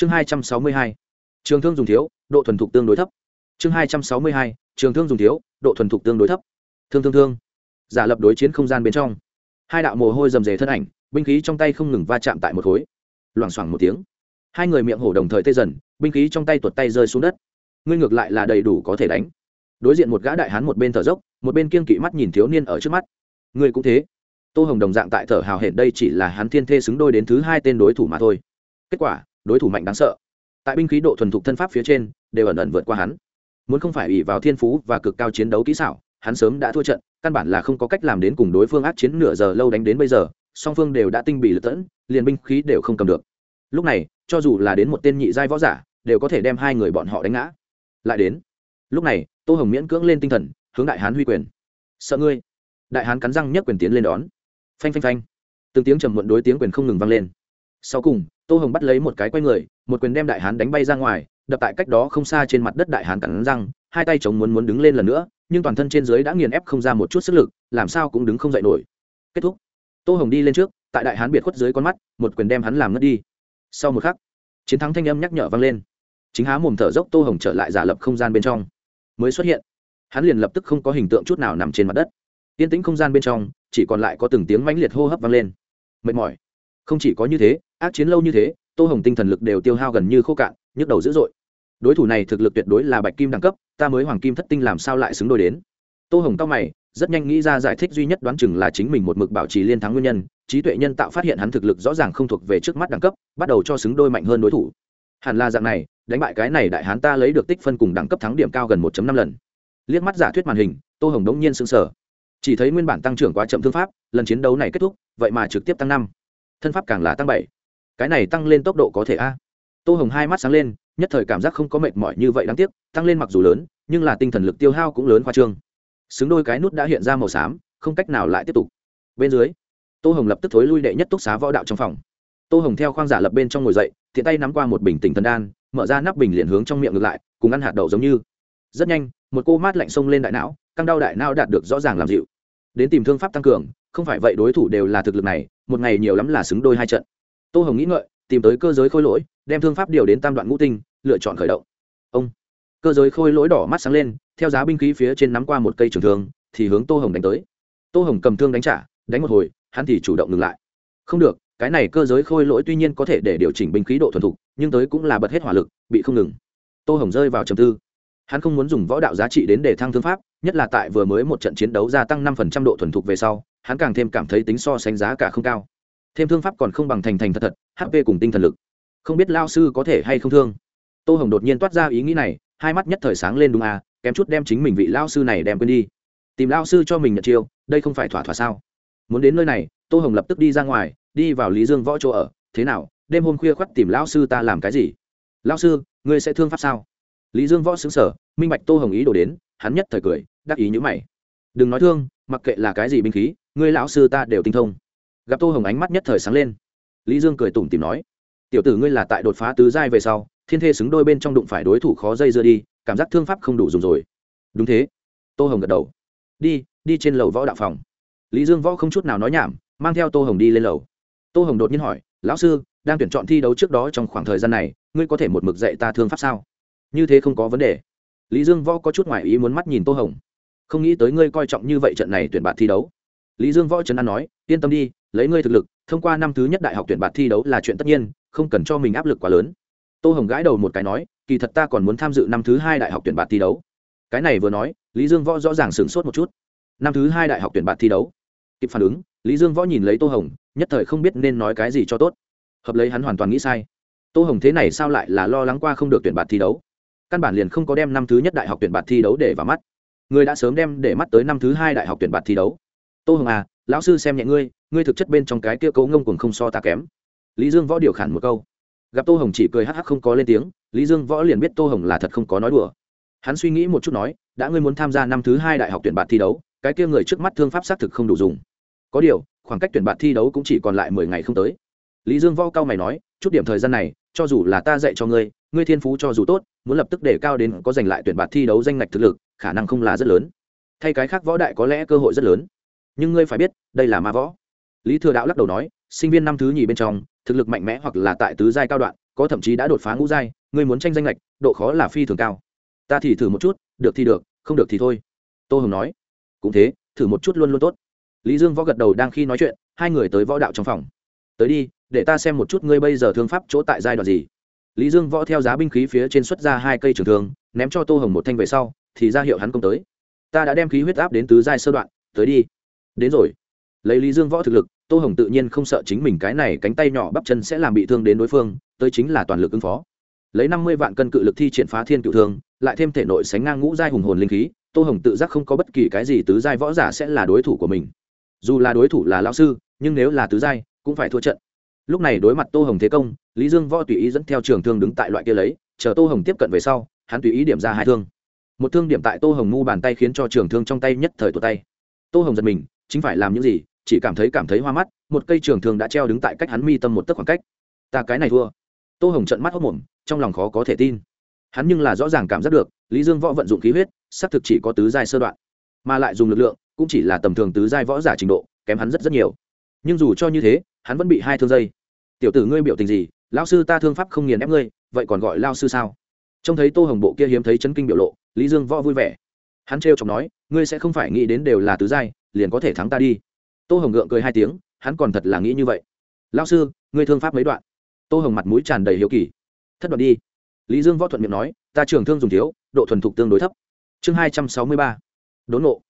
chương hai trăm sáu mươi hai, trường thương dùng thiếu, độ thuần thục tương đối thấp. Chương hai trăm sáu mươi hai, trường thương dùng thiếu, độ thuần thục tương đối thấp. Thương thương thương. Giả lập đối chiến không gian bên trong. Hai đạo mồ hôi rầm rề thân ảnh, binh khí trong tay không ngừng va chạm tại một khối. Loảng xoảng một tiếng. Hai người miệng hổ đồng thời tê dần, binh khí trong tay tuột tay rơi xuống đất. Ngươi ngược lại là đầy đủ có thể đánh. Đối diện một gã đại hán một bên thở dốc, một bên kiên kỵ mắt nhìn thiếu niên ở trước mắt. Ngươi cũng thế. Tô hồng đồng dạng tại thở hào hển, đây chỉ là hắn thiên thê xứng đôi đến thứ hai tên đối thủ mà thôi. Kết quả đối thủ mạnh đáng sợ. Tại binh khí độ thuần thục thân pháp phía trên, đều ẩn ẩn vượt qua hắn. Muốn không phải ủy vào thiên phú và cực cao chiến đấu kỹ xảo, hắn sớm đã thua trận, căn bản là không có cách làm đến cùng đối phương át chiến nửa giờ lâu đánh đến bây giờ, song phương đều đã tinh bị lật tẫn, liền binh khí đều không cầm được. Lúc này, cho dù là đến một tên nhị giai võ giả, đều có thể đem hai người bọn họ đánh ngã. Lại đến. Lúc này, tô hồng miễn cưỡng lên tinh thần, hướng đại hán huy quyền. Sợ ngươi. Đại hán cắn răng nhấc quyền tiến lên đón. Phanh phanh phanh. Từng tiếng trầm muộn đối tiếng quyền không ngừng vang lên sau cùng, tô hồng bắt lấy một cái quay người, một quyền đem đại hán đánh bay ra ngoài, đập tại cách đó không xa trên mặt đất đại hán cắn răng, hai tay chống muốn muốn đứng lên lần nữa, nhưng toàn thân trên dưới đã nghiền ép không ra một chút sức lực, làm sao cũng đứng không dậy nổi. Kết thúc. Tô hồng đi lên trước, tại đại hán biệt khuất dưới con mắt, một quyền đem hắn làm ngất đi. Sau một khắc, chiến thắng thanh âm nhắc nhở vang lên. Chính há mồm thở dốc tô hồng trở lại giả lập không gian bên trong. Mới xuất hiện, hắn liền lập tức không có hình tượng chút nào nằm trên mặt đất. Yên tĩnh không gian bên trong, chỉ còn lại có từng tiếng mãnh liệt hô hấp vang lên. Mệt mỏi. Không chỉ có như thế ác chiến lâu như thế, tô hồng tinh thần lực đều tiêu hao gần như khô cạn, nhức đầu dữ dội. Đối thủ này thực lực tuyệt đối là bạch kim đẳng cấp, ta mới hoàng kim thất tinh làm sao lại xứng đôi đến? Tô hồng cao mày, rất nhanh nghĩ ra giải thích duy nhất đoán chừng là chính mình một mực bảo trì liên thắng nguyên nhân, trí tuệ nhân tạo phát hiện hắn thực lực rõ ràng không thuộc về trước mắt đẳng cấp, bắt đầu cho xứng đôi mạnh hơn đối thủ. Hẳn là dạng này, đánh bại cái này đại hán ta lấy được tích phân cùng đẳng cấp thắng điểm cao gần 1 năm lần. Liếc mắt giả thuyết màn hình, tô hồng đống nhiên sững sờ. Chỉ thấy nguyên bản tăng trưởng quá chậm thương pháp, lần chiến đấu này kết thúc, vậy mà trực tiếp tăng năm. Thân pháp càng là tăng bảy cái này tăng lên tốc độ có thể a? Tô hồng hai mắt sáng lên, nhất thời cảm giác không có mệt mỏi như vậy đáng tiếc, tăng lên mặc dù lớn, nhưng là tinh thần lực tiêu hao cũng lớn khoa trương. Xứng đôi cái nút đã hiện ra màu xám, không cách nào lại tiếp tục. Bên dưới, tô hồng lập tức thối lui đệ nhất túc xá võ đạo trong phòng. Tô hồng theo khoang giả lập bên trong ngồi dậy thiện tay nắm qua một bình tỉnh thần đan, mở ra nắp bình liền hướng trong miệng ngược lại, cùng ăn hạt đậu giống như. Rất nhanh, một cô mát lạnh sông lên đại não, căng đau đại não đạt được rõ ràng làm dịu. Đến tìm thương pháp tăng cường, không phải vậy đối thủ đều là thực lực này, một ngày nhiều lắm là xứng đôi hai trận tô hồng nghĩ ngợi, tìm tới cơ giới khôi lỗi, đem thương pháp điều đến tam đoạn ngũ tinh, lựa chọn khởi động. Ông. Cơ giới khôi lỗi đỏ mắt sáng lên, theo giá binh khí phía trên nắm qua một cây trường thương, thì hướng tô hồng đánh tới. Tô hồng cầm thương đánh trả, đánh một hồi, hắn thì chủ động ngừng lại. Không được, cái này cơ giới khôi lỗi tuy nhiên có thể để điều chỉnh binh khí độ thuần thục, nhưng tới cũng là bật hết hỏa lực, bị không ngừng. Tô hồng rơi vào trầm tư. Hắn không muốn dùng võ đạo giá trị đến để thăng thương pháp, nhất là tại vừa mới một trận chiến đấu gia tăng năm phần trăm độ thuần thục về sau, hắn càng thêm cảm thấy tính so sánh giá cả không cao thêm thương pháp còn không bằng thành thành thật thật hp cùng tinh thần lực. Không biết lao sư có thể hay không thương. Tô hồng đột nhiên toát ra ý nghĩ này, hai mắt nhất thời sáng lên đúng à kém chút đem chính mình vị lao sư này đem quên đi. Tìm lao sư cho mình nhận chiêu, đây không phải thỏa thỏa sao? Muốn đến nơi này, tô hồng lập tức đi ra ngoài, đi vào lý dương võ chỗ ở. Thế nào, đêm hôm khuya khoắt tìm lao sư ta làm cái gì? Lao sư, ngươi sẽ thương pháp sao? Lý dương võ xứng sở minh bạch tô hồng ý đổ đến, hắn nhất thời cười, đắc ý nhữ mày. Đừng nói thương, mặc kệ là cái gì binh khí, ngươi lão sư ta đều tinh thông gặp tô hồng ánh mắt nhất thời sáng lên. Lý dương cười tủm tìm nói, tiểu tử ngươi là tại đột phá tứ giai về sau, thiên thê xứng đôi bên trong đụng phải đối thủ khó dây dưa đi, cảm giác thương pháp không đủ dùng rồi. Đúng thế. Tô hồng gật đầu. Đi đi trên lầu võ đạo phòng. Lý dương võ không chút nào nói nhảm, mang theo tô hồng đi lên lầu. Tô hồng đột nhiên hỏi, lão sư, đang tuyển chọn thi đấu trước đó trong khoảng thời gian này, ngươi có thể một mực dạy ta thương pháp sao? Như thế không có vấn đề. Lý dương võ có chút ngoại ý muốn mắt nhìn tô hồng. Không nghĩ tới ngươi coi trọng như vậy trận này tuyển bạn thi đấu lý dương võ trấn an nói, yên tâm đi, lấy ngươi thực lực, thông qua năm thứ nhất đại học tuyển bạt thi đấu là chuyện tất nhiên, không cần cho mình áp lực quá lớn. Tô hồng gãi đầu một cái nói, kỳ thật ta còn muốn tham dự năm thứ hai đại học tuyển bạt thi đấu. Cái này vừa nói, lý dương võ rõ ràng sửng sốt một chút. Năm thứ hai đại học tuyển bạt thi đấu. Kịp phản ứng, lý dương võ nhìn lấy tô hồng, nhất thời không biết nên nói cái gì cho tốt. Hợp lấy hắn hoàn toàn nghĩ sai. Tô hồng thế này sao lại là lo lắng qua không được tuyển bạt thi đấu? Căn bản liền không có đem năm thứ nhất đại học tuyển bạt thi đấu để vào mắt. Người đã sớm đem để mắt tới năm thứ hai đại học tuyển bạt thi đấu tô hồng à lão sư xem nhẹ ngươi ngươi thực chất bên trong cái kia cấu ngông cùng không so ta kém. Lý dương võ điều khản một câu. Gặp tô hồng chỉ cười hắc hắc không có lên tiếng, lý dương võ liền biết tô hồng là thật không có nói đùa. Hắn suy nghĩ một chút nói, đã ngươi muốn tham gia năm thứ hai đại học tuyển bạn thi đấu, cái kia người trước mắt thương pháp xác thực không đủ dùng. Có điều, khoảng cách tuyển bạn thi đấu cũng chỉ còn lại mười ngày không tới. Lý dương võ cao mày nói, chút điểm thời gian này, cho dù là ta dạy cho ngươi ngươi thiên phú cho dù tốt, muốn lập tức để cao đến có giành lại tuyển bạn thi đấu danh ngạch thực lực, khả năng không là rất lớn. Thay cái khác võ đại có lẽ cơ hội rất lớn nhưng ngươi phải biết, đây là ma võ. Lý thừa đạo lắc đầu nói, sinh viên năm thứ nhì bên trong, thực lực mạnh mẽ hoặc là tại tứ giai cao đoạn, có thậm chí đã đột phá ngũ giai, ngươi muốn tranh danh lệch, độ khó là phi thường cao. Ta thì thử một chút, được thì được, không được thì thôi. Tô hồng nói, cũng thế, thử một chút luôn luôn tốt. Lý dương võ gật đầu đang khi nói chuyện, hai người tới võ đạo trong phòng. Tới đi, để ta xem một chút ngươi bây giờ thương pháp chỗ tại giai đoạn gì. Lý dương võ theo giá binh khí phía trên xuất ra hai cây trường thương, ném cho tô hồng một thanh về sau, thì ra hiệu hắn công tới. Ta đã đem khí huyết áp đến tứ giai sơ đoạn, tới đi đến rồi. Lấy lý dương võ thực lực, tô hồng tự nhiên không sợ chính mình cái này cánh tay nhỏ bắp chân sẽ làm bị thương đến đối phương, tới chính là toàn lực ứng phó. Lấy năm mươi vạn cân cự lực thi triển phá thiên cựu thương, lại thêm thể nội sánh ngang ngũ giai hùng hồn linh khí, tô hồng tự giác không có bất kỳ cái gì tứ giai võ giả sẽ là đối thủ của mình. Dù là đối thủ là lão sư, nhưng nếu là tứ giai, cũng phải thua trận. Lúc này đối mặt tô hồng thế công, lý dương võ tùy ý dẫn theo trường thương đứng tại loại kia lấy, chờ tô hồng tiếp cận về sau, hắn tùy ý điểm ra hai thương. Một thương điểm tại tô hồng ngu bàn tay khiến cho trường thương trong tay nhất thời tụt tay. Tô hồng giật mình chính phải làm những gì, chỉ cảm thấy cảm thấy hoa mắt, một cây trường thường đã treo đứng tại cách hắn mi tâm một tấc khoảng cách. Ta cái này thua. Tô hồng trận mắt hốc mồm, trong lòng khó có thể tin. Hắn nhưng là rõ ràng cảm giác được, lý dương võ vận dụng khí huyết, xác thực chỉ có tứ giai sơ đoạn, mà lại dùng lực lượng, cũng chỉ là tầm thường tứ giai võ giả trình độ, kém hắn rất rất nhiều. Nhưng dù cho như thế, hắn vẫn bị hai thương dây. Tiểu tử ngươi biểu tình gì? Lao sư ta thương pháp không nghiền ép ngươi, vậy còn gọi lao sư sao? Trông thấy tô hồng bộ kia hiếm thấy chấn kinh biểu lộ, lý dương võ vui vẻ. Hắn trêu chọc nói, ngươi sẽ không phải nghĩ đến đều là tứ giai liền có thể thắng ta đi. Tô hồng ngượng cười hai tiếng, hắn còn thật là nghĩ như vậy. Lao sư, ngươi thương pháp mấy đoạn? Tô hồng mặt mũi tràn đầy hiếu kỳ. Thất đoạn đi. Lý dương võ thuận miệng nói, ta trường thương dùng thiếu, độ thuần thục tương đối thấp. Chương hai trăm sáu mươi ba. Đốn nộ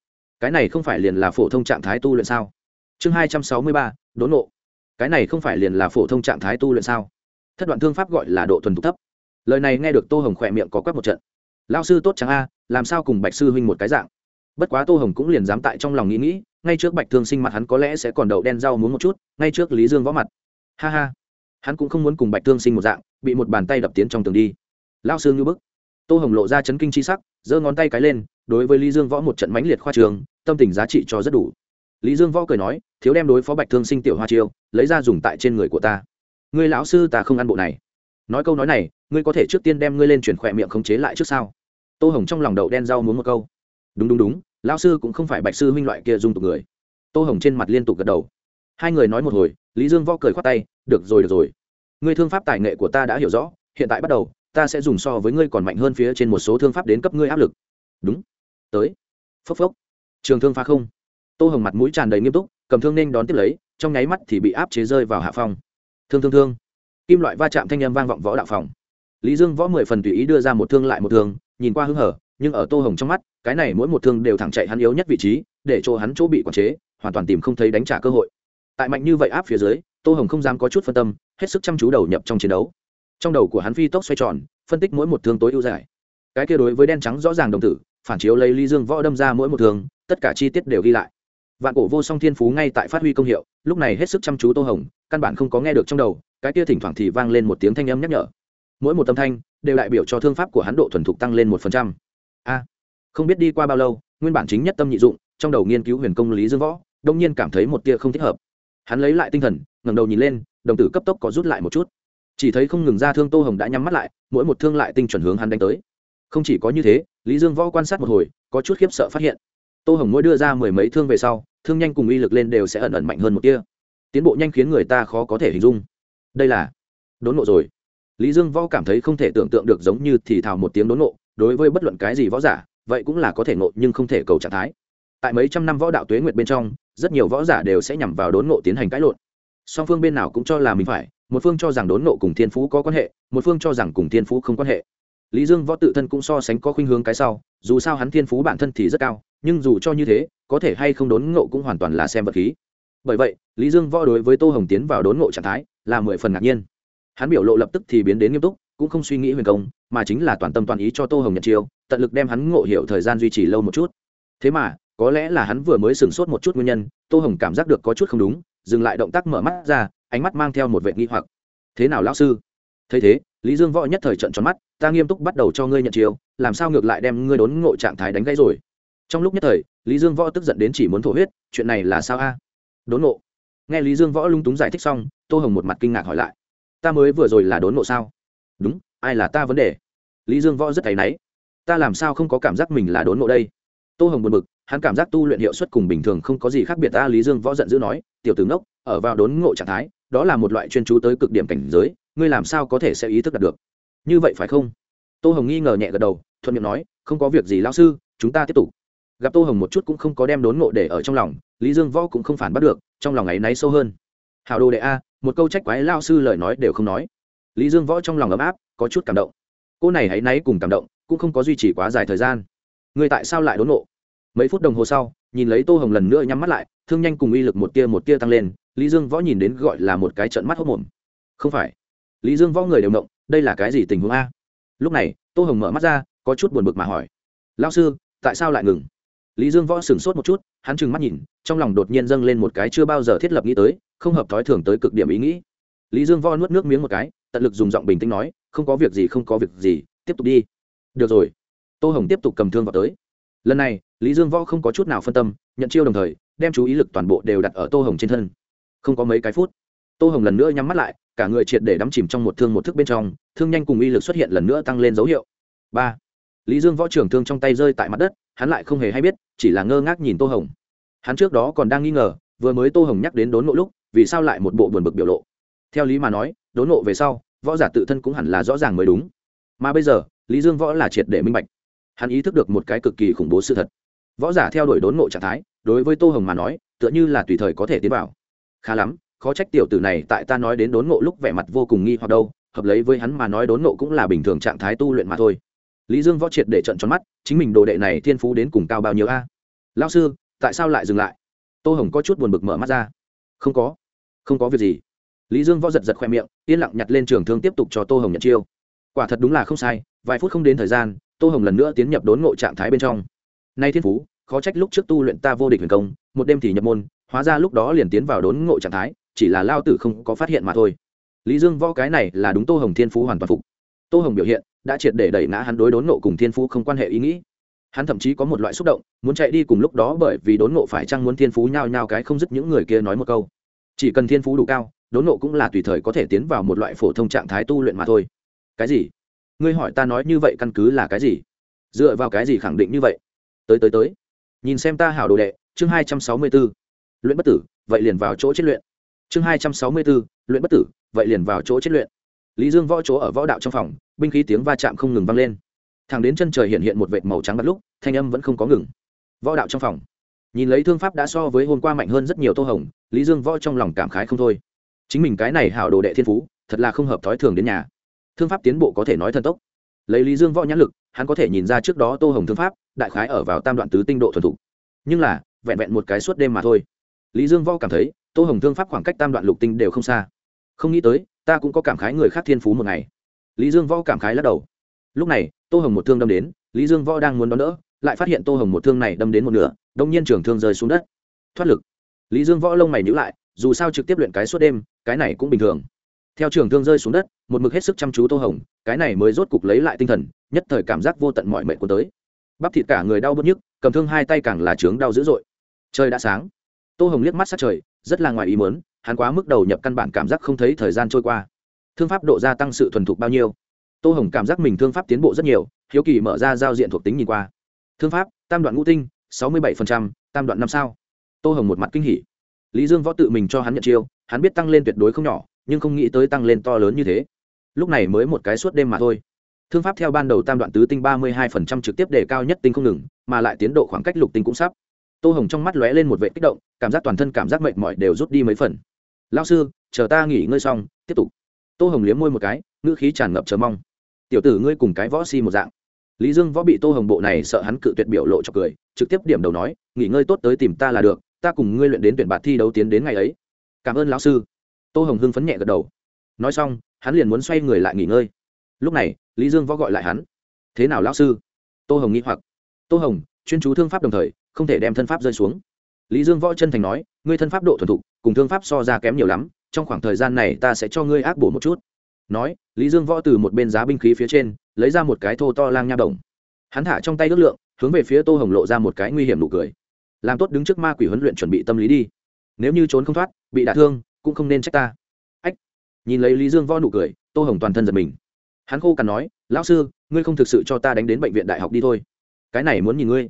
cái này không phải liền là phổ thông trạng thái tu luyện sao? Chương hai trăm sáu mươi ba. Đốn nộ cái này không phải liền là phổ thông trạng thái tu luyện sao? Thất đoạn thương pháp gọi là độ thuần thục thấp. Lời này nghe được tô hồng khỏe miệng có quắc một trận. Lao sư tốt chẳng a, làm sao cùng bạch sư huynh một cái dạng? Bất quá tô hồng cũng liền dám tại trong lòng nghĩ nghĩ, ngay trước bạch thương sinh mặt hắn có lẽ sẽ còn đậu đen rau muốn một chút, ngay trước lý dương võ mặt. Ha ha. Hắn cũng không muốn cùng bạch thương sinh một dạng, bị một bàn tay đập tiến trong tường đi. Lao sư như bức. Tô hồng lộ ra chấn kinh c h i sắc, giơ ngón tay cái lên, đối với lý dương võ một trận mãnh liệt khoa trường, tâm tình giá trị cho rất đủ. Lý dương võ cười nói, thiếu đem đối phó bạch thương sinh tiểu hoa chiêu, lấy ra dùng tại trên người của ta. Người lão sư ta không ăn bộ này. Nói câu nói này, ngươi có thể trước tiên đem ngươi lên chuyển khỏe miệng khống chế lại trước sau tô hồng trong lòng đậu đen rau muốn một câu. Đúng đúng đúng lão sư cũng không phải bạch sư huynh loại kia dung tục người. Tô hồng trên mặt liên tục gật đầu. Hai người nói một hồi, lý dương võ cười khoát tay, được rồi được rồi. Ngươi thương pháp tài nghệ của ta đã hiểu rõ, hiện tại bắt đầu, ta sẽ dùng so với ngươi còn mạnh hơn phía trên một số thương pháp đến cấp ngươi áp lực. Đúng. Tới. Phốc phốc. Trường thương phá không. Tô hồng mặt mũi tràn đầy nghiêm túc, cầm thương nên đón tiếp lấy, trong nháy mắt thì bị áp chế rơi vào hạ phong. Thương thương thương. Kim loại va chạm thanh â m vang vọng võ đạo phòng. Lý dương võ mười phần tùy ý đưa ra một thương lại một thương, nhìn qua hưng hở, nhưng ở tô hồng trong mắt cái này mỗi một thương đều thẳng chạy hắn yếu nhất vị trí, để cho hắn chỗ bị quản chế, hoàn toàn tìm không thấy đánh trả cơ hội. Tại mạnh như vậy áp phía dưới, tô hồng không dám có chút phân tâm, hết sức chăm chú đầu nhập trong chiến đấu. Trong đầu của hắn phi tốc xoay tròn, phân tích mỗi một thương tối ưu giải. Cái kia đối với đen trắng rõ ràng đồng tử, phản chiếu lấy ly dương võ đâm ra mỗi một thương, tất cả chi tiết đều ghi lại. Vạn cổ vô song thiên phú ngay tại phát huy công hiệu, lúc này hết sức chăm chú tô hồng, căn bản không có nghe được trong đầu, cái kia thỉnh thoảng thì vang lên một tiếng thanh âm nhắc nhở. Mỗi một âm thanh, đều đại biểu cho thương pháp của hắn độ thuần thục tăng lên một phần trăm. A! Không biết đi qua bao lâu, nguyên bản chính nhất tâm nhị dụng, trong đầu nghiên cứu huyền công lý dương võ, đông nhiên cảm thấy một tia không thích hợp. Hắn lấy lại tinh thần, ngẩng đầu nhìn lên, đồng tử cấp tốc có rút lại một chút. Chỉ thấy không ngừng ra thương tô hồng đã nhắm mắt lại, mỗi một thương lại tinh chuẩn hướng hắn đánh tới. Không chỉ có như thế, lý dương võ quan sát một hồi, có chút khiếp sợ phát hiện. Tô hồng mỗi đưa ra mười mấy thương về sau, thương nhanh cùng uy lực lên đều sẽ ẩn ẩn mạnh hơn một kia tiến bộ nhanh khiến người ta khó có thể hình dung. Đây là đốn nộ rồi. Lý dương võ cảm thấy không thể tưởng tượng được giống như thì thào một tiếng đốn nộ đối với bất luận cái gì võ giả vậy cũng là có thể ngộ nhưng không thể cầu trạng thái. Tại mấy trăm năm võ đạo tuế nguyệt bên trong, rất nhiều võ giả đều sẽ nhằm vào đốn ngộ tiến hành cãi lộn. Song phương bên nào cũng cho là mình phải, một phương cho rằng đốn ngộ cùng thiên phú có quan hệ, một phương cho rằng cùng thiên phú không quan hệ. Lý dương võ tự thân cũng so sánh có khuynh hướng cái sau, dù sao hắn thiên phú bản thân thì rất cao, nhưng dù cho như thế, có thể hay không đốn ngộ cũng hoàn toàn là xem vật khí. Bởi vậy, lý dương võ đối với tô hồng tiến vào đốn ngộ trạng thái là mười phần ngạc nhiên. Hắn biểu lộ lập tức thì biến đến nghiêm túc, cũng không suy nghĩ huyền công, mà chính là toàn tâm toàn ý cho tô hồng nhận chiêu tận lực đem hắn ngộ hiểu thời gian duy trì lâu một chút. Thế mà, có lẽ là hắn vừa mới sửng sốt một chút nguyên nhân, tô hồng cảm giác được có chút không đúng, dừng lại động tác mở mắt ra, ánh mắt mang theo một vệ nghi hoặc. Thế nào lão sư? Thấy thế, lý dương võ nhất thời trận tròn mắt, ta nghiêm túc bắt đầu cho ngươi nhận chiều làm sao ngược lại đem ngươi đốn ngộ trạng thái đánh gãy rồi? Trong lúc nhất thời, lý dương võ tức giận đến chỉ muốn thổ huyết, chuyện này là sao a? Đốn ngộ. Nghe lý dương võ lung túng giải thích xong, tô hồng một mặt kinh ngạc hỏi lại, ta mới vừa rồi là đốn ngộ sao? Đúng, ai là ta vấn đề? Lý dương võ rất thấy náy ta làm sao không có cảm giác mình là đốn ngộ đây? Tô hồng buồn bực, hắn cảm giác tu luyện hiệu suất cùng bình thường không có gì khác biệt ta lý dương võ giận dữ nói, tiểu tướng đốc ở vào đốn ngộ trạng thái, đó là một loại chuyên chú tới cực điểm cảnh giới, ngươi làm sao có thể sẽ ý thức đạt được? Như vậy phải không? Tô hồng nghi ngờ nhẹ gật đầu, thuận miệng nói, không có việc gì lao sư, chúng ta tiếp tục. Gặp tô hồng một chút cũng không có đem đốn ngộ để ở trong lòng, lý dương võ cũng không phản bắt được, trong lòng ấy náy sâu hơn. Hào đồ đệ a, một câu trách quái lao sư lời nói đều không nói. Lý dương võ trong lòng ấm áp, có chút cảm động. Cô này hãy náy cùng cảm động cũng không có duy trì quá dài thời gian. Người tại sao lại đốn nộ? Mấy phút đồng hồ sau, nhìn lấy tô hồng lần nữa nhắm mắt lại, thương nhanh cùng uy lực một tia một tia tăng lên, lý dương võ nhìn đến gọi là một cái trận mắt hốc mồm không phải. Lý dương võ người đều động, đây là cái gì tình huống a? Lúc này, tô hồng mở mắt ra, có chút buồn bực mà hỏi. Lao sư, tại sao lại ngừng? Lý dương võ sửng sốt một chút, hắn trừng mắt nhìn, trong lòng đột nhiên dâng lên một cái chưa bao giờ thiết lập nghĩ tới, không hợp thói thường tới cực điểm ý nghĩ. Lý dương võ nuốt nước miếng một cái, tận lực dùng giọng bình tĩnh nói, không có việc gì, không có việc gì, tiếp tục đi được rồi. Tô hồng tiếp tục cầm thương vào tới. Lần này, lý dương võ không có chút nào phân tâm, nhận chiêu đồng thời, đem chú ý lực toàn bộ đều đặt ở tô hồng trên thân. Không có mấy cái phút, tô hồng lần nữa nhắm mắt lại, cả người triệt để đắm chìm trong một thương một thức bên trong, thương nhanh cùng uy lực xuất hiện lần nữa tăng lên dấu hiệu. Ba. Lý dương võ trưởng thương trong tay rơi tại mặt đất, hắn lại không hề hay biết, chỉ là ngơ ngác nhìn tô hồng. Hắn trước đó còn đang nghi ngờ, vừa mới tô hồng nhắc đến đốn nộ lúc, vì sao lại một bộ buồn bực biểu lộ. Theo lý mà nói, đốn nộ về sau, võ giả tự thân cũng hẳn là rõ ràng mới đúng. Mà bây giờ lý dương võ là triệt để minh bạch. Hắn ý thức được một cái cực kỳ khủng bố sự thật. Võ giả theo đuổi đốn ngộ trạng thái, đối với tô hồng mà nói, tựa như là tùy thời có thể tiến vào. Khá lắm, khó trách tiểu tử này tại ta nói đến đốn ngộ lúc vẻ mặt vô cùng nghi hoặc đâu, hợp lấy với hắn mà nói đốn ngộ cũng là bình thường trạng thái tu luyện mà thôi. Lý dương võ triệt để trận tròn mắt, chính mình đồ đệ này thiên phú đến cùng cao bao nhiêu a? À? lao sư, tại sao lại dừng lại? Tô hồng có chút buồn bực mở mắt ra. Không có không có việc gì. Lý dương võ giật giật khoe miệng, yên lặng nhặt lên trường thương tiếp tục cho tô hồng nhận chiêu quả thật đúng là không sai, vài phút không đến thời gian, tô hồng lần nữa tiến nhập đốn ngộ trạng thái bên trong. Nay thiên phú, khó trách lúc trước tu luyện ta vô địch huyền công, một đêm thì nhập môn, hóa ra lúc đó liền tiến vào đốn ngộ trạng thái, chỉ là lao tử không có phát hiện mà thôi. Lý dương võ cái này là đúng tô hồng thiên phú hoàn toàn phục. Tô hồng biểu hiện đã triệt để đẩy ngã hắn đối đốn ngộ cùng thiên phú không quan hệ ý nghĩ. Hắn thậm chí có một loại xúc động, muốn chạy đi cùng lúc đó bởi vì đốn ngộ phải chăng muốn thiên phú nhao nhao cái không dứt những người kia nói một câu. Chỉ cần thiên phú đủ cao, đốn ngộ cũng là tùy thời có thể tiến vào một loại phổ thông trạng thái tu luyện mà thôi cái gì? Ngươi hỏi ta nói như vậy căn cứ là cái gì? Dựa vào cái gì khẳng định như vậy? Tới tới tới. Nhìn xem ta hảo đồ đệ, chương hai trăm sáu mươi b ố luyện bất tử, vậy liền vào chỗ chết luyện. Chương hai trăm sáu mươi b ố luyện bất tử, vậy liền vào chỗ chết luyện. Lý dương võ chỗ ở võ đạo trong phòng, binh khí tiếng va chạm không ngừng vang lên. Thẳng đến chân trời hiện hiện một vệt màu trắng bắt lúc, thanh âm vẫn không có ngừng. Võ đạo trong phòng. Nhìn lấy thương pháp đã so với hôm qua mạnh hơn rất nhiều tô hồng, lý dương võ trong lòng cảm khái không thôi. Chính mình cái này hảo đồ đệ thiên phú, thật là không hợp thói thường đến nhà thương pháp tiến bộ có thể nói thần tốc. Lấy lý dương võ nhãn lực, hắn có thể nhìn ra trước đó tô hồng thương pháp, đại khái ở vào tam đoạn tứ tinh độ thuần thục. Nhưng là, vẹn vẹn một cái suốt đêm mà thôi. Lý dương võ cảm thấy, tô hồng thương pháp khoảng cách tam đoạn lục tinh đều không xa. Không nghĩ tới, ta cũng có cảm khái người khác thiên phú một ngày. Lý dương võ cảm khái lắc đầu. Lúc này, tô hồng một thương đâm đến, lý dương võ đang muốn đón đỡ, lại phát hiện tô hồng một thương này đâm đến một nửa, đông nhiên trường thương rơi xuống đất. Thoát lực. Lý dương võ lông mày nhữ lại, dù sao trực tiếp luyện cái suốt đêm, cái này cũng bình thường theo trường thương rơi xuống đất, một mực hết sức chăm chú tô hồng, cái này mới rốt cục lấy lại tinh thần, nhất thời cảm giác vô tận mọi mệnh của tới. Bắp thịt cả người đau bớt nhức, cầm thương hai tay càng là trướng đau dữ dội. Trời đã sáng. Tô hồng liếc mắt sát trời, rất là ngoài ý mớn hắn quá mức đầu nhập căn bản cảm giác không thấy thời gian trôi qua. Thương pháp độ gia tăng sự thuần thục bao nhiêu? Tô hồng cảm giác mình thương pháp tiến bộ rất nhiều, hiếu kỳ mở ra giao diện thuộc tính nhìn qua. Thương pháp, tam đoạn ngũ tinh, sáu mươi bảy tam đoạn năm sao. Tô hồng một mặt kinh hỉ. Lý dương võ tự mình cho hắn nhận chiêu, hắn biết tăng lên tuyệt đối không nhỏ nhưng không nghĩ tới tăng lên to lớn như thế. Lúc này mới một cái suốt đêm mà thôi. Thương pháp theo ban đầu tam đoạn tứ tinh ba mươi hai trực tiếp đề cao nhất tinh không ngừng, mà lại tiến độ khoảng cách lục tinh cũng sắp. Tô hồng trong mắt lóe lên một vệ kích động, cảm giác toàn thân cảm giác mệt mỏi đều rút đi mấy phần. Lao sư, chờ ta nghỉ ngơi xong, tiếp tục. Tô hồng liếm môi một cái, ngữ khí tràn ngập chờ mong. Tiểu tử ngươi cùng cái võ si một dạng. Lý dương võ bị tô hồng bộ này sợ hắn cự tuyệt biểu lộ cho cười, trực tiếp điểm đầu nói, nghỉ ngơi tốt tới tìm ta là được, ta cùng ngươi luyện đến tuyển bạt thi đấu tiến đến ngày ấy. Cảm ơn lão sư tô hồng hưng phấn nhẹ gật đầu. Nói xong, hắn liền muốn xoay người lại nghỉ ngơi. Lúc này, lý dương võ gọi lại hắn. Thế nào lão sư? Tô hồng nghĩ hoặc. Tô hồng, chuyên chú thương pháp đồng thời, không thể đem thân pháp rơi xuống. Lý dương võ chân thành nói, ngươi thân pháp độ thuần thục, cùng thương pháp so ra kém nhiều lắm, trong khoảng thời gian này ta sẽ cho ngươi ác bổ một chút. Nói, lý dương võ từ một bên giá binh khí phía trên, lấy ra một cái thô to lang nha đồng. Hắn thả trong tay ước lượng, hướng về phía tô hồng lộ ra một cái nguy hiểm nụ cười. Làm tốt đứng trước ma quỷ huấn luyện chuẩn bị tâm lý đi. Nếu như trốn không thoát, bị đả thương cũng không nên trách ta. Ách. Nhìn lấy lý dương võ nụ cười, tô hồng toàn thân giật mình. Hắn khô cằn nói, lão sư, ngươi không thực sự cho ta đánh đến bệnh viện đại học đi thôi. Cái này muốn nhìn ngươi.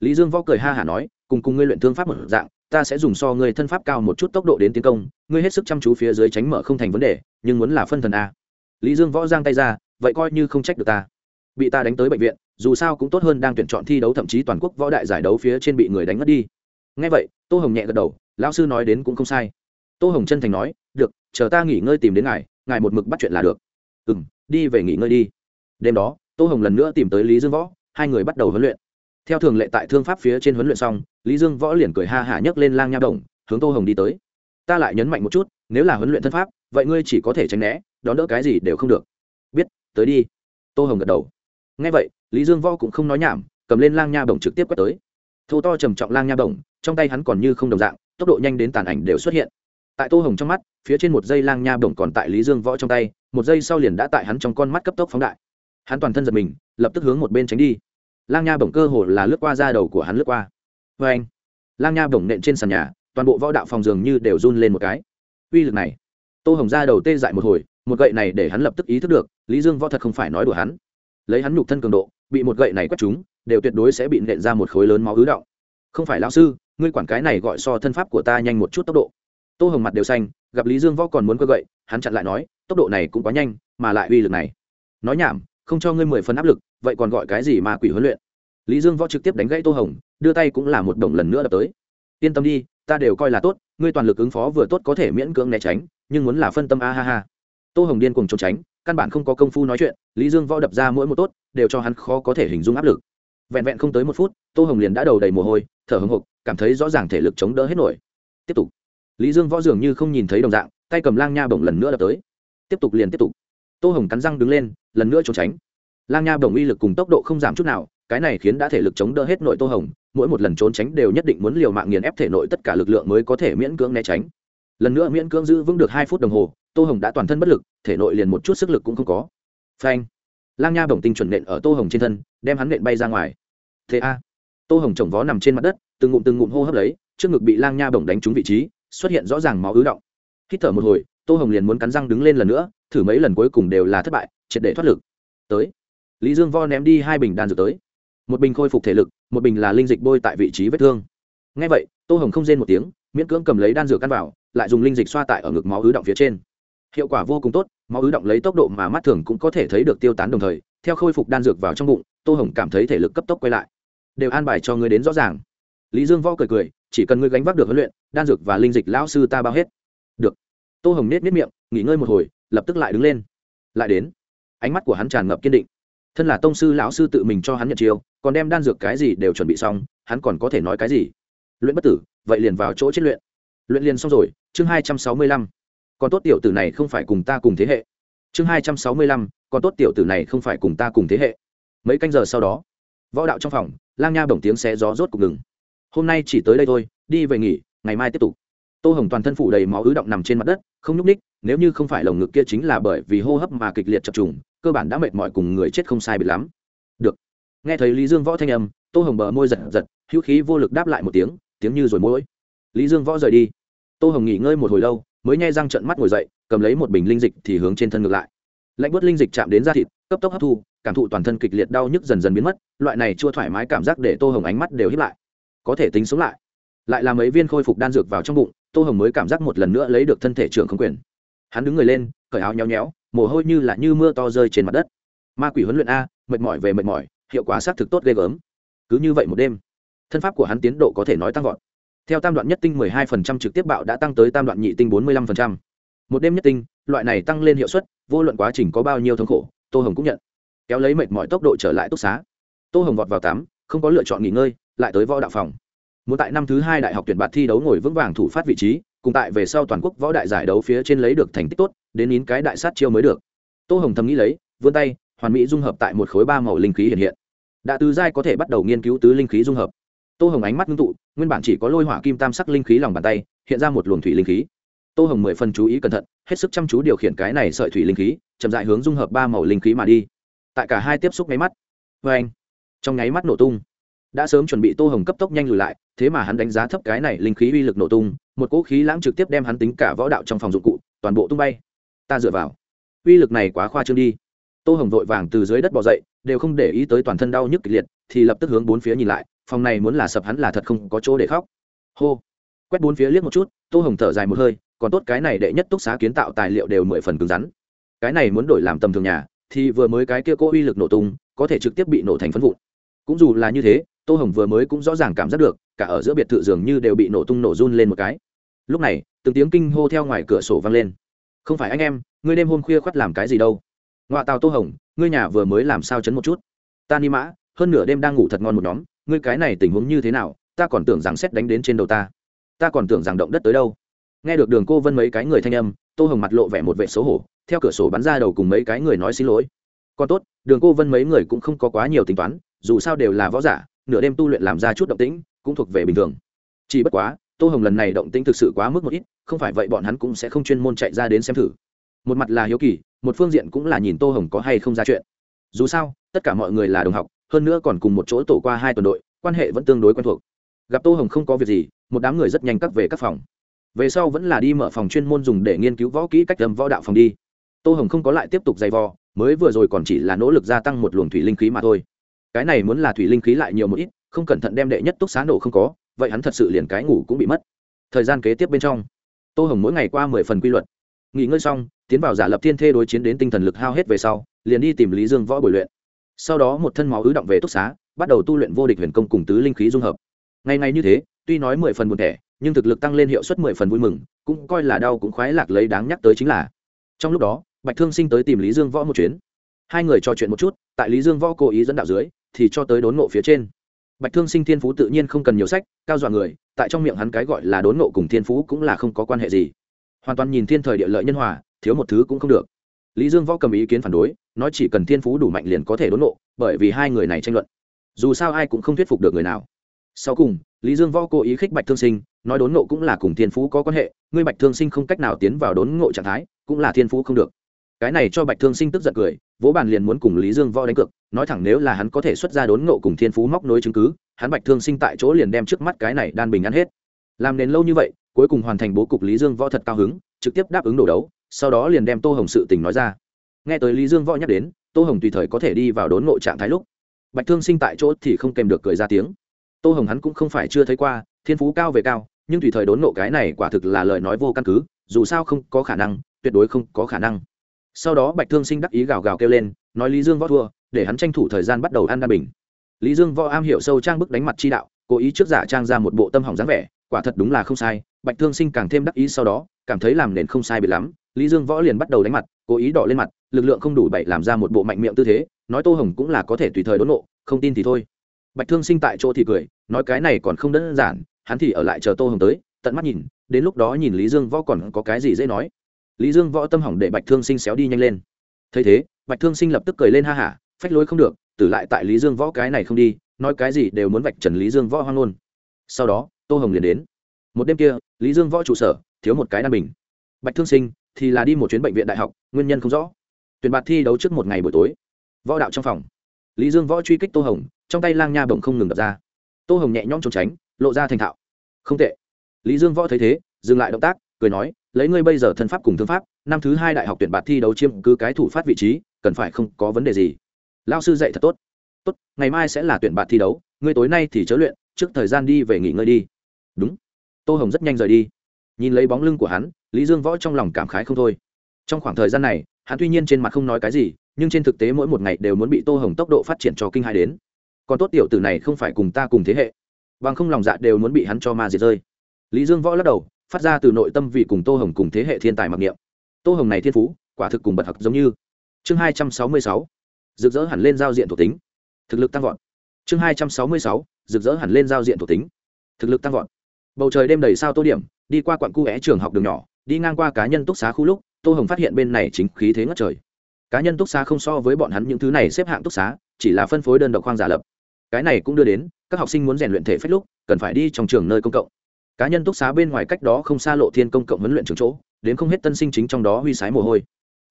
Lý dương võ cười ha hả nói, cùng cùng ngươi luyện thương pháp một dạng, ta sẽ dùng so ngươi thân pháp cao một chút tốc độ đến tiến công, ngươi hết sức chăm chú phía dưới tránh mở không thành vấn đề, nhưng muốn là phân thần a. Lý dương võ giang tay ra, vậy coi như không trách được ta. Bị ta đánh tới bệnh viện, dù sao cũng tốt hơn đang tuyển chọn thi đấu thậm chí toàn quốc võ đại giải đấu phía trên bị người đánh mất đi. Ngay vậy, tô hồng nhẹ gật đầu, lão sư nói đến cũng không sai tô hồng chân thành nói, được, chờ ta nghỉ ngơi tìm đến ngài ngài một mực bắt chuyện là được. Ừ m đi về nghỉ ngơi đi. Đêm đó, tô hồng lần nữa tìm tới lý dương võ, hai người bắt đầu huấn luyện. Theo thường lệ tại thương pháp phía trên huấn luyện xong, lý dương võ liền cười ha hả nhấc lên lang nha đồng, hướng tô hồng đi tới. Ta lại nhấn mạnh một chút, nếu là huấn luyện thân pháp, vậy ngươi chỉ có thể tránh né, đón đỡ cái gì đều không được. Biết, tới đi. Tô hồng gật đầu. Ngay vậy, lý dương võ cũng không nói nhảm, cầm lên lang nha bổng trực tiếp quét tới. Thô to trầm trọng lang nha bổng trong tay hắn còn như không đồng dạng, tốc độ nhanh đến tàn ảnh đều xuất hiện tại tô hồng trong mắt, phía trên một dây lang nha bổng còn tại lý dương võ trong tay, một giây sau liền đã tại hắn trong con mắt cấp tốc phóng đại. Hắn toàn thân giật mình, lập tức hướng một bên tránh đi. Lang nha bổng cơ hồ là lướt qua da đầu của hắn lướt qua. Vê anh, lang nha bổng nện trên sàn nhà, toàn bộ võ đạo phòng dường như đều run lên một cái. Uy lực này, tô hồng ra đầu tê dại một hồi, một gậy này để hắn lập tức ý thức được, lý dương võ thật không phải nói đùa hắn. Lấy hắn nhục thân cường độ, bị một gậy này quét chúng đều tuyệt đối sẽ bị nện ra một khối lớn máu ứ động. Không phải lão sư, ngươi quản cái này gọi so thân pháp của ta nhanh một chút tốc độ tô hồng mặt đều xanh, gặp lý dương võ còn muốn cơ gậy, hắn chặn lại nói, tốc độ này cũng quá nhanh, mà lại uy lực này. Nói nhảm, không cho ngươi mười phần áp lực, vậy còn gọi cái gì mà quỷ huấn luyện? Lý dương võ trực tiếp đánh gãy tô hồng, đưa tay cũng là một đồng lần nữa đập tới. Yên tâm đi, ta đều coi là tốt, ngươi toàn lực ứng phó vừa tốt có thể miễn cưỡng né tránh, nhưng muốn là phân tâm a ha ha. Tô hồng điên cùng trốn tránh, căn bản không có công phu nói chuyện, lý dương võ đập ra mỗi một tốt, đều cho hắn khó có thể hình dung áp lực. Vẹn vẹn không tới một phút, tô hồng liền đã đầu đầy mồ hôi, thở hồng hộc, cảm thấy rõ ràng thể lực chống đỡ hết nổi. Tiếp tục lý dương võ dường như không nhìn thấy đồng dạng, tay cầm lang nha bổng lần nữa đập tới. Tiếp tục liền tiếp tục. Tô hồng cắn răng đứng lên, lần nữa trốn tránh. Lang nha bổng uy lực cùng tốc độ không giảm chút nào, cái này khiến đã thể lực chống đỡ hết nội tô hồng, mỗi một lần trốn tránh đều nhất định muốn liều mạng nghiền ép thể nội tất cả lực lượng mới có thể miễn cưỡng né tránh. Lần nữa miễn cưỡng giữ vững được hai phút đồng hồ, tô hồng đã toàn thân bất lực, thể nội liền một chút sức lực cũng không có. Phanh. Lang nha bổng tinh chuẩn nện ở tô hồng trên thân, đem hắn nện bay ra ngoài. Thế a. Tô hồng chồng vó nằm trên mặt đất, từng ngụm từng ngụm hô hấp lấy, trước ngực bị lang nha bổng đánh trúng vị trí xuất hiện rõ ràng máu ứ động. Hít thở một hồi, tô hồng liền muốn cắn răng đứng lên lần nữa, thử mấy lần cuối cùng đều là thất bại, triệt để thoát lực. Tới. Lý dương vo ném đi hai bình đan dược tới. Một bình khôi phục thể lực, một bình là linh dịch bôi tại vị trí vết thương. Ngay vậy, tô hồng không rên một tiếng, miễn cưỡng cầm lấy đan dược căn vào, lại dùng linh dịch xoa tại ở ngực máu ứ động phía trên. Hiệu quả vô cùng tốt, máu ứ động lấy tốc độ mà mắt thường cũng có thể thấy được tiêu tán đồng thời, theo khôi phục đan dược vào trong bụng, tô hồng cảm thấy thể lực cấp tốc quay lại. Đều an bài cho ngươi đến rõ ràng. Lý dương võ cười cười, chỉ cần ngươi gánh vác được huấn luyện đan dược và linh dịch lão sư ta bao hết. Được. Tô hồng nết nết miệng, nghỉ ngơi một hồi, lập tức lại đứng lên. Lại đến. Ánh mắt của hắn tràn ngập kiên định. Thân là tông sư, lão sư tự mình cho hắn nhận chiêu, còn đem đan dược cái gì đều chuẩn bị xong, hắn còn có thể nói cái gì? Luyện bất tử, vậy liền vào chỗ chết luyện. Luyện liền xong rồi, chương hai trăm sáu mươi lăm. Còn tốt tiểu tử này không phải cùng ta cùng thế hệ. Chương hai trăm sáu mươi lăm, còn tốt tiểu tử này không phải cùng ta cùng thế hệ. Mấy canh giờ sau đó, võ đạo trong phòng, lang nha bổng tiếng xé gió rốt cục ngừng. Hôm nay chỉ tới đây thôi, đi về nghỉ ngày mai tiếp tục. Tô hồng toàn thân phủ đầy máu ứ động nằm trên mặt đất, không nhúc ních nếu như không phải lồng ngực kia chính là bởi vì hô hấp mà kịch liệt chập trùng, cơ bản đã mệt mỏi cùng người chết không sai bị lắm. Được. Nghe thấy lý dương võ thanh âm, tô hồng bờ môi giật giật, hữu khí vô lực đáp lại một tiếng tiếng như rồi mỗi. Lý dương võ rời đi. Tô hồng nghỉ ngơi một hồi lâu, mới nhai răng trận mắt ngồi dậy, cầm lấy một bình linh dịch thì hướng trên thân ngược lại. Lạnh bớt linh dịch chạm đến da thịt, cấp tốc hấp thu, cảm thụ toàn thân kịch liệt đau nhức dần dần biến mất, loại này chưa thoải mái cảm giác để tô hồng ánh mắt đều hiếp lại. Có thể tính sống lại lại làm mấy viên khôi phục đan dược vào trong bụng, tô hồng mới cảm giác một lần nữa lấy được thân thể trưởng không quyền. Hắn đứng người lên, cởi áo nhéo nhéo, mồ hôi như là như mưa to rơi trên mặt đất. Ma quỷ huấn luyện a, mệt mỏi về mệt mỏi, hiệu quả xác thực tốt ghê gớm. Cứ như vậy một đêm, thân pháp của hắn tiến độ có thể nói tăng vọt. Theo tam đoạn nhất tinh 12% trực tiếp bạo đã tăng tới tam đoạn nhị tinh 45%. một đêm nhất tinh, loại này tăng lên hiệu suất, vô luận quá trình có bao nhiêu thống khổ, tô hồng cũng nhận. Kéo lấy mệt mỏi tốc độ trở lại túc xá. Tô hồng vọt vào tắm, không có lựa chọn nghỉ ngơi, lại tới võ đạo phòng muốn tại năm thứ hai đại học tuyển bạt thi đấu ngồi vững vàng thủ phát vị trí, cùng tại về sau toàn quốc võ đại giải đấu phía trên lấy được thành tích tốt, đến nín cái đại sát chiêu mới được. Tô hồng thầm nghĩ lấy, vươn tay, hoàn mỹ dung hợp tại một khối ba màu linh khí hiện hiện. Đã tứ giai có thể bắt đầu nghiên cứu tứ linh khí dung hợp. Tô hồng ánh mắt ngưng tụ, nguyên bản chỉ có lôi hỏa kim tam sắc linh khí lòng bàn tay, hiện ra một luồng thủy linh khí. Tô hồng mười phần chú ý cẩn thận, hết sức chăm chú điều khiển cái này sợi thủy linh khí, chậm dại hướng dung hợp ba màu linh khí mà đi. Tại cả hai tiếp xúc nháy mắt vê anh trong nháy mắt nổ tung. Đã sớm chuẩn bị tô hồng cấp tốc nhanh lùi lại thế mà hắn đánh giá thấp cái này linh khí uy lực nổ tung, một cỗ khí lãng trực tiếp đem hắn tính cả võ đạo trong phòng dụng cụ, toàn bộ tung bay. Ta dựa vào. Uy lực này quá khoa trương đi. Tô hồng vội vàng từ dưới đất bỏ dậy, đều không để ý tới toàn thân đau nhức kịch liệt, thì lập tức hướng bốn phía nhìn lại, phòng này muốn là sập hắn là thật không có chỗ để khóc. Hô. Quét bốn phía liếc một chút, tô hồng thở dài một hơi, còn tốt cái này đệ nhất túc xá kiến tạo tài liệu đều mười phần cứng rắn. Cái này muốn đổi làm tầm thường nhà, thì vừa mới cái kia cố uy lực nổ tung, có thể trực tiếp bị nổ thành phân vụn. Cũng dù là như thế, tô hồng vừa mới cũng rõ ràng cảm giác được cả ở giữa biệt thự dường như đều bị nổ tung nổ run lên một cái. Lúc này, từng tiếng kinh hô theo ngoài cửa sổ vang lên. Không phải anh em, ngươi đêm hôm khuya khoắt làm cái gì đâu? Ngoại tàu tô hồng, ngươi nhà vừa mới làm sao chấn một chút? Ta ni mã, hơn nửa đêm đang ngủ thật ngon một nhóm, ngươi cái này tình huống như thế nào? Ta còn tưởng rằng xét đánh đến trên đầu ta. Ta còn tưởng rằng động đất tới đâu. Nghe được đường cô vân mấy cái người thanh âm, tô hồng mặt lộ vẻ một vệ xấu hổ, theo cửa sổ bắn ra đầu cùng mấy cái người nói xin lỗi. Còn tốt, đường cô vân mấy người cũng không có quá nhiều tính toán, dù sao đều là võ giả nửa đêm tu luyện làm ra chút động tĩnh, cũng thuộc về bình thường. Chỉ bất quá, tô hồng lần này động tĩnh thực sự quá mức một ít, không phải vậy bọn hắn cũng sẽ không chuyên môn chạy ra đến xem thử. Một mặt là hiếu kỳ, một phương diện cũng là nhìn tô hồng có hay không ra chuyện. Dù sao, tất cả mọi người là đồng học, hơn nữa còn cùng một chỗ tổ qua hai tuần đội, quan hệ vẫn tương đối quen thuộc. Gặp tô hồng không có việc gì, một đám người rất nhanh cắt về các phòng. Về sau vẫn là đi mở phòng chuyên môn dùng để nghiên cứu võ kỹ cách đâm võ đạo phòng đi. Tô hồng không có lại tiếp tục dày vò, mới vừa rồi còn chỉ là nỗ lực gia tăng một luồng thủy linh khí mà thôi cái này muốn là thủy linh khí lại nhiều một ít, không cẩn thận đem đệ nhất túc xá nổ không có, vậy hắn thật sự liền cái ngủ cũng bị mất. Thời gian kế tiếp bên trong, tô hồng mỗi ngày qua mười phần quy luật. Nghỉ ngơi xong, tiến vào giả lập thiên thê đối chiến đến tinh thần lực hao hết về sau, liền đi tìm lý dương võ bồi luyện. Sau đó một thân máu ứ động về túc xá, bắt đầu tu luyện vô địch huyền công cùng tứ linh khí dung hợp. Ngày ngày như thế, tuy nói mười phần buồn thẻ nhưng thực lực tăng lên hiệu suất mười phần vui mừng, cũng coi là đau cũng khoái lạc lấy đáng nhắc tới chính là. Trong lúc đó, bạch thương sinh tới tìm lý dương võ một chuyến. Hai người trò chuyện một chút, tại lý dương võ cố ý dẫn đạo dưới thì cho tới đốn ngộ phía trên. Bạch thương sinh thiên phú tự nhiên không cần nhiều sách, cao dọa người, tại trong miệng hắn cái gọi là đốn ngộ cùng thiên phú cũng là không có quan hệ gì. Hoàn toàn nhìn thiên thời địa lợi nhân hòa, thiếu một thứ cũng không được. Lý dương võ cầm ý kiến phản đối, nói chỉ cần thiên phú đủ mạnh liền có thể đốn ngộ, bởi vì hai người này tranh luận. Dù sao ai cũng không thuyết phục được người nào. Sau cùng, lý dương võ cố ý khích bạch thương sinh, nói đốn ngộ cũng là cùng thiên phú có quan hệ, ngươi bạch thương sinh không cách nào tiến vào đốn ngộ trạng thái, cũng là thiên phú không được. Cái này cho bạch thương sinh tức giận cười vỗ bàn liền muốn cùng lý dương võ đánh cược, nói thẳng nếu là hắn có thể xuất ra đốn ngộ cùng thiên phú móc nối chứng cứ, hắn bạch thương sinh tại chỗ liền đem trước mắt cái này đan bình ăn hết. Làm nền lâu như vậy, cuối cùng hoàn thành bố cục lý dương võ thật cao hứng, trực tiếp đáp ứng đổ đấu, sau đó liền đem tô hồng sự tình nói ra. Nghe tới lý dương võ nhắc đến, tô hồng tùy thời có thể đi vào đốn ngộ trạng thái lúc, bạch thương sinh tại chỗ thì không kèm được cười ra tiếng. Tô hồng hắn cũng không phải chưa thấy qua, thiên phú cao về cao, nhưng tùy thời đốn ngộ cái này quả thực là lời nói vô căn cứ, dù sao không có khả năng, tuyệt đối không có khả năng sau đó bạch thương sinh đắc ý gào gào kêu lên, nói lý dương võ thua, để hắn tranh thủ thời gian bắt đầu ăn đan bình. Lý dương võ am hiểu sâu trang bức đánh mặt chi đạo, cố ý trước giả trang ra một bộ tâm hỏng dáng vẻ, quả thật đúng là không sai, bạch thương sinh càng thêm đắc ý sau đó, cảm thấy làm nền không sai bị lắm, lý dương võ liền bắt đầu đánh mặt, cố ý đỏ lên mặt, lực lượng không đủ bậy làm ra một bộ mạnh miệng tư thế, nói tô hồng cũng là có thể tùy thời đốn nộ không tin thì thôi. Bạch thương sinh tại chỗ thì cười, nói cái này còn không đơn giản, hắn thì ở lại chờ tô hồng tới, tận mắt nhìn, đến lúc đó nhìn lý dương võ còn có cái gì dễ nói lý dương võ tâm hỏng để bạch thương sinh xéo đi nhanh lên. Thấy thế, bạch thương sinh lập tức cười lên ha hả, phách lối không được, tử lại tại lý dương võ cái này không đi, nói cái gì đều muốn vạch trần lý dương võ hoang luôn sau đó, tô hồng liền đến. Một đêm kia, lý dương võ trụ sở, thiếu một cái đan bình. Bạch thương sinh thì là đi một chuyến bệnh viện đại học, nguyên nhân không rõ. Tuyển bạt thi đấu trước một ngày buổi tối. Võ đạo trong phòng. Lý dương võ truy kích tô hồng, trong tay lang nha bồng không ngừng đập ra. Tô hồng nhẹ nhõm trốn tránh, lộ ra thành thạo. Không tệ. Lý dương võ thấy thế, dừng lại động tác, cười nói lấy ngươi bây giờ thân pháp cùng thương pháp, năm thứ hai đại học tuyển bạt thi đấu chiêm cứ cái thủ phát vị trí, cần phải không có vấn đề gì. Lao sư dạy thật tốt. Tốt, ngày mai sẽ là tuyển bạt thi đấu, ngươi tối nay thì chớ luyện, trước thời gian đi về nghỉ ngơi đi. Đúng. Tô hồng rất nhanh rời đi. Nhìn lấy bóng lưng của hắn, lý dương võ trong lòng cảm khái không thôi. Trong khoảng thời gian này, hắn tuy nhiên trên mặt không nói cái gì, nhưng trên thực tế mỗi một ngày đều muốn bị tô hồng tốc độ phát triển cho kinh hai đến. Còn tốt tiểu tử này không phải cùng ta cùng thế hệ. Bằng không lòng dạ đều muốn bị hắn cho ma diệt rơi. Lý dương võ lắc đầu phát ra từ nội tâm vì cùng tô hồng cùng thế hệ thiên tài mặc niệm. Tô hồng này thiên phú, quả thực cùng bật học giống như. Chương hai trăm sáu mươi sáu, rực rỡ hẳn lên giao diện thuộc tính. Thực lực tăng vọt. Chương hai trăm sáu mươi sáu, rực rỡ hẳn lên giao diện thuộc tính. Thực lực tăng vọt. Bầu trời đêm đầy sao tô điểm, đi qua quặng cu vẽ trường học đường nhỏ, đi ngang qua cá nhân túc xá khu lúc, tô hồng phát hiện bên này chính khí thế ngất trời. Cá nhân túc xá không so với bọn hắn những thứ này xếp hạng túc xá, chỉ là phân phối đơn độc khoang giả lập. Cái này cũng đưa đến, các học sinh muốn rèn luyện thể phách lúc, cần phải đi trong trường nơi công cộng cá nhân túc xá bên ngoài cách đó không xa lộ thiên công cộng huấn luyện trường chỗ, đến không hết tân sinh chính trong đó huy sái mồ hôi.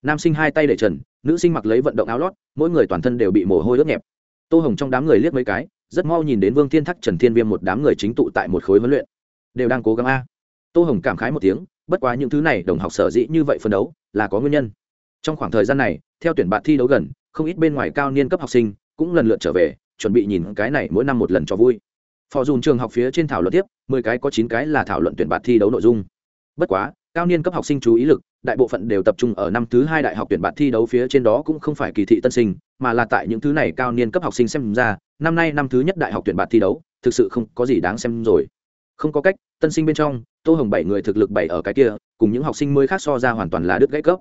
Nam sinh hai tay để trần, nữ sinh mặc lấy vận động áo lót, mỗi người toàn thân đều bị mồ hôi ướt nhẹp. Tô hồng trong đám người liếc mấy cái, rất mau nhìn đến vương thiên thắc trần thiên viêm một đám người chính tụ tại một khối huấn luyện. Đều đang cố gắng a. Tô hồng cảm khái một tiếng, bất quá những thứ này đồng học sở dĩ như vậy phân đấu, là có nguyên nhân. Trong khoảng thời gian này, theo tuyển bạn thi đấu gần, không ít bên ngoài cao niên cấp học sinh cũng lần lượt trở về, chuẩn bị nhìn cái này mỗi năm một lần cho vui phò dùn trường học phía trên thảo luận tiếp, mười cái có chín cái là thảo luận tuyển bạt thi đấu nội dung. Bất quá, cao niên cấp học sinh chú ý lực, đại bộ phận đều tập trung ở năm thứ hai đại học tuyển bạt thi đấu phía trên đó cũng không phải kỳ thị tân sinh, mà là tại những thứ này cao niên cấp học sinh xem ra, năm nay năm thứ nhất đại học tuyển bạt thi đấu, thực sự không có gì đáng xem rồi. Không có cách, tân sinh bên trong, tô hồng bảy người thực lực bảy ở cái kia, cùng những học sinh mới khác so ra hoàn toàn là đứt gãy cấp.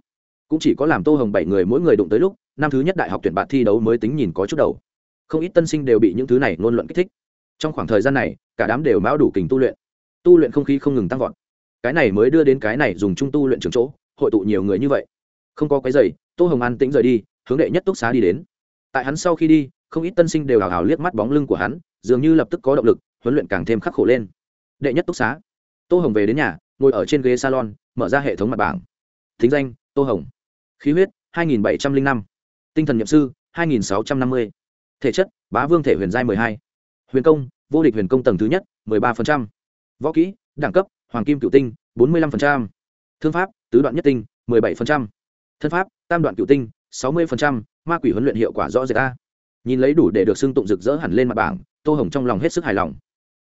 Cũng chỉ có làm tô hồng bảy người mỗi người đụng tới lúc, năm thứ nhất đại học tuyển bạt thi đấu mới tính nhìn có chút đầu. Không ít tân sinh đều bị những thứ này ngôn luận kích thích trong khoảng thời gian này, cả đám đều mão đủ kình tu luyện. Tu luyện không khí không ngừng tăng vọt. Cái này mới đưa đến cái này dùng chung tu luyện trường chỗ, hội tụ nhiều người như vậy. Không có cái giày tô hồng an tĩnh rời đi, hướng đệ nhất túc xá đi đến. Tại hắn sau khi đi, không ít tân sinh đều hào hào liếc mắt bóng lưng của hắn, dường như lập tức có động lực, huấn luyện càng thêm khắc khổ lên. Đệ nhất túc xá. Tô hồng về đến nhà, ngồi ở trên ghế salon, mở ra hệ thống mặt bảng. Thính danh, tô hồng. Khí huyết 2705. tinh thần nhậm sư 2650. thể chất, bá vương thể huyền giai 12 huyền công, vô địch huyền công tầng thứ nhất 13%. võ kỹ, đẳng cấp, hoàng kim cựu tinh 45%. thương pháp, tứ đoạn nhất tinh 17%. thân pháp, tam đoạn cựu tinh 60%. ma quỷ huấn luyện hiệu quả rõ rệt a nhìn lấy đủ để được xưng tụng rực rỡ hẳn lên mặt bảng, tô hồng trong lòng hết sức hài lòng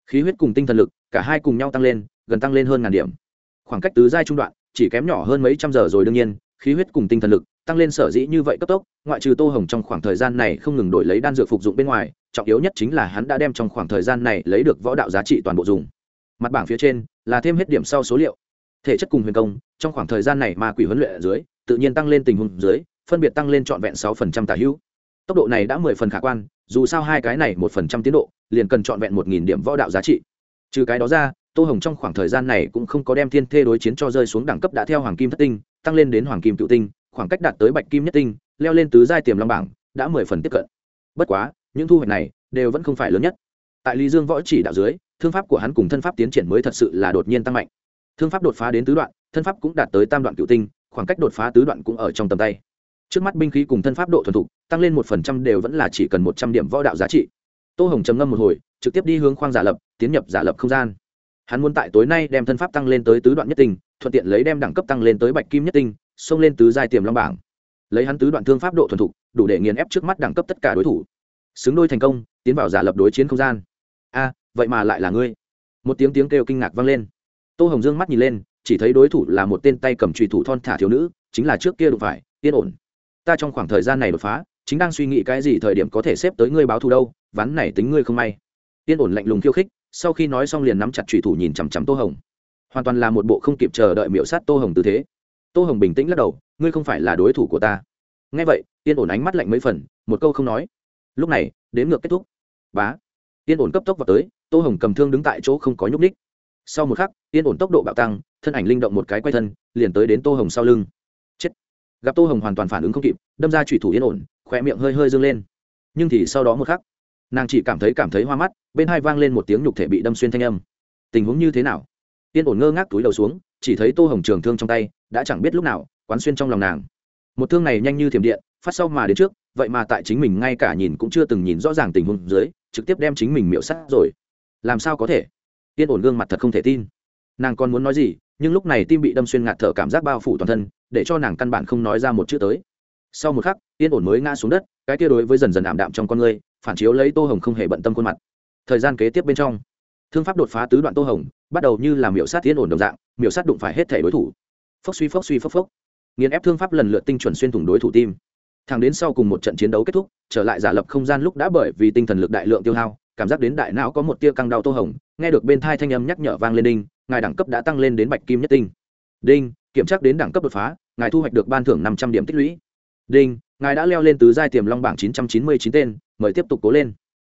khí huyết cùng tinh thần lực, cả hai cùng nhau tăng lên, gần tăng lên hơn ngàn điểm khoảng cách tứ giai trung đoạn, chỉ kém nhỏ hơn mấy trăm giờ rồi đương nhiên, khí huyết cùng tinh thần lực tăng lên sở dĩ như vậy cấp tốc, ngoại trừ tô hồng trong khoảng thời gian này không ngừng đổi lấy đan dược phục dụng bên ngoài, trọng yếu nhất chính là hắn đã đem trong khoảng thời gian này lấy được võ đạo giá trị toàn bộ dùng. Mặt bảng phía trên là thêm hết điểm sau số liệu. Thể chất cùng huyền công, trong khoảng thời gian này ma quỷ huấn luyện ở dưới, tự nhiên tăng lên tình huống dưới, phân biệt tăng lên trọn vẹn sáu phần trăm tả hữu. Tốc độ này đã mười phần khả quan, dù sao hai cái này một phần trăm tiến độ, liền cần trọn vẹn một nghìn điểm võ đạo giá trị. Trừ cái đó ra, tô hồng trong khoảng thời gian này cũng không có đem thiên thê đối chiến cho rơi xuống đẳng cấp đã theo hoàng kim thất tinh, tăng lên đến hoàng kim cựu tinh khoảng cách đạt tới bạch kim nhất tinh, leo lên tứ giai tiềm long bảng, đã mười phần tiếp cận. Bất quá, những thu hoạch này đều vẫn không phải lớn nhất. Tại lý dương võ chỉ đạo dưới, thương pháp của hắn cùng thân pháp tiến triển mới thật sự là đột nhiên tăng mạnh. Thương pháp đột phá đến tứ đoạn, thân pháp cũng đạt tới tam đoạn cựu tinh, khoảng cách đột phá tứ đoạn cũng ở trong tầm tay. Trước mắt binh khí cùng thân pháp độ thuần thục, tăng lên một phần trăm đều vẫn là chỉ cần một trăm điểm võ đạo giá trị. Tô hồng trầm ngâm một hồi, trực tiếp đi hướng khoang giả lập, tiến nhập giả lập không gian. Hắn muốn tại tối nay đem thân pháp tăng lên tới tứ đoạn nhất tinh, thuận tiện lấy đem đẳng cấp tăng lên tới bạch kim nhất tinh xông lên tứ giai tiềm long bảng. Lấy hắn tứ đoạn thương pháp độ thuần thục, đủ để nghiền ép trước mắt đẳng cấp tất cả đối thủ. Xứng đôi thành công, tiến vào giả lập đối chiến không gian. A, vậy mà lại là ngươi. Một tiếng tiếng kêu kinh ngạc vang lên. Tô hồng dương mắt nhìn lên, chỉ thấy đối thủ là một tên tay cầm trùy thủ thon thả thiếu nữ, chính là trước kia đụng phải, yên ổn. Ta trong khoảng thời gian này đột phá, chính đang suy nghĩ cái gì thời điểm có thể xếp tới ngươi báo thù đâu, ván này tính ngươi không may. Yên ổn lạnh lùng khiêu khích, sau khi nói xong liền nắm chặt trùy thủ nhìn chằm chằm tô hồng. Hoàn toàn là một bộ không kịp chờ đợi miễu sát tô hồng tư thế tô hồng bình tĩnh lắc đầu, ngươi không phải là đối thủ của ta. Ngay vậy, yên ổn ánh mắt lạnh mấy phần, một câu không nói. Lúc này, đến ngược kết thúc. Bá. Yên ổn cấp tốc vào tới, tô hồng cầm thương đứng tại chỗ không có nhúc ních sau một khắc, yên ổn tốc độ bạo tăng, thân ảnh linh động một cái quay thân, liền tới đến tô hồng sau lưng. Chết. Gặp tô hồng hoàn toàn phản ứng không kịp, đâm ra trùy thủ yên ổn khỏe miệng hơi hơi dâng lên. Nhưng thì sau đó một khắc, nàng chỉ cảm thấy cảm thấy hoa mắt, bên hai vang lên một tiếng nhục thể bị đâm xuyên thanh âm. Tình huống như thế nào? Yên ổn ngơ ngác túi đầu xuống, chỉ thấy tô hồng trường thương trong tay đã chẳng biết lúc nào, quán xuyên trong lòng nàng. Một thương này nhanh như thiểm điện, phát sau mà đến trước, vậy mà tại chính mình ngay cả nhìn cũng chưa từng nhìn rõ ràng tình huống dưới, trực tiếp đem chính mình miễu sát rồi. Làm sao có thể? Yên ổn gương mặt thật không thể tin. Nàng còn muốn nói gì, nhưng lúc này tim bị đâm xuyên ngạt thở cảm giác bao phủ toàn thân, để cho nàng căn bản không nói ra một chữ tới. Sau một khắc yên ổn mới ngã xuống đất, cái kia đối với dần dần ảm đạm trong con người, phản chiếu lấy tô hồng không hề bận tâm khuôn mặt. Thời gian kế tiếp bên trong, thương pháp đột phá tứ đoạn tô hồng, bắt đầu như là miểu sát yên ổn đồng dạng miểu sát đụng phải hết thể đối thủ phốc suy phốc suy phốc phốc. Nghiền ép thương pháp lần lượt tinh chuẩn xuyên thủng đối thủ tim. Thẳng đến sau cùng một trận chiến đấu kết thúc, trở lại giả lập không gian lúc đã bởi vì tinh thần lực đại lượng tiêu hao, cảm giác đến đại não có một tia căng đau tô hồng, nghe được bên thai thanh âm nhắc nhở vang lên đinh, ngài đẳng cấp đã tăng lên đến bạch kim nhất tinh. Đinh, kiểm tra đến đẳng cấp đột phá, ngài thu hoạch được ban thưởng năm trăm điểm tích lũy. Đinh, ngài đã leo lên tứ giai tiềm long bảng chín trăm chín mươi chín tên, mời tiếp tục cố lên.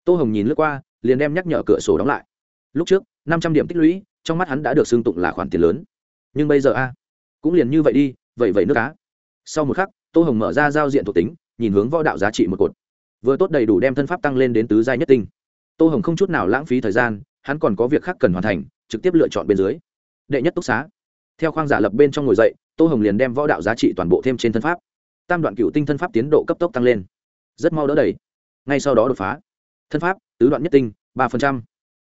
Tô hồng nhìn lướt qua, liền đem nhắc nhở cửa sổ đóng lại. Lúc trước, năm trăm điểm tích lũy, trong mắt hắn đã được xưng tụng là khoản tiền lớn. Nhưng bây giờ a cũng liền như vậy đi vậy vậy nước cá. Sau một khắc, tô hồng mở ra giao diện thuộc tính, nhìn hướng võ đạo giá trị một cột. Vừa tốt đầy đủ đem thân pháp tăng lên đến tứ giai nhất tinh. Tô hồng không chút nào lãng phí thời gian, hắn còn có việc khác cần hoàn thành, trực tiếp lựa chọn bên dưới. Đệ nhất túc xá. Theo khoang giả lập bên trong ngồi dậy, tô hồng liền đem võ đạo giá trị toàn bộ thêm trên thân pháp. Tam đoạn cựu tinh thân pháp tiến độ cấp tốc tăng lên. Rất mau đỡ đầy. Ngay sau đó đột phá. Thân pháp, tứ đoạn nhất tinh, ba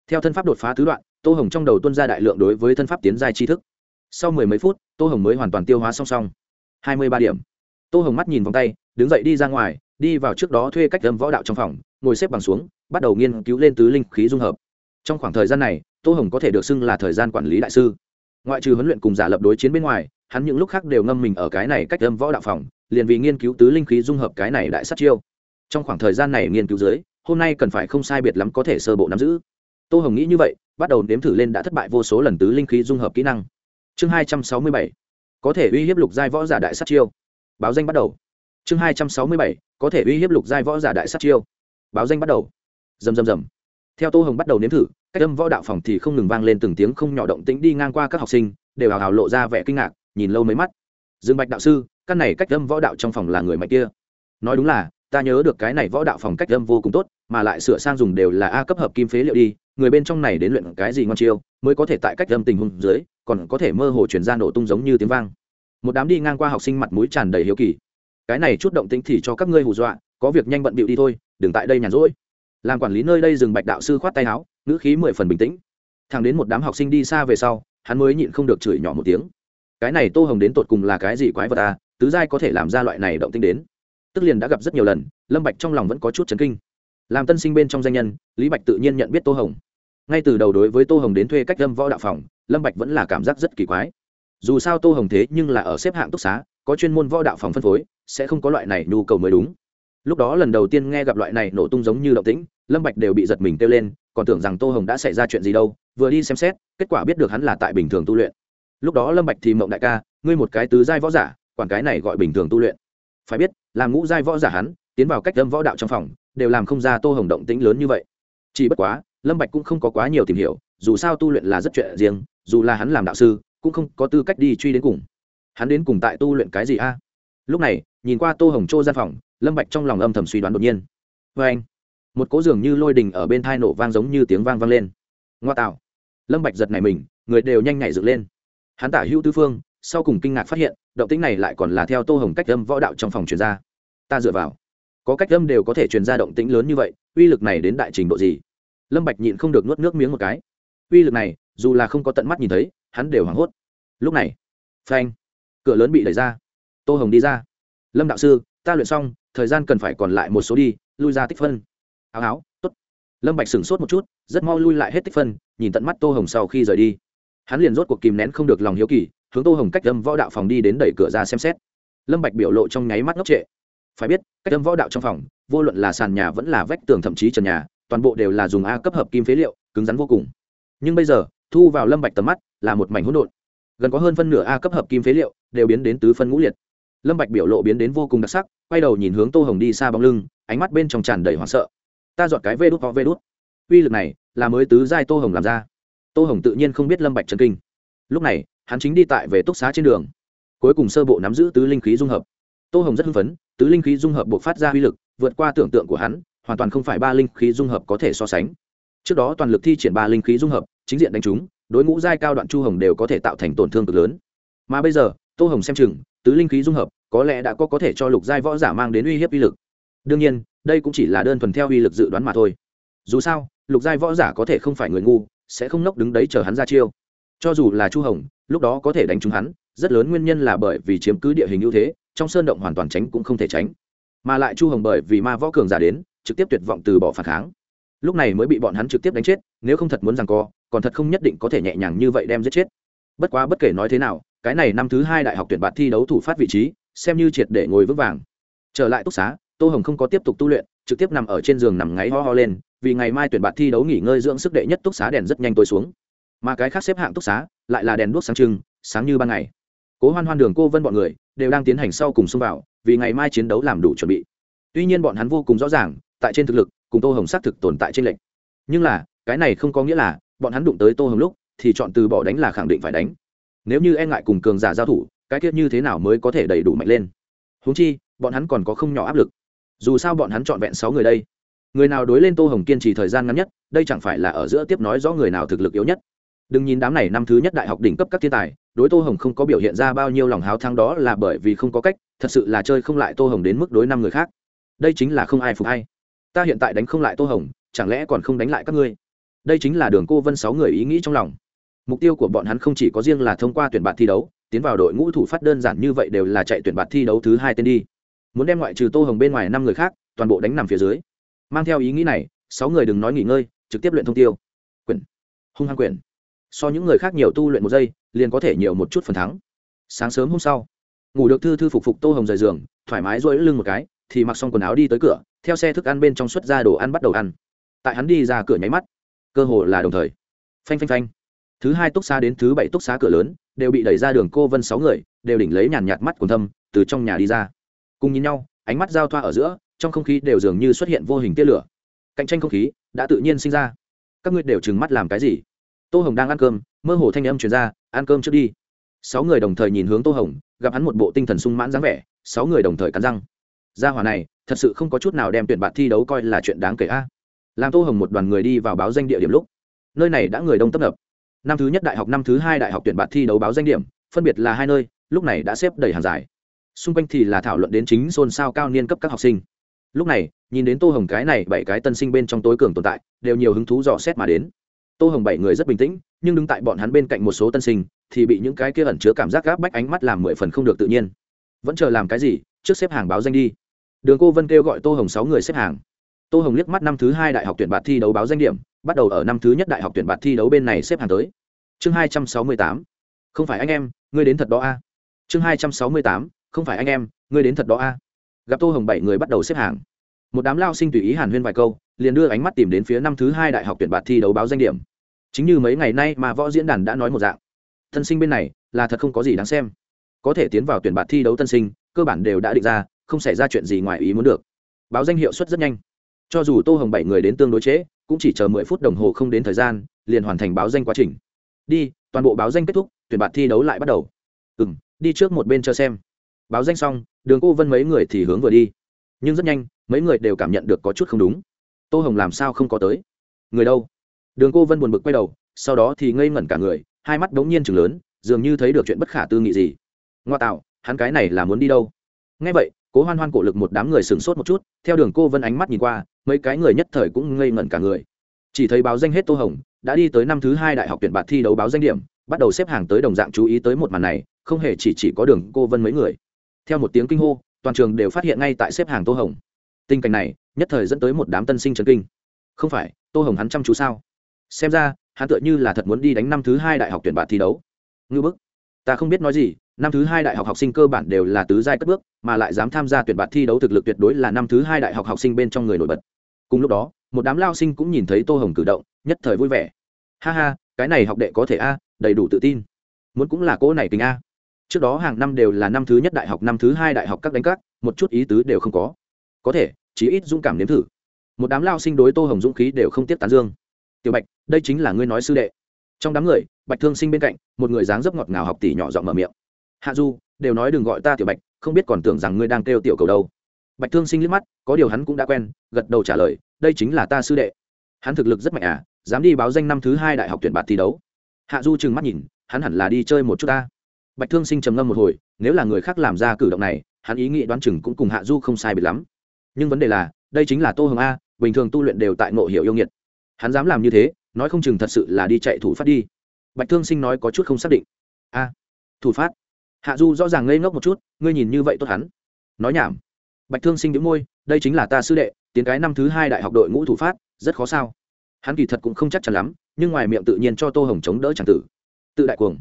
theo thân pháp đột phá tứ đoạn, tô hồng trong đầu tuân ra đại lượng đối với thân pháp tiến giai tri thức sau mười mấy phút, tô hồng mới hoàn toàn tiêu hóa song song. Hai mươi ba điểm. Tô hồng mắt nhìn vòng tay, đứng dậy đi ra ngoài, đi vào trước đó thuê cách âm võ đạo trong phòng, ngồi xếp bằng xuống, bắt đầu nghiên cứu lên tứ linh khí dung hợp. Trong khoảng thời gian này, tô hồng có thể được xưng là thời gian quản lý đại sư. Ngoại trừ huấn luyện cùng giả lập đối chiến bên ngoài, hắn những lúc khác đều ngâm mình ở cái này cách âm võ đạo phòng, liền vì nghiên cứu tứ linh khí dung hợp cái này đại sát chiêu. Trong khoảng thời gian này nghiên cứu dưới, hôm nay cần phải không sai biệt lắm có thể sơ bộ nắm giữ. Tô hồng nghĩ như vậy, bắt đầu nếm thử lên đã thất bại vô số lần tứ linh khí dung hợp kỹ năng chương hai trăm sáu mươi bảy. Có thể uy hiếp lục giai võ giả đại sát chiêu. Báo danh bắt đầu. Chương hai trăm sáu mươi bảy. Có thể uy hiếp lục giai võ giả đại sát chiêu. Báo danh bắt đầu. Rầm rầm rầm. Theo tô hồng bắt đầu nếm thử, cách âm võ đạo phòng thì không ngừng vang lên từng tiếng không nhỏ động tĩnh đi ngang qua các học sinh, đều hào hào lộ ra vẻ kinh ngạc, nhìn lâu mấy mắt. Dương bạch đạo sư, căn này cách âm võ đạo trong phòng là người mạnh kia. Nói đúng là, ta nhớ được cái này võ đạo phòng cách âm vô cùng tốt, mà lại sửa sang dùng đều là a cấp hợp kim phế liệu đi người bên trong này đến luyện cái gì ngon chiêu, mới có thể tại cách âm tình huống dưới, còn có thể mơ hồ chuyển ra nổ tung giống như tiếng vang. Một đám đi ngang qua học sinh mặt mũi tràn đầy hiếu kỳ. Cái này chút động tĩnh thì cho các ngươi hù dọa, có việc nhanh bận bịu đi thôi, đừng tại đây nhàn rỗi. Làm quản lý nơi đây dừng bạch đạo sư khoát tay áo, ngữ khí mười phần bình tĩnh. Thằng đến một đám học sinh đi xa về sau, hắn mới nhịn không được chửi nhỏ một tiếng. Cái này tô hồng đến tột cùng là cái gì quái vật à tứ giai có thể làm ra loại này động tĩnh đến. Tức liền đã gặp rất nhiều lần, lâm bạch trong lòng vẫn có chút chấn kinh. Làm tân sinh bên trong danh nhân, lý bạch tự nhiên nhận biết tô hồng ngay từ đầu đối với tô hồng đến thuê cách lâm võ đạo phòng, lâm bạch vẫn là cảm giác rất kỳ quái. Dù sao tô hồng thế nhưng là ở xếp hạng túc xá, có chuyên môn võ đạo phòng phân phối, sẽ không có loại này nhu cầu mới đúng. Lúc đó lần đầu tiên nghe gặp loại này nổ tung giống như động tĩnh, lâm bạch đều bị giật mình kêu lên, còn tưởng rằng tô hồng đã xảy ra chuyện gì đâu, vừa đi xem xét, kết quả biết được hắn là tại bình thường tu luyện. Lúc đó lâm bạch thì mộng đại ca, ngươi một cái tứ giai võ giả, quản cái này gọi bình thường tu luyện. Phải biết làm ngũ giai võ giả hắn, tiến vào cách lâm võ đạo trong phòng, đều làm không ra tô hồng động tĩnh lớn như vậy. Chỉ bất quá lâm bạch cũng không có quá nhiều tìm hiểu, dù sao tu luyện là rất chuyện riêng, dù là hắn làm đạo sư, cũng không có tư cách đi truy đến cùng. Hắn đến cùng tại tu luyện cái gì a? Lúc này, nhìn qua tô hồng châu gian phòng, lâm bạch trong lòng âm thầm suy đoán đột nhiên. Với anh, một cỗ giường như lôi đình ở bên thai nổ vang giống như tiếng vang vang lên. Ngoa tạo. Lâm bạch giật này mình, người đều nhanh nhảy dựng lên. Hắn tả hữu tư phương, sau cùng kinh ngạc phát hiện, động tĩnh này lại còn là theo tô hồng cách âm võ đạo trong phòng truyền ra. Ta dựa vào. Có cách âm đều có thể truyền ra động tĩnh lớn như vậy, uy lực này đến đại trình độ gì? Lâm bạch nhịn không được nuốt nước miếng một cái. Uy lực này, dù là không có tận mắt nhìn thấy, hắn đều hoảng hốt. Lúc này, phanh, cửa lớn bị đẩy ra. Tô hồng đi ra. Lâm đạo sư, ta luyện xong, thời gian cần phải còn lại một số đi, lui ra tích phân. Áo áo tốt. lâm bạch sửng sốt một chút, rất mau lui lại hết tích phân, nhìn tận mắt tô hồng sau khi rời đi. Hắn liền rốt cuộc kìm nén không được lòng hiếu kỳ, hướng tô hồng cách âm võ đạo phòng đi đến đẩy cửa ra xem xét. Lâm bạch biểu lộ trong nháy mắt ngốc trệ. Phải biết, cách âm võ đạo trong phòng, vô luận là sàn nhà vẫn là vách tường thậm chí trần nhà toàn bộ đều là dùng a cấp hợp kim phế liệu, cứng rắn vô cùng. Nhưng bây giờ, thu vào lâm bạch tầm mắt là một mảnh hỗn độn. Gần có hơn phân nửa a cấp hợp kim phế liệu đều biến đến tứ phân ngũ liệt. Lâm bạch biểu lộ biến đến vô cùng đặc sắc, quay đầu nhìn hướng tô hồng đi xa bóng lưng, ánh mắt bên trong tràn đầy hoảng sợ. Ta dọn cái vê đút có vê đút. Uy lực này là mới tứ giai tô hồng làm ra. Tô hồng tự nhiên không biết lâm bạch chân kinh. Lúc này, hắn chính đi tại về túc xá trên đường. Cuối cùng sơ bộ nắm giữ tứ linh khí dung hợp. Tô hồng rất hưng phấn, tứ linh khí dung hợp buộc phát ra uy lực, vượt qua tưởng tượng của hắn hoàn toàn không phải ba linh khí dung hợp có thể so sánh. Trước đó toàn lực thi triển ba linh khí dung hợp, chính diện đánh chúng, đối ngũ giai cao đoạn chu hồng đều có thể tạo thành tổn thương cực lớn. Mà bây giờ, tô hồng xem chừng, tứ linh khí dung hợp, có lẽ đã có có thể cho lục giai võ giả mang đến uy hiếp uy lực. Đương nhiên, đây cũng chỉ là đơn thuần theo uy lực dự đoán mà thôi. Dù sao, lục giai võ giả có thể không phải người ngu, sẽ không nốc đứng đấy chờ hắn ra chiêu. Cho dù là chu hồng, lúc đó có thể đánh trúng hắn, rất lớn nguyên nhân là bởi vì chiếm cứ địa hình ưu thế, trong sơn động hoàn toàn tránh cũng không thể tránh. Mà lại chu hồng bởi vì ma võ cường giả đến trực tiếp tuyệt vọng từ bỏ phản kháng. Lúc này mới bị bọn hắn trực tiếp đánh chết, nếu không thật muốn rằng co, còn thật không nhất định có thể nhẹ nhàng như vậy đem giết chết. Bất quá bất kể nói thế nào, cái này năm thứ hai đại học tuyển bạt thi đấu thủ phát vị trí, xem như triệt để ngồi vững vàng. Trở lại túc xá, tô hồng không có tiếp tục tu luyện, trực tiếp nằm ở trên giường nằm ngáy ho ho lên, vì ngày mai tuyển bạt thi đấu nghỉ ngơi dưỡng sức đệ nhất túc xá đèn rất nhanh tối xuống. Mà cái khác xếp hạng túc xá, lại là đèn đuốc sáng trưng, sáng như ban ngày. Cố hoan hoan, đường cô vân bọn người đều đang tiến hành sau cùng xung vào, vì ngày mai chiến đấu làm đủ chuẩn bị. Tuy nhiên bọn hắn vô cùng rõ ràng tại trên thực lực, cùng tô hồng xác thực tồn tại trên lệnh nhưng là, cái này không có nghĩa là, bọn hắn đụng tới tô hồng lúc, thì chọn từ bỏ đánh là khẳng định phải đánh. Nếu như e ngại cùng cường giả giao thủ, cái tiết như thế nào mới có thể đầy đủ mạnh lên? Húng chi, bọn hắn còn có không nhỏ áp lực. Dù sao bọn hắn chọn vẹn sáu người đây. Người nào đối lên tô hồng kiên trì thời gian ngắn nhất, đây chẳng phải là ở giữa tiếp nói rõ người nào thực lực yếu nhất. Đừng nhìn đám này năm thứ nhất đại học đỉnh cấp các thiên tài, đối tô hồng không có biểu hiện ra bao nhiêu lòng háo thắng đó là bởi vì không có cách, thật sự là chơi không lại tô hồng đến mức đối năm người khác. Đây chính là không ai phục hay ta hiện tại đánh không lại tô hồng, chẳng lẽ còn không đánh lại các ngươi? Đây chính là đường cô vân sáu người ý nghĩ trong lòng. Mục tiêu của bọn hắn không chỉ có riêng là thông qua tuyển bạn thi đấu, tiến vào đội ngũ thủ phát đơn giản như vậy đều là chạy tuyển bạn thi đấu thứ hai tên đi. Muốn đem ngoại trừ tô hồng bên ngoài năm người khác, toàn bộ đánh nằm phía dưới. Mang theo ý nghĩ này, sáu người đừng nói nghỉ ngơi, trực tiếp luyện thông tiêu. Quyển hung hăng quyển so những người khác nhiều tu luyện một giây, liền có thể nhiều một chút phần thắng. Sáng sớm hôm sau, ngủ được thư thư phục phục tô hồng rời giường, thoải mái rỗi lưng một cái thì mặc xong quần áo đi tới cửa, theo xe thức ăn bên trong xuất ra đồ ăn bắt đầu ăn. Tại hắn đi ra cửa nháy mắt, cơ hồ là đồng thời. Phanh phanh phanh. Thứ hai túc xá đến thứ bảy túc xá cửa lớn, đều bị đẩy ra đường cô vân sáu người, đều đỉnh lấy nhàn nhạt mắt quần thâm, từ trong nhà đi ra. Cùng nhìn nhau, ánh mắt giao thoa ở giữa, trong không khí đều dường như xuất hiện vô hình tia lửa. Cạnh tranh không khí đã tự nhiên sinh ra. Các ngươi đều trừng mắt làm cái gì? Tô hồng đang ăn cơm, mơ hồ thanh âm truyền ra, ăn cơm trước đi. Sáu người đồng thời nhìn hướng tô hồng, gặp hắn một bộ tinh thần sung mãn dáng vẻ, sáu người đồng thời cắn răng gia hỏa này, thật sự không có chút nào đem tuyển bạn thi đấu coi là chuyện đáng kể a. Làm tô hồng một đoàn người đi vào báo danh địa điểm lúc, nơi này đã người đông tấp nập. Năm thứ nhất đại học, năm thứ hai đại học tuyển bạn thi đấu báo danh điểm, phân biệt là hai nơi, lúc này đã xếp đầy hàng dài. Xung quanh thì là thảo luận đến chính xôn xao cao niên cấp các học sinh. Lúc này, nhìn đến tô hồng cái này bảy cái tân sinh bên trong tối cường tồn tại, đều nhiều hứng thú dò xét mà đến. Tô hồng bảy người rất bình tĩnh, nhưng đứng tại bọn hắn bên cạnh một số tân sinh, thì bị những cái kia ẩn chứa cảm giác gáp bách ánh mắt làm mười phần không được tự nhiên. Vẫn chờ làm cái gì trước xếp hàng báo danh đi. Đường cô vân kêu gọi tô hồng sáu người xếp hàng. Tô hồng liếc mắt năm thứ hai đại học tuyển bạt thi đấu báo danh điểm, bắt đầu ở năm thứ nhất đại học tuyển bạt thi đấu bên này xếp hàng tới. Chương hai trăm sáu mươi tám. Không phải anh em, ngươi đến thật đó a. Chương hai trăm sáu mươi tám, không phải anh em, ngươi đến thật đó a. Gặp tô hồng bảy người bắt đầu xếp hàng. Một đám lao sinh tùy ý hàn huyên vài câu, liền đưa ánh mắt tìm đến phía năm thứ hai đại học tuyển bạt thi đấu báo danh điểm. Chính như mấy ngày nay mà võ diễn đàn đã nói một dạng. Tân sinh bên này là thật không có gì đáng xem. Có thể tiến vào tuyển bạt thi đấu tân sinh cơ bản đều đã định ra, không xảy ra chuyện gì ngoài ý muốn được. Báo danh hiệu suất rất nhanh. Cho dù tô hồng bảy người đến tương đối trễ cũng chỉ chờ mười phút đồng hồ không đến thời gian, liền hoàn thành báo danh quá trình. Đi, toàn bộ báo danh kết thúc, tuyển bạn thi đấu lại bắt đầu. Ừ m đi trước một bên chờ xem. Báo danh xong, đường cô vân mấy người thì hướng vừa đi. Nhưng rất nhanh, mấy người đều cảm nhận được có chút không đúng. Tô hồng làm sao không có tới? Người đâu? Đường cô vân buồn bực quay đầu, sau đó thì ngây ngẩn cả người, hai mắt đ ố n g nhiên chừng lớn, dường như thấy được chuyện bất khả tư nghị gì. Ngoa tạo hắn cái này là muốn đi đâu? Ngay vậy, cố hoan hoan cổ lực một đám người sửng sốt một chút, theo đường cô vân ánh mắt nhìn qua, mấy cái người nhất thời cũng ngây ngẩn cả người. Chỉ thấy báo danh hết tô hồng, đã đi tới năm thứ hai đại học tuyển bạt thi đấu báo danh điểm, bắt đầu xếp hàng tới đồng dạng chú ý tới một màn này, không hề chỉ chỉ có đường cô vân mấy người. Theo một tiếng kinh hô, toàn trường đều phát hiện ngay tại xếp hàng tô hồng. Tình cảnh này, nhất thời dẫn tới một đám tân sinh trấn kinh. Không phải, tô hồng hắn chăm chú sao? Xem ra, hắn tựa như là thật muốn đi đánh năm thứ hai đại học tuyển bạn thi đấu. Ngư bức, ta không biết nói gì năm thứ hai đại học học sinh cơ bản đều là tứ giai cất bước, mà lại dám tham gia tuyển bạt thi đấu thực lực tuyệt đối là năm thứ hai đại học học sinh bên trong người nổi bật. Cùng lúc đó, một đám lao sinh cũng nhìn thấy tô hồng cử động, nhất thời vui vẻ. Ha ha, cái này học đệ có thể a, đầy đủ tự tin. Muốn cũng là cỗ này tình a. Trước đó hàng năm đều là năm thứ nhất đại học, năm thứ hai đại học các đánh các một chút ý tứ đều không có. Có thể, chí ít dũng cảm nếm thử. Một đám lao sinh đối tô hồng dũng khí đều không tiếp tán dương. Tiểu bạch, đây chính là ngươi nói sư đệ. Trong đám người, bạch thương sinh bên cạnh, một người dáng dấp ngọt ngào học tỷ nhỏ giọng mở miệng hạ du, đều nói đừng gọi ta tiểu bạch, không biết còn tưởng rằng ngươi đang kêu tiểu cầu đâu. Bạch thương sinh liếc mắt, có điều hắn cũng đã quen, gật đầu trả lời, đây chính là ta sư đệ. Hắn thực lực rất mạnh à dám đi báo danh năm thứ hai đại học tuyển bạt thi đấu. Hạ du trừng mắt nhìn, hắn hẳn là đi chơi một chút ta. Bạch thương sinh trầm ngâm một hồi, nếu là người khác làm ra cử động này, hắn ý nghĩ đoán chừng cũng cùng hạ du không sai biệt lắm. Nhưng vấn đề là, đây chính là tô hồng a, bình thường tu luyện đều tại ngộ hiểu yêu nghiệt. Hắn dám làm như thế, nói không chừng thật sự là đi chạy thủ phát đi. Bạch thương sinh nói có chút không xác định. A, thủ phát hạ du rõ ràng ngây ngốc một chút, ngươi nhìn như vậy tốt hắn. Nói nhảm. Bạch thương sinh đĩu môi, đây chính là ta sư đệ, tiến cái năm thứ hai đại học đội ngũ thủ phát, rất khó sao. Hắn kỳ thật cũng không chắc chắn lắm, nhưng ngoài miệng tự nhiên cho tô hồng chống đỡ c tử. Tự đại cuồng.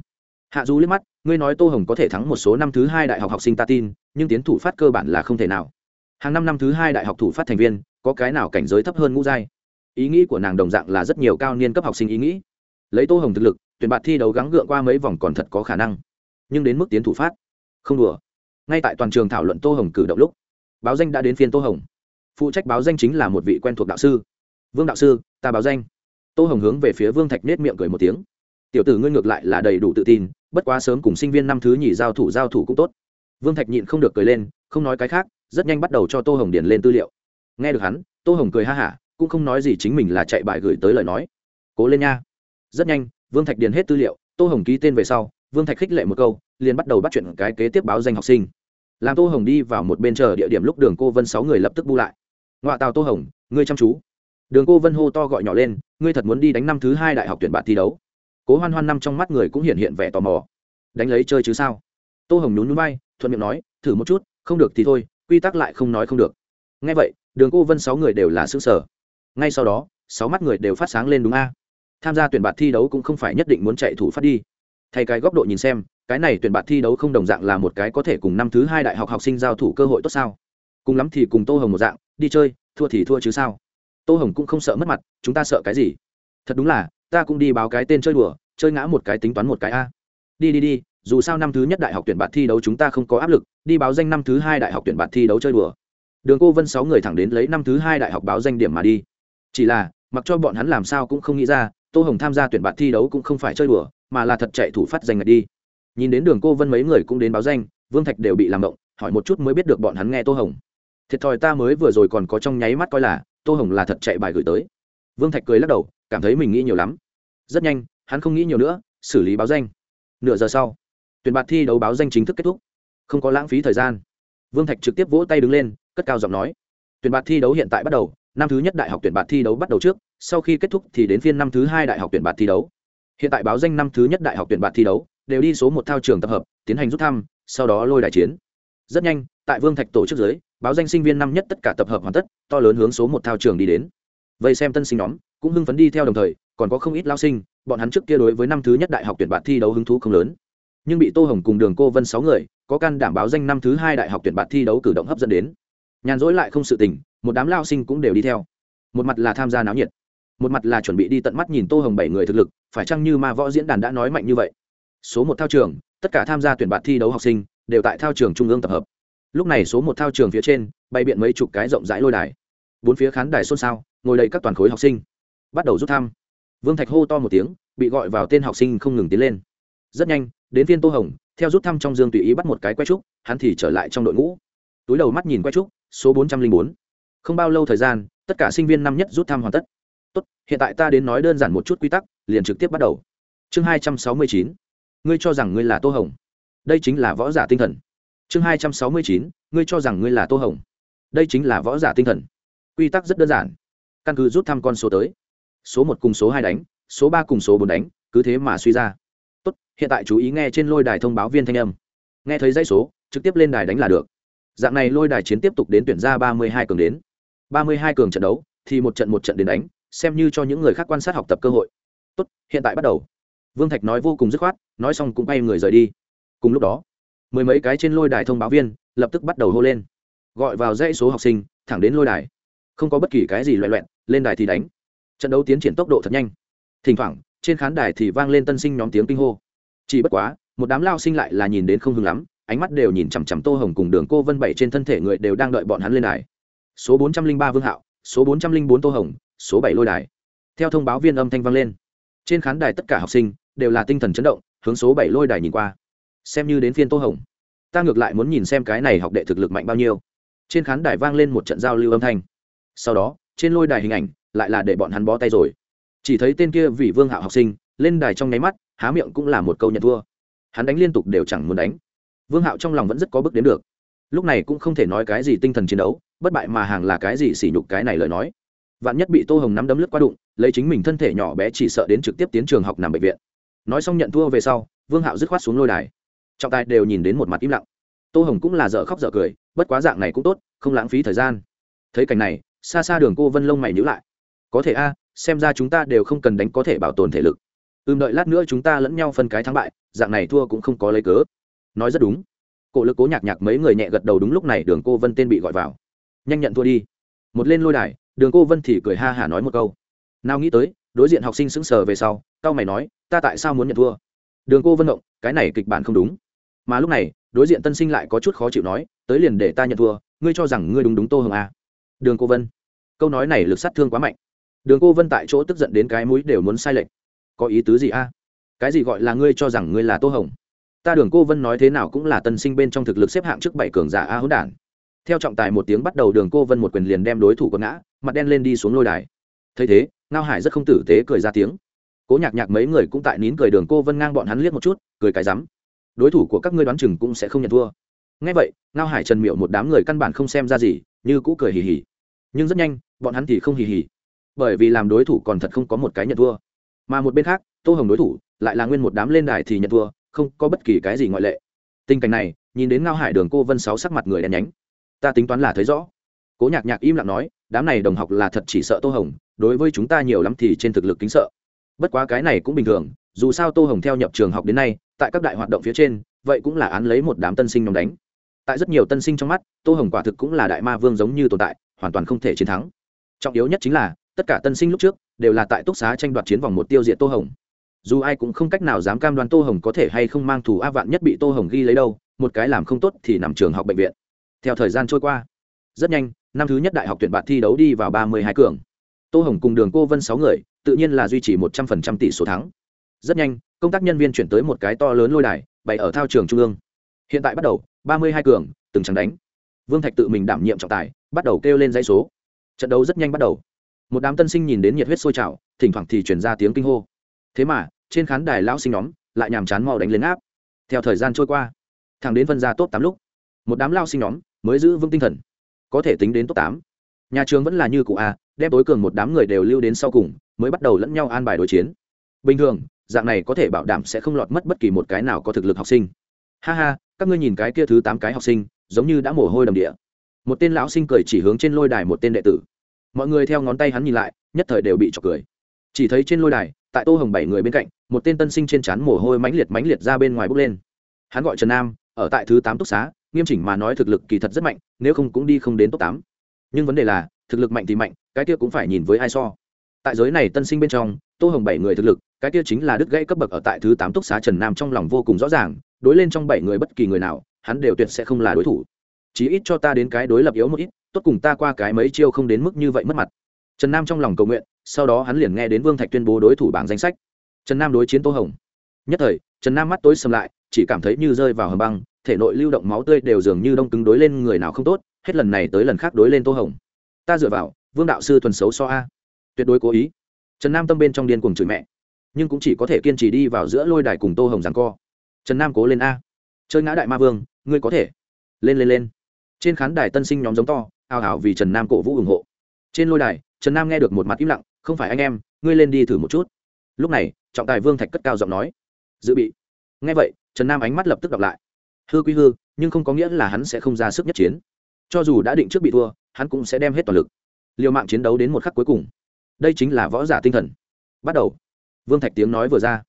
Hạ du liếc mắt, ngươi nói tô hồng có thể thắng một số năm thứ hai đại học học sinh ta tin, nhưng tiến thủ phát cơ bản là không thể nào. Hàng năm năm thứ hai đại học thủ phát thành viên, có cái nào cảnh giới thấp hơn ngũ giai? Ý nghĩ của nàng đồng dạng là rất nhiều cao niên cấp học sinh ý nghĩ. Lấy tô hồng thực lực, tuyển bạt thi đấu gắng gượng qua mấy vòng còn thật có khả năng nhưng đến mức tiến thủ phát. Không đùa. Ngay tại toàn trường thảo luận tô hồng cử động lúc, báo danh đã đến phiên tô hồng. Phụ trách báo danh chính là một vị quen thuộc đạo sư. Vương đạo sư, ta báo danh. Tô hồng hướng về phía vương thạch nết miệng cười một tiếng. Tiểu tử ngươi ngược lại là đầy đủ tự tin, bất quá sớm cùng sinh viên năm thứ nhì giao thủ giao thủ cũng tốt. Vương thạch nhịn không được cười lên, không nói cái khác, rất nhanh bắt đầu cho tô hồng điền lên tư liệu. Nghe được hắn, tô hồng cười ha hả, cũng không nói gì chính mình là chạy bài gửi tới lời nói. Cố lên nha. Rất nhanh, vương thạch điền hết tư liệu, tô hồng ký tên về sau vương thạch khích lệ một câu, liền bắt đầu bắt chuyện cái kế tiếp báo danh học sinh. Làm tô hồng đi vào một bên chờ địa điểm lúc đường cô vân sáu người lập tức bu lại. Ngoại tàu tô hồng, ngươi chăm chú. Đường cô vân hô to gọi nhỏ lên, ngươi thật muốn đi đánh năm thứ hai đại học tuyển bạn thi đấu. Cố hoan hoan năm trong mắt người cũng hiện hiện vẻ tò mò. Đánh lấy chơi chứ sao? Tô hồng nhún núi bay thuận miệng nói, thử một chút, không được thì thôi, quy tắc lại không nói không được. Ngay vậy, đường cô vân sáu người đều là xứ sở ngay sau đó, sáu mắt người đều phát sáng lên đúng a. Tham gia tuyển bạt thi đấu cũng không phải nhất định muốn chạy thủ phát đi thay cái góc độ nhìn xem, cái này tuyển bạn thi đấu không đồng dạng là một cái có thể cùng năm thứ hai đại học học sinh giao thủ cơ hội tốt sao? Cùng lắm thì cùng tô hồng một dạng, đi chơi, thua thì thua chứ sao? Tô hồng cũng không sợ mất mặt, chúng ta sợ cái gì? Thật đúng là, ta cũng đi báo cái tên chơi đùa, chơi ngã một cái tính toán một cái a. Đi đi đi, dù sao năm thứ nhất đại học tuyển bạn thi đấu chúng ta không có áp lực, đi báo danh năm thứ hai đại học tuyển bạn thi đấu chơi đùa. Đường cô vân sáu người thẳng đến lấy năm thứ hai đại học báo danh điểm mà đi. Chỉ là, mặc cho bọn hắn làm sao cũng không nghĩ ra, tô hồng tham gia tuyển bạn thi đấu cũng không phải chơi đùa mà là thật chạy thủ phát danh ngạch đi. Nhìn đến đường cô vân mấy người cũng đến báo danh, vương thạch đều bị làm động, hỏi một chút mới biết được bọn hắn nghe tô hồng. Thiệt thòi ta mới vừa rồi còn có trong nháy mắt coi là, tô hồng là thật chạy bài gửi tới. Vương thạch cười lắc đầu, cảm thấy mình nghĩ nhiều lắm. Rất nhanh, hắn không nghĩ nhiều nữa, xử lý báo danh. Nửa giờ sau, tuyển bạt thi đấu báo danh chính thức kết thúc. Không có lãng phí thời gian. Vương thạch trực tiếp vỗ tay đứng lên, cất cao giọng nói. Tuyển bạt thi đấu hiện tại bắt đầu, năm thứ nhất đại học tuyển bạt thi đấu bắt đầu trước, sau khi kết thúc thì đến phiên năm thứ hai đại học tuyển bạt thi đấu hiện tại báo danh năm thứ nhất đại học tuyển bạn thi đấu, đều đi số một thao trường tập hợp, tiến hành rút thăm, sau đó lôi đại chiến. Rất nhanh, tại vương thạch tổ chức giới, báo danh sinh viên năm nhất tất cả tập hợp hoàn tất, to lớn hướng số một thao trường đi đến. Vậy xem tân sinh nhóm, cũng hưng phấn đi theo đồng thời, còn có không ít lao sinh, bọn hắn trước kia đối với năm thứ nhất đại học tuyển bạn thi đấu hứng thú không lớn. Nhưng bị tô hồng cùng đường cô vân sáu người, có căn đảm báo danh năm thứ hai đại học tuyển bạn thi đấu cử động hấp dẫn đến. Nhàn rỗi lại không sự tình, một đám lao sinh cũng đều đi theo. Một mặt là tham gia náo nhiệt một mặt là chuẩn bị đi tận mắt nhìn tô hồng bảy người thực lực, phải chăng như ma võ diễn đàn đã nói mạnh như vậy? Số một thao trường, tất cả tham gia tuyển bạn thi đấu học sinh, đều tại thao trường trung ương tập hợp. Lúc này số một thao trường phía trên, bay biện mấy chục cái rộng rãi lôi đài. Bốn phía khán đài xôn xao, ngồi đầy các toàn khối học sinh. Bắt đầu rút thăm. Vương thạch hô to một tiếng, bị gọi vào tên học sinh không ngừng tiến lên. Rất nhanh, đến viên tô hồng, theo rút thăm trong dương tùy ý bắt một cái que trúc, hắn thì trở lại trong đội ngũ. Túi đầu mắt nhìn que trúc, số bốn trăm linh bốn. Không bao lâu thời gian, tất cả sinh viên năm nhất rút thăm hoàn tất tốt, hiện tại ta đến nói đơn giản một chút quy tắc, liền trực tiếp bắt đầu. Chương hai trăm sáu mươi chín, ngươi cho rằng ngươi là tô hồng. Đây chính là võ giả tinh thần. Chương hai trăm sáu mươi chín, ngươi cho rằng ngươi là tô hồng. Đây chính là võ giả tinh thần. Quy tắc rất đơn giản. Căn cứ rút thăm con số tới. Số một cùng số hai đánh, số ba cùng số bốn đánh, cứ thế mà suy ra. Tốt, hiện tại chú ý nghe trên lôi đài thông báo viên thanh âm. Nghe thấy dãy số, trực tiếp lên đài đánh là được. Dạng này lôi đài chiến tiếp tục đến tuyển ra ba mươi hai cường đến. ba mươi hai cường trận đấu, thì một trận một trận đến đánh xem như cho những người khác quan sát học tập cơ hội. Tốt, hiện tại bắt đầu. Vương thạch nói vô cùng dứt khoát, nói xong cũng bay người rời đi. Cùng lúc đó, mười mấy cái trên lôi đài thông báo viên lập tức bắt đầu hô lên. Gọi vào dãy số học sinh, thẳng đến lôi đài. Không có bất kỳ cái gì loại loẹn, lên đài thì đánh. Trận đấu tiến triển tốc độ thật nhanh. Thỉnh thoảng, trên khán đài thì vang lên tân sinh nhóm tiếng kinh hô. Chỉ bất quá, một đám lao sinh lại là nhìn đến không hưng lắm, ánh mắt đều nhìn chằm chằm tô hồng cùng đường cô vân bảy trên thân thể người đều đang đợi bọn hắn lên đài. Số bốn trăm linh ba vương hạo, số bốn trăm linh bốn tô hồng số bảy lôi đài. Theo thông báo viên âm thanh vang lên, trên khán đài tất cả học sinh đều là tinh thần chấn động, hướng số bảy lôi đài nhìn qua. Xem như đến phiên tô hồng, ta ngược lại muốn nhìn xem cái này học đệ thực lực mạnh bao nhiêu. Trên khán đài vang lên một trận giao lưu âm thanh. Sau đó, trên lôi đài hình ảnh lại là để bọn hắn bó tay rồi. Chỉ thấy tên kia vì vương hạo học sinh, lên đài trong nháy mắt, há miệng cũng là một câu nhận thua. Hắn đánh liên tục đều chẳng muốn đánh. Vương hạo trong lòng vẫn rất có bước đến được. Lúc này cũng không thể nói cái gì tinh thần chiến đấu, bất bại mà hàng là cái gì sỉ nhục cái này lời nói vạn nhất bị tô hồng nắm đấm lướt qua đụng, lấy chính mình thân thể nhỏ bé chỉ sợ đến trực tiếp tiến trường học nằm bệnh viện. Nói xong nhận thua về sau, vương hạo dứt khoát xuống lôi đài. Trọng tài đều nhìn đến một mặt im lặng. Tô hồng cũng là dở khóc dở cười, bất quá dạng này cũng tốt, không lãng phí thời gian. Thấy cảnh này, xa xa đường cô vân lông mày nhữ lại. Có thể a, xem ra chúng ta đều không cần đánh có thể bảo tồn thể lực. Ưm đợi lát nữa chúng ta lẫn nhau phân cái thắng bại, dạng này thua cũng không có lấy cớ. Nói rất đúng. Cổ lực cố nhạc nhạc mấy người nhẹ gật đầu đúng lúc này đường cô vân tên bị gọi vào. Nhanh nhận thua đi. Một lên lôi đài đường cô vân thì cười ha hả nói một câu. Nào nghĩ tới, đối diện học sinh sững sờ về sau, cao mày nói, ta tại sao muốn nhận thua? Đường cô vân động cái này kịch bản không đúng. Mà lúc này, đối diện tân sinh lại có chút khó chịu nói, tới liền để ta nhận thua, ngươi cho rằng ngươi đúng đúng tô hồng à. đường cô vân, câu nói này lực sát thương quá mạnh. Đường cô vân tại chỗ tức giận đến cái mũi đều muốn sai lệch. Có ý tứ gì a? Cái gì gọi là ngươi cho rằng ngươi là tô hồng? Ta đường cô vân nói thế nào cũng là tân sinh bên trong thực lực xếp hạng trước bảy cường giả a hỗn đản theo trọng tài một tiếng bắt đầu, đường cô vân một quyền liền đem đối thủ quật ngã, mặt đen lên đi xuống lôi đài. Thấy thế, ngao hải rất không tử tế cười ra tiếng. Cố nhạc nhạc mấy người cũng tại nín cười, đường cô vân ngang bọn hắn liếc một chút, cười cái rắm. Đối thủ của các ngươi đoán chừng cũng sẽ không nhận thua. Ngay vậy, ngao hải trần miệu một đám người căn bản không xem ra gì, như cũ cười hì hì. Nhưng rất nhanh, bọn hắn thì không hì hì. Bởi vì làm đối thủ còn thật không có một cái nhận thua. Mà một bên khác, tô hồng đối thủ, lại là nguyên một đám lên đài thì nhận thua, không có bất kỳ cái gì ngoại lệ. Tình cảnh này, nhìn đến ngao hải đường cô vân sáu sắc mặt người đen nhánh ta tính toán là thấy rõ. Cố nhạc nhạc im lặng nói, đám này đồng học là thật chỉ sợ tô hồng, đối với chúng ta nhiều lắm thì trên thực lực kính sợ. Bất quá cái này cũng bình thường, dù sao tô hồng theo nhập trường học đến nay, tại các đại hoạt động phía trên, vậy cũng là án lấy một đám tân sinh nhóm đánh. Tại rất nhiều tân sinh trong mắt, tô hồng quả thực cũng là đại ma vương giống như tồn tại, hoàn toàn không thể chiến thắng. Trọng yếu nhất chính là, tất cả tân sinh lúc trước, đều là tại túc xá tranh đoạt chiến vòng một tiêu diệt tô hồng. Dù ai cũng không cách nào dám cam đoan tô hồng có thể hay không mang thủ a vạn nhất bị tô hồng ghi lấy đâu, một cái làm không tốt thì nằm trường học bệnh viện theo thời gian trôi qua, rất nhanh, năm thứ nhất đại học tuyển bạn thi đấu đi vào ba mươi hai cường. Tô hồng cùng đường cô vân sáu người, tự nhiên là duy trì một trăm phần trăm tỷ số thắng. Rất nhanh, công tác nhân viên chuyển tới một cái to lớn lôi đài, bày ở thao trường trung ương. Hiện tại bắt đầu, ba mươi hai cường, từng trắng đánh. Vương thạch tự mình đảm nhiệm trọng tài, bắt đầu kêu lên dãy số. Trận đấu rất nhanh bắt đầu. Một đám tân sinh nhìn đến nhiệt huyết sôi trào, thỉnh thoảng thì chuyển ra tiếng kinh hô. Thế mà, trên khán đài lão sinh nhóm lại nhàm chán mau đánh lên áp. Theo thời gian trôi qua, thẳng đến phân ra top tám lúc, một đám lao sinh nhóm mới giữ vững tinh thần. Có thể tính đến top tám. Nhà trường vẫn là như cụ a à, đem tối cường một đám người đều lưu đến sau cùng, mới bắt đầu lẫn nhau an bài đối chiến. Bình thường, dạng này có thể bảo đảm sẽ không lọt mất bất kỳ một cái nào có thực lực học sinh. Ha ha, các ngươi nhìn cái kia thứ tám cái học sinh, giống như đã mồ hôi đầm địa. Một tên lão sinh cười chỉ hướng trên lôi đài một tên đệ tử. Mọi người theo ngón tay hắn nhìn lại, nhất thời đều bị trọc cười. Chỉ thấy trên lôi đài, tại tô hồng bảy người bên cạnh, một tên tân sinh trên trán mồ hôi mãnh liệt mãnh liệt ra bên ngoài bước lên. Hắn gọi trần nam, ở tại thứ tám túc xá nghiêm chỉnh mà nói thực lực kỳ thật rất mạnh, nếu không cũng đi không đến top tám. Nhưng vấn đề là, thực lực mạnh thì mạnh, cái kia cũng phải nhìn với ai so. Tại giới này tân sinh bên trong, tô hồng bảy người thực lực, cái kia chính là đứt gãy cấp bậc ở tại thứ tám túc xá trần nam trong lòng vô cùng rõ ràng, đối lên trong bảy người bất kỳ người nào, hắn đều tuyệt sẽ không là đối thủ. Chí ít cho ta đến cái đối lập yếu một ít, tốt cùng ta qua cái mấy chiêu không đến mức như vậy mất mặt. Trần nam trong lòng cầu nguyện, sau đó hắn liền nghe đến vương thạch tuyên bố đối thủ bảng danh sách. Trần nam đối chiến tô hồng. Nhất thời, trần nam mắt tối sầm lại, chỉ cảm thấy như rơi vào hầm băng thể nội lưu động máu tươi đều dường như đông cứng đối lên người nào không tốt, hết lần này tới lần khác đối lên tô hồng. Ta dựa vào, vương đạo sư thuần xấu so a. Tuyệt đối cố ý. Trần nam tâm bên trong điên cuồng chửi mẹ. Nhưng cũng chỉ có thể kiên trì đi vào giữa lôi đài cùng tô hồng rằng co. Trần nam cố lên a. Chơi ngã đại ma vương, ngươi có thể. Lên lên lên. Trên khán đài tân sinh nhóm giống to ào ào vì trần nam cổ vũ ủng hộ. Trên lôi đài, trần nam nghe được một mặt im lặng, không phải anh em, ngươi lên đi thử một chút. Lúc này, trọng tài vương thạch cất cao giọng nói. Dự bị. Nghe vậy, trần nam ánh mắt lập tức đọc lại hư quy hư, nhưng không có nghĩa là hắn sẽ không ra sức nhất chiến. Cho dù đã định trước bị thua, hắn cũng sẽ đem hết toàn lực. Liều mạng chiến đấu đến một khắc cuối cùng. Đây chính là võ giả tinh thần. Bắt đầu. Vương thạch tiếng nói vừa ra.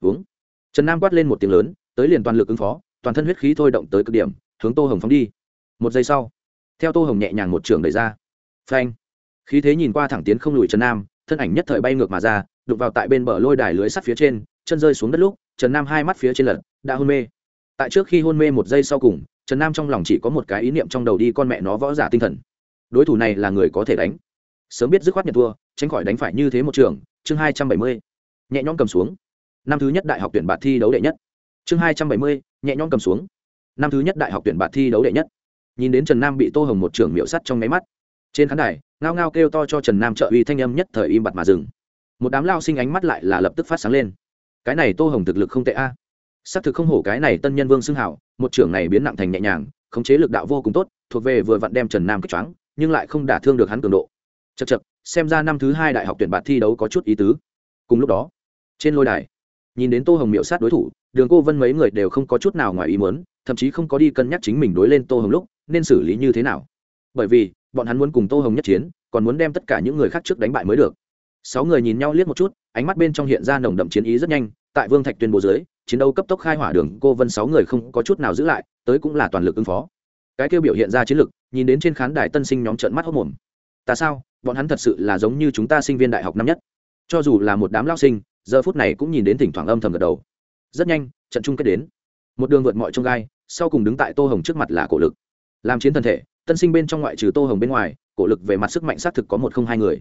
Uống trần nam quát lên một tiếng lớn, tới liền toàn lực ứng phó, toàn thân huyết khí thôi động tới cực điểm, hướng tô hồng phóng đi. Một giây sau, theo tô hồng nhẹ nhàng một trường đẩy ra. Phanh. Khí thế nhìn qua thẳng tiến không lùi trần nam, thân ảnh nhất thời bay ngược mà ra, đụng vào tại bên bờ lôi đài lưới sắt phía trên, chân rơi xuống đất lúc, trần nam hai mắt phía trên lật, đã hôn mê tại trước khi hôn mê một giây sau cùng, trần nam trong lòng chỉ có một cái ý niệm trong đầu đi con mẹ nó võ giả tinh thần. Đối thủ này là người có thể đánh. Sớm biết dứt khoát nhận thua, tránh khỏi đánh phải như thế một trường, chương hai trăm bảy mươi, nhẹ nhõm cầm xuống. Năm thứ nhất đại học tuyển bạt thi đấu đệ nhất. Chương hai trăm bảy mươi, nhẹ nhõm cầm xuống. Năm thứ nhất đại học tuyển bạt thi đấu đệ nhất. Nhìn đến trần nam bị tô hồng một trường miệu sắt trong máy mắt, trên khán đài, ngao ngao kêu to cho trần nam trợ uy thanh âm nhất thời im bặt mà dừng. Một đám lao sinh ánh mắt lại là lập tức phát sáng lên. Cái này tô hồng thực lực không tệ a xác thực không hổ cái này tân nhân vương xưng hảo, một trưởng này biến nặng thành nhẹ nhàng, khống chế lực đạo vô cùng tốt, thuộc về vừa vặn đem trần nam kích choáng, nhưng lại không đả thương được hắn cường độ. Chật chật xem ra năm thứ hai đại học tuyển bạt thi đấu có chút ý tứ. Cùng lúc đó, trên lôi đài, nhìn đến tô hồng miệu sát đối thủ, đường cô vân mấy người đều không có chút nào ngoài ý muốn, thậm chí không có đi cân nhắc chính mình đối lên tô hồng lúc nên xử lý như thế nào. Bởi vì, bọn hắn muốn cùng tô hồng nhất chiến, còn muốn đem tất cả những người khác trước đánh bại mới được. Sáu người nhìn nhau liếc một chút, ánh mắt bên trong hiện ra nồng đậm chiến ý rất nhanh, tại vương thạch tuyên bố dưới chiến đấu cấp tốc khai hỏa đường, cô vân sáu người không có chút nào giữ lại, tới cũng là toàn lực ứng phó. Cái kêu biểu hiện ra chiến lực, nhìn đến trên khán đài tân sinh nhóm trận mắt hốc mồm. Ta sao? Bọn hắn thật sự là giống như chúng ta sinh viên đại học năm nhất. Cho dù là một đám lao sinh, giờ phút này cũng nhìn đến thỉnh thoảng âm thầm gật đầu. Rất nhanh, trận chung kết đến. Một đường vượt mọi trông gai, sau cùng đứng tại tô hồng trước mặt là cổ lực. Làm chiến thân thể, tân sinh bên trong ngoại trừ tô hồng bên ngoài, cổ lực về mặt sức mạnh xác thực có một không hai người.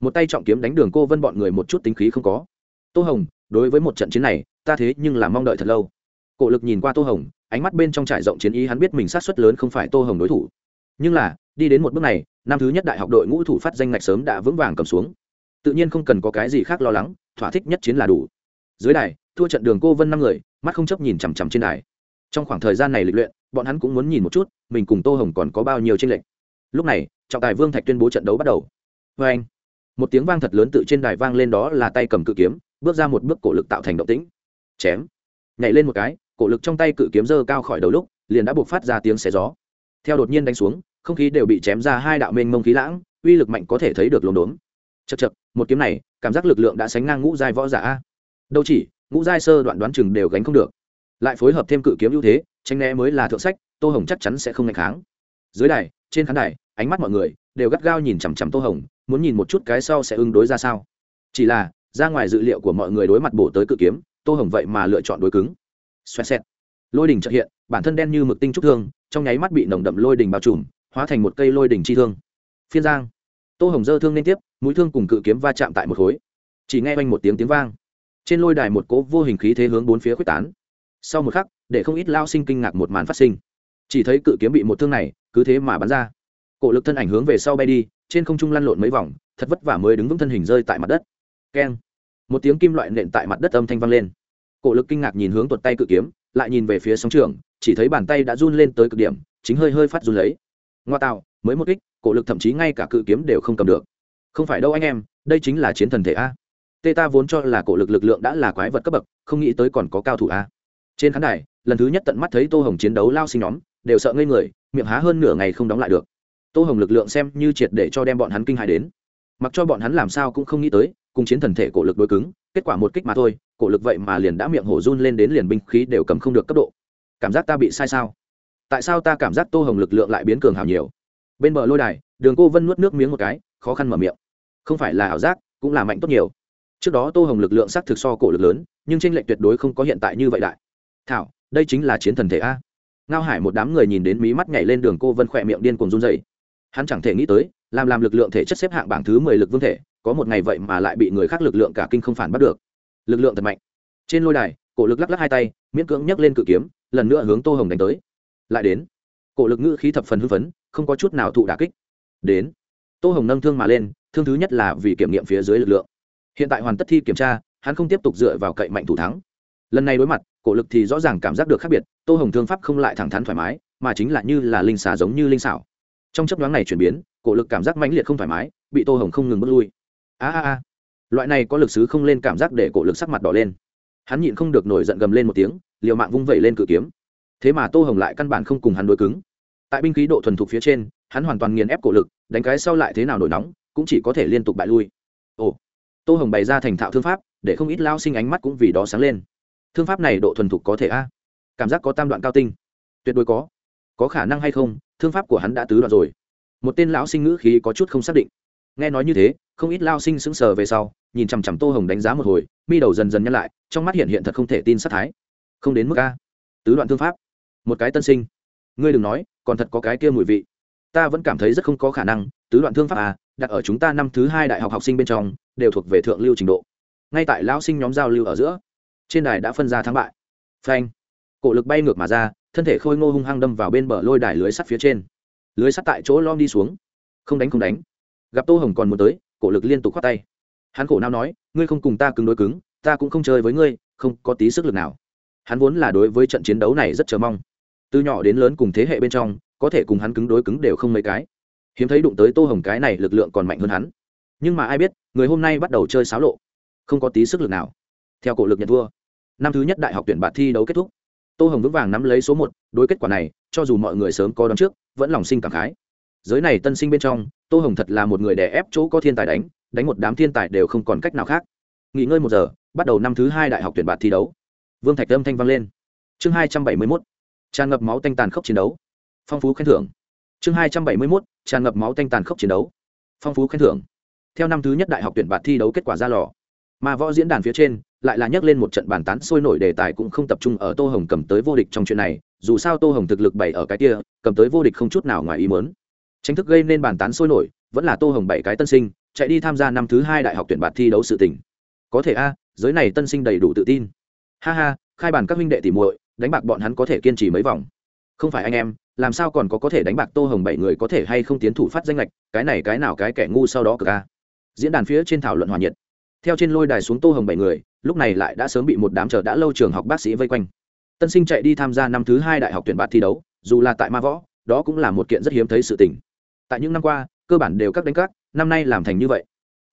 Một tay trọng kiếm đánh đường cô vân bọn người một chút tính khí không có. Tô hồng, đối với một trận chiến này ta thế nhưng là mong đợi thật lâu. Cổ lực nhìn qua tô hồng, ánh mắt bên trong trải rộng chiến ý hắn biết mình sát xuất lớn không phải tô hồng đối thủ. Nhưng là, đi đến một bước này, năm thứ nhất đại học đội ngũ thủ phát danh ngạch sớm đã vững vàng cầm xuống. Tự nhiên không cần có cái gì khác lo lắng, thỏa thích nhất chiến là đủ. Dưới đài, thua trận đường cô vân năm người, mắt không chấp nhìn chằm chằm trên đài. Trong khoảng thời gian này lịch luyện, bọn hắn cũng muốn nhìn một chút, mình cùng tô hồng còn có bao nhiêu tranh lệch. Lúc này, trọng tài vương thạch tuyên bố trận đấu bắt đầu. Vê anh một tiếng vang thật lớn tự trên đài vang lên đó là tay cầm cự kiếm, bước ra một bước cổ lực tạo thành động tĩnh chém. Nhảy lên một cái, cổ lực trong tay cự kiếm dơ cao khỏi đầu lúc, liền đã buộc phát ra tiếng xé gió. Theo đột nhiên đánh xuống, không khí đều bị chém ra hai đạo mênh mông khí lãng, uy lực mạnh có thể thấy được lồn đốn chật chật một kiếm này, cảm giác lực lượng đã sánh ngang ngũ giai võ giả đâu chỉ, ngũ giai sơ đoạn đoán chừng đều gánh không được. Lại phối hợp thêm cự kiếm ưu thế tranh né mới là thượng sách, tô hồng chắc chắn sẽ không ngày kháng. Dưới đài, trên khán đài, ánh mắt mọi người đều gắt gao nhìn chằm chằm tô hồng, muốn nhìn một chút cái sau sẽ ứng đối ra sao. Chỉ là, ra ngoài dự liệu của mọi người đối mặt bổ tới cự kiếm tô hồng vậy mà lựa chọn đối cứng. Xoẹt xẹt. Lôi đình trợ hiện, bản thân đen như mực tinh trúc thương, trong nháy mắt bị nồng đậm lôi đình bao trùm, hóa thành một cây lôi đình chi thương. Phiên giang. Tô hồng dơ thương liên tiếp, mũi thương cùng cự kiếm va chạm tại một khối. Chỉ nghe quanh một tiếng tiếng vang. Trên lôi đài một cỗ vô hình khí thế hướng bốn phía quyết tán. Sau một khắc, để không ít lao sinh kinh ngạc một màn phát sinh. Chỉ thấy cự kiếm bị một thương này, cứ thế mà bắn ra. Cổ lực thân ảnh hướng về sau bay đi, trên không trung lăn lộn mấy vòng, thật vất vả mới đứng vững thân hình rơi tại mặt đất. Keng một tiếng kim loại nện tại mặt đất âm thanh vang lên. Cổ lực kinh ngạc nhìn hướng tuột tay cự kiếm, lại nhìn về phía sóng trường, chỉ thấy bàn tay đã run lên tới cực điểm, chính hơi hơi phát run lấy. Ngoa tạo, mới một kích, cổ lực thậm chí ngay cả cự kiếm đều không cầm được. Không phải đâu anh em, đây chính là chiến thần thể a. Tê ta vốn cho là cổ lực lực lượng đã là quái vật cấp bậc, không nghĩ tới còn có cao thủ a. Trên khán đài, lần thứ nhất tận mắt thấy tô hồng chiến đấu lao sinh nhóm, đều sợ ngây người, miệng há hơn nửa ngày không đóng lại được. Tô hồng lực lượng xem như triệt để cho đem bọn hắn kinh hài đến. Mặc cho bọn hắn làm sao cũng không nghĩ tới cùng chiến thần thể cổ lực đối cứng, kết quả một kích mà thôi, cổ lực vậy mà liền đã miệng hổ run lên đến liền binh khí đều cầm không được cấp độ. Cảm giác ta bị sai sao? Tại sao ta cảm giác tô hồng lực lượng lại biến cường hào nhiều? Bên bờ lôi đài, đường cô vân nuốt nước miếng một cái, khó khăn mở miệng. Không phải là ảo giác, cũng là mạnh tốt nhiều. Trước đó tô hồng lực lượng xác thực so cổ lực lớn, nhưng tranh lệch tuyệt đối không có hiện tại như vậy đại. Thảo, đây chính là chiến thần thể a. Ngao hải một đám người nhìn đến mí mắt nhảy lên đường cô vân khỏe miệng điên cùng run dày hắn chẳng thể nghĩ tới, làm làm lực lượng thể chất xếp hạng bảng thứ mười lực vương thể có một ngày vậy mà lại bị người khác lực lượng cả kinh không phản bắt được. Lực lượng thật mạnh. Trên lôi đài, cổ lực lắc lắc hai tay, miễn cưỡng nhấc lên cự kiếm, lần nữa hướng tô hồng đánh tới. Lại đến. Cổ lực ngữ khí thập phần hưng phấn, không có chút nào thụ đà kích. Đến. Tô hồng nâng thương mà lên, thương thứ nhất là vì kiểm nghiệm phía dưới lực lượng. Hiện tại hoàn tất thi kiểm tra, hắn không tiếp tục dựa vào cậy mạnh thủ thắng. Lần này đối mặt, cổ lực thì rõ ràng cảm giác được khác biệt, tô hồng thương pháp không lại thẳng thắn thoải mái, mà chính là như là linh xà giống như linh xảo. Trong chấp đoán này chuyển biến, cổ lực cảm giác mãnh liệt không thoải mái, bị tô hồng không ngừng bước lui a a a. Loại này có lực sứ không lên cảm giác để cổ lực sắc mặt đỏ lên. Hắn nhịn không được nổi giận gầm lên một tiếng, liều mạng vung vẩy lên cự kiếm. Thế mà tô hồng lại căn bản không cùng hắn đối cứng. Tại binh khí độ thuần thục phía trên, hắn hoàn toàn nghiền ép cổ lực, đánh cái sau lại thế nào nổi nóng, cũng chỉ có thể liên tục bại lui. Ồ. Tô hồng bày ra thành thạo thương pháp, để không ít lao sinh ánh mắt cũng vì đó sáng lên. Thương pháp này độ thuần thục có thể a? Cảm giác có tam đoạn cao tinh. Tuyệt đối có. Có khả năng hay không, thương pháp của hắn đã tứ đoạn rồi. Một tên lão sinh ngữ khí có chút không xác định nghe nói như thế, không ít lao sinh sững sờ về sau, nhìn chằm chằm tô hồng đánh giá một hồi, mi đầu dần dần nhăn lại, trong mắt hiện hiện thật không thể tin sát thái. Không đến mức a. Tứ đoạn thương pháp. Một cái tân sinh. Ngươi đừng nói, còn thật có cái kia mùi vị. Ta vẫn cảm thấy rất không có khả năng, tứ đoạn thương pháp a đặt ở chúng ta năm thứ hai đại học học sinh bên trong, đều thuộc về thượng lưu trình độ. Ngay tại lão sinh nhóm giao lưu ở giữa, trên đài đã phân ra thắng bại. Phanh. Cổ lực bay ngược mà ra, thân thể khôi ngô hung hăng đâm vào bên bờ lôi đài lưới sắt phía trên. Lưới sắt tại chỗ lom đi xuống. Không đánh không đánh gặp tô hồng còn muốn tới, cổ lực liên tục khoát tay. Hắn khổ nào nói, ngươi không cùng ta cứng đối cứng, ta cũng không chơi với ngươi, không có tí sức lực nào. Hắn vốn là đối với trận chiến đấu này rất chờ mong. Từ nhỏ đến lớn cùng thế hệ bên trong, có thể cùng hắn cứng đối cứng đều không mấy cái. Hiếm thấy đụng tới tô hồng cái này lực lượng còn mạnh hơn hắn. Nhưng mà ai biết, người hôm nay bắt đầu chơi xáo lộ, không có tí sức lực nào. Theo cổ lực nhận thua, năm thứ nhất đại học tuyển bạt thi đấu kết thúc, tô hồng vững vàng nắm lấy số một. Đối kết quả này, cho dù mọi người sớm có đón trước, vẫn lòng sinh cảm khái. Giới này tân sinh bên trong tô hồng thật là một người đè ép chỗ có thiên tài đánh đánh một đám thiên tài đều không còn cách nào khác. Nghỉ ngơi một giờ, bắt đầu năm thứ hai đại học tuyển bạt thi đấu. Vương thạch âm thanh vang lên. Chương hai trăm bảy mươi mốt, tràn ngập máu tanh tàn khốc chiến đấu. Phong phú khen thưởng. Chương hai trăm bảy mươi mốt, tràn ngập máu tanh tàn khốc chiến đấu. Phong phú khen thưởng. Theo năm thứ nhất đại học tuyển bạt thi đấu kết quả ra lò, mà võ diễn đàn phía trên lại là nhắc lên một trận bàn tán sôi nổi đề tài cũng không tập trung ở tô hồng cầm tới vô địch trong chuyện này, dù sao tô hồng thực lực bảy ở cái kia, cầm tới vô địch không chút nào ngoài ý mớn tranh thức gây nên bàn tán sôi nổi, vẫn là tô hồng bảy cái tân sinh, chạy đi tham gia năm thứ hai đại học tuyển bạt thi đấu sự tỉnh có thể a, giới này tân sinh đầy đủ tự tin. Ha ha, khai bàn các huynh đệ tỉ muội, đánh bạc bọn hắn có thể kiên trì mấy vòng. Không phải anh em, làm sao còn có có thể đánh bạc tô hồng bảy người có thể hay không tiến thủ phát danh lệch, cái này cái nào cái kẻ ngu sau đó cực a. Diễn đàn phía trên thảo luận hòa nhiệt. Theo trên lôi đài xuống tô hồng bảy người, lúc này lại đã sớm bị một đám chờ đã lâu trường học bác sĩ vây quanh. Tân sinh chạy đi tham gia năm thứ hai đại học tuyển bạt thi đấu, dù là tại ma võ, đó cũng là một kiện rất hiếm thấy sự tình tại những năm qua, cơ bản đều các đánh các, năm nay làm thành như vậy.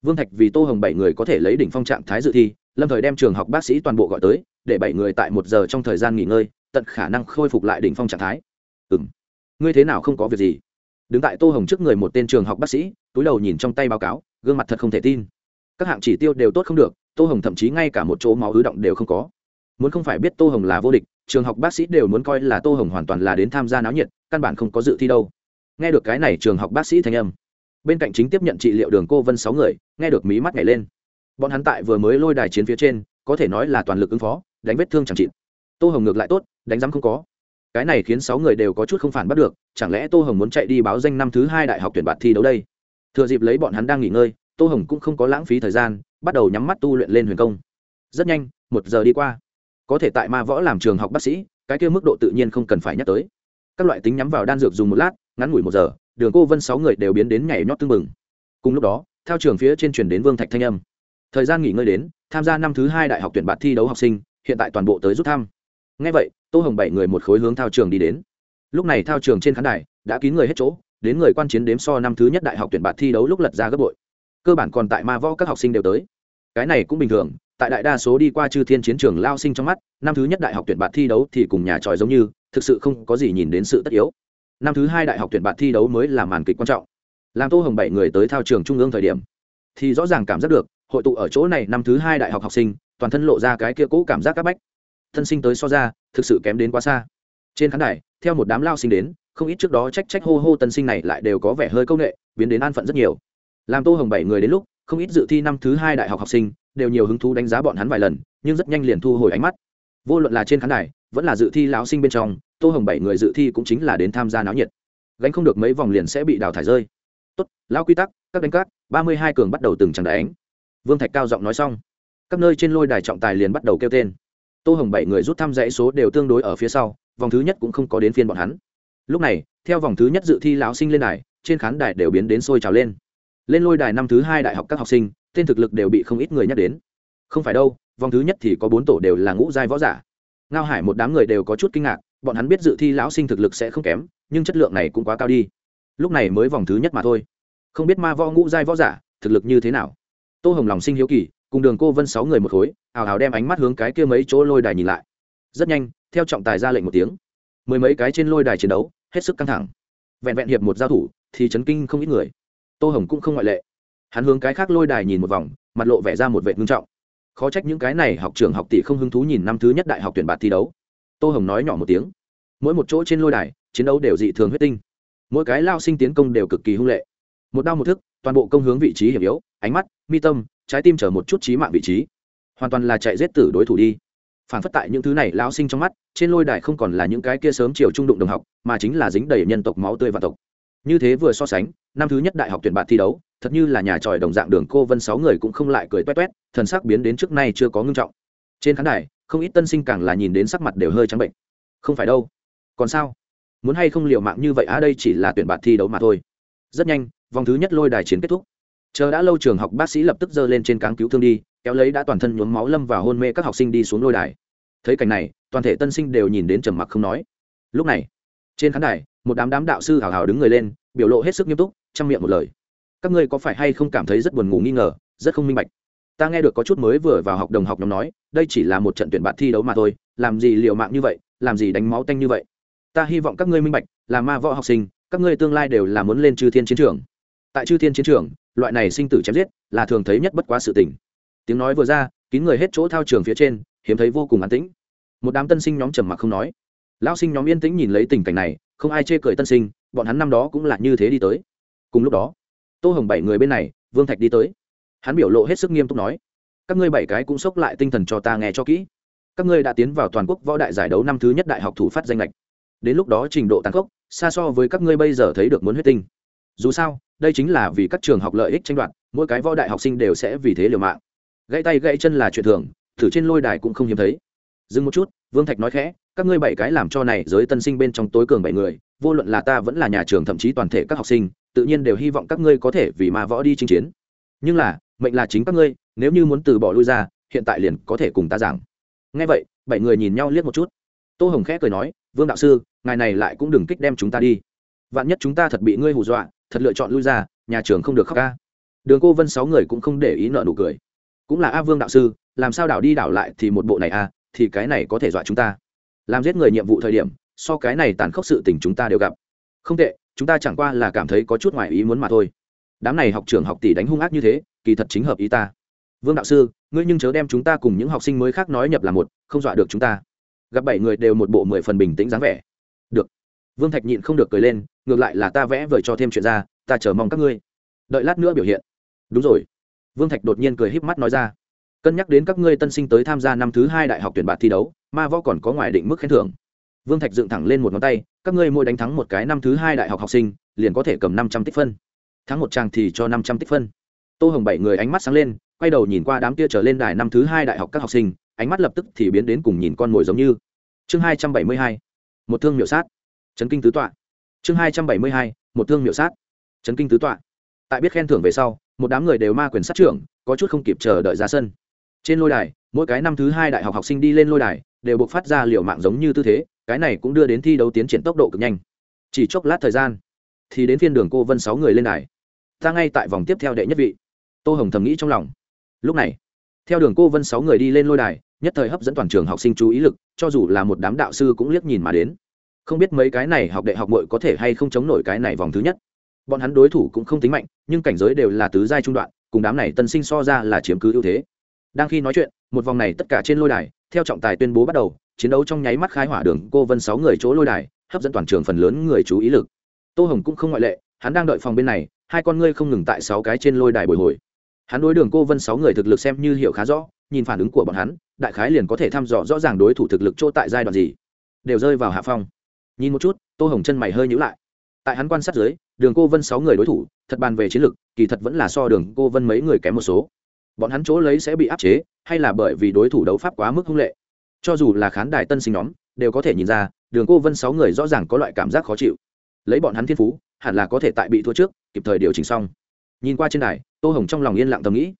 Vương thạch vì tô hồng bảy người có thể lấy đỉnh phong trạng thái dự thi, lâm thời đem trường học bác sĩ toàn bộ gọi tới, để bảy người tại một giờ trong thời gian nghỉ ngơi, tận khả năng khôi phục lại đỉnh phong trạng thái. Ừ m ngươi thế nào không có việc gì? Đứng tại tô hồng trước người một tên trường học bác sĩ, túi đầu nhìn trong tay báo cáo, gương mặt thật không thể tin. Các hạng chỉ tiêu đều tốt không được, tô hồng thậm chí ngay cả một chỗ máu ứ động đều không có. Muốn không phải biết tô hồng là vô địch, trường học bác sĩ đều muốn coi là tô hồng hoàn toàn là đến tham gia náo nhiệt, căn bản không có dự thi đâu nghe được cái này trường học bác sĩ thanh âm. Bên cạnh chính tiếp nhận trị liệu đường cô vân sáu người, nghe được mí mắt nhảy lên. Bọn hắn tại vừa mới lôi đài chiến phía trên, có thể nói là toàn lực ứng phó, đánh vết thương chẳng chịt. Tô hồng ngược lại tốt, đánh rắm không có. Cái này khiến sáu người đều có chút không phản bắt được, chẳng lẽ tô hồng muốn chạy đi báo danh năm thứ hai đại học tuyển bạt thi đấu đây? Thừa dịp lấy bọn hắn đang nghỉ ngơi, tô hồng cũng không có lãng phí thời gian, bắt đầu nhắm mắt tu luyện lên huyền công. Rất nhanh, một giờ đi qua. Có thể tại ma võ làm trường học bác sĩ, cái kia mức độ tự nhiên không cần phải nhắc tới các loại tính nhắm vào đan dược dùng một lát, ngắn ngủi một giờ, đường cô vân sáu người đều biến đến nhảy nhót tưng bừng. Cùng lúc đó theo trường phía trên chuyển đến vương thạch thanh âm. Thời gian nghỉ ngơi đến, tham gia năm thứ hai đại học tuyển bạt thi đấu học sinh, hiện tại toàn bộ tới rút thăm. Ngay vậy, tô hồng bảy người một khối hướng thao trường đi đến. Lúc này thao trường trên khán đài đã kín người hết chỗ, đến người quan chiến đếm so năm thứ nhất đại học tuyển bạt thi đấu lúc lật ra gấp bội. Cơ bản còn tại ma võ các học sinh đều tới. Cái này cũng bình thường, tại đại đa số đi qua chư thiên chiến trường lao sinh trong mắt, năm thứ nhất đại học tuyển bạt thi đấu thì cùng nhà tròi giống như thực sự không có gì nhìn đến sự tất yếu. Năm thứ hai đại học tuyển bạn thi đấu mới là màn kịch quan trọng. Làm tô hồng bảy người tới thao trường trung ương thời điểm, thì rõ ràng cảm giác được, hội tụ ở chỗ này năm thứ hai đại học học sinh, toàn thân lộ ra cái kia cũ cảm giác áp bách. Thân sinh tới so ra, thực sự kém đến quá xa. Trên khán đài, theo một đám lao sinh đến, không ít trước đó trách trách hô hô tân sinh này lại đều có vẻ hơi công nghệ, biến đến an phận rất nhiều. Làm tô hồng bảy người đến lúc, không ít dự thi năm thứ hai đại học học sinh, đều nhiều hứng thú đánh giá bọn hắn vài lần, nhưng rất nhanh liền thu hồi ánh mắt. Vô luận là trên khán đài vẫn là dự thi lão sinh bên trong, tô hồng bảy người dự thi cũng chính là đến tham gia náo nhiệt. Gánh không được mấy vòng liền sẽ bị đào thải rơi. Tốt, lão quy tắc, các đánh cát ba mươi hai cường bắt đầu từng chẳng đánh. Vương thạch cao giọng nói xong. Các nơi trên lôi đài trọng tài liền bắt đầu kêu tên. Tô hồng bảy người rút thăm dãy số đều tương đối ở phía sau, vòng thứ nhất cũng không có đến phiên bọn hắn. Lúc này, theo vòng thứ nhất dự thi lão sinh lên đài, trên khán đài đều biến đến sôi trào lên. Lên lôi đài năm thứ hai đại học các học sinh, tên thực lực đều bị không ít người nhắc đến. Không phải đâu, vòng thứ nhất thì có bốn tổ đều là ngũ giai võ giả ngao hải một đám người đều có chút kinh ngạc, bọn hắn biết dự thi lão sinh thực lực sẽ không kém, nhưng chất lượng này cũng quá cao đi. Lúc này mới vòng thứ nhất mà thôi. Không biết ma võ ngũ giai võ giả, thực lực như thế nào? Tô hồng lòng sinh hiếu kỳ, cùng đường cô vân sáu người một khối ào ào đem ánh mắt hướng cái kia mấy chỗ lôi đài nhìn lại. Rất nhanh, theo trọng tài ra lệnh một tiếng, mười mấy cái trên lôi đài chiến đấu, hết sức căng thẳng. Vẹn vẹn hiệp một giao thủ, thì chấn kinh không ít người. Tô hồng cũng không ngoại lệ. Hắn hướng cái khác lôi đài nhìn một vòng, mặt lộ vẻ ra một vệ ngưng trọng khó trách những cái này học trường học tỷ không hứng thú nhìn năm thứ nhất đại học tuyển bạt thi đấu. Tô hồng nói nhỏ một tiếng. Mỗi một chỗ trên lôi đài, chiến đấu đều dị thường huyết tinh. Mỗi cái lao sinh tiến công đều cực kỳ hung lệ. Một đao một thức, toàn bộ công hướng vị trí hiểm yếu, ánh mắt, mi tâm, trái tim chở một chút trí mạng vị trí. Hoàn toàn là chạy giết tử đối thủ đi. Phản phất tại những thứ này lao sinh trong mắt, trên lôi đài không còn là những cái kia sớm chiều trung đụng đồng học, mà chính là dính đầy nhân tộc máu tươi và tộc như thế vừa so sánh, năm thứ nhất đại học tuyển bạn thi đấu, thật như là nhà tròi đồng dạng đường cô vân sáu người cũng không lại cười toét toét thần sắc biến đến trước nay chưa có ngưng trọng. Trên khán đài, không ít tân sinh càng là nhìn đến sắc mặt đều hơi trắng bệnh. Không phải đâu. Còn sao? Muốn hay không liều mạng như vậy á, đây chỉ là tuyển bạn thi đấu mà thôi. Rất nhanh, vòng thứ nhất lôi đài chiến kết thúc. Chờ đã lâu trường học bác sĩ lập tức giơ lên trên cáng cứu thương đi, kéo lấy đã toàn thân nhuốm máu lâm và hôn mê các học sinh đi xuống lôi đài. Thấy cảnh này, toàn thể tân sinh đều nhìn đến trầm mặc không nói. Lúc này, trên khán đài một đám đám đạo sư hào hào đứng người lên, biểu lộ hết sức nghiêm túc trong miệng một lời. Các ngươi có phải hay không cảm thấy rất buồn ngủ nghi ngờ, rất không minh bạch? Ta nghe được có chút mới vừa vào học đồng học nhóm nói, đây chỉ là một trận tuyển bạn thi đấu mà thôi, làm gì liều mạng như vậy, làm gì đánh máu tanh như vậy? Ta hy vọng các ngươi minh bạch, là ma võ học sinh, các ngươi tương lai đều là muốn lên chư thiên chiến trường. Tại chư thiên chiến trường, loại này sinh tử chém giết, là thường thấy nhất bất quá sự tình. Tiếng nói vừa ra, kín người hết chỗ thao trường phía trên, hiếm thấy vô cùng an tĩnh. Một đám tân sinh nhóm trầm mặc không nói. Lão sinh nhóm yên tĩnh nhìn lấy tình cảnh này không ai chê cười tân sinh, bọn hắn năm đó cũng là như thế đi tới. Cùng lúc đó, tô hồng bảy người bên này, vương thạch đi tới. Hắn biểu lộ hết sức nghiêm túc nói, các ngươi bảy cái cũng sốc lại tinh thần cho ta nghe cho kỹ. Các ngươi đã tiến vào toàn quốc võ đại giải đấu năm thứ nhất đại học thủ phát danh lệch đến lúc đó trình độ tàn khốc xa so với các ngươi bây giờ thấy được muốn huyết tinh. Dù sao, đây chính là vì các trường học lợi ích tranh đoạt, mỗi cái võ đại học sinh đều sẽ vì thế liều mạng. Gãy tay gãy chân là chuyện thường, thử trên lôi đài cũng không hiếm thấy. Dừng một chút, vương thạch nói khẽ các ngươi bảy cái làm cho này giới tân sinh bên trong tối cường bảy người, vô luận là ta vẫn là nhà trường thậm chí toàn thể các học sinh, tự nhiên đều hy vọng các ngươi có thể vì ma võ đi chinh chiến. Nhưng là, mệnh là chính các ngươi, nếu như muốn từ bỏ lui ra, hiện tại liền có thể cùng ta giảng. Ngay vậy, bảy người nhìn nhau liếc một chút. Tô hồng khẽ cười nói, vương đạo sư, ngài này lại cũng đừng kích đem chúng ta đi. Vạn nhất chúng ta thật bị ngươi hù dọa, thật lựa chọn lui ra, nhà trường không được khóc ca. Đường cô vân sáu người cũng không để ý nợ nụ cười. Cũng là a, vương đạo sư, làm sao đảo đi đảo lại thì một bộ này a, thì cái này có thể dọa chúng ta làm giết người nhiệm vụ thời điểm, so cái này tàn khốc sự tình chúng ta đều gặp. Không tệ, chúng ta chẳng qua là cảm thấy có chút ngoài ý muốn mà thôi. Đám này học trường học tỷ đánh hung ác như thế, kỳ thật chính hợp ý ta. Vương đạo sư, ngươi nhưng chớ đem chúng ta cùng những học sinh mới khác nói nhập là một, không dọa được chúng ta. Gặp bảy người đều một bộ mười phần bình tĩnh dáng vẻ. Được. Vương thạch nhịn không được cười lên, ngược lại là ta vẽ vời cho thêm chuyện ra, ta chờ mong các ngươi. Đợi lát nữa biểu hiện. Đúng rồi. Vương thạch đột nhiên cười híp mắt nói ra. Cân nhắc đến các ngươi tân sinh tới tham gia năm thứ hai đại học tuyển bạt thi đấu ma võ còn có ngoài định mức khen thưởng. Vương thạch dựng thẳng lên một ngón tay, các ngươi mỗi đánh thắng một cái năm thứ hai đại học học sinh, liền có thể cầm năm trăm tích phân. Thắng một trang thì cho năm trăm tích phân. Tô hồng bảy người ánh mắt sáng lên, quay đầu nhìn qua đám kia trở lên đài năm thứ hai đại học các học sinh, ánh mắt lập tức thì biến đến cùng nhìn con mồi giống như. Chương hai trăm bảy mươi hai, một thương miểu sát. Chấn kinh tứ tọa. Chương hai trăm bảy mươi hai, một thương miểu sát. Chấn kinh tứ tọa. Tại biết khen thưởng về sau, một đám người đều ma quyền sát trưởng, có chút không kịp chờ đợi ra sân. Trên lôi đài, mỗi cái năm thứ hai đại học học sinh đi lên lôi đài đều buộc phát ra liều mạng giống như tư thế, cái này cũng đưa đến thi đấu tiến triển tốc độ cực nhanh. Chỉ chốc lát thời gian, thì đến phiên đường cô vân sáu người lên đài. Ta ngay tại vòng tiếp theo đệ nhất vị. Tô hồng thầm nghĩ trong lòng. Lúc này, theo đường cô vân sáu người đi lên lôi đài, nhất thời hấp dẫn toàn trường học sinh chú ý lực, cho dù là một đám đạo sư cũng liếc nhìn mà đến. Không biết mấy cái này học đệ học mội có thể hay không chống nổi cái này vòng thứ nhất. Bọn hắn đối thủ cũng không tính mạnh, nhưng cảnh giới đều là tứ giai trung đoạn, cùng đám này tân sinh so ra là chiếm cứ ưu thế. Đang khi nói chuyện, một vòng này tất cả trên lôi đài theo trọng tài tuyên bố bắt đầu, chiến đấu trong nháy mắt khai hỏa đường, cô vân sáu người chỗ lôi đài, hấp dẫn toàn trường phần lớn người chú ý lực. Tô hồng cũng không ngoại lệ, hắn đang đợi phòng bên này, hai con ngươi không ngừng tại sáu cái trên lôi đài bồi hồi. Hắn đối đường cô vân sáu người thực lực xem như hiểu khá rõ, nhìn phản ứng của bọn hắn, đại khái liền có thể thăm dò rõ ràng đối thủ thực lực chỗ tại giai đoạn gì. Đều rơi vào hạ phong. Nhìn một chút, tô hồng chân mày hơi nhữ lại. Tại hắn quan sát dưới, đường cô vân sáu người đối thủ, thật bàn về chiến lược kỳ thật vẫn là so đường cô vân mấy người kém một số bọn hắn chỗ lấy sẽ bị áp chế, hay là bởi vì đối thủ đấu pháp quá mức hung lệ. Cho dù là khán đài tân sinh nhóm, đều có thể nhìn ra, đường cô vân sáu người rõ ràng có loại cảm giác khó chịu. Lấy bọn hắn thiên phú, hẳn là có thể tại bị thua trước, kịp thời điều chỉnh xong. Nhìn qua trên đài, tô hồng trong lòng yên lặng tầm nghĩ.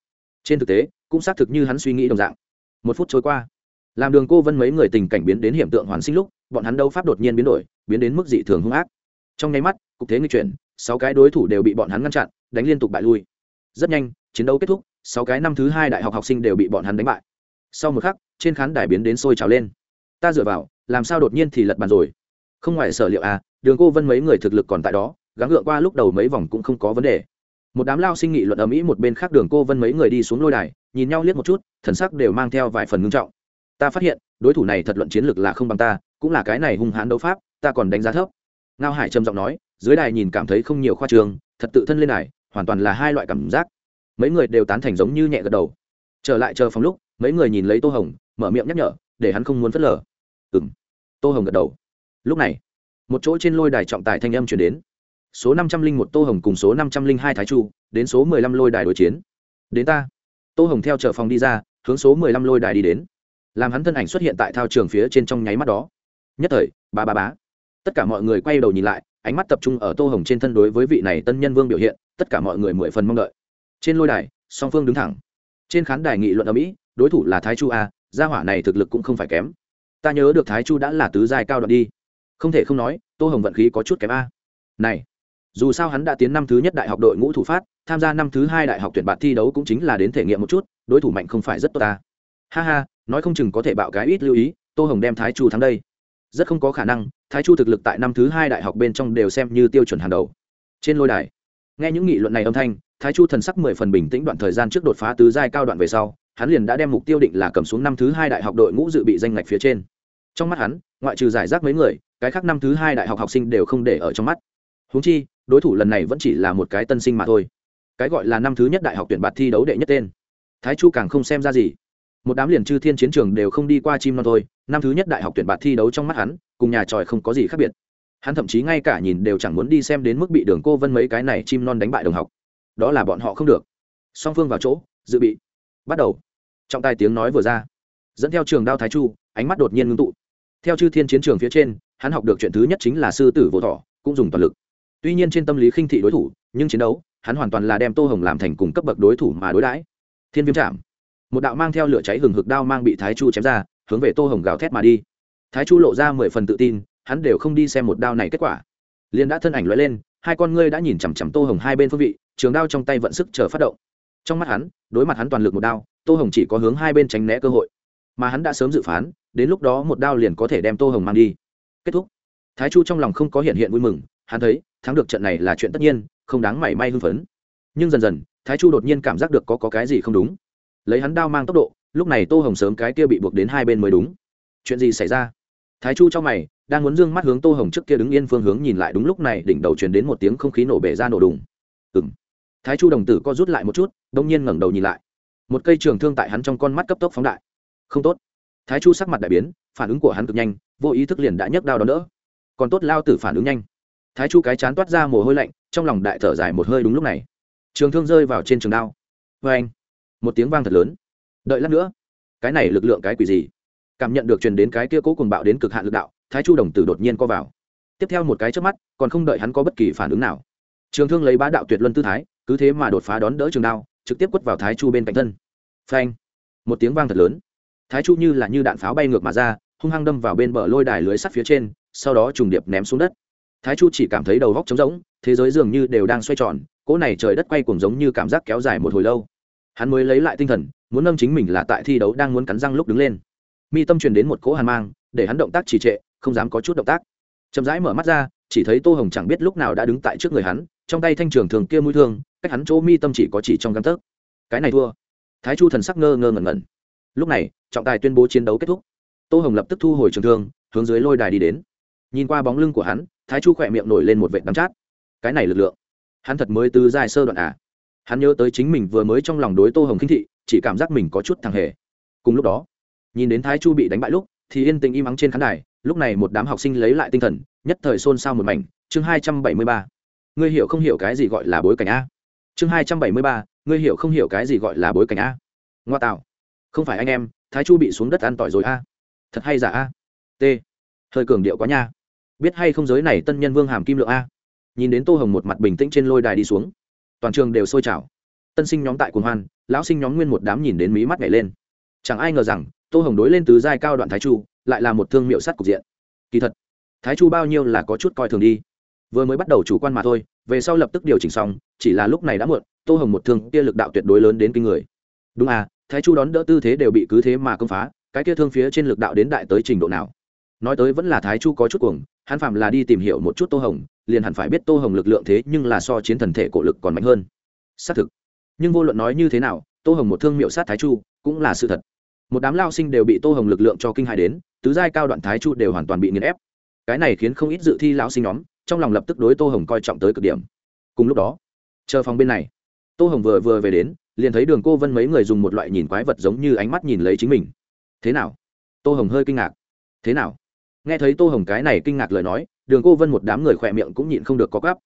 Trên thực tế, cũng xác thực như hắn suy nghĩ đồng dạng. Một phút trôi qua, làm đường cô vân mấy người tình cảnh biến đến hiện tượng hoàn sinh lúc, bọn hắn đấu pháp đột nhiên biến đổi, biến đến mức dị thường hung ác. Trong nháy mắt, cục thế nghi chuyển, sáu cái đối thủ đều bị bọn hắn ngăn chặn, đánh liên tục bại lui. Rất nhanh, chiến đấu kết thúc sáu cái năm thứ hai đại học học sinh đều bị bọn hắn đánh bại. Sau một khắc, trên khán đài biến đến sôi trào lên. Ta dựa vào, làm sao đột nhiên thì lật bàn rồi? Không ngoài sở liệu à đường cô vân mấy người thực lực còn tại đó, gắng gượng qua lúc đầu mấy vòng cũng không có vấn đề. Một đám lao sinh nghị luận ở mỹ một bên khác đường cô vân mấy người đi xuống lôi đài, nhìn nhau liếc một chút, thần sắc đều mang theo vài phần ngưng trọng. Ta phát hiện, đối thủ này thật luận chiến lược là không bằng ta, cũng là cái này hung hãn đấu pháp, ta còn đánh giá thấp. Ngao hải trầm giọng nói, dưới đài nhìn cảm thấy không nhiều khoa trường, thật tự thân lên đài, hoàn toàn là hai loại cảm giác mấy người đều tán thành giống như nhẹ gật đầu. Trở lại chờ phòng lúc, mấy người nhìn lấy tô hồng, mở miệng nhắc nhở, để hắn không muốn phớt lờ. Ừ m tô hồng gật đầu. Lúc này, một chỗ trên lôi đài trọng tài thanh âm chuyển đến. Số năm trăm linh một tô hồng cùng số năm trăm linh hai thái chu, đến số mười lăm lôi đài đối chiến. Đến ta. Tô hồng theo chờ phòng đi ra, hướng số mười lăm lôi đài đi đến. Làm hắn thân ảnh xuất hiện tại thao trường phía trên trong nháy mắt đó. Nhất thời, ba ba bá tất cả mọi người quay đầu nhìn lại, ánh mắt tập trung ở tô hồng trên thân đối với vị này tân nhân vương biểu hiện, tất cả mọi người mười phần mong đợi trên lôi đài, song phương đứng thẳng. Trên khán đài nghị luận ở mỹ, đối thủ là thái chu a, gia hỏa này thực lực cũng không phải kém. Ta nhớ được thái chu đã là tứ giai cao đoạn đi. Không thể không nói, tô hồng vận khí có chút kém a. Này, dù sao hắn đã tiến năm thứ nhất đại học đội ngũ thủ phát, tham gia năm thứ hai đại học tuyển bạn thi đấu cũng chính là đến thể nghiệm một chút, đối thủ mạnh không phải rất tốt ta. Ha ha, nói không chừng có thể bạo cái ít lưu ý, tô hồng đem thái chu thắng đây. Rất không có khả năng, thái chu thực lực tại năm thứ hai đại học bên trong đều xem như tiêu chuẩn hàng đầu. Trên lôi đài, nghe những nghị luận này âm thanh thái chu thần sắc mười phần bình tĩnh đoạn thời gian trước đột phá tứ giai cao đoạn về sau, hắn liền đã đem mục tiêu định là cầm xuống năm thứ hai đại học đội ngũ dự bị danh ngạch phía trên. Trong mắt hắn, ngoại trừ giải rác mấy người, cái khác năm thứ hai đại học học sinh đều không để ở trong mắt. Húng chi, đối thủ lần này vẫn chỉ là một cái tân sinh mà thôi. Cái gọi là năm thứ nhất đại học tuyển bạt thi đấu đệ nhất tên. Thái chu càng không xem ra gì. Một đám liền chư thiên chiến trường đều không đi qua chim non thôi, năm thứ nhất đại học tuyển bạt thi đấu trong mắt hắn, cùng nhà tròi không có gì khác biệt. Hắn thậm chí ngay cả nhìn đều chẳng muốn đi xem đến mức bị đường cô vân mấy cái này chim non đánh bại đồng học đó là bọn họ không được. Song phương vào chỗ, dự bị. Bắt đầu. Trọng tài tiếng nói vừa ra. Dẫn theo trường đao thái chu, ánh mắt đột nhiên ngưng tụ. Theo chư thiên chiến trường phía trên, hắn học được chuyện thứ nhất chính là sư tử vô thọ, cũng dùng toàn lực. Tuy nhiên trên tâm lý khinh thị đối thủ, nhưng chiến đấu, hắn hoàn toàn là đem tô hồng làm thành cùng cấp bậc đối thủ mà đối đãi. Thiên viêm chạm. Một đạo mang theo lửa cháy hừng hực đao mang bị thái chu chém ra, hướng về tô hồng gào thét mà đi. Thái chu lộ ra mười phần tự tin, hắn đều không đi xem một đao này kết quả. Liền đã thân ảnh loại lên, hai con ngươi đã nhìn chằm chằm tô hồng hai bên phương vị trường đao trong tay vận sức chờ phát động. Trong mắt hắn đối mặt hắn toàn lực một đao tô hồng chỉ có hướng hai bên tránh né cơ hội. Mà hắn đã sớm dự phán đến lúc đó một đao liền có thể đem tô hồng mang đi. Kết thúc. Thái chu trong lòng không có hiện hiện vui mừng hắn thấy thắng được trận này là chuyện tất nhiên không đáng mảy may hưng phấn. Nhưng dần dần thái chu đột nhiên cảm giác được có, có cái gì không đúng. Lấy hắn đao mang tốc độ lúc này tô hồng sớm cái kia bị buộc đến hai bên mới đúng. Chuyện gì xảy ra? Thái chu trong mày đang muốn d ư ơ n g mắt hướng tô hồng trước kia đứng yên phương hướng nhìn lại đúng lúc này đỉnh đầu truyền đến một tiếng không khí nổ bể ra nổ đùng. Ừng thái chu đồng tử co rút lại một chút, đông nhiên ngẩng đầu nhìn lại. Một cây trường thương tại hắn trong con mắt cấp tốc phóng đại. Không tốt. Thái chu sắc mặt đại biến, phản ứng của hắn cực nhanh, vô ý thức liền đã nhấc đao đón đỡ. Còn tốt lao tử phản ứng nhanh. Thái chu cái chán toát ra mồ hôi lạnh, trong lòng đại thở dài một hơi đúng lúc này. Trường thương rơi vào trên trường đao. Vê anh một tiếng vang thật lớn. Đợi lát nữa. Cái này lực lượng cái quỷ gì? Cảm nhận được truyền đến cái kia cố cùng bạo đến cực hạn lực đạo, thái chu đồng tử đột nhiên co vào. Tiếp theo một cái trước mắt, còn không đợi hắn có bất kỳ phản ứng nào. Trường thương lấy bá đạo tuyệt luân tư thái cứ thế mà đột phá đón đỡ trường đao, trực tiếp quất vào thái chu bên cạnh thân. Phanh! Một tiếng vang thật lớn. Thái chu như là như đạn pháo bay ngược mà ra, hung hăng đâm vào bên bờ lôi đài lưới sắt phía trên, sau đó trùng điệp ném xuống đất. Thái chu chỉ cảm thấy đầu góc trống rỗng, thế giới dường như đều đang xoay tròn, cỗ này trời đất quay cuồng giống như cảm giác kéo dài một hồi lâu. Hắn mới lấy lại tinh thần, muốn nâng chính mình là tại thi đấu đang muốn cắn răng lúc đứng lên. Mi tâm truyền đến một cỗ hàn mang, để hắn động tác trì trệ, không dám có chút động tác. Chậm rãi mở mắt ra, chỉ thấy tô hồng chẳng biết lúc nào đã đứng tại trước người hắn trong tay thanh trường thường kia mũi thương, cách hắn chỗ mi tâm chỉ có chỉ trong găng tấc. Cái này thua. Thái chu thần sắc ngơ ngơ ngẩn ngẩn. Lúc này, trọng tài tuyên bố chiến đấu kết thúc. Tô hồng lập tức thu hồi trường thương, hướng dưới lôi đài đi đến. Nhìn qua bóng lưng của hắn, thái chu khỏe miệng nổi lên một vệ đắm chát. Cái này lực lượng, hắn thật mới từ dài sơ đoạn à? Hắn nhớ tới chính mình vừa mới trong lòng đối tô hồng khinh thị, chỉ cảm giác mình có chút thằng hề. Cùng lúc đó, nhìn đến thái chu bị đánh bại lúc, thì yên tình im ắng trên khán đài, lúc này một đám học sinh lấy lại tinh thần, nhất thời xôn xao một mảnh. Chương hai trăm bảy mươi ba ngươi hiểu không hiểu cái gì gọi là bối cảnh a? Chương hai trăm bảy mươi ba, ngươi hiểu không hiểu cái gì gọi là bối cảnh a? Ngoa tạo. Không phải anh em, thái chu bị xuống đất ăn tỏi rồi a. Thật hay giả a? T. Hơi cường điệu quá nha. Biết hay không giới này tân nhân vương hàm kim lượng a? Nhìn đến tô hồng một mặt bình tĩnh trên lôi đài đi xuống. Toàn trường đều sôi trào. Tân sinh nhóm tại cuồng hoan, lão sinh nhóm nguyên một đám nhìn đến mí mắt nhảy lên. Chẳng ai ngờ rằng, tô hồng đối lên từ giai cao đoạn thái chu, lại là một thương miệu sắt cục diện. Kỳ thật, thái chu bao nhiêu là có chút coi thường đi vừa mới bắt đầu chủ quan mà thôi, về sau lập tức điều chỉnh xong, chỉ là lúc này đã muộn, tô hồng một thương kia lực đạo tuyệt đối lớn đến kinh người. Đúng à thái chu đón đỡ tư thế đều bị cứ thế mà công phá, cái kia thương phía trên lực đạo đến đại tới trình độ nào? Nói tới vẫn là thái chu có chút cuồng, hắn phạm là đi tìm hiểu một chút tô hồng, liền hẳn phải biết tô hồng lực lượng thế nhưng là so chiến thần thể cổ lực còn mạnh hơn. Xác thực. Nhưng vô luận nói như thế nào, tô hồng một thương miệu sát thái chu cũng là sự thật. Một đám lao sinh đều bị tô hồng lực lượng cho kinh hại đến, tứ giai cao đoạn thái chu đều hoàn toàn bị nghiền ép. Cái này khiến không ít dự thi lão sinh nhóm trong lòng lập tức đối tô hồng coi trọng tới cực điểm. Cùng lúc đó, chờ phòng bên này, tô hồng vừa vừa về đến, liền thấy đường cô vân mấy người dùng một loại nhìn quái vật giống như ánh mắt nhìn lấy chính mình. Thế nào? Tô hồng hơi kinh ngạc. Thế nào? Nghe thấy tô hồng cái này kinh ngạc lời nói, đường cô vân một đám người khỏe miệng cũng nhịn không được có gắp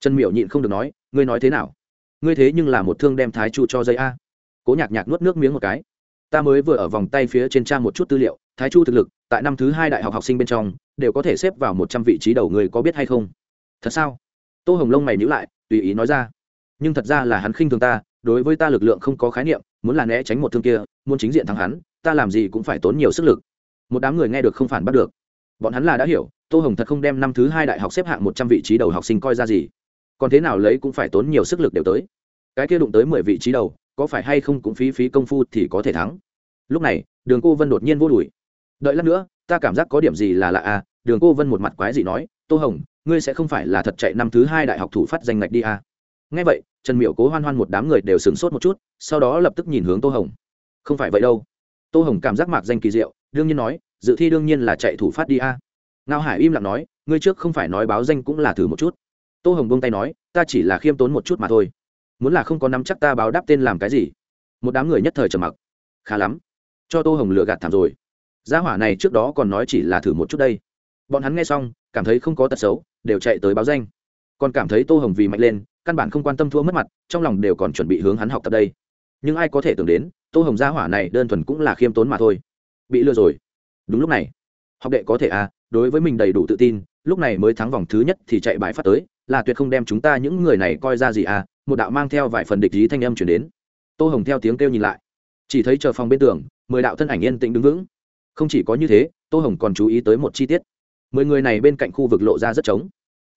chân miệng nhịn không được nói, ngươi nói thế nào? Ngươi thế nhưng là một thương đem thái chu cho dây a. Cố nhạc nhạc nuốt nước miếng một cái. Ta mới vừa ở vòng tay phía trên trang một chút tư liệu thái chu thực lực, tại năm thứ hai đại học học sinh bên trong, đều có thể xếp vào một trăm vị trí đầu người có biết hay không? Thật sao? Tô hồng lông mày nhữ lại, tùy ý nói ra. Nhưng thật ra là hắn khinh thường ta, đối với ta lực lượng không có khái niệm, muốn là né tránh một thương kia, muốn chính diện thắng hắn, ta làm gì cũng phải tốn nhiều sức lực. Một đám người nghe được không phản bắt được. Bọn hắn là đã hiểu, tô hồng thật không đem năm thứ hai đại học xếp hạng một trăm vị trí đầu học sinh coi ra gì. Còn thế nào lấy cũng phải tốn nhiều sức lực đều tới. Cái kia đụng tới mười vị trí đầu, có phải hay không cũng phí phí công phu thì có thể thắng. Lúc này, đường cô vân đột nhiên vô đùi đợi lát nữa, ta cảm giác có điểm gì là lạ à đường cô vân một mặt quái gì nói, tô hồng, ngươi sẽ không phải là thật chạy năm thứ hai đại học thủ phát danh ngạch đi à. ngay vậy, trần miệu cố hoan hoan một đám người đều sửng sốt một chút, sau đó lập tức nhìn hướng tô hồng. Không phải vậy đâu. Tô hồng cảm giác mạc danh kỳ diệu, đương nhiên nói, dự thi đương nhiên là chạy thủ phát đi a à. ngao hải im lặng nói, ngươi trước không phải nói báo danh cũng là thử một chút. Tô hồng buông tay nói, ta chỉ là khiêm tốn một chút mà thôi. Muốn là không có nắm chắc ta báo đáp tên làm cái gì. Một đám người nhất thời trầm mặc. Khá lắm. Cho tô hồng lựa gạt thảm rồi gia hỏa này trước đó còn nói chỉ là thử một chút đây. Bọn hắn nghe xong, cảm thấy không có tật xấu, đều chạy tới báo danh. Còn cảm thấy tô hồng vì mạnh lên, căn bản không quan tâm thua mất mặt, trong lòng đều còn chuẩn bị hướng hắn học tập đây. Nhưng ai có thể tưởng đến, tô hồng gia hỏa này đơn thuần cũng là khiêm tốn mà thôi. Bị lừa rồi. Đúng lúc này, học đệ có thể à đối với mình đầy đủ tự tin, lúc này mới thắng vòng thứ nhất thì chạy bãi phát tới, là tuyệt không đem chúng ta những người này coi ra gì à một đạo mang theo vài phần địch ý thanh âm chuyển đến. Tô hồng theo tiếng kêu nhìn lại, chỉ thấy chờ phòng bên tường, mười đạo thân ảnh yên tĩnh đứng vững không chỉ có như thế, tô hồng còn chú ý tới một chi tiết. Mười người này bên cạnh khu vực lộ ra rất trống.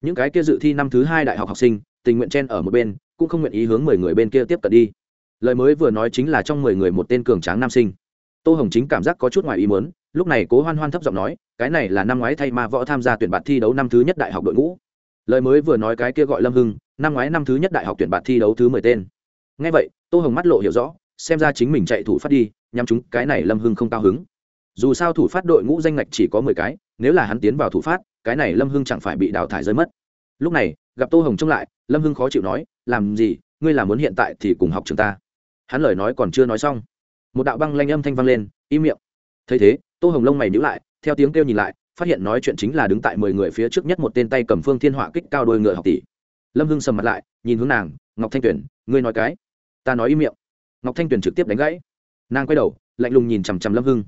Những cái kia dự thi năm thứ hai đại học học sinh, tình nguyện chen ở một bên, cũng không nguyện ý hướng mười người bên kia tiếp cận đi. Lời mới vừa nói chính là trong mười người một tên cường tráng nam sinh. Tô hồng chính cảm giác có chút ngoài ý muốn, lúc này cố hoan hoan thấp giọng nói, cái này là năm ngoái thay ma võ tham gia tuyển bạt thi đấu năm thứ nhất đại học đội ngũ. Lời mới vừa nói cái kia gọi lâm hưng, năm ngoái năm thứ nhất đại học tuyển bạt thi đấu thứ mười tên. Ngay vậy, tô hồng mắt lộ hiểu rõ, xem ra chính mình chạy thủ phát đi nhằm chúng cái này lâm hưng không cao hứng dù sao thủ phát đội ngũ danh ngạch chỉ có mười cái, nếu là hắn tiến vào thủ phát, cái này lâm hưng chẳng phải bị đào thải rơi mất. Lúc này, gặp tô hồng trông lại, lâm hưng khó chịu nói, làm gì? Ngươi là muốn hiện tại thì cùng học trường ta. Hắn lời nói còn chưa nói xong, một đạo băng lanh âm thanh vang lên, im miệng. Thấy thế, tô hồng lông mày nhữ lại, theo tiếng kêu nhìn lại, phát hiện nói chuyện chính là đứng tại mười người phía trước nhất một tên tay cầm phương thiên họa kích cao đôi ngựa học tỷ. Lâm hưng sầm mặt lại, nhìn hướng nàng, ngọc thanh tuyển, ngươi nói cái? Ta nói im miệng. Ngọc thanh tuyển trực tiếp đánh gãy. Nàng quay đầu, lạnh lùng nhìn chằm chằm lâm hưng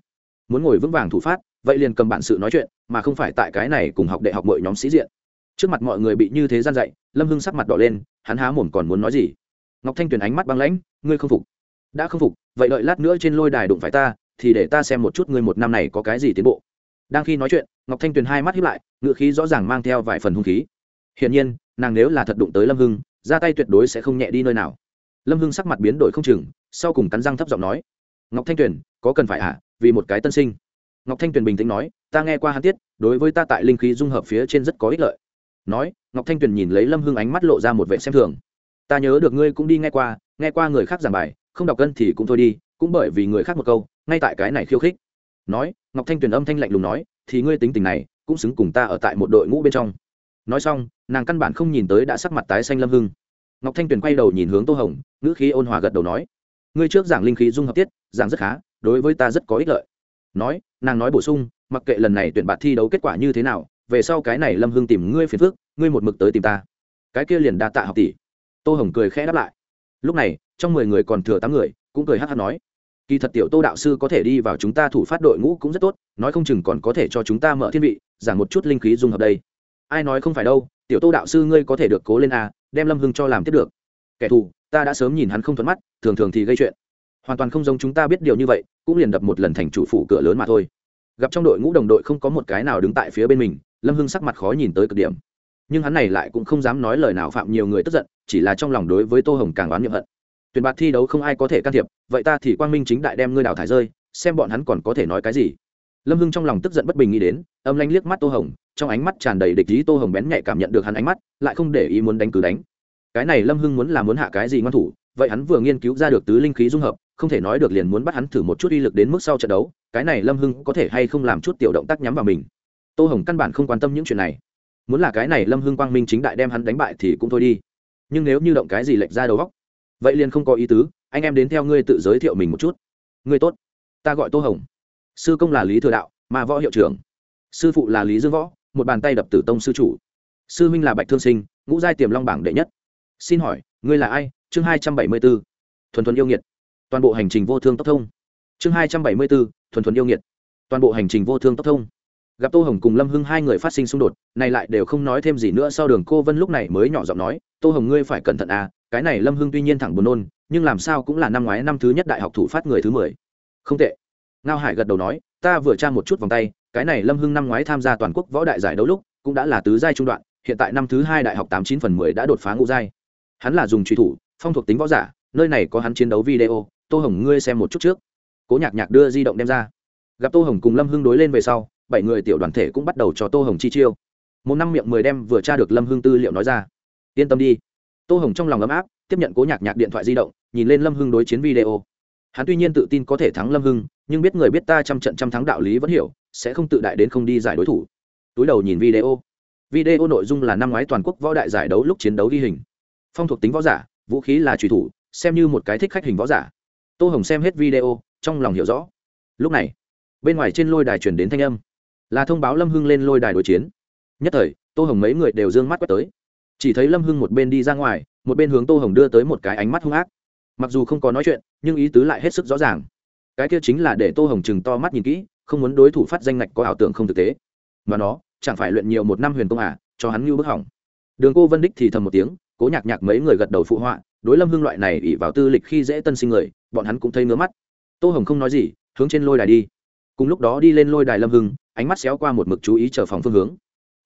muốn ngồi vững vàng thủ phát, vậy liền cầm bản sự nói chuyện, mà không phải tại cái này cùng học đại học mọi nhóm sĩ diện. Trước mặt mọi người bị như thế gian dạy, lâm hưng sắc mặt đỏ lên, hắn há mồm còn muốn nói gì? Ngọc thanh tuyền ánh mắt băng lãnh, ngươi không phục. Đã không phục, vậy đợi lát nữa trên lôi đài đụng phải ta, thì để ta xem một chút ngươi một năm này có cái gì tiến bộ. Đang khi nói chuyện, ngọc thanh tuyền hai mắt hiếp lại, ngựa khí rõ ràng mang theo vài phần hung khí. Hiển nhiên, nàng nếu là thật đụng tới lâm hưng, ra tay tuyệt đối sẽ không nhẹ đi nơi nào. Lâm hưng sắc mặt biến đổi không chừng, sau cùng cắn răng thấp giọng nói, ngọc thanh tuyền, có cần phải ạ à? Vì một cái tân sinh. Ngọc thanh tuyền bình tĩnh nói, ta nghe qua hắn tiết, đối với ta tại linh khí dung hợp phía trên rất có ích lợi. Nói, ngọc thanh tuyền nhìn lấy lâm hưng ánh mắt lộ ra một vệ xem thường. Ta nhớ được ngươi cũng đi nghe qua nghe qua người khác giảng bài, không đọc cân thì cũng thôi đi, cũng bởi vì người khác một câu, ngay tại cái này khiêu khích. Nói, ngọc thanh tuyền âm thanh lạnh lùng nói, thì ngươi tính tình này, cũng xứng cùng ta ở tại một đội ngũ bên trong. Nói xong, nàng căn bản không nhìn tới đã sắc mặt tái xanh lâm hưng. Ngọc thanh tuyền quay đầu nhìn hướng tô hồng, ngữ khí ôn hòa gật đầu nói, ngươi trước giảng linh khí dung hợp tiết, giảng rất khá đối với ta rất có ích lợi. Nói, nàng nói bổ sung, mặc kệ lần này tuyển bạt thi đấu kết quả như thế nào, về sau cái này lâm hưng tìm ngươi phiền phước ngươi một mực tới tìm ta. Cái kia liền đa tạ học tỷ. Tô hồng cười khẽ đáp lại. Lúc này, trong mười người còn thừa tám người, cũng cười hát hát nói. Kỳ thật tiểu tô đạo sư có thể đi vào chúng ta thủ phát đội ngũ cũng rất tốt, nói không chừng còn có thể cho chúng ta mở thiên vị giảm một chút linh khí dung hợp đây. Ai nói không phải đâu, tiểu tô đạo sư ngươi có thể được cố lên à đem lâm hưng cho làm tiếp được. Kẻ thù, ta đã sớm nhìn hắn không thuận mắt, thường thường thì gây chuyện hoàn toàn không giống chúng ta biết điều như vậy, cũng liền đập một lần thành chủ phủ cửa lớn mà thôi. Gặp trong đội ngũ đồng đội không có một cái nào đứng tại phía bên mình, lâm hưng sắc mặt khó nhìn tới cực điểm. Nhưng hắn này lại cũng không dám nói lời nào phạm nhiều người tức giận, chỉ là trong lòng đối với tô hồng càng oán nhiệm hận. Tuyển bạt thi đấu không ai có thể can thiệp, vậy ta thì quang minh chính đại đem ngươi đào thải rơi, xem bọn hắn còn có thể nói cái gì. Lâm hưng trong lòng tức giận bất bình nghĩ đến, âm lanh liếc mắt tô hồng, trong ánh mắt tràn đầy địch ý tô hồng bén nhạy cảm nhận được hắn ánh mắt, lại không để ý muốn đánh cứ đánh. Cái này lâm hưng muốn là muốn hạ cái gì ngoan thủ, vậy hắn vừa nghiên cứu ra được tứ linh khí dung hợp không thể nói được liền muốn bắt hắn thử một chút uy lực đến mức sau trận đấu, cái này lâm hưng có thể hay không làm chút tiểu động tác nhắm vào mình. Tô hồng căn bản không quan tâm những chuyện này. Muốn là cái này lâm hưng quang minh chính đại đem hắn đánh bại thì cũng thôi đi. Nhưng nếu như động cái gì lệch ra đầu góc vậy liền không có ý tứ, anh em đến theo ngươi tự giới thiệu mình một chút. Ngươi tốt. Ta gọi tô hồng. Sư công là lý thừa đạo, mà võ hiệu trưởng. Sư phụ là lý dương võ, một bàn tay đập tử tông sư chủ. Sư minh là bạch thương sinh, ngũ giai tiềm long bảng đệ nhất. Xin hỏi, ngươi là ai? Chương hai trăm bảy mươi b ố thuần thuần yêu nghiệt toàn bộ hành trình vô thương tốc thông. Chương hai trăm bảy mươi bốn, thuần thuần yêu nghiệt. Toàn bộ hành trình vô thương tốc thông. Gặp tô hồng cùng lâm hưng hai người phát sinh xung đột, này lại đều không nói thêm gì nữa sau đường cô vân lúc này mới nhỏ giọng nói, tô hồng ngươi phải cẩn thận à cái này lâm hưng tuy nhiên thẳng buồn nôn, nhưng làm sao cũng là năm ngoái năm thứ nhất đại học thủ phát người thứ mười. Không tệ. Ngao hải gật đầu nói, ta vừa tra một chút vòng tay, cái này lâm hưng năm ngoái tham gia toàn quốc võ đại giải đấu lúc, cũng đã là tứ giai trung đoạn, hiện tại năm thứ hai đại học tám chín phần mười đã đột phá ngũ giai. Hắn là dùng truy thủ, phong thuộc tính võ giả, nơi này có hắn chiến đấu video tô hồng ngươi xem một chút trước. Cố nhạc nhạc đưa di động đem ra. Gặp tô hồng cùng lâm hưng đối lên về sau, bảy người tiểu đoàn thể cũng bắt đầu cho tô hồng chi chiêu. Một năm miệng mười đem vừa tra được lâm hưng tư liệu nói ra. Yên tâm đi. Tô hồng trong lòng ấm áp, tiếp nhận cố nhạc nhạc điện thoại di động, nhìn lên lâm hưng đối chiến video. Hắn tuy nhiên tự tin có thể thắng lâm hưng, nhưng biết người biết ta trăm trận trăm thắng đạo lý vẫn hiểu, sẽ không tự đại đến không đi giải đối thủ. Túi đầu nhìn video. Video nội dung là năm ngoái toàn quốc võ đại giải đấu lúc chiến đấu ghi hình. Phong thuộc tính võ giả, vũ khí là trùy thủ, xem như một cái thích khách hình võ giả tô hồng xem hết video, trong lòng hiểu rõ. Lúc này, bên ngoài trên lôi đài chuyển đến thanh âm. Là thông báo lâm hưng lên lôi đài đối chiến. Nhất thời, tô hồng mấy người đều d ư ơ n g mắt quét tới. Chỉ thấy lâm hưng một bên đi ra ngoài, một bên hướng tô hồng đưa tới một cái ánh mắt hung ác. Mặc dù không có nói chuyện, nhưng ý tứ lại hết sức rõ ràng. Cái kia chính là để tô hồng chừng to mắt nhìn kỹ, không muốn đối thủ phát danh ngạch có ảo tưởng không thực tế. Mà nó, chẳng phải luyện nhiều một năm huyền công à cho hắn như bức hỏng. Đường cô vân đích thì thầm một tiếng, cố nhạc nhạc mấy người gật đầu phụ họa, đối lâm hưng loại này ỉ vào tư lịch khi dễ tân sinh người bọn hắn cũng thấy ngứa mắt. Tô hồng không nói gì, hướng trên lôi đài đi. Cùng lúc đó đi lên lôi đài lâm hưng, ánh mắt xéo qua một mực chú ý chờ phòng phương hướng.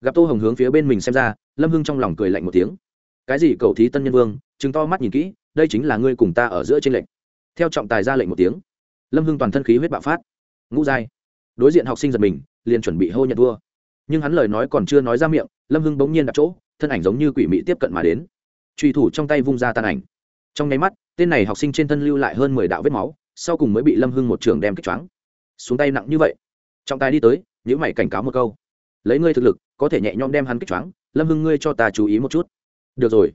Gặp tô hồng hướng phía bên mình xem ra, lâm hưng trong lòng cười lạnh một tiếng. Cái gì cầu thí tân nhân vương chứng to mắt nhìn kỹ, đây chính là ngươi cùng ta ở giữa trên lệnh theo trọng tài ra lệnh một tiếng, lâm hưng toàn thân khí huyết bạo phát. Ngũ giai. Đối diện học sinh giật mình, liền chuẩn bị hô nhận vua nhưng hắn lời nói còn chưa nói ra miệng, lâm hưng bỗng nhiên đặt chỗ, thân ảnh giống như quỷ mị tiếp cận mà đến. Truy thủ trong tay vung ra tan ảnh. Trong nháy mắt tên này học sinh trên thân lưu lại hơn mười đạo vết máu, sau cùng mới bị lâm hưng một trường đem kích choáng. Xuống tay nặng như vậy. Trọng tài đi tới nhữ mày cảnh cáo một câu. Lấy ngươi thực lực, có thể nhẹ nhõm đem hắn kích choáng, lâm hưng ngươi cho ta chú ý một chút. Được rồi.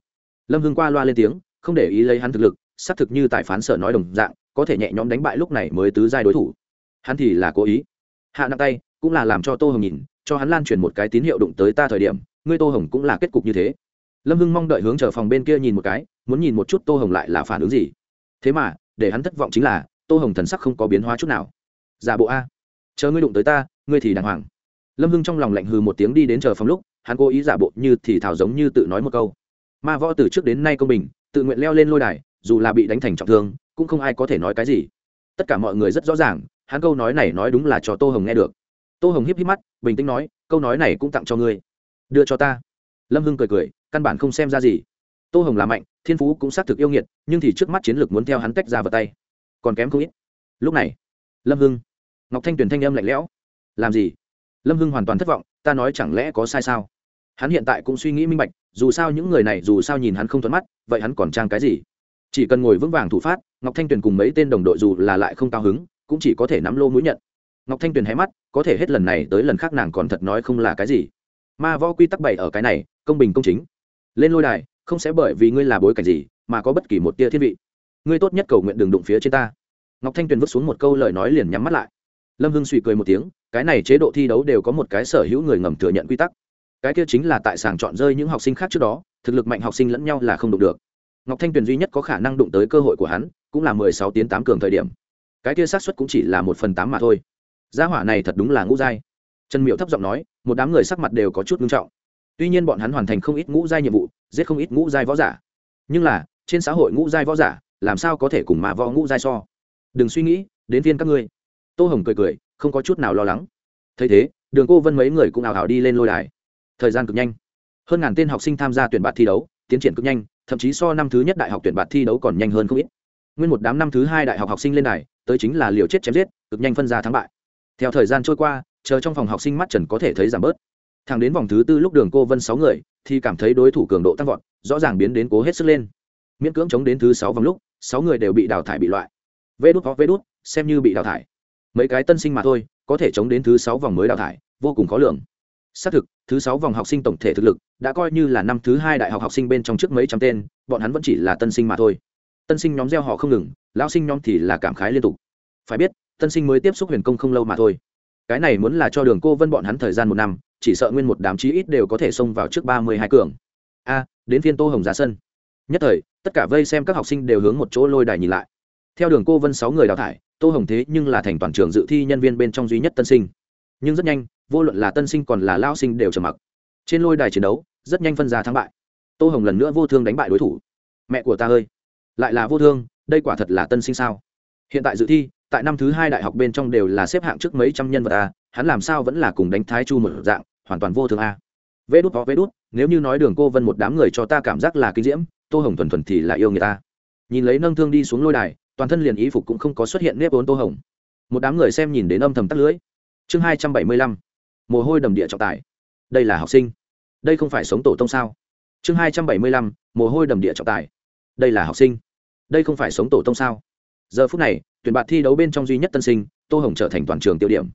Lâm hưng qua loa lên tiếng, không để ý lấy hắn thực lực, xác thực như tại phán sở nói đồng dạng, có thể nhẹ nhõm đánh bại lúc này mới tứ giai đối thủ. Hắn thì là cố ý. Hạ nặng tay, cũng là làm cho tô hồng nhìn, cho hắn lan truyền một cái tín hiệu đụng tới ta thời điểm, ngươi tô hồng cũng là kết cục như thế. Lâm hưng mong đợi hướng chờ phòng bên kia nhìn một cái muốn nhìn một chút tô hồng lại là phản ứng gì. Thế mà, để hắn thất vọng chính là, tô hồng thần sắc không có biến hóa chút nào. Giả bộ a. Chờ ngươi đụng tới ta, ngươi thì đàng hoàng. Lâm hưng trong lòng lạnh hừ một tiếng đi đến chờ phòng lúc, hắn cố ý giả bộ như thì thảo giống như tự nói một câu. Ma võ từ trước đến nay công bình, tự nguyện leo lên lôi đài, dù là bị đánh thành trọng thương, cũng không ai có thể nói cái gì. Tất cả mọi người rất rõ ràng, hắn câu nói này nói đúng là cho tô hồng nghe được. Tô hồng híp híp mắt, bình tĩnh nói, câu nói này cũng tặng cho ngươi. Đưa cho ta. Lâm hưng cười cười, căn bản không xem ra gì tô hồng là mạnh, thiên phú cũng xác thực yêu nghiệt, nhưng thì trước mắt chiến lược muốn theo hắn tách ra vào tay. Còn kém không ít. Lúc này, lâm hưng, ngọc thanh tuyền thanh âm lạnh lẽo. Làm gì? Lâm hưng hoàn toàn thất vọng, ta nói chẳng lẽ có sai sao? Hắn hiện tại cũng suy nghĩ minh bạch, dù sao những người này dù sao nhìn hắn không thuận mắt, vậy hắn còn trang cái gì? Chỉ cần ngồi vững vàng thủ phát, ngọc thanh tuyền cùng mấy tên đồng đội dù là lại không cao hứng, cũng chỉ có thể nắm lô mũi nhận. Ngọc thanh tuyền hé mắt, có thể hết lần này tới lần khác nàng còn thật nói không là cái gì. Ma võ quy tắc bày ở cái này, công bình công chính. Lên lôi đài không sẽ bởi vì ngươi là bối cảnh gì mà có bất kỳ một tia thiên vị. Ngươi tốt nhất cầu nguyện đừng đụng phía trên ta. Ngọc thanh tuyền vứt xuống một câu lời nói liền nhắm mắt lại. Lâm hưng suy cười một tiếng, cái này chế độ thi đấu đều có một cái sở hữu người ngầm thừa nhận quy tắc. Cái kia chính là tại sàng chọn rơi những học sinh khác trước đó, thực lực mạnh học sinh lẫn nhau là không đụng được. Ngọc thanh tuyền duy nhất có khả năng đụng tới cơ hội của hắn, cũng là mười sáu tiến tám cường thời điểm. Cái kia xác suất cũng chỉ là một phần tám mà thôi. Gia hỏa này thật đúng là ngũ giai. Trần miệu thấp giọng nói, một đám người sắc mặt đều có chút nghiêm trọng tuy nhiên bọn hắn hoàn thành không ít ngũ giai nhiệm vụ, giết không ít ngũ giai võ giả. Nhưng là, trên xã hội ngũ giai võ giả, làm sao có thể cùng mà võ ngũ giai so? Đừng suy nghĩ, đến viên các ngươi. Tô hồng cười cười, không có chút nào lo lắng. Thấy thế, đường cô vân mấy người cũng ảo ảo đi lên lôi đài. Thời gian cực nhanh. Hơn ngàn tên học sinh tham gia tuyển bạt thi đấu, tiến triển cực nhanh, thậm chí so năm thứ nhất đại học tuyển bạt thi đấu còn nhanh hơn không ít. Nguyên một đám năm thứ hai đại học học sinh lên đài, tới chính là liều chết chém giết, cực nhanh phân ra thắng bại. Theo thời gian trôi qua, chờ trong phòng học sinh mắt trần có thể thấy giảm bớt thẳng đến vòng thứ tư lúc đường cô vân sáu người, thì cảm thấy đối thủ cường độ tăng vọt, rõ ràng biến đến cố hết sức lên. Miễn cưỡng chống đến thứ sáu vòng lúc, sáu người đều bị đào thải bị loại. Vê đút có vê đút xem như bị đào thải. Mấy cái tân sinh mà thôi, có thể chống đến thứ sáu vòng mới đào thải, vô cùng khó lường. Xác thực, thứ sáu vòng học sinh tổng thể thực lực đã coi như là năm thứ hai đại học học sinh bên trong trước mấy trăm tên, bọn hắn vẫn chỉ là tân sinh mà thôi. Tân sinh nhóm gieo họ không ngừng, lão sinh nhóm thì là cảm khái liên tục. Phải biết, tân sinh mới tiếp xúc huyền công không lâu mà thôi. Cái này muốn là cho đường cô vân bọn hắn thời gian một năm chỉ sợ nguyên một đám chí ít đều có thể xông vào trước ba mươi hai cường. A, đến phiên tô hồng ra sân. Nhất thời, tất cả vây xem các học sinh đều hướng một chỗ lôi đài nhìn lại. Theo đường cô vân sáu người đào thải, tô hồng thế nhưng là thành toàn trường dự thi nhân viên bên trong duy nhất tân sinh. Nhưng rất nhanh, vô luận là tân sinh còn là lao sinh đều trầm mặc. Trên lôi đài chiến đấu, rất nhanh phân ra thắng bại. Tô hồng lần nữa vô thương đánh bại đối thủ. Mẹ của ta ơi, lại là vô thương, đây quả thật là tân sinh sao? Hiện tại dự thi, tại năm thứ hai đại học bên trong đều là xếp hạng trước mấy trăm nhân vật a hắn làm sao vẫn là cùng đánh thái chu một dạng hoàn toàn vô thường a. Vê đút có vê đút, nếu như nói đường cô vân một đám người cho ta cảm giác là kinh diễm, tô hồng thuần thuần thì là yêu người ta. Nhìn lấy nâng thương đi xuống lôi đài, toàn thân liền ý phục cũng không có xuất hiện nếp vốn tô hồng. Một đám người xem nhìn đến âm thầm tắt lưới. Chương hai trăm bảy mươi lăm. Mồ hôi đầm địa trọng tài đây là học sinh. Đây không phải sống tổ tông sao? Chương hai trăm bảy mươi lăm, mồ hôi đầm địa trọng tài đây là học sinh. Đây không phải sống tổ tông sao? Giờ phút này, tuyển bạn thi đấu bên trong duy nhất tân sinh, tô hồng trở thành toàn trường tiêu điểm.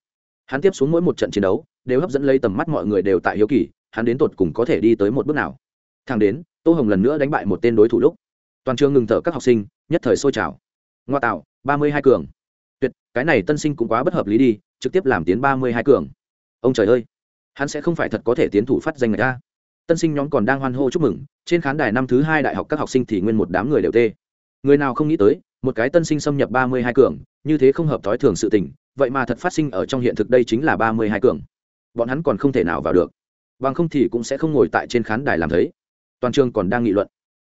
Hắn tiếp xuống mỗi một trận chiến đấu đều hấp dẫn lấy tầm mắt mọi người đều tại hiếu kỳ, hắn đến tột cùng có thể đi tới một bước nào. Thang đến, tô hồng lần nữa đánh bại một tên đối thủ lúc, toàn trường ngừng thở các học sinh, nhất thời sôi trào. Ngoa tạo, ba mươi hai cường. Tuyệt, cái này tân sinh cũng quá bất hợp lý đi, trực tiếp làm tiến ba mươi hai cường. Ông trời ơi, hắn sẽ không phải thật có thể tiến thủ phát danh người ta. Tân sinh nhóm còn đang hoan hô chúc mừng, trên khán đài năm thứ hai đại học các học sinh thì nguyên một đám người đều tê. Người nào không nghĩ tới, một cái tân sinh xâm nhập ba mươi hai cường, như thế không hợp thói thường sự tình, vậy mà thật phát sinh ở trong hiện thực đây chính là ba mươi hai cường bọn hắn còn không thể nào vào được. Bằng không thì cũng sẽ không ngồi tại trên khán đài làm thấy. Toàn trường còn đang nghị luận.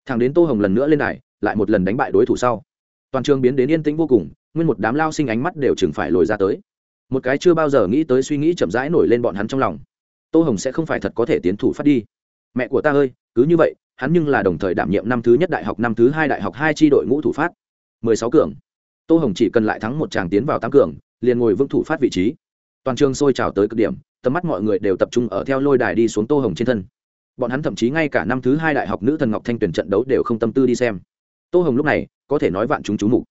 Thằng đến tô hồng lần nữa lên đài, lại một lần đánh bại đối thủ sau. Toàn trường biến đến yên tĩnh vô cùng, nguyên một đám lao sinh ánh mắt đều chừng phải lồi ra tới. Một cái chưa bao giờ nghĩ tới suy nghĩ chậm rãi nổi lên bọn hắn trong lòng. Tô hồng sẽ không phải thật có thể tiến thủ phát đi. Mẹ của ta ơi, cứ như vậy, hắn nhưng là đồng thời đảm nhiệm năm thứ nhất đại học, năm thứ hai đại học, hai tri đội ngũ thủ phát. Mười sáu cường. Tô hồng chỉ cần lại thắng một tràng tiến vào tám cường, liền ngồi vững thủ phát vị trí. Toàn trường sôi trào tới cực điểm tầm mắt mọi người đều tập trung ở theo lôi đài đi xuống tô hồng trên thân. Bọn hắn thậm chí ngay cả năm thứ hai đại học nữ thần ngọc thanh tuyển trận đấu đều không tâm tư đi xem. Tô hồng lúc này, có thể nói vạn chúng chú mục.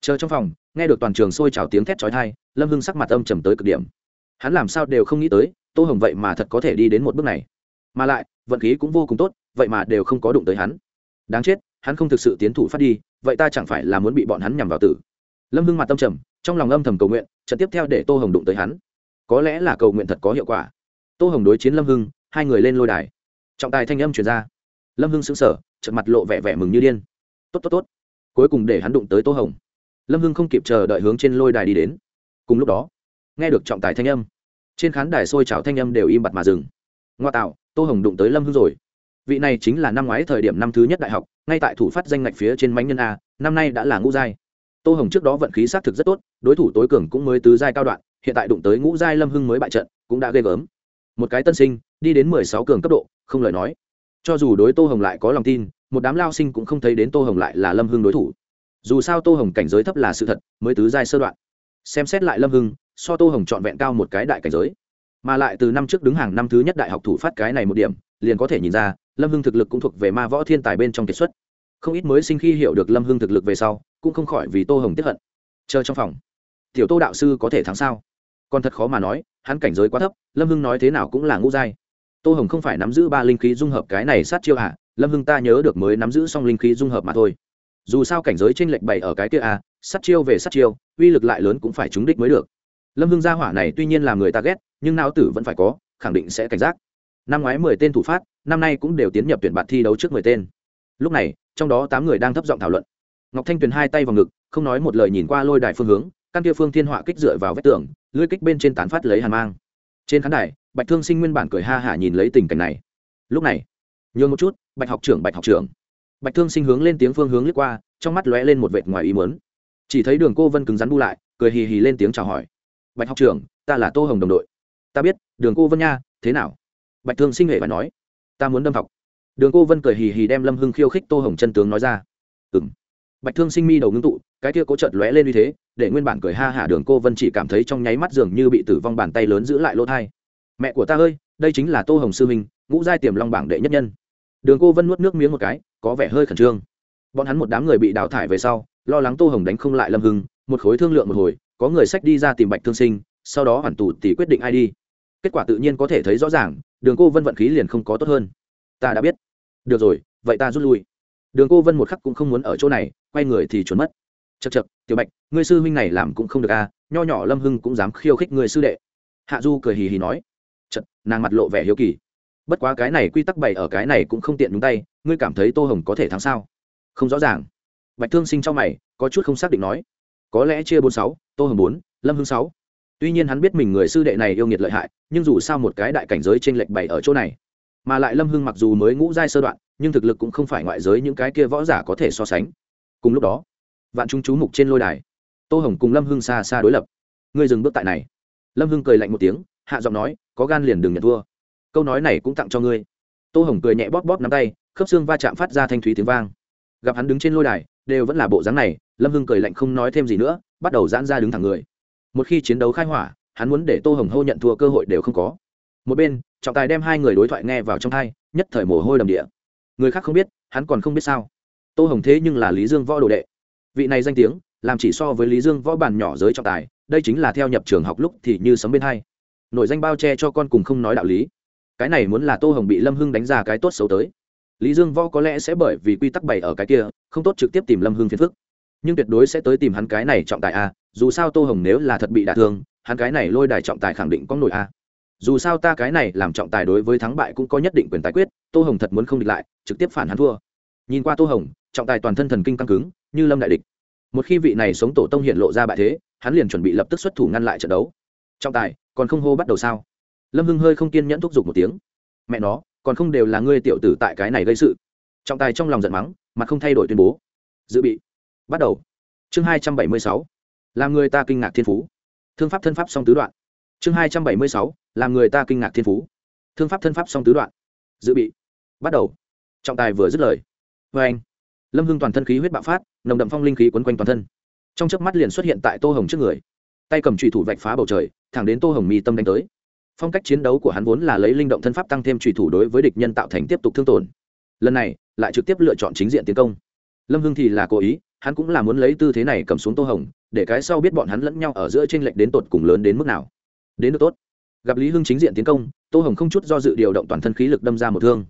Chờ trong phòng, nghe được toàn trường sôi trào tiếng thét chói tai, lâm hưng sắc mặt âm trầm tới cực điểm. Hắn làm sao đều không nghĩ tới, tô hồng vậy mà thật có thể đi đến một bước này. Mà lại, vận khí cũng vô cùng tốt, vậy mà đều không có đụng tới hắn. Đáng chết, hắn không thực sự tiến thủ phát đi, vậy ta chẳng phải là muốn bị bọn hắn nhằm vào tử. Lâm hưng mặt tâm trầm, trong lòng âm thầm cầu nguyện, trận tiếp theo để tô hồng đụng tới hắn có lẽ là cầu nguyện thật có hiệu quả. Tô hồng đối chiến lâm hưng, hai người lên lôi đài. Trọng tài thanh âm chuyển ra. Lâm hưng sững sờ trận mặt lộ vẻ vẻ mừng như điên. Tốt tốt tốt. Cuối cùng để hắn đụng tới tô hồng. Lâm hưng không kịp chờ đợi hướng trên lôi đài đi đến. Cùng lúc đó, nghe được trọng tài thanh âm, trên khán đài sôi trào thanh âm đều im bặt mà dừng. Ngoa tạo, tô hồng đụng tới lâm hưng rồi. Vị này chính là năm ngoái thời điểm năm thứ nhất đại học, ngay tại thủ phát danh ngạch phía trên mánh nhân a, năm nay đã là ngũ giai. Tô hồng trước đó vận khí xác thực rất tốt, đối thủ tối cường cũng mới tứ giai cao đoạn hiện tại đụng tới ngũ giai lâm hưng mới bại trận, cũng đã ghê gớm. Một cái tân sinh, đi đến mười sáu cường cấp độ, không lời nói. Cho dù đối tô hồng lại có lòng tin, một đám lao sinh cũng không thấy đến tô hồng lại là lâm hưng đối thủ. Dù sao tô hồng cảnh giới thấp là sự thật, mới tứ giai sơ đoạn. Xem xét lại lâm hưng, so tô hồng trọn vẹn cao một cái đại cảnh giới. Mà lại từ năm trước đứng hàng năm thứ nhất đại học thủ phát cái này một điểm, liền có thể nhìn ra, lâm hưng thực lực cũng thuộc về ma võ thiên tài bên trong kiệt xuất. Không ít mới sinh khi hiểu được lâm hưng thực lực về sau, cũng không khỏi vì tô hồng tiếp hận. Chờ trong phòng, tiểu tô đạo sư có thể thắng sao? Còn thật khó mà nói hắn cảnh giới quá thấp lâm hưng nói thế nào cũng là ngũ giai. Tô hồng không phải nắm giữ ba linh khí dung hợp cái này sát chiêu à, lâm hưng ta nhớ được mới nắm giữ xong linh khí dung hợp mà thôi. Dù sao cảnh giới t r ê n lệch bày ở cái kia à sát chiêu về sát chiêu uy lực lại lớn cũng phải trúng đích mới được. Lâm hưng gia hỏa này tuy nhiên là người ta ghét nhưng não tử vẫn phải có khẳng định sẽ cảnh giác. Năm ngoái mười tên thủ phát năm nay cũng đều tiến nhập tuyển bạn thi đấu trước mười tên. Lúc này trong đó tám người đang thấp giọng thảo luận. Ngọc thanh tuyền hai tay vào ngực không nói một lời nhìn qua lôi đài phương hướng căn kia phương thiên họa kích dựa vào vách tường, lưới kích bên trên tán phát lấy hàn mang. Trên khán đài, bạch thương sinh nguyên bản cười ha hả nhìn lấy tình cảnh này. Lúc này, nhường một chút, bạch học trưởng, bạch học trưởng. Bạch thương sinh hướng lên tiếng phương hướng lướt qua, trong mắt lóe lên một vệt ngoài ý mớn chỉ thấy đường cô vân cứng rắn bu lại, cười hì hì lên tiếng chào hỏi. Bạch học trưởng, ta là tô hồng đồng đội. Ta biết, đường cô vân nha, thế nào? Bạch thương sinh hệ và nói. Ta muốn đâm học đường cô vân cười hì hì đem lâm hưng khiêu khích tô hồng chân tướng nói ra. Ừ m bạch thương sinh mi đầu ngưng tụ, cái kia cố trợt lóe lên như thế, để nguyên bản cười ha hả đường cô vân chỉ cảm thấy trong nháy mắt dường như bị tử vong bàn tay lớn giữ lại lỗ thai. Mẹ của ta ơi, đây chính là tô hồng sư minh ngũ giai tiềm long bảng đệ nhất nhân. Đường cô vân nuốt nước miếng một cái, có vẻ hơi khẩn trương. Bọn hắn một đám người bị đào thải về sau, lo lắng tô hồng đánh không lại lâm hưng, một khối thương lượng một hồi, có người sách đi ra tìm bạch thương sinh, sau đó hoàn tù tỷ quyết định ai đi. Kết quả tự nhiên có thể thấy rõ ràng, đường cô vân vận khí liền không có tốt hơn. Ta đã biết. Được rồi, vậy ta rút lui. Đường cô vân một khắc cũng không muốn ở chỗ này quay người thì trốn mất. Chật chật tiểu bạch, ngươi sư huynh này làm cũng không được à nho nhỏ lâm hưng cũng dám khiêu khích người sư đệ. Hạ du cười hì hì nói. Chật nàng mặt lộ vẻ hiếu kỳ. Bất quá cái này quy tắc bày ở cái này cũng không tiện nhúng tay, ngươi cảm thấy tô hồng có thể thắng sao? Không rõ ràng. Bạch thương sinh trong mày, có chút không xác định nói. Có lẽ chia bốn sáu, tô hồng bốn, lâm hưng sáu. Tuy nhiên hắn biết mình người sư đệ này yêu nghiệt lợi hại, nhưng dù sao một cái đại cảnh giới trên lệch bày ở chỗ này. Mà lại lâm hưng mặc dù mới ngũ giai sơ đoạn, nhưng thực lực cũng không phải ngoại giới những cái kia võ giả có thể so sánh cùng lúc đó, vạn chúng chú mục trên lôi đài, tô hồng cùng lâm hưng xa xa đối lập. Ngươi dừng bước tại này. Lâm hưng cười lạnh một tiếng, hạ giọng nói, có gan liền đừng nhận thua. Câu nói này cũng tặng cho ngươi. Tô hồng cười nhẹ bóp bóp nắm tay, khớp xương va chạm phát ra thanh thúy tiếng vang. Gặp hắn đứng trên lôi đài, đều vẫn là bộ dáng này, lâm hưng cười lạnh không nói thêm gì nữa, bắt đầu giãn ra đứng thẳng người. Một khi chiến đấu khai hỏa, hắn muốn để tô hồng hô nhận thua cơ hội đều không có. Một bên, trọng tài đem hai người đối thoại nghe vào trong thai nhất thời mồ hôi đầm địa. Người khác không biết, hắn còn không biết sao tô hồng thế nhưng là lý dương võ đồ đệ. Vị này danh tiếng, làm chỉ so với lý dương võ bàn nhỏ giới trọng tài, đây chính là theo nhập trường học lúc thì như sấm bên hai. Nội danh bao che cho con cùng không nói đạo lý. Cái này muốn là tô hồng bị lâm hưng đánh ra cái tốt xấu tới. Lý dương võ có lẽ sẽ bởi vì quy tắc bày ở cái kia, không tốt trực tiếp tìm lâm hưng phiền phức. Nhưng tuyệt đối sẽ tới tìm hắn cái này trọng tài a, dù sao tô hồng nếu là thật bị đả thương, hắn cái này lôi đài trọng tài khẳng định có nổi a. Dù sao ta cái này làm trọng tài đối với thắng bại cũng có nhất định quyền tài quyết, tô hồng thật muốn không địch lại, trực tiếp phản hắn thua. Nhìn qua tô hồng trọng tài toàn thân thần kinh căng cứng, như lâm đại địch. Một khi vị này sống tổ tông hiện lộ ra bại thế, hắn liền chuẩn bị lập tức xuất thủ ngăn lại trận đấu. Trọng tài, còn không hô bắt đầu sao? Lâm hưng hơi không kiên nhẫn thúc giục một tiếng. Mẹ nó, còn không đều là ngươi tiểu tử tại cái này gây sự. Trọng tài trong lòng giận mắng, mà không thay đổi tuyên bố. Dự bị. Bắt đầu. Chương hai trăm bảy mươi sáu. Làm người ta kinh ngạc thiên phú. Thương pháp thân pháp song tứ đoạn. Chương hai trăm bảy mươi sáu. Làm người ta kinh ngạc thiên phú. Thương pháp thân pháp song tứ đoạn. Dự bị. Bắt đầu. Trọng tài vừa dứt lời. Vê anh lâm hưng toàn thân khí huyết bạo phát, nồng đậm phong linh khí quấn quanh toàn thân. Trong chớp mắt liền xuất hiện tại tô hồng trước người. Tay cầm trùy thủ vạch phá bầu trời, thẳng đến tô hồng mi tâm đánh tới. Phong cách chiến đấu của hắn vốn là lấy linh động thân pháp tăng thêm trùy thủ đối với địch nhân tạo thành tiếp tục thương tổn. Lần này, lại trực tiếp lựa chọn chính diện tiến công. Lâm hưng thì là cố ý, hắn cũng là muốn lấy tư thế này cầm xuống tô hồng, để cái sau biết bọn hắn lẫn nhau ở giữa t r ê n lệch đến tột cùng lớn đến mức nào. Đến được tốt. Gặp lý hưng chính diện tiến công, tô hồng không chút do dự điều động toàn thân khí lực đâm ra một thương.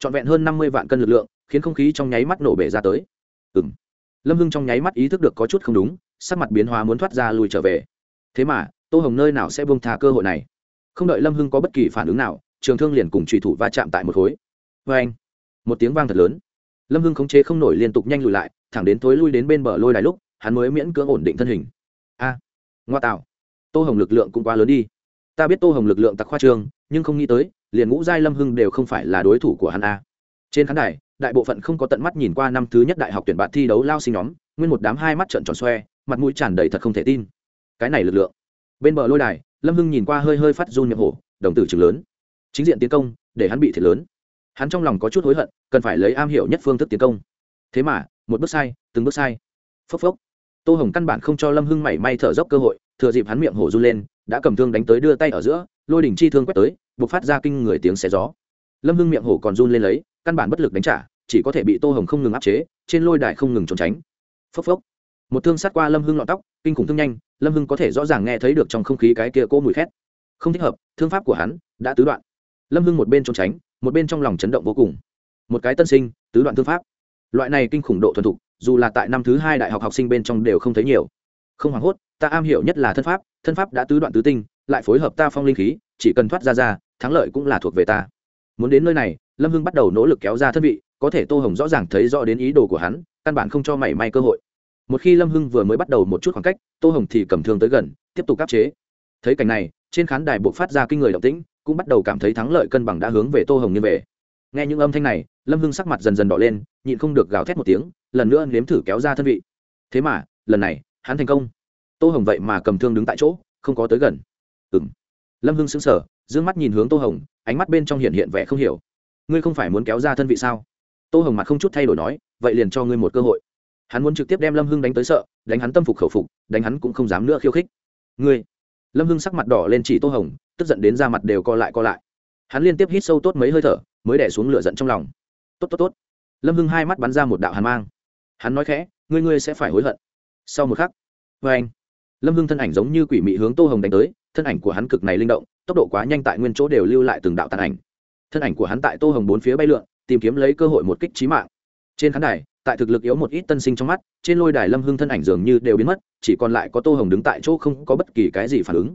Trọn vẹn hơn năm mươi vạn cân lực lượng khiến không khí trong nháy mắt nổ bể ra tới. Ừm. lâm hưng trong nháy mắt ý thức được có chút không đúng, sắc mặt biến hóa muốn thoát ra lùi trở về. Thế mà, tô hồng nơi nào sẽ buông thả cơ hội này? Không đợi lâm hưng có bất kỳ phản ứng nào, trường thương liền cùng trùy thủ va chạm tại một khối. Vê anh, một tiếng vang thật lớn. Lâm hưng khống chế không nổi liên tục nhanh lùi lại, thẳng đến thối lui đến bên bờ lôi đài lúc, hắn mới miễn cưỡng ổn định thân hình. A, ngoa tạo. Tô hồng lực lượng cũng quá lớn đi. Ta biết tô hồng lực lượng tặc khoa trương, nhưng không nghĩ tới, liền ngũ giai lâm hưng đều không phải là đối thủ của hắn a. Trên khán đài đại bộ phận không có tận mắt nhìn qua năm thứ nhất đại học tuyển bạn thi đấu lao sinh nhóm, nguyên một đám hai mắt trợn tròn xoe, mặt mũi tràn đầy thật không thể tin. Cái này lực lượng. Bên bờ lôi đài, lâm hưng nhìn qua hơi hơi phát run miệng hổ, đồng tử trừng lớn. Chính diện tiến công, để hắn bị thiệt lớn. Hắn trong lòng có chút hối hận, cần phải lấy am hiểu nhất phương thức tiến công. Thế mà, một bước sai, từng bước sai. Phốc phốc. Tô hồng căn bản không cho lâm hưng mảy may thở dốc cơ hội, thừa dịp hắn miệng hổ run lên, đã cầm thương đánh tới đưa tay ở giữa, lôi đỉnh chi thương quét tới buộc phát ra kinh người tiếng xé gió. Lâm hưng miệng hổ còn run lên lấy, căn bản bất lực đánh trả chỉ có thể bị tô hồng không ngừng áp chế, trên lôi đài không ngừng trốn tránh. Phốc phốc. Một thương sát qua lâm hưng lọn tóc, kinh khủng thương nhanh, lâm hưng có thể rõ ràng nghe thấy được trong không khí cái kia cỗ mùi khét. Không thích hợp, thương pháp của hắn đã tứ đoạn. Lâm hưng một bên trốn tránh, một bên trong lòng chấn động vô cùng. Một cái tân sinh, tứ đoạn thương pháp. Loại này kinh khủng độ thuần thục, dù là tại năm thứ hai đại học học sinh bên trong đều không thấy nhiều. Không hoảng hốt, ta am hiểu nhất là thân pháp thân pháp đã tứ đoạn tứ tinh, lại phối hợp ta phong linh khí, chỉ cần thoát ra ra, thắng lợi cũng là thuộc về ta. Muốn đến nơi này, lâm hưng bắt đầu nỗ lực kéo ra thân vị có thể tô hồng rõ ràng thấy rõ đến ý đồ của hắn, căn bản không cho mảy may cơ hội. Một khi lâm hưng vừa mới bắt đầu một chút khoảng cách, tô hồng thì cầm thương tới gần, tiếp tục áp chế. Thấy cảnh này, trên khán đài buộc phát ra kinh người động tĩnh, cũng bắt đầu cảm thấy thắng lợi cân bằng đã hướng về tô hồng như về. Nghe những âm thanh này, lâm hưng sắc mặt dần dần đỏ lên, nhịn không được gào thét một tiếng, lần nữa nếm thử kéo ra thân vị. Thế mà, lần này, hắn thành công. Tô hồng vậy mà cầm thương đứng tại chỗ, không có tới gần. Ừng lâm hưng sững sờ d ư ơ n g mắt nhìn hướng tô hồng, ánh mắt bên trong hiện hiện vẻ không hiểu. Ngươi không phải muốn kéo ra thân vị sao? Tô hồng mặt không chút thay đổi nói, vậy liền cho ngươi một cơ hội. Hắn muốn trực tiếp đem lâm hưng đánh tới sợ, đánh hắn tâm phục khẩu phục, đánh hắn cũng không dám nữa khiêu khích. Ngươi? Lâm hưng sắc mặt đỏ lên chỉ tô hồng, tức giận đến ra mặt đều co lại co lại. Hắn liên tiếp hít sâu tốt mấy hơi thở, mới đẻ xuống lửa giận trong lòng. Tốt tốt tốt. Lâm hưng hai mắt bắn ra một đạo hàn mang. Hắn nói khẽ, ngươi ngươi sẽ phải hối hận. Sau một khắc vê anh. Lâm hưng thân ảnh giống như quỷ mị hướng tô hồng đánh tới, thân ảnh của hắn cực này linh động, tốc độ quá nhanh tại nguyên chỗ đều lưu lại từng đạo tàn ảnh. Thân ảnh của hắn tại tô hồng bốn phía bay lượn tìm kiếm lấy cơ hội một kích trí mạng. Trên khán đài, tại thực lực yếu một ít tân sinh trong mắt, trên lôi đài lâm hưng thân ảnh dường như đều biến mất, chỉ còn lại có tô hồng đứng tại chỗ không có bất kỳ cái gì phản ứng.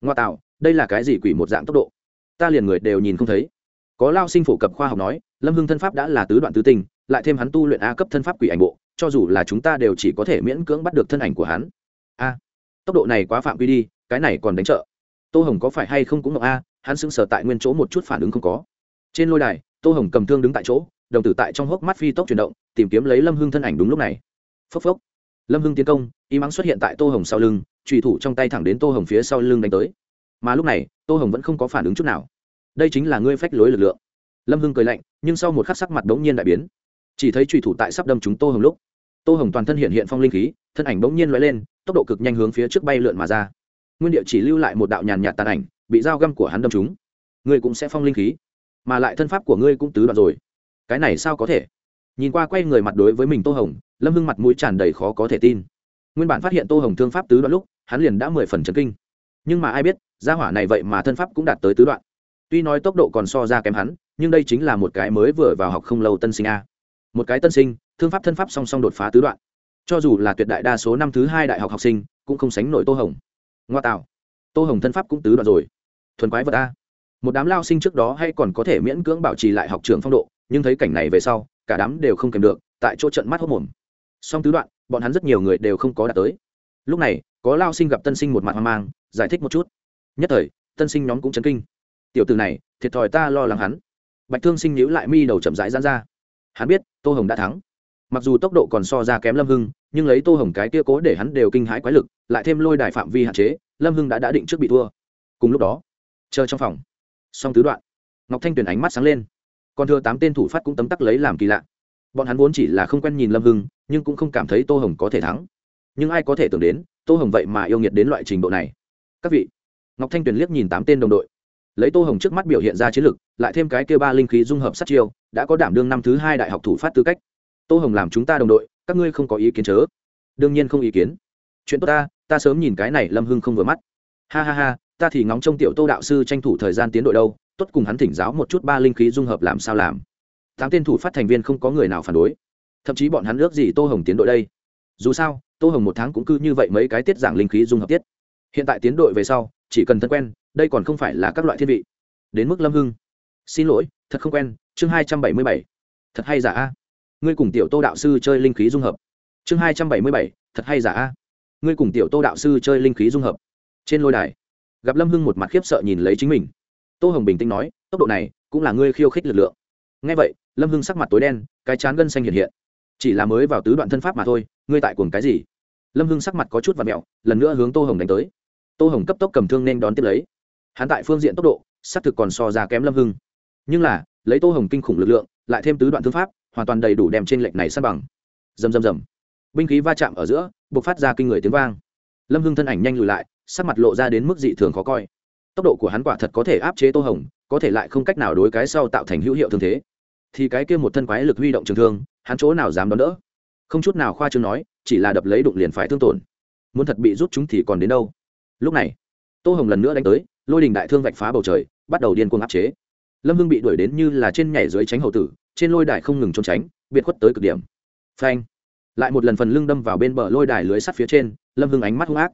Ngoa tạo, đây là cái gì quỷ một dạng tốc độ? Ta liền người đều nhìn không thấy. Có lao sinh phổ cập khoa học nói, lâm hưng thân pháp đã là tứ đoạn tứ tình lại thêm hắn tu luyện a cấp thân pháp quỷ ảnh bộ, cho dù là chúng ta đều chỉ có thể miễn cưỡng bắt được thân ảnh của hắn. A, tốc độ này quá phạm quy đi, cái này còn đánh trợ. Tô hồng có phải hay không cũng ngọc a, hắn sững sờ tại nguyên chỗ một chút phản ứng không có. Trên lôi đài tô hồng cầm thương đứng tại chỗ, đồng tử tại trong hốc mắt phi tốc chuyển động, tìm kiếm lấy lâm hưng thân ảnh đúng lúc này. Phốc phốc. Lâm hưng tiến công, y mắng xuất hiện tại tô hồng sau lưng trùy thủ trong tay thẳng đến tô hồng phía sau lưng đánh tới. Mà lúc này, tô hồng vẫn không có phản ứng chút nào. Đây chính là ngươi phách lối lực lượng. Lâm hưng cười lạnh, nhưng sau một khắc sắc mặt bỗng nhiên đại biến. Chỉ thấy trùy thủ tại sắp đâm chúng tô hồng lúc, tô hồng toàn thân hiện hiện phong linh khí, thân ảnh bỗng nhiên l lên, tốc độ cực nhanh hướng phía trước bay lượn mà ra. Nguyên địa chỉ lưu lại một đạo nhàn nhạt tàn ảnh, bị dao găm của hắn đâm chúng ngươi cũng sẽ phong linh khí mà lại thân pháp của ngươi cũng tứ đoạn rồi. Cái này sao có thể? Nhìn qua quay người mặt đối với mình tô hồng, lâm hưng mặt mũi tràn đầy khó có thể tin. Nguyên bản phát hiện tô hồng thương pháp tứ đoạn lúc, hắn liền đã mười phần chấn kinh. Nhưng mà ai biết, gia hỏa này vậy mà thân pháp cũng đạt tới tứ đoạn. Tuy nói tốc độ còn so ra kém hắn, nhưng đây chính là một cái mới vừa vào học không lâu tân sinh a. Một cái tân sinh, thương pháp thân pháp song song đột phá tứ đoạn. Cho dù là tuyệt đại đa số năm thứ hai đại học học sinh, cũng không sánh nổi tô hồng. Ngoa tạo. Tô hồng thân pháp cũng tứ đoạn rồi. Thuần quái vật a một đám lao sinh trước đó hay còn có thể miễn cưỡng bảo trì lại học trường phong độ, nhưng thấy cảnh này về sau, cả đám đều không kèm được, tại chỗ trận mắt hốc mồm. Song tứ đoạn, bọn hắn rất nhiều người đều không có đạt tới. Lúc này, có lao sinh gặp tân sinh một mặt hoang mang, giải thích một chút. Nhất thời, tân sinh nhóm cũng chấn kinh. Tiểu từ này, thiệt thòi ta lo lắng hắn. Bạch thương sinh nhíu lại mi đầu chậm rãi dán ra. Hắn biết, tô hồng đã thắng. Mặc dù tốc độ còn so ra kém lâm hưng, nhưng lấy tô hồng cái kia cố để hắn đều kinh hãi quái lực, lại thêm lôi đài phạm vi hạn chế, lâm hưng đã đã định trước bị thua. Cùng lúc đó, chờ trong phòng song tứ đoạn, ngọc thanh tuyền ánh mắt sáng lên. Còn thưa tám tên thủ phát cũng tấm tắc lấy làm kỳ lạ. Bọn hắn vốn chỉ là không quen nhìn lâm hưng, nhưng cũng không cảm thấy tô hồng có thể thắng. Nhưng ai có thể tưởng đến, tô hồng vậy mà yêu nghiệt đến loại trình độ này. Các vị, ngọc thanh tuyền liếc nhìn tám tên đồng đội. Lấy tô hồng trước mắt biểu hiện ra chiến lực, lại thêm cái kêu ba linh khí dung hợp sát chiêu, đã có đảm đương năm thứ hai đại học thủ phát tư cách. Tô hồng làm chúng ta đồng đội, các ngươi không có ý kiến chớ. Đương nhiên không ý kiến. Chuyện tốt ta ta sớm nhìn cái này lâm hưng không vừa mắt. Ha ha ha ta thì ngóng trông tiểu tô đạo sư tranh thủ thời gian tiến đội đâu, tốt cùng hắn thỉnh giáo một chút ba linh khí dung hợp làm sao làm. Tám tên thủ phát thành viên không có người nào phản đối. Thậm chí bọn hắn ước gì tô hồng tiến đội đây. Dù sao, tô hồng một tháng cũng cứ như vậy mấy cái tiết giảng linh khí dung hợp tiết. Hiện tại tiến đội về sau, chỉ cần thân quen, đây còn không phải là các loại thiên vị. Đến mức lâm hưng. Xin lỗi, thật không quen, chương hai trăm bảy mươi bảy. Thật hay giả a? Ngươi cùng tiểu tô đạo sư chơi linh khí dung hợp. Chương hai trăm bảy mươi bảy, thật hay giả a? Ngươi cùng tiểu tô đạo sư chơi linh khí dung hợp. Trên lôi đài gặp lâm hưng một mặt khiếp sợ nhìn lấy chính mình tô hồng bình tĩnh nói tốc độ này cũng là ngươi khiêu khích lực lượng ngay vậy lâm hưng sắc mặt tối đen cái chán gân xanh hiện hiện chỉ là mới vào tứ đoạn thân pháp mà thôi ngươi tại cuồng cái gì lâm hưng sắc mặt có chút và mẹo lần nữa hướng tô hồng đánh tới tô hồng cấp tốc cầm thương nên đón tiếp lấy hắn tại phương diện tốc độ xác thực còn so ra kém lâm hưng nhưng là lấy tô hồng kinh khủng lực lượng lại thêm tứ đoạn thương pháp hoàn toàn đầy đủ đem trên lệnh này sát bằng rầm rầm rầm binh khí va chạm ở giữa buộc phát ra kinh người tiếng vang lâm hưng thân ảnh nhanh lùi lại sắc mặt lộ ra đến mức dị thường khó coi. Tốc độ của hắn quả thật có thể áp chế tô hồng, có thể lại không cách nào đối cái sau tạo thành hữu hiệu thương thế. Thì cái kia một thân quái lực huy động trường thương, hắn chỗ nào dám đón đỡ? Không chút nào khoa chương nói, chỉ là đập lấy đụng liền phải thương tổn. Muốn thật bị rút chúng thì còn đến đâu? Lúc này, tô hồng lần nữa đánh tới, lôi đình đại thương vạch phá bầu trời, bắt đầu điên cuồng áp chế. Lâm hưng bị đuổi đến như là trên nhảy dưới tránh hậu tử, trên lôi đài không ngừng trốn tránh, biệt khuất tới cực điểm. Phanh! Lại một lần phần lưng đâm vào bên bờ lôi đài lưới sắt phía trên, lâm hưng ánh mắt hung ác.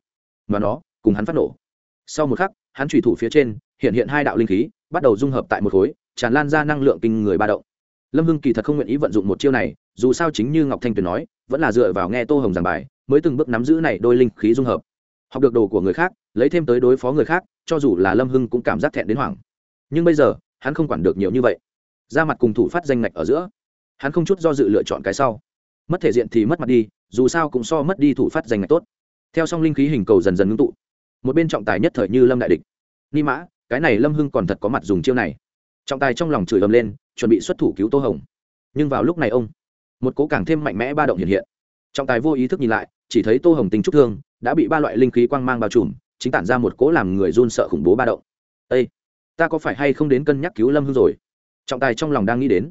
Và nó cùng hắn phát nổ. Sau một khắc, hắn trùy thủ phía trên, hiện hiện hai đạo linh khí, bắt đầu dung hợp tại một khối, tràn lan ra năng lượng kinh người ba động. Lâm hưng kỳ thật không nguyện ý vận dụng một chiêu này, dù sao chính như ngọc thanh tuyền nói, vẫn là dựa vào nghe tô hồng giảng bài, mới từng bước nắm giữ này đôi linh khí dung hợp. Học được đồ của người khác, lấy thêm tới đối phó người khác, cho dù là lâm hưng cũng cảm giác thẹn đến hoảng. Nhưng bây giờ, hắn không quản được nhiều như vậy. Ra mặt cùng thủ phát danh ngạch ở giữa. Hắn không chút do dự lựa chọn cái sau. Mất thể diện thì mất mặt đi, dù sao cũng so mất đi thủ phát danh ngạch tốt. Theo song linh khí hình cầu dần dần ngưng tụ một bên trọng tài nhất thời như lâm đại địch. Ni mã, cái này lâm hưng còn thật có mặt dùng chiêu này. Trọng tài trong lòng chửi ầm lên, chuẩn bị xuất thủ cứu tô hồng. Nhưng vào lúc này ông, một cố càng thêm mạnh mẽ ba động hiện hiện. Trọng tài vô ý thức nhìn lại, chỉ thấy tô hồng tình trúc thương, đã bị ba loại linh khí quang mang bao trùm, chính tản ra một cố làm người run sợ khủng bố ba động. Ây ta có phải hay không đến cân nhắc cứu lâm hưng rồi? Trọng tài trong lòng đang nghĩ đến.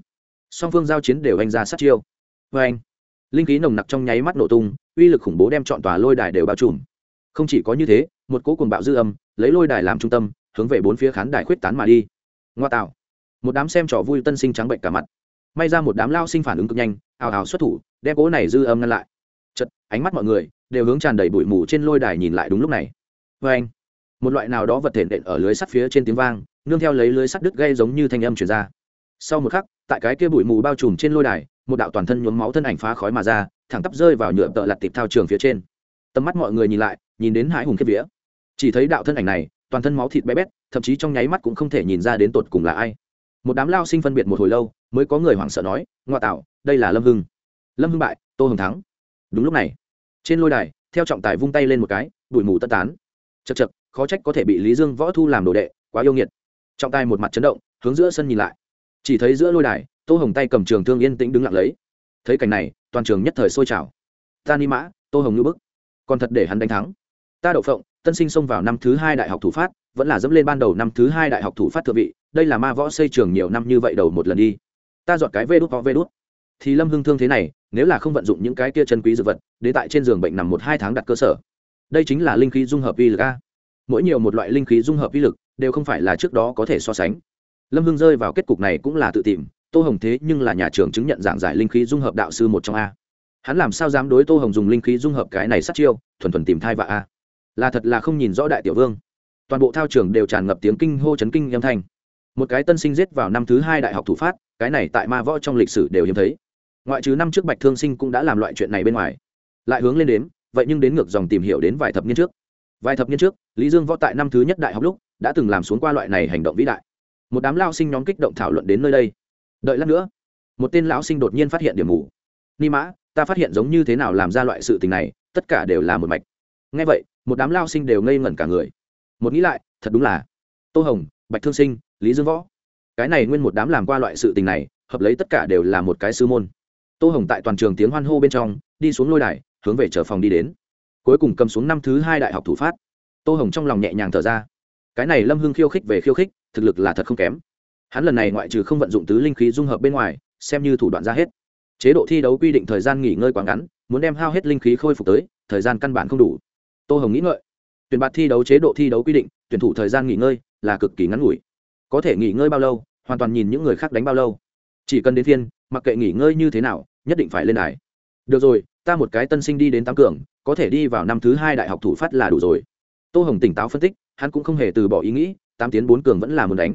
Song phương giao chiến đều anh ra sát chiêu. Vê anh. Linh khí nồng nặc trong nháy mắt nổ tung, uy lực khủng bố đem chọn tòa lôi đài đều bao trùm. Không chỉ có như thế một cỗ cuồng bạo dư âm, lấy lôi đài làm trung tâm, hướng về bốn phía khán đài khuyết tán mà đi. Ngoa tạo. Một đám xem trò vui tân sinh trắng bệnh cả mặt. May ra một đám lao sinh phản ứng cực nhanh, ào ào xuất thủ, đem cỗ này dư âm ngăn lại. Chật ánh mắt mọi người đều hướng tràn đầy bụi mù trên lôi đài nhìn lại đúng lúc này. Vê anh, một loại nào đó vật thể nện ở lưới sắt phía trên tiếng vang, nương theo lấy lưới sắt đứt gây giống như thanh âm chuyển ra. Sau một khắc, tại cái kia bụi mù bao trùm trên lôi đài, một đạo toàn thân nhuốm máu thân ảnh phá khói mà ra, thẳng tắp rơi vào nhựa tợ lặt tịp thao trường phía trên. Tầm mắt mọi người nhìn lại nhìn đến hãi hùng kiếp vía. Chỉ thấy đạo thân ảnh này, toàn thân máu thịt bé bét, thậm chí trong nháy mắt cũng không thể nhìn ra đến tột cùng là ai. Một đám lao sinh phân biệt một hồi lâu, mới có người hoảng sợ nói, ngoa tạo, đây là lâm hưng. Lâm hưng bại, tô hồng thắng. Đúng lúc này, trên lôi đài, theo trọng tài vung tay lên một cái, bụi mù tất tán. Chật chật khó trách có thể bị lý dương võ thu làm đồ đệ, quá yêu nghiệt. Trọng tài một mặt chấn động, hướng giữa sân nhìn lại. Chỉ thấy giữa lôi đài, tô hồng tay cầm trường thương yên tĩnh đứng lặng lấy. Thấy cảnh này, toàn trường nhất thời sôi trào. Ta ni mã, tô hồng ngữ bức, còn thật để hắn đánh thắng ta đậu phộng, tân sinh xông vào năm thứ hai đại học thủ phát, vẫn là dẫm lên ban đầu năm thứ hai đại học thủ phát thượng vị, đây là ma võ xây trường nhiều năm như vậy đầu một lần đi. Ta dọn cái vê đốt có vê đốt thì lâm hưng thương thế này, nếu là không vận dụng những cái kia chân quý dược vật, để tại trên giường bệnh nằm một hai tháng đặt cơ sở. Đây chính là linh khí dung hợp vi lực a. Mỗi nhiều một loại linh khí dung hợp vi lực, đều không phải là trước đó có thể so sánh. Lâm hưng rơi vào kết cục này cũng là tự tìm, tô hồng thế nhưng là nhà trường chứng nhận giảng giải linh khí dung hợp đạo sư một trong a. Hắn làm sao dám đối tô hồng dùng linh khí dung hợp cái này sát chiêu, thuần thuần tìm thai vạ a là thật là không nhìn rõ đại tiểu vương. Toàn bộ thao trường đều tràn ngập tiếng kinh hô chấn kinh âm thanh. Một cái tân sinh giết vào năm thứ hai đại học thủ phát, cái này tại ma võ trong lịch sử đều hiếm thấy. Ngoại trừ năm trước bạch thương sinh cũng đã làm loại chuyện này bên ngoài. Lại hướng lên đến vậy nhưng đến ngược dòng tìm hiểu đến vài thập niên trước. Vài thập niên trước, lý dương võ tại năm thứ nhất đại học lúc, đã từng làm xuống qua loại này hành động vĩ đại. Một đám lao sinh nhóm kích động thảo luận đến nơi đây. Đợi lát nữa, một tên lão sinh đột nhiên phát hiện điểm mù. Ni mã, ta phát hiện giống như thế nào làm ra loại sự tình này, tất cả đều là một mạch. Ngay vậy một đám lao sinh đều ngây ngẩn cả người. Một nghĩ lại, thật đúng là tô hồng, bạch thương sinh, lý dương võ. Cái này nguyên một đám làm qua loại sự tình này, hợp lấy tất cả đều là một cái sư môn. Tô hồng tại toàn trường tiếng hoan hô bên trong, đi xuống lôi đài, hướng về chờ phòng đi đến. Cuối cùng cầm xuống năm thứ hai đại học thủ phát. Tô hồng trong lòng nhẹ nhàng thở ra. Cái này lâm hưng khiêu khích về khiêu khích, thực lực là thật không kém. Hắn lần này ngoại trừ không vận dụng tứ linh khí dung hợp bên ngoài, xem như thủ đoạn ra hết. Chế độ thi đấu quy định thời gian nghỉ ngơi quá ngắn, muốn đem hao hết linh khí khôi phục tới, thời gian căn bản không đủ tô hồng nghĩ ngợi. Tuyển bạt thi đấu chế độ thi đấu quy định, tuyển thủ thời gian nghỉ ngơi là cực kỳ ngắn ngủi. Có thể nghỉ ngơi bao lâu, hoàn toàn nhìn những người khác đánh bao lâu. Chỉ cần đến phiên, mặc kệ nghỉ ngơi như thế nào, nhất định phải lên đài. Được rồi, ta một cái tân sinh đi đến tám cường, có thể đi vào năm thứ hai đại học thủ phát là đủ rồi. Tô hồng tỉnh táo phân tích, hắn cũng không hề từ bỏ ý nghĩ, tám tiến bốn cường vẫn là muốn đánh.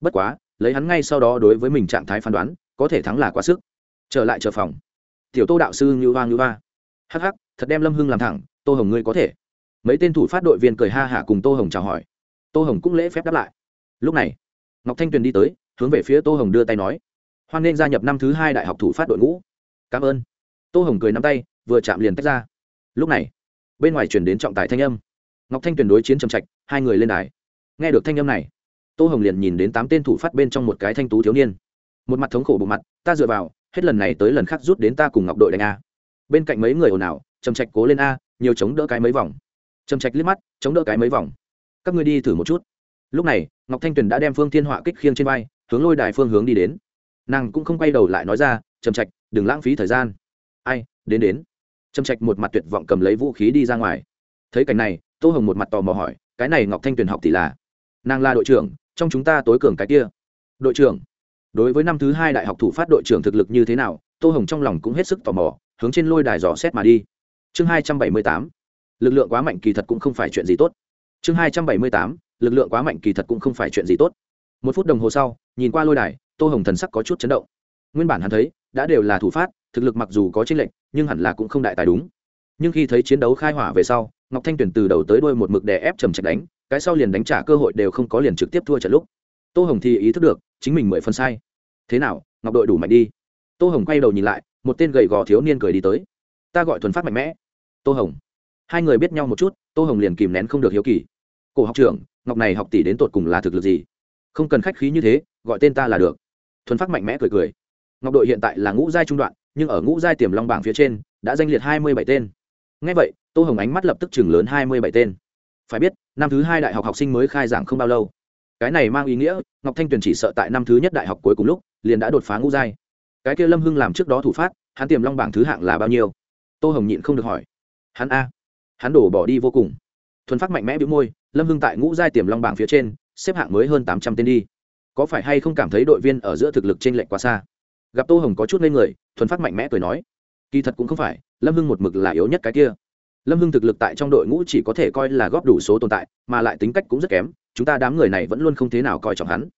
Bất quá, lấy hắn ngay sau đó đối với mình trạng thái phán đoán, có thể thắng là quá sức. Trở lại chờ phòng. Tiểu tô đạo sư như va như va hắc hắc, thật đem lâm hưng làm thẳng, tô hồng ngươi có thể mấy tên thủ phát đội viên cười ha hả cùng tô hồng chào hỏi. Tô hồng cũng lễ phép đáp lại. Lúc này, ngọc thanh tuyền đi tới, hướng về phía tô hồng đưa tay nói, hoan nghênh gia nhập năm thứ hai đại học thủ phát đội ngũ. Cảm ơn. Tô hồng cười nắm tay, vừa chạm liền tách ra. Lúc này, bên ngoài chuyển đến trọng tài thanh âm. Ngọc thanh tuyền đối chiến trầm trạch, hai người lên đài. Nghe được thanh âm này, tô hồng liền nhìn đến tám tên thủ phát bên trong một cái thanh tú thiếu niên. Một mặt thống khổ bộ mặt, ta dựa vào, hết lần này tới lần khác rút đến ta cùng ngọc đội đánh a. Bên cạnh mấy người ồn ào, trầm trạch cố lên a, nhiều chống đỡ cái mấy vòng trầm trạch liếc mắt, chống đỡ cái mấy vòng. Các ngươi đi thử một chút. Lúc này, ngọc thanh tuyền đã đem phương thiên họa kích khiêng trên vai, hướng lôi đài phương hướng đi đến. Nàng cũng không quay đầu lại nói ra, trầm trạch, đừng lãng phí thời gian. Ai, đến đến. Trầm trạch một mặt tuyệt vọng cầm lấy vũ khí đi ra ngoài. Thấy cảnh này, tô hồng một mặt tò mò hỏi, cái này ngọc thanh tuyền học thì là? Nàng là đội trưởng, trong chúng ta tối cường cái kia. Đội trưởng? Đối với năm thứ hai đại học thủ phát đội trưởng thực lực như thế nào, tô hồng trong lòng cũng hết sức tò mò, hướng trên lôi đài dò xét mà đi. Chương hai trăm bảy mươi tám lực lượng quá mạnh kỳ thật cũng không phải chuyện gì tốt. Chương hai trăm bảy mươi tám lực lượng quá mạnh kỳ thật cũng không phải chuyện gì tốt. Một phút đồng hồ sau nhìn qua lôi đài tô hồng thần sắc có chút chấn động. Nguyên bản hắn thấy đã đều là thủ phát thực lực mặc dù có chênh lệnh, nhưng hẳn là cũng không đại tài đúng. Nhưng khi thấy chiến đấu khai hỏa về sau ngọc thanh tuyển từ đầu tới đuôi một mực đè ép trầm trạch đánh cái sau liền đánh trả cơ hội đều không có liền trực tiếp thua trận lúc. Tô hồng thì ý thức được chính mình mười phần sai. Thế nào ngọc đội đủ mạnh đi. Tô hồng quay đầu nhìn lại một tên gầy gò thiếu niên cười đi tới. Ta gọi thuần phát mạnh mẽ. Tô hồng hai người biết nhau một chút tô hồng liền kìm nén không được hiếu kỳ cổ học trưởng ngọc này học tỷ đến tột cùng là thực lực gì không cần khách khí như thế gọi tên ta là được thuần phát mạnh mẽ cười cười ngọc đội hiện tại là ngũ giai trung đoạn nhưng ở ngũ giai tiềm long bảng phía trên đã danh liệt hai mươi bảy tên ngay vậy tô hồng ánh mắt lập tức chừng lớn hai mươi bảy tên phải biết năm thứ hai đại học học sinh mới khai giảng không bao lâu cái này mang ý nghĩa ngọc thanh tuyền chỉ sợ tại năm thứ nhất đại học cuối cùng lúc liền đã đột phá ngũ giai cái kia lâm hưng làm trước đó thủ phát hắn tiềm long bảng thứ hạng là bao nhiêu tô hồng nhịn không được hỏi hắn a hắn đổ bỏ đi vô cùng. Thuần phát mạnh mẽ bị môi, lâm hưng tại ngũ giai tiềm long bảng phía trên, xếp hạng mới hơn tám trăm tên đi. Có phải hay không cảm thấy đội viên ở giữa thực lực t r ê n lệch quá xa? Gặp tô hồng có chút lên người, thuần phát mạnh mẽ cười nói, kỳ thật cũng không phải, lâm hưng một mực là yếu nhất cái kia. Lâm hưng thực lực tại trong đội ngũ chỉ có thể coi là góp đủ số tồn tại, mà lại tính cách cũng rất kém, chúng ta đám người này vẫn luôn không thế nào coi trọng hắn.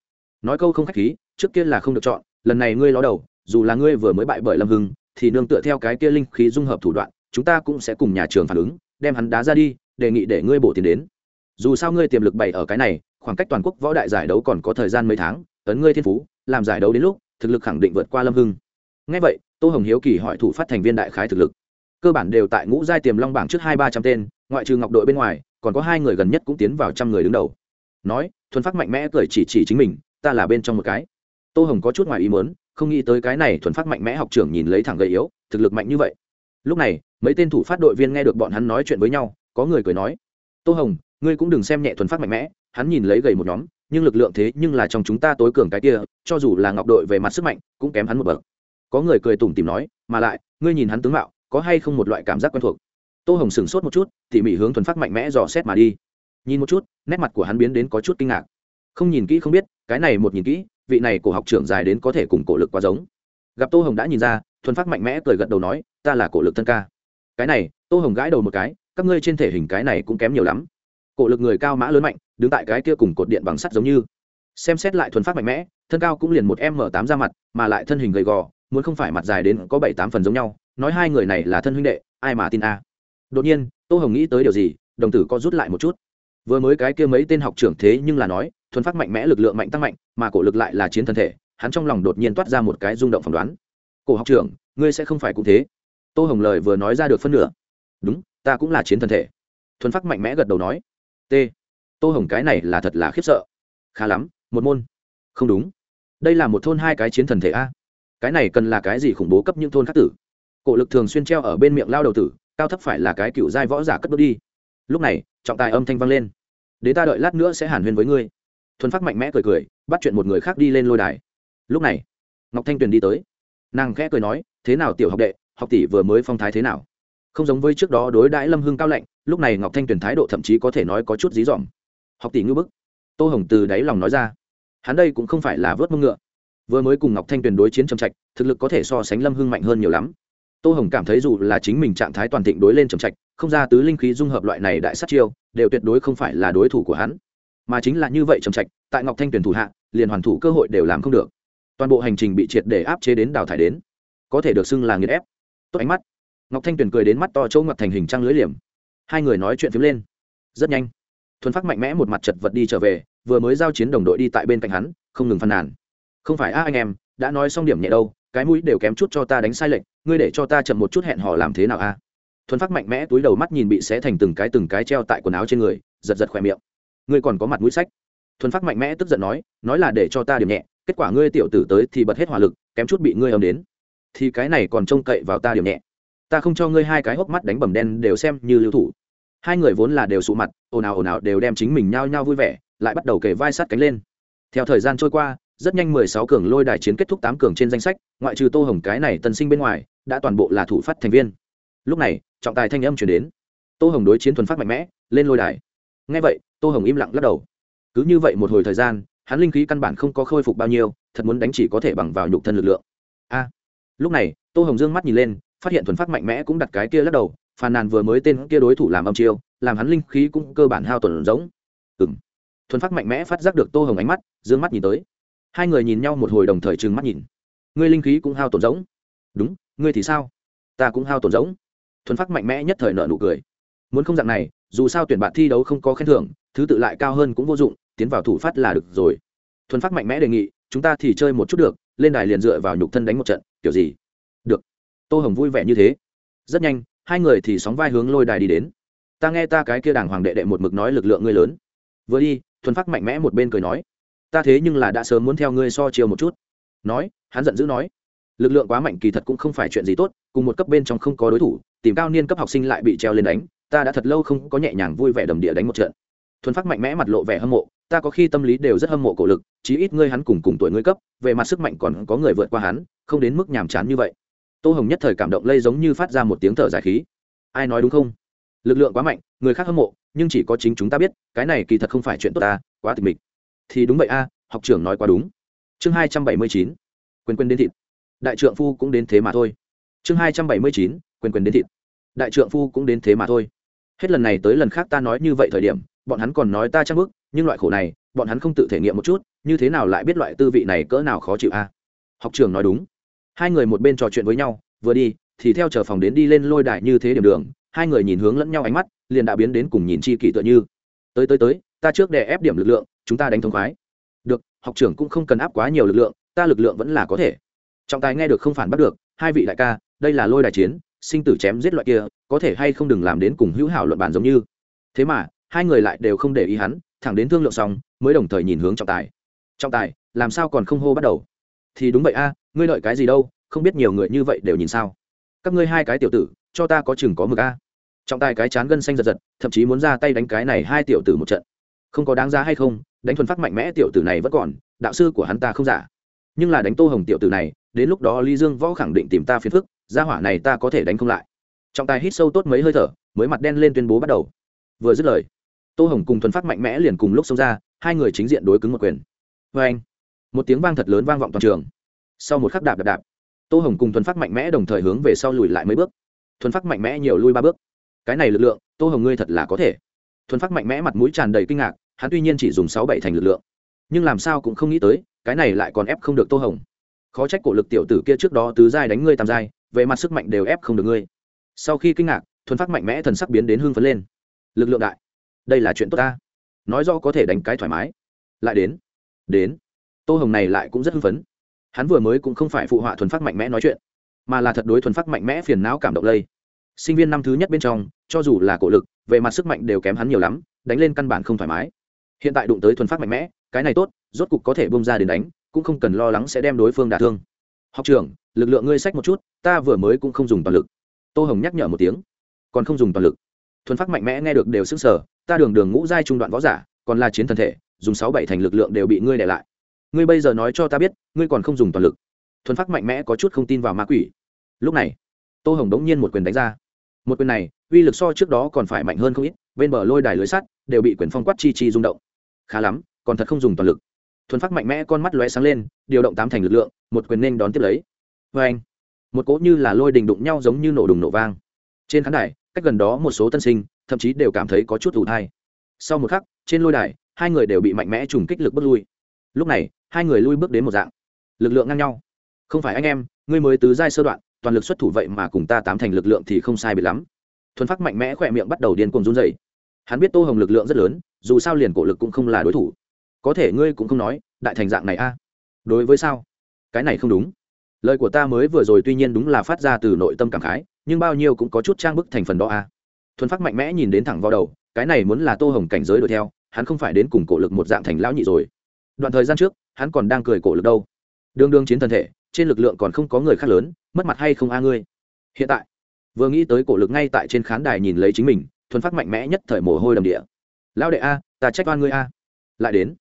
Nói câu không khách khí, trước kia là không được chọn, lần này ngươi ló đầu, dù là ngươi vừa mới bại bởi lâm hưng, thì nương tựa theo cái kia linh khí dung hợp thủ đoạn, chúng ta cũng sẽ cùng nhà trường phản ứng đem hắn đá ra đi, đề nghị để ngươi bổ tiền đến. Dù sao ngươi tiềm lực bày ở cái này, khoảng cách toàn quốc võ đại giải đấu còn có thời gian mấy tháng ấn ngươi thiên phú, làm giải đấu đến lúc, thực lực khẳng định vượt qua lâm hưng. Ngay vậy, tô hồng hiếu kỳ hỏi thủ phát thành viên đại khái thực lực. Cơ bản đều tại ngũ giai tiềm long bảng trước hai ba trăm tên, ngoại trừ ngọc đội bên ngoài, còn có hai người gần nhất cũng tiến vào trăm người đứng đầu. Nói, thuần phát mạnh mẽ cười chỉ chỉ chính mình, ta là bên trong một cái. Tô hồng có chút ngoài ý muốn, không nghĩ tới cái này thuần phát mạnh mẽ học trưởng nhìn lấy thẳng gầy yếu, thực lực mạnh như vậy lúc này, mấy tên thủ phát đội viên nghe được bọn hắn nói chuyện với nhau, có người cười nói, tô hồng, ngươi cũng đừng xem nhẹ thuần phát mạnh mẽ, hắn nhìn lấy gầy một nhóm, nhưng lực lượng thế nhưng là trong chúng ta tối cường cái kia, cho dù là ngọc đội về mặt sức mạnh, cũng kém hắn một bậc. Có người cười tủm tìm nói, mà lại, ngươi nhìn hắn tướng mạo, có hay không một loại cảm giác quen thuộc? Tô hồng sửng sốt một chút, tỉ mỉ hướng thuần phát mạnh mẽ dò xét mà đi. Nhìn một chút, nét mặt của hắn biến đến có chút kinh ngạc. Không nhìn kỹ không biết, cái này một nhìn kỹ, vị này cổ học trưởng dài đến có thể cùng cổ lực quá giống. Gặp tô hồng đã nhìn ra, thuần phát mạnh mẽ cười gật đầu nói ta là cổ lực thân ca. Cái này, tô hồng gãi đầu một cái, các ngươi trên thể hình cái này cũng kém nhiều lắm. Cổ lực người cao mã lớn mạnh, đứng tại cái kia cùng cột điện bằng sắt giống như. Xem xét lại thuần phát mạnh mẽ, thân cao cũng liền một m tám ra mặt, mà lại thân hình gầy gò, muốn không phải mặt dài đến có bảy tám phần giống nhau. Nói hai người này là thân huynh đệ, ai mà tin a? Đột nhiên, tô hồng nghĩ tới điều gì, đồng tử có rút lại một chút. Vừa mới cái kia mấy tên học trưởng thế nhưng là nói, thuần phát mạnh mẽ lực lượng mạnh tăng mạnh, mà cổ lực lại là chiến thân thể, hắn trong lòng đột nhiên toát ra một cái rung động phỏng đoán. Cổ học trưởng, ngươi sẽ không phải cũng thế tô hồng lời vừa nói ra được phân nửa. Đúng, ta cũng là chiến thân thể. Thuần phát mạnh mẽ gật đầu nói. T. Tô hồng cái này là thật là khiếp sợ. Khá lắm, một môn. Không đúng. Đây là một thôn hai cái chiến thần thể a. Cái này cần là cái gì khủng bố cấp những thôn khác tử? Cổ lực thường xuyên treo ở bên miệng lao đầu tử, cao thấp phải là cái cựu giai võ giả cất bước đi. Lúc này, trọng tài âm thanh vang lên. Đến ta đợi lát nữa sẽ hàn huyên với ngươi. Thuần phát mạnh mẽ cười cười, bắt chuyện một người khác đi lên lôi đài. Lúc này, ngọc thanh tuyền đi tới. Nàng khẽ cười nói, thế nào tiểu học đệ học tỷ vừa mới phong thái thế nào? Không giống với trước đó đối đãi lâm hưng cao lạnh, lúc này ngọc thanh tuyền thái độ thậm chí có thể nói có chút dí dỏm. Học tỷ ngư bức. Tô hồng từ đáy lòng nói ra. Hắn đây cũng không phải là vớt mông ngựa. Vừa mới cùng ngọc thanh tuyền đối chiến trầm trạch, thực lực có thể so sánh lâm hưng mạnh hơn nhiều lắm. Tô hồng cảm thấy dù là chính mình trạng thái toàn thịnh đối lên trầm trạch, không ra tứ linh khí dung hợp loại này đại sát chiêu, đều tuyệt đối không phải là đối thủ của hắn. Mà chính là như vậy trầm trạch, tại ngọc thanh tuyền thủ hạ, liền hoàn thủ cơ hội đều làm không được. Toàn bộ hành trình bị triệt để áp chế đến đào thải đến. Có thể được xưng là nghiền ép tốt ánh mắt. Ngọc thanh tuyền cười đến mắt to chỗ ngập thành hình trăng lưới liềm. Hai người nói chuyện phím lên. Rất nhanh. Thuần phát mạnh mẽ một mặt chật vật đi trở về, vừa mới giao chiến đồng đội đi tại bên cạnh hắn, không ngừng phàn nàn. Không phải, a, anh em, đã nói xong điểm nhẹ đâu, cái mũi đều kém chút cho ta đánh sai lệch, ngươi để cho ta chậm một chút hẹn hò làm thế nào a? Thuần phát mạnh mẽ túi đầu mắt nhìn bị xé thành từng cái từng cái treo tại quần áo trên người, giật giật khỏe miệng. Ngươi còn có mặt mũi sách. Thuần phát mạnh mẽ tức giận nói nói là để cho ta điểm nhẹ, kết quả ngươi tiểu tử tới thì bật hết hỏa lực, kém chút bị ngươi ấm đến thì cái này còn trông cậy vào ta điểm nhẹ. Ta không cho ngươi hai cái hốc mắt đánh bầm đen đều xem như lưu thủ. Hai người vốn là đều sụ mặt, ồn ào ồn ào đều đem chính mình nhao nhao vui vẻ, lại bắt đầu kề vai sát cánh lên. Theo thời gian trôi qua, rất nhanh mười sáu cường lôi đài chiến kết thúc tám cường trên danh sách, ngoại trừ tô hồng cái này tân sinh bên ngoài, đã toàn bộ là thủ phát thành viên. Lúc này, trọng tài thanh âm chuyển đến. Tô hồng đối chiến thuần phát mạnh mẽ, lên lôi đài. Ngay vậy, tô hồng im lặng lắc đầu. Cứ như vậy một hồi thời gian, hắn linh khí căn bản không có khôi phục bao nhiêu, thật muốn đánh chỉ có thể bằng vào nhục thân lực lượng. A! Lúc này, tô hồng dương mắt nhìn lên, phát hiện thuần phát mạnh mẽ cũng đặt cái kia lắc đầu, phàn nàn vừa mới tên kia đối thủ làm âm chiêu, làm hắn linh khí cũng cơ bản hao tuần giống. Ừng thuần phát mạnh mẽ phát giác được tô hồng ánh mắt d ư ơ n g mắt nhìn tới. Hai người nhìn nhau một hồi đồng thời trừng mắt nhìn. Ngươi linh khí cũng hao tổn giống. Đúng, ngươi thì sao? Ta cũng hao tổn giống. Thuần phát mạnh mẽ nhất thời nợ nụ cười. Muốn không dạng này, dù sao tuyển bạn thi đấu không có khen thưởng, thứ tự lại cao hơn cũng vô dụng, tiến vào thủ phát là được rồi. Thuần phát mạnh mẽ đề nghị, chúng ta thì chơi một chút được, lên đài liền dựa vào nhục thân đánh một trận kiểu gì? Được. Tô hồng vui vẻ như thế. Rất nhanh, hai người thì sóng vai hướng lôi đài đi đến. Ta nghe ta cái kia đàng hoàng đệ đệ một mực nói lực lượng ngươi lớn. Vừa đi, thuần phát mạnh mẽ một bên cười nói, ta thế nhưng là đã sớm muốn theo ngươi so chiều một chút. Nói, hắn giận dữ nói, lực lượng quá mạnh kỳ thật cũng không phải chuyện gì tốt, cùng một cấp bên trong không có đối thủ, tìm cao niên cấp học sinh lại bị treo lên đánh, ta đã thật lâu không có nhẹ nhàng vui vẻ đầm địa đánh một trận. Thuần phát mạnh mẽ mặt lộ vẻ hâm mộ ta có khi tâm lý đều rất hâm mộ cổ lực, chí ít ngươi hắn cùng cùng tuổi ngươi cấp, về mặt sức mạnh còn có người vượt qua hắn, không đến mức nhàm chán như vậy. Tô hồng nhất thời cảm động lây giống như phát ra một tiếng thở dài khí. Ai nói đúng không? Lực lượng quá mạnh, người khác hâm mộ, nhưng chỉ có chính chúng ta biết, cái này kỳ thật không phải chuyện tốt ta, quá tịch mịch. Thì đúng vậy a, học trưởng nói quá đúng. Chương hai trăm bảy mươi chín quyền quyền đến thịt. Đại trượng phu cũng đến thế mà thôi. Chương hai trăm bảy mươi chín quyền quyền đến thịt. Đại trượng phu cũng đến thế mà thôi. Hết lần này tới lần khác ta nói như vậy thời điểm, bọn hắn còn nói ta trang bức nhưng loại khổ này, bọn hắn không tự thể nghiệm một chút, như thế nào lại biết loại tư vị này cỡ nào khó chịu a? Học trường nói đúng. Hai người một bên trò chuyện với nhau, vừa đi, thì theo chờ phòng đến đi lên lôi đài như thế điểm đường, hai người nhìn hướng lẫn nhau ánh mắt, liền đã biến đến cùng nhìn chi kỷ tựa như. Tới tới tới, ta trước để ép điểm lực lượng, chúng ta đánh thống khoái. Được, học trưởng cũng không cần áp quá nhiều lực lượng, ta lực lượng vẫn là có thể. Trọng tài nghe được không phản bắt được, hai vị đại ca, đây là lôi đài chiến, sinh tử chém giết loại kia, có thể hay không đừng làm đến cùng hữu hảo luận bàn giống như. Thế mà, hai người lại đều không để ý hắn thẳng đến thương lượng xong, mới đồng thời nhìn hướng trọng tài. Trọng tài, làm sao còn không hô bắt đầu? Thì đúng vậy a, ngươi lợi cái gì đâu, không biết nhiều người như vậy đều nhìn sao. Các ngươi hai cái tiểu tử, cho ta có chừng có mực a. Trọng tài cái chán gân xanh giật giật, thậm chí muốn ra tay đánh cái này hai tiểu tử một trận. Không có đáng giá hay không, đánh thuần phát mạnh mẽ tiểu tử này vẫn còn, đạo sư của hắn ta không giả. Nhưng là đánh tô hồng tiểu tử này, đến lúc đó ly dương võ khẳng định tìm ta phiền phức, gia hỏa này ta có thể đánh không lại. Trọng tài hít sâu tốt mấy hơi thở, mới mặt đen lên tuyên bố bắt đầu. Vừa dứt lời tô hồng cùng thuần phát mạnh mẽ liền cùng lúc xông ra, hai người chính diện đối cứng một quyền. Vê anh, một tiếng vang thật lớn vang vọng toàn trường. Sau một khắc đạp đạp đạp, tô hồng cùng thuần phát mạnh mẽ đồng thời hướng về sau lùi lại mấy bước. Thuần phát mạnh mẽ nhiều lui ba bước. Cái này lực lượng, tô hồng ngươi thật là có thể. Thuần phát mạnh mẽ mặt mũi tràn đầy kinh ngạc, hắn tuy nhiên chỉ dùng sáu bảy thành lực lượng, nhưng làm sao cũng không nghĩ tới, cái này lại còn ép không được tô hồng. Khó trách cổ lực tiểu tử kia trước đó tứ giai đánh ngươi tam giai, về mặt sức mạnh đều ép không được ngươi. Sau khi kinh ngạc, thuần phát mạnh mẽ thần sắc biến đến hưng phấn lên. Lực lượng đại đây là chuyện tốt ta. Nói do có thể đánh cái thoải mái. Lại đến. Đến. Tô hồng này lại cũng rất hưng phấn. Hắn vừa mới cũng không phải phụ họa thuần phát mạnh mẽ nói chuyện, mà là thật đối thuần phát mạnh mẽ phiền não cảm động lây. Sinh viên năm thứ nhất bên trong, cho dù là cổ lực, về mặt sức mạnh đều kém hắn nhiều lắm, đánh lên căn bản không thoải mái. Hiện tại đụng tới thuần phát mạnh mẽ, cái này tốt, rốt cục có thể bông ra đến đánh, cũng không cần lo lắng sẽ đem đối phương đả thương. Học trưởng, lực lượng ngươi sách một chút, ta vừa mới cũng không dùng toàn lực. Tô hồng nhắc nhở một tiếng. Còn không dùng toàn lực thuần phát mạnh mẽ nghe được đều sức sở ta đường đường ngũ giai trung đoạn võ giả, còn là chiến thần thể, dùng sáu bảy thành lực lượng đều bị ngươi để lại. Ngươi bây giờ nói cho ta biết, ngươi còn không dùng toàn lực. Thuần phát mạnh mẽ có chút không tin vào ma quỷ. Lúc này, tô hồng đống nhiên một quyền đánh ra. Một quyền này, uy lực so trước đó còn phải mạnh hơn không ít, bên bờ lôi đài lưới sắt đều bị quyền phong quát chi chi rung động. Khá lắm, còn thật không dùng toàn lực. Thuần phát mạnh mẽ con mắt lóe sáng lên, điều động tám thành lực lượng, một quyền nên đón tiếp lấy. Vê anh một cỗ như là lôi đình đụng nhau giống như nổ đùng nổ vang. Trên khán đài cách gần đó một số tân sinh, thậm chí đều cảm thấy có chút ủ thai. Sau một khắc, trên lôi đài, hai người đều bị mạnh mẽ trùng kích lực bước lui. Lúc này, hai người lui bước đến một dạng. Lực lượng ngang nhau. Không phải anh em, ngươi mới tứ giai sơ đoạn, toàn lực xuất thủ vậy mà cùng ta tám thành lực lượng thì không sai biệt lắm. Thuần phát mạnh mẽ khỏe miệng bắt đầu điên cuồng run dày hắn biết tô hồng lực lượng rất lớn, dù sao liền cổ lực cũng không là đối thủ. Có thể ngươi cũng không nói, đại thành dạng này a. Đối với sao? Cái này không đúng. Lời của ta mới vừa rồi tuy nhiên đúng là phát ra từ nội tâm cảm khái nhưng bao nhiêu cũng có chút trang bức thành phần đó a thuần phát mạnh mẽ nhìn đến thẳng vào đầu, cái này muốn là tô hồng cảnh giới đuổi theo, hắn không phải đến cùng cổ lực một dạng thành lão nhị rồi. Đoạn thời gian trước, hắn còn đang cười cổ lực đâu. Đương đương chiến thân thể, trên lực lượng còn không có người khác lớn, mất mặt hay không a ngươi? Hiện tại, vừa nghĩ tới cổ lực ngay tại trên khán đài nhìn lấy chính mình, thuần phát mạnh mẽ nhất thời mồ hôi đầm địa. Lão đệ a, ta trách oan ngươi a. Lại đến.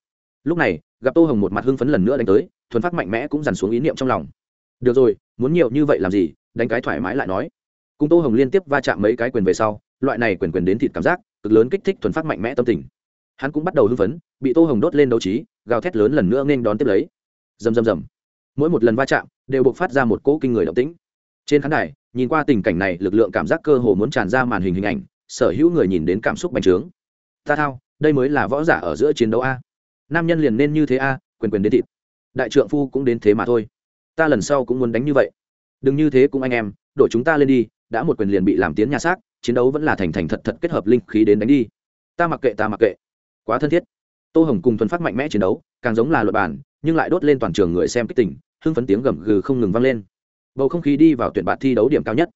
Lúc này, gặp tô hồng một mặt hưng phấn lần nữa đánh tới, thuần phát mạnh mẽ cũng dằn xuống ý niệm trong lòng. Được rồi, muốn nhiều như vậy làm gì, đánh cái thoải mái lại nói cùng tô hồng liên tiếp va chạm mấy cái quyền về sau, loại này quyền quyền đến thịt cảm giác, cực lớn kích thích thuần phát mạnh mẽ tâm tình. Hắn cũng bắt đầu hưng phấn, bị tô hồng đốt lên đấu trí, gào thét lớn lần nữa nên đón tiếp lấy. Rầm rầm rầm. Mỗi một lần va chạm, đều buộc phát ra một cỗ kinh người động tĩnh. Trên khán đài, nhìn qua tình cảnh này, lực lượng cảm giác cơ hồ muốn tràn ra màn hình hình ảnh, sở hữu người nhìn đến cảm xúc bành trướng. Ta thao, đây mới là võ giả ở giữa chiến đấu a. Nam nhân liền nên như thế a, quyền quyền đến thịt. Đại trượng phu cũng đến thế mà thôi. Ta lần sau cũng muốn đánh như vậy. Đừng như thế cũng anh em đội chúng ta lên đi, đã một quyền liền bị làm tiến nhà xác, chiến đấu vẫn là thành thành thật thật kết hợp linh khí đến đánh đi. Ta mặc kệ, ta mặc kệ. Quá thân thiết. Tô hồng cùng thuần phát mạnh mẽ chiến đấu, càng giống là luật bản, nhưng lại đốt lên toàn trường người xem kích tỉnh hưng phấn tiếng gầm gừ không ngừng vang lên. Bầu không khí đi vào tuyển bạn thi đấu điểm cao nhất.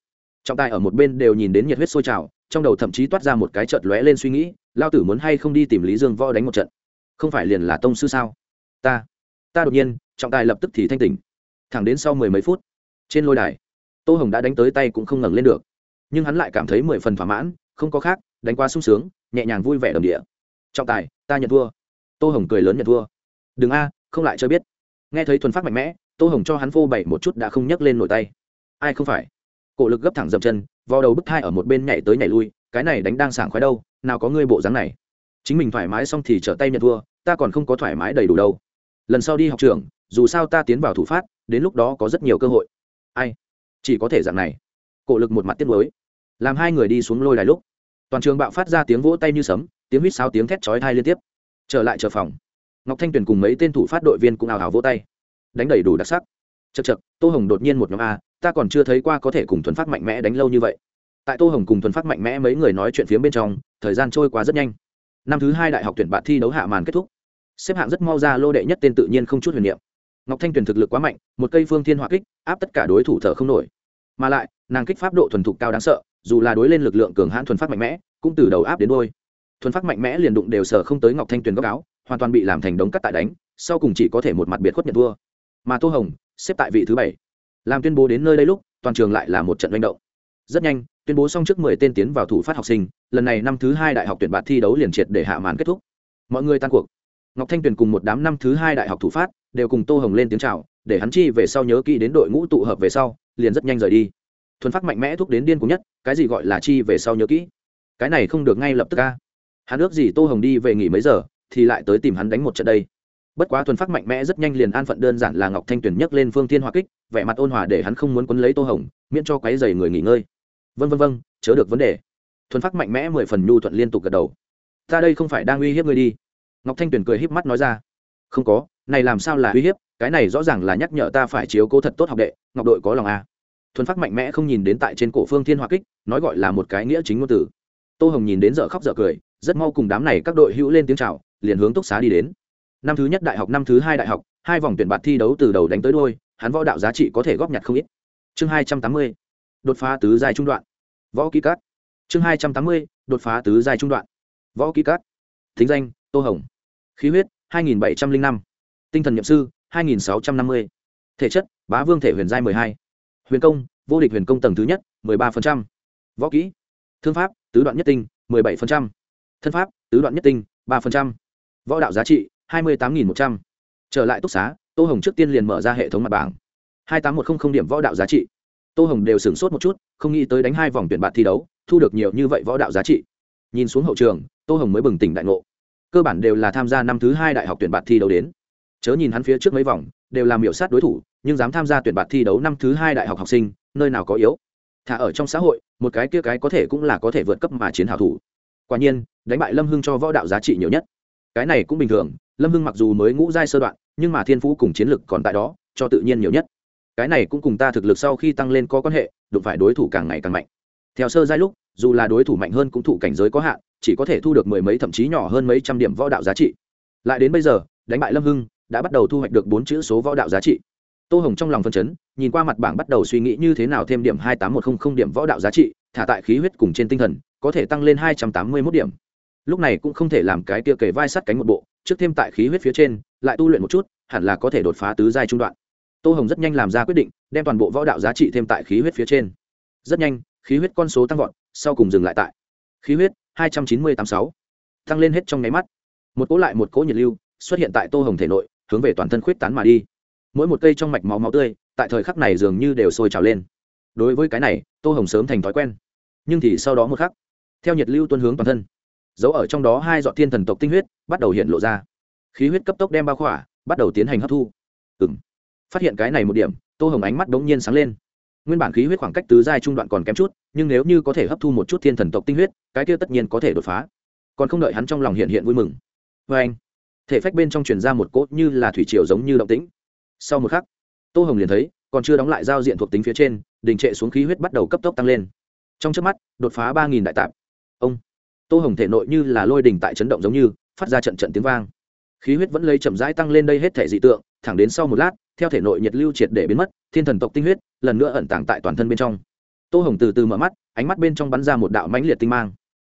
Trọng tài ở một bên đều nhìn đến nhiệt huyết sôi trào, trong đầu thậm chí toát ra một cái chợt lóe lên suy nghĩ, lao tử muốn hay không đi tìm lý dương võ đánh một trận? Không phải liền là tông sư sao? Ta ta đột nhiên, trọng tài lập tức thì thanh tỉnh. Thẳng đến sau mười mấy phút, trên lôi đài tô hồng đã đánh tới tay cũng không ngẩng lên được. Nhưng hắn lại cảm thấy mười phần thỏa mãn, không có khác, đánh qua sung sướng, nhẹ nhàng vui vẻ đồng địa. Trọng tài, ta nhận thua. Tô hồng cười lớn nhận thua. Đừng a, không lại cho biết. Nghe thấy thuần phát mạnh mẽ, tô hồng cho hắn phô bày một chút đã không nhấc lên nổi tay. Ai không phải? Cổ lực gấp thẳng dậm chân vào đầu bức thai ở một bên nhảy tới nhảy lui, cái này đánh đang sảng khoái đâu, nào có ngươi bộ dáng này. Chính mình thoải mái xong thì trở tay nhận thua, ta còn không có thoải mái đầy đủ đâu. Lần sau đi học trường, dù sao ta tiến vào thủ phát, đến lúc đó có rất nhiều cơ hội. Ai? Chỉ có thể dạng này. Cổ lực một mặt tiết mới làm hai người đi xuống lôi đài lúc, toàn trường bạo phát ra tiếng vỗ tay như sấm, tiếng huýt sáo, tiếng thét chói thai liên tiếp. Trở lại chờ phòng, ngọc thanh tuyền cùng mấy tên thủ phát đội viên cũng ào ào vỗ tay, đánh đầy đủ đặc sắc. Chật chật tô hồng đột nhiên một nhóm a, ta còn chưa thấy qua có thể cùng thuần phát mạnh mẽ đánh lâu như vậy. Tại tô hồng cùng thuần phát mạnh mẽ mấy người nói chuyện phía bên trong, thời gian trôi qua rất nhanh. Năm thứ hai đại học tuyển bạn thi đấu hạ màn kết thúc. Xếp hạng rất mau ra lô đệ nhất tên tự nhiên không chút huyền niệm ngọc thanh tuyền thực lực quá mạnh, một cây phương thiên hỏa kích, áp tất cả đối thủ thở không nổi. Mà lại, nàng kích pháp độ thuần thục cao đáng sợ, dù là đối lên lực lượng cường hãn thuần phát mạnh mẽ, cũng từ đầu áp đến đôi thuần phát mạnh mẽ liền đụng đều sở không tới ngọc thanh tuyền góc áo, hoàn toàn bị làm thành đống cắt tại đánh, sau cùng chỉ có thể một mặt biệt khuất nhận thua. Mà tô hồng, xếp tại vị thứ bảy. Làm tuyên bố đến nơi đây lúc, toàn trường lại là một trận manh động. Rất nhanh, tuyên bố xong trước mười tên tiến vào thủ phát học sinh, lần này năm thứ hai đại học tuyển bạt thi đấu liền triệt để hạ màn kết thúc. Mọi người tan cuộc ngọc thanh tuyền cùng một đám năm thứ hai đại học thủ phát, đều cùng tô hồng lên tiếng c h à o để hắn chi về sau nhớ kỹ đến đội ngũ tụ hợp về sau, liền rất nhanh rời đi. Thuần phát mạnh mẽ thúc đến điên cùng nhất, cái gì gọi là chi về sau nhớ kỹ? Cái này không được ngay lập tức ca hắn ước gì tô hồng đi về nghỉ mấy giờ, thì lại tới tìm hắn đánh một trận đây. Bất quá thuần phát mạnh mẽ rất nhanh liền an phận đơn giản là ngọc thanh tuyền nhấc lên phương thiên hoa kích, vẻ mặt ôn hòa để hắn không muốn quấn lấy tô hồng, miễn cho quáy dày người nghỉ ngơi. Vân vân vân chớ được vấn đề. Thuần phát mạnh mẽ mười phần nhu thuận liên tục gật đầu. Ta đây không phải đang uy hiếp ngươi đi ngọc thanh tuyền cười híp mắt nói ra, không có, này làm sao là uy hiếp, cái này rõ ràng là nhắc nhở ta phải chiếu cố thật tốt học đệ, ngọc đội có lòng a. À. thuần phát mạnh mẽ không nhìn đến tại trên cổ phương thiên hoa kích, nói gọi là một cái nghĩa chính ngôn từ. Tô hồng nhìn đến dở khóc dở cười, rất mau cùng đám này các đội hữu lên tiếng chào, liền hướng túc xá đi đến. Năm thứ nhất đại học, năm thứ hai đại học, hai vòng tuyển bạt thi đấu từ đầu đánh tới đôi, hắn võ đạo giá trị có thể góp nhặt không ít. Chương hai trăm tám mươi, đột phá tứ dài trung đoạn. Võ ký cát chương hai trăm tám mươi, đột phá tứ dài trung đoạn. Võ ký cát thính danh tô hồng. Khí huyết, hai nghìn bảy trăm linh năm. Tinh thần nhậm sư, hai nghìn sáu trăm năm mươi. Thể chất, bá vương thể huyền giai mười hai. Huyền công, vô địch huyền công tầng thứ nhất, mười ba phần trăm. Võ kỹ, thương pháp, tứ đoạn nhất tinh, mười bảy phần trăm. Thân pháp, tứ đoạn nhất tinh, ba phần trăm. Võ đạo giá trị, hai mươi tám nghìn một trăm. Trở lại túc xá, tô hồng trước tiên liền mở ra hệ thống mặt bảng. hai tám một trăm linh điểm võ đạo giá trị. Tô hồng đều sửng sốt một chút, không nghĩ tới đánh hai vòng tuyển bạn thi đấu, thu được nhiều như vậy võ đạo giá trị. Nhìn xuống hậu trường, tô hồng mới bừng tỉnh đại ngộ cơ bản đều là tham gia năm thứ hai đại học tuyển bạt thi đấu đến. Chớ nhìn hắn phía trước mấy vòng, đều làm miểu sát đối thủ, nhưng dám tham gia tuyển bạt thi đấu năm thứ hai đại học học sinh, nơi nào có yếu. Thả ở trong xã hội, một cái kia cái có thể cũng là có thể vượt cấp mà chiến hảo thủ. Quả nhiên, đánh bại lâm hưng cho võ đạo giá trị nhiều nhất. Cái này cũng bình thường, lâm hưng mặc dù mới ngũ giai sơ đoạn, nhưng mà thiên phú cùng chiến lực còn tại đó, cho tự nhiên nhiều nhất. Cái này cũng cùng ta thực lực sau khi tăng lên có quan hệ, đụng phải đối thủ càng ngày càng mạnh theo sơ giai lúc, dù là đối thủ mạnh hơn cũng thụ cảnh giới có hạn, chỉ có thể thu được mười mấy thậm chí nhỏ hơn mấy trăm điểm võ đạo giá trị. Lại đến bây giờ, đánh bại lâm hưng, đã bắt đầu thu hoạch được bốn chữ số võ đạo giá trị. Tô hồng trong lòng phân chấn, nhìn qua mặt bảng bắt đầu suy nghĩ như thế nào thêm điểm hai tám một không không điểm võ đạo giá trị, thả tại khí huyết cùng trên tinh thần, có thể tăng lên hai trăm tám mươi mốt điểm. Lúc này cũng không thể làm cái tia kề vai sắt cánh một bộ, trước thêm tại khí huyết phía trên, lại tu luyện một chút, hẳn là có thể đột phá tứ giai trung đoạn. Tô hồng rất nhanh làm ra quyết định, đem toàn bộ võ đạo giá trị thêm tại khí huyết phía trên. Rất nhanh khí huyết con số tăng vọt, sau cùng dừng lại tại khí huyết hai trăm chín mươi tám sáu. Tăng lên hết trong nháy mắt. Một cỗ lại một cỗ nhiệt lưu xuất hiện tại tô hồng thể nội, hướng về toàn thân khuyết tán mà đi. Mỗi một cây trong mạch máu máu tươi, tại thời khắc này dường như đều sôi trào lên. Đối với cái này, tô hồng sớm thành thói quen. Nhưng thì sau đó một khắc, theo nhiệt lưu tuân hướng toàn thân giấu ở trong đó hai dọn thiên thần tộc tinh huyết bắt đầu hiện lộ ra. Khí huyết cấp tốc đem bao khỏa, bắt đầu tiến hành hấp thu. Ừ m phát hiện cái này một điểm, tô hồng ánh mắt đ ố n g nhiên sáng lên nguyên bản khí huyết khoảng cách tứ giai trung đoạn còn kém chút, nhưng nếu như có thể hấp thu một chút thiên thần tộc tinh huyết, cái kia tất nhiên có thể đột phá. Còn không đợi hắn trong lòng hiện hiện vui mừng. Vê anh, thể phách bên trong truyền ra một cốt như là thủy triều giống như động tĩnh. Sau một khắc, tô hồng liền thấy, còn chưa đóng lại giao diện thuộc tính phía trên, đình trệ xuống khí huyết bắt đầu cấp tốc tăng lên. Trong trước mắt, đột phá ba nghìn đại tạp. Ông, tô hồng thể nội như là lôi đình tại chấn động giống như, phát ra trận trận tiếng vang. Khí huyết vẫn lây chậm rãi tăng lên đây hết thể dị tượng, thẳng đến sau một lát, theo thể nội nhiệt lưu triệt để biến mất thiên thần tộc tinh huyết, lần nữa ẩn tàng tại toàn thân bên trong. Tô hồng từ từ mở mắt, ánh mắt bên trong bắn ra một đạo mãnh liệt tinh mang.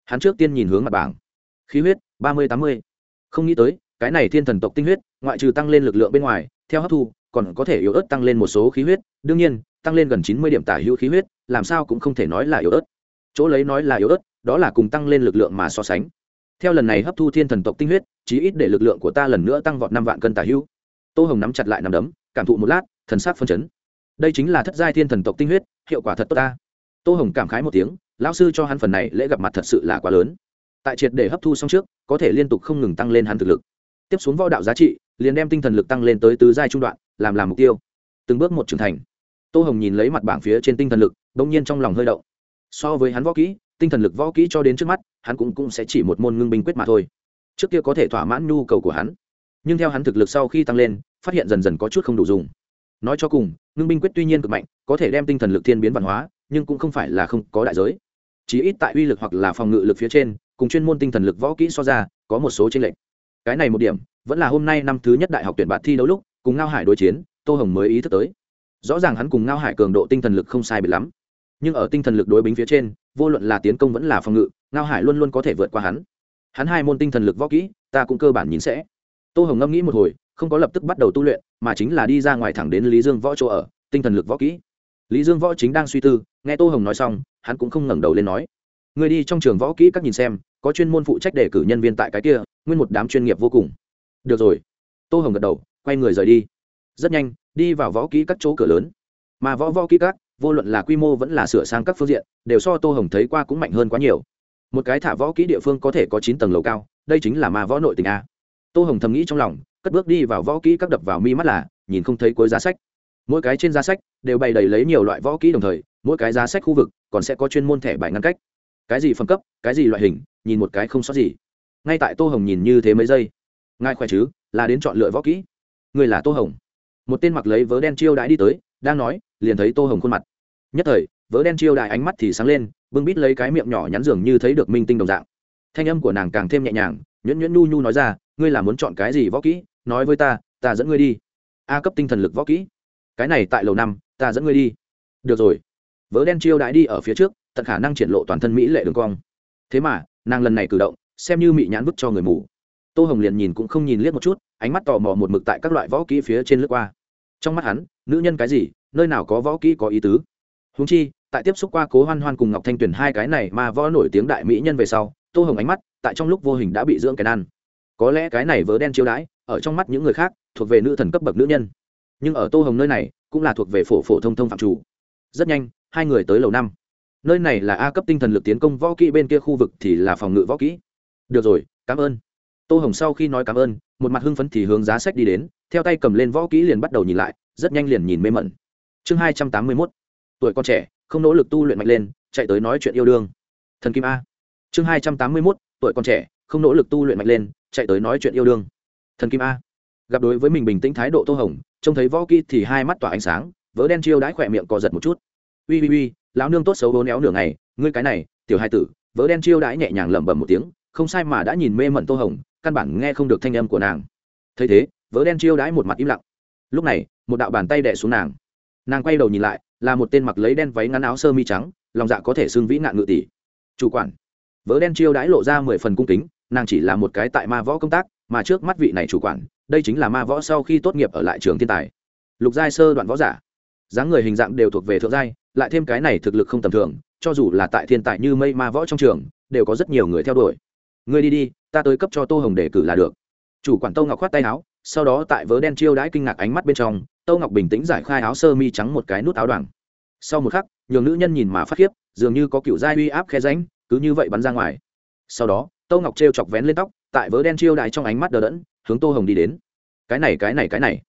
Hắn trước tiên nhìn hướng mặt bảng. Khí huyết, ba mươi tám mươi. Không nghĩ tới, cái này thiên thần tộc tinh huyết, ngoại trừ tăng lên lực lượng bên ngoài, theo hấp thu, còn có thể yếu ớt tăng lên một số khí huyết. Đương nhiên, tăng lên gần chín mươi điểm tả hữu khí huyết, làm sao cũng không thể nói là yếu ớt. Chỗ lấy nói là yếu ớt, đó là cùng tăng lên lực lượng mà so sánh. Theo lần này hấp thu thiên thần tộc tinh huyết, chí ít để lực lượng của ta lần nữa tăng vọt năm vạn cân tả hữu. Tô hồng nắm chặt lại nằm đấm, cảm thụ một lát, thần sắc phân chấn đây chính là thất giai thiên thần tộc tinh huyết hiệu quả thật tốt ta. Tô hồng cảm khái một tiếng lão sư cho hắn phần này lễ gặp mặt thật sự là quá lớn. Tại triệt để hấp thu xong trước có thể liên tục không ngừng tăng lên hắn thực lực. Tiếp xuống võ đạo giá trị liền đem tinh thần lực tăng lên tới tứ giai trung đoạn làm làm mục tiêu. Từng bước một trưởng thành. Tô hồng nhìn lấy mặt bảng phía trên tinh thần lực đ ỗ n g nhiên trong lòng hơi động. So với hắn võ kỹ tinh thần lực võ kỹ cho đến trước mắt hắn cũng, cũng sẽ chỉ một môn ngưng binh quyết mà thôi. Trước kia có thể thỏa mãn nhu cầu của hắn nhưng theo hắn thực lực sau khi tăng lên phát hiện dần dần có chút không đủ dùng nói cho cùng, ngưng binh quyết tuy nhiên cực mạnh, có thể đem tinh thần lực thiên biến văn hóa, nhưng cũng không phải là không có đại giới. Chỉ ít tại uy lực hoặc là phòng ngự lực phía trên, cùng chuyên môn tinh thần lực võ kỹ so ra, có một số tranh lệch. Cái này một điểm, vẫn là hôm nay năm thứ nhất đại học tuyển bạt thi đấu lúc, cùng ngao hải đối chiến, tô hồng mới ý thức tới. Rõ ràng hắn cùng ngao hải cường độ tinh thần lực không sai biệt lắm. Nhưng ở tinh thần lực đối bính phía trên, vô luận là tiến công vẫn là phòng ngự, ngao hải luôn luôn có thể vượt qua hắn. Hắn hai môn tinh thần lực võ kỹ, ta cũng cơ bản nhìn sẽ. Tô hồng ngẫm nghĩ một hồi không có lập tức bắt đầu tu luyện, mà chính là đi ra ngoài thẳng đến lý dương võ chỗ ở, tinh thần lực võ kỹ. Lý dương võ chính đang suy tư, nghe tô hồng nói xong, hắn cũng không ngẩng đầu lên nói người đi trong trường võ kỹ các nhìn xem, có chuyên môn phụ trách đề cử nhân viên tại cái kia, nguyên một đám chuyên nghiệp vô cùng. Được rồi. Tô hồng gật đầu, quay người rời đi. Rất nhanh, đi vào võ kỹ các chỗ cửa lớn. Mà võ võ kỹ các, vô luận là quy mô vẫn là sửa sang các phương diện, đều so tô hồng thấy qua cũng mạnh hơn quá nhiều. Một cái thả võ kỹ địa phương có thể có chín tầng lầu cao, đây chính là ma võ nội tình a tô hồng thầm nghĩ trong lòng, cất bước đi vào võ kỹ các đập vào mi mắt là, nhìn không thấy cuối giá sách. Mỗi cái trên giá sách đều bày đầy lấy nhiều loại võ kỹ đồng thời, mỗi cái giá sách khu vực còn sẽ có chuyên môn thẻ bài ngăn cách. Cái gì phẩm cấp, cái gì loại hình, nhìn một cái không sót gì. Ngay tại tô hồng nhìn như thế mấy giây, ngài khỏe chứ, là đến chọn lựa võ kỹ. Người là tô hồng. Một tên mặc lấy vớ đen chiêu đãi đi tới, đang nói, liền thấy tô hồng khuôn mặt. Nhất thời, vớ đen chiêu đại ánh mắt thì sáng lên, bưng bít lấy cái miệng nhỏ nhắn dường như thấy được minh tinh đồng dạng. Thanh âm của nàng càng thêm nhẹ nhàng nhuyễn nhuyễn nhu nhu nói ra, ngươi là muốn chọn cái gì võ kỹ? Nói với ta ta dẫn ngươi đi. A cấp tinh thần lực võ kỹ. Cái này tại lầu năm, ta dẫn ngươi đi. Được rồi. Vớ đen chiêu đãi đi ở phía trước, tận khả năng triển lộ toàn thân mỹ lệ đường cong. Thế mà, nàng lần này cử động, xem như mị nhãn vứt cho người mù. Tô hồng liền nhìn cũng không nhìn liếc một chút, ánh mắt tò mò một mực tại các loại võ kỹ phía trên lướt qua. Trong mắt hắn, nữ nhân cái gì, nơi nào có võ kỹ có ý tứ? Húng chi, tại tiếp xúc qua cố hoan hoan cùng ngọc thanh tuyền hai cái này mà võ nổi tiếng đại mỹ nhân về sau, tô hồng ánh mắt tại trong lúc vô hình đã bị dưỡng kèn ăn. Có lẽ cái này vớ đen chiêu đãi, ở trong mắt những người khác, thuộc về nữ thần cấp bậc nữ nhân. Nhưng ở tô hồng nơi này, cũng là thuộc về phổ phổ thông thông phạm chủ. Rất nhanh, hai người tới lầu năm. Nơi này là a cấp tinh thần lực tiến công võ kỹ bên kia khu vực thì là phòng ngự võ kỹ. Được rồi, cảm ơn. Tô hồng sau khi nói cảm ơn, một mặt hưng phấn thì hướng giá sách đi đến, theo tay cầm lên võ kỹ liền bắt đầu nhìn lại, rất nhanh liền nhìn mê mẩn. Chương hai trăm tám mươi mốt. Tuổi con trẻ, không nỗ lực tu luyện mạnh lên, chạy tới nói chuyện yêu đương. Thần kim a. Chương hai trăm tám mươi mốt tuổi còn trẻ, không nỗ lực tu luyện mạnh lên, chạy tới nói chuyện yêu đương. Thần kim a. Gặp đối với mình bình tĩnh thái độ tô hồng, trông thấy võ kỹ thì hai mắt tỏa ánh sáng vỡ đen chiêu đãi khỏe miệng co giật một chút. Ui ui ui lão nương tốt xấu bố néo nửa ngày, ngươi cái này, tiểu hai tử. Vỡ đen chiêu đãi nhẹ nhàng lẩm bẩm một tiếng, không sai mà đã nhìn mê mẩn tô hồng, căn bản nghe không được thanh âm của nàng. Thấy thế vỡ đen chiêu đãi một mặt im lặng. Lúc này, một đạo bàn tay đẻ xuống nàng. Nàng quay đầu nhìn lại, là một tên mặc lấy đen váy ngắn áo sơ mi trắng, lòng dạ có thể xương vĩ nạn ngự tỷ. Chủ quản vớ đen chiêu đãi lộ ra mười phần cung kính, nàng chỉ là một cái tại ma võ công tác, mà trước mắt vị này chủ quản, đây chính là ma võ sau khi tốt nghiệp ở lại trường thiên tài. Lục giai sơ đoạn võ giả. Dáng người hình dạng đều thuộc về thượng giai, lại thêm cái này thực lực không tầm thường, cho dù là tại thiên tài như mây ma võ trong trường, đều có rất nhiều người theo đuổi. Ngươi đi đi, ta tới cấp cho tô hồng để cử là được. Chủ quản tô ngọc khoát tay áo, sau đó tại vớ đen chiêu đãi kinh ngạc ánh mắt bên trong tô ngọc bình tĩnh giải khai áo sơ mi trắng một cái nút áo đoàng. Sau một khắc, nhường nữ nhân nhìn mà phát khiếp, dường như có kiểu giai uy áp khe ránh cứ như vậy bắn ra ngoài. Sau đó, tô ngọc t chọc vén lên tóc, tại vớ đen chiêu đãi trong ánh mắt đờ đẫn, hướng tô hồng đi đến. Cái này cái này cái này.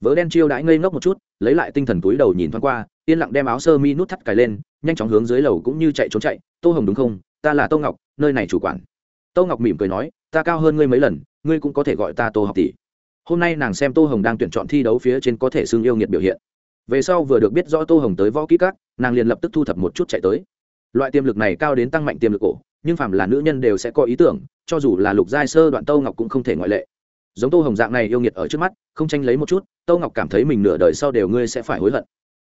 Vớ đen chiêu đãi ngây ngốc một chút, lấy lại tinh thần túi đầu nhìn thoáng qua, yên lặng đem áo sơ mi nút thắt cài lên, nhanh chóng hướng dưới lầu cũng như chạy trốn chạy. Tô hồng đúng không? Ta là tô ngọc, nơi này chủ quản. Tô ngọc mỉm cười nói, ta cao hơn ngươi mấy lần, ngươi cũng có thể gọi ta tô học tỷ. Hôm nay nàng xem tô hồng đang tuyển chọn thi đấu phía trên có thể xương yêu nghiệt biểu hiện. Về sau vừa được biết rõ tô hồng tới võ kỹ các, nàng liền lập tức thu thập một chút chạy tới loại tiềm lực này cao đến tăng mạnh tiềm lực cổ, nhưng phàm là nữ nhân đều sẽ có ý tưởng, cho dù là lục giai sơ đoạn tô ngọc cũng không thể ngoại lệ. Giống tô hồng dạng này yêu nghiệt ở trước mắt, không tranh lấy một chút tô ngọc cảm thấy mình nửa đời sau đều ngươi sẽ phải hối hận.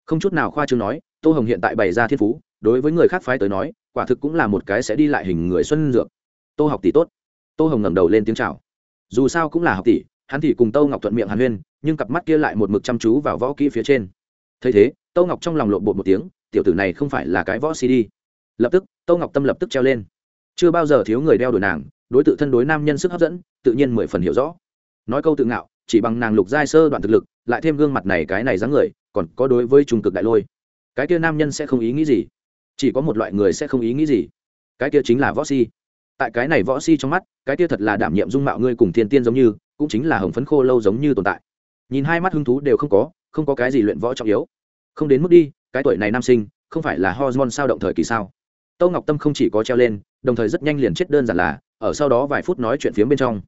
Không chút nào khoa chương nói, tô hồng hiện tại bày ra thiên phú, đối với người khác phái tới nói, quả thực cũng là một cái sẽ đi lại hình người xuân dược. Tô học tỷ tốt. Tô hồng ngẩng đầu lên tiếng chào. Dù sao cũng là học tỷ, hắn thì cùng tô ngọc thuận miệng hàn huyên, nhưng cặp mắt kia lại một mực chăm chú vào võ kỹ phía trên. Thấy thế tô ngọc trong lòng lộn bột một tiếng, tiểu tử này không phải là cái võ cd lập tức, tô ngọc tâm lập tức treo lên. Chưa bao giờ thiếu người đeo đuổi nàng, đối tượng thân đối nam nhân sức hấp dẫn, tự nhiên mười phần hiểu rõ. Nói câu tự ngạo, chỉ bằng nàng lục giai sơ đoạn thực lực, lại thêm gương mặt này cái này dáng người, còn có đối với trung cực đại lôi. Cái kia nam nhân sẽ không ý nghĩ gì. Chỉ có một loại người sẽ không ý nghĩ gì. Cái kia chính là võ si. Tại cái này võ si trong mắt, cái kia thật là đảm nhiệm dung mạo ngươi cùng thiên tiên giống như, cũng chính là hồng phấn khô lâu giống như tồn tại. Nhìn hai mắt hứng thú đều không có không có cái gì luyện võ trọng yếu. Không đến mức đi, cái tuổi này nam sinh, không phải là hormone sao động thời kỳ sao? Tâu ngọc tâm không chỉ có treo lên, đồng thời rất nhanh liền chết đơn giản là, ở sau đó vài phút nói chuyện phiếm bên trong.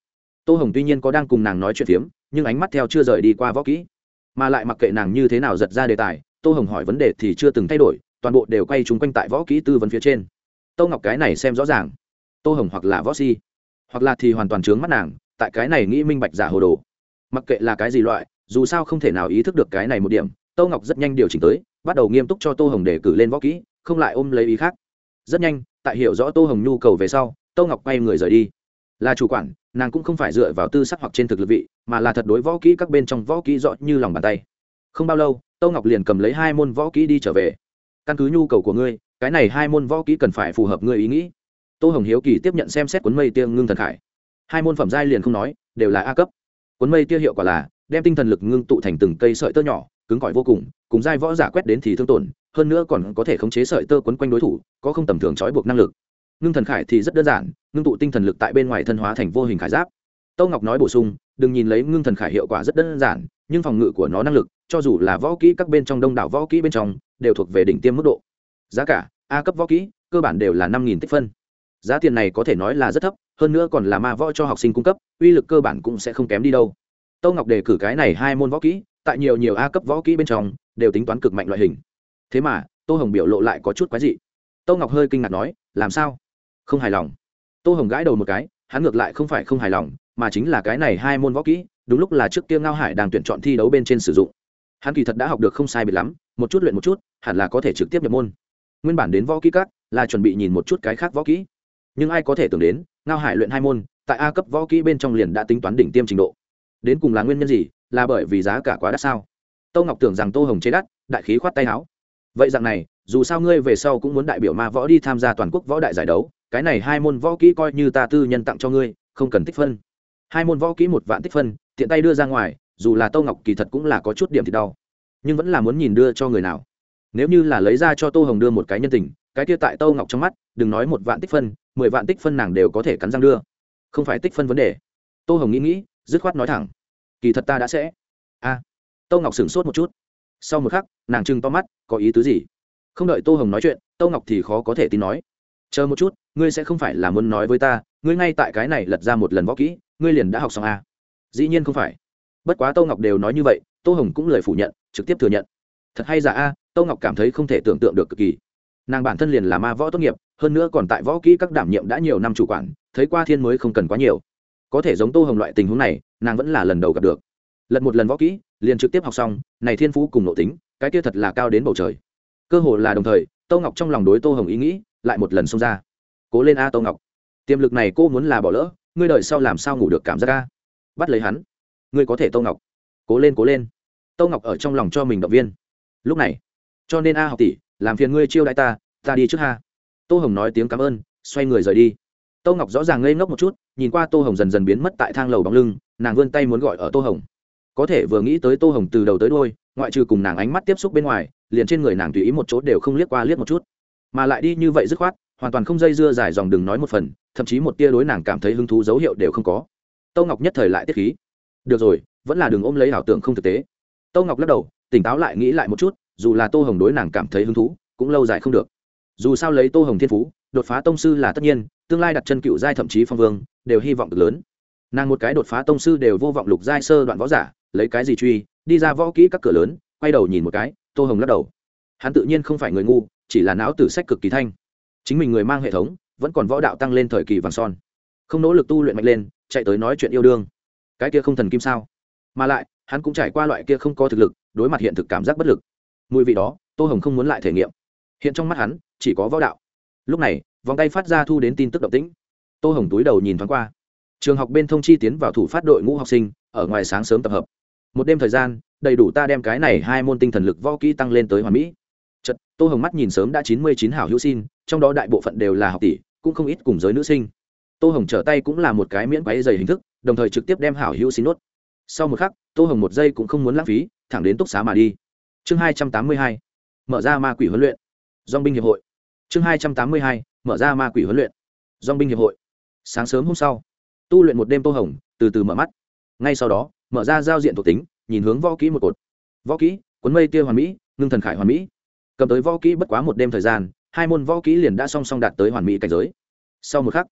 Tô hồng tuy nhiên có đang cùng nàng nói chuyện phiếm, nhưng ánh mắt theo chưa rời đi qua võ kỹ. Mà lại mặc kệ nàng như thế nào giật ra đề tài, tô hồng hỏi vấn đề thì chưa từng thay đổi, toàn bộ đều quay trúng quanh tại võ kỹ tư vấn phía trên. Tô ngọc cái này xem rõ ràng. Tô hồng hoặc là võ si, hoặc là thì hoàn toàn trướng mắt nàng, tại cái này nghĩ minh bạch giả hồ đồ. Mặc kệ là cái gì loại, dù sao không thể nào ý thức được cái này một điểm, tô ngọc rất nhanh điều chỉnh tới, bắt đầu nghiêm túc cho tô hồng để cử lên võ kỹ, không lại ôm lấy ý khác rất nhanh, tại hiểu rõ tô hồng nhu cầu về sau, tô ngọc quay người rời đi. Là chủ quản, nàng cũng không phải dựa vào tư sắc hoặc trên thực lực vị, mà là thật đối võ kỹ các bên trong võ kỹ rõ như lòng bàn tay. Không bao lâu, tô ngọc liền cầm lấy hai môn võ kỹ đi trở về. Căn cứ nhu cầu của ngươi, cái này hai môn võ kỹ cần phải phù hợp ngươi ý nghĩ. Tô hồng hiếu kỳ tiếp nhận xem xét cuốn mây tia ngưng thần khải. Hai môn phẩm giai liền không nói, đều là a cấp. Cuốn mây tia hiệu quả là, đem tinh thần lực ngưng tụ thành từng cây sợi tơ nhỏ cứng cỏi vô cùng cùng giai võ giả quét đến thì thương tổn, hơn nữa còn có thể khống chế sợi tơ quấn quanh đối thủ, có không tầm thường trói buộc năng lực. Ngưng thần khải thì rất đơn giản, ngưng tụ tinh thần lực tại bên ngoài thân hóa thành vô hình khải giáp. Tâu ngọc nói bổ sung, đừng nhìn lấy ngưng thần khải hiệu quả rất đơn giản, nhưng phòng ngự của nó năng lực, cho dù là võ kỹ các bên trong đông đảo võ kỹ bên trong, đều thuộc về đỉnh tiêm mức độ. Giá cả, a cấp võ kỹ, cơ bản đều là năm nghìn tích phân. Giá tiền này có thể nói là rất thấp, hơn nữa còn là ma võ cho học sinh cung cấp, uy lực cơ bản cũng sẽ không kém đi đâu. Tâu ngọc đề cử cái này hai môn võ kỹ tại nhiều nhiều a cấp võ kỹ bên trong, đều tính toán cực mạnh loại hình. Thế mà, tô hồng biểu lộ lại có chút quái dị. Tô ngọc hơi kinh ngạc nói, làm sao? Không hài lòng. Tô hồng gãi đầu một cái, hắn ngược lại không phải không hài lòng, mà chính là cái này hai môn võ kỹ, đúng lúc là trước kia ngao hải đang tuyển chọn thi đấu bên trên sử dụng. Hắn kỳ thật đã học được không sai biệt lắm, một chút luyện một chút, hẳn là có thể trực tiếp nhập môn. Nguyên bản đến võ kỹ các, là chuẩn bị nhìn một chút cái khác võ kỹ. Nhưng ai có thể tưởng đến, ngao hải luyện hai môn, tại a cấp võ kỹ bên trong liền đã tính toán đỉnh tiêm trình độ. Đến cùng là nguyên nhân gì là bởi vì giá cả quá đắt sao? Tô ngọc tưởng rằng tô hồng chế đắt, đại khí khoát tay áo. Vậy dạng này, dù sao ngươi về sau cũng muốn đại biểu ma võ đi tham gia toàn quốc võ đại giải đấu, cái này hai môn võ kỹ coi như ta tư nhân tặng cho ngươi, không cần tích phân. Hai môn võ kỹ một vạn tích phân, tiện tay đưa ra ngoài, dù là tô ngọc kỳ thật cũng là có chút điểm thì đau, nhưng vẫn là muốn nhìn đưa cho người nào. Nếu như là lấy ra cho tô hồng đưa một cái nhân tình, cái kia tại tô ngọc trong mắt, đừng nói một vạn tích phân, mười vạn tích phân nàng đều có thể cắn răng đưa. Không phải tích phân vấn đề. Tô hồng nghĩ nghĩ, dứt khoát nói thẳng kỳ thật ta đã sẽ. A. À, tô ngọc sửng sốt một chút. Sau một khắc nàng trưng to mắt có ý tứ gì? Không đợi tô hồng nói chuyện tô ngọc thì khó có thể tin nói. Chờ một chút ngươi sẽ không phải là muốn nói với ta ngươi ngay tại cái này lật ra một lần võ kỹ ngươi liền đã học xong a. Dĩ nhiên không phải. Bất quá tô ngọc đều nói như vậy tô hồng cũng lời phủ nhận trực tiếp thừa nhận. Thật hay giả a tô ngọc cảm thấy không thể tưởng tượng được cực kỳ. Nàng bản thân liền là ma võ tốt nghiệp hơn nữa còn tại võ kỹ các đảm nhiệm đã nhiều năm chủ quản thấy qua thiên mới không cần quá nhiều có thể giống tô hồng loại tình huống này, nàng vẫn là lần đầu gặp được. Lật một lần võ kỹ, liền trực tiếp học xong, này thiên phú cùng nội tính, cái kia thật là cao đến bầu trời. Cơ hồ là đồng thời, tô ngọc trong lòng đối tô hồng ý nghĩ, lại một lần xông ra. Cố lên a tô ngọc. Tiềm lực này cô muốn là bỏ lỡ, ngươi đợi sau làm sao ngủ được cảm giác a? Bắt lấy hắn. Ngươi có thể tô ngọc. Cố lên cố lên. Tô ngọc ở trong lòng cho mình động viên. Lúc này, cho nên a học tỷ, làm phiền ngươi chiêu đại ta ta đi trước ha tô hồng nói tiếng cảm ơn, xoay người rời đi tô ngọc rõ ràng ngây ngốc một chút, nhìn qua tô hồng dần dần biến mất tại thang lầu bóng lưng, nàng vươn tay muốn gọi ở tô hồng. Có thể vừa nghĩ tới tô hồng từ đầu tới đôi ngoại trừ cùng nàng ánh mắt tiếp xúc bên ngoài, liền trên người nàng tùy ý một chỗ đều không liếc qua liếc một chút. Mà lại đi như vậy dứt khoát, hoàn toàn không dây dưa dài dòng đừng nói một phần, thậm chí một tia đối nàng cảm thấy hứng thú dấu hiệu đều không có. Tô ngọc nhất thời lại tiết khí. Được rồi, vẫn là đừng ôm lấy ảo tưởng không thực tế. Tô ngọc lắc đầu, tỉnh táo lại nghĩ lại một chút, dù là tô hồng đối nàng cảm thấy hứng thú, cũng lâu dài không được. Dù sao lấy tô hồng thiên phú đột phá tông sư là tất nhiên, tương lai đặt chân cựu giai thậm chí phong vương, đều hy vọng cực lớn. Nàng một cái đột phá tông sư đều vô vọng lục giai sơ đoạn võ giả, lấy cái gì truy, đi ra võ kỹ các cửa lớn, quay đầu nhìn một cái, tô hồng lắc đầu. Hắn tự nhiên không phải người ngu, chỉ là não tử sách cực kỳ thanh. Chính mình người mang hệ thống, vẫn còn võ đạo tăng lên thời kỳ vàng son. Không nỗ lực tu luyện mạnh lên, chạy tới nói chuyện yêu đương. Cái kia không thần kim sao? Mà lại, hắn cũng trải qua loại kia không có thực lực, đối mặt hiện thực cảm giác bất lực. Mùi vị đó, tô hồng không muốn lại thể nghiệm. Hiện trong mắt hắn, chỉ có võ đạo lúc này, vòng tay phát ra thu đến tin tức động tĩnh. Tô hồng túi đầu nhìn thoáng qua. Trường học bên thông chi tiến vào thủ phát đội ngũ học sinh, ở ngoài sáng sớm tập hợp. Một đêm thời gian, đầy đủ ta đem cái này hai môn tinh thần lực võ kỹ tăng lên tới hoàn mỹ. Chật tô hồng mắt nhìn sớm đã chín mươi chín hảo hữu xin trong đó đại bộ phận đều là học tỷ, cũng không ít cùng giới nữ sinh. Tô hồng trở tay cũng là một cái miễn quáy dày hình thức, đồng thời trực tiếp đem hảo hữu xin nốt. Sau một khắc, tô hồng một giây cũng không muốn lãng phí, thẳng đến túc xá mà đi. Chương hai trăm tám mươi hai, mở ra ma quỷ huấn luyện. Dong binh hiệp hội chương hai trăm tám mươi hai, mở ra ma quỷ huấn luyện. Dong binh hiệp hội. Sáng sớm hôm sau, tu luyện một đêm tô hồng, từ từ mở mắt. Ngay sau đó, mở ra giao diện thuộc tính, nhìn hướng võ kỹ một cột. Võ kỹ, cuốn mây tia hoàn mỹ, ngưng thần khải hoàn mỹ. Cầm tới võ kỹ bất quá một đêm thời gian, hai môn võ kỹ liền đã song song đạt tới hoàn mỹ cảnh giới. Sau một khắc,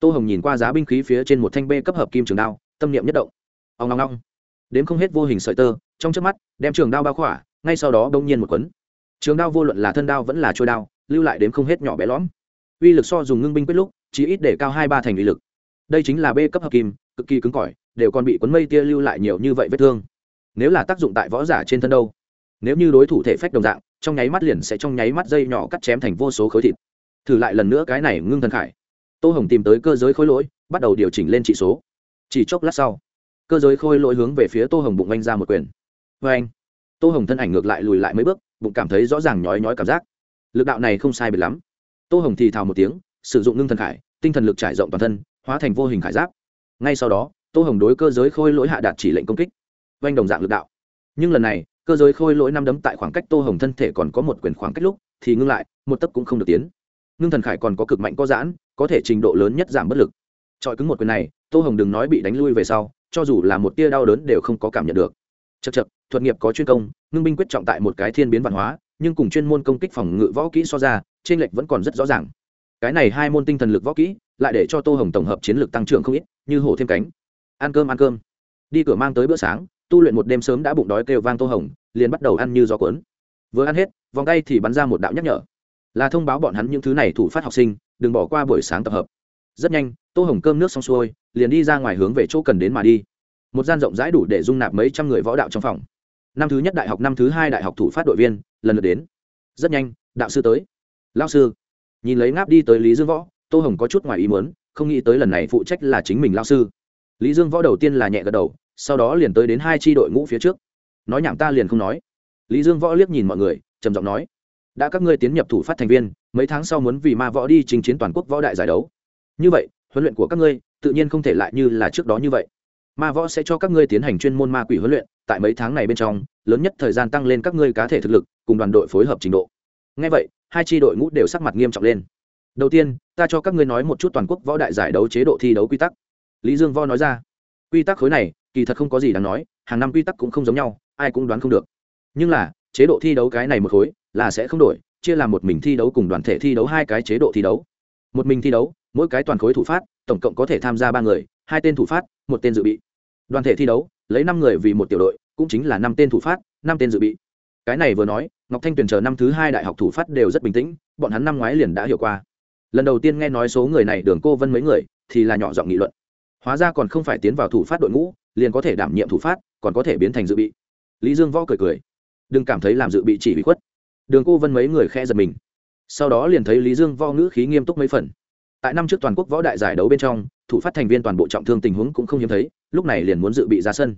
tô hồng nhìn qua giá binh khí phía trên một thanh bê cấp hợp kim trường đao, tâm niệm nhất động. Ông long long đếm không hết vô hình sợi tơ, trong trước mắt, đem trường đao bao khỏa, ngay sau đó đông nhiên một quấn trường đao vô luận là thân đao vẫn là trôi đao lưu lại đếm không hết nhỏ bé lõm. Uy lực so dùng ngưng binh quyết lúc chỉ ít để cao hai ba thành uy lực. Đây chính là b cấp hợp kim, cực kỳ cứng cỏi, đều còn bị quấn mây tia lưu lại nhiều như vậy vết thương. Nếu là tác dụng tại võ giả trên thân đâu? Nếu như đối thủ thể phách đồng dạng, trong nháy mắt liền sẽ trong nháy mắt dây nhỏ cắt chém thành vô số khối thịt. Thử lại lần nữa cái này ngưng thần khải. Tô hồng tìm tới cơ giới khối lỗi, bắt đầu điều chỉnh lên trị số. Chỉ chốc lát sau, cơ giới khôi lỗi hướng về phía tô hồng bụng anh ra một quyền. Vê anh tô hồng thân ảnh ngược lại lùi lại mấy bước, bụng cảm thấy rõ ràng nhói nhói cảm giác lực đạo này không sai biệt lắm. Tô hồng thì thào một tiếng, sử dụng ngưng thần khải, tinh thần lực trải rộng toàn thân, hóa thành vô hình khải giáp. Ngay sau đó, tô hồng đối cơ giới khôi lỗi hạ đạt chỉ lệnh công kích. Oanh đồng dạng lực đạo. Nhưng lần này, cơ giới khôi lỗi năm đấm tại khoảng cách tô hồng thân thể còn có một quyền khoảng cách lúc, thì ngưng lại, một tấc cũng không được tiến. Ngưng thần khải còn có cực mạnh có giãn, có thể trình độ lớn nhất giảm bất lực. Chọi cứng một quyền này, tô hồng đừng nói bị đánh lui về sau, cho dù là một tia đau đớn đều không có cảm nhận được. Chật chật thuật nghiệp có chuyên công, ngưng binh quyết trọng tại một cái thiên biến văn hóa nhưng cùng chuyên môn công kích phòng ngự võ kỹ so ra, trên lệch vẫn còn rất rõ ràng. Cái này hai môn tinh thần lực võ kỹ, lại để cho tô hồng tổng hợp chiến lược tăng trưởng không ít, như hổ thêm cánh. Ăn cơm ăn cơm. Đi cửa mang tới bữa sáng, tu luyện một đêm sớm đã bụng đói kêu vang tô hồng, liền bắt đầu ăn như gió cuốn. Vừa ăn hết, vòng tay thì bắn ra một đạo nhắc nhở. Là thông báo bọn hắn những thứ này thủ phát học sinh, đừng bỏ qua buổi sáng tập hợp. Rất nhanh, tô hồng cơm nước xong xuôi, liền đi ra ngoài hướng về chỗ cần đến mà đi. Một gian rộng rãi đủ để dung nạp mấy trăm người võ đạo trong phòng năm thứ nhất đại học, năm thứ hai đại học thủ phát đội viên, lần lượt đến. Rất nhanh, đạo sư tới. Lao sư, nhìn lấy ngáp đi tới lý dương võ, tô hồng có chút ngoài ý muốn, không nghĩ tới lần này phụ trách là chính mình lao sư. Lý dương võ đầu tiên là nhẹ gật đầu, sau đó liền tới đến hai tri đội ngũ phía trước. Nói nhảm ta liền không nói. Lý dương võ liếc nhìn mọi người, trầm giọng nói, đã các ngươi tiến nhập thủ phát thành viên, mấy tháng sau muốn vì ma võ đi trình chiến toàn quốc võ đại giải đấu. Như vậy, huấn luyện của các ngươi tự nhiên không thể lại như là trước đó như vậy. Ma võ sẽ cho các ngươi tiến hành chuyên môn ma quỷ huấn luyện tại mấy tháng này bên trong, lớn nhất thời gian tăng lên các ngươi cá thể thực lực, cùng đoàn đội phối hợp trình độ. Ngay vậy, hai tri đội ngũ đều sắc mặt nghiêm trọng lên. Đầu tiên, ta cho các ngươi nói một chút toàn quốc võ đại giải đấu chế độ thi đấu quy tắc. Lý dương vo nói ra. Quy tắc khối này, kỳ thật không có gì đáng nói, hàng năm quy tắc cũng không giống nhau, ai cũng đoán không được. Nhưng là, chế độ thi đấu cái này một khối, là sẽ không đổi, chia làm một mình thi đấu cùng đoàn thể thi đấu hai cái chế độ thi đấu. Một mình thi đấu, mỗi cái toàn khối thủ phát, tổng cộng có thể tham gia ba người, hai tên thủ phát, một tên dự bị đoàn thể thi đấu, lấy năm người vì một tiểu đội, cũng chính là năm tên thủ phát, năm tên dự bị. Cái này vừa nói, ngọc thanh tuyền chờ năm thứ hai đại học thủ phát đều rất bình tĩnh, bọn hắn năm ngoái liền đã hiểu qua. Lần đầu tiên nghe nói số người này đường cô vân mấy người, thì là nhỏ giọng nghị luận. Hóa ra còn không phải tiến vào thủ phát đội ngũ, liền có thể đảm nhiệm thủ phát, còn có thể biến thành dự bị. Lý dương võ cười cười. Đừng cảm thấy làm dự bị chỉ bị khuất. Đường cô vân mấy người khe giật mình. Sau đó liền thấy lý dương Võ ngữ khí nghiêm túc mấy phần. Tại năm trước toàn quốc võ đại giải đấu bên trong, thủ phát thành viên toàn bộ trọng thương tình huống cũng không hiếm thấy lúc này liền muốn dự bị ra sân.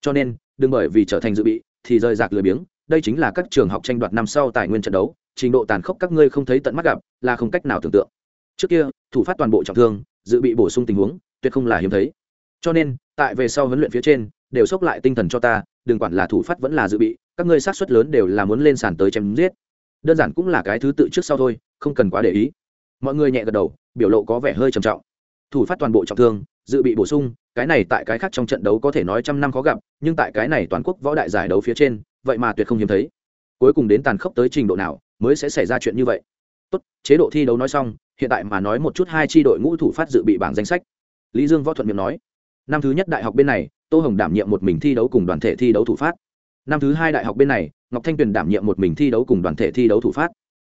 Cho nên, đừng bởi vì trở thành dự bị thì rời rạc lười biếng, đây chính là các trường học tranh đoạt năm sau tài nguyên trận đấu, trình độ tàn khốc các ngươi không thấy tận mắt gặp, là không cách nào tưởng tượng. Trước kia, thủ phát toàn bộ trọng thương, dự bị bổ sung tình huống, tuyệt không là hiếm thấy. Cho nên, tại về sau huấn luyện phía trên, đều sốc lại tinh thần cho ta, đừng quản là thủ phát vẫn là dự bị, các ngươi sát suất lớn đều là muốn lên sàn tới chém giết. Đơn giản cũng là cái thứ tự trước sau thôi, không cần quá để ý. Mọi người nhẹ gật đầu, biểu lộ có vẻ hơi trầm trọng. Thủ phát toàn bộ trọng thương dự bị bổ sung, cái này tại cái khác trong trận đấu có thể nói trăm năm khó gặp, nhưng tại cái này toàn quốc võ đại giải đấu phía trên, vậy mà tuyệt không hiếm thấy. Cuối cùng đến tàn khốc tới trình độ nào, mới sẽ xảy ra chuyện như vậy. Tốt, chế độ thi đấu nói xong, hiện tại mà nói một chút hai tri đội ngũ thủ phát dự bị bảng danh sách. Lý dương võ thuận miệng nói, năm thứ nhất đại học bên này, tô hồng đảm nhiệm một mình thi đấu cùng đoàn thể thi đấu thủ phát. Năm thứ hai đại học bên này, ngọc thanh tuyền đảm nhiệm một mình thi đấu cùng đoàn thể thi đấu thủ phát.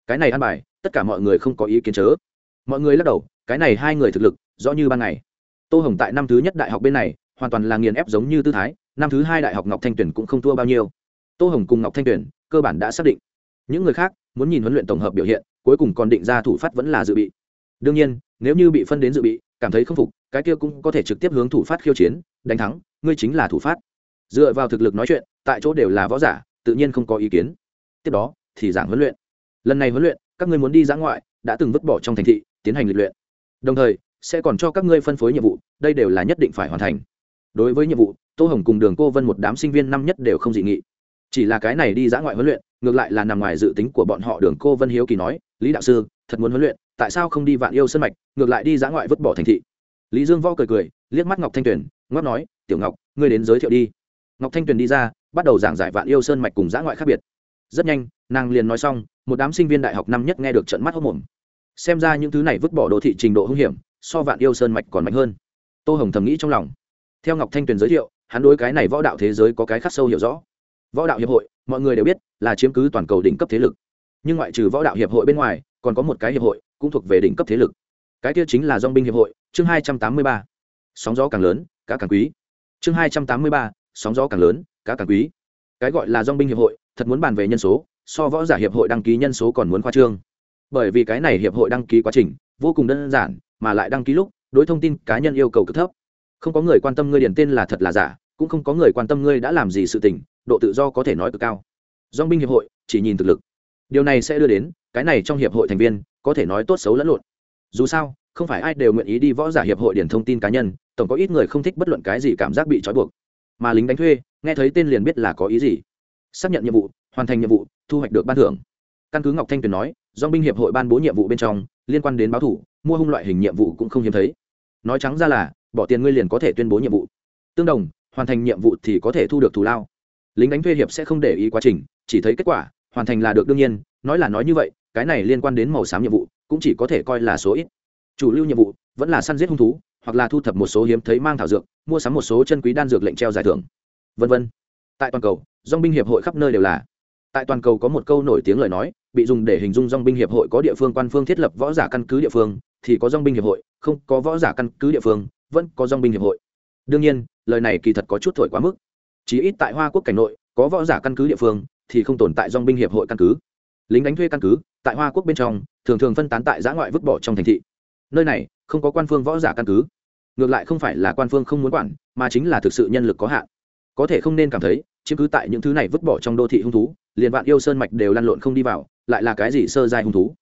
Cái này ăn bài, tất cả mọi người không có ý kiến chớ. Mọi người lắc đầu, cái này hai người thực lực, rõ như ban ngày tô hồng tại năm thứ nhất đại học bên này, hoàn toàn là nghiền ép giống như tư thái, năm thứ hai đại học ngọc thanh tuyền cũng không thua bao nhiêu. Tô hồng cùng ngọc thanh tuyền cơ bản đã xác định. Những người khác, muốn nhìn huấn luyện tổng hợp biểu hiện, cuối cùng còn định ra thủ phát vẫn là dự bị. Đương nhiên, nếu như bị phân đến dự bị, cảm thấy không phục, cái kia cũng có thể trực tiếp hướng thủ phát khiêu chiến, đánh thắng, ngươi chính là thủ phát. Dựa vào thực lực nói chuyện, tại chỗ đều là võ giả, tự nhiên không có ý kiến. Tiếp đó, thì giảng huấn luyện. Lần này huấn luyện, các ngươi muốn đi giã ngoại, đã từng vứt bỏ trong thành thị, tiến hành lịch luyện. Đồng thời sẽ còn cho các ngươi phân phối nhiệm vụ, đây đều là nhất định phải hoàn thành. Đối với nhiệm vụ, tô hồng cùng đường cô vân một đám sinh viên năm nhất đều không dị nghị. Chỉ là cái này đi dã ngoại huấn luyện, ngược lại là nằm ngoài dự tính của bọn họ, đường cô vân hiếu kỳ nói, lý đạo sư, thật muốn huấn luyện, tại sao không đi vạn yêu sân mạch, ngược lại đi dã ngoại vứt bỏ thành thị? Lý dương võ cười cười, liếc mắt ngọc thanh tuyền ngót nói, tiểu ngọc, ngươi đến giới thiệu đi. Ngọc thanh tuyền đi ra, bắt đầu giảng giải vạn yêu sơn mạch cùng dã ngoại khác biệt. Rất nhanh, nàng liền nói xong, một đám sinh viên đại học năm nhất nghe được trận mắt hốc mồm xem ra những thứ này vứt bỏ đô thị trình độ hung hiểm so vạn yêu sơn mạch còn mạnh hơn. Tô hồng thầm nghĩ trong lòng. Theo ngọc thanh tuyền giới thiệu, hắn đối cái này võ đạo thế giới có cái khắc sâu hiểu rõ. Võ đạo hiệp hội, mọi người đều biết là chiếm cứ toàn cầu đỉnh cấp thế lực. Nhưng ngoại trừ võ đạo hiệp hội bên ngoài, còn có một cái hiệp hội cũng thuộc về đỉnh cấp thế lực. Cái kia chính là dong binh hiệp hội, chương hai trăm tám mươi ba. Sóng gió càng lớn, cá càng quý. Chương hai trăm tám mươi ba, sóng gió càng lớn, cá càng quý. Cái gọi là dong binh hiệp hội, thật muốn bàn về nhân số, so võ giả hiệp hội đăng ký nhân số còn muốn khoa trương. Bởi vì cái này hiệp hội đăng ký quá trình vô cùng đơn giản mà lại đăng ký lúc, đối thông tin cá nhân yêu cầu cực thấp. Không có người quan tâm ngươi điển tên là thật là giả, cũng không có người quan tâm ngươi đã làm gì sự tình, độ tự do có thể nói cực cao. Dong binh hiệp hội, chỉ nhìn thực lực. Điều này sẽ đưa đến, cái này trong hiệp hội thành viên, có thể nói tốt xấu lẫn lộn. Dù sao, không phải ai đều nguyện ý đi võ giả hiệp hội điển thông tin cá nhân, tổng có ít người không thích bất luận cái gì cảm giác bị trói buộc. Mà lính đánh thuê, nghe thấy tên liền biết là có ý gì. Xác nhận nhiệm vụ, hoàn thành nhiệm vụ, thu hoạch được ban thưởng. Căn cứ ngọc thanh tuyền nói do binh hiệp hội ban bố nhiệm vụ bên trong liên quan đến báo thủ, mua hung loại hình nhiệm vụ cũng không hiếm thấy. Nói trắng ra là, bỏ tiền ngươi liền có thể tuyên bố nhiệm vụ. Tương đồng, hoàn thành nhiệm vụ thì có thể thu được thù lao. Lính đánh thuê hiệp sẽ không để ý quá trình, chỉ thấy kết quả, hoàn thành là được đương nhiên, nói là nói như vậy, cái này liên quan đến màu xám nhiệm vụ, cũng chỉ có thể coi là số ít. Chủ lưu nhiệm vụ, vẫn là săn giết hung thú, hoặc là thu thập một số hiếm thấy mang thảo dược, mua sắm một số chân quý đan dược lệnh treo giải thưởng. Vân vân. Tại toàn cầu dong binh hiệp hội khắp nơi đều là. Tại toàn cầu có một câu nổi tiếng lời nói bị dùng để hình dung dong binh hiệp hội có địa phương quan phương thiết lập võ giả căn cứ địa phương, thì có dong binh hiệp hội, không có võ giả căn cứ địa phương, vẫn có dong binh hiệp hội. Đương nhiên, lời này kỳ thật có chút thổi quá mức. Chỉ ít tại hoa quốc cảnh nội, có võ giả căn cứ địa phương thì không tồn tại dong binh hiệp hội căn cứ. Lính đánh thuê căn cứ, tại hoa quốc bên trong, thường thường phân tán tại giã ngoại vứt bỏ trong thành thị. Nơi này, không có quan phương võ giả căn cứ. Ngược lại không phải là quan phương không muốn quản, mà chính là thực sự nhân lực có hạn. Có thể không nên cảm thấy chiếm cứ tại những thứ này vứt bỏ trong đô thị hung thú, liền vạn yêu sơn mạch đều lăn lộn không đi vào, lại là cái gì sơ giai hung thú?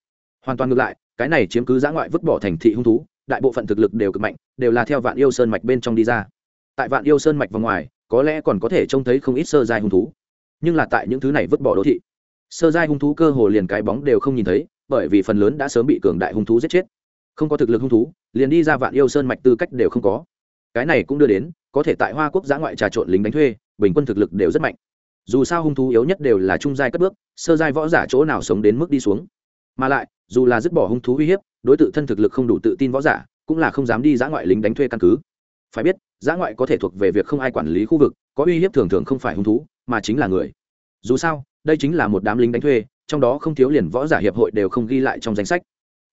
Hoàn toàn ngược lại, cái này chiếm cứ giã ngoại vứt bỏ thành thị hung thú, đại bộ phận thực lực đều cực mạnh, đều là theo vạn yêu sơn mạch bên trong đi ra. Tại vạn yêu sơn mạch và ngoài, có lẽ còn có thể trông thấy không ít sơ giai hung thú, nhưng là tại những thứ này vứt bỏ đô thị, sơ giai hung thú cơ hồ liền cái bóng đều không nhìn thấy, bởi vì phần lớn đã sớm bị cường đại hung thú giết chết. Không có thực lực hung thú, liền đi ra vạn yêu sơn mạch tư cách đều không có. Cái này cũng đưa đến, có thể tại hoa quốc giã ngoại trà trộn lính đánh thuê bình quân thực lực đều rất mạnh. Dù sao hung thú yếu nhất đều là trung giai cất bước, sơ giai võ giả chỗ nào sống đến mức đi xuống. Mà lại, dù là dứt bỏ hung thú uy hiếp, đối tự thân thực lực không đủ tự tin võ giả, cũng là không dám đi giã ngoại lính đánh thuê căn cứ. Phải biết, giã ngoại có thể thuộc về việc không ai quản lý khu vực, có uy hiếp thường thường không phải hung thú, mà chính là người. Dù sao, đây chính là một đám lính đánh thuê, trong đó không thiếu liền võ giả hiệp hội đều không ghi lại trong danh sách.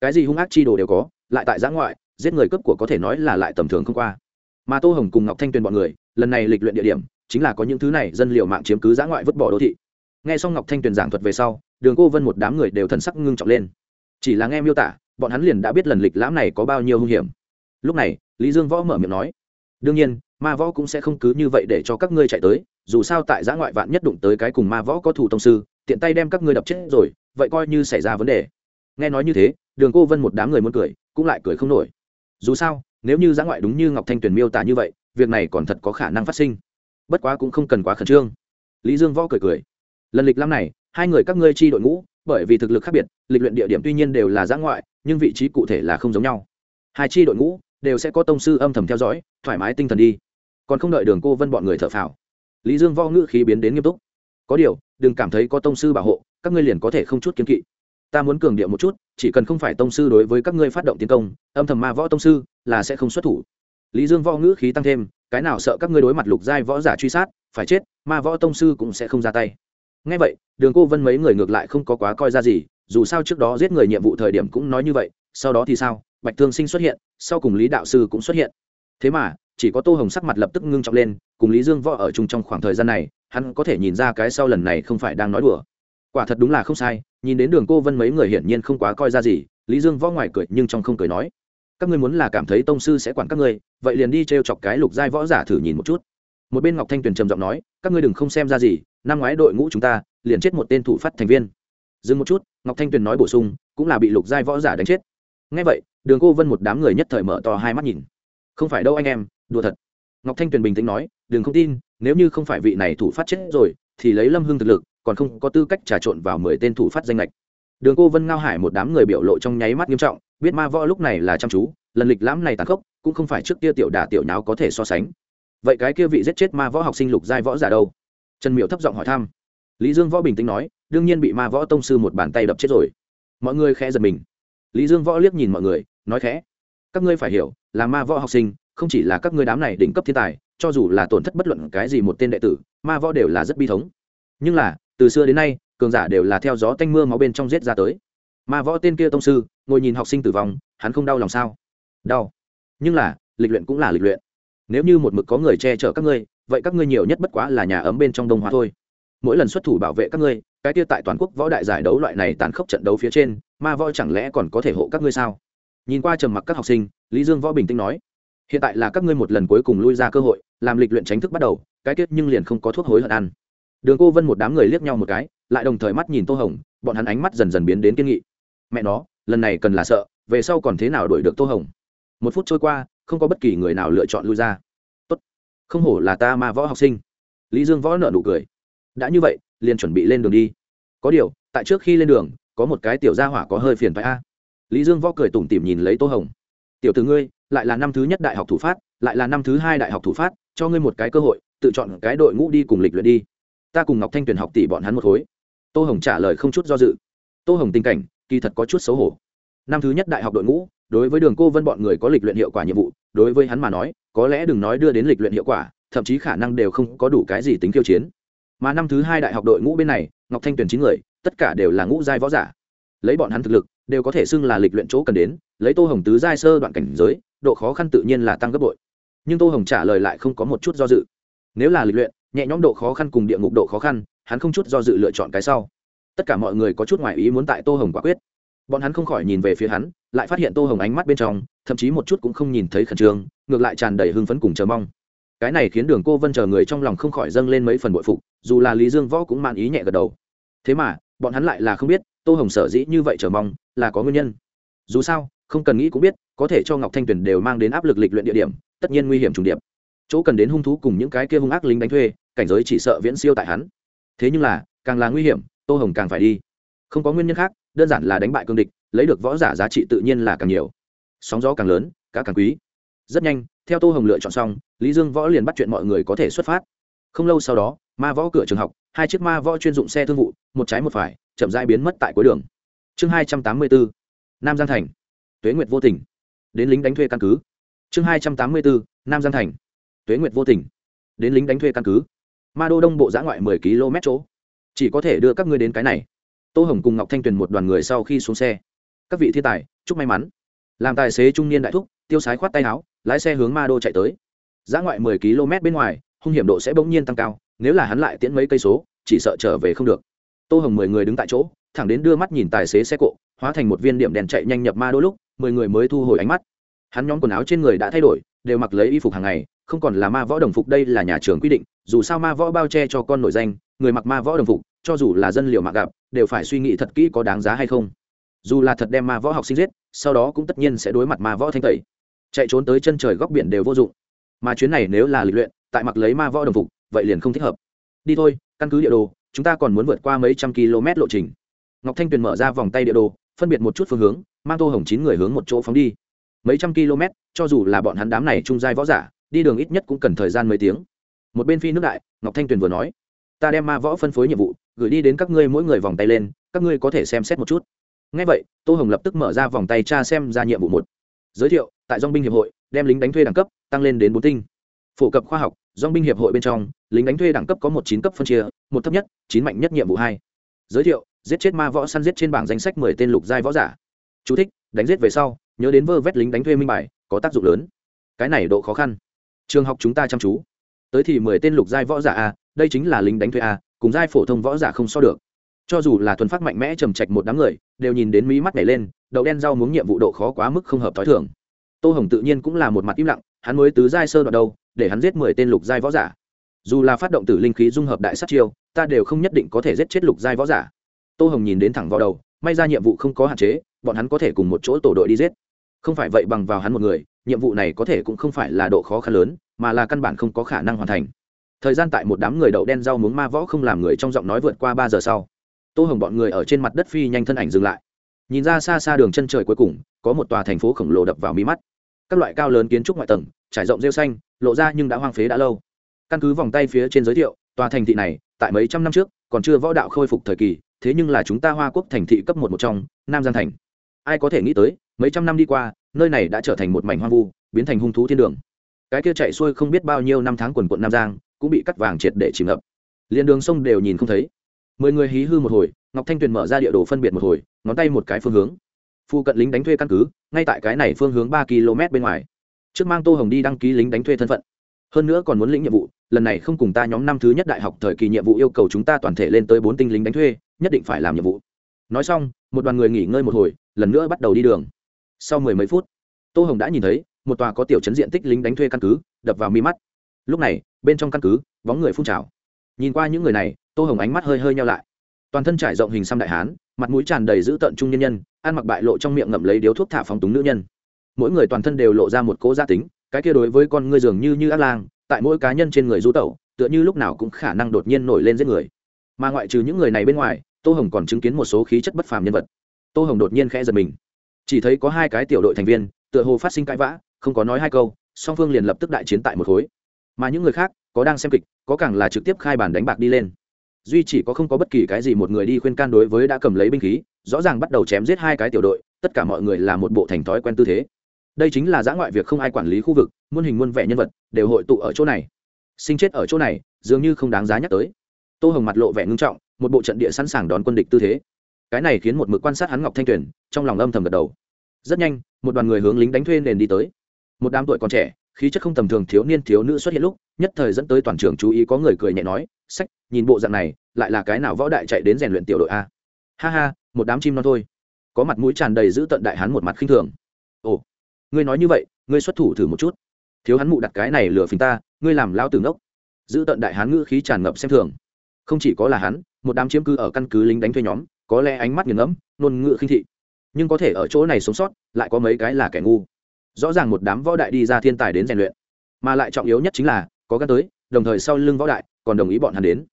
Cái gì hung ác chi đồ đều có, lại tại giã ngoại, giết người cấp của có thể nói là lại tầm thường không qua. Mà tô hồng cùng ngọc thanh tuyền bọn người, lần này lịch luyện địa điểm chính là có những thứ này dân liệu mạng chiếm cứ giã ngoại vứt bỏ đô thị. Nghe xong ngọc thanh tuyền giảng thuật về sau, đường cô vân một đám người đều thần sắc ngưng trọng lên. Chỉ là nghe miêu tả, bọn hắn liền đã biết lần lịch lãm này có bao nhiêu hung hiểm. Lúc này, lý dương võ mở miệng nói, đương nhiên, ma võ cũng sẽ không cứ như vậy để cho các ngươi chạy tới, dù sao tại giã ngoại vạn nhất đụng tới cái cùng ma võ có thủ tông sư, tiện tay đem các ngươi đập chết rồi, vậy coi như xảy ra vấn đề. Nghe nói như thế, đường cô vân một đám người muốn cười, cũng lại cười không nổi. Dù sao, nếu như giã ngoại đúng như ngọc thanh tuyền miêu tả như vậy, việc này còn thật có khả năng phát sinh bất quá cũng không cần quá khẩn trương. Lý dương võ cười cười. Lần lịch năm này, hai người các ngươi chi đội ngũ, bởi vì thực lực khác biệt, lịch luyện địa điểm tuy nhiên đều là giã ngoại, nhưng vị trí cụ thể là không giống nhau. Hai chi đội ngũ đều sẽ có tông sư âm thầm theo dõi, thoải mái tinh thần đi. Còn không đợi đường cô vân bọn người thở phào, lý dương võ ngữ khí biến đến nghiêm túc. Có điều, đừng cảm thấy có tông sư bảo hộ, các ngươi liền có thể không chút kiếm kỵ. Ta muốn cường điệu một chút, chỉ cần không phải tông sư đối với các ngươi phát động tiến công, âm thầm ma võ tông sư là sẽ không xuất thủ. Lý dương võ ngữ khí tăng thêm cái nào sợ các ngươi đối mặt lục giai võ giả truy sát, phải chết mà võ tông sư cũng sẽ không ra tay. Ngay vậy, đường cô vân mấy người ngược lại không có quá coi ra gì, dù sao trước đó giết người nhiệm vụ thời điểm cũng nói như vậy, sau đó thì sao? Bạch thương sinh xuất hiện, sau cùng lý đạo sư cũng xuất hiện. Thế mà, chỉ có tô hồng sắc mặt lập tức ngưng trọng lên, cùng lý dương võ ở chung trong khoảng thời gian này, hắn có thể nhìn ra cái sau lần này không phải đang nói đùa. Quả thật đúng là không sai, nhìn đến đường cô vân mấy người hiển nhiên không quá coi ra gì, lý dương võ ngoài cười nhưng trong không cười nói các ngươi muốn là cảm thấy tông sư sẽ quản các ngươi, vậy liền đi t r e o chọc cái lục giai võ giả thử nhìn một chút. Một bên ngọc thanh tuyền trầm giọng nói, các ngươi đừng không xem ra gì, năm ngoái đội ngũ chúng ta, liền chết một tên thủ phát thành viên. Dừng một chút, ngọc thanh tuyền nói bổ sung, cũng là bị lục giai võ giả đánh chết. Ngay vậy, đường cô vân một đám người nhất thời mở to hai mắt nhìn. Không phải đâu anh em, đùa thật. Ngọc thanh tuyền bình tĩnh nói, đừng không tin, nếu như không phải vị này thủ phát chết rồi, thì lấy lâm hưng thực lực, còn không có tư cách trà trộn vào mười tên thủ phát danh lệch đường cô vân ngao hải một đám người biểu lộ trong nháy mắt nghiêm trọng biết ma võ lúc này là chăm chú, lần lịch lãm này tàn khốc, cũng không phải trước kia tiểu đà tiểu nháo có thể so sánh. Vậy cái kia vị giết chết ma võ học sinh lục giai võ giả đâu? Trần miệu thấp giọng hỏi thăm. Lý dương võ bình tĩnh nói, đương nhiên bị ma võ tông sư một bàn tay đập chết rồi. Mọi người khẽ giật mình. Lý dương võ liếc nhìn mọi người, nói khẽ. Các ngươi phải hiểu, là ma võ học sinh, không chỉ là các ngươi đám này đỉnh cấp thiên tài, cho dù là tổn thất bất luận cái gì một tên đệ tử, ma võ đều là rất bi thống. Nhưng là, từ xưa đến nay, cường giả đều là theo gió tanh mưa máu bên trong giết ra tới ma võ tên kia tông sư, ngồi nhìn học sinh tử vong, hắn không đau lòng sao? Đau. Nhưng là, lịch luyện cũng là lịch luyện. Nếu như một mực có người che chở các ngươi, vậy các ngươi nhiều nhất bất quá là nhà ấm bên trong đông hóa thôi. Mỗi lần xuất thủ bảo vệ các ngươi, cái kia tại toàn quốc võ đại giải đấu loại này tàn khốc trận đấu phía trên, ma võ chẳng lẽ còn có thể hộ các ngươi sao? Nhìn qua trầm mặc các học sinh, lý dương võ bình tĩnh nói, hiện tại là các ngươi một lần cuối cùng lui ra cơ hội, làm lịch luyện tránh thức bắt đầu, cái kết nhưng liền không có thuốc hối hận ăn. Đường cô vân một đám người liếc nhau một cái, lại đồng thời mắt nhìn tô hồng, bọn hắn ánh mắt dần dần biến đến kiên nghị mẹ nó, lần này cần là sợ, về sau còn thế nào đuổi được tô hồng? Một phút trôi qua, không có bất kỳ người nào lựa chọn lui ra. Tốt. Không hổ là ta mà võ học sinh. Lý dương võ nợ nụ cười. Đã như vậy, liền chuẩn bị lên đường đi. Có điều, tại trước khi lên đường, có một cái tiểu gia hỏa có hơi phiền phải a. Lý dương võ cười tủm tỉm nhìn lấy tô hồng. Tiểu từ ngươi, lại là năm thứ nhất đại học thủ phát, lại là năm thứ hai đại học thủ phát, cho ngươi một cái cơ hội, tự chọn cái đội ngũ đi cùng lịch luyện đi. Ta cùng ngọc thanh tuyền học tỷ bọn hắn một khối. Tô hồng trả lời không chút do dự. Tô hồng tình cảnh kỳ thật có chút xấu hổ. Năm thứ nhất đại học đội ngũ, đối với đường cô vân bọn người có lịch luyện hiệu quả nhiệm vụ, đối với hắn mà nói, có lẽ đừng nói đưa đến lịch luyện hiệu quả, thậm chí khả năng đều không có đủ cái gì tính khiêu chiến. Mà năm thứ hai đại học đội ngũ bên này, ngọc thanh tuyển chín người, tất cả đều là ngũ giai võ giả. Lấy bọn hắn thực lực, đều có thể xưng là lịch luyện chỗ cần đến, lấy tô hồng tứ giai sơ đoạn cảnh giới, độ khó khăn tự nhiên là tăng gấp bội. Nhưng tô hồng trả lời lại không có một chút do dự. Nếu là lịch luyện, nhẹ nhõm độ khó khăn cùng địa ngục độ khó khăn, hắn không chút do dự lựa chọn cái sau tất cả mọi người có chút ngoại ý muốn tại tô hồng quả quyết. Bọn hắn không khỏi nhìn về phía hắn, lại phát hiện tô hồng ánh mắt bên trong, thậm chí một chút cũng không nhìn thấy khẩn trương, ngược lại tràn đầy hưng phấn cùng chờ mong. Cái này khiến đường cô vân chờ người trong lòng không khỏi dâng lên mấy phần bội phục, dù là lý dương võ cũng man ý nhẹ gật đầu. Thế mà, bọn hắn lại là không biết, tô hồng sở dĩ như vậy chờ mong, là có nguyên nhân. Dù sao, không cần nghĩ cũng biết, có thể cho ngọc thanh tuyền đều mang đến áp lực lịch luyện địa điểm, tất nhiên nguy hiểm trùng điệp. Chỗ cần đến hung thú cùng những cái kia hung ác lính đánh thuê, cảnh giới chỉ sợ viễn siêu tại hắn. Thế nhưng là, càng là nguy hiểm tô hồng càng phải đi. Không có nguyên nhân khác, đơn giản là đánh bại cương địch, lấy được võ giả giá trị tự nhiên là càng nhiều. Sóng gió càng lớn, cá càng quý. Rất nhanh, theo tô hồng lựa chọn xong, lý dương võ liền bắt chuyện mọi người có thể xuất phát. Không lâu sau đó, ma võ cửa trường học, hai chiếc ma võ chuyên dụng xe thương vụ, một trái một phải, chậm rãi biến mất tại cuối đường. Chương hai trăm tám mươi bốn nam giang thành. Tuế nguyệt vô tình. Đến lính đánh thuê căn cứ. Chương hai trăm tám mươi bốn nam giang thành. Tuế nguyệt vô tình. Đến lính đánh thuê căn cứ. Ma đô đông bộ giã ngoại mười km chỗ chỉ có thể đưa các ngươi đến cái này. Tô hồng cùng ngọc thanh tuyền một đoàn người sau khi xuống xe. Các vị thiên tài, chúc may mắn. Làm tài xế trung niên đại thúc, tiêu sái khoát tay áo, lái xe hướng ma đô chạy tới. Giá ngoại mười km bên ngoài, hung hiểm độ sẽ bỗng nhiên tăng cao, nếu là hắn lại tiễn mấy cây số, chỉ sợ trở về không được. Tô hồng mười người đứng tại chỗ, thẳng đến đưa mắt nhìn tài xế xe cộ, hóa thành một viên điểm đèn chạy nhanh nhập ma đôi lúc, mười người mới thu hồi ánh mắt. Hắn nhóm quần áo trên người đã thay đổi, đều mặc lấy y phục hàng ngày, không còn là ma võ đồng phục đây là nhà trường quy định, dù sao ma võ bao che cho con nổi danh người mặc ma võ đồng phục, cho dù là dân liệu mà gặp, đều phải suy nghĩ thật kỹ có đáng giá hay không. Dù là thật đem ma võ học sinh giết, sau đó cũng tất nhiên sẽ đối mặt ma võ thanh tẩy. Chạy trốn tới chân trời góc biển đều vô dụng. Mà chuyến này nếu là lịch luyện, tại mặc lấy ma võ đồng phục, vậy liền không thích hợp. Đi thôi, căn cứ địa đồ, chúng ta còn muốn vượt qua mấy trăm km lộ trình. Ngọc thanh tuyền mở ra vòng tay địa đồ, phân biệt một chút phương hướng, mang tô hồng chín người hướng một chỗ phóng đi. Mấy trăm km, cho dù là bọn hắn đám này trung giai võ giả, đi đường ít nhất cũng cần thời gian mấy tiếng. Một bên phi nước đại, ngọc thanh tuyền vừa nói ta đem ma võ phân phối nhiệm vụ gửi đi đến các ngươi mỗi người vòng tay lên các ngươi có thể xem xét một chút. Ngay vậy tô hồng lập tức mở ra vòng tay tra xem ra nhiệm vụ một. Giới thiệu tại dong binh hiệp hội đem lính đánh thuê đẳng cấp tăng lên đến bốn tinh. Phổ cập khoa học dong binh hiệp hội bên trong lính đánh thuê đẳng cấp có một chín cấp phân chia một thấp nhất chín mạnh nhất nhiệm vụ hai. Giới thiệu giết chết ma võ săn giết trên bảng danh sách mười tên lục giai võ giả. Chú thích, đánh giết về sau nhớ đến vơ vét lính đánh thuê minh bài có tác dụng lớn. Cái này độ khó khăn. Trường học chúng ta chăm chú. Tới thì mười tên lục giai võ giả a đây chính là lính đánh thuê a, cùng giai phổ thông võ giả không so được. Cho dù là thuần phát mạnh mẽ trầm trạch một đám người, đều nhìn đến mí mắt nhảy lên đậu đen rau muống nhiệm vụ độ khó quá mức không hợp t h o i thường. Tô hồng tự nhiên cũng là một mặt im lặng, hắn mới tứ giai sơ đoạn đâu, để hắn giết mười tên lục giai võ giả. Dù là phát động tử linh khí dung hợp đại sát chiêu, ta đều không nhất định có thể giết chết lục giai võ giả. Tô hồng nhìn đến thẳng vào đầu, may ra nhiệm vụ không có hạn chế, bọn hắn có thể cùng một chỗ tổ đội đi giết. Không phải vậy bằng vào hắn một người, nhiệm vụ này có thể cũng không phải là độ khó khăn lớn, mà là căn bản không có khả năng hoàn thành thời gian tại một đám người đậu đen rau muống ma võ không làm người trong giọng nói vượt qua ba giờ sau. Tô hồng bọn người ở trên mặt đất phi nhanh thân ảnh dừng lại. Nhìn ra xa xa đường chân trời cuối cùng, có một tòa thành phố khổng lồ đập vào mí mắt. Các loại cao lớn kiến trúc ngoại tầng, trải rộng rêu xanh, lộ ra nhưng đã hoang phế đã lâu. Căn cứ vòng tay phía trên giới thiệu, tòa thành thị này, tại mấy trăm năm trước, còn chưa võ đạo khôi phục thời kỳ, thế nhưng là chúng ta hoa quốc thành thị cấp một một trong, nam giang thành. Ai có thể nghĩ tới, mấy trăm năm đi qua, nơi này đã trở thành một mảnh hoang vu, biến thành hung thú thiên đường. Cái kia chạy xuôi không biết bao nhiêu năm tháng quần quận nam giang cũng bị cắt vàng triệt để chìm ngập. Liền đường sông đều nhìn không thấy. Mười người hí hư một hồi, ngọc thanh tuyền mở ra địa đồ phân biệt một hồi, ngón tay một cái phương hướng. Phu cận lính đánh thuê căn cứ, ngay tại cái này phương hướng ba km bên ngoài. Trước mang tô hồng đi đăng ký lính đánh thuê thân phận. Hơn nữa còn muốn lĩnh nhiệm vụ, lần này không cùng ta nhóm năm thứ nhất đại học thời kỳ nhiệm vụ yêu cầu chúng ta toàn thể lên tới bốn tinh lính đánh thuê, nhất định phải làm nhiệm vụ. Nói xong, một đoàn người nghỉ ngơi một hồi, lần nữa bắt đầu đi đường. Sau mười mấy phút, tô hồng đã nhìn thấy, một tòa có tiểu chấn diện tích lính đánh thuê căn cứ, đập vào mi mắt lúc này, bên trong căn cứ, bóng người phun trào. Nhìn qua những người này, tô hồng ánh mắt hơi hơi nhau lại. Toàn thân trải rộng hình xăm đại hán, mặt mũi tràn đầy dữ tợn trung nhân nhân, ăn mặc bại lộ trong miệng ngậm lấy điếu thuốc thả phóng túng nữ nhân. Mỗi người toàn thân đều lộ ra một cố gia tính, cái kia đối với con ngươi dường như như ác lang, tại mỗi cá nhân trên người du tẩu, tựa như lúc nào cũng khả năng đột nhiên nổi lên giết người. Mà ngoại trừ những người này bên ngoài, tô hồng còn chứng kiến một số khí chất bất phàm nhân vật. Tô hồng đột nhiên khẽ giật mình. Chỉ thấy có hai cái tiểu đội thành viên, tựa hồ phát sinh cãi vã, không có nói hai câu, song phương liền lập tức đại chiến tại một khối mà những người khác có đang xem kịch, có càng là trực tiếp khai bản đánh bạc đi lên. Duy chỉ có không có bất kỳ cái gì một người đi khuyên can đối với đã cầm lấy binh khí, rõ ràng bắt đầu chém giết hai cái tiểu đội, tất cả mọi người là một bộ thành thói quen tư thế. Đây chính là giã ngoại việc không ai quản lý khu vực, muôn hình muôn vẻ nhân vật đều hội tụ ở chỗ này. Sinh chết ở chỗ này, dường như không đáng giá nhắc tới. Tô hồng mặt lộ vẻ ngưng trọng, một bộ trận địa sẵn sàng đón quân địch tư thế. Cái này khiến một mực quan sát hắn ngọc thanh tuyền, trong lòng âm thầm gật đầu. Rất nhanh, một đoàn người hướng lính đánh thuê nền đi tới. Một đám tuổi còn trẻ khí chất không tầm thường thiếu niên thiếu nữ xuất hiện lúc, nhất thời dẫn tới toàn trường chú ý có người cười nhẹ nói, sách, nhìn bộ dạng này, lại là cái nào võ đại chạy đến rèn luyện tiểu đội a? Ha ha, một đám chim non thôi. Có mặt mũi tràn đầy giữ tận đại hắn một mặt khinh thường. Ồ, ngươi nói như vậy, ngươi xuất thủ thử một chút. Thiếu hắn mụ đặt cái này lừa phình ta, ngươi làm lao tử ngốc. Giữ tận đại hán ngữ khí tràn ngập xem thường. Không chỉ có là hắn, một đám chiếm cư ở căn cứ lính đánh thuê nhóm, có lẽ ánh mắt nghiền ngẫm nôn ngữ khinh thị. Nhưng có thể ở chỗ này sống sót, lại có mấy cái là kẻ ngu rõ ràng một đám võ đại đi ra thiên tài đến rèn luyện, mà lại trọng yếu nhất chính là, có gan tới, đồng thời sau lưng võ đại, còn đồng ý bọn hắn đến.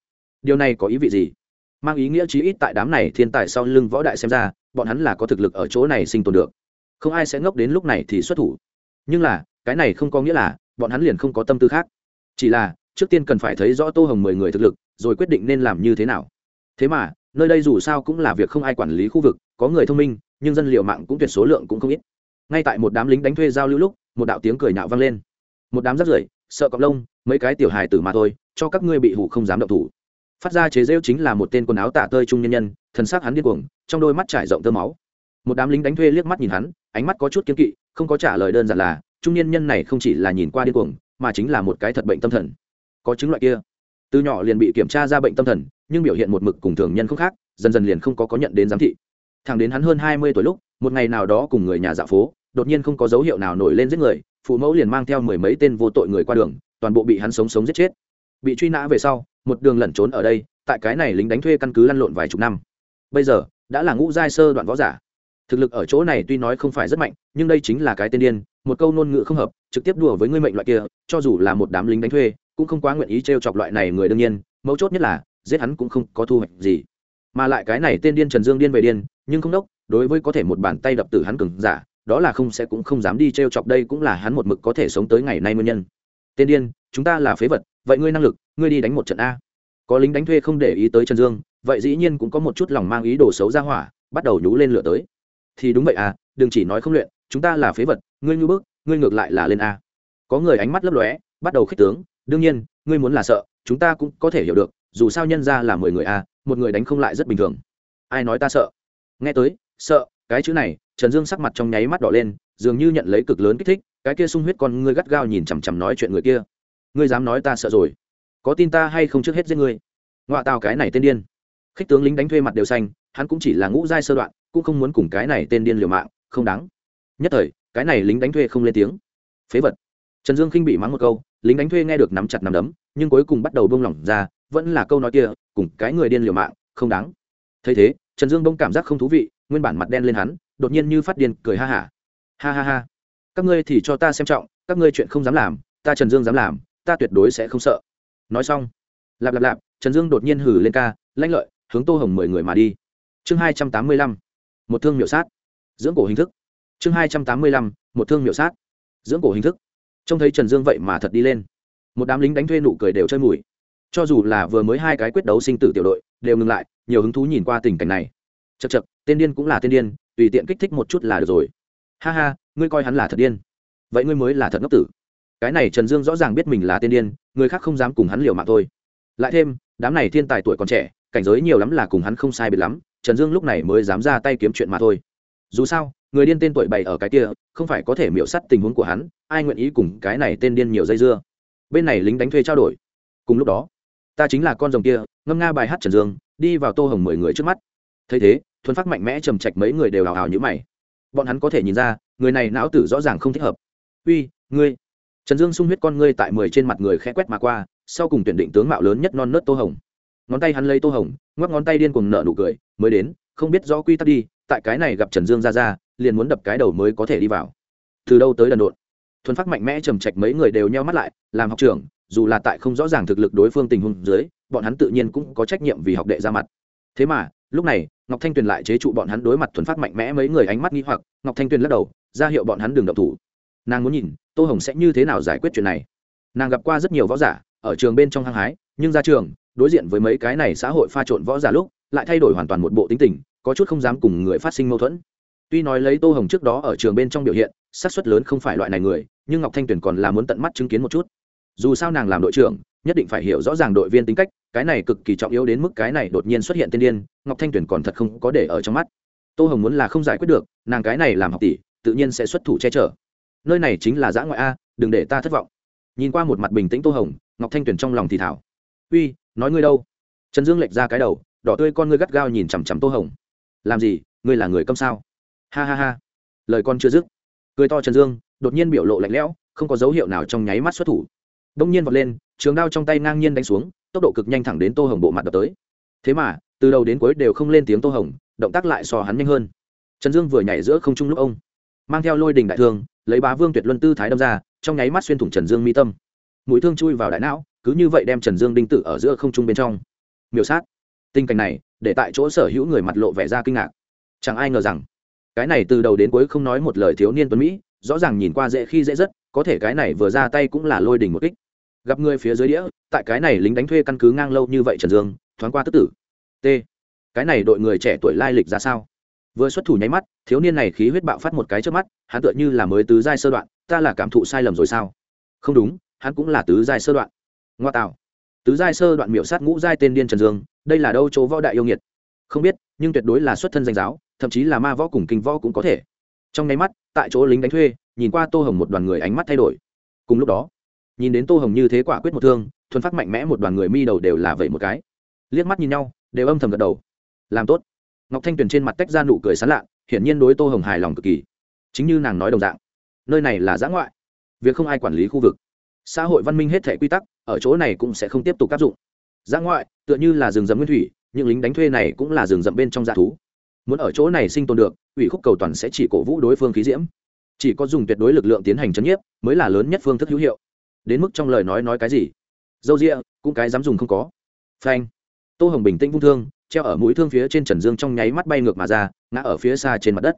Điều này có ý vị gì? Mang ý nghĩa chí ít tại đám này thiên tài sau lưng võ đại xem ra, bọn hắn là có thực lực ở chỗ này sinh tồn được. Không ai sẽ ngốc đến lúc này thì xuất thủ. Nhưng là, cái này không có nghĩa là, bọn hắn liền không có tâm tư khác. Chỉ là, trước tiên cần phải thấy rõ tô hồng mười người thực lực, rồi quyết định nên làm như thế nào. Thế mà, nơi đây dù sao cũng là việc không ai quản lý khu vực, có người thông minh, nhưng dân liệu mạng cũng tuyệt số lượng cũng không ít ngay tại một đám lính đánh thuê giao lưu lúc, một đạo tiếng cười nhạo vang lên. Một đám rắt rưởi, sợ cọc lông, mấy cái tiểu hài tử mà thôi, cho các ngươi bị hủ không dám động thủ. Phát ra chế rêu chính là một tên quần áo tả tơi trung nhân nhân, thần sắc hắn điên cuồng, trong đôi mắt trải rộng tơ máu. Một đám lính đánh thuê liếc mắt nhìn hắn, ánh mắt có chút kiên kỵ, không có trả lời đơn giản là, trung nhân nhân này không chỉ là nhìn qua điên cuồng, mà chính là một cái thật bệnh tâm thần. Có chứng loại kia. Từ nhỏ liền bị kiểm tra ra bệnh tâm thần, nhưng biểu hiện một mực cùng thường nhân không khác, dần dần liền không có có nhận đến giám thị. Thẳng đến hắn hơn hai mươi tuổi lúc, một ngày nào đó cùng người nhà dạo phố đột nhiên không có dấu hiệu nào nổi lên giết người, phụ mẫu liền mang theo mười mấy tên vô tội người qua đường, toàn bộ bị hắn sống sống giết chết. Bị truy nã về sau, một đường lẩn trốn ở đây, tại cái này lính đánh thuê căn cứ lăn lộn vài chục năm. Bây giờ, đã là ngũ giai sơ đoạn võ giả. Thực lực ở chỗ này tuy nói không phải rất mạnh, nhưng đây chính là cái tên điên, một câu ngôn ngữ không hợp, trực tiếp đùa với ngươi mệnh loại kia, cho dù là một đám lính đánh thuê, cũng không quá nguyện ý t r e o chọc loại này người đương nhiên, mấu chốt nhất là, giết hắn cũng không có thu hoạch gì. Mà lại cái này tên điên trần dương điên về điên, nhưng không đốc, đối với có thể một bàn tay đập tử hắn cừng giả đó là không sẽ cũng không dám đi t r e o chọc đây cũng là hắn một mực có thể sống tới ngày nay nguyên nhân. Tên điên, chúng ta là phế vật, vậy ngươi năng lực, ngươi đi đánh một trận a. Có lính đánh thuê không để ý tới trần dương, vậy dĩ nhiên cũng có một chút lòng mang ý đồ xấu ra hỏa, bắt đầu nhú lên lửa tới. Thì đúng vậy à đừng chỉ nói không luyện, chúng ta là phế vật, ngươi ngư bức, ngươi ngược lại là lên a. Có người ánh mắt lấp lóe, bắt đầu khích tướng, đương nhiên, ngươi muốn là sợ, chúng ta cũng có thể hiểu được, dù sao nhân ra là mười người a, một người đánh không lại rất bình thường. Ai nói ta sợ? Nghe tới, sợ, cái chữ này trần dương sắc mặt trong nháy mắt đỏ lên, dường như nhận lấy cực lớn kích thích, cái kia sung huyết con ngươi gắt gao nhìn chằm chằm nói chuyện người kia. Ngươi dám nói ta sợ rồi. Có tin ta hay không trước hết giết ngươi? Ngọa tào cái này tên điên. Khích tướng lính đánh thuê mặt đều xanh, hắn cũng chỉ là ngũ giai sơ đoạn, cũng không muốn cùng cái này tên điên liều mạng, không đáng. Nhất thời, cái này lính đánh thuê không lên tiếng. Phế vật. Trần dương khinh bị mắng một câu, lính đánh thuê nghe được nắm chặt nắm đấm, nhưng cuối cùng bắt đầu bông lỏng ra, vẫn là câu nói kia, cùng cái người điên liều mạng, không đáng. Thấy thế, trần dương bông cảm giác không thú vị, nguyên bản mặt đen lên hắn đột nhiên như phát điên, cười ha hả. Ha. ha ha. Ha các ngươi thì cho ta xem trọng, các ngươi chuyện không dám làm, ta trần dương dám làm, ta tuyệt đối sẽ không sợ. Nói xong, lạp lạp lạp, trần dương đột nhiên hử lên ca, lãnh lợi, hướng tô hồng mười người mà đi. Chương hai trăm tám mươi lăm, một thương miểu sát. Dưỡng cổ hình thức. Chương hai trăm tám mươi lăm, một thương miểu sát. Dưỡng cổ hình thức. Trông thấy trần dương vậy mà thật đi lên. Một đám lính đánh thuê nụ cười đều chơi mùi. Cho dù là vừa mới hai cái quyết đấu sinh tử tiểu đội, đều ngừng lại, nhiều hứng thú nhìn qua tình cảnh này chật chật, tên điên cũng là tên điên, tùy tiện kích thích một chút là được rồi. Ha ha, ngươi coi hắn là thật điên. Vậy ngươi mới là thật ngốc tử. Cái này trần dương rõ ràng biết mình là tên điên, người khác không dám cùng hắn liều mạng thôi. Lại thêm, đám này thiên tài tuổi còn trẻ, cảnh giới nhiều lắm là cùng hắn không sai biệt lắm, trần dương lúc này mới dám ra tay kiếm chuyện mà thôi. Dù sao, người điên tên tuổi bày ở cái kia, không phải có thể miễu sắt tình huống của hắn, ai nguyện ý cùng cái này tên điên nhiều dây dưa? Bên này lính đánh thuê trao đổi. Cùng lúc đó, ta chính là con rồng kia, ngâm nga bài hát trần dương, đi vào tô hồng mười người trước mắt. Thấy thế thuần phát mạnh mẽ trầm trạch mấy người đều hào hào như mày. Bọn hắn có thể nhìn ra, người này não tử rõ ràng không thích hợp. Uy, ngươi. Trần dương sung huyết con ngươi tại mười trên mặt người khẽ quét mà qua, sau cùng tuyển định tướng mạo lớn nhất non nớt tô hồng. Ngón tay hắn lấy tô hồng, ngoắc ngón tay điên cùng nợ nụ cười, mới đến, không biết rõ quy tắc đi, tại cái này gặp trần dương ra ra, liền muốn đập cái đầu mới có thể đi vào. Từ đâu tới đần độn? Thuần phát mạnh mẽ trầm trạch mấy người đều nheo mắt lại, làm học trưởng, dù là tại không rõ ràng thực lực đối phương tình huống dưới, bọn hắn tự nhiên cũng có trách nhiệm vì học đệ ra mặt thế mà, lúc này, ngọc thanh tuyền lại chế trụ bọn hắn đối mặt thuần phát mạnh mẽ mấy người ánh mắt nghi hoặc, ngọc thanh tuyền lắc đầu, ra hiệu bọn hắn đừng độc thủ. Nàng muốn nhìn, tô hồng sẽ như thế nào giải quyết chuyện này. Nàng gặp qua rất nhiều võ giả, ở trường bên trong hăng hái, nhưng ra trường, đối diện với mấy cái này xã hội pha trộn võ giả lúc, lại thay đổi hoàn toàn một bộ tính tình, có chút không dám cùng người phát sinh mâu thuẫn. Tuy nói lấy tô hồng trước đó ở trường bên trong biểu hiện, xác suất lớn không phải loại này người, nhưng ngọc thanh tuyền còn là muốn tận mắt chứng kiến một chút. Dù sao nàng làm đội trưởng, nhất định phải hiểu rõ ràng đội viên tính cách cái này cực kỳ trọng yếu đến mức cái này đột nhiên xuất hiện tiên điên, ngọc thanh tuyền còn thật không có để ở trong mắt. Tô hồng muốn là không giải quyết được, nàng cái này làm học tỷ, tự nhiên sẽ xuất thủ che chở. Nơi này chính là giã ngoại a, đừng để ta thất vọng. Nhìn qua một mặt bình tĩnh tô hồng, ngọc thanh tuyền trong lòng thì thảo uy, nói ngươi đâu? Trần dương lệch ra cái đầu, đỏ tươi con ngươi gắt gao nhìn chằm chằm tô hồng. Làm gì, ngươi là người câm sao? Ha ha ha. Lời con chưa dứt, cười to trần dương, đột nhiên biểu lộ lạnh lẽo, không có dấu hiệu nào trong nháy mắt xuất thủ. Đông nhiên vọt lên, trường đao trong tay ngang nhiên đánh xuống tốc độ cực nhanh thẳng đến tô hồng bộ mặt đập tới. Thế mà, từ đầu đến cuối đều không lên tiếng tô hồng, động tác lại so hắn nhanh hơn. Trần dương vừa nhảy giữa không trung lúc ông, mang theo lôi đình đại thương, lấy bá vương tuyệt luân tư thái đâm ra, trong nháy mắt xuyên thủng trần dương mi tâm. Mũi thương chui vào đại não, cứ như vậy đem trần dương đinh tử ở giữa không trung bên trong. Miểu sát. Tình cảnh này, để tại chỗ sở hữu người mặt lộ vẻ ra kinh ngạc. Chẳng ai ngờ rằng, cái này từ đầu đến cuối không nói một lời thiếu niên tuấn mỹ, rõ ràng nhìn qua dễ khi dễ rất có thể cái này vừa ra tay cũng là lôi đình một kích gặp người phía dưới đĩa, tại cái này lính đánh thuê căn cứ ngang lâu như vậy trần dương, thoáng qua tức tử. T. Cái này đội người trẻ tuổi lai lịch ra sao? Vừa xuất thủ nháy mắt, thiếu niên này khí huyết bạo phát một cái trước mắt, hắn tựa như là mới tứ giai sơ đoạn, ta là cảm thụ sai lầm rồi sao? Không đúng, hắn cũng là tứ giai sơ đoạn. Ngoa tạo. Tứ giai sơ đoạn miểu sát ngũ giai tên điên trần dương, đây là đâu chỗ võ đại yêu nghiệt? Không biết, nhưng tuyệt đối là xuất thân danh giáo, thậm chí là ma võ cùng kinh võ cũng có thể. Trong nháy mắt, tại chỗ lính đánh thuê, nhìn qua tô hồng một đoàn người ánh mắt thay đổi. Cùng lúc đó nhìn đến tô hồng như thế quả quyết một thương, thuần phát mạnh mẽ một đoàn người mi đầu đều là vậy một cái. Liếc mắt nhìn nhau, đều âm thầm gật đầu. Làm tốt. Ngọc thanh tuyền trên mặt tách ra nụ cười sán lạ, hiển nhiên đối tô hồng hài lòng cực kỳ. Chính như nàng nói đồng dạng, nơi này là giã ngoại, việc không ai quản lý khu vực. Xã hội văn minh hết thể quy tắc, ở chỗ này cũng sẽ không tiếp tục áp dụng. Giã ngoại, tựa như là rừng rậm nguyên thủy, những lính đánh thuê này cũng là rừng rậm bên trong dạ thú. Muốn ở chỗ này sinh tồn được, ủy khúc cầu toàn sẽ chỉ cổ vũ đối phương khí diễm. Chỉ có dùng tuyệt đối lực lượng tiến hành chấn nhiếp, mới là lớn nhất phương thức hữu hiệu đến mức trong lời nói nói cái gì? Dâu rịa cũng cái dám dùng không có. Phanh. Tô hồng bình tĩnh vung thương, treo ở mũi thương phía trên trần dương trong nháy mắt bay ngược mà ra, ngã ở phía xa trên mặt đất.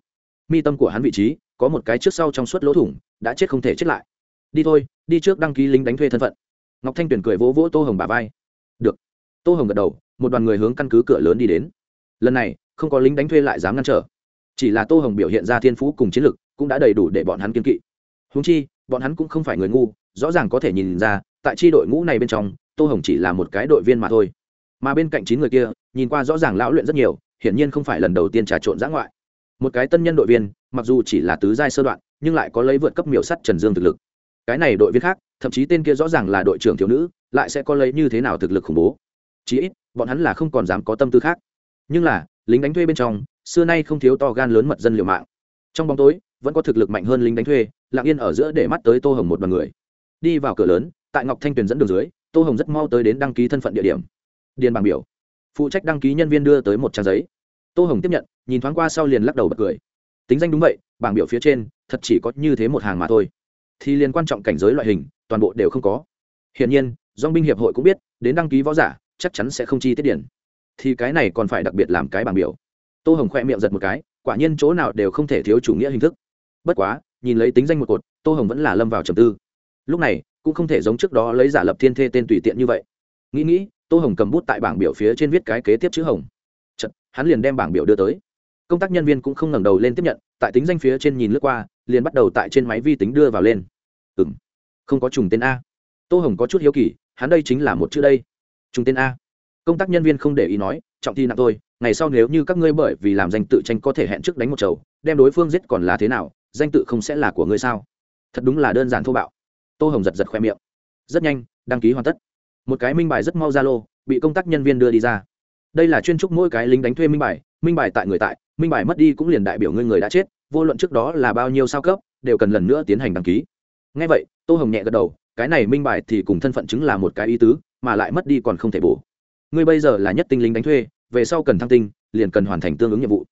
Mi tâm của hắn vị trí, có một cái trước sau trong suốt lỗ thủng, đã chết không thể chết lại. Đi thôi, đi trước đăng ký lính đánh thuê thân phận. Ngọc thanh tuyển cười vỗ vỗ tô hồng bà vai. Được. Tô hồng gật đầu, một đoàn người hướng căn cứ cửa lớn đi đến. Lần này, không có lính đánh thuê lại dám ngăn trở. Chỉ là tô hồng biểu hiện ra thiên phú cùng chiến lực, cũng đã đầy đủ để bọn hắn kiên kỵ. Húng chi, bọn hắn cũng không phải người ngu rõ ràng có thể nhìn ra, tại tri đội ngũ này bên trong, tô hồng chỉ là một cái đội viên mà thôi. Mà bên cạnh chín người kia, nhìn qua rõ ràng lão luyện rất nhiều, hiển nhiên không phải lần đầu tiên trà trộn giã ngoại. Một cái tân nhân đội viên, mặc dù chỉ là tứ giai sơ đoạn, nhưng lại có lấy vượt cấp miểu sắt trần dương thực lực. Cái này đội viên khác, thậm chí tên kia rõ ràng là đội trưởng thiếu nữ, lại sẽ có lấy như thế nào thực lực khủng bố. Chí ít, bọn hắn là không còn dám có tâm tư khác. Nhưng là, lính đánh thuê bên trong, xưa nay không thiếu to gan lớn mật dân liều mạng. Trong bóng tối, vẫn có thực lực mạnh hơn lính đánh thuê, lặng yên ở giữa để mắt tới tô hồng một đ o n người đi vào cửa lớn, tại ngọc thanh tuyền dẫn đường dưới, tô hồng rất mau tới đến đăng ký thân phận địa điểm. Điền bảng biểu. Phụ trách đăng ký nhân viên đưa tới một trang giấy. Tô hồng tiếp nhận, nhìn thoáng qua sau liền lắc đầu bật cười. Tính danh đúng vậy, bảng biểu phía trên, thật chỉ có như thế một hàng mà thôi. Thì liên quan trọng cảnh giới loại hình, toàn bộ đều không có. Hiển nhiên dong binh hiệp hội cũng biết, đến đăng ký võ giả, chắc chắn sẽ không chi tiết điển. Thì cái này còn phải đặc biệt làm cái bảng biểu. Tô hồng khoe miệng giật một cái, quả nhiên chỗ nào đều không thể thiếu chủ nghĩa hình thức. Bất quá, nhìn lấy tính danh một cột, tô hồng vẫn là lâm vào trầm tư lúc này cũng không thể giống trước đó lấy giả lập thiên thê tên tùy tiện như vậy. Nghĩ nghĩ tô hồng cầm bút tại bảng biểu phía trên viết cái kế tiếp chữ hồng. Chật, hắn liền đem bảng biểu đưa tới. Công tác nhân viên cũng không ngẩng đầu lên tiếp nhận tại tính danh phía trên nhìn lướt qua liền bắt đầu tại trên máy vi tính đưa vào lên. Ừ m không có trùng tên a. Tô hồng có chút hiếu kỳ hắn đây chính là một chữ đây. Trùng tên a. Công tác nhân viên không để ý nói trọng thi nặng tôi ngày sau nếu như các ngươi bởi vì làm danh tự tranh có thể hẹn trước đánh một chầu đem đối phương giết còn là thế nào danh tự không sẽ là của ngươi sao? Thật đúng là đơn giản thô bạo tô hồng giật giật khoe miệng. Rất nhanh, đăng ký hoàn tất. Một cái minh bài rất mau ra lô, bị công tác nhân viên đưa đi ra. Đây là chuyên trúc mỗi cái lính đánh thuê minh bài minh bài tại người tại, minh bài mất đi cũng liền đại biểu ngươi người đã chết, vô luận trước đó là bao nhiêu sao cấp, đều cần lần nữa tiến hành đăng ký. Ngay vậy, tô hồng nhẹ gật đầu, cái này minh bài thì cùng thân phận chứng là một cái ý tứ, mà lại mất đi còn không thể bổ. Ngươi bây giờ là nhất tinh lính đánh thuê, về sau cần thăng tinh, liền cần hoàn thành tương ứng nhiệm vụ.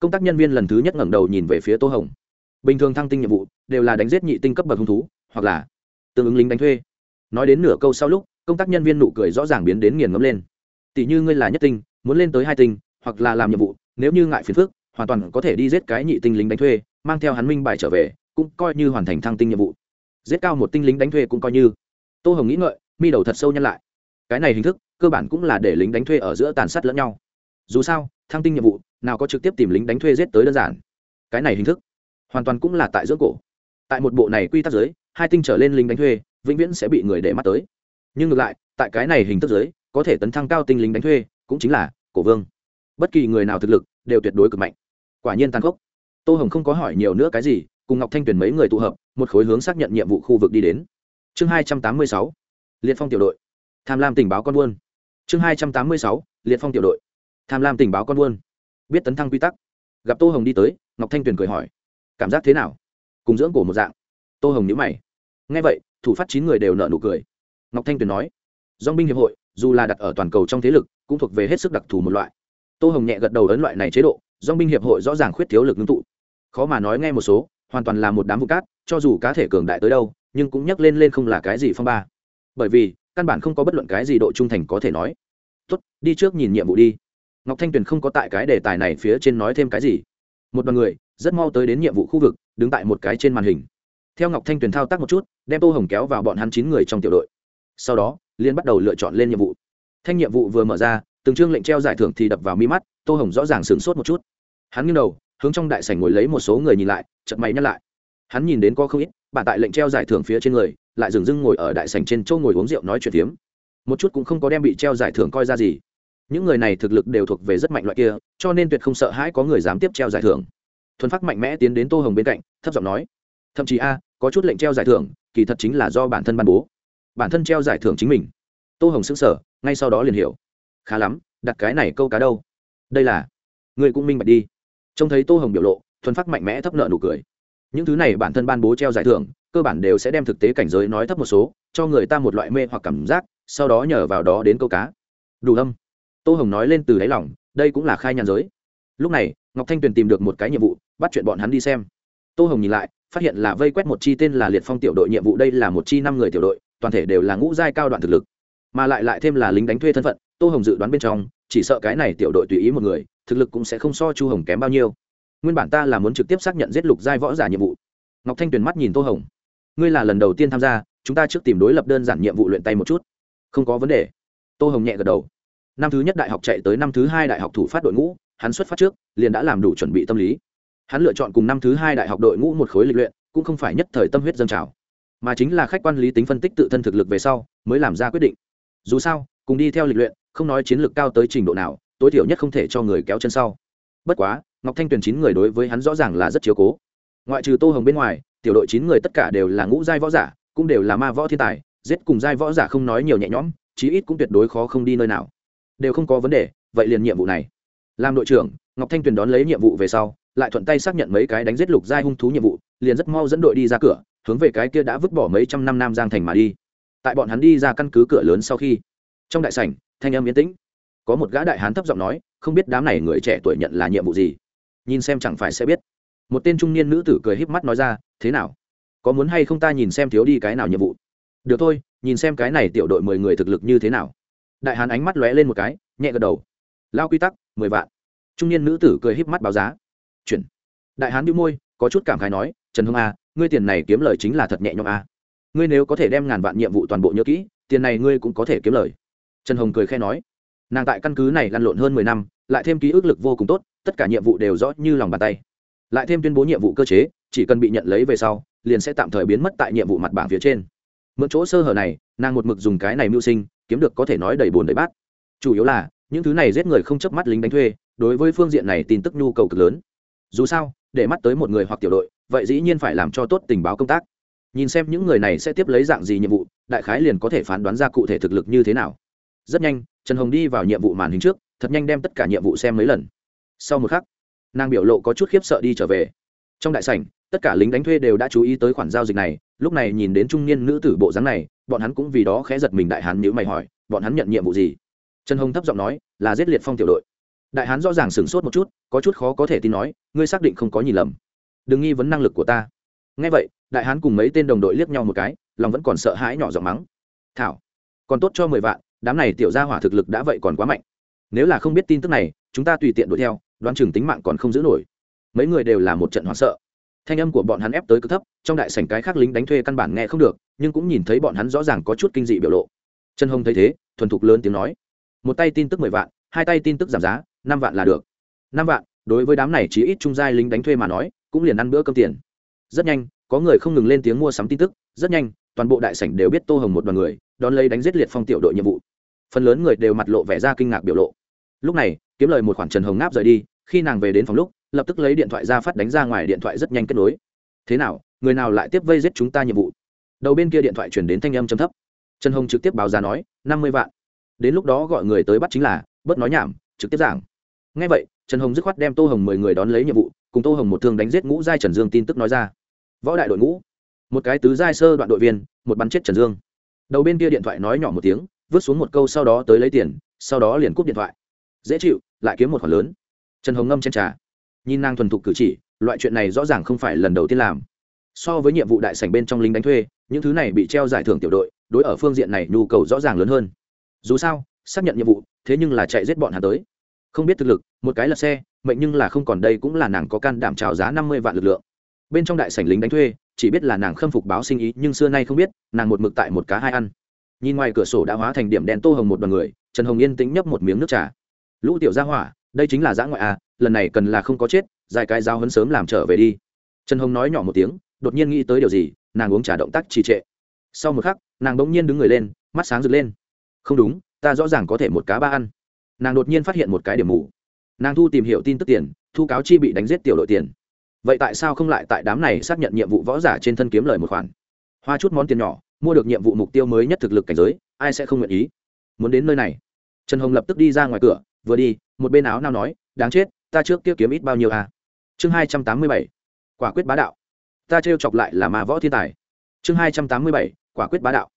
Công tác nhân viên lần thứ nhất ngẩng đầu nhìn về phía tô hồng. Bình thường thăng tinh nhiệm vụ, đều là đánh giết nhị tinh cấp bậc hung thú, hoặc là tương ứng lính đánh thuê. Nói đến nửa câu sau lúc, công tác nhân viên nụ cười rõ ràng biến đến nghiền ngấm lên. Tỷ như ngươi là nhất tinh, muốn lên tới hai tinh, hoặc là làm nhiệm vụ, nếu như ngại phiền phức, hoàn toàn có thể đi giết cái nhị tinh lính đánh thuê, mang theo hắn minh bài trở về, cũng coi như hoàn thành thăng tinh nhiệm vụ. Giết cao một tinh lính đánh thuê cũng coi như. Tô hồng nghĩ ngợi, mi đầu thật sâu nhân lại. Cái này hình thức, cơ bản cũng là để lính đánh thuê ở giữa tàn sát lẫn nhau. Dù sao, thăng tinh nhiệm vụ, nào có trực tiếp tìm lính đánh thuê giết tới đơn giản. Cái này hình thức, hoàn toàn cũng là tại giữa cổ. Tại một bộ này quy tắc giới hai tinh trở lên lính đánh thuê, vĩnh viễn sẽ bị người để mắt tới. Nhưng ngược lại, tại cái này hình thức giới, có thể tấn thăng cao tinh lính đánh thuê, cũng chính là cổ vương. Bất kỳ người nào thực lực đều tuyệt đối cực mạnh. Quả nhiên tàn khốc. Tô hồng không có hỏi nhiều nữa cái gì, cùng ngọc thanh tuyển mấy người tụ hợp, một khối hướng xác nhận nhiệm vụ khu vực đi đến. Chương hai trăm tám mươi sáu, liệt phong tiểu đội. Tham lam tình báo con buôn. Chương hai trăm tám mươi sáu, liệt phong tiểu đội. Tham lam tình báo con buôn. Biết tấn thăng quy tắc. Gặp tô hồng đi tới, ngọc thanh tuyền cười hỏi. Cảm giác thế nào? Cùng dưỡng cổ một dạng. Tô hồng nhữ mày ngay vậy, thủ phát chín người đều nợ nụ cười. Ngọc thanh tuyền nói dong binh hiệp hội, dù là đặt ở toàn cầu trong thế lực, cũng thuộc về hết sức đặc thù một loại. Tô hồng nhẹ gật đầu ấn loại này chế độ dong binh hiệp hội rõ ràng khuyết thiếu lực ngưng tụ. Khó mà nói nghe một số, hoàn toàn là một đám vụ cát, cho dù cá thể cường đại tới đâu, nhưng cũng nhắc lên lên không là cái gì phong ba. Bởi vì, căn bản không có bất luận cái gì độ trung thành có thể nói. Tốt, đi trước nhìn nhiệm vụ đi. Ngọc thanh tuyền không có tại cái đề tài này phía trên nói thêm cái gì. Một đoàn người, rất mau tới đến nhiệm vụ khu vực, đứng tại một cái trên màn hình theo ngọc thanh tuyền thao tác một chút, đem tô hồng kéo vào bọn hắn chín người trong tiểu đội. Sau đó liên bắt đầu lựa chọn lên nhiệm vụ. Thanh nhiệm vụ vừa mở ra, từng chương lệnh treo giải thưởng thì đập vào mi mắt, tô hồng rõ ràng sửng sốt một chút. Hắn nghiêng đầu, hướng trong đại sảnh ngồi lấy một số người nhìn lại chật mày nhắc lại. Hắn nhìn đến có không ít, bản tại lệnh treo giải thưởng phía trên người, lại dừng dưng ngồi ở đại sảnh trên châu ngồi uống rượu nói chuyện tiếm một chút cũng không có đem bị treo giải thưởng coi ra gì. Những người này thực lực đều thuộc về rất mạnh loại kia, cho nên tuyệt không sợ hãi có người dám tiếp treo giải thưởng. Thuần phát mạnh mẽ tiến đến tô hồng bên cạnh, thấp giọng nói, thậm chí a có chút lệnh treo giải thưởng, kỳ thật chính là do bản thân ban bố. Bản thân treo giải thưởng chính mình. Tô hồng xứng sở ngay sau đó liền hiểu. Khá lắm, đặt cái này câu cá đâu? Đây là người cũng minh bạch đi. Trông thấy tô hồng biểu lộ, thuần phát mạnh mẽ thấp nợ nụ cười. Những thứ này bản thân ban bố treo giải thưởng, cơ bản đều sẽ đem thực tế cảnh giới nói thấp một số, cho người ta một loại mê hoặc cảm giác, sau đó nhờ vào đó đến câu cá. Đủ âm. Tô hồng nói lên từ đáy lòng, đây cũng là khai nhàn giới. Lúc này, ngọc thanh tuyền tìm được một cái nhiệm vụ, bắt chuyện bọn hắn đi xem. Tô hồng nhìn lại phát hiện là vây quét một chi tên là liệt phong tiểu đội nhiệm vụ đây là một chi năm người tiểu đội, toàn thể đều là ngũ giai cao đoạn thực lực. Mà lại lại thêm là lính đánh thuê thân phận, tô hồng dự đoán bên trong, chỉ sợ cái này tiểu đội tùy ý một người, thực lực cũng sẽ không so chu hồng kém bao nhiêu. Nguyên bản ta là muốn trực tiếp xác nhận giết lục giai võ giả nhiệm vụ. Ngọc thanh tuyền mắt nhìn tô hồng. Ngươi là lần đầu tiên tham gia, chúng ta trước tìm đối lập đơn giản nhiệm vụ luyện tay một chút. Không có vấn đề. Tô hồng nhẹ gật đầu. Năm thứ nhất đại học chạy tới năm thứ hai đại học thủ phát đội ngũ, hắn xuất phát trước, liền đã làm đủ chuẩn bị tâm lý hắn lựa chọn cùng năm thứ hai đại học đội ngũ một khối lịch luyện, cũng không phải nhất thời tâm huyết dân trào, mà chính là khách quan lý tính phân tích tự thân thực lực về sau, mới làm ra quyết định. Dù sao, cùng đi theo lịch luyện, không nói chiến lược cao tới trình độ nào, tối thiểu nhất không thể cho người kéo chân sau. Bất quá, ngọc thanh tuyền chín người đối với hắn rõ ràng là rất chiếu cố. Ngoại trừ tô hồng bên ngoài, tiểu đội chín người tất cả đều là ngũ giai võ giả, cũng đều là ma võ thiên tài, giết cùng giai võ giả không nói nhiều nhẹ nhõm, chí ít cũng tuyệt đối khó không đi nơi nào. Đều không có vấn đề, vậy liền nhiệm vụ này. Làm đội trưởng, ngọc thanh tuyền đón lấy nhiệm vụ về sau lại thuận tay xác nhận mấy cái đánh giết lục giai hung thú nhiệm vụ, liền rất mau dẫn đội đi ra cửa, hướng về cái kia đã vứt bỏ mấy trăm năm nam giang thành mà đi. Tại bọn hắn đi ra căn cứ cửa lớn sau khi, trong đại sảnh, thanh âm yên tĩnh. Có một gã đại hán thấp giọng nói, không biết đám này người trẻ tuổi nhận là nhiệm vụ gì? Nhìn xem chẳng phải sẽ biết. Một tên trung niên nữ tử cười híp mắt nói ra, thế nào? Có muốn hay không ta nhìn xem thiếu đi cái nào nhiệm vụ? Được thôi, nhìn xem cái này tiểu đội mười người thực lực như thế nào. Đại hán ánh mắt lóe lên một cái, nhẹ gật đầu. Lao quy tắc, mười vạn. Trung niên nữ tử cười híp mắt báo giá chuyển. Đại hán đĩu môi, có chút cảm khái nói, trần hưng a, ngươi tiền này kiếm lời chính là thật nhẹ nhõm a. Ngươi nếu có thể đem ngàn vạn nhiệm vụ toàn bộ nhớ kỹ, tiền này ngươi cũng có thể kiếm lời. Trần hồng cười khe nói, nàng tại căn cứ này lăn lộn hơn mười năm, lại thêm ký ức lực vô cùng tốt, tất cả nhiệm vụ đều rõ như lòng bàn tay. Lại thêm tuyên bố nhiệm vụ cơ chế, chỉ cần bị nhận lấy về sau, liền sẽ tạm thời biến mất tại nhiệm vụ mặt bảng phía trên. Mượn chỗ sơ hở này, nàng một mực dùng cái này mưu sinh, kiếm được có thể nói đầy bồn đầy bát. Chủ yếu là, những thứ này giết người không chớp mắt lính đánh thuê, đối với phương diện này tin tức nhu cầu cực lớn dù sao, để mắt tới một người hoặc tiểu đội, vậy dĩ nhiên phải làm cho tốt tình báo công tác. Nhìn xem những người này sẽ tiếp lấy dạng gì nhiệm vụ, đại khái liền có thể phán đoán ra cụ thể thực lực như thế nào. Rất nhanh, trần hồng đi vào nhiệm vụ màn hình trước, thật nhanh đem tất cả nhiệm vụ xem mấy lần. Sau một khắc, nàng biểu lộ có chút khiếp sợ đi trở về. Trong đại sảnh, tất cả lính đánh thuê đều đã chú ý tới khoản giao dịch này, lúc này nhìn đến trung niên nữ tử bộ dáng này, bọn hắn cũng vì đó khẽ giật mình đại hán nhữ mày hỏi, bọn hắn nhận nhiệm vụ gì? Trần hồng thấp giọng nói, là giết liệt phong tiểu đội đại hán rõ ràng sửng sốt một chút, có chút khó có thể tin nói, ngươi xác định không có nhìn lầm. Đừng nghi vấn năng lực của ta. Ngay vậy, đại hán cùng mấy tên đồng đội liếc nhau một cái, lòng vẫn còn sợ hãi nhỏ giọng mắng. Thảo, còn tốt cho mười vạn, đám này tiểu gia hỏa thực lực đã vậy còn quá mạnh. Nếu là không biết tin tức này, chúng ta tùy tiện đuổi theo, đoán chừng tính mạng còn không giữ nổi. Mấy người đều là một trận hoảng sợ. Thanh âm của bọn hắn ép tới cực thấp, trong đại sảnh cái khác lính đánh thuê căn bản nghe không được, nhưng cũng nhìn thấy bọn hắn rõ ràng có chút kinh dị biểu lộ. Trần hồng thấy thế, thuần thục lớn tiếng nói. Một tay tin tức mười vạn, hai tay tin tức giảm giá năm vạn là được. Năm vạn, đối với đám này chỉ ít trung giai lính đánh thuê mà nói, cũng liền ăn bữa cơm tiền. Rất nhanh, có người không ngừng lên tiếng mua sắm tin tức, rất nhanh, toàn bộ đại sảnh đều biết tô hồng một đoàn người, đón lấy đánh giết liệt phong tiểu đội nhiệm vụ. Phần lớn người đều mặt lộ vẻ ra kinh ngạc biểu lộ. Lúc này, kiếm lời một khoản trần hồng ngáp rời đi, khi nàng về đến phòng lúc, lập tức lấy điện thoại ra phát đánh ra ngoài điện thoại rất nhanh kết nối. Thế nào, người nào lại tiếp vây giết chúng ta nhiệm vụ? Đầu bên kia điện thoại chuyển đến thanh âm chấm thấp. Trần hồng trực tiếp báo giá nói, năm mươi vạn. Đến lúc đó gọi người tới bắt chính là, bớt nói nhảm, trực tiếp giảng ngay vậy, trần hồng dứt khoát đem tô hồng mười người đón lấy nhiệm vụ, cùng tô hồng một thương đánh giết ngũ giai trần dương tin tức nói ra. Võ đại đội ngũ, một cái tứ giai sơ đoạn đội viên, một bắn chết trần dương. Đầu bên kia điện thoại nói nhỏ một tiếng, vứt xuống một câu sau đó tới lấy tiền, sau đó liền cúp điện thoại. Dễ chịu, lại kiếm một khoản lớn. Trần hồng ngâm chen trà. Nhìn nàng thuần thục cử chỉ, loại chuyện này rõ ràng không phải lần đầu tiên làm. So với nhiệm vụ đại sảnh bên trong lính đánh thuê, những thứ này bị treo giải thưởng tiểu đội, đối ở phương diện này nhu cầu rõ ràng lớn hơn. Dù sao, xác nhận nhiệm vụ, thế nhưng là chạy giết bọn hà tới không biết thực lực, một cái là xe, mệnh nhưng là không còn đây cũng là nàng có can đảm trào giá năm mươi vạn lực lượng. Bên trong đại sảnh lính đánh thuê, chỉ biết là nàng khâm phục báo sinh ý, nhưng xưa nay không biết, nàng một mực tại một cá hai ăn. Nhìn ngoài cửa sổ đã hóa thành điểm đen tô hồng một đoàn người, trần hồng yên tĩnh nhấp một miếng nước trà. Lũ tiểu gia hỏa, đây chính là giã ngoại à lần này cần là không có chết dài cái dao hấn sớm làm trở về đi. Trần hồng nói nhỏ một tiếng, đột nhiên nghĩ tới điều gì, nàng uống trà động tác trì trệ. Sau một khắc, nàng bỗng nhiên đứng người lên, mắt sáng rực lên. Không đúng, ta rõ ràng có thể một cá ba ăn nàng đột nhiên phát hiện một cái điểm mù. Nàng thu tìm hiểu tin tức tiền, thu cáo chi bị đánh giết tiểu đội tiền. Vậy tại sao không lại tại đám này xác nhận nhiệm vụ võ giả trên thân kiếm lời một khoản? Hoa chút món tiền nhỏ, mua được nhiệm vụ mục tiêu mới nhất thực lực cảnh giới, ai sẽ không nguyện ý? Muốn đến nơi này. Trần hồng lập tức đi ra ngoài cửa, vừa đi, một bên áo nào nói, đáng chết, ta trước kia kiếm ít bao nhiêu à? Chương hai trăm tám mươi bảy, quả quyết bá đạo. Ta trêu chọc lại là ma võ thiên tài. Chương hai trăm tám mươi bảy, quả quyết bá đạo.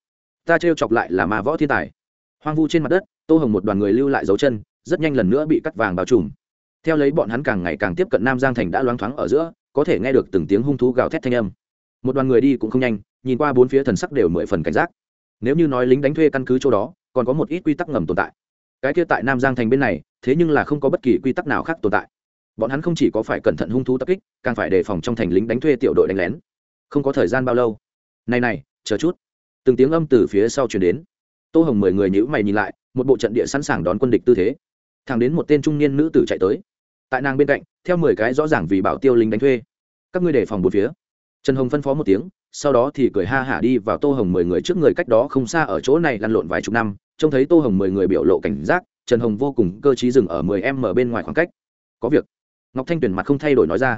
Ta trêu chọc lại là ma võ thiên tài. Hoang vu trên mặt đất tô hồng một đoàn người lưu lại dấu chân, rất nhanh lần nữa bị cắt vàng bao trùm. Theo lấy bọn hắn càng ngày càng tiếp cận nam giang thành đã loáng thoáng ở giữa, có thể nghe được từng tiếng hung thú gào thét thanh âm. Một đoàn người đi cũng không nhanh, nhìn qua bốn phía thần sắc đều mười phần cảnh giác. Nếu như nói lính đánh thuê căn cứ chỗ đó, còn có một ít quy tắc ngầm tồn tại. Cái kia tại nam giang thành bên này, thế nhưng là không có bất kỳ quy tắc nào khác tồn tại. Bọn hắn không chỉ có phải cẩn thận hung thú tập kích, càng phải đề phòng trong thành lính đánh thuê tiểu đội đánh lén. Không có thời gian bao lâu. Này này, chờ chút. Từng tiếng âm từ phía sau chuyển đến tô hồng mười người nhữ mày nhìn lại, một bộ trận địa sẵn sàng đón quân địch tư thế. Thẳng đến một tên trung niên nữ tử chạy tới. Tại nàng bên cạnh, theo mười cái rõ ràng vì bảo tiêu lính đánh thuê. Các ngươi đề phòng một phía. Trần hồng phân phó một tiếng, sau đó thì cười ha hả đi vào tô hồng mười người trước người cách đó không xa ở chỗ này lăn lộn vài chục năm, trông thấy tô hồng mười người biểu lộ cảnh giác, trần hồng vô cùng cơ t r í dừng ở mười em mở bên ngoài khoảng cách. Có việc. Ngọc thanh tuyền mặt không thay đổi nói ra.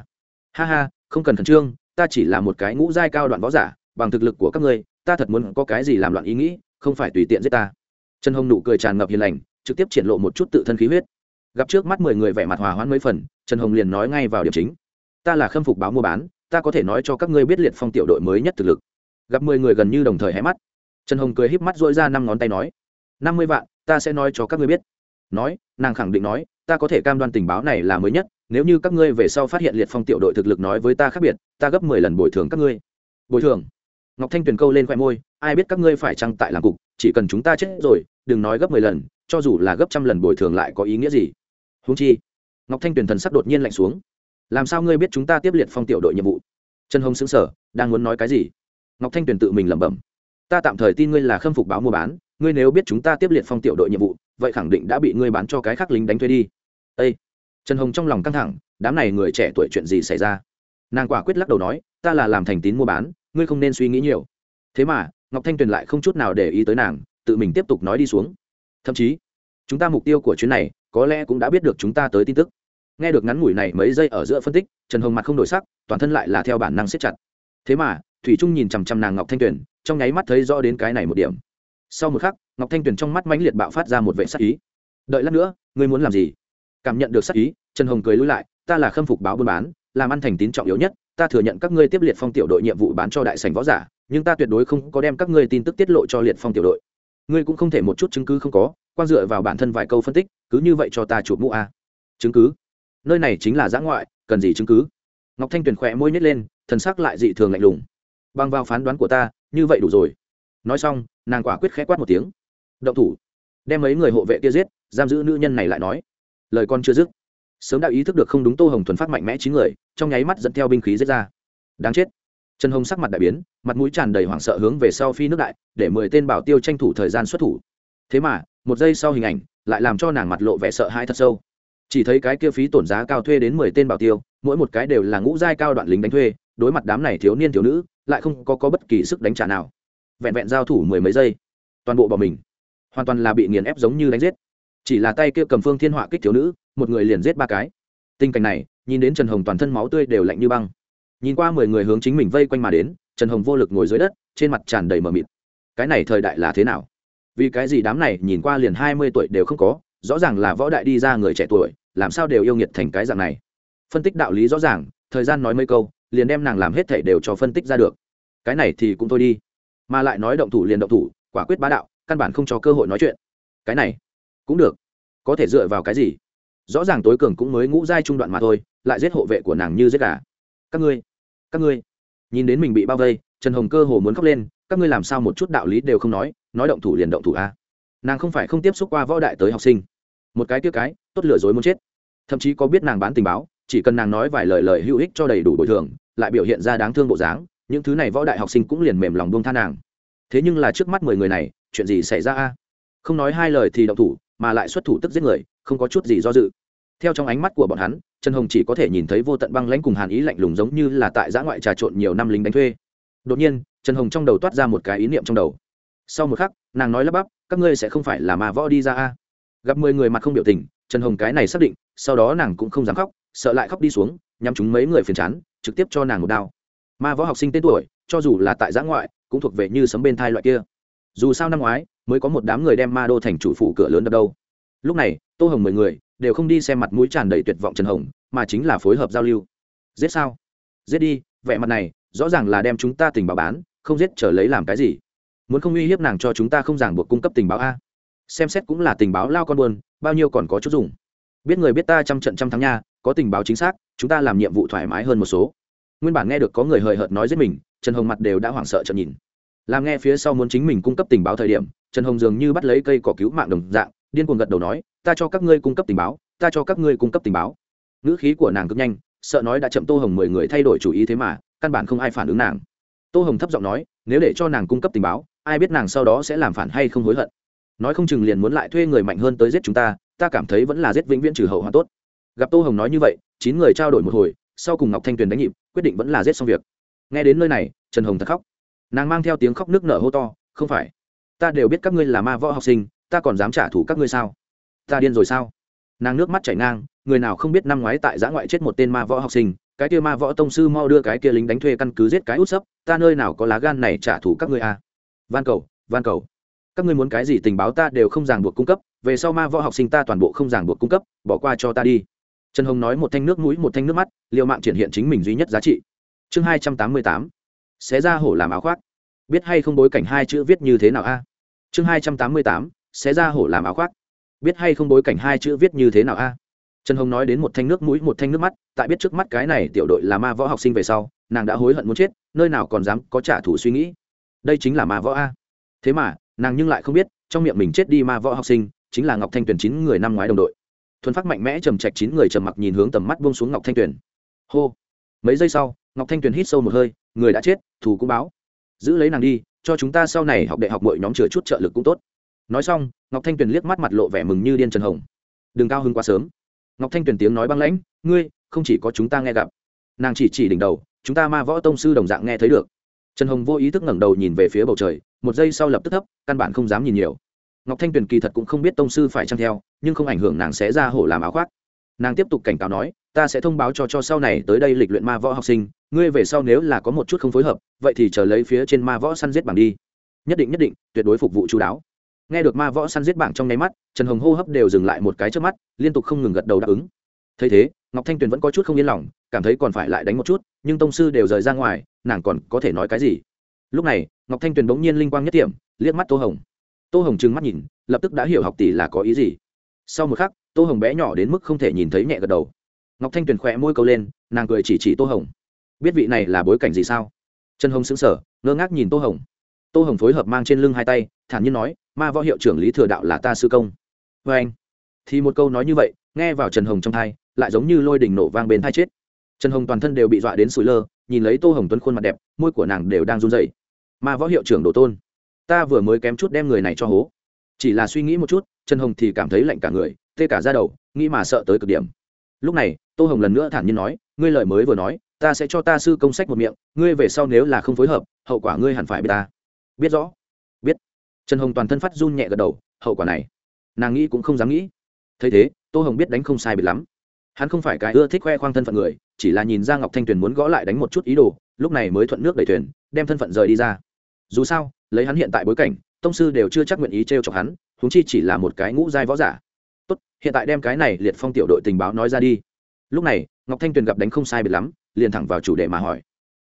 Ha ha, không cần khẩn trương, ta chỉ là một cái ngũ giai cao đoạn võ giả, bằng thực lực của các ngươi, ta thật muốn có cái gì làm loạn ý nghĩ không phải tùy tiện giết ta. Trần hồng nụ cười tràn ngập hiền lành, trực tiếp triển lộ một chút tự thân khí huyết. Gặp trước mắt mười người vẻ mặt hòa hoãn mấy phần, trần hồng liền nói ngay vào điểm chính. Ta là khâm phục báo mua bán, ta có thể nói cho các ngươi biết liệt phong tiểu đội mới nhất thực lực. Gặp mười người gần như đồng thời hé mắt. Trần hồng cười híp mắt dỗi ra năm ngón tay nói, năm mươi vạn, ta sẽ nói cho các ngươi biết. Nói, nàng khẳng định nói, ta có thể cam đoan tình báo này là mới nhất, nếu như các ngươi về sau phát hiện liệt phong tiểu đội thực lực nói với ta khác biệt, ta gấp mười lần bồi thường các ngươi. Bồi thường? Ngọc thanh tuyền câu lên khoe môi, ai biết các ngươi phải chăng tại làm cục, chỉ cần chúng ta chết rồi, đừng nói gấp mười lần, cho dù là gấp trăm lần bồi thường lại có ý nghĩa gì? Húng chi, ngọc thanh tuyền thần sắc đột nhiên lạnh xuống. Làm sao ngươi biết chúng ta tiếp liệt phong tiểu đội nhiệm vụ? Trần hồng xứng sở đang muốn nói cái gì? Ngọc thanh tuyền tự mình lẩm bẩm, ta tạm thời tin ngươi là khâm phục báo mua bán, ngươi nếu biết chúng ta tiếp liệt phong tiểu đội nhiệm vụ, vậy khẳng định đã bị ngươi bán cho cái khác lính đánh thuê đi. Ây trần hồng trong lòng căng thẳng, đám này người trẻ tuổi chuyện gì xảy ra? Nàng quả quyết lắc đầu nói, ta là làm thành tín mua bán ngươi không nên suy nghĩ nhiều. Thế mà, ngọc thanh tuyền lại không chút nào để ý tới nàng, tự mình tiếp tục nói đi xuống. Thậm chí, chúng ta mục tiêu của chuyến này, có lẽ cũng đã biết được chúng ta tới tin tức. Nghe được ngắn ngủi này mấy giây ở giữa phân tích, trần hồng mặt không đổi sắc, toàn thân lại là theo bản năng siết chặt. Thế mà, thủy trung nhìn chằm chằm nàng ngọc thanh tuyền, trong nháy mắt thấy rõ đến cái này một điểm. Sau một khắc, ngọc thanh tuyền trong mắt mãnh liệt bạo phát ra một vệ sắc ý. Đợi lát nữa, ngươi muốn làm gì? Cảm nhận được sắc ý, trần hồng cười lui lại, ta là khâm phục báo buôn bán, làm ăn thành tín trọng yếu nhất ta thừa nhận các ngươi tiếp liệt phong tiểu đội nhiệm vụ bán cho đại sành võ giả, nhưng ta tuyệt đối không có đem các ngươi tin tức tiết lộ cho liệt phong tiểu đội. Ngươi cũng không thể một chút chứng cứ không có quan dựa vào bản thân vài câu phân tích, cứ như vậy cho ta chụp mũ a. Chứng cứ? Nơi này chính là giã ngoại, cần gì chứng cứ? Ngọc thanh tuyền khỏe môi nhét lên, thần sắc lại dị thường lạnh lùng. Bằng vào phán đoán của ta, như vậy đủ rồi. Nói xong, nàng quả quyết khẽ quát một tiếng. Động thủ. Đem mấy người hộ vệ kia giết, giam giữ nữ nhân này lại nói. Lời con chưa dứt sớm đã ý thức được không đúng tô hồng thuần phát mạnh mẽ chín người trong nháy mắt dẫn theo binh khí giết ra. Đáng chết. Trần hồng sắc mặt đại biến mặt mũi tràn đầy hoảng sợ hướng về sau phi nước đại để mười tên bảo tiêu tranh thủ thời gian xuất thủ. Thế mà một giây sau hình ảnh lại làm cho nàng mặt lộ vẻ sợ hãi thật sâu. Chỉ thấy cái kia phí tổn giá cao thuê đến mười tên bảo tiêu mỗi một cái đều là ngũ giai cao đoạn lính đánh thuê đối mặt đám này thiếu niên thiếu nữ lại không có, có bất kỳ sức đánh trả nào. Vẹn vẹn giao thủ mười mấy giây toàn bộ bỏ mình. Hoàn toàn là bị nghiền ép giống như đánh giết. Chỉ là tay kia cầm phương thiên họa kích thiếu nữ một người liền giết ba cái. Tình cảnh này, nhìn đến trần hồng toàn thân máu tươi đều lạnh như băng. Nhìn qua mười người hướng chính mình vây quanh mà đến, trần hồng vô lực ngồi dưới đất, trên mặt tràn đầy mờ mịt. Cái này thời đại là thế nào? Vì cái gì đám này nhìn qua liền hai mươi tuổi đều không có, rõ ràng là võ đại đi ra người trẻ tuổi, làm sao đều yêu nghiệt thành cái dạng này? Phân tích đạo lý rõ ràng, thời gian nói mấy câu, liền đem nàng làm hết thể đều cho phân tích ra được. Cái này thì cũng thôi đi. Mà lại nói động thủ liền động thủ, quả quyết bá đạo, căn bản không cho cơ hội nói chuyện. Cái này, cũng được. Có thể dựa vào cái gì? Rõ ràng tối cường cũng mới ngũ giai trung đoạn mà thôi, lại giết hộ vệ của nàng như giết gà. Các ngươi các ngươi. Nhìn đến mình bị bao vây, trần hồng cơ hồ muốn khóc lên, các ngươi làm sao một chút đạo lý đều không nói nói động thủ liền động thủ a. Nàng không phải không tiếp xúc qua võ đại tới học sinh. Một cái tiếc cái, tốt lừa dối muốn chết. Thậm chí có biết nàng bán tình báo, chỉ cần nàng nói vài lời lời hữu ích cho đầy đủ bồi thường, lại biểu hiện ra đáng thương bộ dáng, những thứ này võ đại học sinh cũng liền mềm lòng buông tha nàng. Thế nhưng là trước mắt mười người này, chuyện gì xảy ra a? Không nói hai lời thì động thủ, mà lại xuất thủ tức giết người không có chút gì do dự. Theo trong ánh mắt của bọn hắn, trần hồng chỉ có thể nhìn thấy vô tận băng lãnh cùng hàn ý lạnh lùng giống như là tại giã ngoại trà trộn nhiều năm lính đánh thuê. Đột nhiên, trần hồng trong đầu toát ra một cái ý niệm trong đầu. Sau một khắc, nàng nói lắp bắp, các ngươi sẽ không phải là mà võ đi ra a? Gặp mười người mặt không biểu tình, trần hồng cái này xác định, sau đó nàng cũng không dám khóc, sợ lại khóc đi xuống, nhắm chúng mấy người phiền chán, trực tiếp cho nàng một đao. Ma võ học sinh tên tuổi, cho dù là tại giã ngoại, cũng thuộc về như sấm bên thai loại kia. Dù sao năm ngoái, mới có một đám người đem ma đô thành chủ phủ cửa lớn đập đâu lúc này tô hồng mười người đều không đi xem mặt mũi tràn đầy tuyệt vọng trần hồng, mà chính là phối hợp giao lưu. Giết sao? Giết đi, vẻ mặt này, rõ ràng là đem chúng ta tình báo bán, không giết trở lấy làm cái gì? Muốn không uy hiếp nàng cho chúng ta không ràng buộc cung cấp tình báo a. Xem xét cũng là tình báo lao con buồn, bao nhiêu còn có chút dùng. Biết người biết ta trăm trận trăm thắng nha, có tình báo chính xác, chúng ta làm nhiệm vụ thoải mái hơn một số. Nguyên bản nghe được có người hời hợt nói giết mình, trần hồng mặt đều đã hoảng sợ trợn nhìn. Làm nghe phía sau muốn chính mình cung cấp tình báo thời điểm, trần hồng dường như bắt lấy cây cỏ cứu mạng đồng dạng điên cuồng gật đầu nói, ta cho các ngươi cung cấp tình báo, ta cho các ngươi cung cấp tình báo. Ngữ khí của nàng cực nhanh, sợ nói đã chậm tô hồng mười người thay đổi chủ ý thế mà, căn bản không ai phản ứng nàng. Tô hồng thấp giọng nói, nếu để cho nàng cung cấp tình báo, ai biết nàng sau đó sẽ làm phản hay không hối hận. Nói không chừng liền muốn lại thuê người mạnh hơn tới giết chúng ta ta cảm thấy vẫn là giết vĩnh viễn trừ hậu hoa tốt. Gặp tô hồng nói như vậy, chín người trao đổi một hồi, sau cùng ngọc thanh tuyền đánh nhịp, quyết định vẫn là giết xong việc. Nghe đến nơi này, trần hồng thật khóc. Nàng mang theo tiếng khóc nước nở hô to, không phải, ta đều biết các ngươi là ma võ học sinh ta còn dám trả thù các ngươi sao? Ta điên rồi sao? Nàng nước mắt chảy ngang, người nào không biết năm ngoái tại giã ngoại chết một tên ma võ học sinh, cái kia ma võ tông sư mau đưa cái kia lính đánh thuê căn cứ giết cái út sấp, ta nơi nào có lá gan này trả thù các ngươi à. van cầu van cầu. Các ngươi muốn cái gì tình báo ta đều không ràng buộc cung cấp, về sau ma võ học sinh ta toàn bộ không ràng buộc cung cấp, bỏ qua cho ta đi. Trần hồng nói một thanh nước mũi, một thanh nước mắt liệu mạng triển hiện chính mình duy nhất giá trị. Chương hai trăm tám mươi tám. Xé ra hổ làm áo khoác. Biết hay không bối cảnh hai chữ viết như thế nào a? Chương hai trăm tám mươi tám xé ra hổ làm áo khoác. Biết hay không bối cảnh hai chữ viết như thế nào a? Trần hồng nói đến một thanh nước mũi, một thanh nước mắt, tại biết trước mắt cái này tiểu đội là ma võ học sinh về sau, nàng đã hối hận muốn chết, nơi nào còn dám có trả thù suy nghĩ. Đây chính là ma võ a. Thế mà, nàng nhưng lại không biết, trong miệng mình chết đi ma võ học sinh, chính là ngọc thanh tuyền chín người năm ngoái đồng đội. Thuần phát mạnh mẽ trầm trạch chín người trầm mặc nhìn hướng tầm mắt buông xuống ngọc thanh tuyền. Hô. Mấy giây sau, ngọc thanh tuyền hít sâu một hơi, người đã chết, thù cũng báo. Giữ lấy nàng đi, cho chúng ta sau này học đại học mọi nhóm chừa chút trợ lực cũng tốt nói xong, ngọc thanh tuyền liếc mắt mặt lộ vẻ mừng như điên trần hồng. Đừng cao hứng quá sớm. Ngọc thanh tuyền tiếng nói băng lãnh, ngươi, không chỉ có chúng ta nghe gặp, nàng chỉ chỉ đỉnh đầu, chúng ta ma võ tông sư đồng dạng nghe thấy được. Trần hồng vô ý thức ngẩng đầu nhìn về phía bầu trời, một giây sau lập tức thấp, căn bản không dám nhìn nhiều. Ngọc thanh tuyền kỳ thật cũng không biết tông sư phải chăng theo, nhưng không ảnh hưởng nàng sẽ ra hổ làm áo khoác. Nàng tiếp tục cảnh cáo nói, ta sẽ thông báo cho cho sau này tới đây lịch luyện ma võ học sinh, ngươi về sau nếu là có một chút không phối hợp, vậy thì chờ lấy phía trên ma võ săn giết bằng đi. Nhất định nhất định, tuyệt đối phục vụ chú đáo nghe được ma võ săn giết bảng trong nháy mắt, trần hồng hô hấp đều dừng lại một cái trước mắt, liên tục không ngừng gật đầu đáp ứng. Thấy thế, ngọc thanh tuyền vẫn có chút không yên lòng, cảm thấy còn phải lại đánh một chút, nhưng tông sư đều rời ra ngoài, nàng còn có thể nói cái gì? Lúc này, ngọc thanh tuyền bỗng nhiên linh quang nhất điểm liếc mắt tô hồng. Tô hồng trừng mắt nhìn, lập tức đã hiểu học tỷ là có ý gì. Sau một khắc, tô hồng bé nhỏ đến mức không thể nhìn thấy nhẹ gật đầu. Ngọc thanh tuyền khỏe môi câu lên, nàng cười chỉ chỉ tô hồng. Biết vị này là bối cảnh gì sao? Trần hồng xứng sở ngơ ngác nhìn tô hồng tô hồng phối hợp mang trên lưng hai tay, thản nhiên nói, ma võ hiệu trưởng lý thừa đạo là ta sư công. Vê anh, thì một câu nói như vậy, nghe vào trần hồng trong thai, lại giống như lôi đỉnh nổ vang bên thai chết. Trần hồng toàn thân đều bị dọa đến sủi lơ, nhìn lấy tô hồng tuấn khuôn mặt đẹp, môi của nàng đều đang run dậy ma võ hiệu trưởng đồ tôn, ta vừa mới kém chút đem người này cho hố. Chỉ là suy nghĩ một chút, trần hồng thì cảm thấy lạnh cả người, tê cả ra đầu, nghĩ mà sợ tới cực điểm. Lúc này, tô hồng lần nữa thản nhiên nói, ngươi lời mới vừa nói, ta sẽ cho ta sư công sách một miệng, ngươi về sau nếu là không phối hợp, hậu quả ngươi hẳn phải bị ta biết rõ. Biết. Trần hồng toàn thân phát run nhẹ gật đầu, hậu quả này, nàng nghĩ cũng không dám nghĩ. Thấy thế, tô hồng biết đánh không sai biệt lắm. Hắn không phải cái ưa thích khoe khoang thân phận người, chỉ là nhìn ra ngọc thanh tuyền muốn gõ lại đánh một chút ý đồ, lúc này mới thuận nước đẩy thuyền, đem thân phận rời đi ra. Dù sao, lấy hắn hiện tại bối cảnh, tông sư đều chưa chắc nguyện ý t r e o chọc hắn húng chi chỉ là một cái ngũ giai võ giả. Tốt, hiện tại đem cái này liệt phong tiểu đội tình báo nói ra đi. Lúc này, ngọc thanh tuyền gặp đánh không sai biệt lắm, liền thẳng vào chủ đề mà hỏi.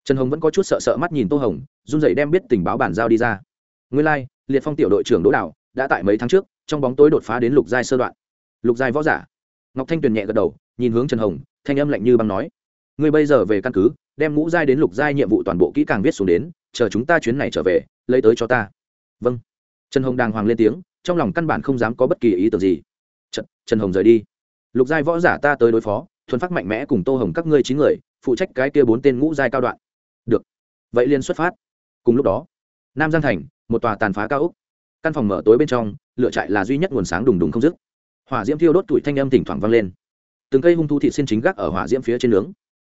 Trần hồng vẫn có chút sợ sợ mắt nhìn tô hồng run rẩy đem biết tình báo bản giao đi ra. Nguyên lai、like, liệt phong tiểu đội trưởng đỗ Đào đã tại mấy tháng trước trong bóng tối đột phá đến lục giai sơ đoạn. Lục giai võ giả. Ngọc thanh tuyền nhẹ gật đầu nhìn hướng trần hồng thanh âm lạnh như băng nói ngươi bây giờ về căn cứ đem ngũ giai đến lục giai nhiệm vụ toàn bộ kỹ càng viết xuống đến chờ chúng ta chuyến này trở về lấy tới cho ta. Vâng. Trần hồng đàng hoàng lên tiếng trong lòng căn bản không dám có bất kỳ ý tưởng gì. Trần, trần hồng rời đi. Lục giai võ giả ta tới đối phó thuần phát mạnh mẽ cùng tô hồng các ngươi chín người phụ trách cái kia bốn tên ngũ giai cao đoạn. Được. Vậy liên xuất phát cùng lúc đó, nam giang thành, một tòa tàn phá cao úc căn phòng mở tối bên trong lựa trại là duy nhất nguồn sáng đùng đùng không dứt. Hỏa diễm thiêu đốt tuổi thanh âm thỉnh thoảng vang lên. Từng cây hung thu thị xin chính gác ở hỏa diễm phía trên nướng.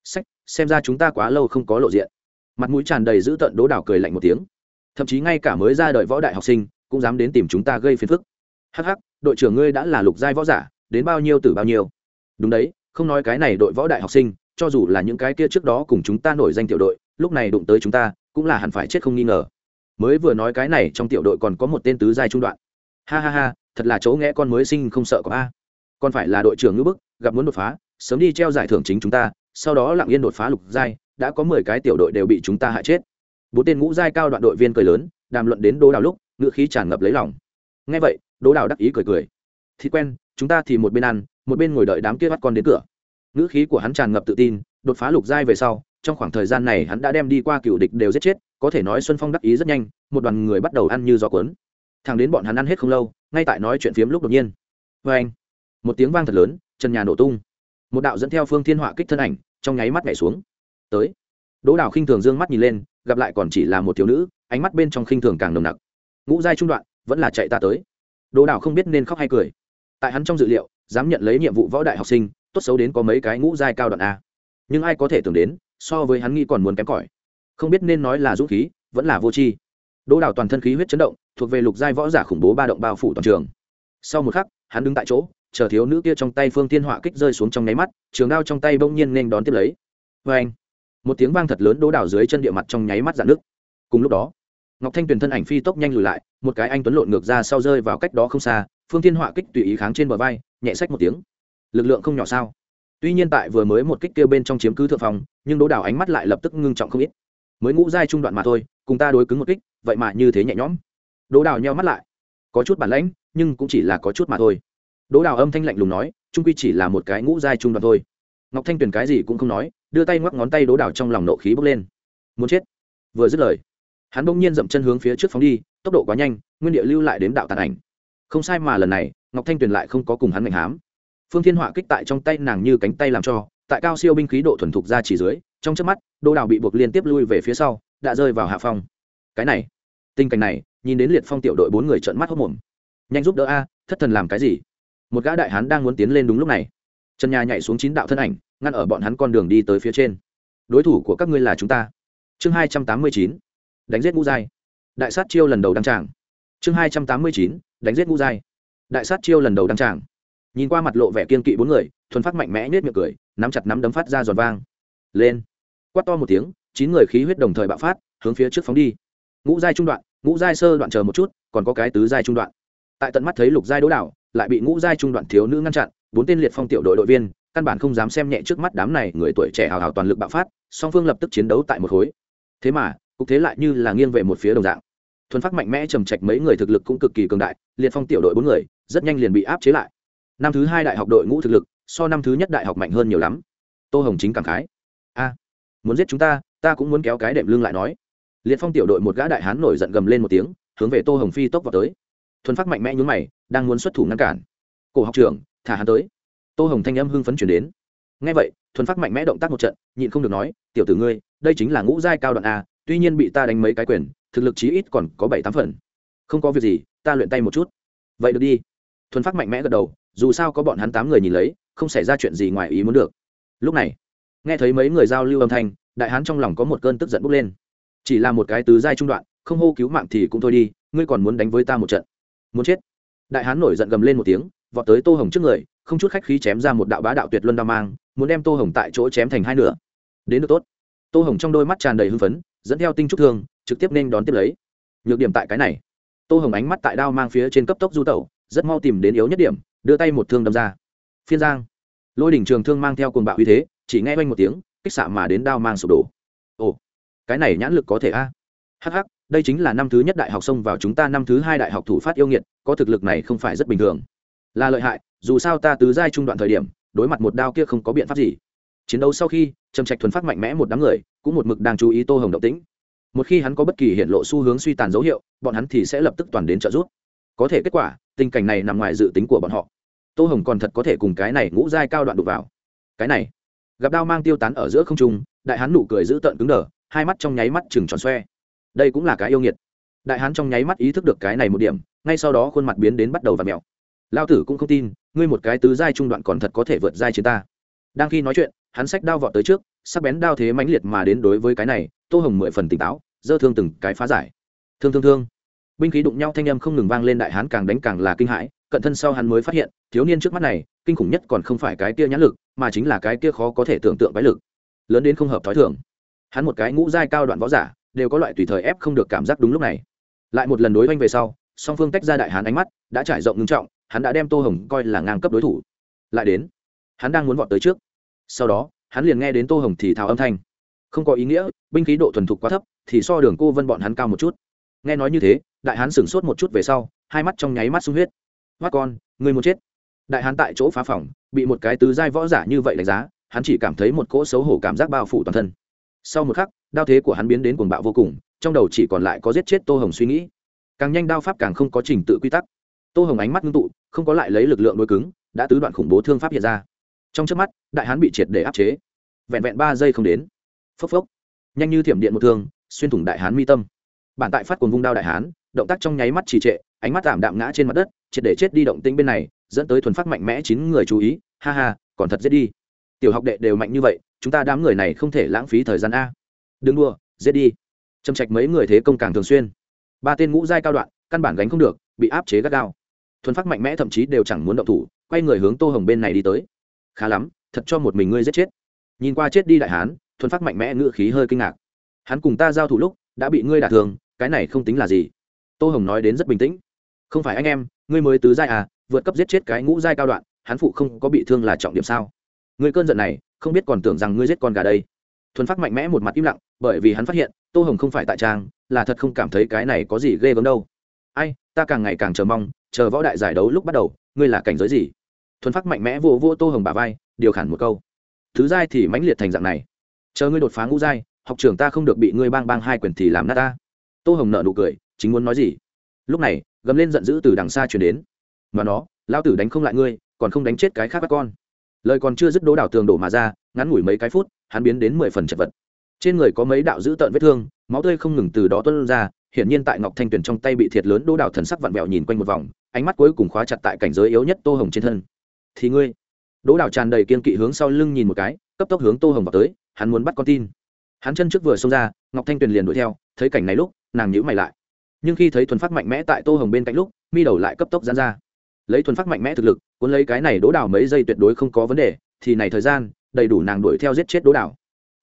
Sách, xem ra chúng ta quá lâu không có lộ diện. Mặt mũi tràn đầy dữ tợn đố đảo cười lạnh một tiếng. Thậm chí ngay cả mới ra đời võ đại học sinh, cũng dám đến tìm chúng ta gây phiền phức. Hắc hắc, đội trưởng ngươi đã là lục giai võ giả, đến bao nhiêu từ bao nhiêu. Đúng đấy, không nói cái này đội võ đại học sinh, cho dù là những cái kia trước đó cùng chúng ta nổi danh tiểu đội, lúc này đụng tới chúng ta cũng là hẳn phải chết không nghi ngờ. Mới vừa nói cái này, trong tiểu đội còn có một tên tứ giai trung đoạn. Ha ha ha, thật là chỗ nghe con mới sinh không sợ có a. Còn phải là đội trưởng ngữ bức, gặp muốn đột phá, sớm đi treo giải thưởng chính chúng ta, sau đó lặng yên đột phá lục giai, đã có mười cái tiểu đội đều bị chúng ta hại chết. Bốn tên ngũ giai cao đoạn đội viên cười lớn, đàm luận đến đỗ đào lúc, ngữ khí tràn ngập lấy lòng. Ngay vậy, đỗ đào đắc ý cười cười. Thì quen, chúng ta thì một bên ăn, một bên ngồi đợi đám kia bắt con đến cửa. Ngữ khí của hắn tràn ngập tự tin, đột phá lục giai về sau trong khoảng thời gian này hắn đã đem đi qua cựu địch đều giết chết, có thể nói xuân phong đắc ý rất nhanh, một đoàn người bắt đầu ăn như gió cuốn. Thằng đến bọn hắn ăn hết không lâu, ngay tại nói chuyện phiếm lúc đột nhiên. Vê anh, một tiếng vang thật lớn, chân nhà nổ tung. Một đạo dẫn theo phương thiên họa kích thân ảnh, trong nháy mắt nhảy xuống. Tới. Đỗ đào khinh thường d ư ơ n g mắt nhìn lên, gặp lại còn chỉ là một thiếu nữ, ánh mắt bên trong khinh thường càng nồng nặc. Ngũ giai trung đoạn, vẫn là chạy ta tới. Đỗ đào không biết nên khóc hay cười. Tại hắn trong dự liệu, dám nhận lấy nhiệm vụ võ đại học sinh, tốt xấu đến có mấy cái ngũ giai cao đoạn a. Nhưng ai có thể tưởng đến so với hắn nghĩ còn muốn kém cỏi. Không biết nên nói là dũng khí, vẫn là vô tri. Đỗ đào toàn thân khí huyết chấn động, thuộc về lục giai võ giả khủng bố ba động bao phủ toàn trường. Sau một khắc, hắn đứng tại chỗ, chờ thiếu nữ kia trong tay phương tiên họa kích rơi xuống trong nháy mắt, trường đao trong tay bỗng nhiên nên đón tiếp lấy. Vê anh một tiếng vang thật lớn Đỗ Đào dưới chân địa mặt trong nháy mắt dạn nước cùng lúc đó, ngọc thanh tuyền thân ảnh phi tốc nhanh lùi lại, một cái anh tuấn lộn ngược ra sau rơi vào cách đó không xa, phương tiên họa kích tùy ý kháng trên bờ vai, nhẹ sách một tiếng. Lực lượng không nhỏ sao? Tuy nhiên tại vừa mới một kích kêu bên trong chiếm cứ thượng phòng nhưng đỗ đào ánh mắt lại lập tức ngưng trọng không ít. Mới ngũ giai trung đoạn mà thôi, cùng ta đối cứng một kích, vậy mà như thế nhẹ nhõm. Đỗ đào nheo mắt lại. Có chút bản lãnh, nhưng cũng chỉ là có chút mà thôi. Đỗ đào âm thanh lạnh lùng nói trung quy chỉ là một cái ngũ giai trung đoạn thôi. Ngọc thanh tuyền cái gì cũng không nói, đưa tay ngoắc ngón tay đỗ đào trong lòng nộ khí bốc lên. Muốn chết. Vừa dứt lời, hắn bỗng nhiên dậm chân hướng phía trước phóng đi, tốc độ quá nhanh, nguyên địa lưu lại đến đạo tàn ảnh. Không sai mà lần này, ngọc thanh tuyền lại không có cùng hắn ngành hám phương thiên họa kích tại trong tay nàng như cánh tay làm cho, tại cao siêu binh khí độ thuần thục ra chỉ dưới, trong trước mắt, đô đào bị buộc liên tiếp lui về phía sau, đã rơi vào hạ phong. Cái này, tình cảnh này, nhìn đến liệt phong tiểu đội bốn người trợn mắt hốc mồm. Nhanh giúp đỡ a, thất thần làm cái gì? Một gã đại hán đang muốn tiến lên đúng lúc này. Trần nhà nhảy xuống chín đạo thân ảnh, ngăn ở bọn hắn con đường đi tới phía trên. Đối thủ của các ngươi là chúng ta. Chương hai trăm tám mươi chín, đánh giết ngũ giai. Đại sát chiêu lần đầu đăng tràng. Chương hai trăm tám mươi chín, đánh giết ngũ giai. Đại sát chiêu lần đầu đăng tràng nhìn qua mặt lộ vẻ kiên kỵ bốn người, thuần phát mạnh mẽ nết miệng cười, nắm chặt nắm đấm phát ra giòn vang. Lên. Quát to một tiếng, chín người khí huyết đồng thời bạo phát, hướng phía trước phóng đi. Ngũ giai trung đoạn, ngũ giai sơ đoạn chờ một chút, còn có cái tứ giai trung đoạn. Tại tận mắt thấy lục giai đỗ đảo, lại bị ngũ giai trung đoạn thiếu nữ ngăn chặn, bốn tên liệt phong tiểu đội đội viên, căn bản không dám xem nhẹ trước mắt đám này người tuổi trẻ hào hào toàn lực bạo phát, song phương lập tức chiến đấu tại một khối. Thế mà, cục thế lại như là nghiêng về một phía đồng dạng. Thuần phát mạnh mẽ trầm trạch mấy người thực lực cũng cực kỳ cường đại, liệt phong tiểu đội bốn người, rất nhanh liền bị áp chế lại năm thứ hai đại học đội ngũ thực lực, so năm thứ nhất đại học mạnh hơn nhiều lắm. Tô hồng chính cảm khái. A, muốn giết chúng ta ta cũng muốn kéo cái đệm lưng lại nói. Liệt phong tiểu đội một gã đại hán nổi giận gầm lên một tiếng, hướng về tô hồng phi tốc vào tới. Thuần phát mạnh mẽ nhún mày, đang muốn xuất thủ ngăn cản. Cổ học trưởng, thả hắn tới. Tô hồng thanh âm hưng phấn chuyển đến. Ngay vậy, thuần phát mạnh mẽ động tác một trận, nhịn không được nói, tiểu tử ngươi, đây chính là ngũ giai cao đoạn a, tuy nhiên bị ta đánh mấy cái quyền, thực lực chí ít còn có bảy tám phần. Không có việc gì, ta luyện tay một chút. Vậy được đi. Thuần phát mạnh mẽ gật đầu dù sao có bọn hắn tám người nhìn lấy, không xảy ra chuyện gì ngoài ý muốn được. Lúc này, nghe thấy mấy người giao lưu âm thanh, đại hán trong lòng có một cơn tức giận bốc lên. Chỉ là một cái tứ giai trung đoạn, không hô cứu mạng thì cũng thôi đi, ngươi còn muốn đánh với ta một trận. Muốn chết. Đại hán nổi giận gầm lên một tiếng, vọt tới tô hồng trước người, không chút khách khí chém ra một đạo bá đạo tuyệt luân đao mang, muốn đem tô hồng tại chỗ chém thành hai nửa. Đến được tốt. Tô hồng trong đôi mắt tràn đầy hưng phấn, dẫn theo tinh trúc thương, trực tiếp nên đón tiếp lấy. Nhược điểm tại cái này. Tô hồng ánh mắt tại đao mang phía trên cấp tốc du tẩu, rất mau tìm đến yếu nhất điểm đưa tay một thương đâm ra. Phiên giang. Lôi đỉnh trường thương mang theo cồn bạo uy thế, chỉ nghe oanh một tiếng, kích xạ mà đến đao mang sụp đổ. Ồ, cái này nhãn lực có thể a? Hh đây chính là năm thứ nhất đại học xông vào chúng ta năm thứ hai đại học thủ phát yêu nghiệt, có thực lực này không phải rất bình thường. Là lợi hại, dù sao ta tứ giai trung đoạn thời điểm, đối mặt một đao kia không có biện pháp gì. Chiến đấu sau khi, trầm trạch thuần phát mạnh mẽ một đám người, cũng một mực đang chú ý tô hồng động tĩnh. Một khi hắn có bất kỳ hiện lộ xu hướng suy tàn dấu hiệu, bọn hắn thì sẽ lập tức toàn đến trợ giúp. Có thể kết quả, tình cảnh này nằm ngoài dự tính của bọn họ tô hồng còn thật có thể cùng cái này ngũ giai cao đoạn đục vào. Cái này, gặp đao mang tiêu tán ở giữa không trung, đại hán nụ cười giữ tợn cứng đờ, hai mắt trong nháy mắt chừng tròn xoe. Đây cũng là cái yêu nghiệt. Đại hán trong nháy mắt ý thức được cái này một điểm, ngay sau đó khuôn mặt biến đến bắt đầu và mèo. Lao tử cũng không tin, ngươi một cái tứ giai trung đoạn còn thật có thể vượt giai chiến ta. Đang khi nói chuyện, hắn xách đao vọt tới trước, sắc bén đao thế mãnh liệt mà đến đối với cái này, tô hồng mười phần tỉnh táo, dơ thương từng cái phá giải. Thương thương thương. Binh khí đụng nhau thanh âm không ngừng vang lên đại hán càng đánh càng là kinh hãi cận thân sau hắn mới phát hiện, thiếu niên trước mắt này, kinh khủng nhất còn không phải cái kia nhãn lực, mà chính là cái kia khó có thể tưởng tượng bái lực. Lớn đến không hợp thói thường. Hắn một cái ngũ giai cao đoạn võ giả, đều có loại tùy thời ép không được cảm giác đúng lúc này. Lại một lần đối oanh về sau, song phương tách ra đại hán ánh mắt, đã trải rộng ngưng trọng, hắn đã đem tô hồng coi là ngang cấp đối thủ. Lại đến, hắn đang muốn vọt tới trước. Sau đó, hắn liền nghe đến tô hồng thì thào âm thanh. Không có ý nghĩa, binh khí độ thuần thục quá thấp, thì so đường cô vân bọn hắn cao một chút. Nghe nói như thế, đại hán sửng sốt một chút về sau, hai mắt trong nháy mắt sung huyết hoắt con người muốn chết. Đại hán tại chỗ phá phòng, bị một cái tứ giai võ giả như vậy đánh giá, hắn chỉ cảm thấy một cỗ xấu hổ cảm giác bao phủ toàn thân. Sau một khắc, đao thế của hắn biến đến cuồng bạo vô cùng, trong đầu chỉ còn lại có giết chết tô hồng suy nghĩ. Càng nhanh đao pháp càng không có trình tự quy tắc. Tô hồng ánh mắt ngưng tụ, không có lại lấy lực lượng đôi cứng, đã tứ đoạn khủng bố thương pháp hiện ra. Trong trước mắt, đại hán bị triệt để áp chế. Vẹn vẹn ba giây không đến. Phốc phốc. Nhanh như thiểm điện một thương, xuyên thủng đại hán mi tâm. Bản tại phát cuồng vung đao đại hán, động tác trong nháy mắt trì trệ ánh mắt tạm đạm ngã trên mặt đất, triệt để chết đi động tĩnh bên này, dẫn tới thuần phát mạnh mẽ chín người chú ý, ha ha, còn thật giết đi. Tiểu học đệ đều mạnh như vậy, chúng ta đám người này không thể lãng phí thời gian a. Đừng đua giết đi. Châm trạch mấy người thế công càng thường xuyên. Ba tên ngũ giai cao đoạn, căn bản gánh không được, bị áp chế gắt gao. Thuần phát mạnh mẽ thậm chí đều chẳng muốn động thủ, quay người hướng tô hồng bên này đi tới. Khá lắm, thật cho một mình ngươi giết chết. Nhìn qua chết đi đại hán, thuần phát mạnh mẽ ngự khí hơi kinh ngạc. Hắn cùng ta giao thủ lúc, đã bị ngươi đả thường cái này không tính là gì. Tô hồng nói đến rất bình tĩnh không phải anh em, ngươi mới tứ giai à vượt cấp giết chết cái ngũ giai cao đoạn, hắn phụ không có bị thương là trọng điểm sao? Người cơn giận này, không biết còn tưởng rằng ngươi giết con gà đây. Thuần phát mạnh mẽ một mặt im lặng, bởi vì hắn phát hiện, tô hồng không phải tại trang, là thật không cảm thấy cái này có gì ghê gớm đâu. Ai, ta càng ngày càng chờ mong, chờ võ đại giải đấu lúc bắt đầu, ngươi là cảnh giới gì? Thuần phát mạnh mẽ vô vô tô hồng bà vai, điều khản một câu. Thứ giai thì mãnh liệt thành dạng này. Chờ ngươi đột phá ngũ giai, học trưởng ta không được bị ngươi bang bang hai quyền thì làm nát ta. Tô hồng nợ nụ cười, chính muốn nói gì? Lúc này, gầm lên giận dữ từ đằng xa chuyển đến. Mà nó, lao tử đánh không lại ngươi, còn không đánh chết cái khác các con. Lời còn chưa dứt đố đảo tường đổ mà ra, ngắn ngủi mấy cái phút, hắn biến đến mười phần chật vật. Trên người có mấy đạo dữ tợn vết thương, máu tươi không ngừng từ đó tuân ra, hiển nhiên tại ngọc thanh tuyền trong tay bị thiệt lớn đố đảo thần sắc vặn vẹo nhìn quanh một vòng, ánh mắt cuối cùng khóa chặt tại cảnh giới yếu nhất tô hồng trên thân. Thì ngươi? Đố đảo tràn đầy kiên kỵ hướng sau lưng nhìn một cái, cấp tốc hướng tô hồng vào tới, hắn muốn bắt con tin. Hắn chân trước vừa xông ra, ngọc thanh tuyền liền đuổi theo, thấy cảnh này lúc, nàng nhữ mày lại nhưng khi thấy thuần phát mạnh mẽ tại tô hồng bên cạnh lúc, mi đầu lại cấp tốc dán ra. Lấy thuần phát mạnh mẽ thực lực, cuốn lấy cái này đố đảo mấy giây tuyệt đối không có vấn đề, thì này thời gian, đầy đủ nàng đuổi theo giết chết đố đảo.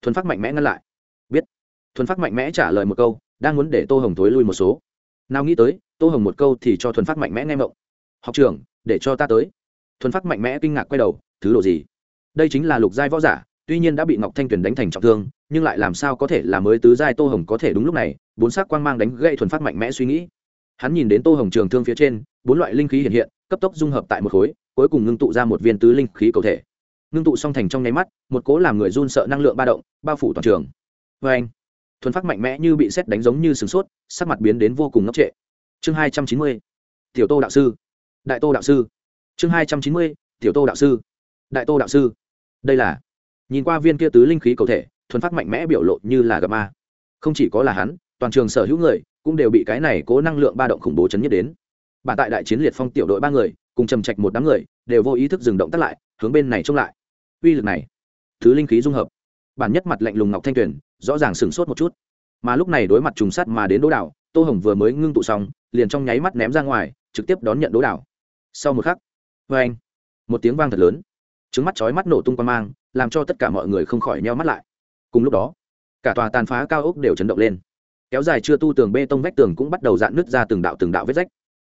Thuần phát mạnh mẽ ngăn lại. Biết. Thuần phát mạnh mẽ trả lời một câu, đang muốn để tô hồng thối lui một số. Nào nghĩ tới, tô hồng một câu thì cho thuần phát mạnh mẽ nghe mộng. Học trưởng, để cho ta tới. Thuần phát mạnh mẽ kinh ngạc quay đầu, thứ độ gì? Đây chính là lục giai võ giả, tuy nhiên đã bị ngọc thanh tuyền đánh thành trọng thương nhưng lại làm sao có thể là mới tứ giai tô hồng có thể đúng lúc này, bốn sắc quang mang đánh gây thuần phát mạnh mẽ suy nghĩ. Hắn nhìn đến tô hồng trường thương phía trên, bốn loại linh khí hiện hiện, cấp tốc dung hợp tại một khối, cuối cùng ngưng tụ ra một viên tứ linh khí cầu thể. Ngưng tụ song thành trong nháy mắt, một cố làm người run sợ năng lượng ba động, bao phủ toàn trường. Vê anh, thuần phát mạnh mẽ như bị xét đánh giống như sửng sốt, sắc mặt biến đến vô cùng ngốc trệ. Chương hai trăm chín mươi, tiểu tô đạo sư. Đại tô đạo sư. Chương hai trăm chín mươi, tiểu tô đạo sư. Đại tô đạo sư. Đây là, nhìn qua viên kia tứ linh khí cầu thể thuần phát mạnh mẽ biểu lộ như là gặp ma. Không chỉ có là hắn, toàn trường sở hữu người cũng đều bị cái này cố năng lượng ba động khủng bố chấn nhất đến. Bản tại đại chiến liệt phong tiểu đội ba người, cùng trầm trạch một đám người, đều vô ý thức dừng động tác lại, hướng bên này trông lại. Uy lực này, thứ linh khí dung hợp. Bản nhất mặt lạnh lùng ngọc thanh tuyền, rõ ràng sửng sốt một chút. Mà lúc này đối mặt trùng sắt mà đến đỗ đảo, tô hồng vừa mới ngưng tụ xong, liền trong nháy mắt ném ra ngoài, trực tiếp đón nhận đỗ đảo. Sau một khắc vê anh, một tiếng vang thật lớn. Trứng mắt chói mắt nổ tung qua mang, làm cho tất cả mọi người không khỏi nheo mắt lại cùng lúc đó, cả tòa tàn phá cao ốc đều chấn động lên. Kéo dài chưa tu tường bê tông vách tường cũng bắt đầu dạn nứt ra từng đạo từng đạo vết rách.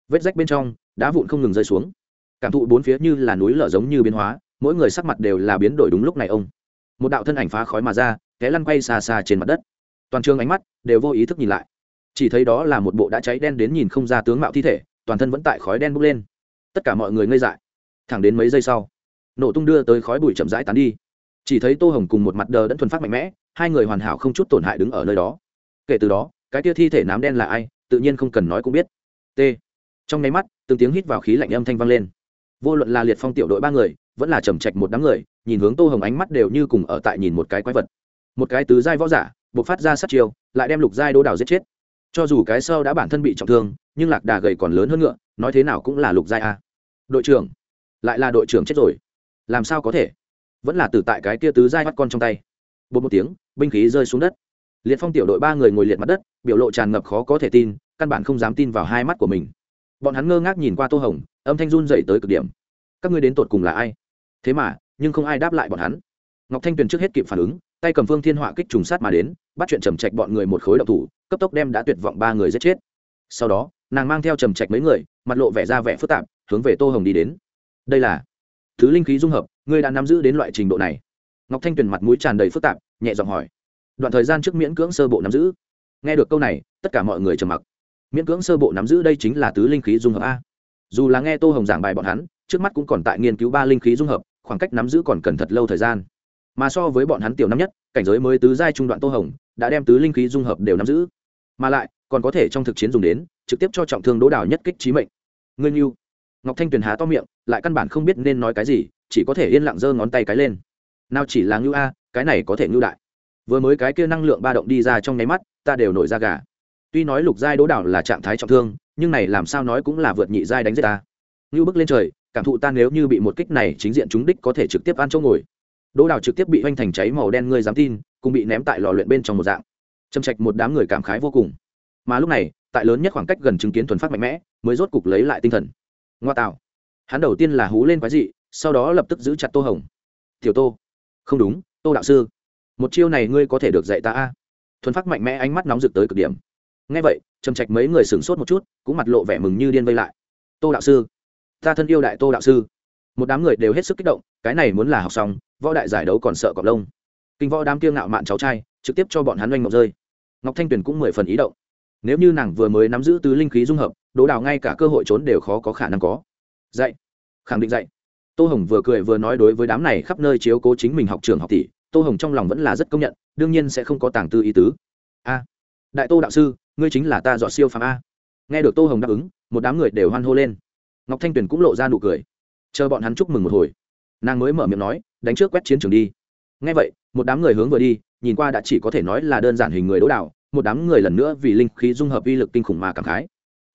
Vết rách bên trong, đá vụn không ngừng rơi xuống. Cảm thụ bốn phía như là núi lở giống như biến hóa, mỗi người sắc mặt đều là biến đổi đúng lúc này ông. Một đạo thân ảnh phá khói mà ra, té lăn quay xa xa trên mặt đất. Toàn trường ánh mắt đều vô ý thức nhìn lại. Chỉ thấy đó là một bộ đã cháy đen đến nhìn không ra tướng mạo thi thể, toàn thân vẫn tại khói đen bốc lên. Tất cả mọi người ngây dại. Thẳng đến mấy giây sau, nổ tung đưa tới khói bụi chậm rãi tán đi chỉ thấy tô hồng cùng một mặt đờ đẫn thuần phát mạnh mẽ, hai người hoàn hảo không chút tổn hại đứng ở nơi đó. Kể từ đó, cái tia thi thể nám đen là ai, tự nhiên không cần nói cũng biết. T. Trong nháy mắt, từng tiếng hít vào khí lạnh âm thanh vang lên. Vô luận là liệt phong tiểu đội ba người, vẫn là trầm trạch một đám người, nhìn hướng tô hồng ánh mắt đều như cùng ở tại nhìn một cái quái vật. Một cái tứ giai võ giả buộc phát ra sát chiêu, lại đem lục giai đô đào giết chết. Cho dù cái sâu đã bản thân bị trọng thương, nhưng lạc đà gầy còn lớn hơn ngựa, nói thế nào cũng là lục giai a. Đội trưởng, lại là đội trưởng chết rồi. Làm sao có thể? Vẫn là tử tại cái kia tứ giai bắt con trong tay. Bột một tiếng, binh khí rơi xuống đất. Liệt phong tiểu đội ba người ngồi liệt mặt đất, biểu lộ tràn ngập khó có thể tin, căn bản không dám tin vào hai mắt của mình. Bọn hắn ngơ ngác nhìn qua tô hồng, âm thanh run dậy tới cực điểm. Các ngươi đến tột cùng là ai? Thế mà, nhưng không ai đáp lại bọn hắn. Ngọc thanh tuyền trước hết kịp phản ứng, tay cầm phương thiên họa kích trùng sát mà đến, bắt chuyện trầm trạch bọn người một khối đậu thủ, cấp tốc đem đã tuyệt vọng ba người giết chết. Sau đó, nàng mang theo trầm trạch mấy người, mặt lộ vẻ ra vẻ phức tạp, hướng về tô hồng đi đến. Đây là thứ linh khí dung hợp, ngươi đã nắm giữ đến loại trình độ này. Ngọc thanh tuyền mặt mũi tràn đầy phức tạp, nhẹ giọng hỏi. Đoạn thời gian trước miễn cưỡng sơ bộ nắm giữ. Nghe được câu này, tất cả mọi người trầm mặc. Miễn cưỡng sơ bộ nắm giữ đây chính là tứ linh khí dung hợp a. Dù là nghe tô hồng giảng bài bọn hắn, trước mắt cũng còn tại nghiên cứu ba linh khí dung hợp, khoảng cách nắm giữ còn cần thật lâu thời gian. Mà so với bọn hắn tiểu năm nhất, cảnh giới mới tứ giai trung đoạn tô hồng, đã đem tứ linh khí dung hợp đều nắm giữ. Mà lại, còn có thể trong thực chiến dùng đến, trực tiếp cho trọng thương đỗ đảo nhất kích trí mệnh. Ngươi như ngọc thanh tuyền há to miệng, lại căn bản không biết nên nói cái gì, chỉ có thể yên lặng giơ ngón tay cái lên. Nào chỉ là ngưu a, cái này có thể ngưu đại. Vừa mới cái kia năng lượng ba động đi ra trong nháy mắt, ta đều nổi ra gà. Tuy nói lục giai đỗ đảo là trạng thái trọng thương, nhưng này làm sao nói cũng là vượt nhị giai đánh giết ta. Ngưu bước lên trời, cảm thụ ta nếu như bị một kích này chính diện trúng đích có thể trực tiếp ăn chỗ ngồi. Đỗ đảo trực tiếp bị hoanh thành cháy màu đen, ngươi dám tin, cùng bị ném tại lò luyện bên trong một dạng. Châm trạch một đám người cảm khái vô cùng. Mà lúc này, tại lớn nhất khoảng cách gần chứng kiến thuần phát mạnh mẽ, mới rốt cục lấy lại tinh thần ngoa tạo hắn đầu tiên là hú lên quái dị, sau đó lập tức giữ chặt tô hồng. Tiểu tô. Không đúng, tô đạo sư. Một chiêu này ngươi có thể được dạy ta a. Thuần phát mạnh mẽ ánh mắt nóng rực tới cực điểm. Ngay vậy, trầm trạch mấy người sửng sốt một chút, cũng mặt lộ vẻ mừng như điên vây lại. Tô đạo sư. Ta thân yêu đại tô đạo sư. Một đám người đều hết sức kích động, cái này muốn là học xong, võ đại giải đấu còn sợ cọp lông. Kinh võ đám kiêng ngạo mạn cháu trai, trực tiếp cho bọn hắn oanh ngọc rơi. Ngọc thanh tuyền cũng mười phần ý động. Nếu như nàng vừa mới nắm giữ tứ linh khí dung hợp đố đào ngay cả cơ hội trốn đều khó có khả năng có. Dạy. Khẳng định dạy. Tô hồng vừa cười vừa nói đối với đám này khắp nơi chiếu cố chính mình học trường học tỷ, tô hồng trong lòng vẫn là rất công nhận, đương nhiên sẽ không có tàng tư ý tứ. A. Đại tô đạo sư, ngươi chính là ta dọn siêu phàm a. Nghe được tô hồng đáp ứng, một đám người đều hoan hô lên. Ngọc thanh tuyền cũng lộ ra nụ cười. Chờ bọn hắn chúc mừng một hồi. Nàng mới mở miệng nói, đánh trước quét chiến trường đi. Nghe vậy, một đám người hướng vừa đi, nhìn qua đã chỉ có thể nói là đơn giản hình người đỗ đạo một đám người lần nữa vì linh khí dung hợp uy lực kinh khủng mà cảm khái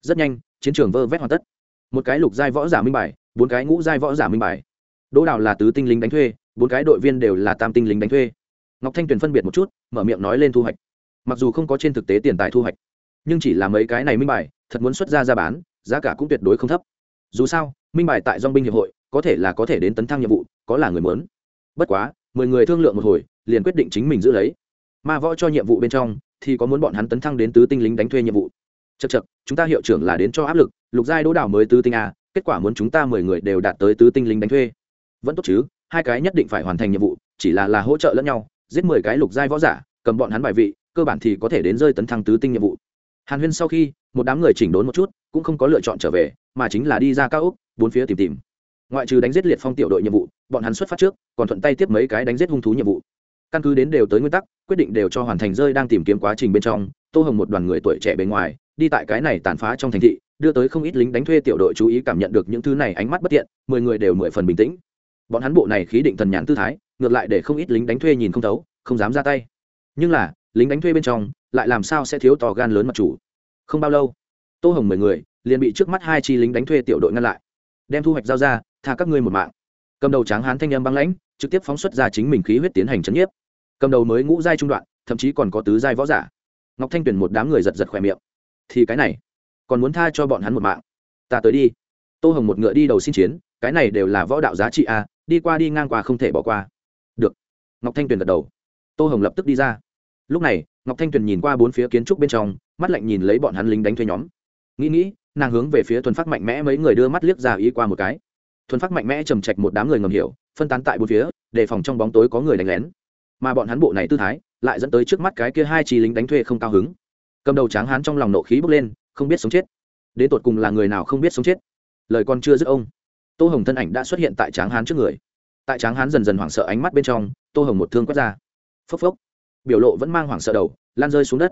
rất nhanh, chiến trường vơ vét hoàn tất. Một cái lục giai võ giả minh bài, bốn cái ngũ giai võ giả minh bài. Đỗ đào là tứ tinh lính đánh thuê, bốn cái đội viên đều là tam tinh lính đánh thuê. Ngọc thanh tuyền phân biệt một chút, mở miệng nói lên thu hoạch. Mặc dù không có trên thực tế tiền tài thu hoạch, nhưng chỉ là mấy cái này minh bài, thật muốn xuất ra ra bán, giá cả cũng tuyệt đối không thấp. Dù sao, minh bài tại dong binh hiệp hội, có thể là có thể đến tấn thăng nhiệm vụ, có là người muốn. Bất quá, mười người thương lượng một hồi, liền quyết định chính mình giữ lấy. Ma võ cho nhiệm vụ bên trong, thì có muốn bọn hắn tấn thăng đến tứ tinh lính đánh thuê nhiệm vụ chật chật chúng ta hiệu trưởng là đến cho áp lực lục giai đỗ đảo mới tứ tinh à, kết quả muốn chúng ta mười người đều đạt tới tứ tinh lính đánh thuê. Vẫn tốt chứ hai cái nhất định phải hoàn thành nhiệm vụ chỉ là là hỗ trợ lẫn nhau giết mười cái lục giai võ giả cầm bọn hắn bài vị cơ bản thì có thể đến rơi tấn thăng tứ tinh nhiệm vụ. Hàn huyên sau khi một đám người chỉnh đốn một chút cũng không có lựa chọn trở về mà chính là đi ra cao úc bốn phía tìm tìm. Ngoại trừ đánh giết liệt phong tiểu đội nhiệm vụ bọn hắn xuất phát trước còn thuận tay tiếp mấy cái đánh giết hung thú nhiệm vụ. Căn cứ đến đều tới nguyên tắc quyết định đều cho hoàn thành rơi đang tìm kiếm quá trình bên trong tô hồng một đoàn người tuổi trẻ bên ngoài đi tại cái này tàn phá trong thành thị, đưa tới không ít lính đánh thuê tiểu đội chú ý cảm nhận được những thứ này ánh mắt bất tiện, mười người đều mười phần bình tĩnh. Bọn hắn bộ này khí định thần nhàn tư thái, ngược lại để không ít lính đánh thuê nhìn không thấu, không dám ra tay. Nhưng là, lính đánh thuê bên trong, lại làm sao sẽ thiếu tò gan lớn mặt chủ? Không bao lâu, tô hồng mười người, liền bị trước mắt hai chi lính đánh thuê tiểu đội ngăn lại. Đem thu hoạch giao ra, tha các ngươi một mạng. Cầm đầu tráng hán thanh âm băng lãnh, trực tiếp phóng xuất ra chính mình khí huyết tiến hành chấn nhiếp. Cầm đầu mới ngũ giai trung đoạn, thậm chí còn có tứ giai võ giả. Ngọc thanh tuyển một đám người giật giật khỏe miệng thì cái này, còn muốn tha cho bọn hắn một mạng. Ta tới đi. Tô hồng một ngựa đi đầu xin chiến, cái này đều là võ đạo giá trị a, đi qua đi ngang qua không thể bỏ qua. Được. Ngọc thanh tuyền gật đầu. Tô hồng lập tức đi ra. Lúc này, ngọc thanh tuyền nhìn qua bốn phía kiến trúc bên trong, mắt lạnh nhìn lấy bọn hắn lính đánh thuê nhóm. Nghĩ nghĩ, nàng hướng về phía thuần phát mạnh mẽ mấy người đưa mắt liếc ra ý qua một cái. Thuần phát mạnh mẽ trầm trạch một đám người ngầm hiểu, phân tán tại bốn phía, đề phòng trong bóng tối có người đánh lén. Mà bọn hắn bộ này tư thái, lại dẫn tới trước mắt cái kia hai chi lính đánh thuê không cao hứng cầm đầu tráng hán trong lòng nộ khí bốc lên, không biết sống chết. Đến tột cùng là người nào không biết sống chết? Lời con chưa dứt ông, tô hồng thân ảnh đã xuất hiện tại tráng hán trước người. Tại tráng hán dần dần hoảng sợ ánh mắt bên trong, tô hồng một thương quét ra. Phốc phốc. Biểu lộ vẫn mang hoảng sợ đầu, lan rơi xuống đất.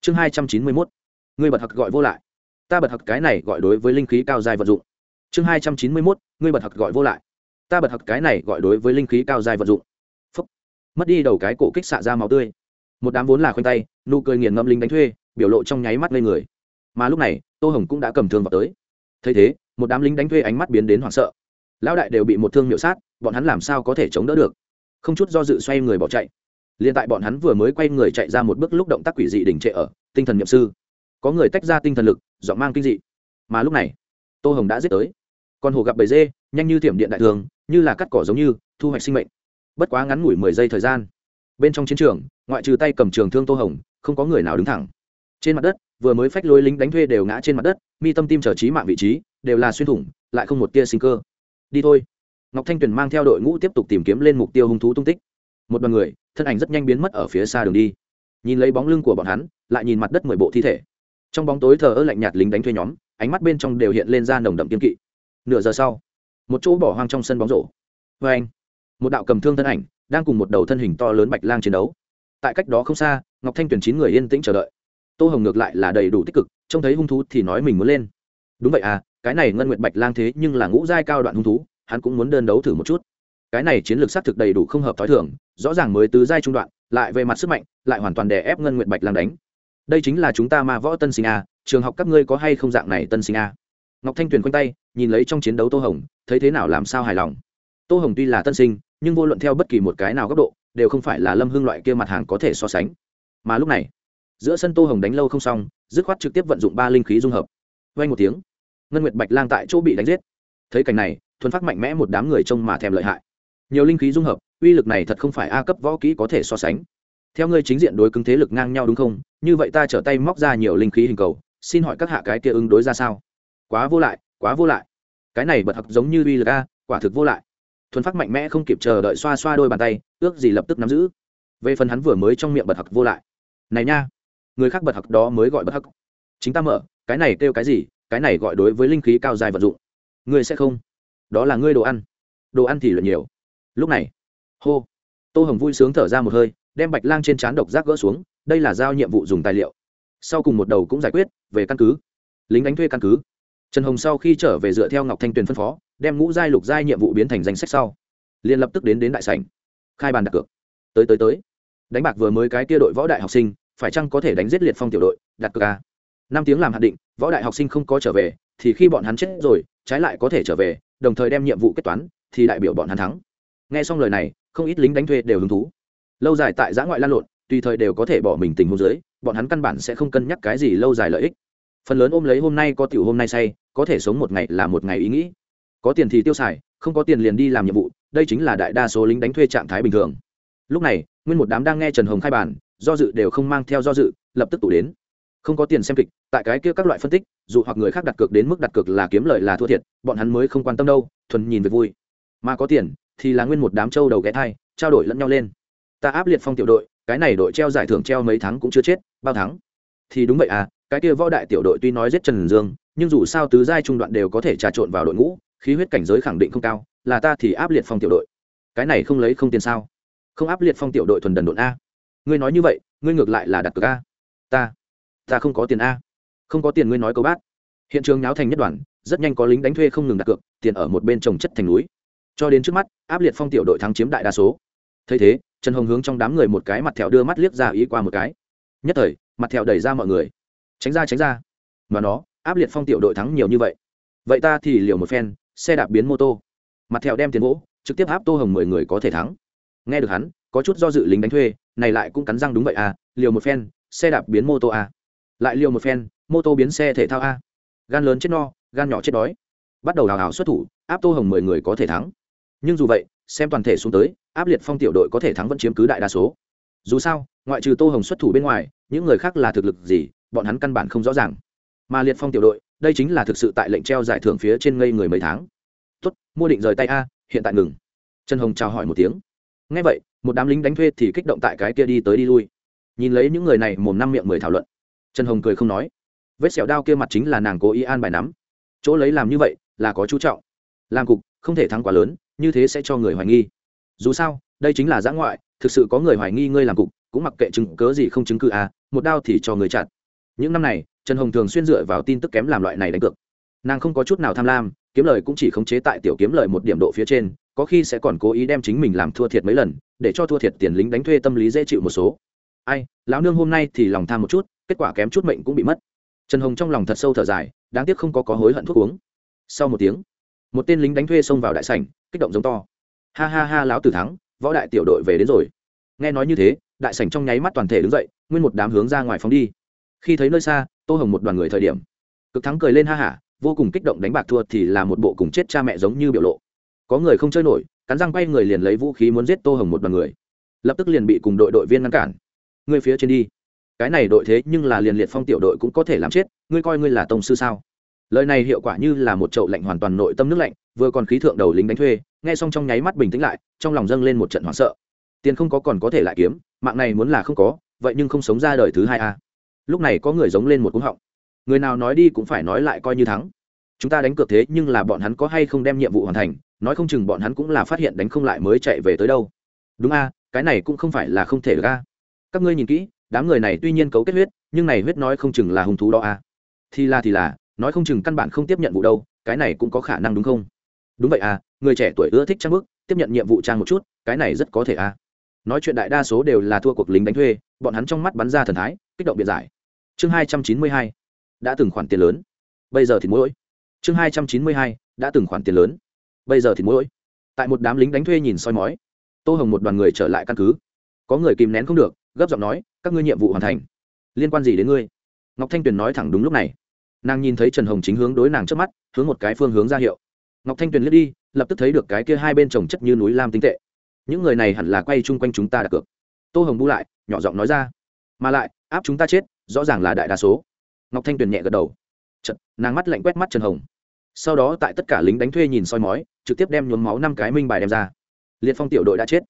Chương hai trăm chín mươi mốt. Người bật hặc gọi vô lại. Ta bật hặc cái này gọi đối với linh khí cao dài vận dụng. Chương hai trăm chín mươi mốt. Ngươi bật hặc gọi vô lại. Ta bật hặc cái này gọi đối với linh khí cao dài vận dụng. Phốc. Mất đi đầu cái cổ kích xạ ra máu tươi. Một đám vốn là khoanh tay, nụ cười nghiền ngẫm lính đánh thuê biểu lộ trong nháy mắt lên người. Mà lúc này, tô hồng cũng đã cầm thương vào tới. Thấy thế, một đám lính đánh thuê ánh mắt biến đến hoảng sợ. Lão đại đều bị một thương miệu sát, bọn hắn làm sao có thể chống đỡ được? Không chút do dự xoay người bỏ chạy. Liền tại bọn hắn vừa mới quay người chạy ra một bước lúc động tác quỷ dị đỉnh trệ ở, tinh thần nhậm sư. Có người tách ra tinh thần lực dọn mang kinh dị. Mà lúc này, tô hồng đã giết tới. Còn hồ gặp bầy dê, nhanh như thiểm điện đại thường, như là cắt cỏ giống như, thu hoạch sinh mệnh. Bất quá ngắn ngủi mười giây thời gian. Bên trong chiến trường, ngoại trừ tay cầm trường thương tô hồng, không có người nào đứng thẳng trên mặt đất, vừa mới phách lối lính đánh thuê đều ngã trên mặt đất, mi tâm tim trở trí mạng vị trí, đều là xuyên thủng, lại không một tia sinh cơ. Đi thôi. Ngọc thanh tuyền mang theo đội ngũ tiếp tục tìm kiếm lên mục tiêu hung thú tung tích. Một đoàn người, thân ảnh rất nhanh biến mất ở phía xa đường đi. Nhìn lấy bóng lưng của bọn hắn, lại nhìn mặt đất mười bộ thi thể. Trong bóng tối thờ ơ lạnh nhạt lính đánh thuê nhóm, ánh mắt bên trong đều hiện lên ra nồng đậm kiên kỵ. Nửa giờ sau, một chỗ bỏ hoang trong sân bóng rổ. Vê anh, một đạo cầm thương thân ảnh, đang cùng một đầu thân hình to lớn bạch lang chiến đấu. Tại cách đó không xa, ngọc thanh tuyển chín người yên tĩnh chờ đợi tô hồng ngược lại là đầy đủ tích cực, trông thấy hung thú thì nói mình muốn lên. Đúng vậy à cái này ngân nguyệt bạch lang thế nhưng là ngũ giai cao đoạn hung thú, hắn cũng muốn đơn đấu thử một chút. Cái này chiến lược xác thực đầy đủ không hợp t h o i thường, rõ ràng mới tứ giai trung đoạn, lại về mặt sức mạnh, lại hoàn toàn đè ép ngân nguyệt bạch lang đánh. Đây chính là chúng ta ma võ tân sinh a, trường học các ngươi có hay không dạng này tân sinh a? Ngọc thanh tuyền quanh tay, nhìn lấy trong chiến đấu tô hồng, thấy thế nào làm sao hài lòng. Tô hồng tuy là tân sinh, nhưng vô luận theo bất kỳ một cái nào góc độ, đều không phải là lâm hương loại kia mặt hàng có thể so sánh. Mà lúc này giữa sân tô hồng đánh lâu không xong, dứt khoát trực tiếp vận dụng ba linh khí dung hợp. Vay một tiếng, ngân nguyệt bạch lang tại chỗ bị đánh giết. Thấy cảnh này, thuần phát mạnh mẽ một đám người trông mà thèm lợi hại. Nhiều linh khí dung hợp, uy lực này thật không phải a cấp võ kỹ có thể so sánh. Theo ngươi chính diện đối cứng thế lực ngang nhau đúng không? Như vậy ta trở tay móc ra nhiều linh khí hình cầu, xin hỏi các hạ cái kia ứng đối ra sao? Quá vô lại, quá vô lại. Cái này bật học giống như uy lực a, quả thực vô lại. Thuần phát mạnh mẽ không kịp chờ đợi xoa xoa đôi bàn tay, ước gì lập tức nắm giữ. Về phần hắn vừa mới trong miệng bật học vô lại. Này nha người khác bật hắc đó mới gọi bật hắc, chính ta mở cái này kêu cái gì? Cái này gọi đối với linh khí cao dài vật dụng. Ngươi sẽ không? Đó là ngươi đồ ăn. Đồ ăn thì luận nhiều. Lúc này hô tô hồng vui sướng thở ra một hơi đem bạch lang trên trán độc giác gỡ xuống đây là giao nhiệm vụ dùng tài liệu. Sau cùng một đầu cũng giải quyết về căn cứ. Lính đánh thuê căn cứ. Trần hồng sau khi trở về dựa theo ngọc thanh tuyền phân phó đem ngũ giai lục giai nhiệm vụ biến thành danh sách sau. Liền lập tức đến đến đại sảnh. Khai bàn đặt cược. Tới tới tới. Đánh bạc vừa mới cái kia đội võ đại học sinh phải chăng có thể đánh giết liệt phong tiểu đội đặt cược a năm tiếng làm hạn định võ đại học sinh không có trở về thì khi bọn hắn chết rồi trái lại có thể trở về đồng thời đem nhiệm vụ kết toán thì đại biểu bọn hắn thắng. Nghe xong lời này không ít lính đánh thuê đều hứng thú. Lâu dài tại giã ngoại lan lộn tùy thời đều có thể bỏ mình tình hôn dưới, bọn hắn căn bản sẽ không cân nhắc cái gì lâu dài lợi ích. Phần lớn ôm lấy hôm nay có tiểu hôm nay say có thể sống một ngày là một ngày ý nghĩ. Có tiền thì tiêu xài không có tiền liền đi làm nhiệm vụ đây chính là đại đa số lính đánh thuê trạng thái bình thường. Lúc này nguyên một đám đang nghe trần hồng khai bản do dự đều không mang theo do dự, lập tức tủ đến. Không có tiền xem kịch, tại cái kia các loại phân tích, dù hoặc người khác đặt cược đến mức đặt cược là kiếm lợi là thua thiệt, bọn hắn mới không quan tâm đâu, thuần nhìn về vui. Mà có tiền, thì là nguyên một đám trâu đầu ghé thai, trao đổi lẫn nhau lên. Ta áp liệt phong tiểu đội, cái này đội treo giải thưởng treo mấy tháng cũng chưa chết, bao tháng? Thì đúng vậy à cái kia võ đại tiểu đội tuy nói giết trần dương, nhưng dù sao tứ giai trung đoạn đều có thể trà trộn vào đội ngũ, khí huyết cảnh giới khẳng định không cao, là ta thì áp liệt phong tiểu đội. Cái này không lấy không tiền sao? Không áp liệt phong tiểu đội thuần đần độn a ngươi nói như vậy, ngươi ngược lại là đặt cược a. Ta ta không có tiền a. Không có tiền ngươi nói câu bát. Hiện trường náo thành nhất đoàn, rất nhanh có lính đánh thuê không ngừng đặt cược, tiền ở một bên trồng chất thành núi. Cho đến trước mắt, áp liệt phong tiểu đội thắng chiếm đại đa số. Thấy thế, trần hồng hướng trong đám người một cái mặt thẹo đưa mắt liếc ra ý qua một cái. Nhất thời, mặt thẹo đẩy ra mọi người. Tránh ra tránh ra. Mà nó, áp liệt phong tiểu đội thắng nhiều như vậy. Vậy ta thì liều một phen, xe đạp biến mô tô. Mặt thẹo đem tiền gỗ, trực tiếp áp tô hồng mười người có thể thắng. Nghe được hắn có chút do dự lính đánh thuê này lại cũng cắn răng đúng vậy à liều một phen xe đạp biến mô tô à. Lại liều một phen mô tô biến xe thể thao a gan lớn chết no gan nhỏ chết đói. Bắt đầu hào hào xuất thủ áp tô hồng mười người có thể thắng. Nhưng dù vậy xem toàn thể xuống tới áp liệt phong tiểu đội có thể thắng vẫn chiếm cứ đại đa số. Dù sao ngoại trừ tô hồng xuất thủ bên ngoài những người khác là thực lực gì bọn hắn căn bản không rõ ràng. Mà liệt phong tiểu đội đây chính là thực sự tại lệnh treo giải thưởng phía trên ngây người mấy tháng. Tuất, mua định rời tay a hiện tại ngừng. Trần hồng chào hỏi một tiếng. Ngay vậy một đám lính đánh thuê thì kích động tại cái kia đi tới đi lui. Nhìn lấy những người này, mồm năm miệng mười thảo luận. Trần hồng cười không nói. Vết sẹo đao kia mặt chính là nàng cố ý an bài nắm. Chỗ lấy làm như vậy, là có chú trọng. Làm cục, không thể thắng quá lớn, như thế sẽ cho người hoài nghi. Dù sao, đây chính là giã ngoại, thực sự có người hoài nghi ngươi làm cục, cũng mặc kệ chứng, cớ gì không chứng cứ à một đao thì cho người chặn những năm này, trần hồng thường xuyên dựa vào tin tức kém làm loại này đánh cược. Nàng không có chút nào tham lam, kiếm lời cũng chỉ khống chế tại tiểu kiếm lời một điểm độ phía trên có khi sẽ còn cố ý đem chính mình làm thua thiệt mấy lần, để cho thua thiệt tiền lính đánh thuê tâm lý dễ chịu một số. Ai, lão nương hôm nay thì lòng tham một chút, kết quả kém chút mệnh cũng bị mất. Trần hồng trong lòng thật sâu thở dài, đáng tiếc không có có hối hận thuốc uống. Sau một tiếng, một tên lính đánh thuê xông vào đại sảnh, kích động giống to. Ha ha ha, lão tử thắng, võ đại tiểu đội về đến rồi. Nghe nói như thế, đại sảnh trong nháy mắt toàn thể đứng dậy, nguyên một đám hướng ra ngoài phóng đi. Khi thấy nơi xa, tô hồng một đoàn người thời điểm. Cực thắng cười lên ha hả, vô cùng kích động đánh bạc thua thì là một bộ cùng chết cha mẹ giống như biểu lộ có người không chơi nổi, cắn răng quay người liền lấy vũ khí muốn giết tô hồng một đoàn người. Lập tức liền bị cùng đội đội viên ngăn cản. Ngươi phía trên đi. Cái này đội thế nhưng là liền liệt phong tiểu đội cũng có thể làm chết, ngươi coi ngươi là tông sư sao? Lời này hiệu quả như là một chậu lạnh hoàn toàn nội tâm nước lạnh, vừa còn khí thượng đầu lính đánh thuê, nghe xong trong nháy mắt bình tĩnh lại, trong lòng dâng lên một trận hoảng sợ. Tiền không có còn có thể lại kiếm, mạng này muốn là không có, vậy nhưng không sống ra đời thứ hai a. Lúc này có người giống lên một cúng họng. Người nào nói đi cũng phải nói lại coi như thắng. Chúng ta đánh cược thế nhưng là bọn hắn có hay không đem nhiệm vụ hoàn thành nói không chừng bọn hắn cũng là phát hiện đánh không lại mới chạy về tới đâu. Đúng a, cái này cũng không phải là không thể được a. Các ngươi nhìn kỹ, đám người này tuy nhiên cấu kết huyết, nhưng này huyết nói không chừng là hung thú đó a. Thì là thì là, nói không chừng căn bản không tiếp nhận vụ đâu, cái này cũng có khả năng đúng không? Đúng vậy à người trẻ tuổi ưa thích trang bức, tiếp nhận nhiệm vụ trang một chút, cái này rất có thể à nói chuyện đại đa số đều là thua cuộc lính đánh thuê, bọn hắn trong mắt bắn ra thần thái, kích động biện giải. Chương hai trăm chín mươi hai, đã từng khoản tiền lớn. Bây giờ thì mỗi chương hai trăm chín mươi hai, đã từng khoản tiền lớn bây giờ thì mỗi tại một đám lính đánh thuê nhìn soi mói tô hồng một đoàn người trở lại căn cứ. Có người kìm nén không được gấp giọng nói các ngươi nhiệm vụ hoàn thành. Liên quan gì đến ngươi? Ngọc thanh tuyền nói thẳng đúng lúc này. Nàng nhìn thấy trần hồng chính hướng đối nàng trước mắt hướng một cái phương hướng ra hiệu. Ngọc thanh tuyền liếc đi lập tức thấy được cái kia hai bên trồng chất như núi lam tinh tệ. Những người này hẳn là quay chung quanh chúng ta đặt cược. Tô hồng bu lại nhỏ giọng nói ra. Mà lại áp chúng ta chết rõ ràng là đại đa số. Ngọc thanh tuyền nhẹ gật đầu. Chật, nàng mắt lạnh quét mắt trần hồng sau đó tại tất cả lính đánh thuê nhìn soi mói, trực tiếp đem nhuốm máu năm cái minh bài đem ra. Liệt phong tiểu đội đã chết.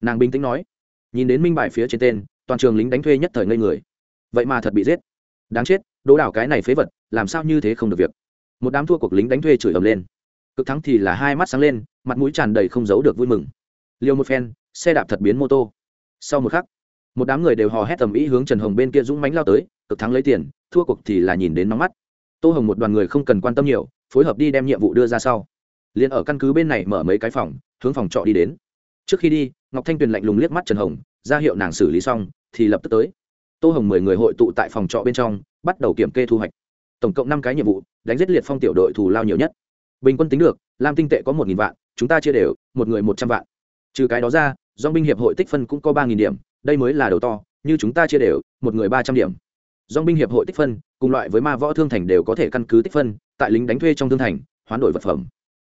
Nàng bình tĩnh nói. Nhìn đến minh bài phía trên tên, toàn trường lính đánh thuê nhất thời ngây người. Vậy mà thật bị giết. Đáng chết đỗ đảo cái này phế vật, làm sao như thế không được việc. Một đám thua cuộc lính đánh thuê chửi ầm lên. Cực thắng thì là hai mắt sáng lên, mặt mũi tràn đầy không giấu được vui mừng. Liều một phen, xe đạp thật biến mô tô. Sau một khắc, một đám người đều hò hét tầm ý hướng trần hồng bên kia dũng mánh lao tới, cực thắng lấy tiền, thua cuộc thì là nhìn đến nóng mắt. Tô hồng một đoàn người không cần quan tâm nhiều phối hợp đi đem nhiệm vụ đưa ra sau. Liền ở căn cứ bên này mở mấy cái phòng, hướng phòng trọ đi đến. Trước khi đi, ngọc thanh tuyền lạnh lùng liếc mắt trần hồng, ra hiệu nàng xử lý xong, thì lập tức tới. Tô hồng mười người hội tụ tại phòng trọ bên trong, bắt đầu kiểm kê thu hoạch. Tổng cộng năm cái nhiệm vụ, đánh giết liệt phong tiểu đội thù lao nhiều nhất. Bình quân tính được, lam tinh tệ có một nghìn vạn, chúng ta chia đều, một người một trăm vạn. Trừ cái đó ra do binh hiệp hội tích phân cũng có ba nghìn điểm, đây mới là đầu to, như chúng ta chia đều, một người ba trăm điểm. Do binh hiệp hội tích phân, cùng loại với ma võ thương thành đều có thể căn cứ tích phân tại lính đánh thuê trong thương thành, hoán đổi vật phẩm.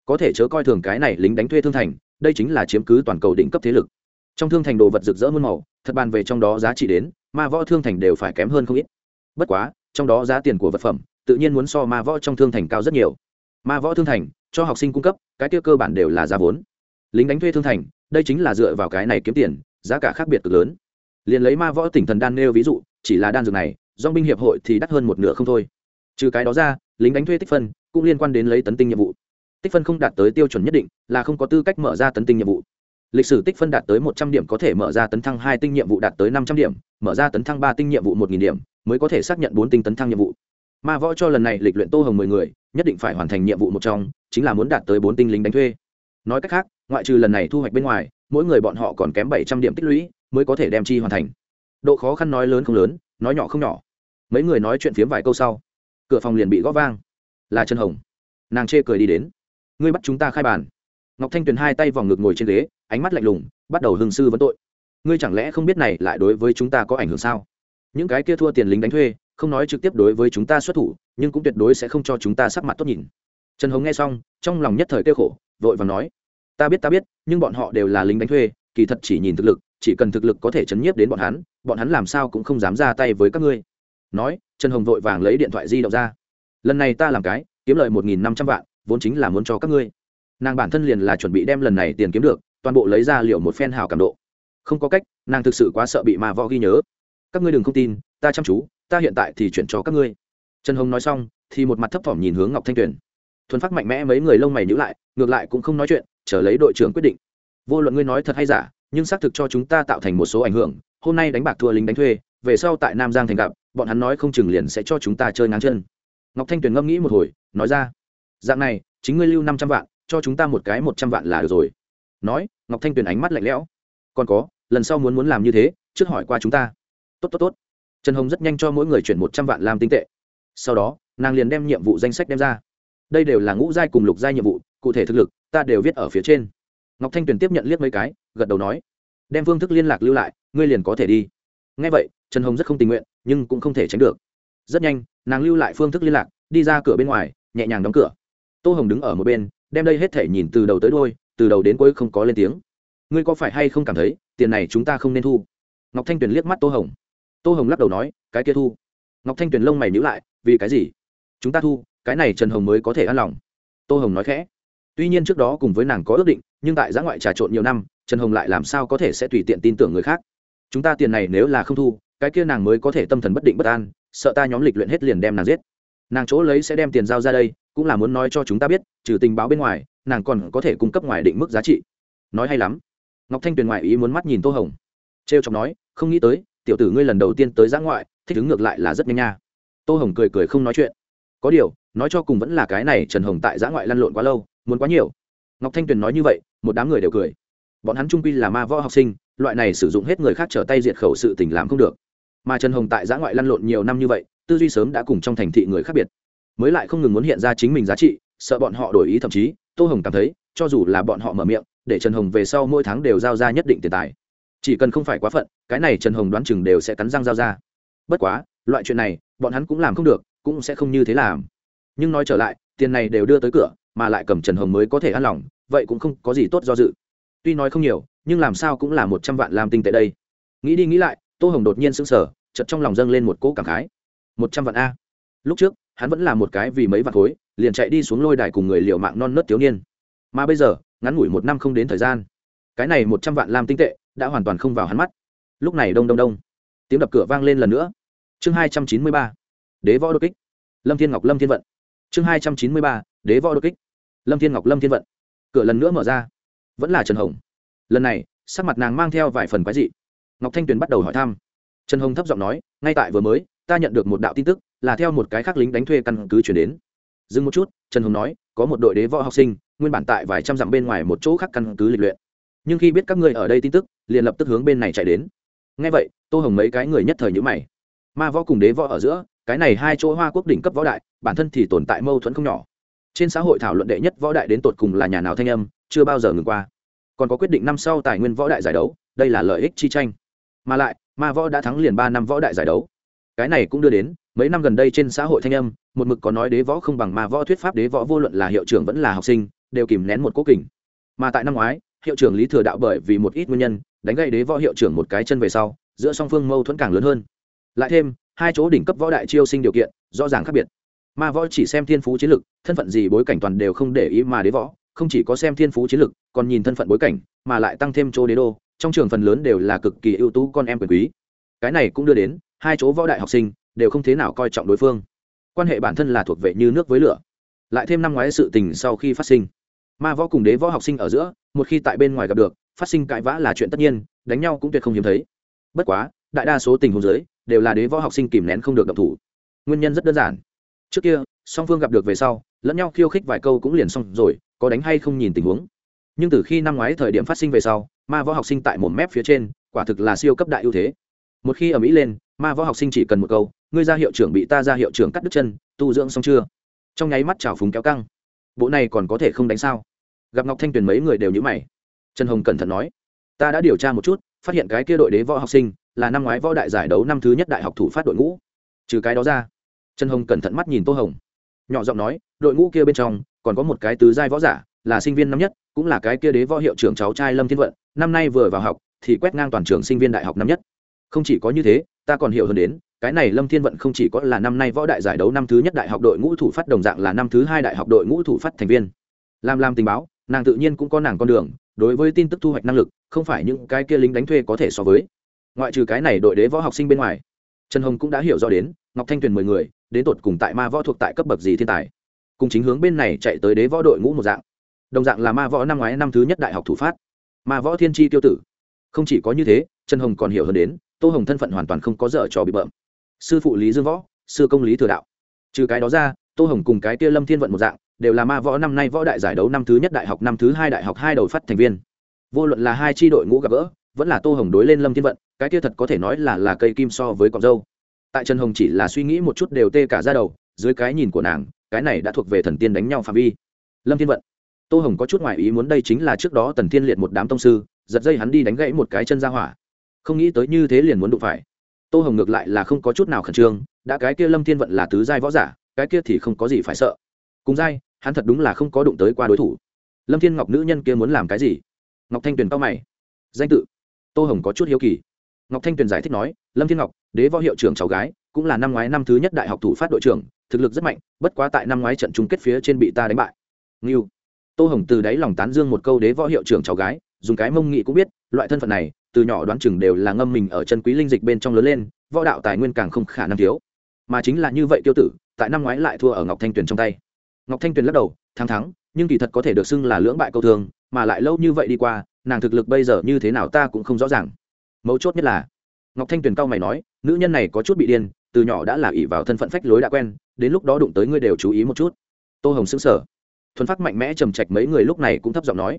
Có thể chớ coi thường cái này lính đánh thuê thương thành, đây chính là chiếm cứ toàn cầu đỉnh cấp thế lực. Trong thương thành đồ vật rực rỡ muôn màu, thật bàn về trong đó giá trị đến, ma võ thương thành đều phải kém hơn không ít. Bất quá, trong đó giá tiền của vật phẩm, tự nhiên muốn so ma võ trong thương thành cao rất nhiều. Ma võ thương thành, cho học sinh cung cấp, cái tiêu cơ bản đều là giá vốn. Lính đánh thuê thương thành, đây chính là dựa vào cái này kiếm tiền, giá cả khác biệt cực lớn. Liền lấy ma võ tỉnh thần đan nêu ví dụ, chỉ là đan dược này, do binh hiệp hội thì đắt hơn một nửa không thôi. Trừ cái đó ra lính đánh thuê tích phân, cũng liên quan đến lấy tấn tinh nhiệm vụ. Tích phân không đạt tới tiêu chuẩn nhất định, là không có tư cách mở ra tấn tinh nhiệm vụ. Lịch sử tích phân đạt tới một trăm điểm có thể mở ra tấn thăng hai tinh nhiệm vụ đạt tới năm trăm điểm, mở ra tấn thăng ba tinh nhiệm vụ một nghìn điểm, mới có thể xác nhận bốn tinh tấn thăng nhiệm vụ. Ma võ cho lần này lịch luyện tô hồng mười người, nhất định phải hoàn thành nhiệm vụ một trong, chính là muốn đạt tới bốn tinh lính đánh thuê. Nói cách khác, ngoại trừ lần này thu hoạch bên ngoài, mỗi người bọn họ còn kém bảy trăm điểm tích lũy, mới có thể đem chi hoàn thành. Độ khó khăn nói lớn không lớn, nói nhỏ không nhỏ. Mấy người nói chuyện phiếm vài câu sau cửa phòng liền bị gõ vang. Là Trần hồng. Nàng chê cười đi đến. Ngươi bắt chúng ta khai bàn. Ngọc thanh tuyền hai tay vòng ngực ngồi trên ghế, ánh mắt lạnh lùng, bắt đầu hương sư vấn tội. Ngươi chẳng lẽ không biết này lại đối với chúng ta có ảnh hưởng sao? Những cái kia thua tiền lính đánh thuê, không nói trực tiếp đối với chúng ta xuất thủ, nhưng cũng tuyệt đối sẽ không cho chúng ta sắc mặt tốt nhìn. Trần hồng nghe xong, trong lòng nhất thời kêu khổ, vội và nói, ta biết ta biết, nhưng bọn họ đều là lính đánh thuê, kỳ thật chỉ nhìn thực lực, chỉ cần thực lực có thể chấn nhiếp đến bọn hắn bọn hắn làm sao cũng không dám ra tay với các ngươi nói, trần hồng vội vàng lấy điện thoại di động ra. Lần này ta làm cái, kiếm lợi một nghìn năm trăm vạn, vốn chính là muốn cho các ngươi. Nàng bản thân liền là chuẩn bị đem lần này tiền kiếm được, toàn bộ lấy ra liệu một phen hào cảm độ. Không có cách, nàng thực sự quá sợ bị ma võ ghi nhớ. Các ngươi đừng không tin, ta chăm chú, ta hiện tại thì chuyển cho các ngươi. Trần hồng nói xong, thì một mặt thấp thỏm nhìn hướng ngọc thanh tuyền. Thuần phát mạnh mẽ mấy người lông mày nhữ lại, ngược lại cũng không nói chuyện, chờ lấy đội trưởng quyết định. Vô luận ngươi nói thật hay giả, nhưng xác thực cho chúng ta tạo thành một số ảnh hưởng, hôm nay đánh bạc thua lính đánh thuê về sau tại nam giang thành gặp, bọn hắn nói không chừng liền sẽ cho chúng ta chơi ngang chân. Ngọc thanh tuyền ngẫm nghĩ một hồi, nói ra, dạng này, chính ngươi lưu năm trăm vạn, cho chúng ta một cái một trăm vạn là được rồi. Nói, ngọc thanh tuyền ánh mắt lạnh lẽo, còn có, lần sau muốn muốn làm như thế, trước hỏi qua chúng ta. Tốt tốt tốt. Trần hồng rất nhanh cho mỗi người chuyển một trăm vạn làm tinh tệ. Sau đó, nàng liền đem nhiệm vụ danh sách đem ra. Đây đều là ngũ giai cùng lục giai nhiệm vụ, cụ thể thực lực, ta đều viết ở phía trên. Ngọc thanh tuyền tiếp nhận liếc mấy cái, gật đầu nói, đem phương thức liên lạc lưu lại, ngươi liền có thể đi. Ngay vậy trần hồng rất không tình nguyện, nhưng cũng không thể tránh được. Rất nhanh, nàng lưu lại phương thức liên lạc, đi ra cửa bên ngoài, nhẹ nhàng đóng cửa. Tô hồng đứng ở một bên, đem đây hết thể nhìn từ đầu tới đôi từ đầu đến cuối không có lên tiếng. Ngươi có phải hay không cảm thấy, tiền này chúng ta không nên thu? Ngọc thanh tuyền liếc mắt tô hồng. Tô hồng lắc đầu nói, cái kia thu. Ngọc thanh tuyền lông mày nhữ lại, vì cái gì? Chúng ta thu, cái này trần hồng mới có thể an lòng. Tô hồng nói khẽ. Tuy nhiên trước đó cùng với nàng có ước định, nhưng tại giã ngoại trà trộn nhiều năm, trần hồng lại làm sao có thể sẽ tùy tiện tin tưởng người khác? Chúng ta tiền này nếu là không thu cái kia nàng mới có thể tâm thần bất định bất an, sợ ta nhóm lịch luyện hết liền đem nàng giết. Nàng chỗ lấy sẽ đem tiền giao ra đây, cũng là muốn nói cho chúng ta biết, trừ tình báo bên ngoài, nàng còn có thể cung cấp ngoài định mức giá trị. Nói hay lắm. Ngọc thanh tuyền ngoại ý muốn mắt nhìn tô hồng. T r e o chọc nói, không nghĩ tới, tiểu tử ngươi lần đầu tiên tới giã ngoại, thích ứng ngược lại là rất nhanh nha. Tô hồng cười cười không nói chuyện. Có điều, nói cho cùng vẫn là cái này trần hồng tại giã ngoại lăn lộn quá lâu, muốn quá nhiều. Ngọc thanh tuyền nói như vậy, một đám người đều cười. Bọn hắn trung quy là ma võ học sinh loại này sử dụng hết người khác trở tay diệt khẩu sự tình làm không được. Mà trần hồng tại giã ngoại lăn lộn nhiều năm như vậy, tư duy sớm đã cùng trong thành thị người khác biệt. Mới lại không ngừng muốn hiện ra chính mình giá trị, sợ bọn họ đổi ý thậm chí, tô hồng cảm thấy, cho dù là bọn họ mở miệng, để trần hồng về sau mỗi tháng đều giao ra nhất định tiền tài. Chỉ cần không phải quá phận, cái này trần hồng đoán chừng đều sẽ cắn răng giao ra. Bất quá, loại chuyện này, bọn hắn cũng làm không được, cũng sẽ không như thế làm. Nhưng nói trở lại, tiền này đều đưa tới cửa, mà lại cầm trần hồng mới có thể an lòng, vậy cũng không có gì tốt do dự. Tuy nói không nhiều nhưng làm sao cũng là một trăm vạn lam tinh tệ đây. Nghĩ đi nghĩ lại, tô hồng đột nhiên sững sờ chật trong lòng dâng lên một cỗ cảm khái. Một trăm vạn a. Lúc trước, hắn vẫn là một cái vì mấy vạn khối, liền chạy đi xuống lôi đài cùng người liệu mạng non nớt thiếu niên. Mà bây giờ, ngắn ngủi một năm không đến thời gian, cái này một trăm vạn lam tinh tệ đã hoàn toàn không vào hắn mắt. Lúc này đông đông đông, tiếng đập cửa vang lên lần nữa. Chương hai trăm chín mươi ba, đế võ đột kích. Lâm thiên ngọc, lâm thiên vận. Chương hai trăm chín mươi ba, đế võ đột kích. Lâm thiên ngọc, lâm thiên vận. Cửa lần nữa mở ra. Vẫn là trần hồng lần này sắc mặt nàng mang theo vài phần quái dị. Ngọc thanh tuyền bắt đầu hỏi thăm. Trần hồng thấp giọng nói, ngay tại vừa mới, ta nhận được một đạo tin tức, là theo một cái khác lính đánh thuê căn cứ chuyển đến. Dừng một chút, trần hồng nói, có một đội đế võ học sinh, nguyên bản tại vài trăm dặm bên ngoài một chỗ khác căn cứ lịch luyện. Nhưng khi biết các ngươi ở đây tin tức, liền lập tức hướng bên này chạy đến. Ngay vậy, tô hồng mấy cái người nhất thời nhữ mày. Ma võ cùng đế võ ở giữa, cái này hai chỗ hoa quốc đỉnh cấp võ đại, bản thân thì tồn tại mâu thuẫn không nhỏ. Trên xã hội thảo luận đệ nhất võ đại đến tột cùng là nhà nào thanh âm, chưa bao giờ ngừng qua còn có quyết định năm sau tài nguyên võ đại giải đấu, đây là lợi ích chi tranh. Mà lại, ma võ đã thắng liền ba năm võ đại giải đấu. Cái này cũng đưa đến, mấy năm gần đây trên xã hội thanh âm, một mực có nói đế võ không bằng ma võ thuyết pháp đế võ vô luận là hiệu trưởng vẫn là học sinh, đều kìm nén một cố kình. Mà tại năm ngoái, hiệu trưởng lý thừa đạo bởi vì một ít nguyên nhân, đánh gậy đế võ hiệu trưởng một cái chân về sau, giữa song phương mâu thuẫn càng lớn hơn. Lại thêm, hai chỗ đỉnh cấp võ đại chiêu sinh điều kiện, rõ ràng khác biệt. Ma võ chỉ xem thiên phú chiến lực thân phận gì bối cảnh toàn đều không để ý mà đế võ không chỉ có xem thiên phú chiến lực, còn nhìn thân phận bối cảnh, mà lại tăng thêm chỗ đế đô, trong trường phần lớn đều là cực kỳ ưu tú con em quyền quý. Cái này cũng đưa đến, hai chỗ võ đại học sinh đều không thế nào coi trọng đối phương. Quan hệ bản thân là thuộc về như nước với lửa. Lại thêm năm ngoái sự tình sau khi phát sinh, ma võ cùng đế võ học sinh ở giữa, một khi tại bên ngoài gặp được, phát sinh cãi vã là chuyện tất nhiên, đánh nhau cũng tuyệt không hiếm thấy. Bất quá, đại đa số tình huống giới đều là đế võ học sinh kìm nén không được động thủ. Nguyên nhân rất đơn giản. Trước kia, song phương gặp được về sau lẫn nhau khiêu khích vài câu cũng liền xong rồi, có đánh hay không nhìn tình huống. Nhưng từ khi năm ngoái thời điểm phát sinh về sau, ma võ học sinh tại một mép phía trên, quả thực là siêu cấp đại ưu thế. Một khi ở mỹ lên, ma võ học sinh chỉ cần một câu, ngươi ra hiệu trưởng bị ta ra hiệu trưởng cắt đứt chân, tu dưỡng xong chưa? Trong nháy mắt trào phúng kéo căng. Bộ này còn có thể không đánh sao? Gặp ngọc thanh tuyền mấy người đều nhữ mày. Trần hồng cẩn thận nói, ta đã điều tra một chút, phát hiện cái kia đội đế võ học sinh là năm ngoái võ đại giải đấu năm thứ nhất đại học thủ phát đội ngũ. Trừ cái đó ra, trần hồng cẩn thận mắt nhìn tô hồng nhỏ giọng nói, đội ngũ kia bên trong, còn có một cái tứ giai võ giả, là sinh viên năm nhất, cũng là cái kia đế võ hiệu trưởng cháu trai lâm thiên vận, năm nay vừa vào học, thì quét ngang toàn trường sinh viên đại học năm nhất. Không chỉ có như thế, ta còn hiểu hơn đến, cái này lâm thiên vận không chỉ có là năm nay võ đại giải đấu năm thứ nhất đại học đội ngũ thủ phát đồng dạng là năm thứ hai đại học đội ngũ thủ phát thành viên. Làm làm tình báo, nàng tự nhiên cũng có nàng con đường, đối với tin tức thu hoạch năng lực, không phải những cái kia lính đánh thuê có thể so với. Ngoại trừ cái này đội đế võ học sinh bên ngoài, trần hồng cũng đã hiểu rõ đến, ngọc thanh tuyền mười người đến tột cùng tại ma võ thuộc tại cấp bậc gì thiên tài. Cùng chính hướng bên này chạy tới đế võ đội ngũ một dạng. Đồng dạng là ma võ năm ngoái năm thứ nhất đại học thủ phát. Ma võ thiên tri tiêu tử. Không chỉ có như thế, trần hồng còn hiểu hơn đến, tô hồng thân phận hoàn toàn không có dở trò bị bợm. Sư phụ lý dương võ, sư công lý thừa đạo. Trừ cái đó ra, tô hồng cùng cái kia lâm thiên vận một dạng, đều là ma võ năm nay võ đại giải đấu năm thứ nhất đại học, năm thứ hai đại học, hai đầu phát thành viên. Vô luận là hai tri đội ngũ gặp gỡ, vẫn là tô hồng đối lên lâm thiên vận, cái kia thật có thể nói là là cây kim so với cọc dâu tại trần hồng chỉ là suy nghĩ một chút đều tê cả ra đầu, dưới cái nhìn của nàng, cái này đã thuộc về thần tiên đánh nhau phạm vi. Lâm thiên vận. Tô hồng có chút ngoại ý muốn đây chính là trước đó tần thiên liệt một đám tông sư, giật dây hắn đi đánh gãy một cái chân ra hỏa. Không nghĩ tới như thế liền muốn đụng phải. Tô hồng ngược lại là không có chút nào khẩn trương, đã cái kia lâm thiên vận là tứ giai võ giả, cái kia thì không có gì phải sợ. Cùng giai, hắn thật đúng là không có đụng tới qua đối thủ. Lâm thiên ngọc nữ nhân kia muốn làm cái gì? Ngọc thanh tuyền cao mày. Danh tự. Tô hồng có chút hiếu kỳ. Ngọc thanh tuyền giải thích nói lâm thiên ngọc, đế võ hiệu trưởng cháu gái, cũng là năm ngoái năm thứ nhất đại học thủ phát đội trưởng, thực lực rất mạnh, bất quá tại năm ngoái trận chung kết phía trên bị ta đánh bại. Nghiêu tô hồng từ đáy lòng tán dương một câu đế võ hiệu trưởng cháu gái, dùng cái mông nghị cũng biết, loại thân phận này, từ nhỏ đoán chừng đều là ngâm mình ở chân quý linh dịch bên trong lớn lên, võ đạo tài nguyên càng không khả năng thiếu. Mà chính là như vậy tiêu tử, tại năm ngoái lại thua ở ngọc thanh tuyền trong tay. Ngọc thanh tuyền lắc đầu, thắng thắng, nhưng kỳ thật có thể được xưng là lưỡng bại câu thường, mà lại lâu như vậy đi qua, nàng thực lực bây giờ như thế nào ta cũng không rõ ràng. Mấu chốt nhất là ngọc thanh tuyền cao mày nói, nữ nhân này có chút bị điên, từ nhỏ đã là ỷ vào thân phận phách lối đã quen, đến lúc đó đụng tới ngươi đều chú ý một chút. Tô hồng xứng sở thuần phát mạnh mẽ trầm trạch mấy người lúc này cũng thấp giọng nói,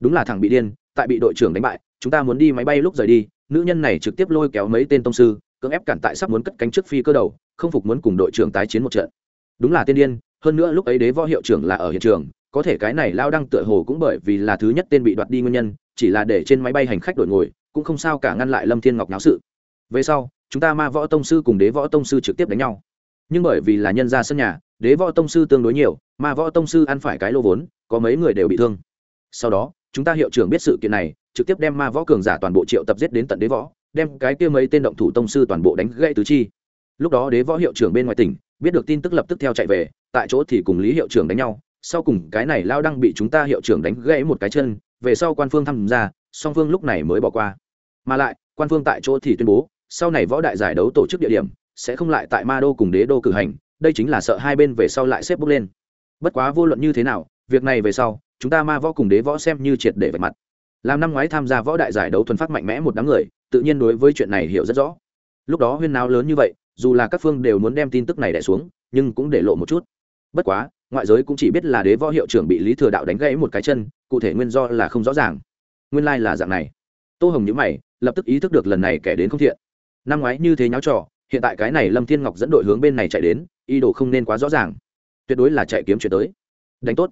đúng là thằng bị điên, tại bị đội trưởng đánh bại, chúng ta muốn đi máy bay lúc rời đi, nữ nhân này trực tiếp lôi kéo mấy tên tông sư, cưỡng ép cản tại sắp muốn cất cánh trước phi cơ đầu, không phục muốn cùng đội trưởng tái chiến một trận. Đúng là tiên điên, hơn nữa lúc ấy đế võ hiệu trưởng là ở hiện trường, có thể cái này lao đăng tựa hồ cũng bởi vì là thứ nhất tên bị đoạt đi nguyên nhân, chỉ là để trên máy bay hành khách đổi ngồi, cũng không sao cả ngăn lại lâm thiên ngọc náo sự về sau, chúng ta ma võ tông sư cùng đế võ tông sư trực tiếp đánh nhau. Nhưng bởi vì là nhân ra sân nhà, đế võ tông sư tương đối nhiều, ma võ tông sư ăn phải cái lô vốn, có mấy người đều bị thương. Sau đó, chúng ta hiệu trưởng biết sự kiện này, trực tiếp đem ma võ cường giả toàn bộ triệu tập giết đến tận đế võ, đem cái kia mấy tên động thủ tông sư toàn bộ đánh gãy tứ chi. Lúc đó đế võ hiệu trưởng bên ngoài tỉnh, biết được tin tức lập tức theo chạy về, tại chỗ thì cùng lý hiệu trưởng đánh nhau. Sau cùng, cái này lao đăng bị chúng ta hiệu trưởng đánh gãy một cái chân, về sau quan phương tham gia, song phương lúc này mới bỏ qua. Mà lại, quan phương tại chỗ thì tuyên bố sau này võ đại giải đấu tổ chức địa điểm sẽ không lại tại ma đô cùng đế đô cử hành, đây chính là sợ hai bên về sau lại xếp bước lên. Bất quá vô luận như thế nào, việc này về sau, chúng ta ma võ cùng đế võ xem như triệt để vạch mặt. Làm năm ngoái tham gia võ đại giải đấu thuần phát mạnh mẽ một đám người, tự nhiên đối với chuyện này hiểu rất rõ. Lúc đó huyên náo lớn như vậy, dù là các phương đều muốn đem tin tức này đẻ xuống, nhưng cũng để lộ một chút. Bất quá, ngoại giới cũng chỉ biết là đế võ hiệu trưởng bị lý thừa đạo đánh gãy một cái chân, cụ thể nguyên do là không rõ ràng. Nguyên lai、like、là dạng này. Tô hồng nhữ mày, lập tức ý thức được lần này kẻ đến không thiện năm ngoái như thế nháo trò, hiện tại cái này lâm thiên ngọc dẫn đội hướng bên này chạy đến, ý đồ không nên quá rõ ràng. Tuyệt đối là chạy kiếm chuyện tới. Đánh tốt.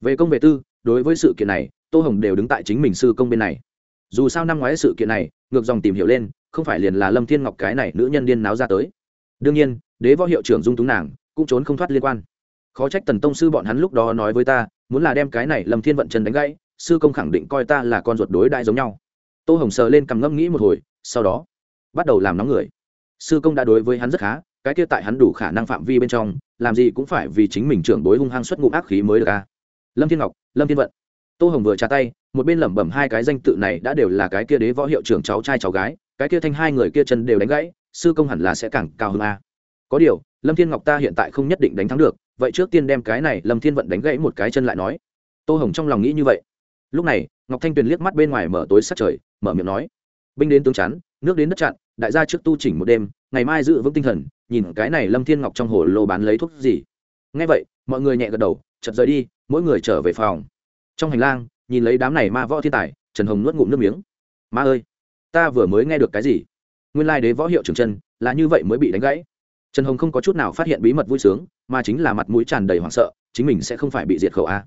Về công về tư, đối với sự kiện này, tô hồng đều đứng tại chính mình sư công bên này. Dù sao năm ngoái sự kiện này, ngược dòng tìm hiểu lên, không phải liền là lâm thiên ngọc cái này nữ nhân điên náo ra tới. Đương nhiên, đế võ hiệu trưởng dung túng nàng, cũng trốn không thoát liên quan. Khó trách tần tông sư bọn hắn lúc đó nói với ta, muốn là đem cái này lâm thiên vận chân đánh gãy, sư công khẳng định coi ta là con ruột đối đại giống nhau. Tô hồng sờ lên cằm ngâm nghĩ một hồi, sau đó bắt đầu làm nóng người. Sư công đã đối với hắn rất khá, cái kia tại hắn đủ khả năng phạm vi bên trong, làm gì cũng phải vì chính mình trưởng bối hung hăng xuất ngụ ác khí mới được a. Lâm thiên ngọc, lâm thiên vận. Tô hồng vừa trả tay, một bên lẩm bẩm hai cái danh tự này đã đều là cái kia đế võ hiệu trưởng cháu trai cháu gái, cái kia thanh hai người kia chân đều đánh gãy, sư công hẳn là sẽ càng cao hơn a. Có điều, lâm thiên ngọc ta hiện tại không nhất định đánh thắng được, vậy trước tiên đem cái này lâm thiên vận đánh gãy một cái chân lại nói. Tô hồng trong lòng nghĩ như vậy. Lúc này, ngọc thanh tuyền liếc mắt bên ngoài mở tối sát trời, mở miệng nói. Binh đến tướng chắn, nước đến đất chặn đại gia trước tu chỉnh một đêm, ngày mai giữ vững tinh thần, nhìn cái này lâm thiên ngọc trong hồ lô bán lấy thuốc gì. Ngay vậy, mọi người nhẹ gật đầu chật rời đi, mỗi người trở về phòng. Trong hành lang, nhìn lấy đám này ma võ thiên tài, trần hồng nuốt ngụm nước miếng. Ma ơi, ta vừa mới nghe được cái gì? Nguyên lai đế võ hiệu trường chân là như vậy mới bị đánh gãy. Trần hồng không có chút nào phát hiện bí mật vui sướng, mà chính là mặt mũi tràn đầy hoảng sợ, chính mình sẽ không phải bị diệt khẩu a.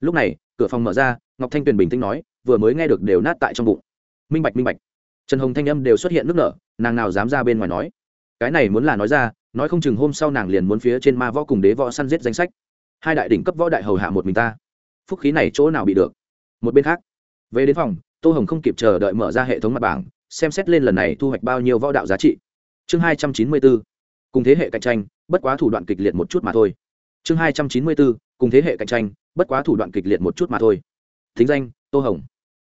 Lúc này, cửa phòng mở ra, ngọc thanh tuyền bình tĩnh nói, vừa mới nghe được đều nát tại trong bụng. Minh bạch minh bạch trần hồng thanh âm đều xuất hiện nước nở, nàng nào dám ra bên ngoài nói. Cái này muốn là nói ra, nói không chừng hôm sau nàng liền muốn phía trên ma võ cùng đế võ săn giết danh sách. Hai đại đỉnh cấp võ đại hầu hạ một mình ta. Phúc khí này chỗ nào bị được? Một bên khác, về đến phòng, tô hồng không kịp chờ đợi mở ra hệ thống mặt bảng, xem xét lên lần này thu hoạch bao nhiêu võ đạo giá trị. Chương hai trăm chín mươi bốn, cùng thế hệ cạnh tranh, bất quá thủ đoạn kịch liệt một chút mà thôi. Chương hai trăm chín mươi bốn, cùng thế hệ cạnh tranh, bất quá thủ đoạn kịch liệt một chút mà thôi. Thính danh, tô hồng.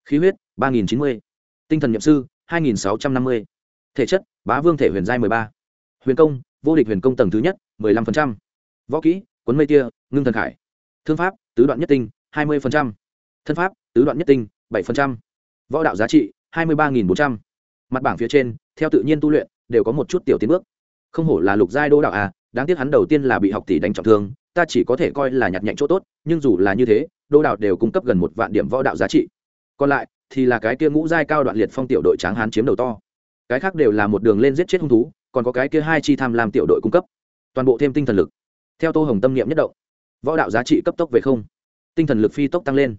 Khí huyết, ba nghìn chín mươi. Tinh thần nhậm sư hai nghìn sáu trăm năm mươi. Thể chất, bá vương thể huyền giai mười ba. Huyền công, vô địch huyền công tầng thứ nhất, mười lăm phần trăm. Võ kỹ, quấn mây tia, ngưng thần khải. Thương pháp, tứ đoạn nhất tinh, hai mươi phần trăm. Thân pháp, tứ đoạn nhất tinh 7%. võ đạo giá trị, hai mươi ba nghìn bốn trăm. Mặt bảng phía trên, theo tự nhiên tu luyện, đều có một chút tiểu tiến bước. Không hổ là lục giai đô đạo à đáng tiếc hắn đầu tiên là bị học tỷ đánh trọng thương, ta chỉ có thể coi là nhặt nhạnh chỗ tốt, nhưng dù là như thế, đô đạo đều cung cấp gần một vạn điểm võ đạo giá trị. Còn lại thì là cái kia ngũ giai cao đoạn liệt phong tiểu đội tráng hán chiếm đầu to. Cái khác đều là một đường lên giết chết hung thú, còn có cái kia hai chi tham làm tiểu đội cung cấp. Toàn bộ thêm tinh thần lực. Theo tô hồng tâm niệm nhất động, võ đạo giá trị cấp tốc về không. Tinh thần lực phi tốc tăng lên.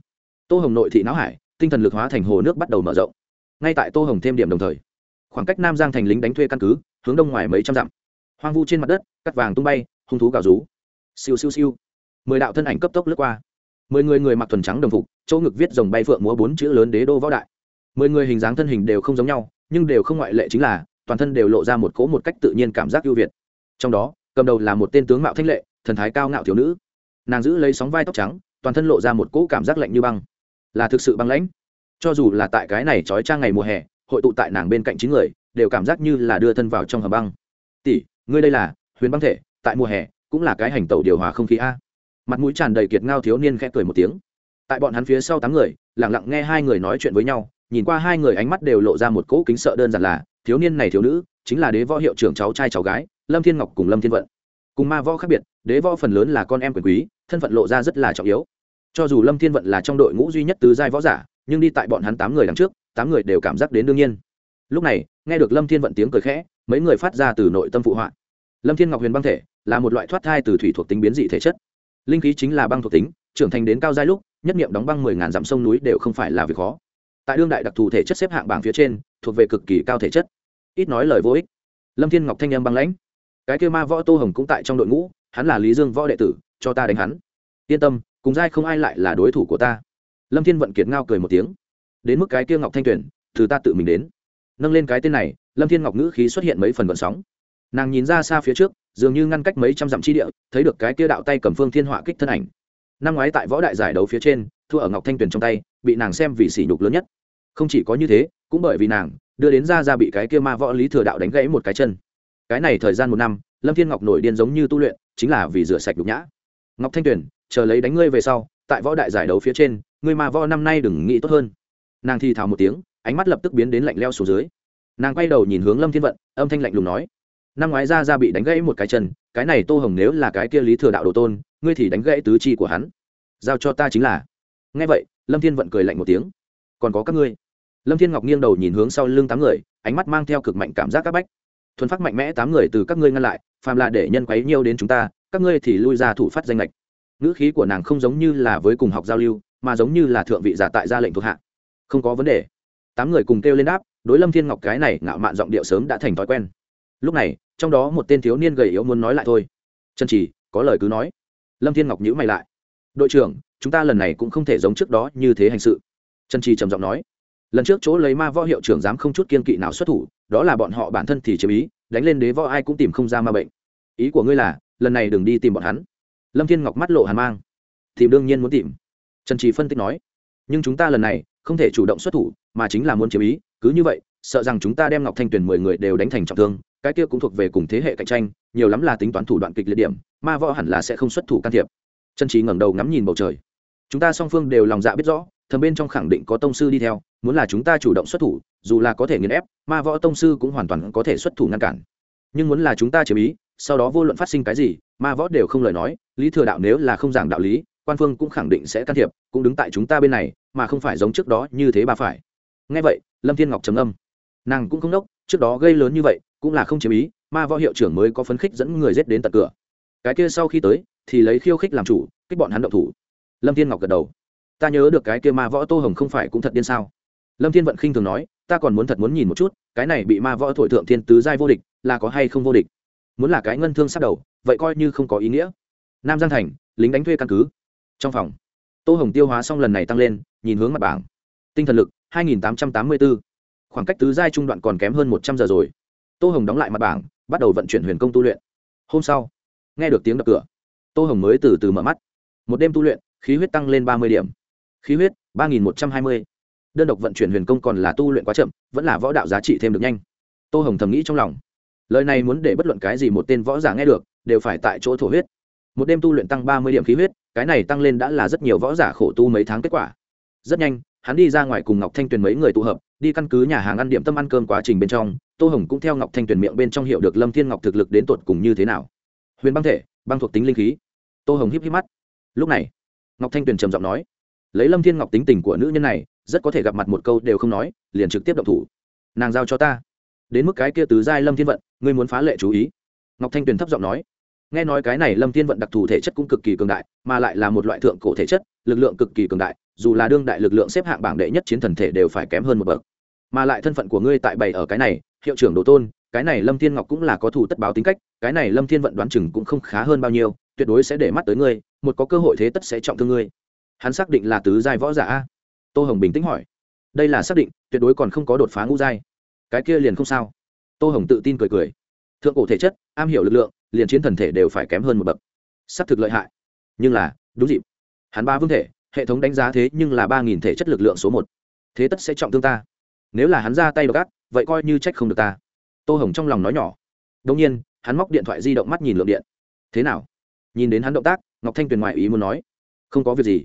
Tô hồng nội thị não hải, tinh thần lực hóa thành hồ nước bắt đầu mở rộng. Ngay tại tô hồng thêm điểm đồng thời, khoảng cách nam giang thành lính đánh thuê căn cứ, hướng đông ngoài mấy trăm dặm. Hoang vu trên mặt đất, cắt vàng tung bay, hung thú gào rú. Siêu siêu siêu. Mười đạo thân ảnh cấp tốc lướt qua mười người người mặc thuần trắng đồng phục, chỗ ngực viết dòng bay phượng múa bốn chữ lớn đế đô võ đại. Mười người hình dáng thân hình đều không giống nhau, nhưng đều không ngoại lệ chính là, toàn thân đều lộ ra một cỗ một cách tự nhiên cảm giác ưu việt. Trong đó, cầm đầu là một tên tướng mạo thanh lệ, thần thái cao ngạo thiếu nữ. Nàng giữ lấy sóng vai tóc trắng, toàn thân lộ ra một cỗ cảm giác lạnh như băng. Là thực sự băng lãnh. Cho dù là tại cái này trói trang ngày mùa hè, hội tụ tại nàng bên cạnh chín người, đều cảm giác như là đưa thân vào trong hầm băng. Tỷ, ngươi đây là huyền băng thể, tại mùa hè cũng là cái hành tẩu điều hòa không khí a mặt mũi tràn đầy kiệt ngao thiếu niên khẽ cười một tiếng. Tại bọn hắn phía sau tám người lẳng lặng nghe hai người nói chuyện với nhau, nhìn qua hai người ánh mắt đều lộ ra một cỗ kính sợ đơn giản là, thiếu niên này thiếu nữ, chính là đế võ hiệu trưởng cháu trai cháu gái, lâm thiên ngọc cùng lâm thiên vận. Cùng ma võ khác biệt, đế võ phần lớn là con em quyền quý, thân phận lộ ra rất là trọng yếu. Cho dù lâm thiên vận là trong đội ngũ duy nhất tứ giai võ giả, nhưng đi tại bọn hắn tám người đằng trước, tám người đều cảm giác đến đương nhiên. Lúc này, nghe được lâm thiên vận tiếng cười khẽ, mấy người phát ra từ nội tâm phụ họa. Lâm thiên ngọc huyền băng thể, là một loại thoát thai từ thủy thuộc tính biến dị thể chất linh khí chính là băng thuộc tính, trưởng thành đến cao giai lúc, nhất nghiệm đóng băng mười ngàn dặm sông núi đều không phải là việc khó. Tại đương đại đặc thù thể chất xếp hạng bảng phía trên, thuộc về cực kỳ cao thể chất. Ít nói lời vô ích. Lâm thiên ngọc thanh em băng lãnh. Cái kêu ma võ tô hồng cũng tại trong đội ngũ, hắn là lý dương võ đệ tử, cho ta đánh hắn. Yên tâm, cùng giai không ai lại là đối thủ của ta. Lâm thiên vận kiệt ngao cười một tiếng. Đến mức cái kia ngọc thanh tuyển, từ ta tự mình đến. Nâng lên cái tên này, lâm thiên ngọc ngữ khí xuất hiện mấy phần vận sóng. Nàng nhìn ra xa phía trước dường như ngăn cách mấy trăm dặm chi địa, thấy được cái kia đạo tay cầm phương thiên họa kích thân ảnh. Năm ngoái tại võ đại giải đấu phía trên, thua ở ngọc thanh tuyền trong tay, bị nàng xem vì sỉ nhục lớn nhất. Không chỉ có như thế, cũng bởi vì nàng, đưa đến ra ra bị cái kia ma võ lý thừa đạo đánh gãy một cái chân. Cái này thời gian một năm, lâm thiên ngọc nổi điên giống như tu luyện, chính là vì rửa sạch nhục nhã. Ngọc thanh tuyền, chờ lấy đánh ngươi về sau, tại võ đại giải đấu phía trên, ngươi ma võ năm nay đừng nghĩ tốt hơn. Nàng thi thào một tiếng, ánh mắt lập tức biến đến lạnh leo xuống dưới. Nàng quay đầu nhìn hướng lâm thiên vận, âm thanh lạnh lùng nói năm ngoái ra ra bị đánh gãy một cái chân, cái này tô hồng nếu là cái kia lý thừa đạo đồ tôn, ngươi thì đánh gãy tứ chi của hắn. Giao cho ta chính là. Nghe vậy, lâm thiên vận cười lạnh một tiếng. Còn có các ngươi. Lâm thiên ngọc nghiêng đầu nhìn hướng sau lưng tám người, ánh mắt mang theo cực mạnh cảm giác các bách. Thuần phát mạnh mẽ tám người từ các ngươi ngăn lại, phàm là để nhân quấy nhiêu đến chúng ta, các ngươi thì lui ra thủ phát danh lệch. Ngữ khí của nàng không giống như là với cùng học giao lưu, mà giống như là thượng vị giả tại gia lệnh thuộc hạ. Không có vấn đề. Tám người cùng kêu lên đáp, đối lâm thiên ngọc cái này ngạo mạn giọng điệu sớm đã thành thói quen. Lúc này trong đó một tên thiếu niên gầy yếu muốn nói lại thôi. Chân chỉ, có lời cứ nói. Lâm thiên ngọc nhữ mày lại. Đội trưởng, chúng ta lần này cũng không thể giống trước đó như thế hành sự. Trần trì trầm giọng nói. Lần trước chỗ lấy ma võ hiệu trưởng dám không chút kiên kỵ nào xuất thủ, đó là bọn họ bản thân thì chế ý, đánh lên đế võ ai cũng tìm không ra ma bệnh. Ý của ngươi là, lần này đừng đi tìm bọn hắn. Lâm thiên ngọc mắt lộ hàn mang. Tìm đương nhiên muốn tìm. Trần trì phân tích nói. Nhưng chúng ta lần này, không thể chủ động xuất thủ, mà chính là muốn chế ý. Cứ như vậy, sợ rằng chúng ta đem ngọc thanh tuyển mười người đều đánh thành trọng thương cái kia cũng thuộc về cùng thế hệ cạnh tranh, nhiều lắm là tính toán thủ đoạn kịch liệt điểm, ma võ hẳn là sẽ không xuất thủ can thiệp. Chân trí ngẩng đầu ngắm nhìn bầu trời. Chúng ta song phương đều lòng dạ biết rõ, thầm bên trong khẳng định có tông sư đi theo, muốn là chúng ta chủ động xuất thủ, dù là có thể nghiền ép, ma võ tông sư cũng hoàn toàn có thể xuất thủ ngăn cản. Nhưng muốn là chúng ta chế ý, sau đó vô luận phát sinh cái gì, ma võ đều không lời nói, lý thừa đạo nếu là không giảng đạo lý, quan phương cũng khẳng định sẽ can thiệp, cũng đứng tại chúng ta bên này, mà không phải giống trước đó như thế bà phải. Ngay vậy, lâm thiên ngọc trầm âm nàng cũng không đốc, trước đó gây lớn như vậy cũng là không chiếm ý, ma võ hiệu trưởng mới có phấn khích dẫn người giết đến tận cửa. Cái kia sau khi tới, thì lấy khiêu khích làm chủ, kích bọn hắn động thủ. Lâm thiên ngọc gật đầu. Ta nhớ được cái kia ma võ tô hồng không phải cũng thật điên sao? Lâm thiên vận khinh thường nói, ta còn muốn thật muốn nhìn một chút, cái này bị ma võ thổi thượng thiên tứ giai vô địch, là có hay không vô địch? Muốn là cái ngân thương sát đầu, vậy coi như không có ý nghĩa. Nam giang thành, lính đánh thuê căn cứ. Trong phòng, tô hồng tiêu hóa xong lần này tăng lên, nhìn hướng mặt bảng. Tinh thần lực 2884. khoảng cách tứ giai trung đoạn còn kém hơn một trăm giờ rồi tô hồng đóng lại mặt bảng, bắt đầu vận chuyển huyền công tu luyện. Hôm sau, nghe được tiếng đập cửa, tô hồng mới từ từ mở mắt. Một đêm tu luyện, khí huyết tăng lên ba mươi điểm. Khí huyết, ba nghìn một trăm hai mươi. Đơn độc vận chuyển huyền công còn là tu luyện quá chậm, vẫn là võ đạo giá trị thêm được nhanh. Tô hồng thầm nghĩ trong lòng. Lời này muốn để bất luận cái gì một tên võ giả nghe được, đều phải tại chỗ thổ huyết. Một đêm tu luyện tăng ba mươi điểm khí huyết, cái này tăng lên đã là rất nhiều võ giả khổ tu mấy tháng kết quả. Rất nhanh, hắn đi ra ngoài cùng ngọc thanh tuyền mấy người tụ hợp đi căn cứ nhà hàng ăn điểm tâm ăn cơm quá trình bên trong, tô hồng cũng theo ngọc thanh tuyền miệng bên trong hiểu được lâm thiên ngọc thực lực đến tột cùng như thế nào. Huyền băng thể, băng thuộc tính linh khí. Tô hồng híp híp mắt. Lúc này, ngọc thanh tuyền trầm giọng nói, lấy lâm thiên ngọc tính tình của nữ nhân này, rất có thể gặp mặt một câu đều không nói, liền trực tiếp động thủ. Nàng giao cho ta. Đến mức cái kia tứ giai lâm thiên vận, ngươi muốn phá lệ chú ý. Ngọc thanh tuyền thấp giọng nói. Nghe nói cái này lâm thiên vận đặc thù thể chất cũng cực kỳ cường đại, mà lại là một loại thượng cổ thể chất, lực lượng cực kỳ cường đại, dù là đương đại lực lượng xếp hạng bảng đệ nhất chiến thần thể đều phải kém hơn một bậc mà lại thân phận của ngươi tại bày ở cái này, hiệu trưởng đồ tôn, cái này lâm thiên ngọc cũng là có thủ tất báo tính cách, cái này lâm thiên vận đoán chừng cũng không khá hơn bao nhiêu, tuyệt đối sẽ để mắt tới ngươi, một có cơ hội thế tất sẽ trọng thương ngươi. Hắn xác định là tứ giai võ giả a? Tô hồng bình tĩnh hỏi. Đây là xác định, tuyệt đối còn không có đột phá ngũ giai. Cái kia liền không sao. Tô hồng tự tin cười cười. Thượng cổ thể chất, am hiểu lực lượng, liền chiến thần thể đều phải kém hơn một bậc. S thực lợi hại. Nhưng là, đúng dịp. Hắn ba vương thể, hệ thống đánh giá thế nhưng là ba nghìn thể chất lực lượng số một. Thế tất sẽ trọng thương ta nếu là hắn ra tay độc ác, vậy coi như trách không được ta. Tô hồng trong lòng nói nhỏ. Đông nhiên, hắn móc điện thoại di động mắt nhìn lượng điện. Thế nào? Nhìn đến hắn động tác, ngọc thanh tuyền ngoại ý muốn nói. Không có việc gì.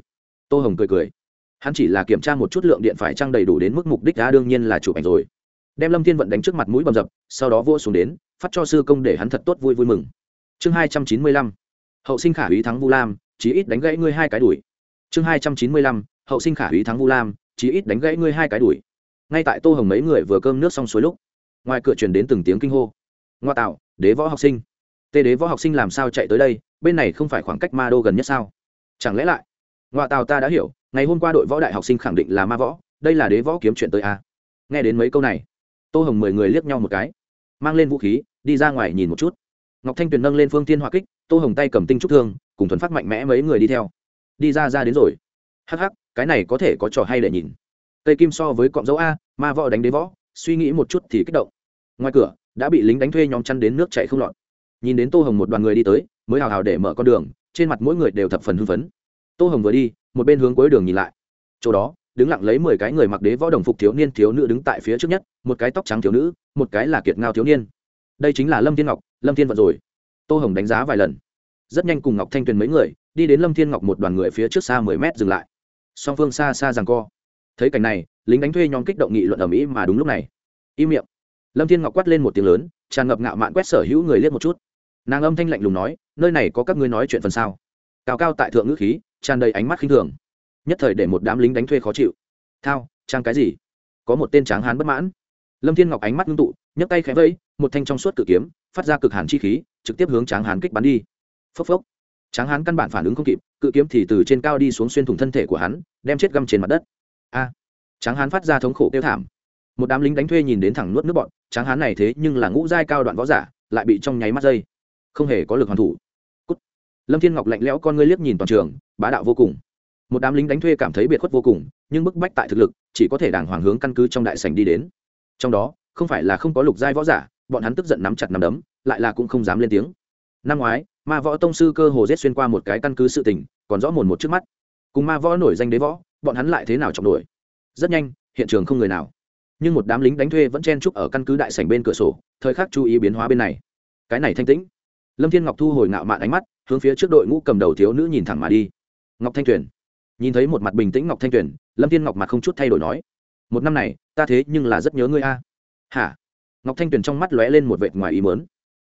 Tô hồng cười cười. Hắn chỉ là kiểm tra một chút lượng điện phải trăng đầy đủ đến mức mục đích đã đương nhiên là chụp ảnh rồi. Đem lâm thiên vận đánh trước mặt mũi bầm dập, sau đó vua xuống đến, phát cho sư công để hắn thật tốt vui vui mừng. Chương hai trăm chín mươi lăm. Hậu sinh khả úy thắng vu lam, chí ít đánh gãy ngươi hai cái đuổi. Chương hai trăm chín mươi lăm. Hậu sinh khả úy thắng vu lam, chí ít đánh gãy ngươi hai cái đuổi ngay tại tô hồng mấy người vừa cơm nước xong suối lúc, ngoài cửa truyền đến từng tiếng kinh hô. Ngoa tạo, đế võ học sinh. Tê đế võ học sinh làm sao chạy tới đây? Bên này không phải khoảng cách ma đô gần nhất sao? Chẳng lẽ lại? Ngoa tào ta đã hiểu, ngày hôm qua đội võ đại học sinh khẳng định là ma võ, đây là đế võ kiếm chuyện tới a à? nghe đến mấy câu này, tô hồng mười người liếc nhau một cái, mang lên vũ khí, đi ra ngoài nhìn một chút. Ngọc thanh tuyền nâng lên phương tiên hỏa kích, tô hồng tay cầm tinh trúc thương, cùng thuần phát mạnh mẽ mấy người đi theo. Đi ra ra đến rồi. Hắc hắc, cái này có thể có trò hay để nhìn cây kim so với cọng dấu a, ma võ đánh đế võ, suy nghĩ một chút thì kích động. Ngoài cửa, đã bị lính đánh thuê nhóm chăn đến nước chạy không lọt. Nhìn đến tô hồng một đoàn người đi tới, mới hào hào để mở con đường, trên mặt mỗi người đều thập phần hưng phấn. Tô hồng vừa đi, một bên hướng cuối đường nhìn lại. Chỗ đó, đứng lặng lấy mười cái người mặc đế võ đồng phục thiếu niên thiếu nữ đứng tại phía trước nhất, một cái tóc trắng thiếu nữ, một cái là kiệt ngao thiếu niên. Đây chính là lâm thiên ngọc, lâm thiên vận rồi. Tô hồng đánh giá vài lần. Rất nhanh cùng ngọc thanh tuyền mấy người, đi đến lâm thiên ngọc một đoàn người phía trước xa mười mét dừng lại. Song phương xa xa rằng co thấy cảnh này, lính đánh thuê nhóm kích động nghị luận ở mỹ mà đúng lúc này. Im miệng. Lâm thiên ngọc quát lên một tiếng lớn, tràn ngập ngạo mạn quét sở hữu người liếc một chút. Nàng âm thanh lạnh lùng nói, nơi này có các ngươi nói chuyện phần sao cao cao tại thượng ngữ khí, tràn đầy ánh mắt khinh thường. Nhất thời để một đám lính đánh thuê khó chịu. Thao, trang cái gì? Có một tên tráng hán bất mãn. Lâm thiên ngọc ánh mắt ngưng tụ, nhấc tay khẽ vẫy, một thanh trong suốt cự kiếm, phát ra cực hàn chi khí, trực tiếp hướng tráng hán kích bắn đi. Phốc phốc. Tráng hán căn bản phản ứng không kịp, cự kiếm thì từ trên cao đi xuống xuyên thủng thân thể của hắn, đem chết găm trên mặt đất a. Tráng hán phát ra thống khổ kêu thảm. Một đám lính đánh thuê nhìn đến thẳng nuốt nước bọn, tráng hán này thế nhưng là ngũ giai cao đoạn võ giả, lại bị trong nháy mắt dây. Không hề có lực hoàn thủ、Cút. Lâm thiên ngọc lạnh lẽo con ngươi liếc nhìn toàn trường, bá đạo vô cùng. Một đám lính đánh thuê cảm thấy biệt khuất vô cùng, nhưng bức bách tại thực lực, chỉ có thể đàng hoàng hướng căn cứ trong đại sảnh đi đến. Trong đó, không phải là không có lục giai võ giả, bọn hắn tức giận nắm chặt nắm đấm, lại là cũng không dám lên tiếng. Năm ngoái, ma võ tông sư cơ hồ rết xuyên qua một cái căn cứ sự tình, còn rõ mồn một trước mắt. Cùng ma võ nổi danh đế võ bọn hắn lại thế nào trọng đuổi? Rất nhanh, hiện trường không người nào. Nhưng một đám lính đánh thuê vẫn chen chúc ở căn cứ đại sảnh bên cửa sổ, thời khắc chú ý biến hóa bên này. Cái này thanh tĩnh. Lâm thiên ngọc thu hồi ngạo mạn ánh mắt, hướng phía trước đội ngũ cầm đầu thiếu nữ nhìn thẳng mà đi. Ngọc thanh tuyền. Nhìn thấy một mặt bình tĩnh ngọc thanh tuyền, lâm thiên ngọc mặt không chút thay đổi nói, một năm này, ta thế nhưng là rất nhớ ngươi a. Hả? Ngọc thanh tuyền trong mắt lóe lên một vệt ngoài ý mớn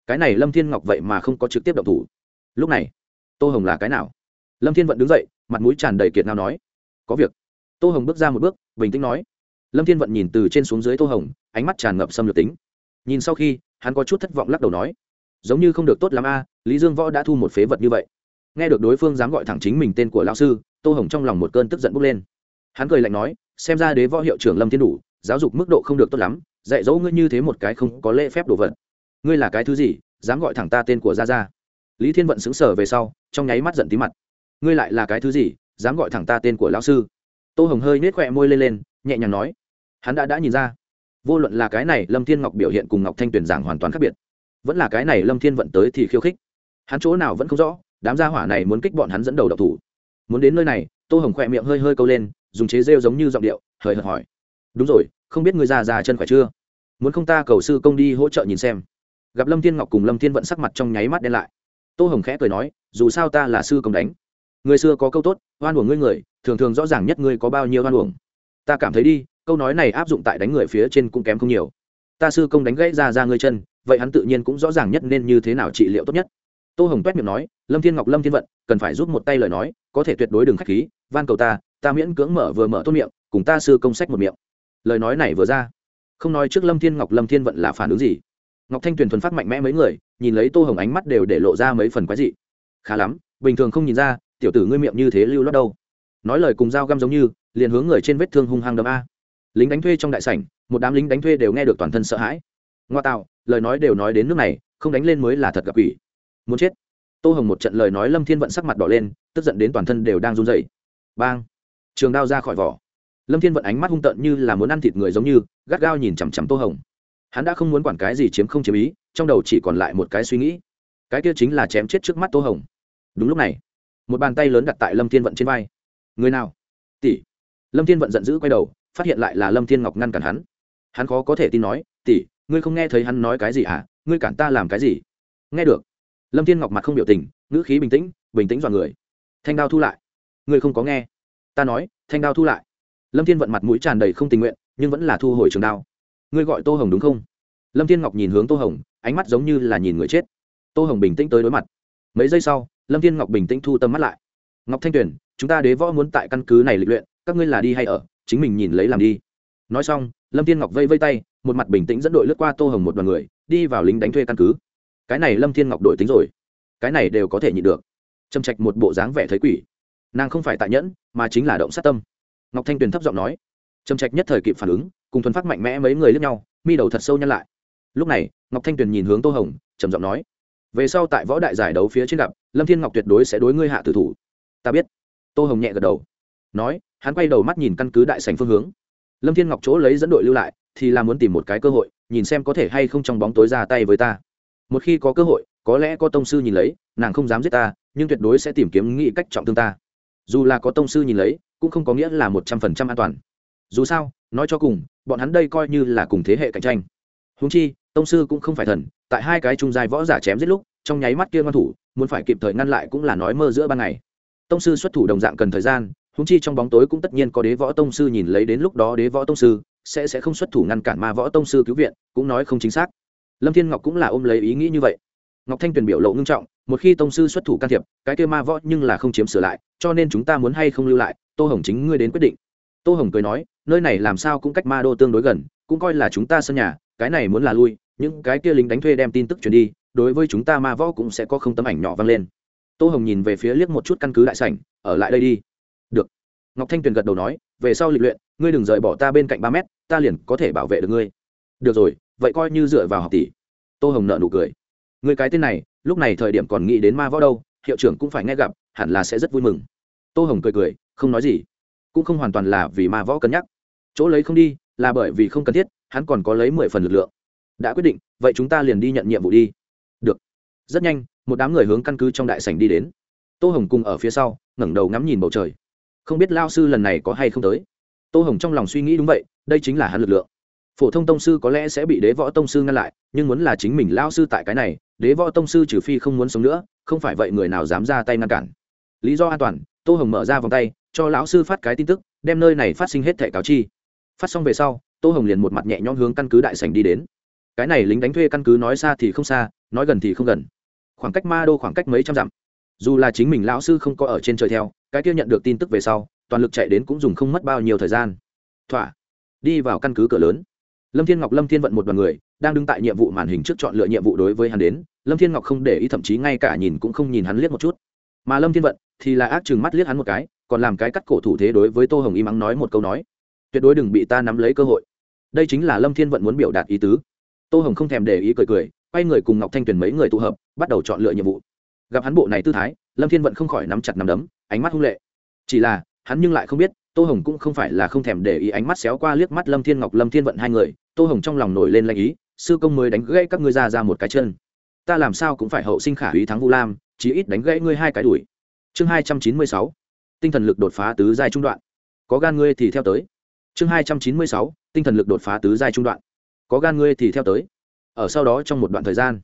cái này lâm thiên ngọc vậy mà không có trực tiếp động thủ. Lúc này, tô hồng là cái nào? Lâm thiên vận đứng dậy, mặt mũi tràn đầy kiệt nào nói có việc. Tô hồng bước ra một bước, bình tĩnh nói. Lâm thiên vận nhìn từ trên xuống dưới tô hồng, ánh mắt tràn ngập xâm lược tính. Nhìn sau khi, hắn có chút thất vọng lắc đầu nói. Giống như không được tốt l ắ m a, lý dương võ đã thu một phế vật như vậy. Nghe được đối phương dám gọi thẳng chính mình tên của lão sư, tô hồng trong lòng một cơn tức giận bốc lên. Hắn cười lạnh nói, xem ra đế võ hiệu trưởng lâm thiên đủ, giáo dục mức độ không được tốt lắm, dạy dỗ ngươi như thế một cái không có lễ phép đồ vật. Ngươi là cái thứ gì, dám gọi thẳng ta tên của gia gia? Lý thiên vận xứng sở về sau, trong nháy mắt giận tí mặt. Ngươi lại là cái thứ gì dám gọi thẳng ta tên của lão sư. Tô hồng hơi nết khỏe môi lên lên, nhẹ nhàng nói. Hắn đã đã nhìn ra. Vô luận là cái này lâm thiên ngọc biểu hiện cùng ngọc thanh tuyển giảng hoàn toàn khác biệt. Vẫn là cái này lâm thiên vận tới thì khiêu khích. Hắn chỗ nào vẫn không rõ, đám gia hỏa này muốn kích bọn hắn dẫn đầu độc thủ. Muốn đến nơi này, tô hồng khỏe miệng hơi hơi câu lên, dùng chế rêu giống như giọng điệu hời hợt hỏi. Đúng rồi, không biết người già già chân khỏe chưa? Muốn không ta cầu sư công đi hỗ trợ nhìn xem. Gặp lâm thiên ngọc cùng lâm thiên vận sắc mặt trong nháy mắt đen lại. Tô hồng khẽ cười nói, dù sao ta là sư công đánh người xưa có câu tốt, oan uổng ngươi người, thường thường rõ ràng nhất ngươi có bao nhiêu oan uổng. Ta cảm thấy đi, câu nói này áp dụng tại đánh người phía trên cũng kém không nhiều. Ta sư công đánh gãy ra ra ngươi chân, vậy hắn tự nhiên cũng rõ ràng nhất nên như thế nào trị liệu tốt nhất. Tô hồng toét miệng nói, lâm thiên ngọc, lâm thiên vận, cần phải giúp một tay lời nói, có thể tuyệt đối đừng k h á c h khí, van cầu ta ta miễn cưỡng mở vừa mở tốt miệng, cùng ta sư công sách một miệng. Lời nói này vừa ra, không nói trước lâm thiên ngọc, lâm thiên vận là phản ứng gì. Ngọc thanh tuyền thuần phát mạnh mẽ mấy người, nhìn lấy tô hồng ánh mắt đều để lộ ra mấy phần quái dị. Khá lắm, bình thường không nhìn ra tiểu tử ngươi miệng như thế lưu lót đâu? Nói lời cùng dao găm giống như, liền hướng người trên vết thương hung hăng đấm a. Lính đánh thuê trong đại sảnh, một đám lính đánh thuê đều nghe được toàn thân sợ hãi. Ngoa tạo, lời nói đều nói đến nước này, không đánh lên mới là thật gặp quỷ. Muốn chết. Tô hồng một trận lời nói lâm thiên vận sắc mặt đỏ lên, tức giận đến toàn thân đều đang run dậy bang. Trường đao ra khỏi vỏ. Lâm thiên vận ánh mắt hung tợn như là muốn ăn thịt người giống như, gắt gao nhìn chằm chằm tô hồng. Hắn đã không muốn quản cái gì chiếm không chiếm ý, trong đầu chỉ còn lại một cái suy nghĩ. Cái kia chính là chém chết trước mắt tô hồng. Đúng lúc này một bàn tay lớn đặt tại lâm thiên vận trên vai. Người nào? Tỷ. Lâm thiên vận giận dữ quay đầu, phát hiện lại là lâm thiên ngọc ngăn cản hắn. Hắn khó có thể tin nói, tỷ, ngươi không nghe thấy hắn nói cái gì à? Ngươi cản ta làm cái gì? Nghe được. Lâm thiên ngọc mặt không biểu tình, ngữ khí bình tĩnh bình tĩnh dọn người. Thanh đao thu lại. Ngươi không có nghe. Ta nói, thanh đao thu lại. Lâm thiên vận mặt mũi tràn đầy không tình nguyện, nhưng vẫn là thu hồi trường đao. Ngươi gọi tô hồng đúng không? Lâm thiên ngọc nhìn hướng tô hồng, ánh mắt giống như là nhìn người chết. Tô hồng bình tĩnh tới đối mặt. Mấy giây sau lâm thiên ngọc bình tĩnh thu tâm mắt lại. Ngọc thanh tuyền, chúng ta đế võ muốn tại căn cứ này lịch luyện, các ngươi là đi hay ở, chính mình nhìn lấy làm đi. Nói xong, lâm thiên ngọc vây vây tay, một mặt bình tĩnh dẫn đội lướt qua tô hồng một đoàn người, đi vào lính đánh thuê căn cứ. Cái này lâm thiên ngọc đổi tính rồi. Cái này đều có thể nhịn được. Châm trạch một bộ dáng vẻ thấy quỷ. Nàng không phải tại nhẫn, mà chính là động sát tâm. Ngọc thanh tuyền thấp giọng nói. Trầm trạch nhất thời kịp phản ứng, cùng thuần phát mạnh mẽ mấy người lướt nhau, mi đầu thật sâu nhăn lại. Lúc này, ngọc thanh tuyền nhìn hướng tô hồng, trầm giọng nói về sau tại võ đại giải đấu phía trên gặp, lâm thiên ngọc tuyệt đối sẽ đối ngươi hạ tử thủ. Ta biết. Tô hồng nhẹ gật đầu. Nói, hắn quay đầu mắt nhìn căn cứ đại sành phương hướng. Lâm thiên ngọc chỗ lấy dẫn đội lưu lại, thì là muốn tìm một cái cơ hội, nhìn xem có thể hay không trong bóng tối ra tay với ta. Một khi có cơ hội, có lẽ có tông sư nhìn lấy, nàng không dám giết ta, nhưng tuyệt đối sẽ tìm kiếm nghĩ cách trọng thương ta. Dù là có tông sư nhìn lấy, cũng không có nghĩa là một trăm phần trăm an toàn. Dù sao, nói cho cùng, bọn hắn đây coi như là cùng thế hệ cạnh tranh. Húng chi tông sư cũng không phải thần, tại hai cái trung dài võ giả chém giết lúc, trong nháy mắt kia ngoan thủ, muốn phải kịp thời ngăn lại cũng là nói mơ giữa ban ngày. Tông sư xuất thủ đồng dạng cần thời gian húng chi trong bóng tối cũng tất nhiên có đế võ tông sư nhìn lấy đến lúc đó đế võ tông sư sẽ sẽ không xuất thủ ngăn cản ma võ tông sư cứu viện, cũng nói không chính xác. Lâm thiên ngọc cũng là ôm lấy ý nghĩ như vậy. Ngọc thanh tuyền biểu lộ ngưng trọng, một khi tông sư xuất thủ can thiệp, cái kêu ma võ nhưng là không chiếm sửa lại, cho nên chúng ta muốn hay không lưu lại, tô hồng chính ngươi đến quyết định. Tô hồng cười nói, nơi này làm sao cũng cách ma đô tương đối gần, cũng coi là chúng ta sân nhà cái này muốn là lui, những cái kia lính đánh thuê đem tin tức truyền đi, đối với chúng ta ma võ cũng sẽ có không tấm ảnh nhỏ vang lên. Tô hồng nhìn về phía liếc một chút căn cứ đại sảnh, ở lại đây đi. Được. Ngọc thanh tuyền gật đầu nói, về sau lịch luyện, ngươi đừng rời bỏ ta bên cạnh ba mét, ta liền có thể bảo vệ được ngươi. Được rồi, vậy coi như dựa vào học tỷ. Tô hồng nợ nụ cười. Người cái tên này, lúc này thời điểm còn nghĩ đến ma võ đâu, hiệu trưởng cũng phải nghe gặp, hẳn là sẽ rất vui mừng. Tô hồng cười cười, không nói gì. Cũng không hoàn toàn là vì ma võ cân nhắc. Chỗ lấy không đi là bởi vì không cần thiết, hắn còn có lấy mười phần lực lượng. Đã quyết định, vậy chúng ta liền đi nhận nhiệm vụ đi. Được. Rất nhanh, một đám người hướng căn cứ trong đại sảnh đi đến. Tô hồng cùng ở phía sau, ngẩng đầu ngắm nhìn bầu trời. Không biết lao sư lần này có hay không tới. Tô hồng trong lòng suy nghĩ đúng vậy, đây chính là hắn lực lượng. Phổ thông tông sư có lẽ sẽ bị đế võ tông sư ngăn lại, nhưng muốn là chính mình lao sư tại cái này, đế võ tông sư trừ phi không muốn sống nữa, không phải vậy người nào dám ra tay ngăn cản. Lý do an toàn, tô hồng mở ra vòng tay, cho lão sư phát cái tin tức, đem nơi này phát sinh hết thẻ cáo chi phát xong về sau, tô hồng liền một mặt nhẹ nhõm hướng căn cứ đại sành đi đến. Cái này lính đánh thuê căn cứ nói xa thì không xa, nói gần thì không gần. Khoảng cách ma đô khoảng cách mấy trăm dặm. Dù là chính mình lão sư không có ở trên trời theo, cái kia nhận được tin tức về sau, toàn lực chạy đến cũng dùng không mất bao nhiêu thời gian. Thỏa. Đi vào căn cứ cửa lớn. Lâm thiên ngọc, lâm thiên vận một đoàn người, đang đứng tại nhiệm vụ màn hình trước chọn lựa nhiệm vụ đối với hắn đến. Lâm thiên ngọc không để ý, thậm chí ngay cả nhìn cũng không nhìn hắn liếc một chút. Mà lâm thiên vận thì là ác chừng mắt liếc hắn một cái, còn làm cái cắt cổ thủ thế đối với tô hồng y mắng nói một câu nói tuyệt đối đừng bị ta nắm lấy cơ hội. Đây chính là lâm thiên vận muốn biểu đạt ý tứ. Tô hồng không thèm để ý cười cười, quay người cùng ngọc thanh tuyền mấy người tụ hợp, bắt đầu chọn lựa nhiệm vụ. Gặp hắn bộ này tư thái, lâm thiên vận không khỏi nắm chặt nắm đấm, ánh mắt hung lệ. Chỉ là, hắn nhưng lại không biết, tô hồng cũng không phải là không thèm để ý ánh mắt xéo qua liếc mắt lâm thiên ngọc, lâm thiên vận hai người, tô hồng trong lòng nổi lên lanh ý, sư công mới đánh gãy các ngươi ra ra một cái chân. Ta làm sao cũng phải hậu sinh khả ý thắng vu lam, chí ít đánh gãy ngươi hai cái đuổi. Chương hai trăm chín mươi sáu. Tinh thần lực đột phá tứ giai trung đoạn. Có gan ngươi thì theo tới chương hai trăm chín mươi sáu, tinh thần lực đột phá tứ giai trung đoạn. Có gan ngươi thì theo tới. Ở sau đó trong một đoạn thời gian,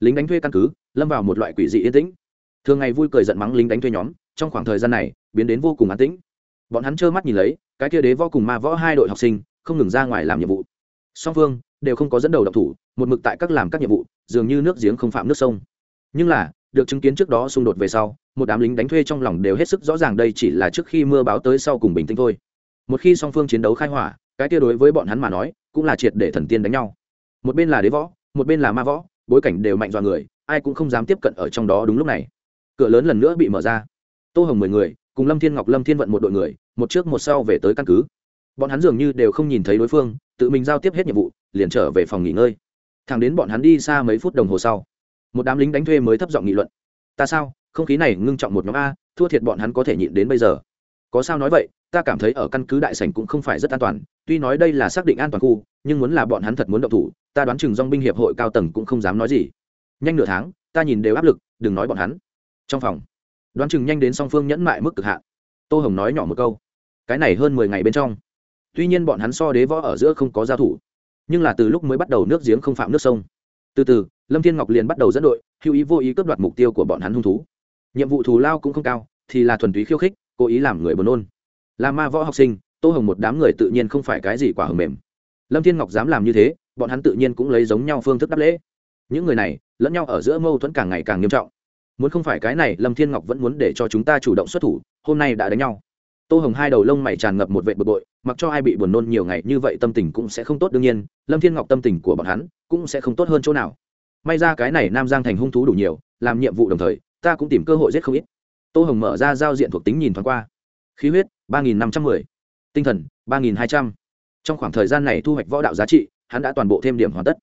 lính đánh thuê căn cứ lâm vào một loại quỷ dị yên tĩnh. Thường ngày vui cười giận mắng lính đánh thuê nhóm, trong khoảng thời gian này, biến đến vô cùng an tĩnh. Bọn hắn trơ mắt nhìn lấy, cái kia đế võ cùng ma võ hai đội học sinh, không ngừng ra ngoài làm nhiệm vụ. Song phương đều không có dẫn đầu độc thủ, một mực tại các làm các nhiệm vụ, dường như nước giếng không phạm nước sông. Nhưng là, được chứng kiến trước đó xung đột về sau, một đám lính đánh thuê trong lòng đều hết sức rõ ràng đây chỉ là trước khi mưa báo tới sau cùng bình tĩnh thôi một khi song phương chiến đấu khai hỏa, cái kia đối với bọn hắn mà nói, cũng là triệt để thần tiên đánh nhau. Một bên là đế võ, một bên là ma võ, bối cảnh đều mạnh dọa người, ai cũng không dám tiếp cận ở trong đó đúng lúc này. Cửa lớn lần nữa bị mở ra. Tô hồng mười người, cùng lâm thiên ngọc, lâm thiên vận một đội người, một trước một sau về tới căn cứ. Bọn hắn dường như đều không nhìn thấy đối phương, tự mình giao tiếp hết nhiệm vụ, liền trở về phòng nghỉ ngơi. Thằng đến bọn hắn đi xa mấy phút đồng hồ sau, một đám lính đánh thuê mới thấp giọng nghị luận. Ta sao? Không khí này ngưng trọng một nhóm a, thua thiệt bọn hắn có thể nhịn đến bây giờ. Có sao nói vậy? Ta cảm thấy ở căn cứ đại sảnh cũng không phải rất an toàn, tuy nói đây là xác định an toàn khu, nhưng muốn là bọn hắn thật muốn động thủ, ta đoán chừng dong binh hiệp hội cao tầng cũng không dám nói gì. Nhanh nửa tháng, ta nhìn đều áp lực, đừng nói bọn hắn. Trong phòng, đoán chừng nhanh đến song phương nhẫn mại mức cực hạn. Tô hồng nói nhỏ một câu, cái này hơn mười ngày bên trong. Tuy nhiên bọn hắn so đế võ ở giữa không có giao thủ, nhưng là từ lúc mới bắt đầu nước giếng không phạm nước sông. Từ từ, lâm thiên ngọc liền bắt đầu dẫn đội, hữu ý vô ý cướp đoạt mục tiêu của bọn hắn hung thú. Nhiệm vụ thù lao cũng không cao, thì là thuần túy khiêu khích, cố ý làm người buồn nôn là ma võ học sinh, tô hồng một đám người tự nhiên không phải cái gì quả hầm mềm. Lâm thiên ngọc dám làm như thế, bọn hắn tự nhiên cũng lấy giống nhau phương thức đáp lễ. Những người này, lẫn nhau ở giữa mâu thuẫn càng ngày càng nghiêm trọng. Muốn không phải cái này, lâm thiên ngọc vẫn muốn để cho chúng ta chủ động xuất thủ, hôm nay đã đánh nhau. Tô hồng hai đầu lông mày tràn ngập một vệ bực bội, mặc cho ai bị buồn nôn nhiều ngày như vậy tâm tình cũng sẽ không tốt đương nhiên, lâm thiên ngọc tâm tình của bọn hắn cũng sẽ không tốt hơn chỗ nào. May ra cái này nam giang thành hung thú đủ nhiều, làm nhiệm vụ đồng thời, ta cũng tìm cơ hội giết không ít. Tô hồng mở ra giao diện thuộc tính nhìn thoáng qua. Khí huyết ba nghìn năm trăm m ư ơ i tinh thần, ba nghìn hai trăm. Trong khoảng thời gian này thu hoạch võ đạo giá trị, hắn đã toàn bộ thêm điểm hoàn tất.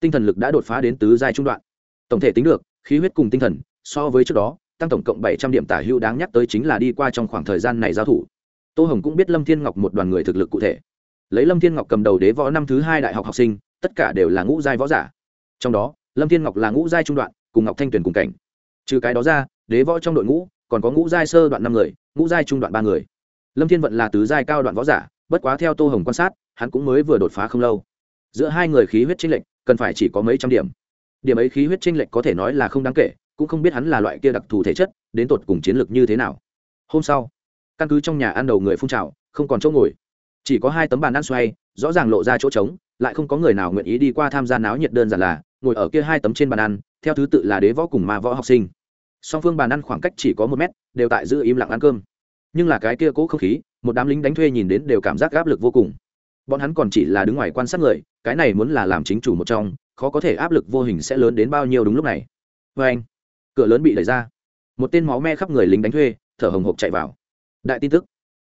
Tinh thần lực đã đột phá đến tứ giai trung đoạn. Tổng thể tính được, khí huyết cùng tinh thần, so với trước đó, tăng tổng cộng bảy trăm điểm tả hữu đáng nhắc tới chính là đi qua trong khoảng thời gian này giao thủ. Tô hồng cũng biết lâm thiên ngọc một đoàn người thực lực cụ thể. Lấy lâm thiên ngọc cầm đầu đế võ năm thứ hai đại học học sinh, tất cả đều là ngũ giai võ giả. Trong đó, lâm thiên ngọc là ngũ giai trung đoạn, cùng ngọc thanh tuyền cùng cảnh. Trừ cái đó ra, đế võ trong đội ngũ, còn có ngũ giai sơ đoạn năm người, ngũ giai trung đoạn ba người lâm thiên vận là tứ giai cao đoạn võ giả, bất quá theo tô hồng quan sát, hắn cũng mới vừa đột phá không lâu. Giữa hai người khí huyết tranh lệch, cần phải chỉ có mấy trăm điểm. Điểm ấy khí huyết tranh lệch có thể nói là không đáng kể, cũng không biết hắn là loại kia đặc thù thể chất, đến tột cùng chiến lược như thế nào. Hôm sau, căn cứ trong nhà ăn đầu người phun trào, không còn chỗ ngồi. Chỉ có hai tấm bàn ăn xoay, rõ ràng lộ ra chỗ trống, lại không có người nào nguyện ý đi qua tham gia náo nhiệt đơn giản là, ngồi ở kia hai tấm trên bàn ăn, theo thứ tự là đế võ cùng ma võ học sinh. Song phương bàn ăn khoảng cách chỉ có một mét, đều tại giữ im lặng ăn cơm nhưng là cái kia cố không khí, một đám lính đánh thuê nhìn đến đều cảm giác áp lực vô cùng. Bọn hắn còn chỉ là đứng ngoài quan sát người, cái này muốn là làm chính chủ một trong, khó có thể áp lực vô hình sẽ lớn đến bao nhiêu đúng lúc này. Vê anh, cửa lớn bị đẩy ra. Một tên máu me khắp người lính đánh thuê, thở hồng hộc chạy vào. Đại tin tức.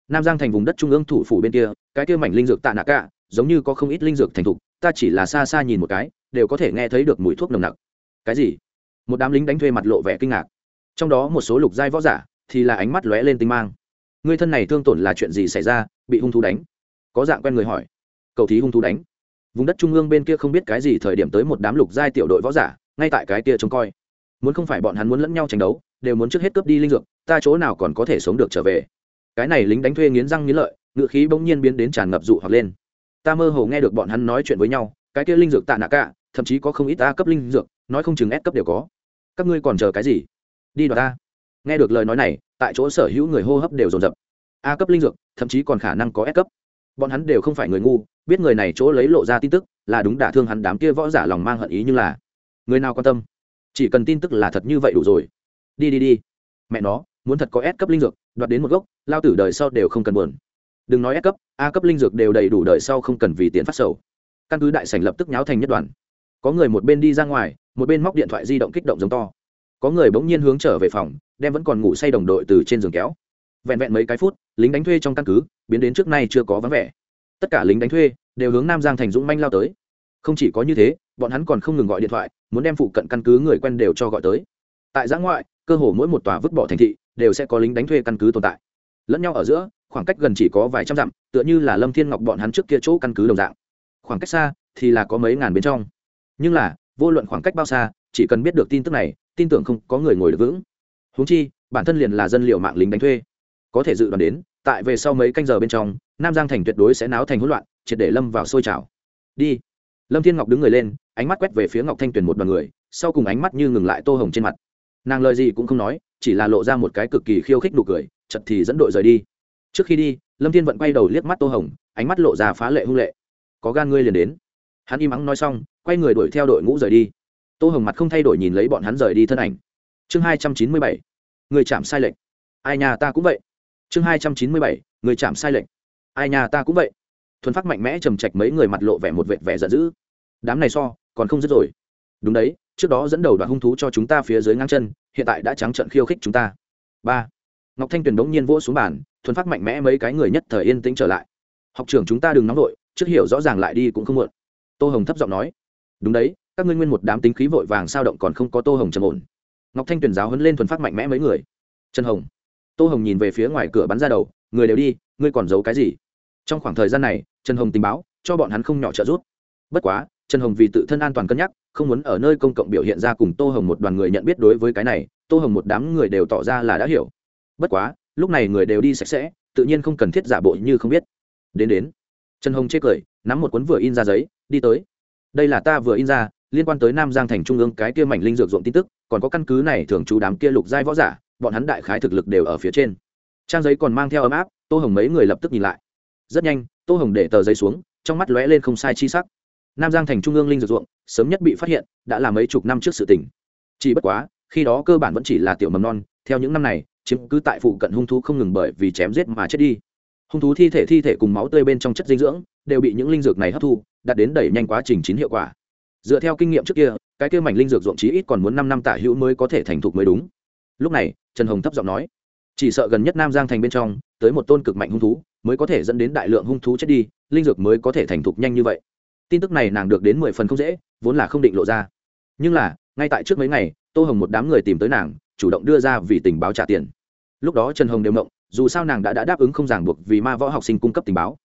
Nam giang thành vùng đất trung ương thủ phủ bên kia, cái kia mảnh linh dược tạ nạ cả, giống như có không ít linh dược thành thục, ta chỉ là xa xa nhìn một cái, đều có thể nghe thấy được mùi thuốc nồng nặc. Cái gì? Một đám lính đánh thuê mặt lộ vẻ kinh ngạc. Trong đó một số lục giai võ giả, thì là ánh mắt lóe lên tinh mang người thân này thương tổn là chuyện gì xảy ra, bị hung thú đánh? Có dạng quen người hỏi. Cầu thí hung thú đánh. Vùng đất trung ương bên kia không biết cái gì, thời điểm tới một đám lục giai tiểu đội võ giả, ngay tại cái kia trông coi. Muốn không phải bọn hắn muốn lẫn nhau tranh đấu, đều muốn trước hết cướp đi linh dược, ta chỗ nào còn có thể sống được trở về? Cái này lính đánh thuê nghiến răng nghiến lợi, ngựa khí bỗng nhiên biến đến tràn ngập dụ hoặc lên. Ta mơ hồ nghe được bọn hắn nói chuyện với nhau, cái kia linh dược tạ nạ cả, thậm chí có không ít ta cấp linh dược, nói không chừng ép cấp đều có. Các ngươi còn chờ cái gì? Đi đoạt ta. Nghe được lời nói này tại chỗ sở hữu người hô hấp đều dồn dập. A cấp linh dược, thậm chí còn khả năng có s cấp. Bọn hắn đều không phải người ngu, biết người này chỗ lấy lộ ra tin tức, là đúng đả thương hắn đám kia võ giả lòng mang hận ý nhưng là người nào quan tâm? Chỉ cần tin tức là thật như vậy đủ rồi. Đi đi đi. Mẹ nó, muốn thật có S cấp linh dược, đoạt đến một gốc, lao tử đời sau đều không cần buồn. Đừng nói S cấp, A cấp linh dược đều đầy đủ đời sau không cần vì tiền phát sầu. Căn cứ đại sảnh lập tức nháo thành nhất đoàn. Có người một bên đi ra ngoài, một bên móc điện thoại di động kích động giống to có người bỗng nhiên hướng trở về phòng, đem vẫn còn ngủ say đồng đội từ trên giường kéo. Vẹn vẹn mấy cái phút, lính đánh thuê trong căn cứ, biến đến trước nay chưa có vắng vẻ. Tất cả lính đánh thuê đều hướng nam giang thành dũng manh lao tới. Không chỉ có như thế, bọn hắn còn không ngừng gọi điện thoại, muốn đem phụ cận căn cứ người quen đều cho gọi tới. Tại giã ngoại, cơ hồ mỗi một tòa vứt bỏ thành thị đều sẽ có lính đánh thuê căn cứ tồn tại. Lẫn nhau ở giữa, khoảng cách gần chỉ có vài trăm dặm, tựa như là lâm thiên ngọc bọn hắn trước kia chỗ căn cứ đồng dạng. Khoảng cách xa thì là có mấy ngàn bên trong. Nhưng là, vô luận khoảng cách bao xa, chỉ cần biết được tin tức này tin tưởng không có người ngồi được vững. Húng chi, bản thân liền là dân liệu mạng lính đánh thuê. Có thể dự đoán đến, tại về sau mấy canh giờ bên trong, nam giang thành tuyệt đối sẽ náo thành hỗn loạn, triệt để lâm vào sôi trào. Đi. Lâm thiên ngọc đứng người lên, ánh mắt quét về phía ngọc thanh tuyền một đoàn người, sau cùng ánh mắt như ngừng lại tô hồng trên mặt. Nàng lời gì cũng không nói, chỉ là lộ ra một cái cực kỳ khiêu khích nụ cười chật thì dẫn đội rời đi. Trước khi đi, lâm thiên vẫn quay đầu liếc mắt tô hồng, ánh mắt lộ ra phá lệ hung lệ. Có gan ngươi liền đến. Hắn im ắng nói xong, quay người đuổi theo đội ngũ rời đi tô hồng mặt không thay đổi nhìn lấy bọn hắn rời đi thân ảnh. Chương hai trăm chín mươi bảy, người chạm sai lệch. Ai nhà ta cũng vậy. Chương hai trăm chín mươi bảy, người chạm sai lệch. Ai nhà ta cũng vậy. Thuần phát mạnh mẽ trầm trạch mấy người mặt lộ vẻ một vệt vẻ giận dữ. Đám này so, còn không dứt rồi. Đúng đấy, trước đó dẫn đầu đoạn hung thú cho chúng ta phía dưới ngang chân, hiện tại đã trắng trận khiêu khích chúng ta. Ba, ngọc thanh tuyền đống nhiên vỗ xuống bàn, thuần phát mạnh mẽ mấy cái người nhất thời yên tĩnh trở lại. Học trưởng chúng ta đừng nóng vội, trước hiểu rõ ràng lại đi cũng không muộn. Tô hồng thấp giọng nói. Đúng đấy các ngươi nguyên một đám tính khí vội vàng sao động còn không có tô hồng trầm ổn. Ngọc thanh tuyển giáo hấn lên thuần phát mạnh mẽ mấy người. Trần hồng. Tô hồng nhìn về phía ngoài cửa bắn ra đầu, người đều đi, ngươi còn giấu cái gì? Trong khoảng thời gian này, trần hồng tình báo, cho bọn hắn không nhỏ trợ giúp. Bất quá, trần hồng vì tự thân an toàn cân nhắc, không muốn ở nơi công cộng biểu hiện ra cùng tô hồng một đoàn người nhận biết đối với cái này, tô hồng một đám người đều tỏ ra là đã hiểu. Bất quá, lúc này người đều đi sạch sẽ, tự nhiên không cần thiết giả bộ như không biết. Đến đến. Trần hồng chê cười, nắm một cuốn vừa in ra giấy, đi tới. Đây là ta vừa in ra liên quan tới nam giang thành trung ương cái kia mảnh linh dược ruộng tin tức, còn có căn cứ này thường chú đám kia lục giai võ giả, bọn hắn đại khái thực lực đều ở phía trên. Trang giấy còn mang theo ấm áp, tô hồng mấy người lập tức nhìn lại. Rất nhanh, tô hồng để tờ giấy xuống, trong mắt lóe lên không sai chi sắc. Nam giang thành trung ương linh dược ruộng, sớm nhất bị phát hiện, đã là mấy chục năm trước sự tỉnh chỉ bất quá, khi đó cơ bản vẫn chỉ là tiểu mầm non, theo những năm này, chiếm cứ tại phụ cận hung thú không ngừng bởi vì chém giết mà chết đi. Hung thú thi thể thi thể cùng máu tươi bên trong chất dinh dưỡng, đều bị những linh dược này hấp thu, đạt đến đẩy nhanh quá trình chín hiệu quả dựa theo kinh nghiệm trước kia cái kia mảnh linh dược ruộng chí ít còn muốn năm năm tả hữu mới có thể thành thục mới đúng. Lúc này trần hồng thấp giọng nói chỉ sợ gần nhất nam giang thành bên trong tới một tôn cực mạnh hung thú mới có thể dẫn đến đại lượng hung thú chết đi linh dược mới có thể thành thục nhanh như vậy. Tin tức này nàng được đến mười phần không dễ vốn là không định lộ ra. Nhưng là ngay tại trước mấy ngày tô hồng một đám người tìm tới nàng chủ động đưa ra vì tình báo trả tiền. Lúc đó trần hồng đều mộng dù sao nàng đã, đã đáp ứng không ràng buộc vì ma võ học sinh cung cấp tình báo.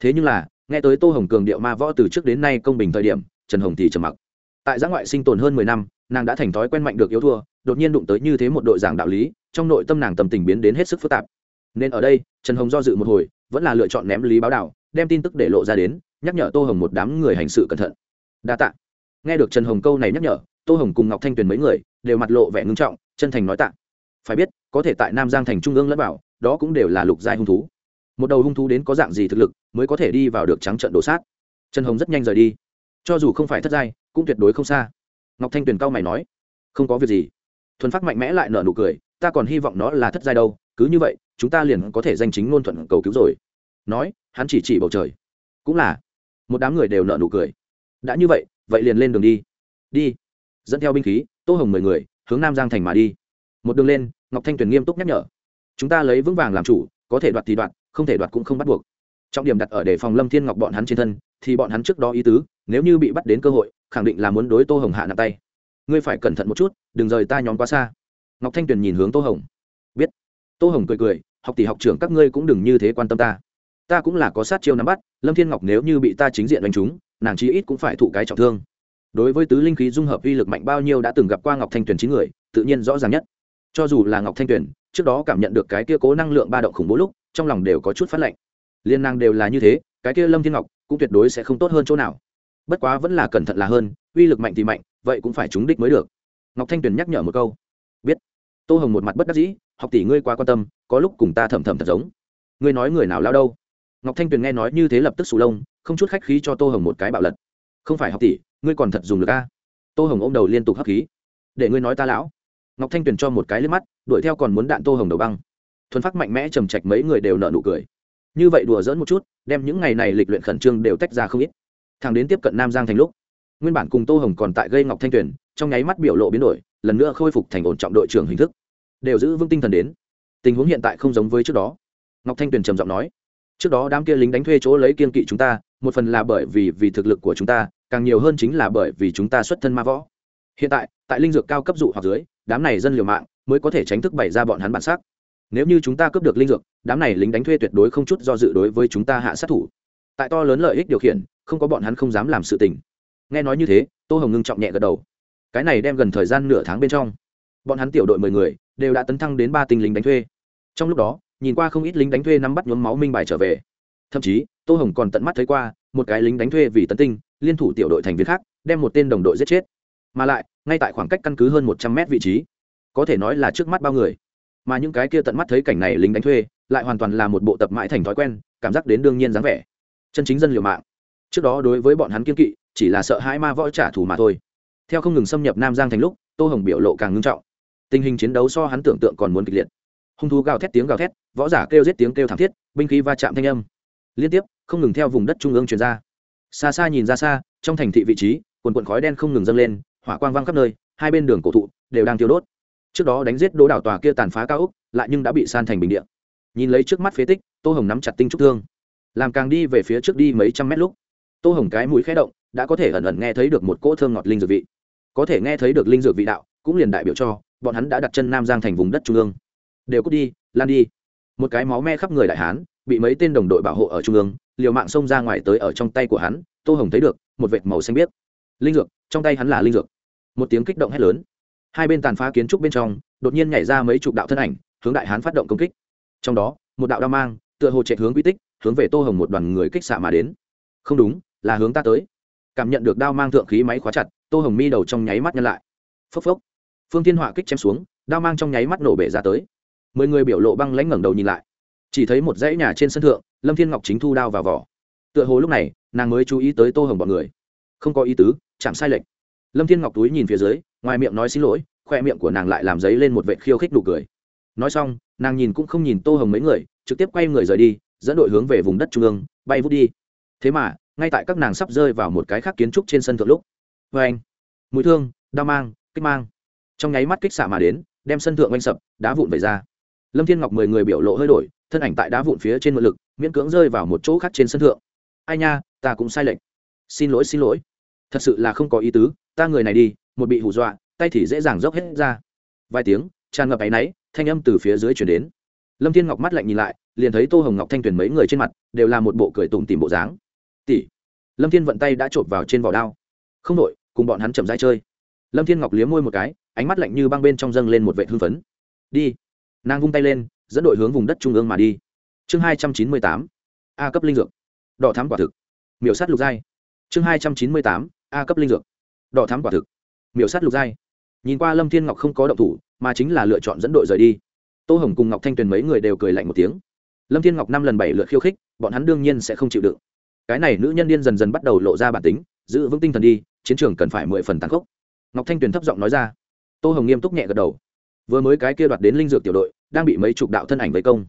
Thế nhưng là nghe tới tô hồng cường điệu ma võ từ trước đến nay công bình thời điểm trần hồng thì trầm mặc. Tại giã ngoại sinh tồn hơn mười năm, nàng đã thành thói quen mạnh được yếu thua, đột nhiên đụng tới như thế một đội giảng đạo lý, trong nội tâm nàng tầm tình biến đến hết sức phức tạp. Nên ở đây, trần hồng do dự một hồi, vẫn là lựa chọn ném lý báo đạo đem tin tức để lộ ra đến, nhắc nhở tô hồng một đám người hành sự cẩn thận. Đa t ạ nghe được trần hồng câu này nhắc nhở, tô hồng cùng ngọc thanh tuyền mấy người đều mặt lộ vẻ ngưng trọng, chân thành nói tạ. Phải biết, có thể tại nam giang thành trung ương lẫn bảo đó cũng đều là lục giai hung thú. Một đầu hung thú đến có dạng gì thực lực, mới có thể đi vào được trắng trận đổ sát. Trần hồng rất nhanh rời đi cho dù không phải thất giai, cũng tuyệt đối không xa. Ngọc thanh tuyền cao mày nói, không có việc gì. Thuần phát mạnh mẽ lại nở nụ cười, ta còn hy vọng nó là thất giai đâu, cứ như vậy, chúng ta liền có thể danh chính ngôn thuận cầu cứu rồi. Nói, hắn chỉ chỉ bầu trời. Cũng là, một đám người đều nợ nụ cười. Đã như vậy vậy liền lên đường đi. Đi. Dẫn theo binh khí, tô hồng mười người, hướng nam giang thành mà đi. Một đường lên, ngọc thanh tuyền nghiêm túc nhắc nhở, chúng ta lấy vững vàng làm chủ, có thể đoạt thì đoạt, không thể đoạt cũng không bắt buộc. Trọng điểm đặt ở đề phòng lâm thiên ngọc bọn hắn trên thân thì bọn hắn trước đó ý tứ, nếu như bị bắt đến cơ hội, khẳng định là muốn đối tô hồng hạ nặng tay. Ngươi phải cẩn thận một chút, đừng rời ta nhóm quá xa. Ngọc thanh tuyền nhìn hướng tô hồng. Biết. Tô hồng cười cười, học tỷ học trưởng các ngươi cũng đừng như thế quan tâm ta. Ta cũng là có sát chiêu nắm bắt, lâm thiên ngọc nếu như bị ta chính diện đánh trúng, nàng chí ít cũng phải thụ cái trọng thương. Đối với tứ linh khí dung hợp uy lực mạnh bao nhiêu đã từng gặp qua ngọc thanh tuyền chín người, tự nhiên rõ ràng nhất. Cho dù là ngọc thanh tuyền, trước đó cảm nhận được cái kia cố năng lượng ba động khủng bố lúc, trong lòng đều có chút phát lạnh. Liên năng đều là như thế, cái kia lâm thiên ngọc cũng tuyệt đối sẽ không tốt hơn chỗ nào. Bất quá vẫn là cẩn thận là hơn, uy lực mạnh thì mạnh, vậy cũng phải trúng đích mới được. Ngọc thanh tuyền nhắc nhở một câu. Biết. Tô hồng một mặt bất đắc dĩ, học tỷ ngươi quá quan tâm, có lúc cùng ta thầm thầm thật giống. Ngươi nói người nào lao đâu? Ngọc thanh tuyền nghe nói như thế lập tức sù lông, không chút khách khí cho tô hồng một cái bạo lật. Không phải học tỷ, ngươi còn thật dùng được a. Tô hồng ôm đầu liên tục hấp khí. Để ngươi nói ta lão. Ngọc thanh tuyền cho một cái lên mắt, đuổi theo còn muốn đạn tô hồng đầu băng. Thuần phát mạnh mẽ trầm trạch mấy người đều nợ nụ cười. Như vậy đùa dỡn một chút đem những ngày này lịch luyện khẩn trương đều tách ra không ít. Thằng đến tiếp cận nam giang thành lúc, nguyên bản cùng tô hồng còn tại gây ngọc thanh tuyền trong nháy mắt biểu lộ biến đổi, lần nữa khôi phục thành ổn trọng đội trưởng hình thức. Đều giữ vững tinh thần đến. Tình huống hiện tại không giống với trước đó. Ngọc thanh tuyền trầm giọng nói, trước đó đám kia lính đánh thuê chỗ lấy kiên kỵ chúng ta, một phần là bởi vì vì thực lực của chúng ta, càng nhiều hơn chính là bởi vì chúng ta xuất thân ma võ. Hiện tại tại linh dược cao cấp dụ hoặc dưới, đám này dân liều mạng mới có thể tránh thức bày ra bọn hắn bản sắc nếu như chúng ta cướp được linh dược, đám này lính đánh thuê tuyệt đối không chút do dự đối với chúng ta hạ sát thủ. Tại to lớn lợi ích điều khiển, không có bọn hắn không dám làm sự tình. Nghe nói như thế, tô hồng ngưng trọng nhẹ gật đầu. Cái này đem gần thời gian nửa tháng bên trong. Bọn hắn tiểu đội mười người, đều đã tấn thăng đến ba tinh lính đánh thuê. Trong lúc đó, nhìn qua không ít lính đánh thuê nắm bắt nhuốm máu minh bài trở về. Thậm chí, tô hồng còn tận mắt thấy qua, một cái lính đánh thuê vì tấn tinh, liên thủ tiểu đội thành viên khác, đem một tên đồng đội giết chết. Mà lại, ngay tại khoảng cách căn cứ hơn một trăm mét vị trí, có thể nói là trước mắt bao người mà những cái kia tận mắt thấy cảnh này lính đánh thuê, lại hoàn toàn là một bộ tập mãi thành thói quen, cảm giác đến đương nhiên dáng vẻ. Chân chính dân liều mạng. Trước đó đối với bọn hắn kiên kỵ, chỉ là sợ hãi ma võ trả thù mà thôi. Theo không ngừng xâm nhập nam giang thành lúc, tô hồng biểu lộ càng ngưng trọng. Tình hình chiến đấu so hắn tưởng tượng còn muốn kịch liệt. Hung thú gào thét tiếng gào thét, võ giả kêu giết tiếng kêu thảm thiết, binh khí va chạm thanh âm. Liên tiếp, không ngừng theo vùng đất trung ương truyền ra. Xa xa nhìn ra xa, trong thành thị vị trí, quần quần khói đen không ngừng dâng lên, hỏa quang văng khắp nơi, hai bên đường cổ thụ đều đang tiêu đốt trước đó đánh giết đố đảo tòa kia tàn phá cao úc, lại nhưng đã bị san thành bình điện nhìn lấy trước mắt phế tích, tô hồng nắm chặt tinh trúc thương. Làm càng đi về phía trước đi mấy trăm mét lúc, tô hồng cái mũi khé động, đã có thể ẩn ẩn nghe thấy được một cỗ thơm ngọt linh dược vị. Có thể nghe thấy được linh dược vị đạo, cũng liền đại biểu cho, bọn hắn đã đặt chân nam giang thành vùng đất trung ương. Đều cút đi, lan đi. Một cái máu me khắp người đại hán, bị mấy tên đồng đội bảo hộ ở trung ương, liều mạng xông ra ngoài tới ở trong tay của hắn, tô hồng thấy được, một vệt màu xanh biếc. Linh dược, trong tay hắn là linh dược. Một tiếng kích động hét lớn hai bên tàn phá kiến trúc bên trong, đột nhiên nhảy ra mấy chục đạo thân ảnh, hướng đại hán phát động công kích. Trong đó, một đạo đao mang, tựa hồ chạy hướng quy tích, hướng về tô hồng một đoàn người kích xạ mà đến. Không đúng, là hướng ta tới. Cảm nhận được đao mang thượng khí máy khóa chặt, tô hồng mi đầu trong nháy mắt nhân lại. Phốc phốc. Phương thiên họa kích chém xuống, đao mang trong nháy mắt nổ bể ra tới. Mười người biểu lộ băng lãnh ngẩng đầu nhìn lại. Chỉ thấy một dãy nhà trên sân thượng, lâm thiên ngọc chính thu đao vào vỏ. Tựa hồ lúc này, nàng mới chú ý tới tô hồng bọn người. Không có ý tứ, chạm sai lệch lâm thiên ngọc túi nhìn phía dưới, ngoài miệng nói xin lỗi, khoe miệng của nàng lại làm giấy lên một vệ khiêu khích đủ cười. Nói xong, nàng nhìn cũng không nhìn tô hồng mấy người, trực tiếp quay người rời đi, dẫn đội hướng về vùng đất trung ương, bay vút đi. Thế mà, ngay tại các nàng sắp rơi vào một cái khác kiến trúc trên sân thượng lúc. Vê anh, mũi thương, đao mang, kích mang. Trong nháy mắt kích xạ mà đến, đem sân thượng oanh sập, đá vụn về ra. Lâm thiên ngọc mười người biểu lộ hơi đổi, thân ảnh tại đá vụn phía trên mượn lực, miễn cưỡng rơi vào một chỗ khác trên sân thượng. Ai nha, ta cũng sai lệch. Xin lỗi xin lỗi thật sự là không có ý tứ, ta người này đi, một bị hù dọa, tay thì dễ dàng dốc hết ra. Vài tiếng, tràn ngập áy náy, thanh âm từ phía dưới chuyển đến. Lâm thiên ngọc mắt lạnh nhìn lại, liền thấy tô hồng ngọc thanh tuyền mấy người trên mặt, đều là một bộ cười tủm tìm bộ dáng. Tỷ. Lâm thiên vận tay đã trộm vào trên vỏ đao. Không đội cùng bọn hắn chậm dai chơi. Lâm thiên ngọc liếm môi một cái, ánh mắt lạnh như băng bên trong dâng lên một vệ hưng phấn. Đi. Nàng vung tay lên, dẫn đội hướng vùng đất trung ương mà đi. Chương hai trăm chín mươi tám, a cấp linh dược. Đỏ thám quả thực. Miểu sát lục giai. Chương hai trăm chín mươi tám a cấp linh dược. Đỏ thám quả thực. Miểu sát lục giai. Nhìn qua lâm thiên ngọc không có động thủ, mà chính là lựa chọn dẫn đội rời đi. Tô hồng cùng ngọc thanh tuyền mấy người đều cười lạnh một tiếng. Lâm thiên ngọc năm lần bảy lượt khiêu khích, bọn hắn đương nhiên sẽ không chịu đựng. Cái này nữ nhân điên dần dần bắt đầu lộ ra bản tính, giữ vững tinh thần đi, chiến trường cần phải mười phần tàn khốc. Ngọc thanh tuyền thấp giọng nói ra. Tô hồng nghiêm túc nhẹ gật đầu. Vừa mới cái kia đoạt đến linh dược tiểu đội, đang bị mấy chục đạo thân ảnh vây công.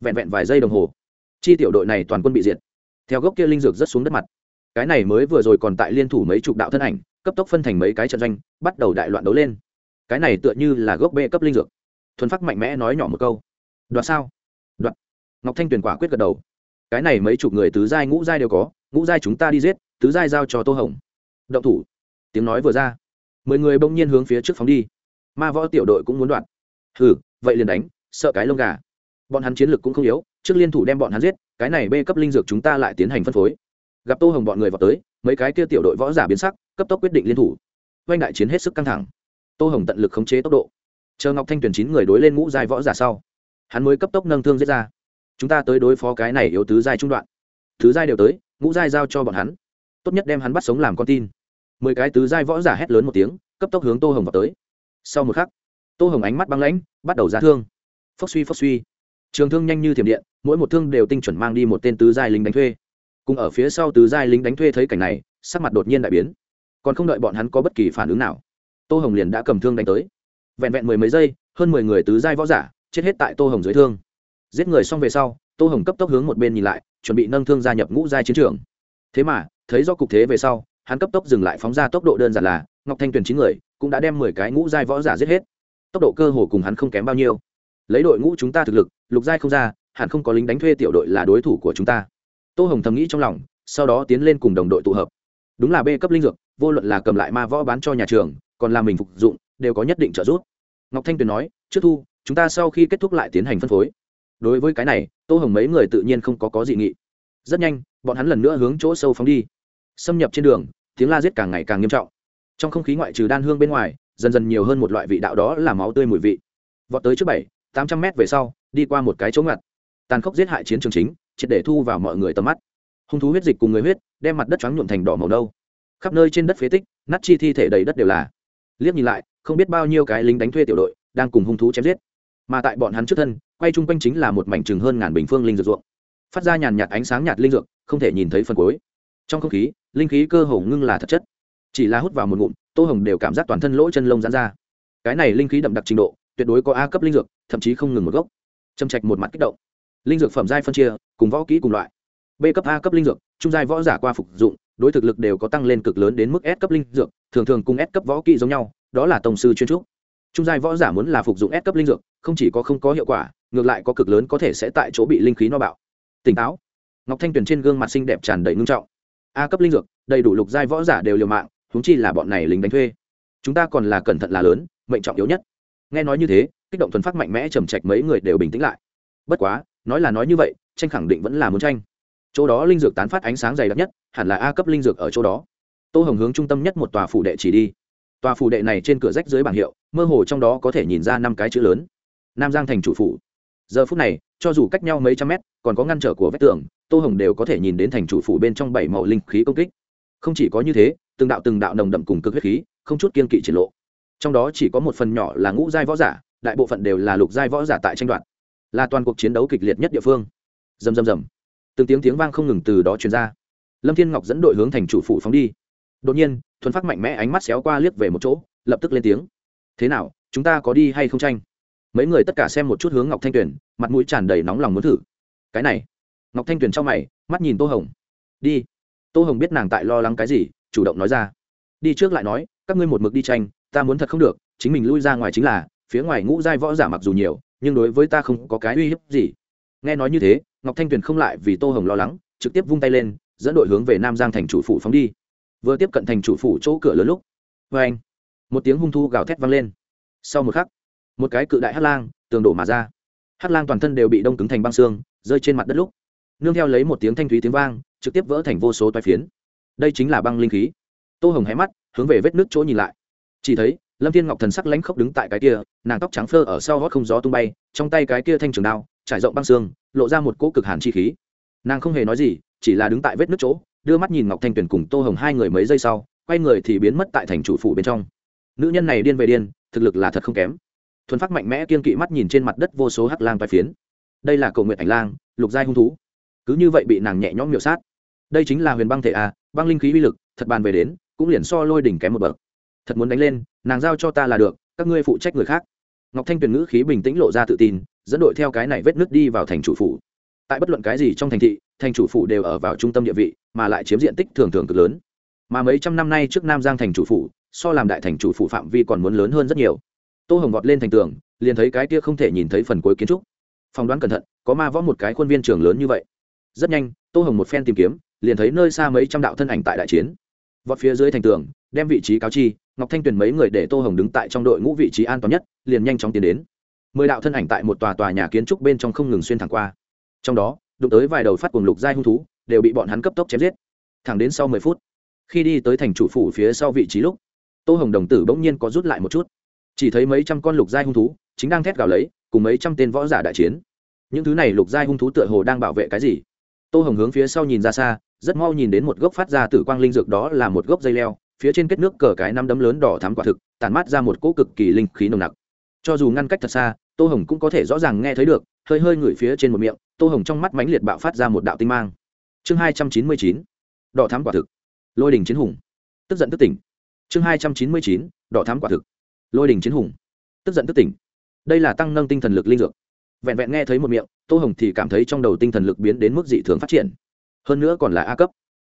Vẹn vẹn vài giây đồng hồ, chi tiểu đội này toàn quân bị diệt. Theo gốc kia linh dược rất xuống đất mặt cái này mới vừa rồi còn tại liên thủ mấy chục đạo thân ảnh, cấp tốc phân thành mấy cái trận doanh, bắt đầu đại loạn đấu lên. Cái này tựa như là gốc bê cấp linh dược. Thuần phát mạnh mẽ nói nhỏ một câu. Đoạt sao? Đoạt. Ngọc thanh tuyền quả quyết gật đầu. Cái này mấy chục người tứ giai ngũ giai đều có, ngũ giai chúng ta đi giết, tứ giai giao cho tô hồng. Động thủ. Tiếng nói vừa ra. Mười người bỗng nhiên hướng phía trước phóng đi. Ma võ tiểu đội cũng muốn đoạt. Hừ, vậy liền đánh, sợ cái lông gà. Bọn hắn chiến lược cũng không yếu, trước liên thủ đem bọn hắn giết, cái này bê cấp linh dược chúng ta lại tiến hành phân phối gặp tô hồng bọn người vào tới, mấy cái kia tiểu đội võ giả biến sắc, cấp tốc quyết định liên thủ. Oanh đại chiến hết sức căng thẳng. Tô hồng tận lực khống chế tốc độ. Chờ ngọc thanh tuyển chín người đối lên ngũ giai võ giả sau, hắn mới cấp tốc nâng thương giết ra. Chúng ta tới đối phó cái này yếu tứ giai trung đoạn. Thứ giai đều tới, ngũ giai giao cho bọn hắn. Tốt nhất đem hắn bắt sống làm con tin. Mười cái tứ giai võ giả hét lớn một tiếng, cấp tốc hướng tô hồng vào tới. Sau một khắc, tô hồng ánh mắt băng lãnh, bắt đầu ra thương. Phốc suy phốc suy. Trường thương nhanh như thiểm điện, mỗi một thương đều tinh chuẩn mang đi một tên tứ giai lính đánh thuê cùng ở phía sau tứ giai lính đánh thuê thấy cảnh này, sắc mặt đột nhiên đại biến. Còn không đợi bọn hắn có bất kỳ phản ứng nào, tô hồng liền đã cầm thương đánh tới. Vẹn vẹn mười mấy giây, hơn mười người tứ giai võ giả chết hết tại tô hồng dưới thương. Giết người xong về sau, tô hồng cấp tốc hướng một bên nhìn lại, chuẩn bị nâng thương gia nhập ngũ giai chiến trường. Thế mà, thấy do cục thế về sau, hắn cấp tốc dừng lại phóng ra tốc độ đơn giản là, ngọc thanh tuyền chín người cũng đã đem mười cái ngũ giai võ giả giết hết. Tốc độ cơ hồ cùng hắn không kém bao nhiêu. Lấy đội ngũ chúng ta thực lực, lục giai không ra, hẳn không có lính đánh thuê tiểu đội là đối thủ của chúng ta tô hồng thầm nghĩ trong lòng, sau đó tiến lên cùng đồng đội tụ hợp. Đúng là b cấp linh dược, vô luận là cầm lại ma võ bán cho nhà trường, còn là mình phục dụng, đều có nhất định trợ giúp. Ngọc thanh tuyền nói, trước thu, chúng ta sau khi kết thúc lại tiến hành phân phối. Đối với cái này, tô hồng mấy người tự nhiên không có có dị nghị. Rất nhanh, bọn hắn lần nữa hướng chỗ sâu phóng đi. Xâm nhập trên đường, tiếng la giết càng ngày càng nghiêm trọng. Trong không khí ngoại trừ đan hương bên ngoài, dần dần nhiều hơn một loại vị đạo đó là máu tươi mùi vị. Vọt tới trước bảy, tám trăm mét về sau, đi qua một cái chỗ ngặt. Tàn khốc giết hại chiến trường chính triệt để thu vào mọi người tầm mắt. Hung thú huyết dịch cùng người huyết đem mặt đất choáng nhuộm thành đỏ màu nâu. Khắp nơi trên đất phế tích, nát chi thi thể đầy đất đều là. Liếc nhìn lại, không biết bao nhiêu cái lính đánh thuê tiểu đội đang cùng hung thú chém giết. Mà tại bọn hắn trước thân, quay chung quanh chính là một mảnh chừng hơn ngàn bình phương linh dược ruộng. Phát ra nhàn nhạt ánh sáng nhạt linh dược, không thể nhìn thấy phần cuối. Trong không khí, linh khí cơ hồ ngưng là thật chất. Chỉ là hút vào một ngụm, tô hồng đều cảm giác toàn thân lỗ chân lông dán ra. Cái này linh khí đậm đặc trình độ, tuyệt đối có a cấp linh dược, thậm chí không ngừng một gốc. Châm trạch một mặt kích động linh dược phẩm giai phân chia, cùng võ kỹ cùng loại. B cấp a cấp linh dược, trung giai võ giả qua phục dụng, đối thực lực đều có tăng lên cực lớn đến mức s cấp linh dược, thường thường cùng s cấp võ kỹ giống nhau, đó là tổng sư chuyên trúc. Trung giai võ giả muốn là phục dụng s cấp linh dược, không chỉ có không có hiệu quả, ngược lại có cực lớn có thể sẽ tại chỗ bị linh khí no bạo. Tỉnh táo. Ngọc thanh tuyền trên gương mặt xinh đẹp tràn đầy ngưng trọng. A cấp linh dược, đầy đủ lục giai võ giả đều liều mạng húng chi là bọn này lính đánh thuê. Chúng ta còn là cẩn thận là lớn, mệnh trọng yếu nhất. Nghe nói như thế, kích động thuần phát mạnh mẽ trầm trạch mấy người đều bình tĩnh lại. Bất quá nói là nói như vậy, tranh khẳng định vẫn là muốn tranh. Chỗ đó linh dược tán phát ánh sáng dày đặc nhất, hẳn là a cấp linh dược ở chỗ đó. Tô hồng hướng trung tâm nhất một tòa phủ đệ chỉ đi. Tòa phủ đệ này trên cửa rách dưới bảng hiệu, mơ hồ trong đó có thể nhìn ra năm cái chữ lớn. Nam giang thành chủ phủ. Giờ phút này, cho dù cách nhau mấy trăm mét, còn có ngăn trở của vách tường, tô hồng đều có thể nhìn đến thành chủ phủ bên trong bảy màu linh khí công kích. Không chỉ có như thế, từng đạo từng đạo nồng đậm cùng cực huyết khí, không chút kiên kỵ triển lộ. Trong đó chỉ có một phần nhỏ là ngũ giai võ giả, đại bộ phận đều là lục giai võ giả tại tranh đoạt là toàn cuộc chiến đấu kịch liệt nhất địa phương. Rầm rầm rầm, từng tiếng tiếng vang không ngừng từ đó truyền ra. Lâm thiên ngọc dẫn đội hướng thành chủ phủ phóng đi. Đột nhiên thuần phát mạnh mẽ ánh mắt xéo qua liếc về một chỗ lập tức lên tiếng. Thế nào chúng ta có đi hay không tranh? Mấy người tất cả xem một chút hướng ngọc thanh tuyền mặt mũi tràn đầy nóng lòng muốn thử. Cái này. Ngọc thanh tuyền trong mày mắt nhìn tô hồng. Đi. Tô hồng biết nàng tại lo lắng cái gì chủ động nói ra. Đi trước lại nói các ngươi một mực đi tranh ta muốn thật không được chính mình lui ra ngoài chính là phía ngoài ngũ giai võ giả mặc dù nhiều nhưng đối với ta không có cái uy hiếp gì. Nghe nói như thế, ngọc thanh tuyền không lại vì tô hồng lo lắng, trực tiếp vung tay lên, dẫn đội hướng về nam giang thành chủ phủ phóng đi. Vừa tiếp cận thành chủ phủ chỗ cửa lớn lúc vê anh, một tiếng hung thu gào thét vang lên. Sau một khắc, một cái cự đại hát lang, tường đổ mà ra. Hát lang toàn thân đều bị đông cứng thành băng xương, rơi trên mặt đất lúc. Nương theo lấy một tiếng thanh thúy tiếng vang, trực tiếp vỡ thành vô số toai phiến. Đây chính là băng linh khí. Tô hồng hé mắt, hướng về vết nước chỗ nhìn lại. Chỉ thấy lâm thiên ngọc thần sắc lãnh khốc đứng tại cái kia, nàng tóc trắng phơ ở sau gót không gió tung bay, trong tay cái kia thanh trường đao, trải rộng băng xương, lộ ra một cỗ cực hàn chi khí. Nàng không hề nói gì, chỉ là đứng tại vết nước chỗ, đưa mắt nhìn ngọc thanh tuyền cùng tô hồng hai người mấy giây sau, quay người thì biến mất tại thành chủ phủ bên trong. Nữ nhân này điên về điên, thực lực là thật không kém. Thuần phát mạnh mẽ kiên kỵ mắt nhìn trên mặt đất vô số hắc lang vai phiến. Đây là cầu nguyện ảnh lang, lục giai hung thú. Cứ như vậy bị nàng nhẹ nhõm miểu sát. Đây chính là huyền băng thể a, băng linh khí uy lực, thật bàn về đến, cũng liền so lôi đỉnh kém một bậc thật muốn đánh lên, nàng giao cho ta là được, các ngươi phụ trách người khác. Ngọc thanh tuyền ngữ khí bình tĩnh lộ ra tự tin, dẫn đội theo cái này vết nước đi vào thành chủ phủ. Tại bất luận cái gì trong thành thị, thành chủ phủ đều ở vào trung tâm địa vị, mà lại chiếm diện tích thường thường cực lớn. Mà mấy trăm năm nay trước nam giang thành chủ phủ, so làm đại thành chủ phủ phạm vi còn muốn lớn hơn rất nhiều. Tô hồng vọt lên thành tường, liền thấy cái kia không thể nhìn thấy phần cuối kiến trúc. Phỏng đoán cẩn thận, có ma võ một cái khuôn viên trường lớn như vậy. Rất nhanh, tô hồng một phen tìm kiếm, liền thấy nơi xa mấy trăm đạo thân ảnh tại đại chiến. Vọt phía dưới thành tường, đem vị trí cáo chi ngọc thanh tuyền mấy người để tô hồng đứng tại trong đội ngũ vị trí an toàn nhất, liền nhanh chóng tiến đến. Mười đạo thân ảnh tại một tòa tòa nhà kiến trúc bên trong không ngừng xuyên thẳng qua. Trong đó, đụng tới vài đầu phát cuồng lục giai hung thú, đều bị bọn hắn cấp tốc chém giết. Thẳng đến sau mười phút, khi đi tới thành chủ phủ phía sau vị trí lúc, tô hồng đồng tử bỗng nhiên có rút lại một chút. Chỉ thấy mấy trăm con lục giai hung thú, chính đang thét gào lấy, cùng mấy trăm tên võ giả đại chiến. Những thứ này lục giai hung thú tựa hồ đang bảo vệ cái gì? Tô hồng hướng phía sau nhìn ra xa, rất mau nhìn đến một gốc phát ra tử quang linh dược đó là một gốc dây leo phía trên kết nước cờ cái năm đấm lớn đỏ thắm quả thực tàn mát ra một cỗ cực kỳ linh khí nồng nặc. Cho dù ngăn cách thật xa, tô hồng cũng có thể rõ ràng nghe thấy được, hơi hơi ngửi phía trên một miệng, tô hồng trong mắt mánh liệt bạo phát ra một đạo tinh mang. Chương hai trăm chín mươi chín, đỏ thám quả thực. Lôi đình chiến hùng. Tức giận tức tỉnh. Chương hai trăm chín mươi chín, đỏ thám quả thực. Lôi đình chiến hùng. Tức giận tức tỉnh. Đây là tăng nâng tinh thần lực linh dược. Vẹn vẹn nghe thấy một miệng, tô hồng thì cảm thấy trong đầu tinh thần lực biến đến mức dị thường phát triển. Hơn nữa còn là a cấp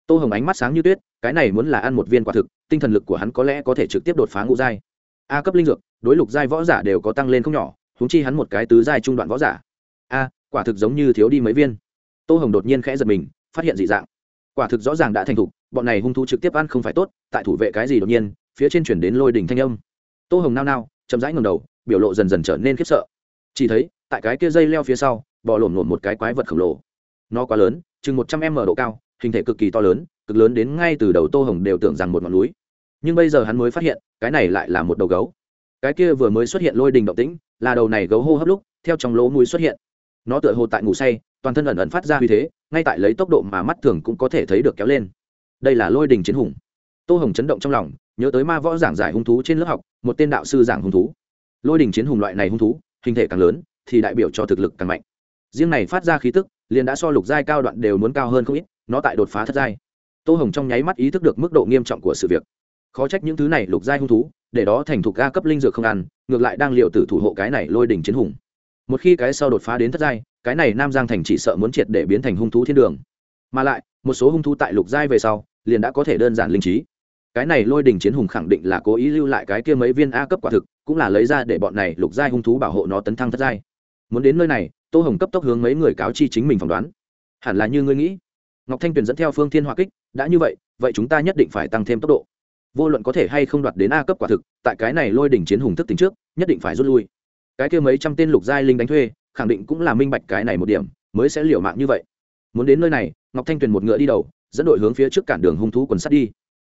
tô hồng ánh mắt sáng như tuyết, cái này muốn là ăn một viên quả thực, tinh thần lực của hắn có lẽ có thể trực tiếp đột phá ngũ giai. A cấp linh dược, đối lục giai võ giả đều có tăng lên không nhỏ húng chi hắn một cái tứ giai trung đoạn võ giả. A, quả thực giống như thiếu đi mấy viên. Tô hồng đột nhiên khẽ giật mình, phát hiện dị dạng. Quả thực rõ ràng đã thành thục, bọn này hung thú trực tiếp ăn không phải tốt, tại thủ vệ cái gì đột nhiên, phía trên chuyển đến lôi đình thanh âm. Tô hồng nao nao, chậm rãi ngầm đầu, biểu lộ dần dần trở nên khiếp sợ. Chỉ thấy, tại cái kia dây leo phía sau, bò lổm lổm một cái quái vật khổng lồ. Nó quá lớn, chừng một trăm m độ cao hình thể cực kỳ to lớn, cực lớn đến ngay từ đầu tô hồng đều tưởng rằng một ngọn núi. Nhưng bây giờ hắn mới phát hiện, cái này lại là một đầu gấu. Cái kia vừa mới xuất hiện lôi đình động tĩnh, là đầu này gấu hô hấp lúc, theo trong lỗ mũi xuất hiện. Nó tựa hồ tại ngủ say, toàn thân ẩn ẩn phát ra uy thế, ngay tại lấy tốc độ mà mắt thường cũng có thể thấy được kéo lên. Đây là lôi đình chiến hùng. Tô hồng chấn động trong lòng, nhớ tới ma võ giảng giải hung thú trên lớp học, một tên đạo sư giảng hung thú. Lôi đình chiến hùng loại này hung thú, hình thể càng lớn, thì đại biểu cho thực lực càng mạnh. Riêng này phát ra khí tức, liền đã so lục giai cao đoạn đều muốn cao hơn không ít nó tại đột phá thất giai. Tô hồng trong nháy mắt ý thức được mức độ nghiêm trọng của sự việc. Khó trách những thứ này lục giai hung thú, để đó thành thục ga cấp linh dược không ăn, ngược lại đang liệu tử thủ hộ cái này lôi đỉnh chiến hùng. Một khi cái sau đột phá đến thất giai, cái này nam giang thành chỉ sợ muốn triệt để biến thành hung thú thiên đường. Mà lại, một số hung thú tại lục giai về sau, liền đã có thể đơn giản linh trí. Cái này lôi đình chiến hùng khẳng định là cố ý lưu lại cái kia mấy viên a cấp quả thực, cũng là lấy ra để bọn này lục giai hung thú bảo hộ nó tấn thăng thất giai. Muốn đến nơi này, tô hồng cấp tốc hướng mấy người cáo chi chính mình phỏng đoán. Hẳn là như ngươi nghĩ ngọc thanh tuyền dẫn theo phương thiên hoa kích, đã như vậy vậy chúng ta nhất định phải tăng thêm tốc độ. Vô luận có thể hay không đoạt đến a cấp quả thực, tại cái này lôi đỉnh chiến hùng thức tính trước, nhất định phải rút lui. Cái kia mấy trăm tên lục giai linh đánh thuê, khẳng định cũng là minh bạch cái này một điểm, mới sẽ liều mạng như vậy. Muốn đến nơi này, ngọc thanh tuyền một ngựa đi đầu, dẫn đội hướng phía trước cản đường hung thú quần sắt đi.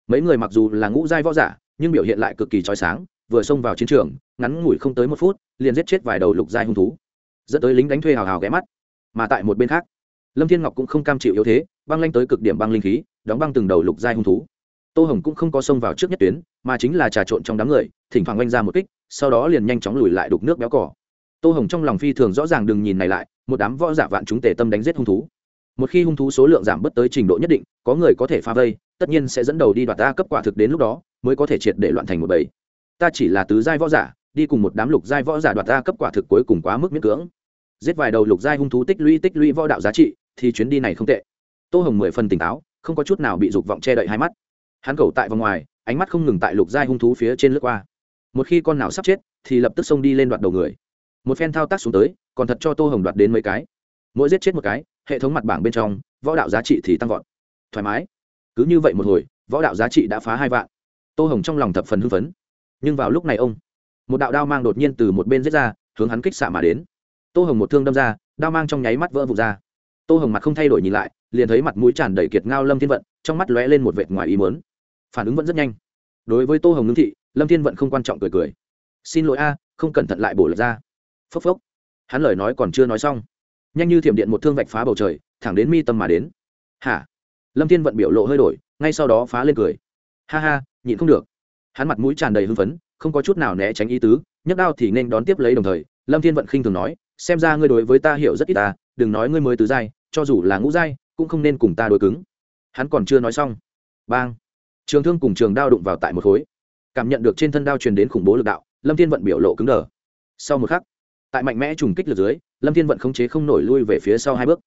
Mấy người mặc dù là ngũ giai võ giả, nhưng biểu hiện lại cực kỳ trói sáng, vừa xông vào chiến trường, ngắn ngủi không tới một phút, liền giết chết vài đầu lục giai hung thú. Dẫn tới lính đánh thuê hào hào ghé mắt, mà tại một bên khác lâm thiên ngọc cũng không cam chịu yếu thế, băng lanh tới cực điểm băng linh khí, đóng băng từng đầu lục giai hung thú. Tô hồng cũng không có xông vào trước nhất tuyến, mà chính là trà trộn trong đám người, thỉnh thoảng oanh ra một kích, sau đó liền nhanh chóng lùi lại đục nước béo cỏ. Tô hồng trong lòng phi thường rõ ràng đừng nhìn này lại, một đám võ giả vạn chúng tề tâm đánh giết hung thú. Một khi hung thú số lượng giảm bớt tới trình độ nhất định, có người có thể phá vây, tất nhiên sẽ dẫn đầu đi đoạt ta cấp quả thực đến lúc đó, mới có thể triệt để loạn thành một bầy. Ta chỉ là tứ giai võ giả, đi cùng một đám lục giai võ giả đoạt ta cấp quả thực cuối cùng quá mức miễn cưỡng. Giết vài đầu lục giai hung thú tích lũy tích lũy võ đạo giá trị thì chuyến đi này không tệ. Tô hồng mười phần tỉnh táo, không có chút nào bị dục vọng che đậy hai mắt. Hắn cầu tại vòng ngoài, ánh mắt không ngừng tại lục giai hung thú phía trên lướt qua. Một khi con nào sắp chết, thì lập tức xông đi lên đoạt đầu người. Một phen thao tác xuống tới, còn thật cho tô hồng đoạt đến mấy cái. Mỗi giết chết một cái, hệ thống mặt bảng bên trong, võ đạo giá trị thì tăng vọt. Thoải mái. Cứ như vậy một hồi, võ đạo giá trị đã phá hai vạn. Tô hồng trong lòng thập phần hưng phấn. Nhưng vào lúc này ông, một đạo đao mang đột nhiên từ một bên giết ra, hướng hắn kích xạ mà đến. Tô hồng một thương đâm ra, đao mang trong nháy mắt vỡ vụt ra tô hồng mặt không thay đổi nhìn lại, liền thấy mặt mũi tràn đầy kiệt ngao lâm thiên vận, trong mắt lóe lên một vệt ngoài ý mớn phản ứng vẫn rất nhanh. Đối với tô hồng ngưng thị, lâm thiên vận không quan trọng cười cười. Xin lỗi a, không cẩn thận lại bổ lật ra. Phốc phốc. Hắn lời nói còn chưa nói xong. Nhanh như thiểm điện một thương vạch phá bầu trời, thẳng đến mi tâm mà đến. Hả? Lâm thiên vận biểu lộ hơi đổi, ngay sau đó phá lên cười. Ha ha, nhịn không được. Hắn mặt mũi tràn đầy hưng phấn, không có chút nào né tránh ý tứ, nhấc đao thì nên đón tiếp lấy đồng thời, lâm thiên vận khinh thường nói, xem ra ngươi đối với ta hiểu rất ít ta đừng nói ngươi mới tứ giai cho dù là ngũ giai, cũng không nên cùng ta đối cứng. Hắn còn chưa nói xong. Bang. Trường thương cùng trường đao đụng vào tại một khối. Cảm nhận được trên thân đao truyền đến khủng bố lực đạo, lâm thiên vận biểu lộ cứng đờ. Sau một khắc, tại mạnh mẽ trùng kích lực dưới, lâm thiên vận khống chế không nổi lui về phía sau hai bước.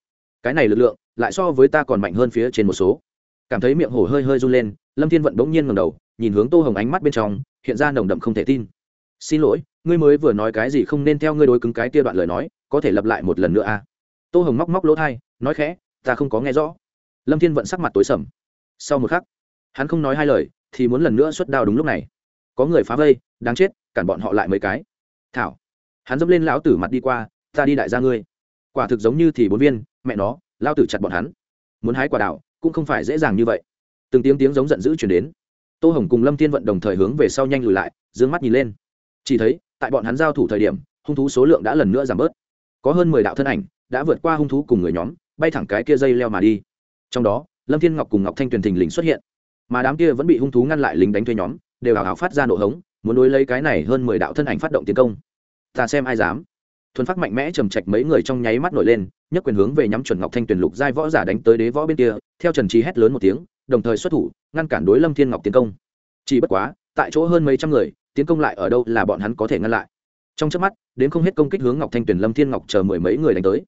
Cái này lực lượng, lại so với ta còn mạnh hơn phía trên một số. Cảm thấy miệng hổ hơi hơi run lên, lâm thiên vận bỗng nhiên ngầm đầu, nhìn hướng tô hồng ánh mắt bên trong, hiện ra nồng đậm không thể tin. Xin lỗi, ngươi mới vừa nói cái gì không nên theo ngươi đối cứng cái kia đoạn lời nói, có thể lặp lại một lần nữa à? Tô hồng móc móc lỗ thai nói khẽ, ta không có nghe rõ. Lâm thiên vận sắc mặt tối sầm. Sau một khắc, hắn không nói hai lời, thì muốn lần nữa xuất đao đúng lúc này. Có người phá vây, đáng chết, cản bọn họ lại mấy cái. Thảo. Hắn dẫm lên lão tử mặt đi qua, ta đi đại gia ngươi. Quả thực giống như thì bốn viên, mẹ nó lao tử chặt bọn hắn. Muốn hái quả đảo, cũng không phải dễ dàng như vậy. Từng tiếng tiếng giống giận dữ chuyển đến. Tô hồng cùng lâm thiên vận đồng thời hướng về sau nhanh lùi lại d ư ơ n g mắt nhìn lên. Chỉ thấy, tại bọn hắn giao thủ thời điểm, hung thú số lượng đã lần nữa giảm bớt. Có hơn mười đạo thân ảnh, đã vượt qua hung thú cùng người nhóm bay thẳng cái kia dây leo mà đi. Trong đó, lâm thiên ngọc cùng ngọc thanh tuyền thình lình xuất hiện. Mà đám kia vẫn bị hung thú ngăn lại lính đánh thuê nhóm, đều hào hào phát ra nổ hống, muốn đối lấy cái này hơn mười đạo thân ảnh phát động tiến công. Ta xem ai dám. Thuần phát mạnh mẽ trầm trạch mấy người trong nháy mắt nổi lên, nhấc quyền hướng về nhắm chuẩn ngọc thanh tuyền lục giai võ giả đánh tới đế võ bên kia, theo trần trí hét lớn một tiếng, đồng thời xuất thủ, ngăn cản đối lâm thiên ngọc tiến công. Chỉ bất quá, tại chỗ hơn mấy trăm người, tiến công lại ở đâu là bọn hắn có thể ngăn lại. Trong chớp mắt, đến không hết công kích hướng ngọc thanh tuyền lâm thiên ngọc chờ mười mấy người đánh tới.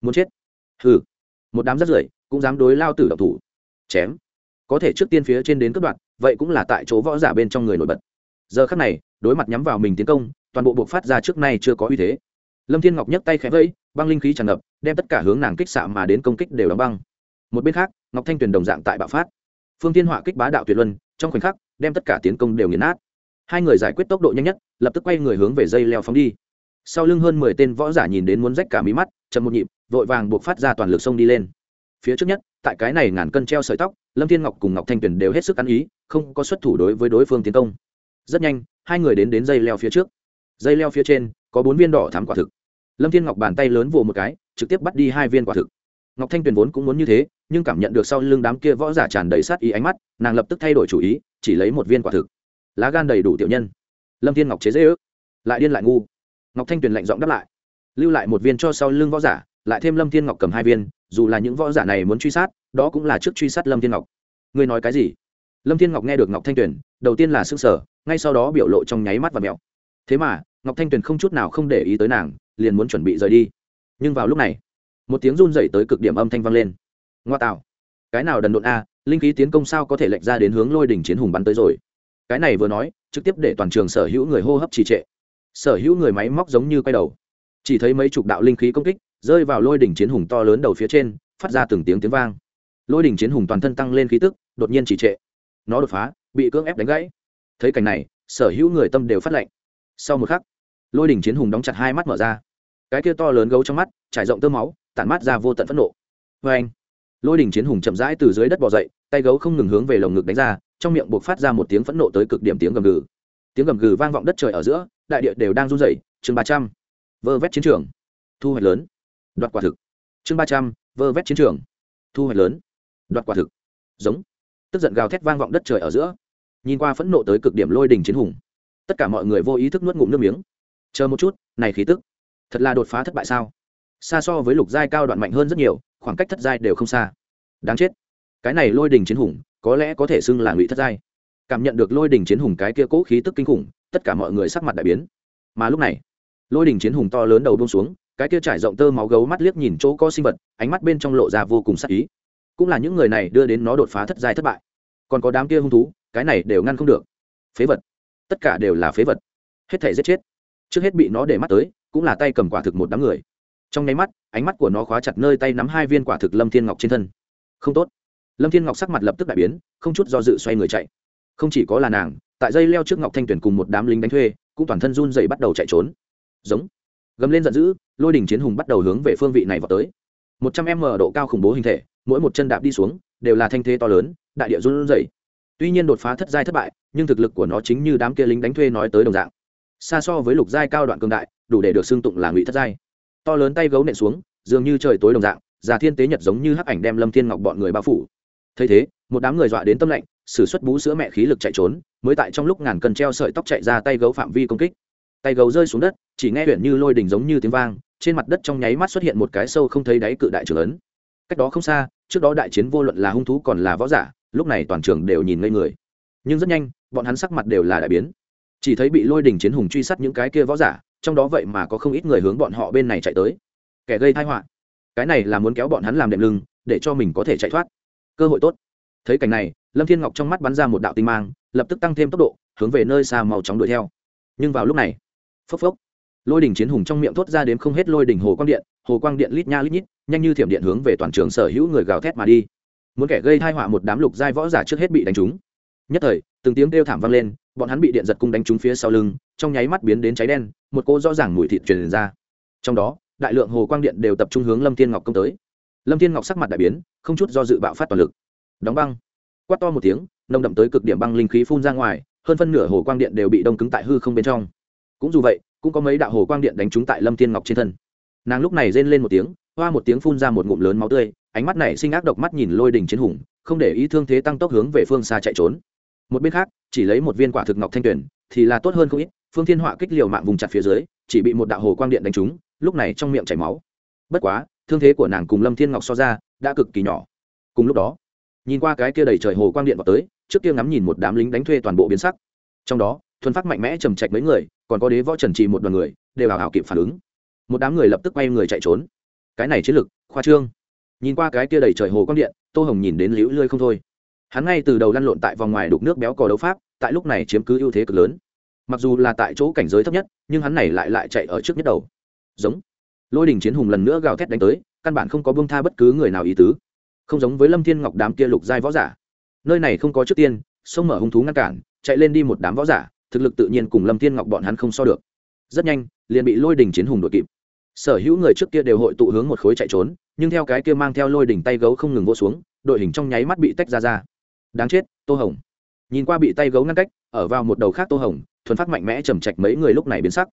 Muốn chết. Hừ một đám rất rưởi cũng dám đối lao tử độc thủ. Chém. Có thể trước tiên phía trên đến cướp đoạn vậy cũng là tại chỗ võ giả bên trong người nổi bật. Giờ khắc này, đối mặt nhắm vào mình tiến công, toàn bộ buộc phát ra trước nay chưa có uy thế. Lâm thiên ngọc nhấc tay khẽ vẫy, băng linh khí tràn ngập, đem tất cả hướng nàng kích xạ mà đến công kích đều đóng băng. Một bên khác, ngọc thanh tuyền đồng dạng tại bạo phát. Phương tiên họa kích bá đạo tuyệt luân, trong khoảnh khắc, đem tất cả tiến công đều nghiền nát. Hai người giải quyết tốc độ nhanh nhất, lập tức quay người hướng về dây leo phóng đi. Sau lưng hơn mười tên võ giả nhìn đến muốn rách cả mí mắt, chậm một nhịp vội vàng buộc phát ra toàn lực sông đi lên. Phía trước nhất, tại cái này ngàn cân treo sợi tóc, lâm thiên ngọc cùng ngọc thanh tuyền đều hết sức ăn ý, không có xuất thủ đối với đối phương tiến công. Rất nhanh, hai người đến đến dây leo phía trước. Dây leo phía trên, có bốn viên đỏ thám quả thực. Lâm thiên ngọc bàn tay lớn vồ một cái, trực tiếp bắt đi hai viên quả thực. Ngọc thanh tuyền vốn cũng muốn như thế, nhưng cảm nhận được sau lưng đám kia võ giả tràn đầy sát ý ánh mắt, nàng lập tức thay đổi chủ ý, chỉ lấy một viên quả thực. Lá gan đầy đủ tiểu nhân. Lâm thiên ngọc chế dễ ước. Lại điên lại ngu. Ngọc thanh tuyền lạnh giọng đáp lại. Lưu lại một viên cho sau lưng võ giả lại thêm lâm thiên ngọc cầm hai viên, dù là những võ giả này muốn truy sát, đó cũng là trước truy sát lâm thiên ngọc. Ngươi nói cái gì? Lâm thiên ngọc nghe được ngọc thanh tuyền, đầu tiên là s ư n g sở ngay sau đó biểu lộ trong nháy mắt và mẹo. Thế mà, ngọc thanh tuyền không chút nào không để ý tới nàng, liền muốn chuẩn bị rời đi. Nhưng vào lúc này, một tiếng run dậy tới cực điểm âm thanh vang lên. Ngoa tạo. Cái nào đần độn a, linh khí tiến công sao có thể lệch ra đến hướng lôi đỉnh chiến hùng bắn tới rồi? Cái này vừa nói, trực tiếp để toàn trường sở hữu người hô hấp trì trệ. Sở hữu người máy móc giống như quay đầu chỉ thấy mấy chục đạo linh khí công kích, rơi vào lôi đỉnh chiến hùng to lớn đầu phía trên, phát ra từng tiếng tiếng vang. Lôi đỉnh chiến hùng toàn thân tăng lên khí tức, đột nhiên trì trệ. Nó đột phá, bị cưỡng ép đánh gãy. Thấy cảnh này, sở hữu người tâm đều phát lệnh. Sau một khắc, lôi đỉnh chiến hùng đóng chặt hai mắt mở ra. Cái kia to lớn gấu trong mắt, trải rộng tơ máu, tản mắt ra vô tận phẫn nộ. Vê anh, lôi đỉnh chiến hùng chậm rãi từ dưới đất bỏ dậy, tay gấu không ngừng hướng về lồng ngực đánh ra, trong miệng buộc phát ra một tiếng phẫn nộ tới cực điểm tiếng gầm gừ. Tiếng gầm gừ vang vọng đất trời ở giữa, đại địa đều đang run rẩy, chương ba trăm vơ vét chiến trường. Thu hoạch lớn. Đoạt quả thực. Chương ba trăm, vơ vét chiến trường. Thu hoạch lớn. Đoạt quả thực. Giống. Tức giận gào thét vang vọng đất trời ở giữa. Nhìn qua phẫn nộ tới cực điểm lôi đình chiến hùng. Tất cả mọi người vô ý thức nuốt ngụm nước miếng. Chờ một chút, này khí tức. Thật là đột phá thất bại sao? Xa so với lục giai cao đoạn mạnh hơn rất nhiều, khoảng cách thất giai đều không xa. Đáng chết. Cái này lôi đình chiến hùng, có lẽ có thể xưng là ngụy thất giai. Cảm nhận được lôi đình chiến hùng cái kia cố khí tức kinh khủng, tất cả mọi người sắc mặt đại biến. Mà lúc này lôi đình chiến hùng to lớn đầu bông xuống, cái kia trải rộng tơ máu gấu mắt liếc nhìn chỗ có sinh vật, ánh mắt bên trong lộ ra vô cùng sắc ý. Cũng là những người này đưa đến nó đột phá thất giai thất bại. Còn có đám kia hung thú, cái này đều ngăn không được. Phế vật. Tất cả đều là phế vật. Hết thể giết chết. Trước hết bị nó để mắt tới, cũng là tay cầm quả thực một đám người. Trong nháy mắt, ánh mắt của nó khóa chặt nơi tay nắm hai viên quả thực lâm thiên ngọc trên thân. Không tốt. Lâm thiên ngọc sắc mặt lập tức đại biến, không chút do dự xoay người chạy. Không chỉ có là nàng, tại dây leo trước ngọc thanh tuyển cùng một đám lính đánh thuê, cũng toàn thân run dậy bắt đầu chạy trốn giống. Gầm lên giận dữ, lôi đình chiến hùng bắt đầu hướng về phương vị này vào tới. Một trăm m độ cao khủng bố hình thể, mỗi một chân đạp đi xuống, đều là thanh thế to lớn, đại địa run rẩy. tuy nhiên đột phá thất giai thất bại, nhưng thực lực của nó chính như đám kia lính đánh thuê nói tới đồng dạng. Xa so với lục giai cao đoạn cường đại, đủ để được xưng tụng là ngụy thất giai. To lớn tay gấu nện xuống, dường như trời tối đồng dạng, già thiên tế nhật giống như hắc ảnh đem lâm thiên ngọc bọn người bao phủ. Thấy thế, một đám người dọa đến tâm lạnh s ử suất bú sữa mẹ khí lực chạy trốn, mới tại trong lúc ngàn cần treo sợi tóc chạy ra tay gấu phạm vi công kích tay gấu rơi xuống đất, chỉ nghe huyện như lôi đình giống như tiếng vang, trên mặt đất trong nháy mắt xuất hiện một cái sâu không thấy đáy cự đại trưởng lớn. cách đó không xa, trước đó đại chiến vô luận là hung thú còn là võ giả, lúc này toàn trường đều nhìn ngây người. Nhưng rất nhanh, bọn hắn sắc mặt đều là đại biến. Chỉ thấy bị lôi đình chiến hùng truy sát những cái kia võ giả, trong đó vậy mà có không ít người hướng bọn họ bên này chạy tới. Kẻ gây thai họa. Cái này là muốn kéo bọn hắn làm đệm lưng, để cho mình có thể chạy thoát. Cơ hội tốt. Thấy cảnh này, lâm thiên ngọc trong mắt bắn ra một đạo tinh mang, lập tức tăng thêm tốc độ, hướng về nơi xa màu chóng đuổi theo. Nhưng vào lúc này phốc phốc. Lôi đỉnh chiến hùng trong miệng thốt ra đến không hết lôi đỉnh hồ quang điện, hồ quang điện lít nha lít nhít, nhanh như thiểm điện hướng về toàn trường sở hữu người gào thét mà đi. Muốn kẻ gây thai họa một đám lục giai võ giả trước hết bị đánh trúng. Nhất thời, từng tiếng kêu thảm vang lên, bọn hắn bị điện giật cung đánh trúng phía sau lưng, trong nháy mắt biến đến cháy đen, một cô rõ ràng mùi thịt truyền ra. Trong đó, đại lượng hồ quang điện đều tập trung hướng lâm thiên ngọc công tới. Lâm thiên ngọc sắc mặt đại biến, không chút do dự bạo phát toàn lực. Đóng băng. Quát to một tiếng, nồng đậm tới cực điểm băng linh khí phun ra ngoài, hơn phân nửa hồ quang điện đều bị đông cứng tại hư không bên trong cũng dù vậy, cũng có mấy đạo hồ quang điện đánh trúng tại lâm thiên ngọc trên thân. Nàng lúc này rên lên một tiếng, hoa một tiếng phun ra một ngụm lớn máu tươi, ánh mắt này sinh ác độc mắt nhìn lôi đình chiến hùng, không để ý thương thế tăng tốc hướng về phương xa chạy trốn. Một bên khác, chỉ lấy một viên quả thực ngọc thanh tuyển, thì là tốt hơn không ít, phương thiên họa kích liều mạng vùng chặt phía dưới, chỉ bị một đạo hồ quang điện đánh trúng, lúc này trong miệng chảy máu. Bất quá, thương thế của nàng cùng lâm thiên ngọc so ra, đã cực kỳ nhỏ. Cùng lúc đó, nhìn qua cái kia đầy trời hồ quang điện vào tới, trước kia ngắm nhìn một đám lính đánh thuê toàn bộ biến sắc. Trong đó thuần phát mạnh mẽ trầm trạch mấy người, còn có đế võ trần trì một đoàn người, đều hào hào kịp phản ứng. Một đám người lập tức quay người chạy trốn. Cái này chiến lực, khoa trương. Nhìn qua cái kia đầy trời hồ quang điện, tô hồng nhìn đến liễu lươi không thôi. Hắn ngay từ đầu lăn lộn tại vòng ngoài đục nước béo cò đấu pháp, tại lúc này chiếm cứ ưu thế cực lớn. Mặc dù là tại chỗ cảnh giới thấp nhất, nhưng hắn này lại lại chạy ở trước nhất đầu. Giống. Lôi đình chiến hùng lần nữa gào thét đánh tới, căn bản không có bông tha bất cứ người nào ý tứ. Không giống với lâm thiên ngọc đám kia lục giai võ giả. Nơi này không có trước tiên, sông mở hung thú ngăn cản, chạy lên đi một đám võ giả thực lực tự nhiên cùng lâm thiên ngọc bọn hắn không so được. Rất nhanh, liền bị lôi đình chiến hùng đội kịp. Sở hữu người trước kia đều hội tụ hướng một khối chạy trốn, nhưng theo cái kia mang theo lôi đỉnh tay gấu không ngừng vỗ xuống, đội hình trong nháy mắt bị tách ra ra. Đáng chết, tô hồng. Nhìn qua bị tay gấu ngăn cách, ở vào một đầu khác tô hồng, thuần phát mạnh mẽ chầm chạch mấy người lúc này biến sắc.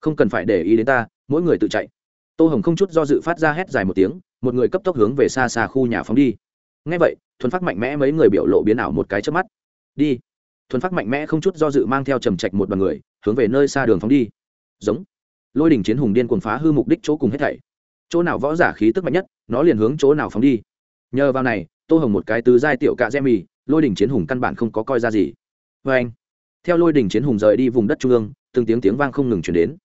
Không cần phải để ý đến ta, mỗi người tự chạy. Tô hồng không chút do dự phát ra hét dài một tiếng, một người cấp tốc hướng về xa xa khu nhà phóng đi. Ngay vậy, thuần phát mạnh mẽ mấy người biểu lộ biến ảo một cái trước mắt. Đi thuần phát mạnh mẽ không chút do dự mang theo trầm trạch một đoàn người, hướng về nơi xa đường phóng đi. Giống. Lôi đỉnh chiến hùng điên cuồng phá hư mục đích chỗ cùng hết thảy. Chỗ nào võ giả khí tức mạnh nhất, nó liền hướng chỗ nào phóng đi. Nhờ vào này, tô hồng một cái tứ giai tiểu cạ dê mì lôi đình chiến hùng căn bản không có coi ra gì. Vê anh, theo lôi đình chiến hùng rời đi vùng đất trung ương, từng tiếng tiếng vang không ngừng chuyển đến.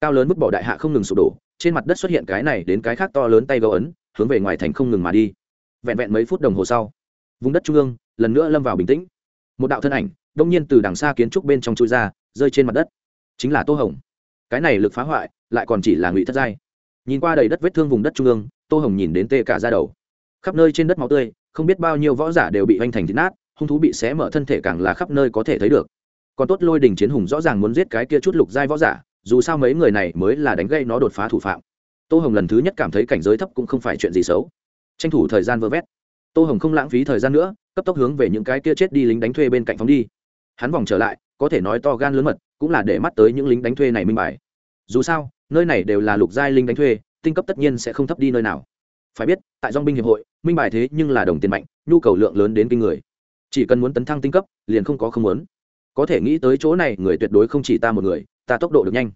Cao lớn vứt bỏ đại hạ không ngừng sụp đổ, trên mặt đất xuất hiện cái này đến cái khác to lớn tay gấu ấn, hướng về ngoài thành không ngừng mà đi. Vẹn vẹn mấy phút đồng hồ sau, vùng đất trung ương lần nữa lâm vào bình tĩnh. Một đạo thân ảnh đông nhiên từ đằng xa kiến trúc bên trong chui ra, rơi trên mặt đất. Chính là tô hồng. Cái này lực phá hoại, lại còn chỉ là ngụy thất giai. Nhìn qua đầy đất vết thương vùng đất trung ương, tô hồng nhìn đến tê cả ra đầu. Khắp nơi trên đất máu tươi, không biết bao nhiêu võ giả đều bị hoành thành thịt nát, hung thú bị xé mở thân thể càng là khắp nơi có thể thấy được. Còn tốt lôi đình chiến hùng rõ ràng muốn giết cái kia chút lục giai võ giả, dù sao mấy người này mới là đánh gây nó đột phá thủ phạm. Tô hồng lần thứ nhất cảm thấy cảnh giới thấp cũng không phải chuyện gì xấu. Tranh thủ thời gian vơ vét. Tô hồng không lãng phí thời gian nữa, cấp tốc hướng về những cái kia chết đi lính đánh thuê bên cạnh phóng đi hắn vòng trở lại, có thể nói to gan lớn mật, cũng là để mắt tới những lính đánh thuê này minh bài. Dù sao, nơi này đều là lục giai lính đánh thuê, tinh cấp tất nhiên sẽ không thấp đi nơi nào. Phải biết, tại dong binh hiệp hội, minh bài thế nhưng là đồng tiền mạnh, nhu cầu lượng lớn đến kinh người. Chỉ cần muốn tấn thăng tinh cấp, liền không có không muốn. Có thể nghĩ tới chỗ này, người tuyệt đối không chỉ ta một người, ta tốc độ được nhanh.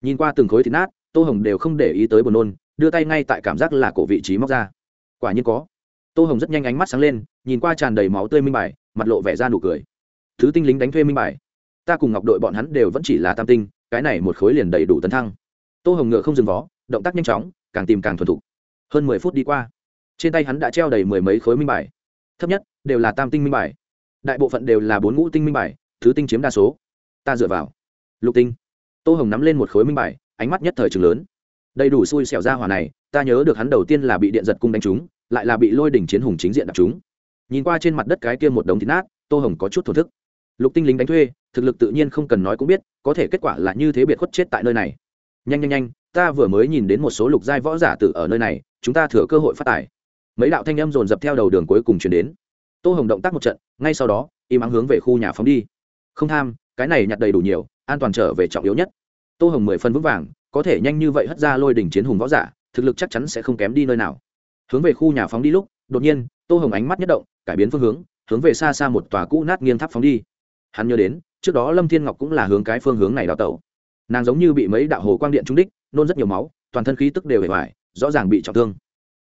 Nhìn qua từng khối thịt nát, tô hồng đều không để ý tới buồn nôn, đưa tay ngay tại cảm giác là cổ vị trí móc ra. Quả nhiên có. Tô hồng rất nhanh ánh mắt sáng lên, nhìn qua tràn đầy máu tươi minh bài, mặt lộ vẻ ra nụ cười thứ tinh lính đánh thuê minh bài. Ta cùng ngọc đội bọn hắn đều vẫn chỉ là tam tinh, cái này một khối liền đầy đủ tấn thăng. Tô hồng ngựa không dừng vó, động tác nhanh chóng, càng tìm càng thuần thục. Hơn mười phút đi qua, trên tay hắn đã treo đầy mười mấy khối minh bài. Thấp nhất, đều là tam tinh minh bài. Đại bộ phận đều là bốn ngũ tinh minh bài, thứ tinh chiếm đa số. Ta dựa vào. Lục tinh. Tô hồng nắm lên một khối minh bài, ánh mắt nhất thời trường lớn. Đầy đủ xui xẻo ra hỏa này, ta nhớ được hắn đầu tiên là bị điện giật cung đánh trúng, lại là bị lôi đỉnh chiến hùng chính diện đập trúng. Nhìn qua trên mặt đất cái kia một đống thịt nát, tô hồng có chút thổ thức lục tinh lính đánh thuê, thực lực tự nhiên không cần nói cũng biết, có thể kết quả là như thế biệt khuất chết tại nơi này. Nhanh nhanh nhanh, ta vừa mới nhìn đến một số lục giai võ giả tử ở nơi này, chúng ta thừa cơ hội phát tài. Mấy đạo thanh âm dồn dập theo đầu đường cuối cùng chuyển đến. Tô hồng động tác một trận, ngay sau đó, im ắng hướng về khu nhà phóng đi. Không tham, cái này nhặt đầy đủ nhiều, an toàn trở về trọng yếu nhất. Tô hồng mười phân vững vàng, có thể nhanh như vậy hất ra lôi đỉnh chiến hùng võ giả, thực lực chắc chắn sẽ không kém đi nơi nào. Hướng về khu nhà phóng đi lúc, đột nhiên, tô hồng ánh mắt nhất động, cải biến phương hướng hướng về xa xa một tòa cũ nát nghiêng tháp phóng đi hắn nhớ đến, trước đó lâm thiên ngọc cũng là hướng cái phương hướng này đào tẩu. Nàng giống như bị mấy đạo hồ quang điện trúng đích, nôn rất nhiều máu, toàn thân khí tức đều hề hoài rõ ràng bị trọng thương.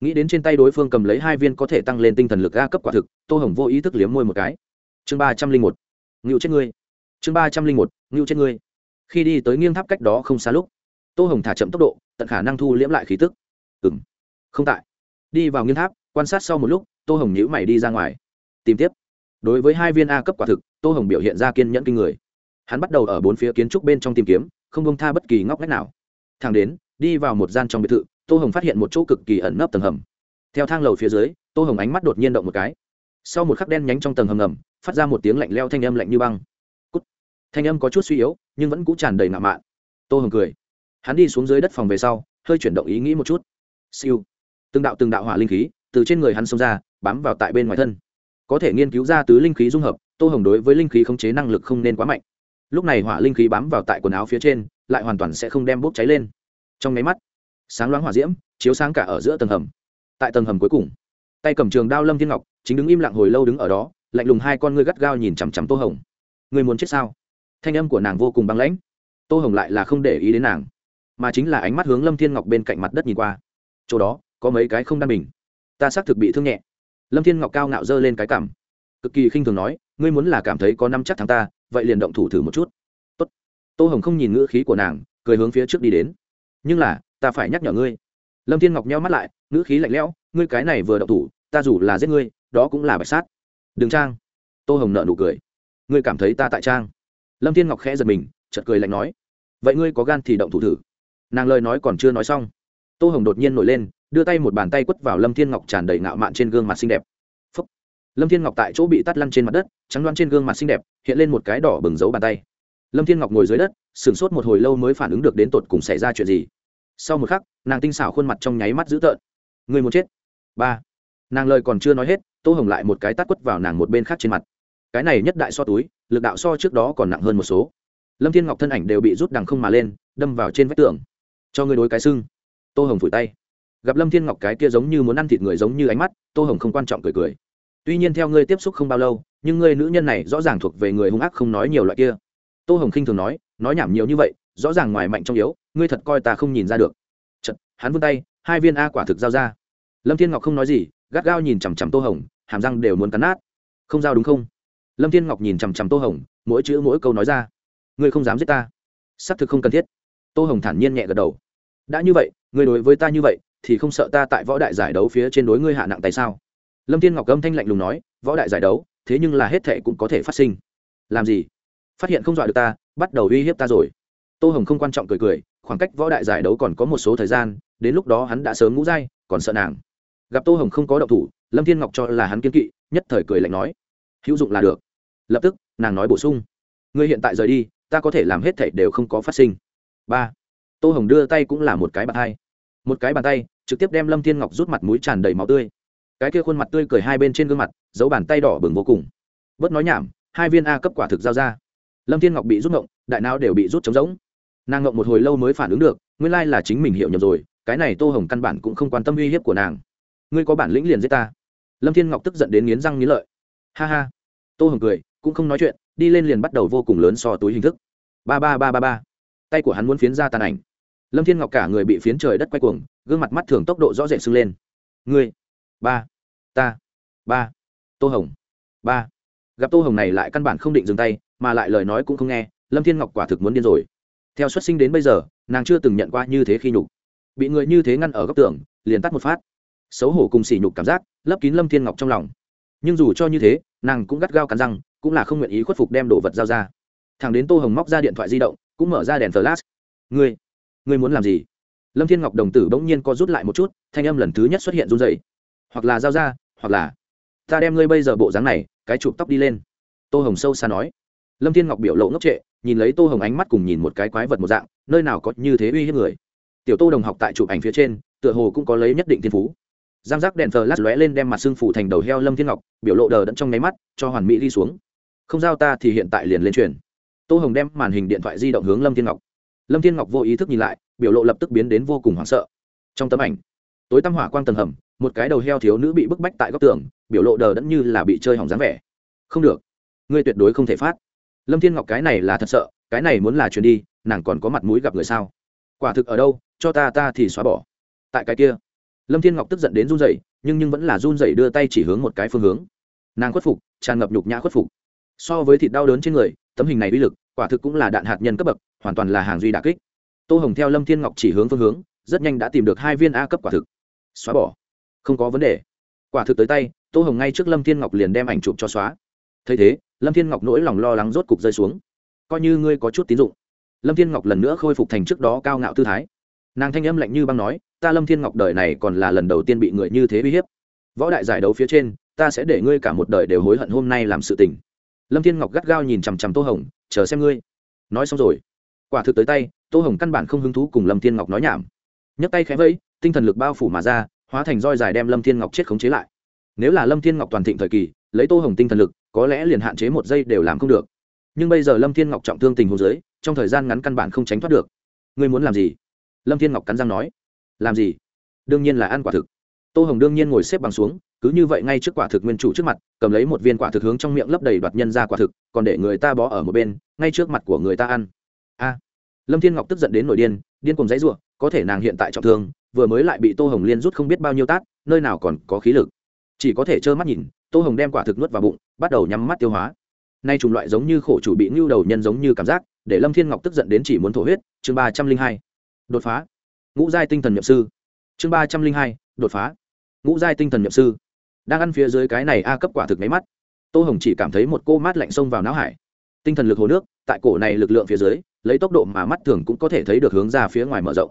Nghĩ đến trên tay đối phương cầm lấy hai viên có thể tăng lên tinh thần lực a cấp quả thực, tô hồng vô ý thức liếm môi một cái. Chương ba trăm linh một. Ngưu chết ngươi. Chương ba trăm linh một. Ngưu chết ngươi. Khi đi tới nghiêng tháp cách đó không xa lúc, tô hồng thả chậm tốc độ, tận khả năng thu liễm lại khí tức. Ừng không tại. Đi vào nghiêng tháp, quan sát sau một lúc, tô hồng nhữ mày đi ra ngoài. Tìm tiếp. Đối với hai viên a cấp quả thực tô hồng biểu hiện ra kiên nhẫn kinh người. Hắn bắt đầu ở bốn phía kiến trúc bên trong tìm kiếm, không bông tha bất kỳ ngóc ngách nào. Thang đến, đi vào một gian trong biệt thự, tô hồng phát hiện một chỗ cực kỳ ẩn nấp tầng hầm. Theo thang lầu phía dưới, tô hồng ánh mắt đột nhiên động một cái. Sau một khắc đen nhánh trong tầng hầm ngầm, phát ra một tiếng lạnh leo thanh âm lạnh như băng. Cút. thanh âm có chút suy yếu, nhưng vẫn cũ tràn đầy ngạo mạn. Tô hồng cười. Hắn đi xuống dưới đất phòng về sau, hơi chuyển động ý nghĩ một chút. Siêu. Từng đạo từng đạo hỏa linh khí từ trên người hắn xông ra, bám vào tại bên ngoài thân có thể nghiên cứu ra tứ linh khí dung hợp, tô hồng đối với linh khí khống chế năng lực không nên quá mạnh. Lúc này hỏa linh khí bám vào tại quần áo phía trên, lại hoàn toàn sẽ không đem bốc cháy lên. Trong máy mắt, sáng loáng hỏa diễm, chiếu sáng cả ở giữa tầng hầm. Tại tầng hầm cuối cùng, tay cầm trường đao lâm thiên ngọc, chính đứng im lặng hồi lâu đứng ở đó, lạnh lùng hai con ngươi gắt gao nhìn chằm chằm tô hồng. Người muốn chết sao? Thanh âm của nàng vô cùng băng lãnh. Tô hồng lại là không để ý đến nàng, mà chính là ánh mắt hướng lâm thiên ngọc bên cạnh mặt đất nhìn qua. Chỗ đó, có mấy cái không đan bình. Ta xác thực bị thương nhẹ lâm thiên ngọc cao ngạo dơ lên cái cảm cực kỳ khinh thường nói, ngươi muốn là cảm thấy có năm chắc thắng ta, vậy liền động thủ thử một chút. Tốt. tô hồng không nhìn ngữ khí của nàng, cười hướng phía trước đi đến. Nhưng là, ta phải nhắc nhở ngươi. Lâm thiên ngọc nheo mắt lại, ngữ khí lạnh lẽo, ngươi cái này vừa động thủ, ta dù là giết ngươi, đó cũng là bạch sát. Đừng trang. Tô hồng nợ nụ cười. Ngươi cảm thấy ta tại trang? Lâm thiên ngọc khẽ giật mình, chợt cười lạnh nói, vậy ngươi có gan thì động thủ thử. Nàng lời nói còn chưa nói xong, tô hồng đột nhiên nổi lên đưa tay một bàn tay quất vào lâm thiên ngọc tràn đầy ngạo mạn trên gương mặt xinh đẹp. Phúc. lâm thiên ngọc tại chỗ bị tắt lăn trên mặt đất, trắng đoán trên gương mặt xinh đẹp, hiện lên một cái đỏ bừng dấu bàn tay. Lâm thiên ngọc ngồi dưới đất, sửng sốt một hồi lâu mới phản ứng được đến tột cùng xảy ra chuyện gì. Sau một khắc, nàng tinh xảo khuôn mặt trong nháy mắt dữ tợn. Người muốn chết. Ba. Nàng lời còn chưa nói hết, tô hồng lại một cái tắt quất vào nàng một bên khác trên mặt. Cái này nhất đại so túi, lực đạo so trước đó còn nặng hơn một số. Lâm thiên ngọc thân ảnh đều bị rút đằng không mà lên, đâm vào trên vách tường. Cho người đối cái sưng. Tô hồng phủi tay gặp lâm thiên ngọc cái kia giống như muốn ăn thịt người giống như ánh mắt tô hồng không quan trọng cười cười. Tuy nhiên theo ngươi tiếp xúc không bao lâu nhưng ngươi nữ nhân này rõ ràng thuộc về người hung ác không nói nhiều loại kia. Tô hồng khinh thường nói nói nhảm nhiều như vậy rõ ràng ngoài mạnh trong yếu ngươi thật coi ta không nhìn ra được. Chật, hắn vươn tay hai viên a quả thực giao ra. Lâm thiên ngọc không nói gì gắt gao nhìn chằm chằm tô hồng hàm răng đều muốn cắn nát. Không giao đúng không? Lâm thiên ngọc nhìn chằm chằm tô hồng mỗi chữ mỗi câu nói ra. Ngươi không dám giết ta. Xác thực không cần thiết. Tô hồng thản nhiên nhẹ gật đầu. Đã như vậy ngươi đối với ta như vậy thì không sợ ta tại võ đại giải đấu phía trên đối ngươi hạ nặng tại sao? Lâm thiên ngọc âm thanh lạnh lùng nói, võ đại giải đấu, thế nhưng là hết thệ cũng có thể phát sinh. Làm gì? Phát hiện không dọa được ta, bắt đầu uy hiếp ta rồi. Tô hồng không quan trọng cười cười, khoảng cách võ đại giải đấu còn có một số thời gian, đến lúc đó hắn đã sớm ngũ dai còn sợ nàng. Gặp tô hồng không có động thủ, lâm thiên ngọc cho là hắn kiên kỵ, nhất thời cười lạnh nói, hữu dụng là được. Lập tức, nàng nói bổ sung, ngươi hiện tại rời đi, ta có thể làm hết thảy đều không có phát sinh. Ba. Tô hồng đưa tay cũng là một cái bạc hai một cái bàn tay, trực tiếp đem lâm thiên ngọc rút mặt mũi tràn đầy máu tươi. Cái kia khuôn mặt tươi cười hai bên trên gương mặt giấu bàn tay đỏ bừng vô cùng. Bớt nói nhảm, hai viên a cấp quả thực giao ra. Lâm thiên ngọc bị rút ngộng, đại não đều bị rút trống rỗng. Nàng ngộng một hồi lâu mới phản ứng được, nguyên lai là chính mình hiểu nhầm rồi, cái này tô hồng căn bản cũng không quan tâm uy hiếp của nàng. Ngươi có bản lĩnh liền giết ta. Lâm thiên ngọc tức giận đến nghiến răng nghiến lợi. Ha ha. Tô hồng cười, cũng không nói chuyện, đi lên liền bắt đầu vô cùng lớn so túi hình thức. Ba ba ba ba ba. Tay của hắn muốn phiến ra tàn ảnh lâm thiên ngọc cả người bị phiến trời đất quay cuồng, gương mặt mắt thường tốc độ rõ rệt sưng lên. Ngươi, ba, ta, ba, tô hồng, ba. Gặp tô hồng này lại căn bản không định dừng tay, mà lại lời nói cũng không nghe, lâm thiên ngọc quả thực muốn điên rồi. Theo xuất sinh đến bây giờ, nàng chưa từng nhận qua như thế khi nhục. Bị người như thế ngăn ở góc tường, liền tắt một phát. Xấu hổ cùng sỉ nhục cảm giác, lấp kín lâm thiên ngọc trong lòng. Nhưng dù cho như thế, nàng cũng gắt gao cắn răng, cũng là không nguyện ý khuất phục đem đồ vật giao ra. Thằng đến tô hồng móc ra điện thoại di động, cũng mở ra đèn flash. Ngươi ngươi muốn làm gì? Lâm thiên ngọc đồng tử bỗng nhiên co rút lại một chút, thanh âm lần thứ nhất xuất hiện run dậy hoặc là giao ra, hoặc là, ta đem ngươi bây giờ bộ dáng này, cái chụp tóc đi lên. Tô hồng sâu xa nói. Lâm thiên ngọc biểu lộ ngốc trệ, nhìn lấy tô hồng ánh mắt cùng nhìn một cái quái vật một dạng, nơi nào có như thế uy hiếp người. Tiểu tô đồng học tại chụp ảnh phía trên, tựa hồ cũng có lấy nhất định thiên phú. Giang giác đèn thờ lát lóe lên đem mặt xương phủ thành đầu heo lâm thiên ngọc, biểu lộ đờ đẫn trong nháy mắt, cho hoàn mỹ đi xuống. Không giao ta thì hiện tại liền lên truyền. Tô hồng đem màn hình điện thoại di động hướng lâm thiên ngọc lâm thiên ngọc vô ý thức nhìn lại, biểu lộ lập tức biến đến vô cùng hoảng sợ. Trong tấm ảnh, tối tăm hỏa quang tầng hầm, một cái đầu heo thiếu nữ bị bức bách tại góc tường, biểu lộ đờ đẫn như là bị chơi hỏng dáng vẻ. Không được, ngươi tuyệt đối không thể phát. Lâm thiên ngọc cái này là thật sợ, cái này muốn là chuyển đi, nàng còn có mặt mũi gặp người sao? Quả thực ở đâu, cho ta ta thì xóa bỏ. Tại cái kia, lâm thiên ngọc tức giận đến run rẩy, nhưng nhưng vẫn là run rẩy đưa tay chỉ hướng một cái phương hướng. Nàng khuất phục, tràn ngập nhục nhã khuất phục. So với thịt đau đớn trên người, tấm hình này uy lực quả thực cũng là đạn hạt nhân cấp bậc, hoàn toàn là hàng duy đà kích. Tô hồng theo lâm thiên ngọc chỉ hướng phương hướng, rất nhanh đã tìm được hai viên a cấp quả thực. Xóa bỏ. Không có vấn đề. Quả thực tới tay, tô hồng ngay trước lâm thiên ngọc liền đem ảnh chụp cho xóa. Thấy thế, lâm thiên ngọc nỗi lòng lo lắng rốt cục rơi xuống. Coi như ngươi có chút tín dụng. Lâm thiên ngọc lần nữa khôi phục thành trước đó cao ngạo tư thái. Nàng thanh âm lạnh như băng nói, ta lâm thiên ngọc đời này còn là lần đầu tiên bị người như thế uy hiếp. Võ đại giải đấu phía trên, ta sẽ để ngươi cả một đời đều hối hận hôm nay làm sự tình lâm thiên ngọc gắt gao nhìn chằm chằm tô hồng, chờ xem ngươi. Nói xong rồi, quả thực tới tay, tô hồng căn bản không hứng thú cùng lâm thiên ngọc nói nhảm. Nhấc tay khẽ vẫy, tinh thần lực bao phủ mà ra, hóa thành roi dài đem lâm thiên ngọc chết khống chế lại. Nếu là lâm thiên ngọc toàn thịnh thời kỳ, lấy tô hồng tinh thần lực, có lẽ liền hạn chế một giây đều làm không được. Nhưng bây giờ lâm thiên ngọc trọng thương tình hồ dưới, trong thời gian ngắn căn bản không tránh thoát được. Ngươi muốn làm gì? Lâm thiên ngọc cắn răng nói. Làm gì? Đương nhiên là ăn quả thực. Tô hồng đương nhiên ngồi xếp bằng xuống cứ như vậy ngay trước quả thực nguyên chủ trước mặt, cầm lấy một viên quả thực hướng trong miệng lấp đầy đoạt nhân ra quả thực, còn để người ta bó ở một bên, ngay trước mặt của người ta ăn. A! Lâm thiên ngọc tức giận đến nổi điên điên cùng dãy ruộng có thể nàng hiện tại trọng thương, vừa mới lại bị tô hồng liên rút không biết bao nhiêu tát, nơi nào còn có khí lực. Chỉ có thể trơ mắt nhìn, tô hồng đem quả thực nuốt vào bụng, bắt đầu nhắm mắt tiêu hóa. Nay chủng loại giống như khổ chủ bị ngưu đầu nhân giống như cảm giác, để lâm thiên ngọc tức giận đến chỉ muốn thổ huyết. Chương ba trăm linh hai, đột phá. Ngũ giai tinh thần nhậm sư. Chương ba trăm linh hai, đột phá. Ngũ giai tinh thần nhậm sư đang ăn phía dưới cái này a cấp quả thực máy mắt. Tô hồng chỉ cảm thấy một cô mát lạnh xông vào não hải. Tinh thần lực hồ nước, tại cổ này lực lượng phía dưới, lấy tốc độ mà mắt thường cũng có thể thấy được hướng ra phía ngoài mở rộng.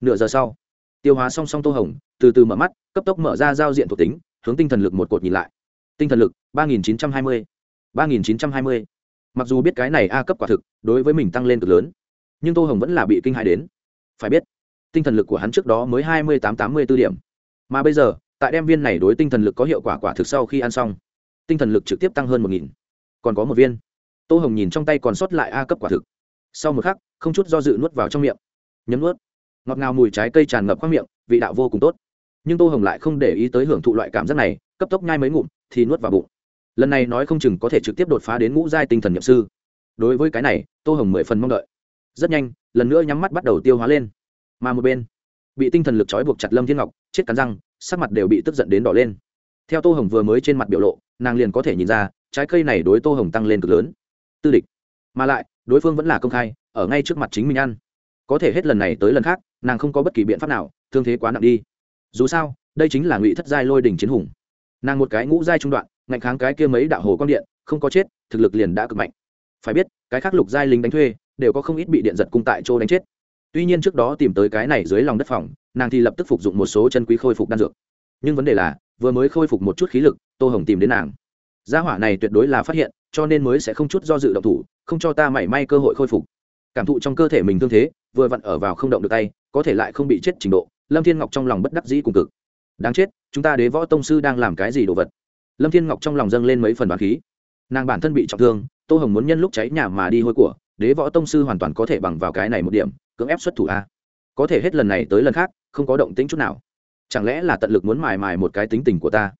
Nửa giờ sau, tiêu hóa song song tô hồng, từ từ mở mắt, cấp tốc mở ra giao diện thuộc tính, hướng tinh thần lực một cột nhìn lại. Tinh thần lực, ba nghìn chín trăm hai mươi. ba nghìn chín trăm hai mươi. Mặc dù biết cái này a cấp quả thực, đối với mình tăng lên cực lớn, nhưng tô hồng vẫn là bị kinh hại đến. Phải biết, tinh thần lực của hắn trước đó mới hai mươi tám tám mươi b ố điểm. Mà bây giờ tại đem viên này đối tinh thần lực có hiệu quả quả thực sau khi ăn xong, tinh thần lực trực tiếp tăng hơn một nghìn. Còn có một viên. Tô hồng nhìn trong tay còn sót lại a cấp quả thực. Sau một khắc, không chút do dự nuốt vào trong miệng. Nhấm nuốt. Ngọt ngào mùi trái cây tràn ngập khoác miệng, vị đạo vô cùng tốt. Nhưng tô hồng lại không để ý tới hưởng thụ loại cảm giác này, cấp tốc nhai mấy ngụm, thì nuốt vào bụng. Lần này nói không chừng có thể trực tiếp đột phá đến ngũ giai tinh thần nhậm sư. Đối với cái này, tô hồng mười phần mong đợi. Rất nhanh, lần nữa nhắm mắt bắt đầu tiêu hóa lên. Mà một bên, bị tinh thần lực trói buộc chặt lâm thiên ngọc, chết cắn răng sắc mặt đều bị tức giận đến đỏ lên. Theo tô hồng vừa mới trên mặt biểu lộ, nàng liền có thể nhìn ra, trái cây này đối tô hồng tăng lên cực lớn. Tư địch. Mà lại, đối phương vẫn là công khai, ở ngay trước mặt chính mình ăn. Có thể hết lần này tới lần khác, nàng không có bất kỳ biện pháp nào, thương thế quá nặng đi. Dù sao, đây chính là ngụy thất giai lôi đình chiến hùng. Nàng một cái ngũ giai trung đoạn, ngạnh kháng cái kia mấy đạo hồ quang điện, không có chết, thực lực liền đã cực mạnh. Phải biết, cái khác lục giai lính đánh thuê, đều có không ít bị điện giật cung tại chỗ đánh chết tuy nhiên trước đó tìm tới cái này dưới lòng đất phòng, nàng thì lập tức phục dụng một số chân quý khôi phục đan dược. Nhưng vấn đề là, vừa mới khôi phục một chút khí lực, tô hồng tìm đến nàng. Gia hỏa này tuyệt đối là phát hiện, cho nên mới sẽ không chút do dự động thủ, không cho ta mảy may cơ hội khôi phục. Cảm thụ trong cơ thể mình thương thế, vừa vặn ở vào không động được tay, có thể lại không bị chết trình độ, lâm thiên ngọc trong lòng bất đắc dĩ cùng cực. Đáng chết, chúng ta đế võ tông sư đang làm cái gì đồ vật? Lâm thiên ngọc trong lòng dâng lên mấy phần bán khí. Nàng bản thân bị trọng thương, tô hồng muốn nhân lúc cháy nhà mà đi hôi của đế võ tông sư hoàn toàn có thể bằng vào cái này một điểm, cưỡng ép xuất thủ a. Có thể hết lần này tới lần khác, không có động tĩnh chút nào. Chẳng lẽ là tận lực muốn mài mài một cái tính tình của ta?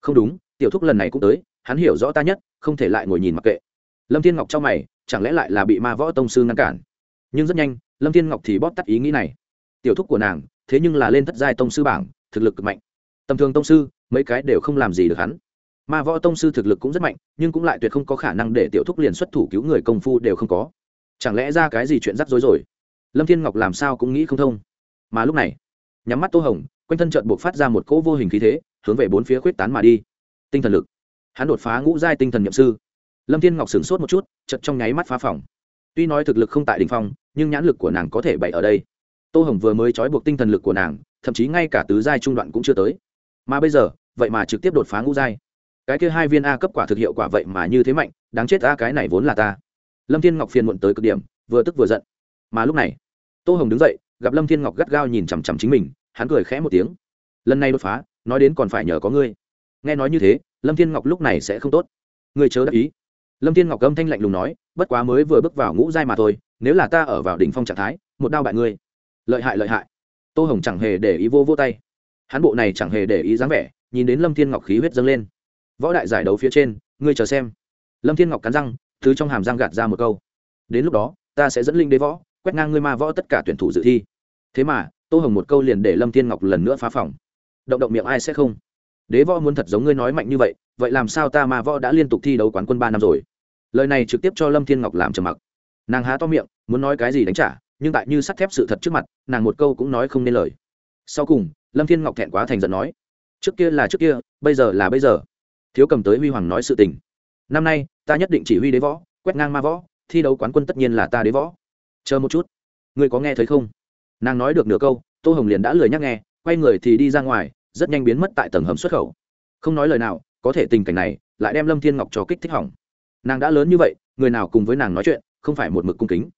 Không đúng, tiểu thúc lần này cũng tới, hắn hiểu rõ ta nhất, không thể lại ngồi nhìn mặc kệ. Lâm thiên ngọc cho mày, chẳng lẽ lại là bị ma võ tông sư ngăn cản? Nhưng rất nhanh, lâm thiên ngọc thì bóp tắt ý nghĩ này. Tiểu thúc của nàng, thế nhưng là lên thất giai tông sư bảng, thực lực cực mạnh. Tầm thường tông sư, mấy cái đều không làm gì được hắn. Ma võ tông sư thực lực cũng rất mạnh, nhưng cũng lại tuyệt không có khả năng để tiểu thúc liền xuất thủ cứu người công phu đều không có chẳng lẽ ra cái gì chuyện rắc rối rồi? Lâm thiên ngọc làm sao cũng nghĩ không thông. Mà lúc này, nhắm mắt tô hồng, quanh thân trợn buộc phát ra một cỗ vô hình khí thế, hướng về bốn phía khuyết tán mà đi. Tinh thần lực. Hắn đột phá ngũ giai tinh thần nhậm sư. Lâm thiên ngọc sửng sốt một chút chật trong nháy mắt phá phòng. Tuy nói thực lực không tại đ ỉ n h phong, nhưng nhãn lực của nàng có thể bày ở đây. Tô hồng vừa mới trói buộc tinh thần lực của nàng, thậm chí ngay cả tứ giai trung đoạn cũng chưa tới. Mà bây giờ, vậy mà trực tiếp đột phá ngũ giai. Cái kia hai viên a cấp quả thực hiệu quả vậy mà như thế mạnh, đáng chết a, cái này vốn là ta lâm thiên ngọc phiền muộn tới cực điểm, vừa tức vừa giận. Mà lúc này, tô hồng đứng dậy, gặp lâm thiên ngọc gắt gao nhìn chằm chằm chính mình, hắn cười khẽ một tiếng. Lần này đột phá, nói đến còn phải nhờ có ngươi. Nghe nói như thế, lâm thiên ngọc lúc này sẽ không tốt. Ngươi chớ đáp ý. Lâm thiên ngọc âm thanh lạnh lùng nói, bất quá mới vừa bước vào ngũ giai mà thôi, nếu là ta ở vào đỉnh phong trạng thái, một đao bại ngươi. Lợi hại lợi hại. Tô hồng chẳng hề để ý vô vô tay. Hắn bộ này chẳng hề để ý dáng vẻ, nhìn đến lâm thiên ngọc khí huyết dâng lên. Võ đại giải đấu phía trên, ngươi chờ xem. Lâm thiên ngọc cắn răng thứ trong hàm răng gạt ra một câu. Đến lúc đó, ta sẽ dẫn linh đế võ, quét ngang ngươi ma võ tất cả tuyển thủ dự thi. Thế mà, tô hồng một câu liền để lâm thiên ngọc lần nữa phá phòng. Động động miệng ai sẽ không? Đế võ muốn thật giống ngươi nói mạnh như vậy vậy làm sao ta ma võ đã liên tục thi đấu quán quân ba năm rồi? Lời này trực tiếp cho lâm thiên ngọc làm trầm mặc. Nàng há to miệng, muốn nói cái gì đánh trả, nhưng tại như sắt thép sự thật trước mặt, nàng một câu cũng nói không nên lời. Sau cùng, lâm thiên ngọc thẹn quá thành giận nói, trước kia là trước kia, bây giờ là bây giờ. Thiếu cầm tới huy hoàng nói sự tình năm nay, ta nhất định chỉ huy đế võ, quét ngang ma võ, thi đấu quán quân tất nhiên là ta đế võ. Chờ một chút. Ngươi có nghe thấy không? Nàng nói được nửa câu, tô hồng liền đã lười nhắc nghe, quay người thì đi ra ngoài, rất nhanh biến mất tại tầng hầm xuất khẩu. Không nói lời nào, có thể tình cảnh này lại đem lâm thiên ngọc cho kích thích hỏng. Nàng đã lớn như vậy, người nào cùng với nàng nói chuyện, không phải một mực cung kính.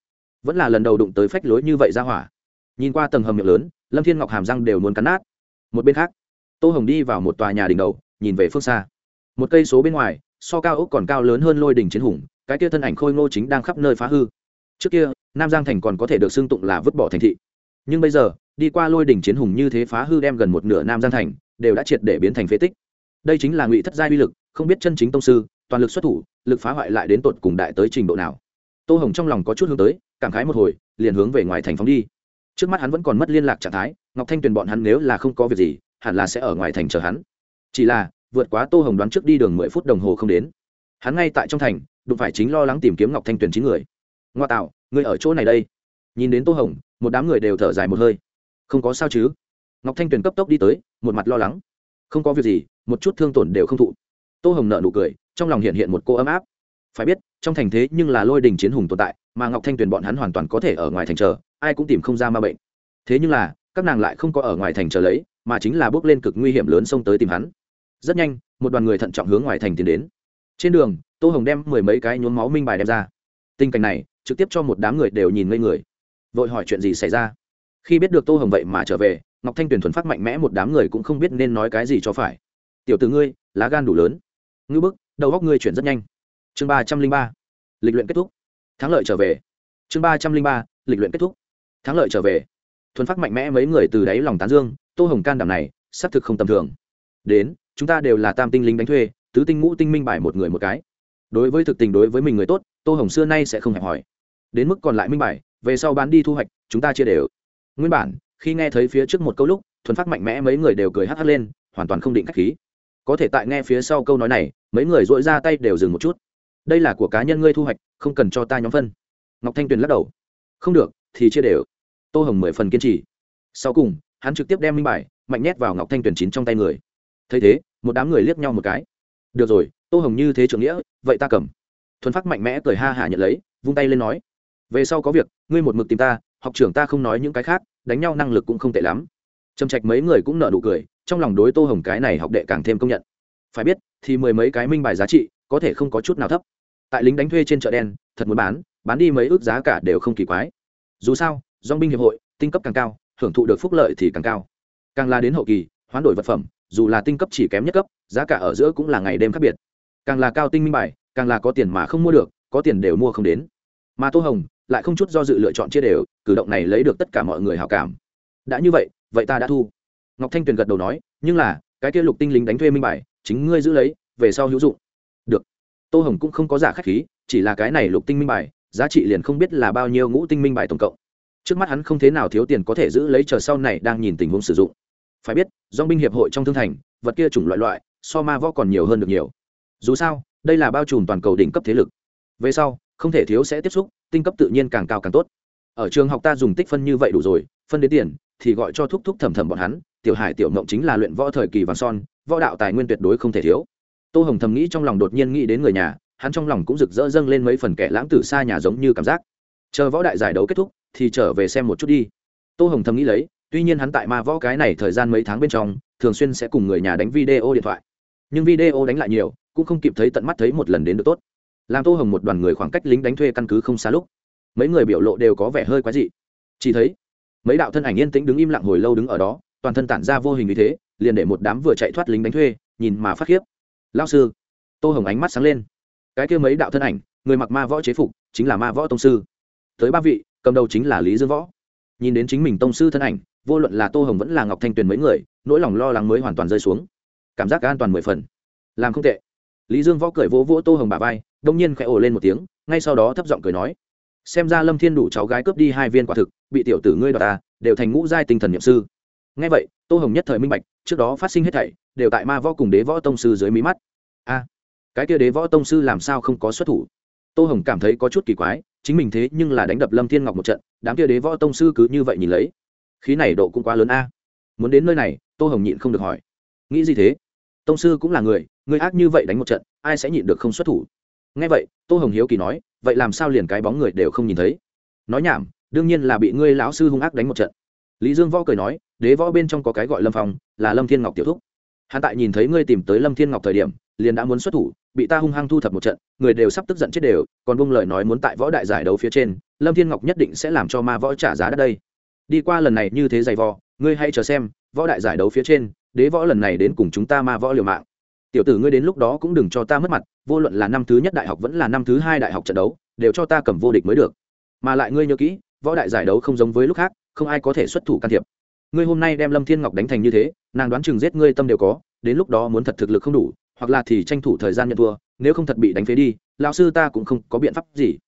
Vẫn là lần đầu đụng tới phách lối như vậy ra hỏa. Nhìn qua tầng hầm miệng lớn, lâm thiên ngọc hàm răng đều muốn cắn nát. Một bên khác, tô hồng đi vào một tòa nhà đỉnh đầu, nhìn về phương xa. Một cây số bên ngoài so cao ốc còn cao lớn hơn lôi đỉnh chiến hùng, cái kia thân ảnh khôi ngô chính đang khắp nơi phá hư. Trước kia, nam giang thành còn có thể được xưng tụng là vứt bỏ thành thị. Nhưng bây giờ, đi qua lôi đỉnh chiến hùng như thế phá hư đem gần một nửa nam giang thành đều đã triệt để biến thành phế tích. Đây chính là ngụy thất giai uy lực, không biết chân chính tông sư, toàn lực xuất thủ, lực phá hoại lại đến tột cùng đại tới trình độ nào. Tô hồng trong lòng có chút hướng tới, cảm khái một hồi, liền hướng về ngoài thành phóng đi. Trước mắt hắn vẫn còn mất liên lạc trạng thái, ngọc thanh tuyền bọn hắn nếu là không có việc gì, hẳn là sẽ ở ngoài thành chờ hắn. Chỉ là vượt quá tô hồng đoán trước đi đường mười phút đồng hồ không đến. Hắn ngay tại trong thành, đụng phải chính lo lắng tìm kiếm ngọc thanh tuyền chín người. Ngoa tạo người ở chỗ này đây. Nhìn đến tô hồng, một đám người đều thở dài một hơi. Không có sao chứ? Ngọc thanh tuyền cấp tốc đi tới, một mặt lo lắng. Không có việc gì, một chút thương tổn đều không thụ. Tô hồng nợ nụ cười, trong lòng hiện hiện một cô ấm áp. Phải biết, trong thành thế nhưng là lôi đình chiến hùng tồn tại, mà ngọc thanh tuyền bọn hắn hoàn toàn có thể ở ngoài thành chờ, ai cũng tìm không ra ma bệnh. Thế nhưng là, các nàng lại không có ở ngoài thành chờ lấy, mà chính là bước lên cực nguy hiểm lớn xông tới tìm hắn rất nhanh, một đoàn người thận trọng hướng ngoài thành tiến đến. Trên đường, tô hồng đem mười mấy cái nhuốm máu minh bài đem ra. Tình cảnh này, trực tiếp cho một đám người đều nhìn ngây người. Vội hỏi chuyện gì xảy ra? Khi biết được tô hồng vậy mà trở về, ngọc thanh tuyển thuần phát mạnh mẽ một đám người cũng không biết nên nói cái gì cho phải. Tiểu từ ngươi, lá gan đủ lớn. Ngư bức, đầu góc ngươi chuyển rất nhanh. Chương ba trăm linh ba. Lịch luyện kết thúc. Thắng lợi trở về. Chương ba trăm linh ba, lịch luyện kết thúc. Thắng lợi trở về. Thuần phát mạnh mẽ mấy người từ đáy lòng tán dương, tô hồng can đảm này, xác thực không tầm thường. Đến chúng ta đều là tam tinh lính đánh thuê, tứ tinh ngũ tinh minh bài một người một cái. Đối với thực tình đối với mình người tốt, tô hồng xưa nay sẽ không hẹp hỏi. Đến mức còn lại minh bài, về sau bán đi thu hoạch, chúng ta chia đều. Nguyên bản, khi nghe thấy phía trước một câu lúc, thuần phát mạnh mẽ mấy người đều cười hắt hắt lên, hoàn toàn không định khắc khí. Có thể tại nghe phía sau câu nói này, mấy người dội ra tay đều dừng một chút. Đây là của cá nhân ngươi thu hoạch, không cần cho ta nhóm phân. Ngọc thanh tuyền lắc đầu. Không được, thì chia đều. Tô hồng mười phần kiên trì. Sau cùng, hắn trực tiếp đem minh bài, mạnh nhét vào ngọc thanh tuyền chín trong tay người thấy thế, một đám người liếc nhau một cái. Được rồi, tô hồng như thế trưởng nghĩa, vậy ta cầm. Thuần phát mạnh mẽ cười ha hả nhận lấy, vung tay lên nói. Về sau có việc, ngươi một mực tìm ta, học trưởng ta không nói những cái khác, đánh nhau năng lực cũng không tệ lắm. Trầm trạch mấy người cũng nợ nụ cười, trong lòng đối tô hồng cái này học đệ càng thêm công nhận. Phải biết, thì mười mấy cái minh bài giá trị, có thể không có chút nào thấp. Tại lính đánh thuê trên chợ đen, thật muốn bán bán đi mấy ước giá cả đều không kỳ quái. Dù sao dong binh hiệp hội, tinh cấp càng cao, hưởng thụ được phúc lợi thì càng cao. Càng là đến hậu kỳ, hoán đổi vật phẩm dù là tinh cấp chỉ kém nhất cấp, giá cả ở giữa cũng là ngày đêm khác biệt. Càng là cao tinh minh bài, càng là có tiền mà không mua được, có tiền đều mua không đến. Mà tô hồng lại không chút do dự lựa chọn chia đều, cử động này lấy được tất cả mọi người hào cảm. Đã như vậy vậy ta đã thu. Ngọc thanh tuyền gật đầu nói, nhưng là, cái kia lục tinh lính đánh thuê minh bài, chính ngươi giữ lấy, về sau hữu dụng. Được. Tô hồng cũng không có giả k h á c h khí, chỉ là cái này lục tinh minh bài, giá trị liền không biết là bao nhiêu ngũ tinh minh bài tổng cộng. Trước mắt hắn không thế nào thiếu tiền có thể giữ lấy, chờ sau này đang nhìn tình huống sử dụng phải biết dong binh hiệp hội trong thương thành, vật kia chủng loại loại, so ma võ còn nhiều hơn được nhiều. Dù sao, đây là bao trùm toàn cầu đỉnh cấp thế lực. Về sau, không thể thiếu sẽ tiếp xúc, tinh cấp tự nhiên càng cao càng tốt. Ở trường học ta dùng tích phân như vậy đủ rồi, phân đến tiền, thì gọi cho thúc thúc thầm thầm bọn hắn, tiểu hải tiểu mộng chính là luyện võ thời kỳ vàng son, võ đạo tài nguyên tuyệt đối không thể thiếu. Tô hồng thầm nghĩ trong lòng đột nhiên nghĩ đến người nhà, hắn trong lòng cũng rực rỡ dâng lên mấy phần kẻ lãng tử xa nhà giống như cảm giác. Chờ võ đại giải đấu kết thúc, thì trở về xem một chút đi. Tô hồng thầm nghĩ lấy tuy nhiên hắn tại ma võ cái này thời gian mấy tháng bên trong, thường xuyên sẽ cùng người nhà đánh video điện thoại. Nhưng video đánh lại nhiều, cũng không kịp thấy tận mắt thấy một lần đến được tốt. Làm tô hồng một đoàn người khoảng cách lính đánh thuê căn cứ không xa lúc, mấy người biểu lộ đều có vẻ hơi quái dị. Chỉ thấy, mấy đạo thân ảnh yên tĩnh đứng im lặng hồi lâu đứng ở đó, toàn thân tản ra vô hình như thế, liền để một đám vừa chạy thoát lính đánh thuê, nhìn mà phát khiếp. Lao sư. Tô hồng ánh mắt sáng lên. Cái kia mấy đạo thân ảnh, người mặc ma võ chế phục, chính là ma võ tông sư. Tới ba vị, cầm đầu chính là lý dương võ. Nhìn đến chính mình tông sư thân ảnh vô luận là tô hồng vẫn là ngọc thanh tuyền mấy người, nỗi lòng lo lắng mới hoàn toàn rơi xuống. Cảm giác an toàn mười phần. Làm không tệ. Lý dương võ cười vỗ vỗ tô hồng bà vai, đông nhiên khẽ ồ lên một tiếng, ngay sau đó thấp giọng cười nói, xem ra lâm thiên đủ cháu gái cướp đi hai viên quả thực, bị tiểu tử ngươi đoạt ta, đều thành ngũ giai tinh thần n i ệ m sư. Ngay vậy, tô hồng nhất thời minh bạch, trước đó phát sinh hết thảy, đều tại ma võ cùng đế võ tông sư dưới mí mắt. A, cái kia đế võ tông sư làm sao không có xuất thủ? Tô hồng cảm thấy có chút kỳ quái, chính mình thế nhưng là đánh đập lâm thiên ngọc một trận, đám kia đế võ tông sư cứ như vậy nhìn lấy khí này độ cũng quá lớn a. Muốn đến nơi này, tô hồng nhịn không được hỏi. Nghĩ gì thế? Tông sư cũng là người người ác như vậy đánh một trận, ai sẽ nhịn được không xuất thủ? Ngay vậy, tô hồng hiếu kỳ nói, vậy làm sao liền cái bóng người đều không nhìn thấy? Nói nhảm, đương nhiên là bị ngươi lão sư hung ác đánh một trận. Lý dương võ cười nói, đế võ bên trong có cái gọi lâm phong, là lâm thiên ngọc tiểu thúc. Hắn tại nhìn thấy ngươi tìm tới lâm thiên ngọc thời điểm, liền đã muốn xuất thủ, bị ta hung hăng thu thập một trận, người đều sắp tức giận chết đều, còn bông lời nói muốn tại võ đại giải đấu phía trên, lâm thiên ngọc nhất định sẽ làm cho ma võ trả giá đất đây đi qua lần này như thế giày vò, ngươi hãy chờ xem, võ đại giải đấu phía trên, đế võ lần này đến cùng chúng ta ma võ liều mạng. Tiểu tử ngươi đến lúc đó cũng đừng cho ta mất mặt, vô luận là năm thứ nhất đại học vẫn là năm thứ hai đại học trận đấu, đều cho ta cầm vô địch mới được. Mà lại ngươi nhớ kỹ, võ đại giải đấu không giống với lúc khác, không ai có thể xuất thủ can thiệp. Ngươi hôm nay đem lâm thiên ngọc đánh thành như thế, nàng đoán chừng giết ngươi tâm đều có, đến lúc đó muốn thật thực lực không đủ, hoặc là thì tranh thủ thời gian nhận thua, nếu không thật bị đánh phế đi lao sư ta cũng không có biện pháp gì.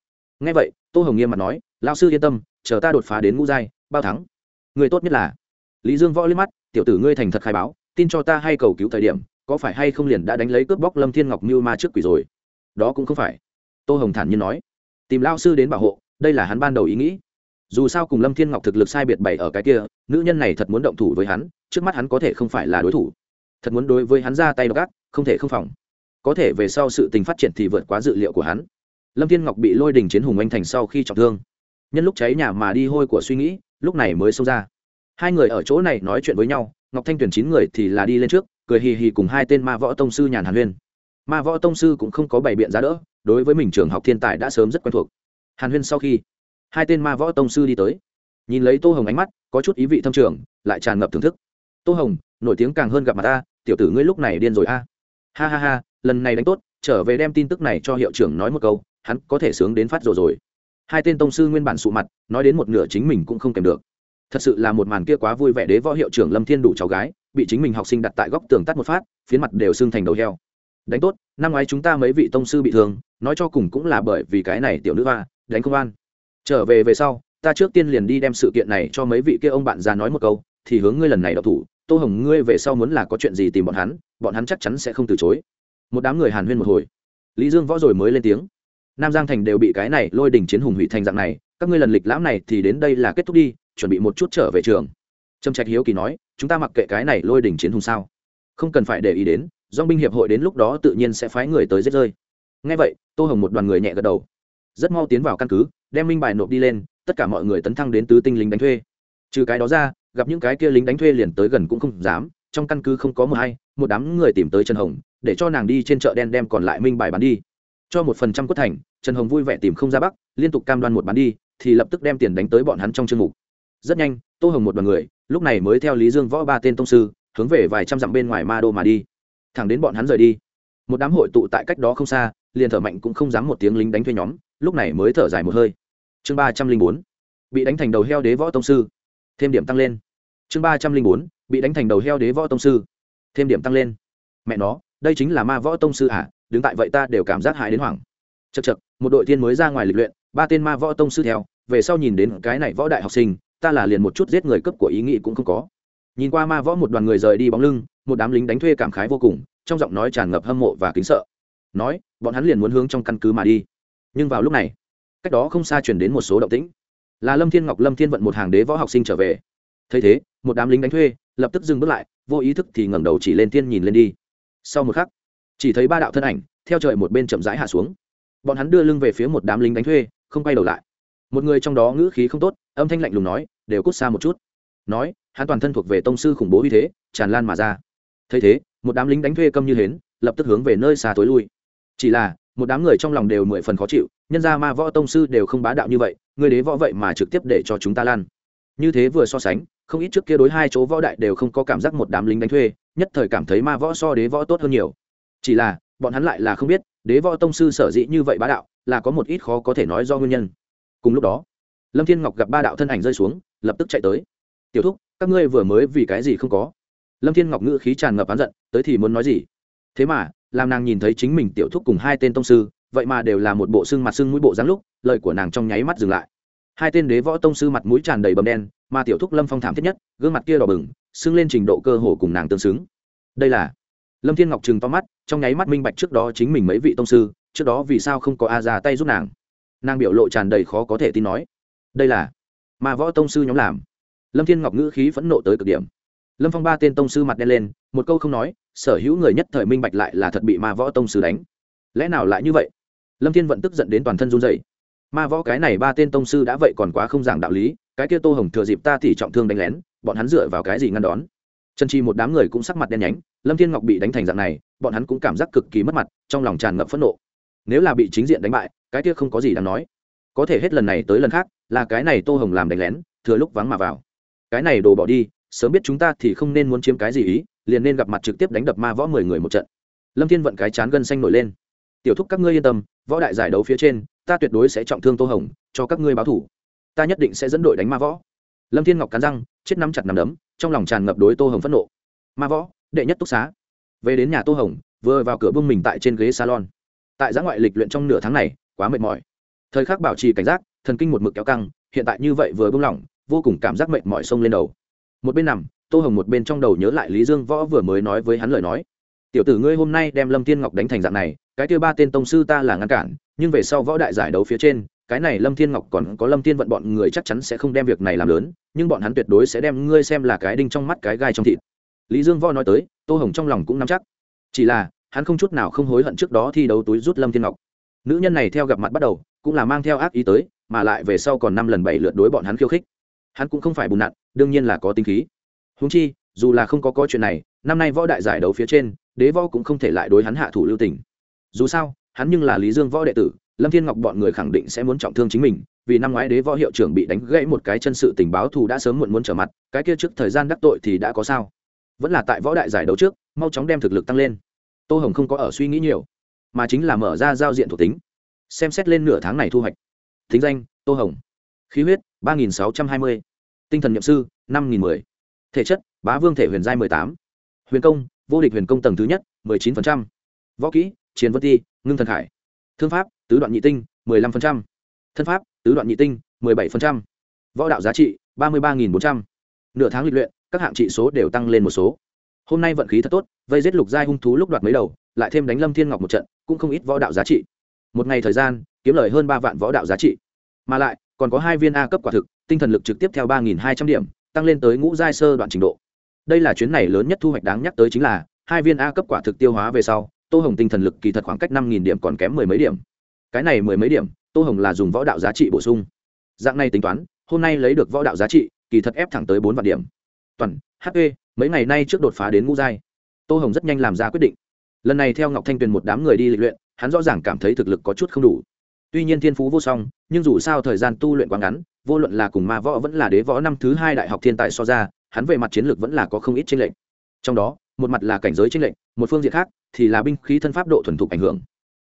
Ngay vậy, tô hồng nghiêm mặt nói lao sư yên tâm, chờ ta đột phá đến ngũ giai bao thắng. Người tốt nhất là lý dương võ liếc mắt, tiểu tử ngươi thành thật khai báo, tin cho ta hay cầu cứu thời điểm, có phải hay không liền đã đánh lấy cướp bóc lâm thiên ngọc mưu ma trước quỷ rồi? Đó cũng không phải. Tô hồng thản nhiên nói. Tìm lao sư đến bảo hộ, đây là hắn ban đầu ý nghĩ. Dù sao cùng lâm thiên ngọc thực lực sai biệt bày ở cái kia, nữ nhân này thật muốn động thủ với hắn, trước mắt hắn có thể không phải là đối thủ. Thật muốn đối với hắn ra tay gác không thể không phòng. Có thể về sau sự tình phát triển thì vượt quá dự liệu của hắn. Lâm thiên ngọc bị lôi đình chiến hùng anh thành sau khi trọng thương nhân lúc cháy nhà mà đi hôi của suy nghĩ, lúc này mới xông ra. Hai người ở chỗ này nói chuyện với nhau, ngọc thanh tuyển chín người thì là đi lên trước, cười hì hì cùng hai tên ma võ tông sư nhàn hàn huyên. Ma võ tông sư cũng không có bày biện giá đỡ, đối với mình trường học thiên tài đã sớm rất quen thuộc. Hàn huyên sau khi, hai tên ma võ tông sư đi tới. Nhìn lấy tô hồng ánh mắt, có chút ý vị thâm trường, lại tràn ngập thưởng thức. Tô hồng, nổi tiếng càng hơn gặp mặt ta, tiểu tử ngươi lúc này điên rồi a. Ha ha ha, lần này đánh tốt, trở về đem tin tức này cho hiệu trưởng nói một câu, hắn có thể sướng đến phát rồi rồi hai tên tông sư nguyên bản sụ mặt, nói đến một nửa chính mình cũng không kèm được. Thật sự là một màn kia quá vui vẻ đế võ hiệu trưởng lâm thiên đủ cháu gái, bị chính mình học sinh đặt tại góc tường tắt một phát, phiến mặt đều sưng thành đầu heo. Đánh tốt, năm ngoái chúng ta mấy vị tông sư bị thương, nói cho cùng cũng là bởi vì cái này tiểu nữ hoa, đánh công an. Trở về về sau, ta trước tiên liền đi đem sự kiện này cho mấy vị kia ông bạn già nói một câu, thì hướng ngươi lần này đọc thủ. Tô hồng, ngươi về sau muốn là có chuyện gì tìm bọn hắn bọn hắn chắc chắn sẽ không từ chối. Một đám người hàn huyên một hồi. Lý dương võ rồi mới lên tiếng nam giang thành đều bị cái này lôi đình chiến hùng hủy thành dạng này, các ngươi lần lịch lãm này thì đến đây là kết thúc đi, chuẩn bị một chút trở về trường. Trâm trạch hiếu kỳ nói, chúng ta mặc kệ cái này lôi đình chiến hùng sao? Không cần phải để ý đến do binh hiệp hội đến lúc đó tự nhiên sẽ phái người tới giết rơi. Ngay vậy, tô hồng một đoàn người nhẹ gật đầu. Rất mau tiến vào căn cứ, đem minh bài nộp đi lên, tất cả mọi người tấn thăng đến tứ tinh lính đánh thuê. Trừ cái đó ra, gặp những cái kia lính đánh thuê liền tới gần cũng không dám, trong căn cứ không có mờ hay một đám người tìm tới trần hồng, để cho nàng đi trên chợ đen đem còn lại minh bài bán đi cho một phần trăm quất thành, trần hồng vui vẻ tìm không ra bắc, liên tục cam đoan một bán đi, thì lập tức đem tiền đánh tới bọn hắn trong chương mục. Rất nhanh, tô hồng một đoàn người, lúc này mới theo lý dương võ ba tên tông sư, hướng về vài trăm dặm bên ngoài ma đô mà đi. Thẳng đến bọn hắn rời đi, một đám hội tụ tại cách đó không xa, liền thở mạnh cũng không dám một tiếng lính đánh thuê nhóm, lúc này mới thở dài một hơi. Chương ba trăm linh bốn, bị đánh thành đầu heo đế võ tông sư. Thêm điểm tăng lên. Chương ba trăm linh bốn, bị đánh thành đầu heo đế võ tông sư. Thêm điểm tăng lên. Mẹ nó, đây chính là ma võ tông sư à? Đứng tại vậy ta đều cảm giác hại đến hoảng. Chật chật một đội tiên mới ra ngoài lịch luyện, ba tên ma võ tông sư theo, về sau nhìn đến cái này võ đại học sinh, ta là liền một chút giết người cấp của ý nghĩ cũng không có. Nhìn qua ma võ một đoàn người rời đi bóng lưng, một đám lính đánh thuê cảm khái vô cùng, trong giọng nói tràn ngập hâm mộ và kính sợ. Nói, bọn hắn liền muốn hướng trong căn cứ mà đi. Nhưng vào lúc này, cách đó không xa chuyển đến một số động tĩnh. Là lâm thiên ngọc, lâm thiên vận một hàng đế võ học sinh trở về. Thấy thế, một đám lính đánh thuê lập tức dừng bước lại, vô ý thức thì ngẩng đầu chỉ lên thiên nhìn lên đi. Sau một khắc chỉ thấy ba đạo thân ảnh, theo trời một bên chậm rãi hạ xuống. Bọn hắn đưa lưng về phía một đám lính đánh thuê, không quay đầu lại. Một người trong đó ngữ khí không tốt, âm thanh lạnh lùng nói, đều cút xa một chút. Nói, hắn toàn thân thuộc về tông sư khủng bố uy thế, tràn lan mà ra. Thấy thế, một đám lính đánh thuê câm như hến, lập tức hướng về nơi xa tối lui. Chỉ là, một đám người trong lòng đều mười phần khó chịu, nhân ra ma võ tông sư đều không bá đạo như vậy, người đế võ vậy mà trực tiếp để cho chúng ta lan. Như thế vừa so sánh, không ít trước kia đối hai chỗ võ đại đều không có cảm giác một đám lính đánh thuê, nhất thời cảm thấy ma võ so đế võ tốt hơn nhiều chỉ là, bọn hắn lại là không biết, đế võ tông sư sở dĩ như vậy bá đạo, là có một ít khó có thể nói do nguyên nhân. Cùng lúc đó, lâm thiên ngọc gặp ba đạo thân ảnh rơi xuống, lập tức chạy tới. Tiểu thúc, các ngươi vừa mới vì cái gì không có? Lâm thiên ngọc ngữ khí tràn ngập oán giận, tới thì muốn nói gì? Thế mà, làm nàng nhìn thấy chính mình tiểu thúc cùng hai tên tông sư, vậy mà đều là một bộ xương mặt xương mũi bộ dáng lúc, lời của nàng trong nháy mắt dừng lại. Hai tên đế võ tông sư mặt mũi tràn đầy bầm đen, mà tiểu thúc lâm phong thảm thiết nhất, gương mặt kia đỏ bừng, sưng lên trình độ cơ hồ cùng nàng tương xứng. Đây là lâm thiên ngọc trừng to mắt, trong nháy mắt minh bạch trước đó chính mình mấy vị tông sư, trước đó vì sao không có a ra tay giúp nàng. Nàng biểu lộ tràn đầy khó có thể tin nói, đây là mà võ tông sư nhóm làm. Lâm thiên ngọc ngữ khí phẫn nộ tới cực điểm. Lâm phong ba tên tông sư mặt đen lên, một câu không nói, sở hữu người nhất thời minh bạch lại là thật bị ma võ tông sư đánh. Lẽ nào lại như vậy? Lâm thiên vẫn tức giận đến toàn thân run dậy ma võ cái này ba tên tông sư đã vậy còn quá không giảng đạo lý, cái kia tô hồng thừa dịp ta thì trọng thương đánh lén, bọn hắn dựa vào cái gì ngăn đón? Trần chi một đám người cũng sắc mặt đen nhánh lâm thiên ngọc bị đánh thành dạng này, bọn hắn cũng cảm giác cực kỳ mất mặt, trong lòng tràn ngập phẫn nộ. Nếu là bị chính diện đánh bại, cái kia không có gì đáng nói. Có thể hết lần này tới lần khác, là cái này tô hồng làm đánh lén, thừa lúc vắng mà vào. Cái này đồ bỏ đi, sớm biết chúng ta thì không nên muốn chiếm cái gì ý, liền nên gặp mặt trực tiếp đánh đập ma võ mười người một trận. Lâm thiên vận cái chán gân xanh nổi lên. Tiểu thúc các ngươi yên tâm, võ đại giải đấu phía trên, ta tuyệt đối sẽ trọng thương tô hồng, cho các ngươi báo thủ. Ta nhất định sẽ dẫn đội đánh ma võ. Lâm thiên ngọc cắn răng, chết nắm chặt nằm đấm, trong lòng tràn ngập đối tô hồng phẫn nộ. Ma võ đệ nhất túc xá. Về đến nhà tô hồng, vừa vào cửa bưng mình tại trên ghế salon. Tại giã ngoại lịch luyện trong nửa tháng này, quá mệt mỏi. Thời khắc bảo trì cảnh giác, thần kinh một mực kéo căng, hiện tại như vậy vừa bưng lỏng, vô cùng cảm giác mệt mỏi sông lên đầu. Một bên nằm, tô hồng một bên trong đầu nhớ lại lý dương võ vừa mới nói với hắn lời nói. Tiểu tử ngươi hôm nay đem lâm thiên ngọc đánh thành dạng này, cái kia ba tên tông sư ta là ngăn cản, nhưng về sau võ đại giải đấu phía trên, cái này lâm thiên ngọc còn có lâm thiên vận bọn người chắc chắn sẽ không đem việc này làm lớn, nhưng bọn hắn tuyệt đối sẽ đem ngươi xem là cái đinh trong mắt cái gai trong thịt lý dương võ nói tới, tô hồng trong lòng cũng nắm chắc. Chỉ là, hắn không chút nào không hối hận trước đó thi đấu túi rút lâm thiên ngọc. Nữ nhân này theo gặp mặt bắt đầu, cũng là mang theo ác ý tới, mà lại về sau còn năm lần bảy lượt đối bọn hắn khiêu khích. Hắn cũng không phải bùn nặn, đương nhiên là có tinh khí. Húng chi, dù là không có có chuyện này, năm nay võ đại giải đấu phía trên, đế võ cũng không thể lại đối hắn hạ thủ lưu tình. Dù sao, hắn nhưng là lý dương võ đệ tử, lâm thiên ngọc bọn người khẳng định sẽ muốn trọng thương chính mình, vì năm ngoái đế võ hiệu trưởng bị đánh gãy một cái chân sự tình báo thù đã sớm muộn muốn trở mặt, cái kia trước thời gian đắc tội thì đã có sao? Vẫn là tại võ đại giải đấu trước, mau chóng đem thực lực tăng lên. Tô hồng không có ở suy nghĩ nhiều, mà chính là mở ra giao diện thuộc tính, xem xét lên nửa tháng này thu hoạch. Thính danh, tô hồng. Khí huyết, ba nghìn sáu trăm hai mươi. Tinh thần nhậm sư, năm nghìn mười. Thể chất, bá vương thể huyền giai mười tám. Huyền công, vô địch huyền công tầng thứ nhất, mười chín phần trăm. Võ kỹ chiến vân ti, ngưng thần khải. Thương pháp, tứ đoạn nhị tinh, mười lăm phần trăm. Thân pháp, tứ đoạn nhị tinh, mười bảy phần trăm. Võ đạo giá trị, ba mươi ba nghìn bốn trăm. Nửa tháng lịch luyện các hạng trị số đều tăng lên một số. Hôm nay vận khí thật tốt, vây giết lục giai hung thú lúc đoạt mấy đầu, lại thêm đánh lâm thiên ngọc một trận, cũng không ít võ đạo giá trị. Một ngày thời gian, kiếm lời hơn ba vạn võ đạo giá trị. Mà lại, còn có hai viên a cấp quả thực, tinh thần lực trực tiếp theo ba nghìn hai trăm điểm, tăng lên tới ngũ giai sơ đoạn trình độ. Đây là chuyến này lớn nhất thu hoạch đáng nhắc tới chính là, hai viên a cấp quả thực tiêu hóa về sau, tô hồng tinh thần lực kỳ thật khoảng cách năm nghìn điểm còn kém mười mấy điểm. Cái này mười mấy điểm, tô hồng là dùng võ đạo giá trị bổ sung. Dạng này tính toán, hôm nay lấy được võ đạo giá trị, kỳ thật ép thẳng tới bốn vạn điểm toàn hp mấy ngày nay trước đột phá đến ngũ giai. Tô hồng rất nhanh làm ra quyết định. Lần này theo ngọc thanh tuyền một đám người đi lịch luyện, hắn rõ ràng cảm thấy thực lực có chút không đủ. Tuy nhiên thiên phú vô song, nhưng dù sao thời gian tu luyện quá ngắn, vô luận là cùng ma võ vẫn là đế võ năm thứ hai đại học thiên tài so ra, hắn về mặt chiến lược vẫn là có không ít tranh lệch. Trong đó, một mặt là cảnh giới tranh lệch, một phương diện khác thì là binh khí thân pháp độ thuần thục ảnh hưởng.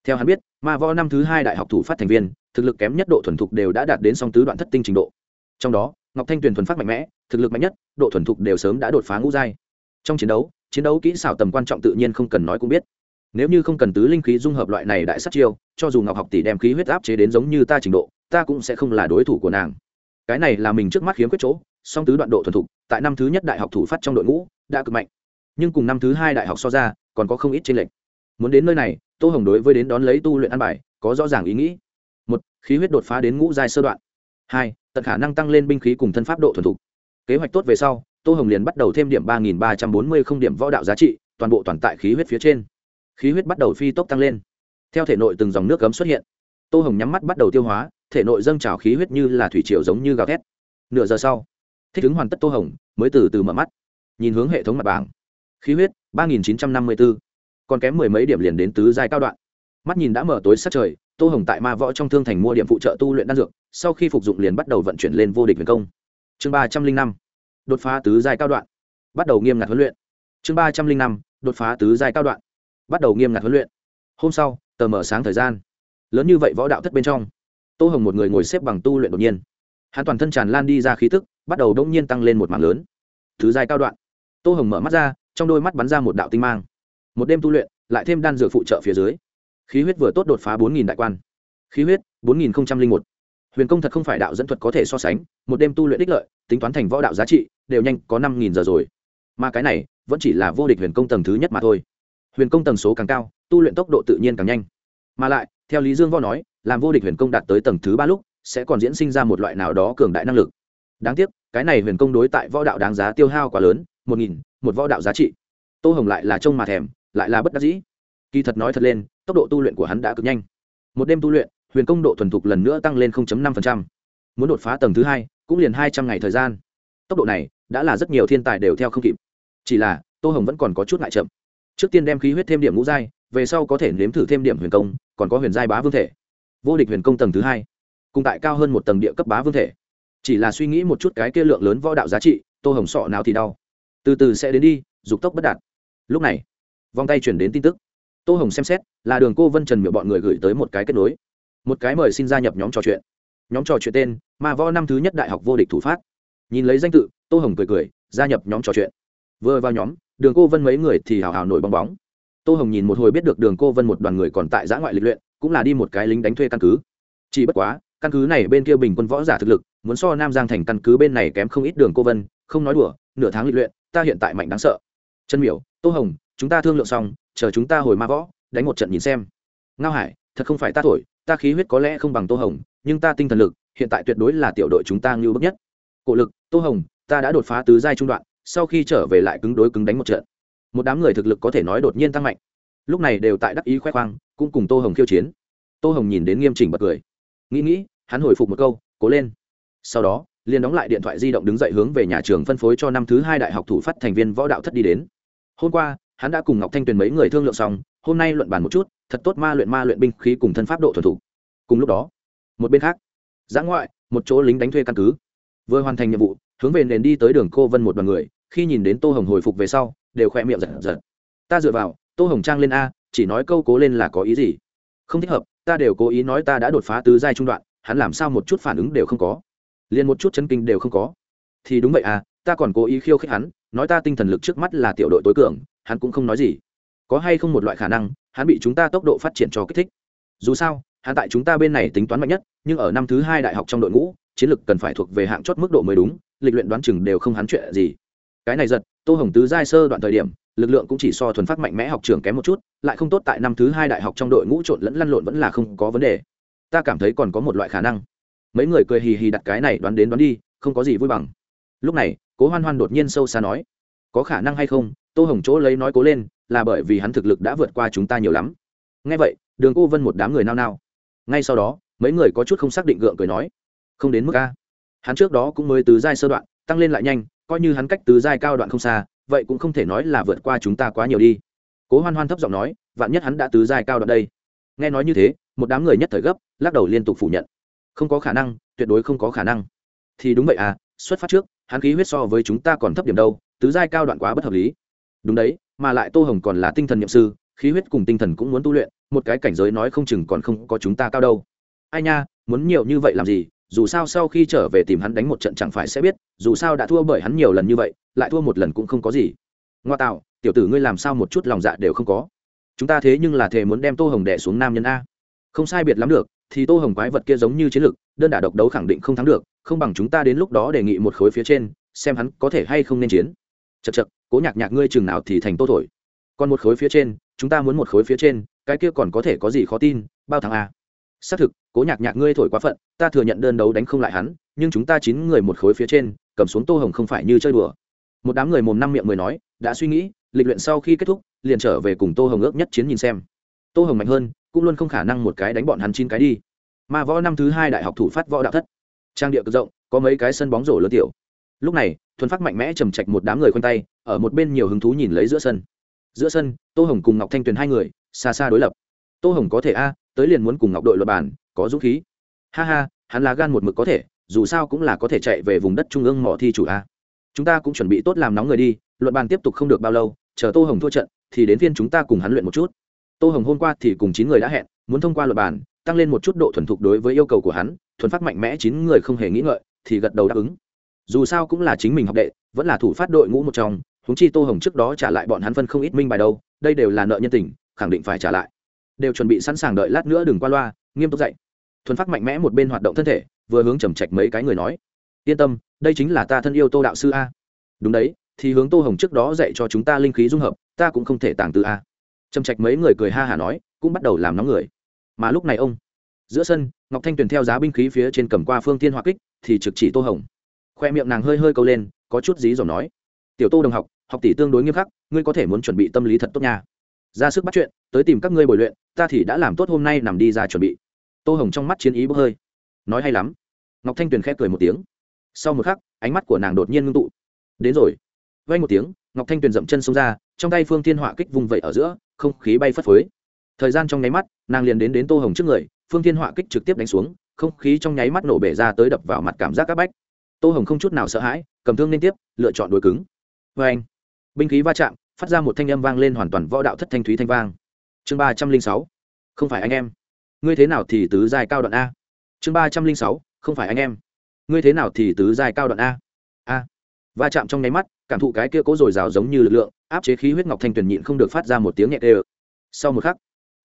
Theo hắn biết, ma võ năm thứ hai đại học thủ phát thành viên, thực lực kém nhất độ thuần thục đều đã đạt đến song tứ đoạn thất tinh trình độ. Trong đó ngọc thanh tuyền thuần phát mạnh mẽ, thực lực mạnh nhất, độ thuần thục đều sớm đã đột phá ngũ giai. Trong chiến đấu chiến đấu kỹ xảo tầm quan trọng tự nhiên không cần nói cũng biết. Nếu như không cần tứ linh khí dung hợp loại này đại sát chiêu, cho dù ngọc học tỷ đem khí huyết áp chế đến giống như ta trình độ, ta cũng sẽ không là đối thủ của nàng. Cái này là mình trước mắt khiếm khuyết chỗ, song tứ đoạn độ thuần thục, tại năm thứ nhất đại học thủ phát trong đội ngũ, đã cực mạnh. Nhưng cùng năm thứ hai đại học so ra, còn có không ít tranh lệch. Muốn đến nơi này, tô hồng đối với đến đón lấy tu luyện ăn bài, có rõ ràng ý nghĩ. Một, khí huyết đột phá đến ngũ giai sơ đoạn. Hai tận khả năng tăng lên binh khí cùng thân pháp độ thuần thục. Kế hoạch tốt về sau, tô hồng liền bắt đầu thêm điểm ba nghìn ba trăm bốn mươi không điểm võ đạo giá trị, toàn bộ toàn tại khí huyết phía trên. Khí huyết bắt đầu phi tốc tăng lên. Theo thể nội từng dòng nước cấm xuất hiện, tô hồng nhắm mắt bắt đầu tiêu hóa, thể nội dâng trào khí huyết như là thủy triều giống như gào thét. Nửa giờ sau, thích ứng hoàn tất tô hồng, mới từ từ mở mắt, nhìn hướng hệ thống mặt bảng. Khí huyết ba nghìn chín trăm năm mươi bốn, còn kém mười mấy điểm liền đến tứ giai cao đoạn mắt nhìn đã mở tối sát trời, tô hồng tại ma võ trong thương thành mua điểm phụ trợ tu luyện đan dược, sau khi phục dụng liền bắt đầu vận chuyển lên vô địch huyền công. Chương ba trăm linh năm, đột phá tứ giai cao đoạn. Bắt đầu nghiêm ngặt huấn luyện. Chương ba trăm linh năm, đột phá tứ giai cao đoạn. Bắt đầu nghiêm ngặt huấn luyện. Hôm sau, tờ mở sáng thời gian. Lớn như vậy võ đạo thất bên trong, tô hồng một người ngồi xếp bằng tu luyện đột nhiên. Hắn toàn thân tràn lan đi ra khí tức, bắt đầu đông nhiên tăng lên một mảng lớn. Thứ giai cao đoạn. Tô hồng mở mắt ra, trong đôi mắt bắn ra một đạo tinh mang. Một đêm tu luyện, lại thêm đan dược phụ trợ phía dưới khí huyết vừa tốt đột phá bốn nghìn đại quan. Khí huyết, bốn nghìn một. Huyền công thật không phải đạo dẫn thuật có thể so sánh, một đêm tu luyện ích lợi, tính toán thành võ đạo giá trị, đều nhanh có năm nghìn giờ rồi. Mà cái này, vẫn chỉ là vô địch huyền công tầng thứ nhất mà thôi. Huyền công tầng số càng cao, tu luyện tốc độ tự nhiên càng nhanh. Mà lại, theo lý dương võ nói, làm vô địch huyền công đạt tới tầng thứ ba lúc, sẽ còn diễn sinh ra một loại nào đó cường đại năng lực. Đáng tiếc, cái này huyền công đối tại võ đạo đáng giá tiêu hao quá lớn, một nghìn, một võ đạo giá trị. Tô hồng lại là trông mà thèm, lại là bất đắc dĩ. Kỳ thật nói thật lên tốc độ tu luyện của hắn đã cực nhanh. Một đêm tu luyện, huyền công độ thuần thục lần nữa tăng lên 0.5%. muốn đột phá tầng thứ hai, cũng liền hai trăm ngày thời gian. Tốc độ này, đã là rất nhiều thiên tài đều theo không kịp. Chỉ là, tô hồng vẫn còn có chút ngại chậm. Trước tiên đem khí huyết thêm điểm ngũ giai, về sau có thể nếm thử thêm điểm huyền công, còn có huyền giai bá vương thể. Vô địch huyền công tầng thứ hai, cùng tại cao hơn một tầng địa cấp bá vương thể. Chỉ là suy nghĩ một chút cái kia lượng lớn võ đạo giá trị, tô hồng sọ nào thì đau. Từ từ sẽ đến đi, dục tốc bất đạt. Lúc này, vòng tay chuyển đến tin tức tô hồng xem xét, là đường cô vân trần miệng bọn người gửi tới một cái kết nối. Một cái mời xin gia nhập nhóm trò chuyện. Nhóm trò chuyện tên, ma võ năm thứ nhất đại học vô địch thủ phát. Nhìn lấy danh tự, tô hồng cười cười, gia nhập nhóm trò chuyện. Vừa vào nhóm, đường cô vân mấy người thì hào hào nổi bong bóng. Tô hồng nhìn một hồi biết được đường cô vân một đoàn người còn tại giã ngoại lịch luyện, cũng là đi một cái lính đánh thuê căn cứ. Chỉ bất quá, căn cứ này bên kia bình quân võ giả thực lực, muốn so nam giang thành căn cứ bên này kém không ít đường cô vân, không nói đùa, nửa tháng lịch luyện, ta hiện tại mạnh đáng sợ. Chân miểu, tô hồng chúng ta thương lượng xong, chờ chúng ta hồi ma võ, đánh một trận nhìn xem. Ngao hải, thật không phải ta thổi, ta khí huyết có lẽ không bằng tô hồng, nhưng ta tinh thần lực, hiện tại tuyệt đối là tiểu đội chúng ta ngưu bức nhất. Cổ lực, tô hồng, ta đã đột phá tứ giai trung đoạn, sau khi trở về lại cứng đối cứng đánh một trận. Một đám người thực lực có thể nói đột nhiên tăng mạnh. Lúc này đều tại đắc ý khoe khoang, cũng cùng tô hồng khiêu chiến. Tô hồng nhìn đến nghiêm chỉnh bật cười. Nghĩ nghĩ, hắn hồi phục một câu, cố lên. Sau đó, liền đóng lại điện thoại di động đứng dậy hướng về nhà trường phân phối cho năm thứ hai đại học thủ phát thành viên võ đạo thất đi đến. Hôm qua hắn đã cùng ngọc thanh tuyền mấy người thương lượng xong, hôm nay luận bàn một chút, thật tốt ma luyện ma luyện binh khí cùng thân pháp độ thuần thủ cùng lúc đó, một bên khác, giã ngoại, một chỗ lính đánh thuê căn cứ, vừa hoàn thành nhiệm vụ, hướng về nền đi tới đường cô vân một đoàn người, khi nhìn đến tô hồng hồi phục về sau, đều khỏe miệng giật giật. Ta dựa vào, tô hồng trang lên a, chỉ nói câu cố lên là có ý gì? Không thích hợp, ta đều cố ý nói ta đã đột phá tứ giai trung đoạn, hắn làm sao một chút phản ứng đều không có. Liền một chút chân kinh đều không có. Thì đúng vậy à ta còn cố ý khiêu khích hắn, nói ta tinh thần lực trước mắt là tiểu đội tối cường hắn cũng không nói gì. Có hay không một loại khả năng, hắn bị chúng ta tốc độ phát triển cho kích thích? Dù sao, hắn tại chúng ta bên này tính toán mạnh nhất, nhưng ở năm thứ hai đại học trong đội ngũ, chiến lực cần phải thuộc về hạng chót mức độ mới đúng, lịch luyện đoán chừng đều không hắn chuyện gì. Cái này giật, tô hồng tứ giai sơ đoạn thời điểm, lực lượng cũng chỉ so thuần phát mạnh mẽ học trường kém một chút, lại không tốt tại năm thứ hai đại học trong đội ngũ trộn lẫn lăn lộn vẫn là không có vấn đề. Ta cảm thấy còn có một loại khả năng. Mấy người cười hì hì đặt cái này đoán đến đoán đi, không có gì vui bằng. Lúc này, cố hoan hoan đột nhiên sâu xa nói, có khả năng hay không? Tô hồng chỗ lấy nói cố lên, là bởi vì hắn thực lực đã vượt qua chúng ta nhiều lắm. Ngay vậy, đường cô vân một đám người nao nao. Ngay sau đó, mấy người có chút không xác định gượng cười nói, không đến mức a. Hắn trước đó cũng mới tứ giai sơ đoạn, tăng lên lại nhanh, coi như hắn cách tứ giai cao đoạn không xa, vậy cũng không thể nói là vượt qua chúng ta quá nhiều đi. Cố hoan hoan thấp giọng nói, vạn nhất hắn đã tứ giai cao đoạn đây. Nghe nói như thế, một đám người nhất thời gấp, lắc đầu liên tục phủ nhận. Không có khả năng, tuyệt đối không có khả năng. Thì đúng vậy à xuất phát trước, hắn khí huyết so với chúng ta còn thấp điểm đâu, tứ giai cao đoạn quá bất hợp lý đúng đấy, mà lại tô hồng còn là tinh thần nhậm sư, khí huyết cùng tinh thần cũng muốn tu luyện, một cái cảnh giới nói không chừng còn không có chúng ta cao đâu. Ai nha, muốn nhiều như vậy làm gì, dù sao sau khi trở về tìm hắn đánh một trận chẳng phải sẽ biết, dù sao đã thua bởi hắn nhiều lần như vậy, lại thua một lần cũng không có gì. Ngoa tạo, tiểu tử ngươi làm sao một chút lòng dạ đều không có. Chúng ta thế nhưng là thề muốn đem tô hồng đẻ xuống nam nhân a. Không sai biệt lắm được, thì tô hồng quái vật kia giống như chiến lực, đơn đả độc đấu khẳng định không thắng được, không bằng chúng ta đến lúc đó đề nghị một khối phía trên, xem hắn có thể hay không nên chiến chật chật, cố nhạc nhạc ngươi chừng nào thì thành tô thổi. Còn một khối phía trên, chúng ta muốn một khối phía trên, cái kia còn có thể có gì khó tin, bao thằng a. Xác thực, cố nhạc nhạc ngươi thổi quá phận, ta thừa nhận đơn đấu đánh không lại hắn, nhưng chúng ta chín người một khối phía trên, cầm xuống tô hồng không phải như chơi đùa. Một đám người mồm năm miệng mười nói, đã suy nghĩ, lịch luyện sau khi kết thúc, liền trở về cùng tô hồng ước nhất chiến nhìn xem. Tô hồng mạnh hơn, cũng luôn không khả năng một cái đánh bọn hắn chín cái đi. Mà võ năm thứ hai đại học thủ phát võ đạo thất. Trang địa cực rộng, có mấy cái sân bóng rổ lớn tiểu lúc này, thuần phát mạnh mẽ trầm trạch một đám người khoanh tay, ở một bên nhiều hứng thú nhìn lấy giữa sân. Giữa sân, tô hồng cùng ngọc thanh tuyền hai người, xa xa đối lập. Tô hồng có thể a, tới liền muốn cùng ngọc đội luật bản, có dũng khí. Ha ha, hắn là gan một mực có thể, dù sao cũng là có thể chạy về vùng đất trung ương mỏ thi chủ a. Chúng ta cũng chuẩn bị tốt làm nóng người đi luận bàn tiếp tục không được bao lâu, chờ tô hồng thua trận, thì đến phiên chúng ta cùng hắn luyện một chút. Tô hồng hôm qua thì cùng chín người đã hẹn, muốn thông qua luật bàn tăng lên một chút độ thuần thục đối với yêu cầu của hắn, thuần phát mạnh mẽ chín người không hề nghĩ ngợi, thì gật đầu đáp ứng dù sao cũng là chính mình học đệ, vẫn là thủ phát đội ngũ một trong húng chi tô hồng trước đó trả lại bọn hắn phân không ít minh bài đâu, đây đều là nợ nhân tình, khẳng định phải trả lại. Đều chuẩn bị sẵn sàng đợi lát nữa đừng qua loa, nghiêm túc dậy thuần phát mạnh mẽ một bên hoạt động thân thể, vừa hướng trầm trạch mấy cái người nói. Yên tâm, đây chính là ta thân yêu tô đạo sư a. Đúng đấy, thì hướng tô hồng trước đó dạy cho chúng ta linh khí dung hợp, ta cũng không thể tàng từ a. Trầm trạch mấy người cười ha hả nói, cũng bắt đầu làm nóng người. Mà lúc này ông, giữa sân, ngọc thanh tuyền theo giá binh khí phía trên cầm qua phương tiên hoa kích, thì trực chỉ tô hồng khoe miệng nàng hơi hơi câu lên, có chút dí dòm nói. Tiểu tô đồng học học tỷ tương đối nghiêm khắc, ngươi có thể muốn chuẩn bị tâm lý thật tốt nha. Ra sức bắt chuyện, tới tìm các ngươi bồi luyện, ta thì đã làm tốt hôm nay nằm đi ra chuẩn bị. Tô hồng trong mắt chiến ý bốc hơi. Nói hay lắm. Ngọc thanh tuyền khép cười một tiếng. Sau một khắc, ánh mắt của nàng đột nhiên ngưng tụ. Đến rồi. Vay một tiếng, ngọc thanh tuyền dậm chân xông ra, trong tay phương thiên họa kích vùng vẩy ở giữa, không khí bay phất phới. Thời gian trong nháy mắt, nàng liền đến đến tô hồng trước người, phương thiên họa kích trực tiếp đánh xuống, không khí trong nháy mắt nổ bể ra tới đập vào mặt cảm giác áp bách tô hồng không chút nào sợ hãi, cầm thương liên tiếp, lựa chọn đôi cứng. Vê anh, binh khí va chạm, phát ra một thanh âm vang lên hoàn toàn võ đạo thất thanh thúy thanh vang. Chương ba trăm linh sáu, không phải anh em. Ngươi thế nào thì tứ dài cao đoạn a? Chương ba trăm linh sáu, không phải anh em. Ngươi thế nào thì tứ dài cao đoạn a? A. Va chạm trong nháy mắt, cảm thụ cái kia cố dồi dào giống như lực lượng, áp chế khí huyết ngọc thanh tuyền nhịn không được phát ra một tiếng nhẹ tê ơ sau một khắc,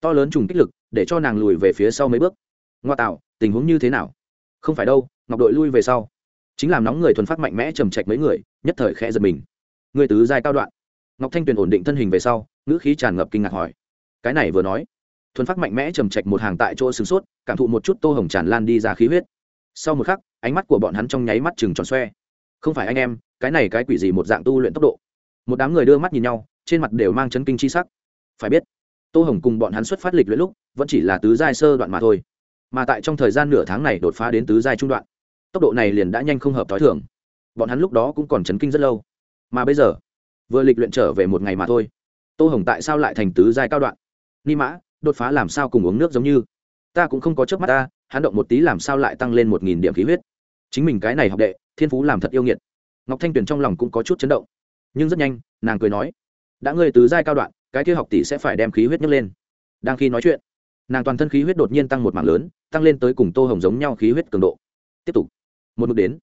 to lớn trùng kích lực, để cho nàng lùi về phía sau mấy bước. Ngoa tạo, tình huống như thế nào? Không phải đâu, ngọc đội lui về sau chính làm nóng người thuần phát mạnh mẽ trầm trạch mấy người, nhất thời khẽ giật mình. Người tứ giai cao đoạn. Ngọc thanh tuyền ổn định thân hình về sau, ngữ khí tràn ngập kinh ngạc hỏi. Cái này vừa nói, thuần phát mạnh mẽ trầm trạch một hàng tại chỗ sửng sốt, cảm thụ một chút tô hồng tràn lan đi ra khí huyết. Sau một khắc, ánh mắt của bọn hắn trong nháy mắt chừng tròn xoe. Không phải anh em, cái này cái quỷ gì một dạng tu luyện tốc độ? Một đám người đưa mắt nhìn nhau, trên mặt đều mang chấn kinh chi sắc. Phải biết, tô hồng cùng bọn hắn xuất phát lịch luyện lúc, vẫn chỉ là tứ giai sơ đoạn mà thôi. Mà tại trong thời gian nửa tháng này đột phá đến tứ giai trung đoạn tốc độ này liền đã nhanh không hợp t h ó i thường. Bọn hắn lúc đó cũng còn chấn kinh rất lâu. Mà bây giờ, vừa lịch luyện trở về một ngày mà thôi. Tô hồng tại sao lại thành tứ giai cao đoạn? Ni mã, đột phá làm sao cùng uống nước giống như? Ta cũng không có trước mắt ta, hắn động một tí làm sao lại tăng lên một nghìn điểm khí huyết? Chính mình cái này học đệ, thiên phú làm thật yêu nghiệt. Ngọc thanh tuyền trong lòng cũng có chút chấn động. Nhưng rất nhanh, nàng cười nói, đã ngươi tứ giai cao đoạn, cái kia học tỷ sẽ phải đem khí huyết nhấc lên. Đang khi nói chuyện, nàng toàn thân khí huyết đột nhiên tăng một mảng lớn, tăng lên tới cùng tô hồng giống nhau khí huyết cường độ. Tiếp tục một mực đến.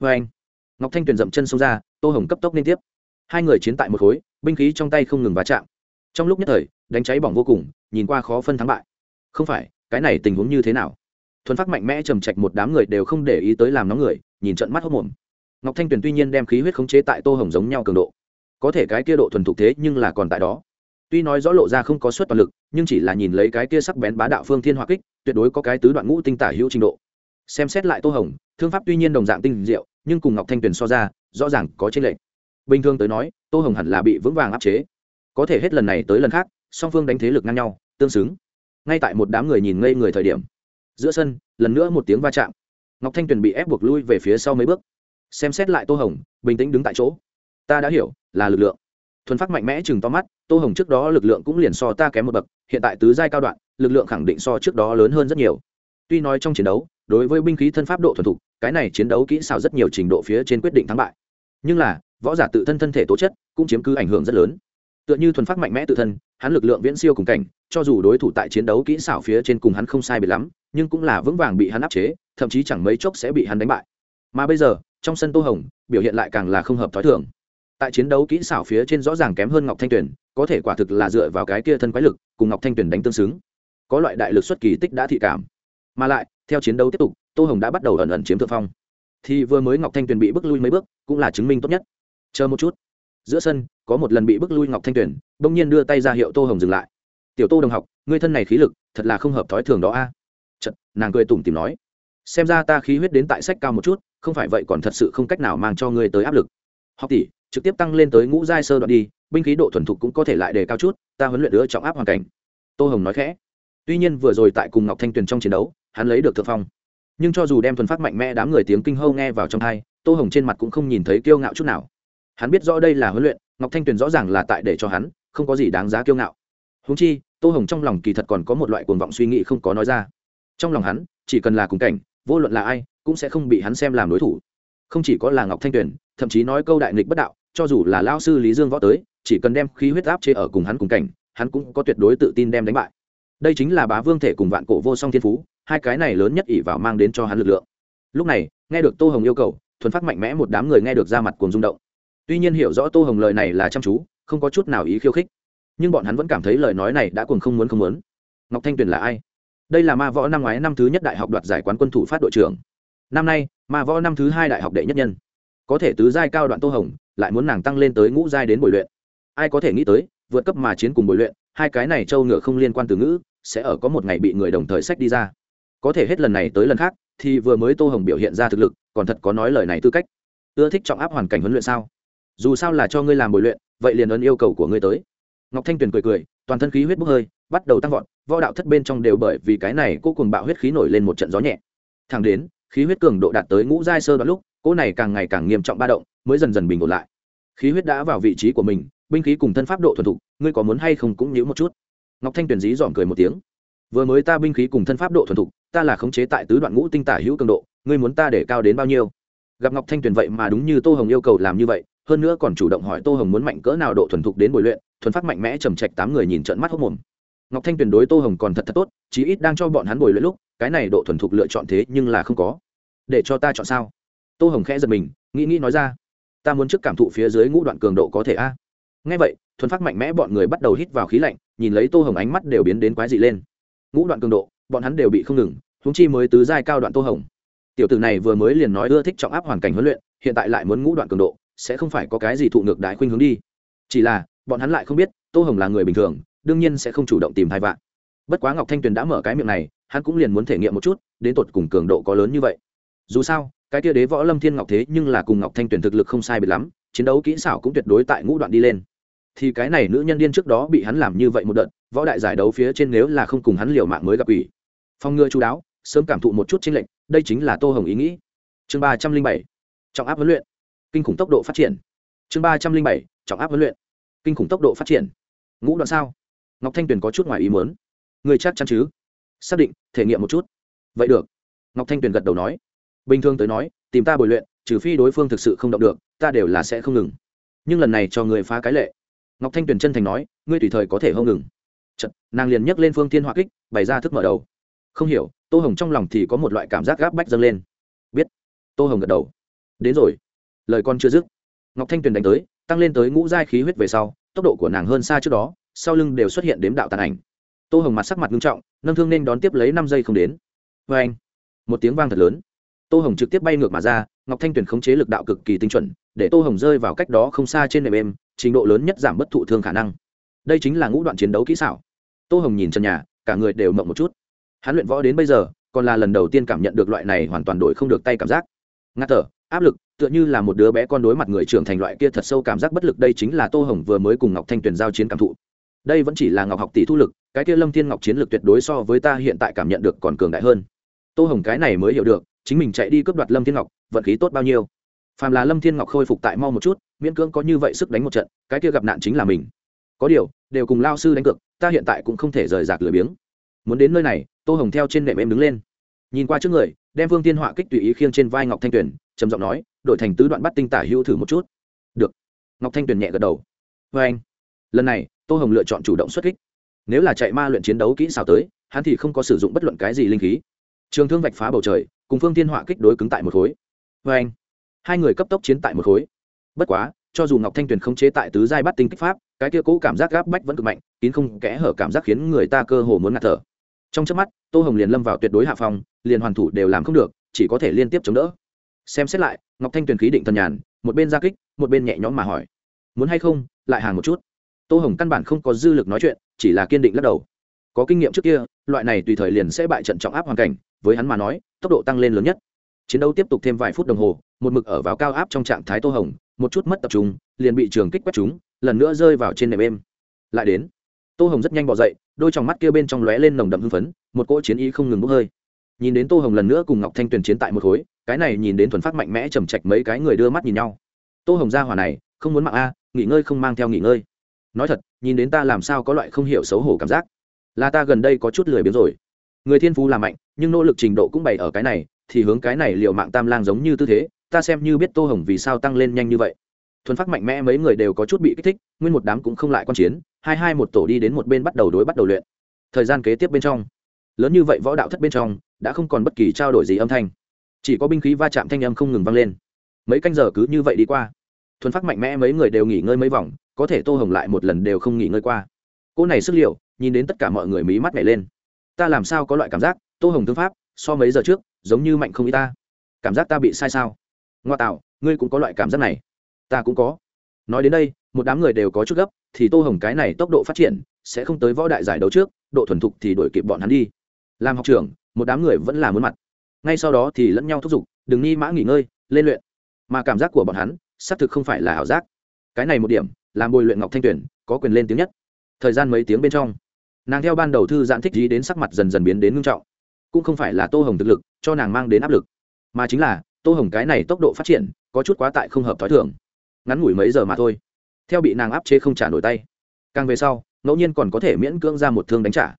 Vê anh, ngọc thanh tuyền dậm chân xông ra, tô hồng cấp tốc liên tiếp. Hai người chiến tại một khối, binh khí trong tay không ngừng va chạm. Trong lúc nhất thời, đánh cháy bỏng vô cùng, nhìn qua khó phân thắng bại. Không phải, cái này tình huống như thế nào? Thuần phát mạnh mẽ trầm trạch một đám người đều không để ý tới làm nóng người, nhìn trận mắt hốc mồm. Ngọc thanh tuyền tuy nhiên đem khí huyết khống chế tại tô hồng giống nhau cường độ. Có thể cái kia độ thuần thục thế nhưng là còn tại đó. Tuy nói rõ lộ ra không có suất toàn lực, nhưng chỉ là nhìn lấy cái kia sắc bén bá đạo phương thiên hỏa kích, tuyệt đối có cái tứ đoạn ngũ tinh tả hữu trình độ. Xem xét lại tô hồng thương pháp tuy nhiên đồng dạng tinh diệu, nhưng cùng ngọc thanh tuyền so ra, rõ ràng có chênh lệch. Bình thường tới nói, tô hồng hẳn là bị vững vàng áp chế. Có thể hết lần này tới lần khác, song phương đánh thế lực ngang nhau, tương xứng. Ngay tại một đám người nhìn ngây người thời điểm, giữa sân, lần nữa một tiếng va chạm. Ngọc thanh tuyền bị ép buộc lui về phía sau mấy bước. Xem xét lại tô hồng, bình tĩnh đứng tại chỗ. Ta đã hiểu, là lực lượng. Thuần phát mạnh mẽ chừng to mắt, tô hồng trước đó lực lượng cũng liền so ta kém một bậc, hiện tại tứ giai cao đoạn, lực lượng khẳng định so trước đó lớn hơn rất nhiều tuy nói trong chiến đấu, đối với binh khí thân pháp độ thuần thục, cái này chiến đấu kỹ xảo rất nhiều trình độ phía trên quyết định thắng bại. Nhưng là, võ giả tự thân thân thể tố chất cũng chiếm cứ ảnh hưởng rất lớn. Tựa như thuần phát mạnh mẽ tự thân, hắn lực lượng viễn siêu cùng cảnh, cho dù đối thủ tại chiến đấu kỹ xảo phía trên cùng hắn không sai biệt lắm, nhưng cũng là vững vàng bị hắn áp chế, thậm chí chẳng mấy chốc sẽ bị hắn đánh bại. Mà bây giờ, trong sân tô hồng, biểu hiện lại càng là không hợp t h ó i thường. Tại chiến đấu kỹ xảo phía trên rõ ràng kém hơn ngọc thanh tuyền, có thể quả thực là dựa vào cái kia thân quái lực cùng ngọc thanh tuyền đánh tương xứng. Có loại đại lực xuất kỳ tích đã thị cảm mà lại, theo chiến đấu tiếp tục, tô hồng đã bắt đầu ẩn ẩn chiếm thượng phong. Thì vừa mới ngọc thanh tuyền bị bước lui mấy bước, cũng là chứng minh tốt nhất. Chờ một chút. Giữa sân, có một lần bị bước lui ngọc thanh tuyền, bỗng nhiên đưa tay ra hiệu tô hồng dừng lại. Tiểu tô đồng học người thân này khí lực, thật là không hợp thói thường đó a. À? chật nàng cười tủm tìm nói. Xem ra ta khí huyết đến tại sách cao một chút, không phải vậy còn thật sự không cách nào mang cho ngươi tới áp lực. Học tỷ, trực tiếp tăng lên tới ngũ giai sơ đoạn đi, binh khí độ thuần thục cũng có thể lại đề cao chút, ta huấn luyện đứa trọng áp hoàn cảnh. Tô hồng nói khẽ. Tuy nhiên vừa rồi tại cùng ngọc thanh tuyền trong chiến đấu hắn lấy được thượng phong. Nhưng cho dù đem thuần phát mạnh mẽ đám người tiếng kinh hâu nghe vào trong thai tô hồng trên mặt cũng không nhìn thấy kiêu ngạo chút nào. Hắn biết rõ đây là huấn luyện, ngọc thanh tuyền rõ ràng là tại để cho hắn, không có gì đáng giá kiêu ngạo. Húng chi, tô hồng trong lòng kỳ thật còn có một loại cuồng vọng suy nghĩ không có nói ra. Trong lòng hắn, chỉ cần là cùng cảnh, vô luận là ai, cũng sẽ không bị hắn xem làm đối thủ. Không chỉ có là ngọc thanh tuyền, thậm chí nói câu đại nghịch bất đạo, cho dù là lao sư lý dương võ tới, chỉ cần đem khí huyết áp chế ở cùng hắn cùng cảnh, hắn cũng có tuyệt đối tự tin đem đánh bại. Đây chính là bá vương thể cùng vạn cổ vô song thiên phú hai cái này lớn nhất ỷ vào mang đến cho hắn lực lượng. Lúc này, nghe được tô hồng yêu cầu, thuần phát mạnh mẽ một đám người nghe được ra mặt cuồng rung động. Tuy nhiên hiểu rõ tô hồng lời này là chăm chú, không có chút nào ý khiêu khích. Nhưng bọn hắn vẫn cảm thấy lời nói này đã cuồng không muốn không muốn. Ngọc thanh tuyền là ai? Đây là ma võ năm ngoái năm thứ nhất đại học đoạt giải quán quân thủ phát đội trưởng. Năm nay, ma võ năm thứ hai đại học đệ nhất nhân. Có thể tứ giai cao đoạn tô hồng, lại muốn nàng tăng lên tới ngũ giai đến bồi luyện. Ai có thể nghĩ tới, vượt cấp mà chiến cùng bồi luyện, hai cái này châu ngựa không liên quan từ ngữ, sẽ ở có một ngày bị người đồng thời sách đi ra có thể hết lần này tới lần khác, thì vừa mới tô hồng biểu hiện ra thực lực, còn thật có nói lời này tư cách. Ưa thích trọng áp hoàn cảnh huấn luyện sao? Dù sao là cho ngươi làm bồi luyện, vậy liền ấn yêu cầu của ngươi tới. Ngọc thanh tuyền cười cười, toàn thân khí huyết bốc hơi, bắt đầu tăng vọt, võ đạo thất bên trong đều bởi vì cái này cô cùng bạo huyết khí nổi lên một trận gió nhẹ. Thẳng đến, khí huyết cường độ đạt tới ngũ giai sơ đoạn lúc, cô này càng ngày càng nghiêm trọng ba động, mới dần dần bình ổn lại. Khí huyết đã vào vị trí của mình, binh khí cùng thân pháp độ thuần thục, ngươi có muốn hay không cũng nhíu một chút. Ngọc thanh tuyền dí dỏm cười một tiếng. Vừa mới ta binh khí cùng thân pháp độ thuần thục ta là khống chế tại tứ đoạn ngũ tinh tả hữu cường độ, ngươi muốn ta để cao đến bao nhiêu? Gặp ngọc thanh tuyền vậy mà đúng như tô hồng yêu cầu làm như vậy, hơn nữa còn chủ động hỏi tô hồng muốn mạnh cỡ nào độ thuần thục đến bồi luyện, thuần phát mạnh mẽ trầm trạch tám người nhìn trận mắt hốc mồm. Ngọc thanh tuyền đối tô hồng còn thật thật tốt, chí ít đang cho bọn hắn bồi luyện lúc, cái này độ thuần thục lựa chọn thế nhưng là không có. Để cho ta chọn sao? Tô hồng khẽ giật mình, nghĩ nghĩ nói ra. Ta muốn trước cảm thụ phía dưới ngũ đoạn cường độ có thể a. Ngay vậy, thuần phát mạnh mẽ bọn người bắt đầu hít vào khí lạnh, nhìn lấy tô hồng ánh mắt đều biến đến quái dị lên. Ngũ đoạn cường độ bọn hắn đều bị không ngừng húng chi mới tứ giai cao đoạn tô hồng. Tiểu tử này vừa mới liền nói ưa thích trọng áp hoàn cảnh huấn luyện, hiện tại lại muốn ngũ đoạn cường độ, sẽ không phải có cái gì thụ ngược đại khuynh hướng đi. Chỉ là, bọn hắn lại không biết, tô hồng là người bình thường, đương nhiên sẽ không chủ động tìm thai vạn. Bất quá ngọc thanh tuyền đã mở cái miệng này, hắn cũng liền muốn thể nghiệm một chút, đến tột cùng cường độ có lớn như vậy. Dù sao, cái tia đế võ lâm thiên ngọc thế nhưng là cùng ngọc thanh tuyền thực lực không sai biệt lắm, chiến đấu kỹ xảo cũng tuyệt đối tại ngũ đoạn đi lên. Thì cái này nữ nhân điên trước đó bị hắn làm như vậy một đợt, võ đại giải đấu phía trên nếu là không cùng hắn liều mạng mới gặp ủy phong ngừa chú đáo sớm cảm thụ một chút tranh lệnh đây chính là tô hồng ý nghĩ. Chương ba trăm linh bảy trọng áp huấn luyện. Kinh khủng tốc độ phát triển. Chương ba trăm linh bảy trọng áp huấn luyện. Kinh khủng tốc độ phát triển. Ngũ đoạn sao? Ngọc thanh tuyền có chút ngoài ý muốn. Người chắc chắn chứ? Xác định thể nghiệm một chút. Vậy được. Ngọc thanh tuyền gật đầu nói. Bình thường tới nói tìm ta bồi luyện trừ phi đối phương thực sự không động được ta đều là sẽ không ngừng. Nhưng lần này cho người phá cái lệ. Ngọc thanh tuyền chân thành nói ngươi tùy thời có thể không ngừng. Chật, nàng liền nhấc lên phương thiên hỏa kích bày ra thức mở đầu không hiểu, tô hồng trong lòng thì có một loại cảm giác gáp bách dâng lên. Biết. Tô hồng gật đầu. Đến rồi. Lời con chưa dứt, ngọc thanh tuyền đánh tới, tăng lên tới ngũ giai khí huyết về sau, tốc độ của nàng hơn xa trước đó, sau lưng đều xuất hiện đếm đạo tàn ảnh. Tô hồng mặt sắc mặt nghiêm trọng, nâng thương nên đón tiếp lấy năm giây không đến. Vê anh, một tiếng vang thật lớn. Tô hồng trực tiếp bay ngược mà ra, ngọc thanh tuyền khống chế lực đạo cực kỳ tinh chuẩn, để tô hồng rơi vào cách đó không xa trên nệm êm, trình độ lớn nhất giảm bất thụ thương khả năng. Đây chính là ngũ đoạn chiến đấu kỹ xảo. Tô hồng nhìn trần nhà, cả người đều mộng một chút hắn luyện võ đến bây giờ, còn là lần đầu tiên cảm nhận được loại này hoàn toàn đổi không được tay cảm giác. Ngạt thở, áp lực, tựa như là một đứa bé con đối mặt người trưởng thành loại kia thật sâu cảm giác bất lực, đây chính là tô hồng vừa mới cùng ngọc thanh tuyền giao chiến cảm thụ. Đây vẫn chỉ là ngọc học tỷ thu lực, cái kia lâm thiên ngọc chiến lược tuyệt đối so với ta hiện tại cảm nhận được còn cường đại hơn. Tô hồng cái này mới hiểu được, chính mình chạy đi cướp đoạt lâm thiên ngọc, vận khí tốt bao nhiêu. Phàm là lâm thiên ngọc khôi phục tại mau một chút, miễn cưỡng có như vậy sức đánh một trận, cái kia gặp nạn chính là mình. Có điều, đều cùng lao sư đánh cược, ta hiện tại cũng không thể rời rạc lười biếng. Muốn đến nơi này tô hồng theo trên nệm em đứng lên nhìn qua trước người đem phương tiên họa kích tùy ý khiêng trên vai ngọc thanh tuyền trầm giọng nói đổi thành tứ đoạn bắt tinh tả hữu thử một chút được ngọc thanh tuyền nhẹ gật đầu vê anh lần này tô hồng lựa chọn chủ động xuất kích nếu là chạy ma luyện chiến đấu kỹ xảo tới hắn thì không có sử dụng bất luận cái gì linh khí trường thương vạch phá bầu trời cùng phương tiên họa kích đối cứng tại một khối vê anh hai người cấp tốc chiến tại một khối bất quá cho dù ngọc thanh tuyền không chế tại tứ giai bắt tinh kích pháp cái kia cũ cảm giác gáp bách vẫn cực mạnh kín không kẽ hở cảm giác khiến người ta cơ hồ muốn ngạt thở trong trước mắt tô hồng liền lâm vào tuyệt đối hạ phòng, liền hoàn thủ đều làm không được chỉ có thể liên tiếp chống đỡ. Xem xét lại ngọc thanh tuyền khí định thần nhàn một bên ra kích một bên nhẹ nhõm mà hỏi muốn hay không lại hàng một chút? Tô hồng căn bản không có dư lực nói chuyện chỉ là kiên định lắc đầu. Có kinh nghiệm trước kia loại này tùy thời liền sẽ bại trận trọng áp hoàn cảnh với hắn mà nói tốc độ tăng lên lớn nhất. Chiến đấu tiếp tục thêm vài phút đồng hồ một mực ở vào cao áp trong trạng thái tô hồng một chút mất tập trung liền bị trường kích quét chúng lần nữa rơi vào trên nệm êm. Lại đến tô hồng rất nhanh bỏ dậy, đôi t mắt kia bên trong lóe lên nồng đậm hưng phấn, một cỗ chiến ý không ngừng bốc hơi. Nhìn đến tô hồng lần nữa cùng ngọc thanh tuyền chiến tại một khối, cái này nhìn đến thuần phát mạnh mẽ chầm chạch mấy cái người đưa mắt nhìn nhau. Tô hồng ra hỏa này, không muốn mạng a, nghỉ ngơi không mang theo nghỉ ngơi. Nói thật, nhìn đến ta làm sao có loại không hiểu xấu hổ cảm giác. Là ta gần đây có chút lười biếng rồi. Người thiên phú là mạnh, nhưng nỗ lực trình độ cũng bày ở cái này, thì hướng cái này liệu mạng tam lang giống như tư thế, ta xem như biết tô hồng vì sao tăng lên nhanh như vậy thuần phát mạnh mẽ mấy người đều có chút bị kích thích, nguyên một đám cũng không lại quan chiến, hai hai một tổ đi đến một bên bắt đầu đối bắt đầu luyện. Thời gian kế tiếp bên trong, lớn như vậy võ đạo thất bên trong, đã không còn bất kỳ trao đổi gì âm thanh. Chỉ có binh khí va chạm thanh âm không ngừng vang lên. Mấy canh giờ cứ như vậy đi qua. Thuần phát mạnh mẽ mấy người đều nghỉ ngơi mấy vòng, có thể tô hồng lại một lần đều không nghỉ ngơi qua. Cô này sức liệu, nhìn đến tất cả mọi người mí mắt nhảy lên. Ta làm sao có loại cảm giác, tô hồng thương pháp, so mấy giờ trước, giống như mạnh không y ta. Cảm giác ta bị sai sao? Ngoa tạo, ngươi cũng có loại cảm giác này ta cũng có. Nói đến đây, một đám người đều có chút gấp, thì tô hồng cái này tốc độ phát triển, sẽ không tới võ đại giải đấu trước, độ thuần thục thì đổi kịp bọn hắn đi. Làm học trưởng, một đám người vẫn là muốn mặt. Ngay sau đó thì lẫn nhau thúc giục, đừng ni mã nghỉ ngơi, lên luyện. Mà cảm giác của bọn hắn, xác thực không phải là ảo giác. Cái này một điểm, làm bồi luyện ngọc thanh tuyển có quyền lên tiếng nhất. Thời gian mấy tiếng bên trong, nàng theo ban đầu thư giãn thích gì đến sắc mặt dần dần biến đến ngưng trọng. Cũng không phải là tô hồng thực lực, cho nàng mang đến áp lực, mà chính là, tô hồng cái này tốc độ phát triển, có chút quá tại không hợp t h ó i thường ngắn ngủi mấy giờ mà thôi. Theo bị nàng áp chế không trả nổi tay. Càng về sau, ngẫu nhiên còn có thể miễn cưỡng ra một thương đánh trả.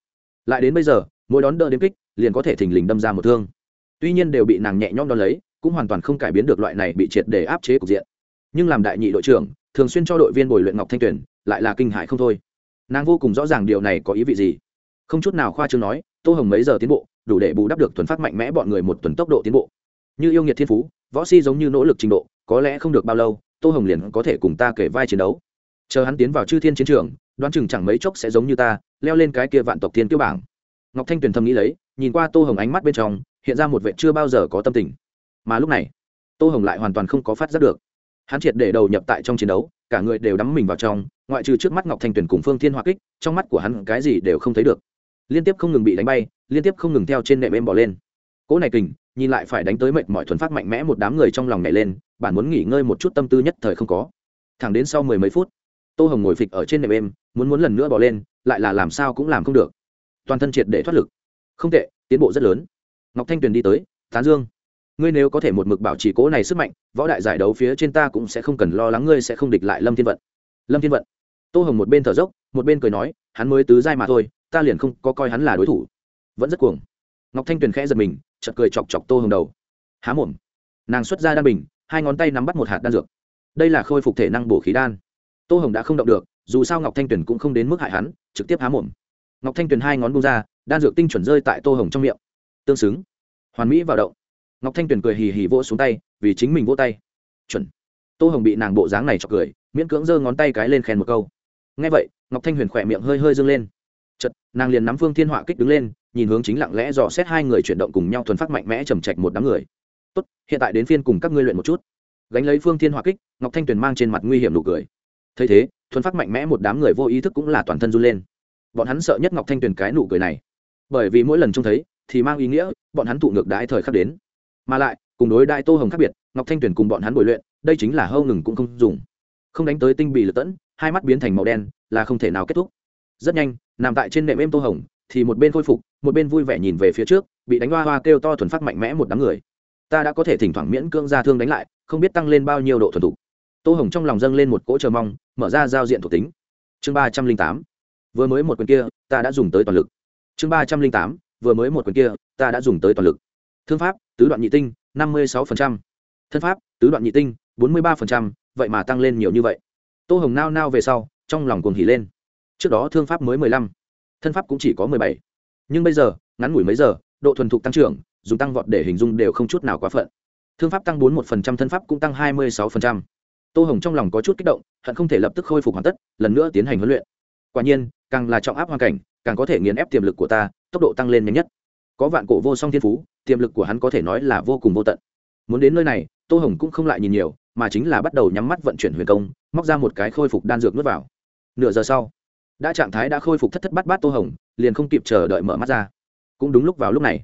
Lại đến bây giờ, mỗi đón đỡ đến kích, liền có thể thình lình đâm ra một thương. Tuy nhiên đều bị nàng nhẹ nhõm đón lấy, cũng hoàn toàn không cải biến được loại này bị triệt để áp chế cục diện. Nhưng làm đại nhị đội trưởng, thường xuyên cho đội viên bồi luyện ngọc thanh tuyển, lại là kinh hại không thôi. Nàng vô cùng rõ ràng điều này có ý vị gì. Không chút nào khoa chương nói, tô hồng mấy giờ tiến bộ, đủ để bù đắp được thuần phát mạnh mẽ bọn người một tuần tốc độ tiến bộ. Như yêu nghiệt thiên phú, võ si giống như nỗ lực trình độ, có lẽ không được bao lâu tô hồng liền có thể cùng ta kể vai chiến đấu. Chờ hắn tiến vào chư thiên chiến trường, đoán chừng chẳng mấy chốc sẽ giống như ta, leo lên cái kia vạn tộc thiên tiêu bảng. Ngọc thanh tuyền thầm nghĩ lấy, nhìn qua tô hồng ánh mắt bên trong, hiện ra một vệ chưa bao giờ có tâm tình. Mà lúc này, tô hồng lại hoàn toàn không có phát giác được. Hắn triệt để đầu nhập tại trong chiến đấu, cả người đều đắm mình vào trong, ngoại trừ trước mắt ngọc thanh tuyền cùng phương thiên hoa kích, trong mắt của hắn cái gì đều không thấy được. Liên tiếp không ngừng bị đánh bay, liên tiếp không ngừng theo trên nệm em bỏ lên. Cỗ này kình, nhìn lại phải đánh tới mệt mỏi thuần phát mạnh mẽ một đám người trong lòng nhảy lên bản muốn nghỉ ngơi một chút tâm tư nhất thời không có. Thẳng đến sau mười mấy phút tô hồng ngồi phịch ở trên nệm em, muốn muốn lần nữa bỏ lên lại là làm sao cũng làm không được. Toàn thân triệt để thoát lực. Không tệ tiến bộ rất lớn. Ngọc thanh tuyền đi tới tán dương ngươi nếu có thể một mực bảo trì cố này sức mạnh võ đại giải đấu phía trên ta cũng sẽ không cần lo lắng ngươi sẽ không địch lại lâm thiên vận. Lâm thiên vận. Tô hồng một bên thở dốc một bên cười nói hắn mới tứ giai mà thôi ta liền không có coi hắn là đối thủ. Vẫn rất cuồng. Ngọc thanh tuyền khẽ giật mình chật cười chọc chọc tô hồng đầu. Há mồm. Nàng xuất ra đan bình hai ngón tay nắm bắt một hạt đan dược. Đây là khôi phục thể năng bổ khí đan. Tô hồng đã không động được, dù sao ngọc thanh tuyền cũng không đến mức hại hắn, trực tiếp há mồm. Ngọc thanh tuyền hai ngón bung ra, đan dược tinh chuẩn rơi tại tô hồng trong miệng. Tương xứng. Hoàn mỹ vào động. Ngọc thanh tuyền cười hì hì vỗ xuống tay, vì chính mình vỗ tay. Chuẩn. Tô hồng bị nàng bộ dáng này chọc cười, miễn cưỡng giơ ngón tay cái lên khen một câu. Ngay vậy, ngọc thanh huyền khỏe miệng hơi hơi dâng lên. Chật nàng liền nắm phương thiên họa kích đứng lên, nhìn hướng chính lặng lẽ dò xét hai người chuyển động cùng nhau thuần phát mạnh mẽ trầm trạch một đám người tốt, hiện tại đến phiên cùng các ngươi luyện một chút. Gánh lấy phương thiên hỏa kích, ngọc thanh tuyền mang trên mặt nguy hiểm nụ cười. Thấy thế, thuần phát mạnh mẽ một đám người vô ý thức cũng là toàn thân run lên. Bọn hắn sợ nhất ngọc thanh tuyền cái nụ cười này. Bởi vì mỗi lần trông thấy, thì mang ý nghĩa bọn hắn tụ ngược đãi thời khắc đến. Mà lại, cùng đối đại tô hồng khác biệt, ngọc thanh tuyền cùng bọn hắn bồi luyện, đây chính là hâu ngừng cũng không dùng. Không đánh tới tinh bị lật tẫn, hai mắt biến thành màu đen, là không thể nào kết thúc. Rất nhanh, nằm tại trên nệm êm tô hồng, thì một bên khôi phục, một bên vui vẻ nhìn về phía trước, bị đánh hoa hoa kêu to thuần phát mạnh mẽ một đám người ta đã có thể thỉnh thoảng miễn cưỡng ra thương đánh lại, không biết tăng lên bao nhiêu độ thuần thục. Tô hồng trong lòng dâng lên một cỗ chờ mong, mở ra giao diện thuộc tính. Chương ba trăm linh tám. Vừa mới một quyền kia, ta đã dùng tới toàn lực. Chương ba trăm linh tám. Vừa mới một quyền kia, ta đã dùng tới toàn lực. Thương pháp, tứ đoạn nhị tinh, năm mươi sáu thân pháp, tứ đoạn nhị tinh, bốn mươi ba vậy mà tăng lên nhiều như vậy. Tô hồng nao nao về sau, trong lòng cuồng hỉ lên. Trước đó thương pháp mới mười lăm, thân pháp cũng chỉ có mười bảy. Nhưng bây giờ, ngắn ngủi mấy giờ, độ thuần thục tăng trưởng dùng tăng vọt để hình dung đều không chút nào quá phận. Thương pháp tăng bốn một phần trăm, thân pháp cũng tăng hai mươi sáu phần trăm. Tô hồng trong lòng có chút kích động, hận không thể lập tức khôi phục hoàn tất, lần nữa tiến hành huấn luyện. Quả nhiên, càng là trọng áp hoàn cảnh, càng có thể nghiền ép tiềm lực của ta, tốc độ tăng lên nhanh nhất. Có vạn cổ vô song thiên phú, tiềm lực của hắn có thể nói là vô cùng vô tận. Muốn đến nơi này, tô hồng cũng không lại nhìn nhiều, mà chính là bắt đầu nhắm mắt vận chuyển huyền công, móc ra một cái khôi phục đan dược nuốt vào. Nửa giờ sau, đã trạng thái đã khôi phục thất thất bát bát tô hồng, liền không kịp chờ đợi mở mắt ra. Cũng đúng lúc vào lúc này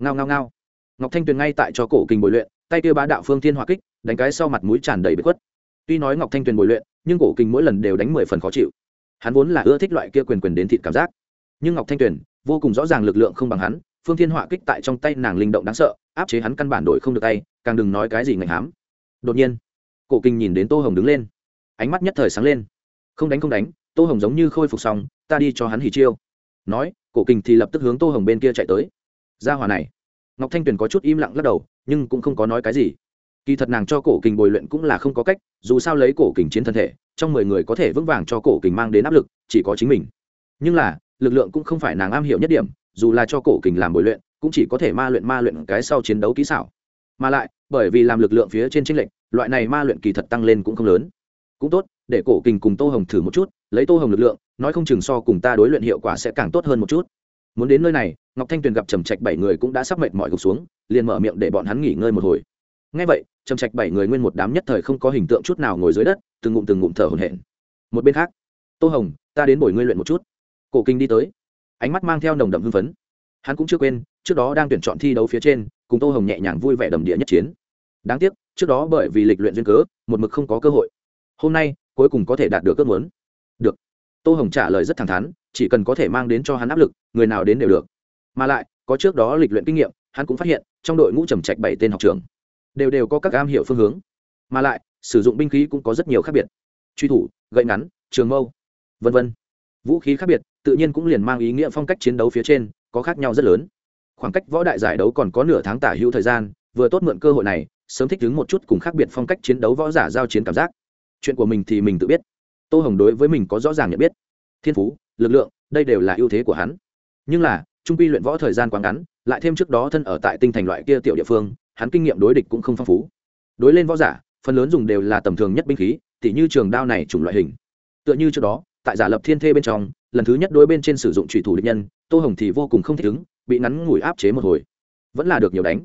ngao ngao ngao. Ngọc thanh tuyền ngay tại cho cổ kình bồi luyện, tay kia bá đạo phương thiên hòa kích, đánh cái sau mặt mũi tràn đầy bếp khuất. Tuy nói ngọc thanh tuyền bồi luyện, nhưng cổ kình mỗi lần đều đánh mười phần khó chịu. Hắn vốn là ưa thích loại kia quyền quyền đến thịt cảm giác. Nhưng ngọc thanh tuyền, vô cùng rõ ràng lực lượng không bằng hắn, phương thiên họa kích tại trong tay nàng linh động đáng sợ, áp chế hắn căn bản đổi không được tay, càng đừng nói cái gì ngành hám. Đột nhiên, cổ kinh nhìn đến tô hồng đứng lên. Ánh mắt nhất thời sáng lên. Không đánh không đánh, tô hồng giống như khôi phục xong, ta đi cho hắn hỉ chiêu. Nói, cổ kinh thì lập tức hướng tô hồng bên kia chạy tới gia hòa này. Ngọc thanh tuyền có chút im lặng lắc đầu, nhưng cũng không có nói cái gì. Kỳ thật nàng cho cổ kình bồi luyện cũng là không có cách, dù sao lấy cổ kình chiến thân thể, trong mười người có thể vững vàng cho cổ kình mang đến áp lực, chỉ có chính mình. Nhưng là, lực lượng cũng không phải nàng am hiểu nhất điểm, dù là cho cổ kình làm bồi luyện, cũng chỉ có thể ma luyện ma luyện cái sau chiến đấu kỹ xảo. Mà lại, bởi vì làm lực lượng phía trên tranh lệch, loại này ma luyện kỳ thật tăng lên cũng không lớn. Cũng tốt, để cổ kình cùng tô hồng thử một chút, lấy tô hồng lực lượng, nói không chừng so cùng ta đối luyện hiệu quả sẽ càng tốt hơn một chút muốn đến nơi này, ngọc thanh tuyền gặp trầm trạch bảy người cũng đã sắp mệt mỏi gục xuống, liền mở miệng để bọn hắn nghỉ ngơi một hồi. Ngay vậy, trầm trạch bảy người nguyên một đám nhất thời không có hình tượng chút nào ngồi dưới đất, từng ngụm từng ngụm thở hổn hển. Một bên khác, tô hồng, ta đến bồi ngươi luyện một chút. Cổ kinh đi tới, ánh mắt mang theo nồng đậm hưng phấn. Hắn cũng chưa quên, trước đó đang tuyển chọn thi đấu phía trên, cùng tô hồng nhẹ nhàng vui vẻ đầm địa nhất chiến. Đáng tiếc, trước đó bởi vì lịch luyện duyên cớ, một mực không có cơ hội. Hôm nay, cuối cùng có thể đạt được ước muốn. Được. Tô hồng trả lời rất thẳng thắn chỉ cần có thể mang đến cho hắn áp lực, người nào đến đều được. Mà lại, có trước đó lịch luyện kinh nghiệm, hắn cũng phát hiện, trong đội ngũ trầm trạch bảy tên học trường đều đều có các am hiểu phương hướng. Mà lại, sử dụng binh khí cũng có rất nhiều khác biệt. Truy thủ, gậy ngắn, trường mâu, vân vân. Vũ khí khác biệt, tự nhiên cũng liền mang ý nghĩa phong cách chiến đấu phía trên, có khác nhau rất lớn. Khoảng cách võ đại giải đấu còn có nửa tháng tả hữu thời gian, vừa tốt mượn cơ hội này, sớm thích ứng một chút cùng khác biệt phong cách chiến đấu võ giả giao chiến cảm giác. Chuyện của mình thì mình tự biết. Tô hồng đối với mình có rõ ràng nhận biết. Thiên phú lực lượng, đây đều là ưu thế của hắn. Nhưng là, trung quy luyện võ thời gian quá ngắn, lại thêm trước đó thân ở tại tinh thành loại kia tiểu địa phương, hắn kinh nghiệm đối địch cũng không phong phú. Đối lên võ giả, phần lớn dùng đều là tầm thường nhất binh khí, tỉ như trường đao này chủng loại hình. Tựa như trước đó, tại giả lập thiên thê bên trong, lần thứ nhất đối bên trên sử dụng trùy thủ địch nhân, tô hồng thì vô cùng không thích ứng, bị ngắn ngủi áp chế một hồi. Vẫn là được nhiều đánh.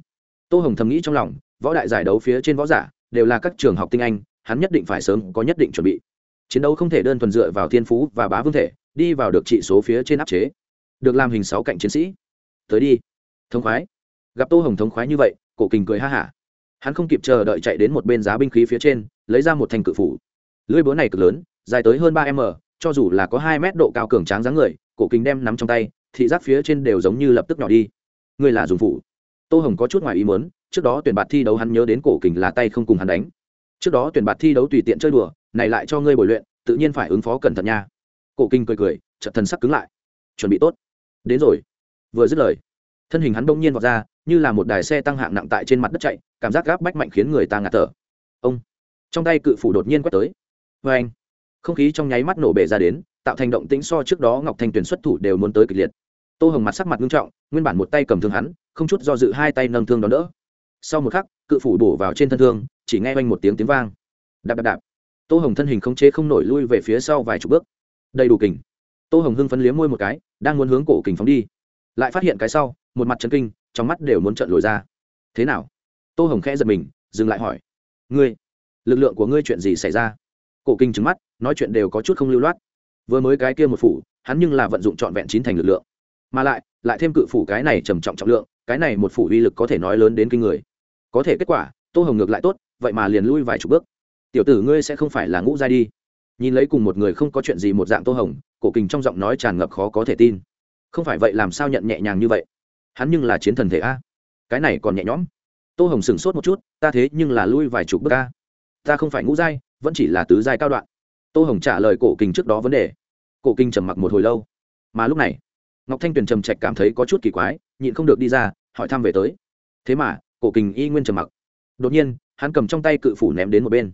Tô hồng thầm nghĩ trong lòng, võ đại giải đấu phía trên võ giả, đều là các trường học tinh anh, hắn nhất định phải sớm có nhất định chuẩn bị. Chiến đấu không thể đơn thuần dựa vào thiên phú và bá vương thể đi vào được trị số phía trên áp chế. Được làm hình sáu cạnh chiến sĩ. Tới đi. Thống khoái. Gặp tô hồng thống khoái như vậy, cổ kình cười ha hả. Hắn không kịp chờ đợi chạy đến một bên giá binh khí phía trên, lấy ra một thành cự phủ. Lưỡi búa này cực lớn, dài tới hơn ba m, cho dù là có hai mét độ cao cường tráng dáng người, cổ kình đem nắm trong tay, thị giác phía trên đều giống như lập tức nhỏ đi. Ngươi là dùng phủ. Tô hồng có chút ngoài ý muốn, trước đó tuyển bạt thi đấu hắn nhớ đến cổ kình là tay không cùng hắn đánh. Trước đó tuyển bạt thi đấu tùy tiện chơi đùa, này lại cho ngươi bồi luyện, tự nhiên phải ứng phó cẩn thận nha cổ kinh cười cười, chợt thần sắc cứng lại. Chuẩn bị tốt. Đến rồi. Vừa dứt lời, thân hình hắn bỗng nhiên vọt ra, như là một đài xe tăng hạng nặng tại trên mặt đất chạy, cảm giác gáp bách mạnh khiến người ta ngạt thở. Ông. Trong tay cự phủ đột nhiên quét tới. Vê anh. Không khí trong nháy mắt nổ bể ra đến, tạo thành động tĩnh so trước đó ngọc thanh tuyền xuất thủ đều muốn tới kịch liệt. Tô hồng mặt sắc mặt nghiêm trọng, nguyên bản một tay cầm thương hắn, không chút do dự hai tay nâng thương đón đỡ. Sau một khắc, cự phủ bổ vào trên thân thương, chỉ nghe oanh một tiếng tiếng vang. Đạp đạp đạp. Tô hồng thân hình không chế không nổi lui về phía sau vài chục bước đầy đủ kình. Tô hồng hưng phấn liếm môi một cái, đang muốn hướng cổ kình phóng đi. Lại phát hiện cái sau, một mặt chân kinh, trong mắt đều muốn trận lồi ra. Thế nào? Tô hồng khẽ giật mình, dừng lại hỏi. Ngươi, lực lượng của ngươi chuyện gì xảy ra? Cổ kinh trứng mắt, nói chuyện đều có chút không lưu loát. Vừa mới cái kia một phủ, hắn nhưng là vận dụng trọn vẹn chín thành lực lượng. Mà lại lại thêm cự phủ cái này trầm trọng trọng lượng, cái này một phủ uy lực có thể nói lớn đến kinh người. Có thể kết quả, tô hồng ngược lại tốt, vậy mà liền lui vài chục bước. Tiểu tử ngươi sẽ không phải là ngũ giai đi nhìn lấy cùng một người không có chuyện gì một dạng tô hồng, cổ kình trong giọng nói tràn ngập khó có thể tin. Không phải vậy làm sao nhận nhẹ nhàng như vậy? Hắn nhưng là chiến thần thể a. Cái này còn nhẹ nhõm. Tô hồng sửng sốt một chút, ta thế nhưng là lui vài chục bước a. Ta không phải ngũ giai, vẫn chỉ là tứ giai cao đoạn. Tô hồng trả lời cổ kình trước đó vấn đề. Cổ kinh trầm mặc một hồi lâu. Mà lúc này, ngọc thanh tuyền trầm trạch cảm thấy có chút kỳ quái, nhịn không được đi ra, hỏi thăm về tới. Thế mà, cổ kình y nguyên trầm mặc. Đột nhiên, hắn cầm trong tay cự phủ ném đến một bên.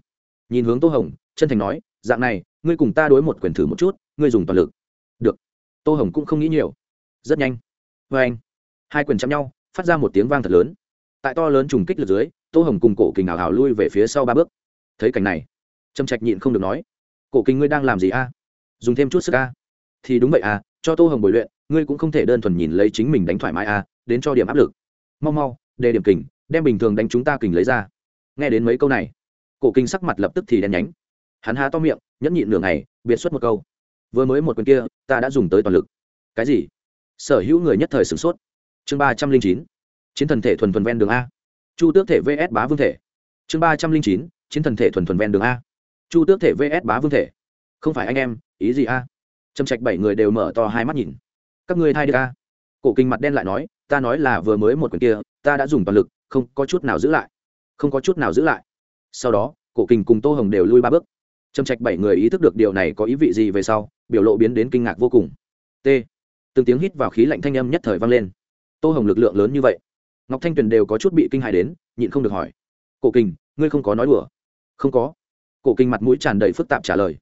Nhìn hướng tô hồng, chân thành nói dạng này, ngươi cùng ta đối một quyền thử một chút, ngươi dùng toàn lực. Được. Tô hồng cũng không nghĩ nhiều. Rất nhanh. Vê anh, hai quyền chạm nhau, phát ra một tiếng vang thật lớn. Tại to lớn trùng kích lượt dưới, tô hồng cùng cổ kình ảo hào lui về phía sau ba bước. Thấy cảnh này trầm trạch nhịn không được nói, cổ kình ngươi đang làm gì a? Dùng thêm chút sức a. Thì đúng vậy à cho tô hồng bồi luyện, ngươi cũng không thể đơn thuần nhìn lấy chính mình đánh thoải mái à đến cho điểm áp lực. Mau mau, đề điểm kình, đem bình thường đánh chúng ta kình lấy ra. Nghe đến mấy câu này, cổ kinh sắc mặt lập tức thì đen nhánh hắn há to miệng, nhẫn nhịn nửa ngày, biệt xuất một câu. Vừa mới một quyền kia, ta đã dùng tới toàn lực. Cái gì? Sở hữu người nhất thời sửng sốt. Chương ba trăm linh chín, chiến thần thể thuần thuần ven đường a. Chu tước thể vs bá vương thể. Chương ba trăm linh chín, chiến thần thể thuần thuần ven đường a. Chu tước thể vs bá vương thể. Không phải anh em, ý gì a? Trầm trạch bảy người đều mở to hai mắt nhìn. Các ngươi thay đi a. Cổ kinh mặt đen lại nói, ta nói là vừa mới một quyền kia, ta đã dùng toàn lực, không có chút nào giữ lại. Không có chút nào giữ lại. Sau đó, cổ kinh cùng tô hồng đều lui ba bước trầm trạch bảy người ý thức được điều này có ý vị gì về sau, biểu lộ biến đến kinh ngạc vô cùng. T. Từng tiếng hít vào khí lạnh thanh âm nhất thời vang lên. Tô hồng lực lượng lớn như vậy. Ngọc thanh tuyền đều có chút bị kinh hại đến, nhịn không được hỏi. Cổ kinh ngươi không có nói đùa? Không có. Cổ kinh mặt mũi tràn đầy phức tạp trả lời.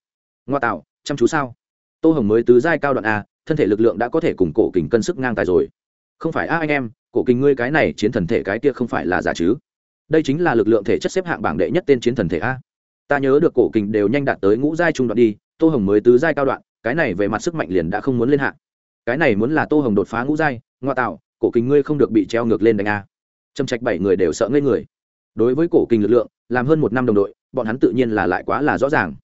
Ngoa tạo, chăm chú sao? Tô hồng mới tứ giai cao đoạn a, thân thể lực lượng đã có thể cùng cổ kình cân sức ngang tài rồi. Không phải a anh em, cổ kình ngươi cái này chiến thần thể cái kia không phải là giả chứ? Đây chính là lực lượng thể chất xếp hạng bảng đệ nhất tên chiến thần thể a ta nhớ được cổ kình đều nhanh đạt tới ngũ giai trung đoạn đi, tô hồng mới tứ giai cao đoạn, cái này về mặt sức mạnh liền đã không muốn lên hạng cái này muốn là tô hồng đột phá ngũ giai, ngoa tạo, cổ kình ngươi không được bị treo ngược lên đánh a. Trầm trạch bảy người đều sợ ngây người. Đối với cổ kình lực lượng, làm hơn một năm đồng đội, bọn hắn tự nhiên là lại quá là rõ ràng.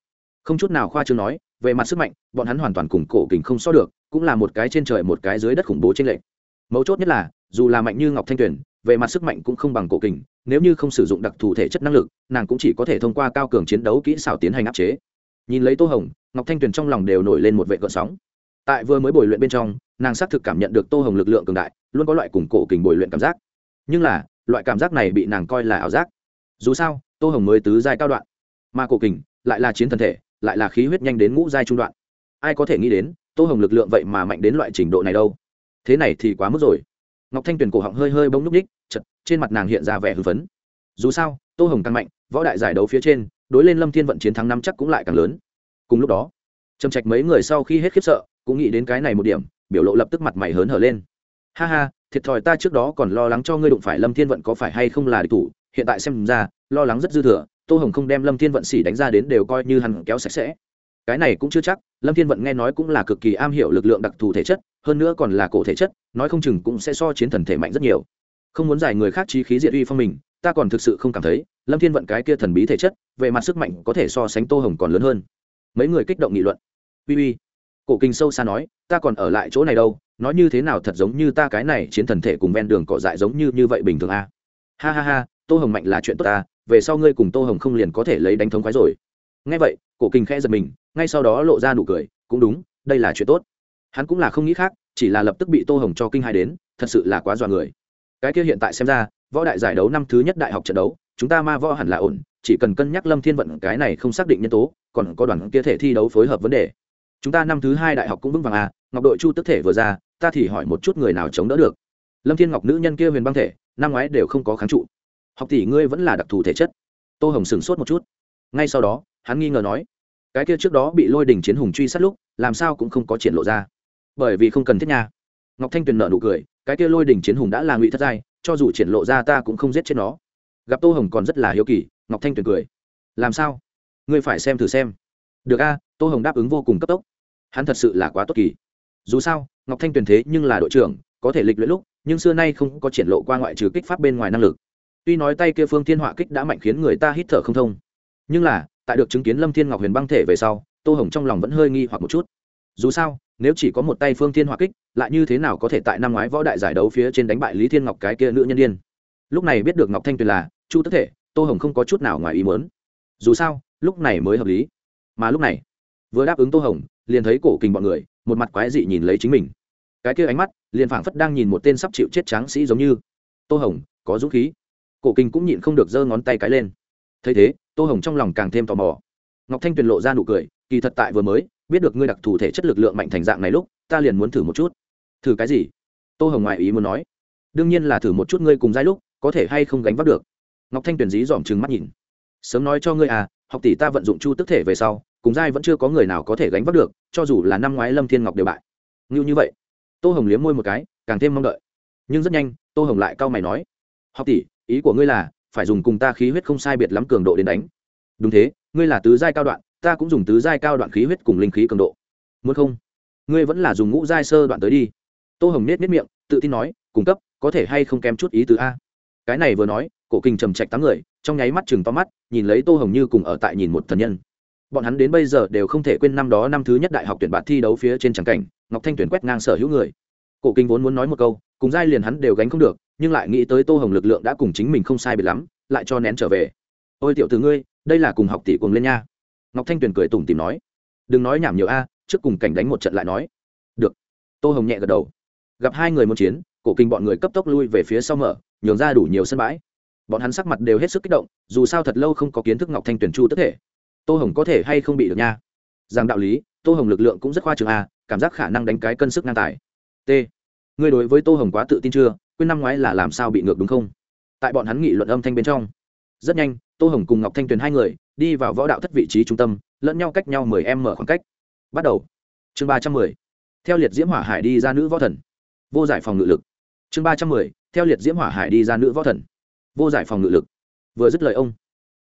Không chút nào khoa trương nói, về mặt sức mạnh, bọn hắn hoàn toàn cùng cổ kình không so được, cũng là một cái trên trời một cái dưới đất khủng bố trên lệnh mấu chốt nhất là, dù là mạnh như ngọc thanh tuyền về mặt sức mạnh cũng không bằng cổ kình, nếu như không sử dụng đặc thù thể chất năng lực, nàng cũng chỉ có thể thông qua cao cường chiến đấu kỹ xảo tiến hành áp chế. Nhìn lấy tô hồng, ngọc thanh tuyền trong lòng đều nổi lên một vệ cỡ sóng. Tại vừa mới bồi luyện bên trong, nàng xác thực cảm nhận được tô hồng lực lượng cường đại, luôn có loại cùng cổ kình bồi luyện cảm giác. Nhưng là, loại cảm giác này bị nàng coi là ảo giác. Dù sao, tô hồng mới tứ giai cao đoạn, mà cổ kình lại là chiến thần thể, lại là khí huyết nhanh đến ngũ giai trung đoạn. Ai có thể nghĩ đến, tô hồng lực lượng vậy mà mạnh đến loại trình độ này đâu? Thế này thì quá mức rồi ngọc thanh tuyền cổ họng hơi hơi bông n ú c ních chật trên mặt nàng hiện ra vẻ hư phấn. Dù sao, tô hồng càng mạnh, võ đại giải đấu phía trên, đối lên lâm thiên vận chiến thắng năm chắc cũng lại càng lớn. Cùng lúc đó, trầm trạch mấy người sau khi hết khiếp sợ, cũng nghĩ đến cái này một điểm, biểu lộ lập tức mặt mày hớn hở lên. Ha ha, thiệt thòi ta trước đó còn lo lắng cho ngươi đụng phải lâm thiên vận có phải hay không là địch thủ, hiện tại xem ra, lo lắng rất dư thừa, tô hồng không đem lâm thiên vận xỉ đánh ra đến đều coi như hắn kéo sạch sẽ cái này cũng chưa chắc, lâm thiên vận nghe nói cũng là cực kỳ am hiểu lực lượng đặc thù thể chất, hơn nữa còn là cổ thể chất, nói không chừng cũng sẽ so chiến thần thể mạnh rất nhiều. Không muốn giải người khác trí khí diệt uy phong mình, ta còn thực sự không cảm thấy, lâm thiên vận cái kia thần bí thể chất, về mặt sức mạnh có thể so sánh tô hồng còn lớn hơn. Mấy người kích động nghị luận. Uy uy. Cổ kinh sâu xa nói, ta còn ở lại chỗ này đâu, nói như thế nào thật giống như ta cái này chiến thần thể cùng ven đường cỏ dại giống như như vậy bình thường a ha ha ha, tô hồng mạnh là chuyện tốt ta, về sau ngươi cùng tô hồng không liền có thể lấy đánh thống khoái rồi. Ngay vậy, cổ kinh khẽ giật mình ngay sau đó lộ ra nụ cười, cũng đúng, đây là chuyện tốt. Hắn cũng là không nghĩ khác, chỉ là lập tức bị tô hồng cho kinh hai đến, thật sự là quá dọa người. Cái kia hiện tại xem ra, võ đại giải đấu năm thứ nhất đại học trận đấu, chúng ta ma võ hẳn là ổn, chỉ cần cân nhắc lâm thiên vận cái này không xác định nhân tố, còn có đoàn kia thể thi đấu phối hợp vấn đề. Chúng ta năm thứ hai đại học cũng vững vàng à ngọc đội chu tức thể vừa ra, ta thì hỏi một chút người nào chống đỡ được. Lâm thiên ngọc nữ nhân kia huyền băng thể, năm ngoái đều không có kháng trụ. Học tỷ ngươi vẫn là đặc thù thể chất. Tô hồng sửng sốt một chút. Ngay sau đó, hắn nghi ngờ nói cái kia trước đó bị lôi đỉnh chiến hùng truy sát lúc, làm sao cũng không có triển lộ ra. Bởi vì không cần thiết nha. Ngọc thanh tuyền nợ nụ cười, cái kia lôi đỉnh chiến hùng đã là ngụy thất giai, cho dù triển lộ ra ta cũng không giết chết nó. Gặp tô hồng còn rất là hiếu kỳ, ngọc thanh tuyền cười. Làm sao? Ngươi phải xem thử xem. Được a, tô hồng đáp ứng vô cùng cấp tốc. Hắn thật sự là quá tốt kỳ. Dù sao, ngọc thanh tuyền thế nhưng là đội trưởng, có thể lịch luyện lúc, nhưng xưa nay không có triển lộ qua ngoại trừ kích pháp bên ngoài năng lực. Tuy nói tay kia phương thiên họa kích đã mạnh khiến người ta hít thở không thông, nhưng là tại được chứng kiến lâm thiên ngọc huyền băng thể về sau, tô hồng trong lòng vẫn hơi nghi hoặc một chút. Dù sao, nếu chỉ có một tay phương thiên hỏa kích, lại như thế nào có thể tại năm ngoái võ đại giải đấu phía trên đánh bại lý thiên ngọc cái kia nữ nhân đ i ê n lúc này biết được ngọc thanh tuyền là chu tức thể, tô hồng không có chút nào ngoài ý mớn dù sao, lúc này mới hợp lý. Mà lúc này, vừa đáp ứng tô hồng, liền thấy cổ kình bọn người, một mặt quái dị nhìn lấy chính mình. Cái kia ánh mắt, liền phảng phất đang nhìn một tên sắp chịu chết tráng sĩ giống như. Tô hồng, có dũng khí. Cổ kình cũng nhịn không được giơ ngón tay cái lên thấy thế, tô hồng trong lòng càng thêm tò mò. Ngọc thanh tuyền lộ ra nụ cười, kỳ thật tại vừa mới, biết được ngươi đặc thù thể chất lực lượng mạnh thành dạng này lúc, ta liền muốn thử một chút. Thử cái gì? Tô hồng ngoại ý muốn nói. Đương nhiên là thử một chút ngươi cùng giai lúc, có thể hay không gánh vác được. Ngọc thanh tuyền dí dỏm chừng mắt nhìn. Sớm nói cho ngươi à học tỷ ta vận dụng chu tức thể về sau, cùng giai vẫn chưa có người nào có thể gánh vác được, cho dù là năm ngoái lâm thiên ngọc đều bại. Ngưu như vậy. Tô hồng liếm môi một cái, càng thêm mong đợi. Nhưng rất nhanh, tô hồng lại cau mày nói. Học tỷ, ý của ngươi là phải dùng cùng ta khí huyết không sai biệt lắm cường độ đến đánh. Đúng thế, ngươi là tứ giai cao đoạn, ta cũng dùng tứ giai cao đoạn khí huyết cùng linh khí cường độ. Muốn không? Ngươi vẫn là dùng ngũ giai sơ đoạn tới đi. Tô hồng nết nết miệng, tự tin nói cung cấp, có thể hay không kém chút ý tứ a? Cái này vừa nói, cổ kinh trầm trạch tám người, trong nháy mắt chừng to mắt, nhìn lấy tô hồng như cùng ở tại nhìn một thần nhân. Bọn hắn đến bây giờ đều không thể quên năm đó năm thứ nhất đại học tuyển bạn thi đấu phía trên tràng cảnh, ngọc thanh tuyển quét ngang sở hữu người. Cổ kinh vốn muốn nói một câu, cùng giai liền hắn đều gánh không được nhưng lại nghĩ tới tô hồng lực lượng đã cùng chính mình không sai biệt lắm, lại cho nén trở về. Ôi tiểu thư ngươi, đây là cùng học tỷ cùng lên nha. Ngọc thanh tuyền cười tủm tìm nói. Đừng nói nhảm nhiều a, trước cùng cảnh đánh một trận lại nói. Được. Tô hồng nhẹ gật đầu. Gặp hai người muốn chiến, cổ kinh bọn người cấp tốc lui về phía sau mở, nhường ra đủ nhiều sân bãi. Bọn hắn sắc mặt đều hết sức kích động, dù sao thật lâu không có kiến thức ngọc thanh tuyển chu tức thể. Tô hồng có thể hay không bị được nha? Rằng đạo lý, tô hồng lực lượng cũng rất khoa trường a, cảm giác khả năng đánh cái cân sức ngang tài. T. Ngươi đối với tô hồng quá tự tin chưa? Quên năm ngoái là làm sao bị ngược đúng không? Tại bọn hắn nghị luận âm thanh bên trong. Rất nhanh, tô hồng cùng ngọc thanh tuyền hai người đi vào võ đạo thất vị trí trung tâm, lẫn nhau cách nhau mười em mở khoảng cách. Bắt đầu. Chương ba trăm mười. Theo liệt diễm hỏa hải đi ra nữ võ thần. Vô giải phòng ngự lực. Chương ba trăm mười. Theo liệt diễm hỏa hải đi ra nữ võ thần. Vô giải phòng ngự lực. Vừa dứt lời ông,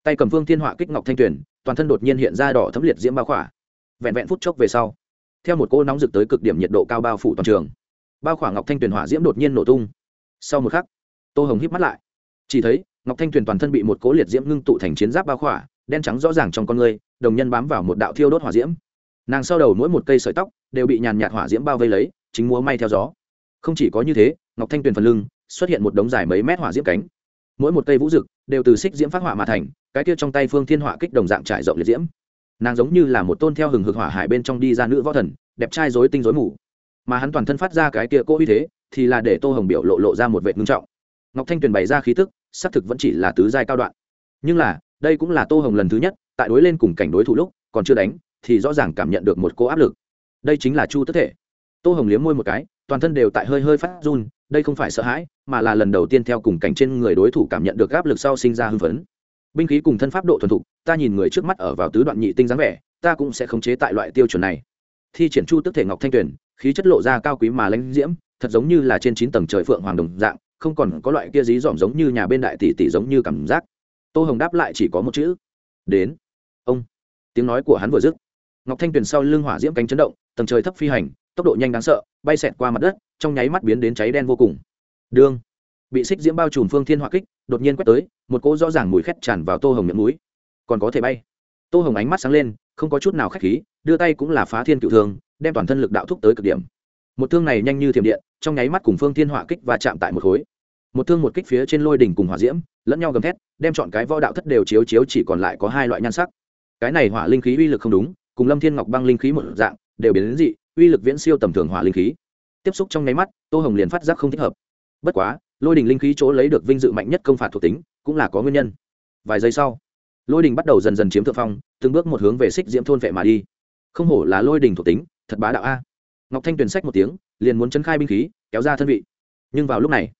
tay cầm phương thiên họa kích ngọc thanh tuyền, toàn thân đột nhiên hiện ra đỏ thấm liệt diễm bao khỏa. Vẹn vẹn phút chốc về sau, theo một cô nóng rực tới cực điểm nhiệt độ cao bao phủ toàn trường. Bao khỏa ngọc thanh tuyền hỏa diễm đột nhiên nổ tung sau một khắc, tô hồng hít mắt lại. Chỉ thấy, ngọc thanh tuyền toàn thân bị một cố liệt diễm ngưng tụ thành chiến giáp bao khỏa, đen trắng rõ ràng trong con người, đồng nhân bám vào một đạo thiêu đốt hỏa diễm. Nàng sau đầu mỗi một cây sợi tóc đều bị nhàn nhạt hỏa diễm bao vây lấy, chính múa may theo gió. Không chỉ có như thế, ngọc thanh tuyền phần lưng xuất hiện một đống dài mấy mét hỏa diễm cánh. Mỗi một cây vũ rực đều từ xích diễm phát hỏa mà thành, cái kia trong tay phương thiên hỏa kích đồng dạng trải rộng liệt diễm. Nàng giống như là một tôn theo hừng hực hỏa hải bên trong đi ra nữ võ thần, đẹp trai dối tinh dối mù mà hắn toàn thân phát ra cái kia cô uy thế, thì là để tô hồng biểu lộ lộ ra một vệ ngưng trọng. Ngọc thanh tuyền bày ra khí tức, xác thực vẫn chỉ là tứ giai cao đoạn. Nhưng là, đây cũng là tô hồng lần thứ nhất, tại đối lên cùng cảnh đối thủ lúc, còn chưa đánh, thì rõ ràng cảm nhận được một cô áp lực. Đây chính là chu tất thể. Tô hồng liếm môi một cái, toàn thân đều tại hơi hơi phát run, đây không phải sợ hãi, mà là lần đầu tiên theo cùng cảnh trên người đối thủ cảm nhận được áp lực sau sinh ra hưng phấn. Binh khí cùng thân pháp độ thuần thục, ta nhìn người trước mắt ở vào tứ đoạn nhị tinh dáng vẻ, ta cũng sẽ khống chế tại loại tiêu chuẩn này thi triển chu tức thể ngọc thanh tuyển, khí chất lộ ra cao quý mà lãnh diễm thật giống như là trên chín tầng trời phượng hoàng đồng dạng không còn có loại kia dí dỏm giống như nhà bên đại tỷ tỷ giống như cảm giác. Tô hồng đáp lại chỉ có một chữ đến. Ông tiếng nói của hắn vừa dứt ngọc thanh tuyền sau lưng hỏa diễm cánh chấn động tầng trời thấp phi hành tốc độ nhanh đáng sợ bay xẹt qua mặt đất trong nháy mắt biến đến cháy đen vô cùng. Đương bị xích diễm bao trùm phương thiên hỏa kích đột nhiên quét tới một cỗ rõ ràng mùi khét tràn vào tô hồng miệng mũi. Còn có thể bay. Tô hồng ánh mắt sáng lên không có chút nào khách khí, đưa tay cũng là phá thiên cựu thương, đem toàn thân lực đạo thúc tới cực điểm. Một thương này nhanh như thiểm điện, trong nháy mắt cùng phương thiên hỏa kích và chạm tại một khối. Một thương một kích phía trên lôi đỉnh cùng hỏa diễm, lẫn nhau gầm thét, đem chọn cái võ đạo thất đều chiếu chiếu chỉ còn lại có hai loại nhan sắc. Cái này hỏa linh khí uy lực không đúng, cùng lâm thiên ngọc băng linh khí một dạng, đều biến đến dị, uy lực viễn siêu tầm thường hỏa linh khí. Tiếp xúc trong nháy mắt, tô hồng liền phát giác không thích hợp. Bất quá, lôi đình linh khí chỗ lấy được vinh dự mạnh nhất công phạt thuộc tính, cũng là có nguyên nhân. Vài giây sau lôi đình bắt đầu dần dần chiếm thượng phong từng bước một hướng về xích diễm thôn vệ mà đi. Không hổ là lôi đình thuộc tính thật bá đạo a. Ngọc thanh tuyền sách một tiếng liền muốn chấn khai binh khí kéo ra thân vị. Nhưng vào lúc này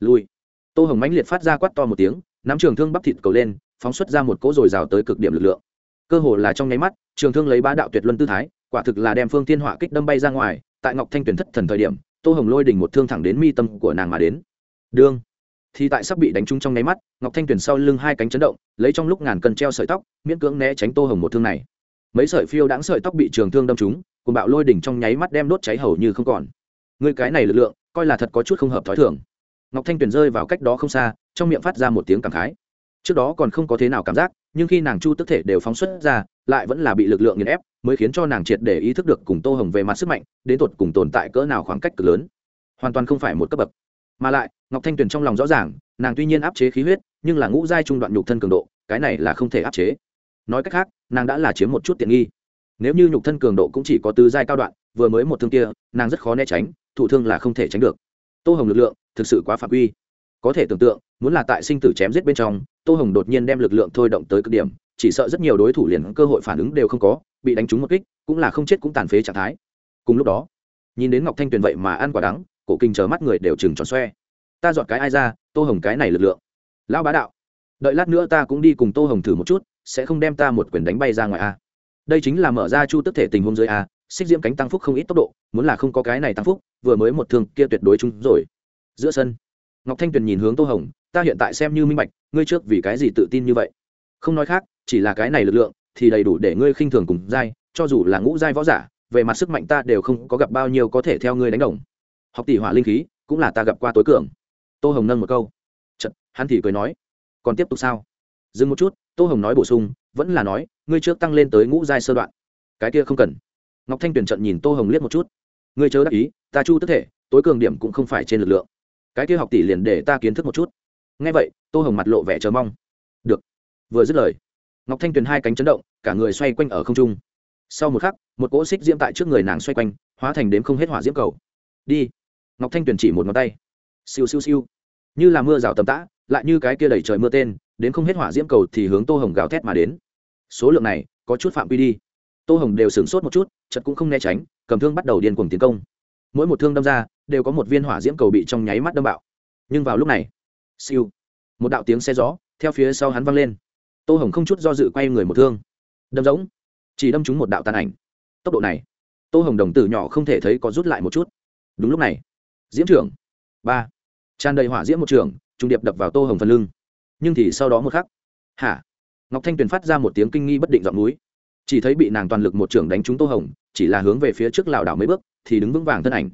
lùi, tô hồng mãnh liệt phát ra quát to một tiếng nắm trường thương bắp thịt cầu lên phóng xuất ra một cỗ dồi dào tới cực điểm lực lượng. Cơ hồ là trong nháy mắt trường thương lấy bá đạo tuyệt luân tư thái quả thực là đem phương thiên họa kích đâm bay ra ngoài tại ngọc thanh tuyền thất thần thời điểm tô hồng lôi đỉnh một thương thẳng đến mi tâm của nàng mà đến. Đương thì tại sắp bị đánh trúng trong nháy mắt, ngọc thanh tuyền sau lưng hai cánh chấn động, lấy trong lúc ngàn cân treo sợi tóc, miễn cưỡng né tránh tô hồng một thương này. Mấy sợi phiêu đáng sợi tóc bị trường thương đâm trúng cùng bạo lôi đỉnh trong nháy mắt đem đốt cháy hầu như không còn. Người cái này lực lượng, coi là thật có chút không hợp thói thường. Ngọc thanh tuyền rơi vào cách đó không xa, trong miệng phát ra một tiếng cảm khái. Trước đó còn không có thế nào cảm giác, nhưng khi nàng chu tức thể đều phóng xuất ra, lại vẫn là bị lực lượng nghiền ép, mới khiến cho nàng triệt để ý thức được cùng tô hồng về mặt sức mạnh, đến tột cùng tồn tại cỡ nào khoảng cách cực lớn. Hoàn toàn không phải một cấp bậc mà lại, ngọc thanh tuyền trong lòng rõ ràng, nàng tuy nhiên áp chế khí huyết, nhưng là ngũ giai trung đoạn nhục thân cường độ, cái này là không thể áp chế. Nói cách khác, nàng đã là chiếm một chút tiện nghi. Nếu như nhục thân cường độ cũng chỉ có tứ giai cao đoạn, vừa mới một thương kia, nàng rất khó né tránh, thụ thương là không thể tránh được. Tô hồng lực lượng thực sự quá phạm quy. Có thể tưởng tượng, muốn là tại sinh tử chém giết bên trong, tô hồng đột nhiên đem lực lượng thôi động tới cực điểm, chỉ sợ rất nhiều đối thủ liền cơ hội phản ứng đều không có, bị đánh trúng một kích, cũng là không chết cũng tàn phế trạng thái. Cùng lúc đó, nhìn đến ngọc thanh tuyền vậy mà ăn quả đắng cổ kinh chờ mắt người đều chừng tròn xoe. Ta dọn cái ai ra, tô hồng cái này lực lượng. Lão bá đạo, đợi lát nữa ta cũng đi cùng tô hồng thử một chút, sẽ không đem ta một quyền đánh bay ra ngoài a. Đây chính là mở ra chu tức thể tình huống dưới a, xích diễm cánh tăng phúc không ít tốc độ, muốn là không có cái này tăng phúc, vừa mới một thương kia tuyệt đối chúng rồi. Giữa sân, ngọc thanh tuyền nhìn hướng tô hồng, ta hiện tại xem như minh bạch, ngươi trước vì cái gì tự tin như vậy? Không nói khác, chỉ là cái này lực lượng, thì đầy đủ để ngươi khinh thường cùng giai cho dù là ngũ giai võ giả, về mặt sức mạnh ta đều không có gặp bao nhiêu có thể theo ngươi đánh đồng học tỷ hỏa linh khí cũng là ta gặp qua tối cường. Tô hồng nâng một câu. Chật, hắn thì cười nói còn tiếp tục sao? Dừng một chút tô hồng nói bổ sung vẫn là nói ngươi trước tăng lên tới ngũ giai sơ đoạn. Cái kia không cần. Ngọc thanh tuyển trận nhìn tô hồng liếc một chút. Ngươi chớ đắc ý ta chu tức thể tối cường điểm cũng không phải trên lực lượng. Cái kia học tỷ liền để ta kiến thức một chút. Ngay vậy tô hồng mặt lộ vẻ chờ mong. Được. Vừa dứt lời ngọc thanh tuyền hai cánh chấn động cả người xoay quanh ở không trung. Sau một khắc một cỗ xích diễm tại trước người nàng xoay quanh hóa thành đếm không hết hỏa diễm cầu. Đi ngọc thanh tuyền chỉ một ngón tay siêu siêu siêu như là mưa rào tầm tã lại như cái kia đẩy trời mưa tên đến không hết hỏa diễm cầu thì hướng tô hồng gào thét mà đến số lượng này có chút phạm vi đi tô hồng đều sửng sốt một chút chật cũng không né tránh cầm thương bắt đầu điên cuồng tiến công mỗi một thương đâm ra đều có một viên hỏa diễm cầu bị trong nháy mắt đâm bạo nhưng vào lúc này siêu một đạo tiếng xe gió theo phía sau hắn văng lên tô hồng không chút do dự quay người một thương đâm giống chỉ đâm trúng một đạo tàn ảnh tốc độ này tô hồng đồng tử nhỏ không thể thấy có rút lại một chút đúng lúc này diễm trưởng. Ba. Tràn đầy hỏa diễm một trường, trung điệp đập vào tô hồng phần lưng. Nhưng thì sau đó một khắc. Hả? Ngọc thanh tuyền phát ra một tiếng kinh nghi bất định dọn núi. Chỉ thấy bị nàng toàn lực một trưởng đánh trúng tô hồng, chỉ là hướng về phía trước lảo đảo mấy bước, thì đứng vững vàng thân ảnh.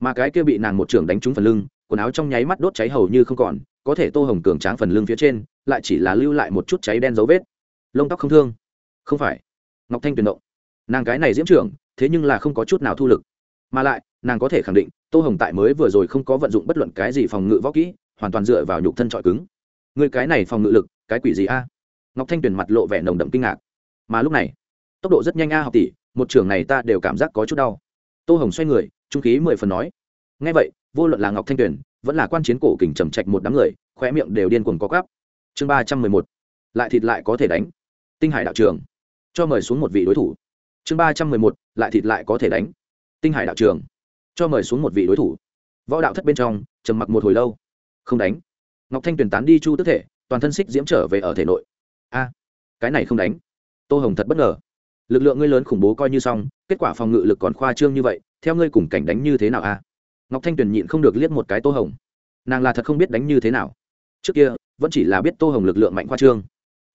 Mà cái kia bị nàng một trưởng đánh trúng phần lưng, quần áo trong nháy mắt đốt cháy hầu như không còn, có thể tô hồng cường tráng phần lưng phía trên, lại chỉ là lưu lại một chút cháy đen dấu vết. Lông tóc không thương. Không phải. Ngọc thanh tuyền động. Nàng cái này diễm trưởng, thế nhưng là không có chút nào thu lực. Mà lại, nàng có thể khẳng định tô hồng tại mới vừa rồi không có vận dụng bất luận cái gì phòng ngự võ kỹ, hoàn toàn dựa vào nhục thân trọi cứng. Người cái này phòng ngự lực, cái quỷ gì a? Ngọc thanh tuyền mặt lộ vẻ nồng đậm kinh ngạc. Mà lúc này, tốc độ rất nhanh a học tỷ, một trường này ta đều cảm giác có chút đau. Tô hồng xoay người, trung khí mười phần nói. Ngay vậy, vô luận là ngọc thanh tuyền, vẫn là quan chiến cổ kình trầm trạch một đám người, khóe miệng đều điên cuồng có gắp chương ba trăm mười một. Lại thịt lại có thể đánh. Tinh hải đạo trường. Cho mời xuống một vị đối thủ. Chương ba trăm mười một. Lại thịt lại có thể đánh. Tinh hải đạo trường cho mời xuống một vị đối thủ. Võ đạo thất bên trong, trầm mặc một hồi lâu. Không đánh. Ngọc thanh tuyền tán đi chu tức thể, toàn thân xích diễm trở về ở thể nội. A, cái này không đánh. Tô hồng thật bất ngờ. Lực lượng ngươi lớn khủng bố coi như xong, kết quả phòng ngự lực còn khoa trương như vậy, theo ngươi cùng cảnh đánh như thế nào a? Ngọc thanh tuyền nhịn không được liếc một cái tô hồng. Nàng là thật không biết đánh như thế nào. Trước kia, vẫn chỉ là biết tô hồng lực lượng mạnh khoa trương.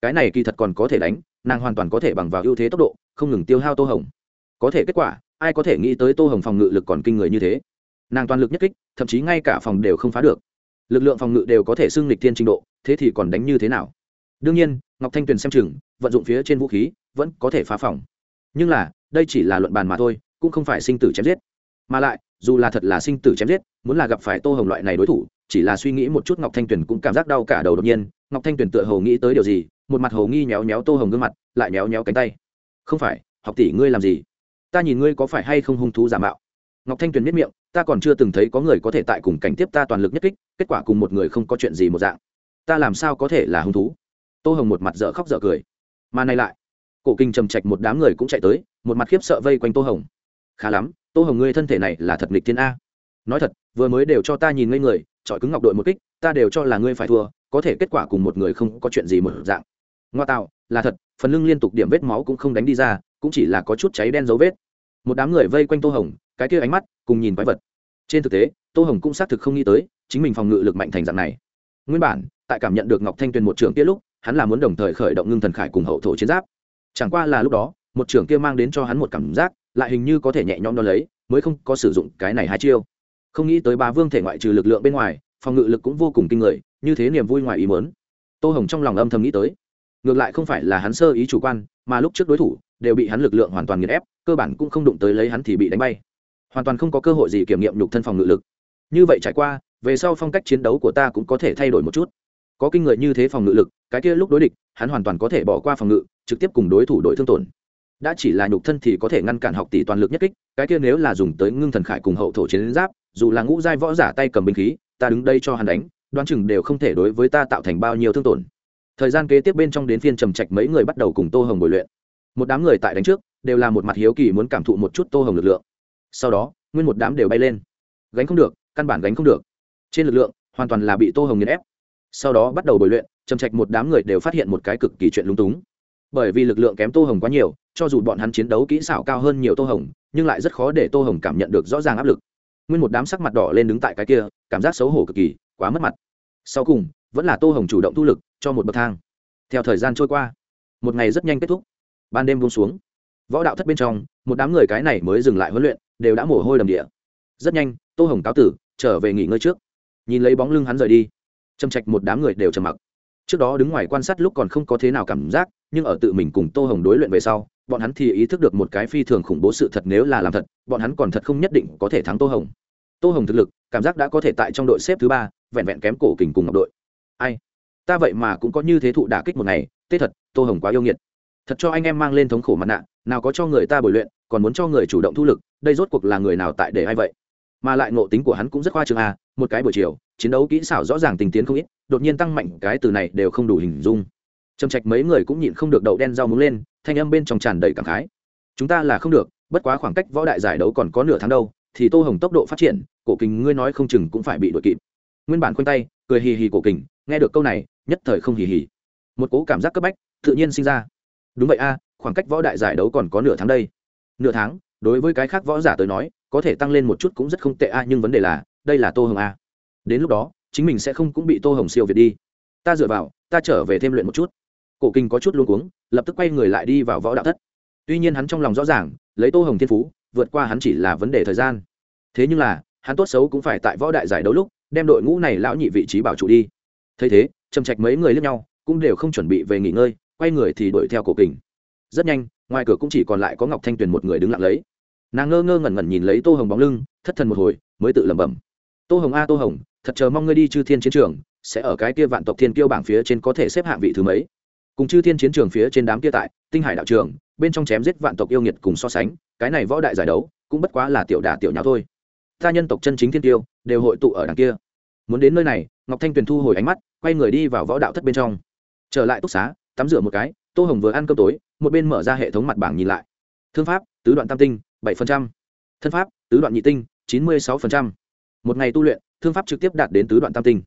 Cái này kỳ thật còn có thể đánh, nàng hoàn toàn có thể bằng vào ưu thế tốc độ, không ngừng tiêu hao tô hồng. Có thể kết quả ai có thể nghĩ tới tô hồng phòng ngự lực còn kinh người như thế? Nàng toàn lực nhất kích, thậm chí ngay cả phòng đều không phá được. Lực lượng phòng ngự đều có thể xưng lịch thiên trình độ, thế thì còn đánh như thế nào? Đương nhiên, ngọc thanh tuyền xem chừng, vận dụng phía trên vũ khí, vẫn có thể phá phòng. Nhưng là, đây chỉ là luận bàn mà thôi, cũng không phải sinh tử chém giết. Mà lại, dù là thật là sinh tử chém giết, muốn là gặp phải tô hồng loại này đối thủ, chỉ là suy nghĩ một chút ngọc thanh tuyền cũng cảm giác đau cả đầu đột nhiên. Ngọc thanh tuyền tựa hồ nghĩ tới điều gì, một mặt hồ nghi nhéo nhéo tô hồng gương mặt, lại nhéo nhéo cánh tay. Không phải, học tỷ ngươi làm gì? Ta nhìn ngươi có phải hay không hung thú giả mạo? Ngọc thanh tuyền biết miệng, ta còn chưa từng thấy có người có thể tại cùng cảnh tiếp ta toàn lực nhất kích, kết quả cùng một người không có chuyện gì một dạng. Ta làm sao có thể là hung thú? Tô hồng một mặt dở khóc dở cười. Mà nay lại, cổ kinh trầm trạch một đám người cũng chạy tới, một mặt khiếp sợ vây quanh tô hồng. Khá lắm, tô hồng ngươi thân thể này là thật nghịch thiên a. Nói thật, vừa mới đều cho ta nhìn ngây người, chọi cứng ngọc đội một kích, ta đều cho là ngươi phải thua, có thể kết quả cùng một người không có chuyện gì một dạng. Ngoa tạo, là thật, phần lưng liên tục điểm vết máu cũng không đánh đi ra, cũng chỉ là có chút cháy đen dấu vết một đám người vây quanh tô hồng, cái kia ánh mắt, cùng nhìn quái vật. Trên thực tế, tô hồng cũng xác thực không nghĩ tới, chính mình phòng ngự lực mạnh thành dạng này. Nguyên bản, tại cảm nhận được ngọc thanh tuyền một trưởng kia lúc, hắn là muốn đồng thời khởi động ngưng thần khải cùng hậu thổ chiến giáp. Chẳng qua là lúc đó, một trưởng kia mang đến cho hắn một cảm giác, lại hình như có thể nhẹ nhõm đo lấy, mới không có sử dụng cái này hai chiêu. Không nghĩ tới ba vương thể ngoại trừ lực lượng bên ngoài, phòng ngự lực cũng vô cùng kinh người, như thế niềm vui ngoài ý mớn tô hồng trong lòng âm thầm nghĩ tới. Ngược lại không phải là hắn sơ ý chủ quan, mà lúc trước đối thủ đều bị hắn lực lượng hoàn toàn nghiền ép, cơ bản cũng không đụng tới lấy hắn thì bị đánh bay. Hoàn toàn không có cơ hội gì kiểm nghiệm nhục thân phòng ngự lực. Như vậy trải qua, về sau phong cách chiến đấu của ta cũng có thể thay đổi một chút. Có kinh người như thế phòng ngự lực, cái kia lúc đối địch, hắn hoàn toàn có thể bỏ qua phòng ngự, trực tiếp cùng đối thủ đội thương tổn. Đã chỉ là nhục thân thì có thể ngăn cản học tỷ toàn lực nhất kích, cái kia nếu là dùng tới ngưng thần khải cùng hậu thổ chiến giáp, dù là ngũ giai võ giả tay cầm binh khí, ta đứng đây cho hắn đánh, đoán chừng đều không thể đối với ta tạo thành bao nhiêu thương tổn. Thời gian kế tiếp bên trong đến phiên trầm trạch mấy người bắt đầu cùng tô hồng bồi luyện một đám người tại đánh trước, đều là một mặt hiếu kỳ muốn cảm thụ một chút tô hồng lực lượng. Sau đó, nguyên một đám đều bay lên. Gánh không được, căn bản gánh không được. Trên lực lượng, hoàn toàn là bị tô hồng nghiền ép. Sau đó bắt đầu bồi luyện trầm trạch một đám người đều phát hiện một cái cực kỳ chuyện lúng túng. Bởi vì lực lượng kém tô hồng quá nhiều, cho dù bọn hắn chiến đấu kỹ xảo cao hơn nhiều tô hồng, nhưng lại rất khó để tô hồng cảm nhận được rõ ràng áp lực. Nguyên một đám sắc mặt đỏ lên đứng tại cái kia, cảm giác xấu hổ cực kỳ, quá mất mặt. Sau cùng, vẫn là tô hồng chủ động thu lực cho một bậc thang. Theo thời gian trôi qua, một ngày rất nhanh kết thúc ban đêm buông xuống. Võ đạo thất bên trong, một đám người cái này mới dừng lại huấn luyện, đều đã mồ hôi đầm địa. Rất nhanh, tô hồng cáo tử, trở về nghỉ ngơi trước. Nhìn lấy bóng lưng hắn rời đi châm trạch một đám người đều trầm mặc. Trước đó đứng ngoài quan sát lúc còn không có thế nào cảm giác, nhưng ở tự mình cùng tô hồng đối luyện về sau, bọn hắn thì ý thức được một cái phi thường khủng bố sự thật nếu là làm thật, bọn hắn còn thật không nhất định có thể thắng tô hồng. Tô hồng thực lực, cảm giác đã có thể tại trong đội xếp thứ ba, vẹn vẹn kém cổ kình cùng ngọc đội. Ai? Ta vậy mà cũng có như thế thụ đả kích một ngày tết thật, tô hồng quá yêu nghiệt thật cho anh em mang lên thống khổ mặt nạ, nào có cho người ta bồi luyện, còn muốn cho người chủ động thu lực, đây rốt cuộc là người nào tại để ai vậy? Mà lại ngộ tính của hắn cũng rất khoa trương à một cái buổi chiều, chiến đấu kỹ xảo rõ ràng tình tiến không ít, đột nhiên tăng mạnh, cái từ này đều không đủ hình dung. Trầm trạch mấy người cũng nhịn không được đậu đen rau muống lên, thanh âm bên trong tràn đầy cảm khái. Chúng ta là không được, bất quá khoảng cách võ đại giải đấu còn có nửa tháng đâu, thì tô hồng tốc độ phát triển, cổ kình ngươi nói không chừng cũng phải bị đội kịp. Nguyên bản khoanh tay, cười hì hì cổ kình, nghe được câu này, nhất thời không hì hì. Một cố cảm giác cấp bách, tự nhiên sinh ra đúng vậy a, khoảng cách võ đại giải đấu còn có nửa tháng đây. Nửa tháng, đối với cái khác võ giả tới nói, có thể tăng lên một chút cũng rất không tệ a, nhưng vấn đề là, đây là tô hồng a. Đến lúc đó, chính mình sẽ không cũng bị tô hồng siêu việt đi. Ta dựa vào, ta trở về thêm luyện một chút. Cổ kinh có chút luôn cuống, lập tức quay người lại đi vào võ đạo thất. Tuy nhiên hắn trong lòng rõ ràng, lấy tô hồng thiên phú, vượt qua hắn chỉ là vấn đề thời gian. Thế nhưng là, hắn tốt xấu cũng phải tại võ đại giải đấu lúc, đem đội ngũ này lão nhị vị trí bảo trụ đi. Thấy thế, trầm trạch mấy người lướt nhau, cũng đều không chuẩn bị về nghỉ ngơi quay người thì đuổi theo cổ kình. Rất nhanh, ngoài cửa cũng chỉ còn lại có ngọc thanh tuyền một người đứng lặng lấy. Nàng ngơ ngơ ngẩn ngẩn nhìn lấy tô hồng bóng lưng, thất thần một hồi, mới tự lẩm bẩm. Tô hồng a, tô hồng, thật chờ mong ngươi đi chư thiên chiến trường, sẽ ở cái kia vạn tộc thiên kiêu bảng phía trên có thể xếp hạng vị thứ mấy. Cùng chư thiên chiến trường phía trên đám kia tại, tinh hải đạo trường, bên trong chém giết vạn tộc yêu nghiệt cùng so sánh, cái này võ đại giải đấu, cũng bất quá là tiểu đà tiểu nháo thôi. Ta nhân tộc chân chính thiên tiêu đều hội tụ ở đằng kia. Muốn đến nơi này, ngọc thanh tuyền thu hồi ánh mắt, quay người đi vào võ đạo thất bên trong. Trở lại túc xá tắm rửa một cái, tô hồng vừa ăn cơm tối, một bên mở ra hệ thống mặt bảng nhìn lại. Thương pháp, tứ đoạn tam tinh, bảy thân pháp, tứ đoạn nhị tinh, chín mươi sáu một ngày tu luyện, thương pháp trực tiếp đạt đến tứ đoạn tam tinh.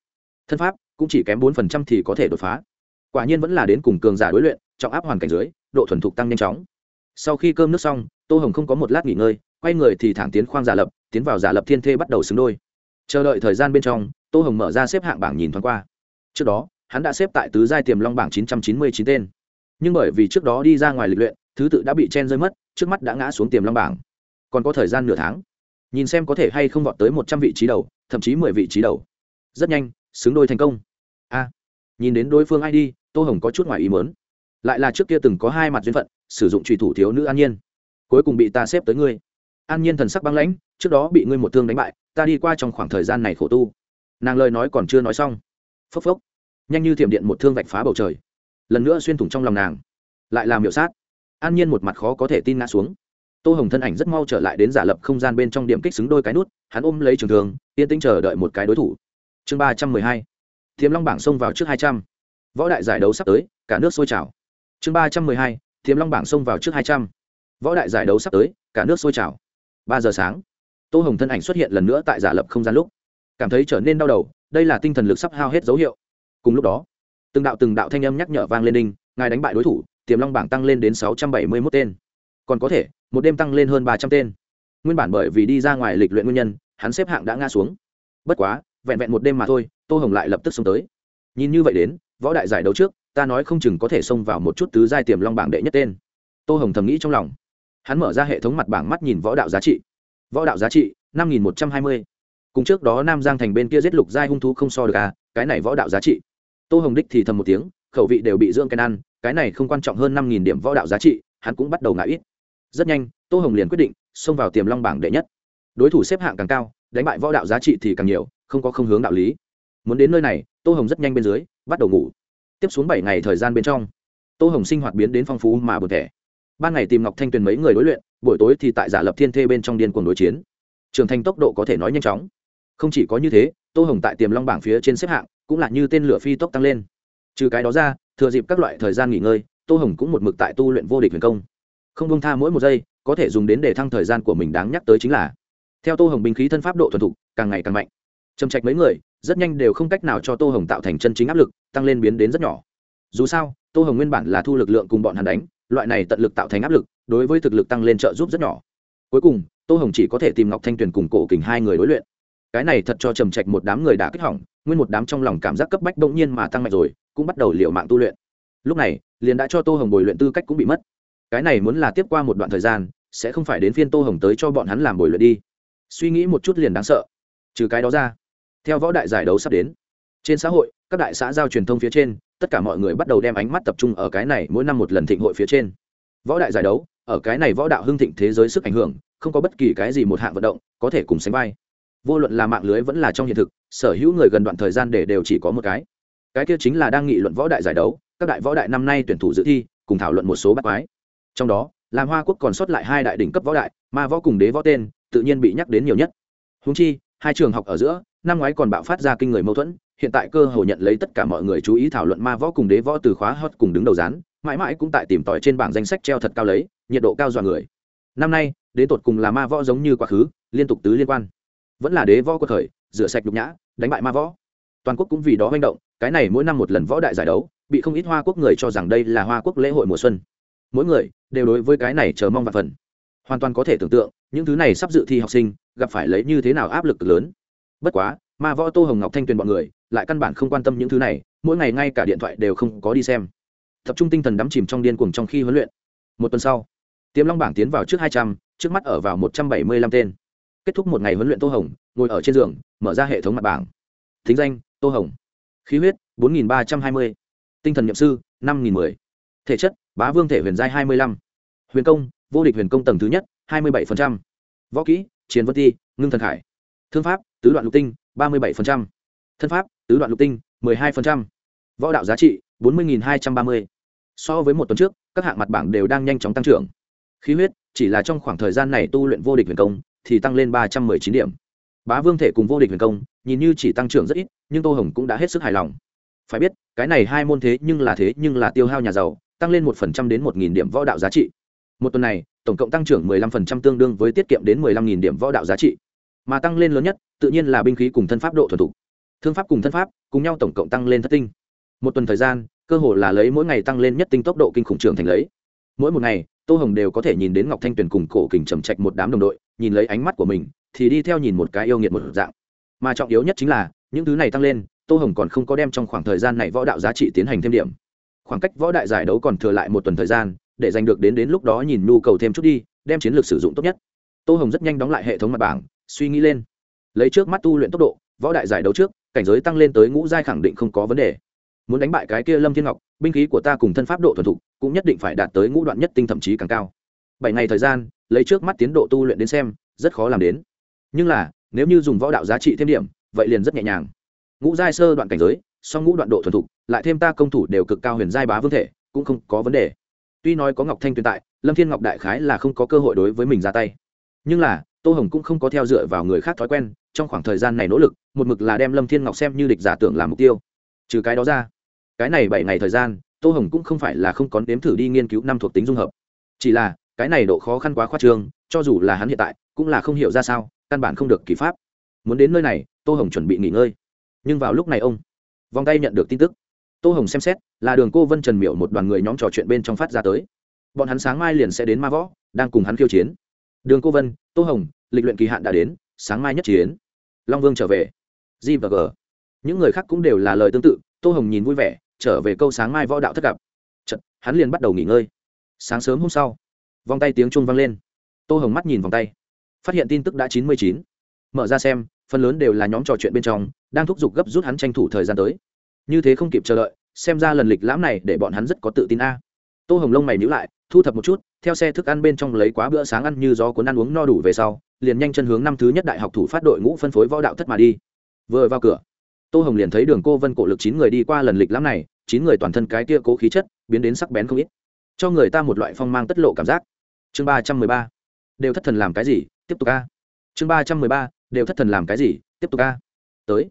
Thân pháp cũng chỉ kém bốn thì có thể đột phá. Quả nhiên vẫn là đến cùng cường giả đối luyện, trọng áp hoàn cảnh dưới, độ thuần thục tăng nhanh chóng. Sau khi cơm nước xong, tô hồng không có một lát nghỉ ngơi, quay người thì thẳng tiến khoang giả lập, tiến vào giả lập thiên thê bắt đầu xứng đôi. Chờ đợi thời gian bên trong, tô hồng mở ra xếp hạng bảng nhìn thoáng qua. Trước đó hắn đã xếp tại tứ giai tiềm long bảng chín trăm chín mươi chín tên. Nhưng bởi vì trước đó đi ra ngoài lịch luyện, thứ tự đã bị chen rơi mất, trước mắt đã ngã xuống tiềm long bảng. Còn có thời gian nửa tháng. Nhìn xem có thể hay không vọt tới một trăm vị trí đầu, thậm chí mười vị trí đầu. Rất nhanh, xứng đôi thành công. A, nhìn đến đối phương id tô hồng có chút ngoài ý muốn. Lại là trước kia từng có hai mặt duyên phận, sử dụng truy thủ thiếu nữ an nhiên. Cuối cùng bị ta xếp tới ngươi. An nhiên thần sắc băng lãnh, trước đó bị ngươi một thương đánh bại, ta đi qua trong khoảng thời gian này khổ tu. Nàng lời nói còn chưa nói xong. Phốc phốc nhanh như thiểm điện một thương vạch phá bầu trời. Lần nữa xuyên thủng trong lòng nàng. Lại làm hiệu sát. An nhiên một mặt khó có thể tin ngã xuống. Tô hồng thân ảnh rất mau trở lại đến giả lập không gian bên trong điểm kích xứng đôi cái nút, hắn ôm lấy trường thường yên tĩnh chờ đợi một cái đối thủ. Chương ba trăm mười hai. Thiềm long bảng xông vào trước hai trăm. Võ đại giải đấu sắp tới, cả nước sôi trào. Chương ba trăm mười hai. Thiềm long bảng xông vào trước hai trăm. Võ đại giải đấu sắp tới, cả nước sôi trào. Ba giờ sáng, tô hồng thân ảnh xuất hiện lần nữa tại giả lập không gian lúc. Cảm thấy trở nên đau đầu, đây là tinh thần lực sắp hao hết dấu hiệu cùng lúc đó, từng đạo từng đạo thanh âm nhắc nhở vang lên đinh, ngài đánh bại đối thủ, tiềm long bảng tăng lên đến sáu trăm bảy mươi mốt tên. Còn có thể, một đêm tăng lên hơn ba trăm tên. Nguyên bản bởi vì đi ra ngoài lịch luyện nguyên nhân, hắn xếp hạng đã ngã xuống. Bất quá, vẹn vẹn một đêm mà thôi, tô hồng lại lập tức xông tới. Nhìn như vậy đến, võ đại giải đấu trước, ta nói không chừng có thể xông vào một chút tứ giai tiềm long bảng đệ nhất tên. Tô hồng thầm nghĩ trong lòng. Hắn mở ra hệ thống mặt bảng mắt nhìn võ đạo giá trị. Võ đạo giá trị, năm nghìn một trăm hai mươi. Cùng trước đó nam giang thành bên kia giết lục giai hung thú không so được à cái này võ đạo giá trị. Tô hồng đích thì thầm một tiếng, khẩu vị đều bị dưỡng cái ăn, cái này không quan trọng hơn năm nghìn điểm võ đạo giá trị, hắn cũng bắt đầu ngại ít. Rất nhanh, tô hồng liền quyết định, xông vào tiềm long bảng đệ nhất. Đối thủ xếp hạng càng cao, đánh bại võ đạo giá trị thì càng nhiều, không có không hướng đạo lý. Muốn đến nơi này, tô hồng rất nhanh bên dưới, bắt đầu ngủ. Tiếp xuống bảy ngày thời gian bên trong, tô hồng sinh hoạt biến đến phong phú mà bật thẻ. Ban ngày tìm ngọc thanh tuyền mấy người đối luyện, buổi tối thì tại giả lập thiên thê bên trong điên cuồng đối chiến. Trưởng thành tốc độ có thể nói nhanh chóng. Không chỉ có như thế tô hồng tại tiềm long bảng phía trên xếp hạng, cũng là như tên lửa phi tốc tăng lên. Trừ cái đó ra, thừa dịp các loại thời gian nghỉ ngơi, tô hồng cũng một mực tại tu luyện vô địch huyền công. Không bông tha mỗi một giây, có thể dùng đến để thăng thời gian của mình đáng nhắc tới chính là, theo tô hồng binh khí thân pháp độ thuần thục, càng ngày càng mạnh. Trầm trạch mấy người, rất nhanh đều không cách nào cho tô hồng tạo thành chân chính áp lực, tăng lên biến đến rất nhỏ. Dù sao, tô hồng nguyên bản là thu lực lượng cùng bọn hắn đánh, loại này tận lực tạo thành áp lực, đối với thực lực tăng lên trợ giúp rất nhỏ. Cuối cùng, tô hồng chỉ có thể tìm ngọc thanh tuyền cùng cổ kình hai người đối luyện cái này thật cho trầm trạch một đám người đã kích hỏng, nguyên một đám trong lòng cảm giác cấp bách bỗng nhiên mà tăng mạnh rồi, cũng bắt đầu liệu mạng tu luyện. Lúc này, liền đã cho tô hồng bồi luyện tư cách cũng bị mất. Cái này muốn là tiếp qua một đoạn thời gian, sẽ không phải đến phiên tô hồng tới cho bọn hắn làm bồi luyện đi. Suy nghĩ một chút liền đáng sợ. Trừ cái đó ra, theo võ đại giải đấu sắp đến, trên xã hội, các đại xã giao truyền thông phía trên, tất cả mọi người bắt đầu đem ánh mắt tập trung ở cái này mỗi năm một lần thịnh hội phía trên. Võ đại giải đấu, ở cái này võ đạo hưng thịnh thế giới sức ảnh hưởng, không có bất kỳ cái gì một hạng vận động có thể cùng sánh vai vô luận là mạng lưới vẫn là trong hiện thực, sở hữu người gần đoạn thời gian để đều chỉ có một cái. Cái kia chính là đang nghị luận võ đại giải đấu, các đại võ đại năm nay tuyển thủ dự thi, cùng thảo luận một số bác quái. Trong đó làm hoa quốc còn sót lại hai đại đỉnh cấp võ đại, ma võ cùng đế võ tên, tự nhiên bị nhắc đến nhiều nhất. Húng chi, hai trường học ở giữa, năm ngoái còn bạo phát ra kinh người mâu thuẫn, hiện tại cơ hội nhận lấy tất cả mọi người chú ý thảo luận ma võ cùng đế võ từ khóa hot cùng đứng đầu rán mãi mãi cũng tại tìm tòi trên bảng danh sách treo thật cao lấy, nhiệt độ cao dọa người. Năm nay đến tột cùng là ma võ giống như quá khứ, liên tục tứ liên quan vẫn là đế võ của thời rửa sạch nhục nhã, đánh bại ma võ. Toàn quốc cũng vì đó manh động, cái này mỗi năm một lần võ đại giải đấu, bị không ít hoa quốc người cho rằng đây là hoa quốc lễ hội mùa xuân. Mỗi người đều đối với cái này chờ mong và phần hoàn toàn có thể tưởng tượng, những thứ này sắp dự thi học sinh, gặp phải lấy như thế nào áp lực lớn. Bất quá, ma võ tô hồng ngọc thanh tuyền bọn người, lại căn bản không quan tâm những thứ này, mỗi ngày ngay cả điện thoại đều không có đi xem. Tập trung tinh thần đắm chìm trong điên cuồng trong khi huấn luyện. Một tuần sau, tiềm long bảng tiến vào trước hai trăm, trước mắt ở vào một trăm bảy mươi lăm tên kết thúc một ngày huấn luyện tô hồng, ngồi ở trên giường, mở ra hệ thống mặt bảng. Thính danh, tô hồng. Khí huyết, bốn nghìn ba trăm hai mươi. Tinh thần n i ệ m sư, năm nghìn mười. Thể chất, bá vương thể huyền giai hai mươi lăm. Huyền công, vô địch huyền công tầng thứ nhất, hai mươi bảy võ kỹ chiến vân ti, ngưng thần khải. Thương pháp, tứ đoạn lục tinh, ba mươi bảy thân pháp, tứ đoạn lục tinh, mười hai võ đạo giá trị, bốn mươi hai trăm ba mươi. So với một tuần trước, các hạng mặt bảng đều đang nhanh chóng tăng trưởng. Khí huyết, chỉ là trong khoảng thời gian này tu luyện vô địch huyền công thì tăng lên ba trăm m ư ơ i chín điểm. Bá vương thể cùng vô địch huyền công, nhìn như chỉ tăng trưởng rất ít, nhưng tô hồng cũng đã hết sức hài lòng. Phải biết, cái này hai môn thế nhưng là thế nhưng là tiêu hao nhà giàu, tăng lên một phần trăm đến một nghìn điểm võ đạo giá trị. Một tuần này, tổng cộng tăng trưởng mười lăm phần trăm tương đương với tiết kiệm đến mười lăm nghìn điểm võ đạo giá trị. Mà tăng lên lớn nhất, tự nhiên là binh khí cùng thân pháp độ thuần thục. Thương pháp cùng thân pháp, cùng nhau tổng cộng tăng lên thất tinh. Một tuần thời gian, cơ hội là lấy mỗi ngày tăng lên nhất tinh tốc độ kinh khủng trưởng thành lấy. Mỗi một ngày, tô hồng đều có thể nhìn đến ngọc thanh tuyền cùng cổ kình trầm trạch một đám đồng đội nhìn lấy ánh mắt của mình, thì đi theo nhìn một cái yêu nghiệt một dạng. Mà trọng yếu nhất chính là, những thứ này tăng lên, tô hồng còn không có đem trong khoảng thời gian này võ đạo giá trị tiến hành thêm điểm. Khoảng cách võ đại giải đấu còn thừa lại một tuần thời gian, để giành được đến đến lúc đó nhìn nhu cầu thêm chút đi, đem chiến lược sử dụng tốt nhất. Tô hồng rất nhanh đóng lại hệ thống mặt bảng, suy nghĩ lên. Lấy trước mắt tu luyện tốc độ, võ đại giải đấu trước, cảnh giới tăng lên tới ngũ giai khẳng định không có vấn đề. Muốn đánh bại cái kia lâm thiên ngọc, binh khí của ta cùng thân pháp độ thuần thục, cũng nhất định phải đạt tới ngũ đoạn nhất tinh thậm chí càng cao. Bảy ngày thời gian lấy trước mắt tiến độ tu luyện đến xem, rất khó làm đến. Nhưng là, nếu như dùng võ đạo giá trị thêm điểm, vậy liền rất nhẹ nhàng. Ngũ giai sơ đoạn cảnh giới, song ngũ đoạn độ thuần thục, lại thêm ta công thủ đều cực cao huyền giai bá vương thể, cũng không có vấn đề. Tuy nói có ngọc thanh tuyền tại, lâm thiên ngọc đại khái là không có cơ hội đối với mình ra tay. Nhưng là, tô hồng cũng không có theo dựa vào người khác thói quen, trong khoảng thời gian này nỗ lực, một mực là đem lâm thiên ngọc xem như địch giả tưởng làm mục tiêu. Trừ cái đó ra, cái này bảy ngày thời gian, tô hồng cũng không phải là không có nếm thử đi nghiên cứu năm thuộc tính dung hợp. Chỉ là cái này độ khó khăn quá khoa trương cho dù là hắn hiện tại cũng là không hiểu ra sao căn bản không được kỳ pháp. Muốn đến nơi này tô hồng chuẩn bị nghỉ ngơi. Nhưng vào lúc này ông vòng tay nhận được tin tức. Tô hồng xem xét là đường cô vân trần miệu một đoàn người nhóm trò chuyện bên trong phát ra tới. Bọn hắn sáng mai liền sẽ đến ma võ đang cùng hắn khiêu chiến. Đường cô vân tô hồng lịch luyện kỳ hạn đã đến sáng mai nhất chiến. Long vương trở về. G và g. Những người khác cũng đều là lời tương tự tô hồng nhìn vui vẻ trở về câu sáng mai võ đạo thất gặp. Chật, hắn liền bắt đầu nghỉ ngơi. Sáng sớm hôm sau vòng tay tiếng chuông vang lên. Tô hồng mắt nhìn vòng tay. Phát hiện tin tức đã chín mươi chín. Mở ra xem, phần lớn đều là nhóm trò chuyện bên trong, đang thúc giục gấp rút hắn tranh thủ thời gian tới. Như thế không kịp chờ đợi, xem ra lần lịch lãm này để bọn hắn rất có tự tin a. Tô hồng lông mày nhữ lại, thu thập một chút, theo xe thức ăn bên trong lấy quá bữa sáng ăn như gió cuốn ăn uống no đủ về sau, liền nhanh chân hướng năm thứ nhất đại học thủ phát đội ngũ phân phối võ đạo thất mà đi. Vừa vào cửa, tô hồng liền thấy đường cô vân cổ lực chín người đi qua lần lịch lãm này, chín người toàn thân cái kia cố khí chất, biến đến sắc bén không ít. Cho người ta một loại phong mang tất lộ cảm giác chương ba trăm mười ba. Đều thất thần làm cái gì? Tiếp tục a. Chương ba trăm mười ba. Đều thất thần làm cái gì? Tiếp tục a. Tới.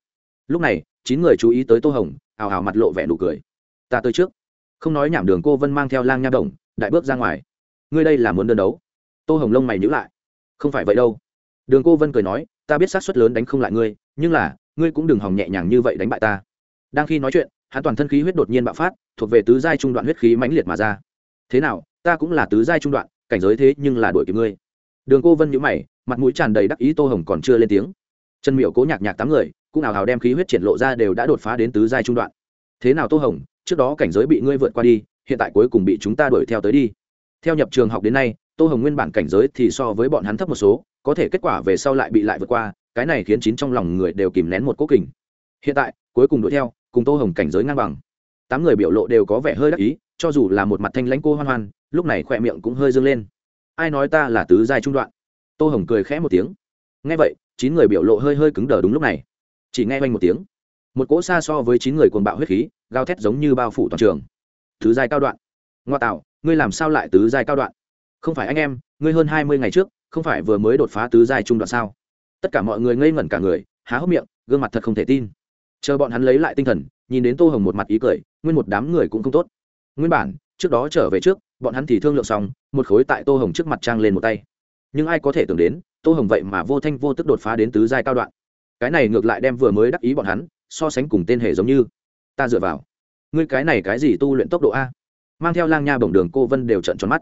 Lúc này, chín người chú ý tới tô hồng ào ào mặt lộ vẻ nụ cười. Ta tới trước. Không nói nhảm đường cô vân mang theo lang nha đồng, đại bước ra ngoài. Ngươi đây là muốn đơn đấu. Tô hồng lông mày nhữ lại. Không phải vậy đâu. Đường cô vân cười nói, ta biết sát suất lớn đánh không lại ngươi, nhưng là, ngươi cũng đừng hòng nhẹ nhàng như vậy đánh bại ta. Đang khi nói chuyện, hắn toàn thân khí huyết đột nhiên bạo phát, thuộc về tứ giai trung đoạn huyết khí mãnh liệt mà ra. Thế nào, ta cũng là tứ giai trung đoạn cảnh giới thế nhưng là đuổi kịp ngươi. Đường cô vân nhữ mày, mặt mũi tràn đầy đắc ý tô hồng còn chưa lên tiếng. Chân miểu cố nhạc nhạc tám người, cũng nào hào đem khí huyết triển lộ ra đều đã đột phá đến tứ giai trung đoạn. Thế nào tô hồng, trước đó cảnh giới bị ngươi vượt qua đi, hiện tại cuối cùng bị chúng ta đuổi theo tới đi. Theo nhập trường học đến nay, tô hồng nguyên bản cảnh giới thì so với bọn hắn thấp một số, có thể kết quả về sau lại bị lại vượt qua, cái này khiến chín trong lòng người đều kìm nén một cố kình. Hiện tại, cuối cùng đuổi theo, cùng tô hồng cảnh giới ngang bằng. Tám người biểu lộ đều có vẻ hơi đắc ý, cho dù là một mặt thanh lãnh cô hoan hoan lúc này khỏe miệng cũng hơi dâng lên. Ai nói ta là tứ giai trung đoạn? Tô hồng cười khẽ một tiếng. Nghe vậy, chín người biểu lộ hơi hơi cứng đờ đúng lúc này. Chỉ nghe oanh một tiếng. Một cỗ xa so với chín người cuồng bạo huyết khí, gào thét giống như bao phủ toàn trường. Tứ giai cao đoạn. Ngoa tạo, ngươi làm sao lại tứ giai cao đoạn? Không phải anh em, ngươi hơn hai mươi ngày trước, không phải vừa mới đột phá tứ giai trung đoạn sao? Tất cả mọi người ngây ngẩn cả người, há hốc miệng, gương mặt thật không thể tin. Chờ bọn hắn lấy lại tinh thần, nhìn đến tô hồng một mặt ý cười, nguyên một đám người cũng không tốt. Nguyên bản, trước đó trở về trước bọn hắn thì thương lượng xong, một khối tại tô hồng trước mặt trang lên một tay. Nhưng ai có thể tưởng đến, tô hồng vậy mà vô thanh vô tức đột phá đến tứ giai cao đoạn. Cái này ngược lại đem vừa mới đắc ý bọn hắn, so sánh cùng tên hề giống như. Ta dựa vào. Ngươi cái này cái gì tu luyện tốc độ a? Mang theo lang nha bổng đường cô vân đều trận tròn mắt.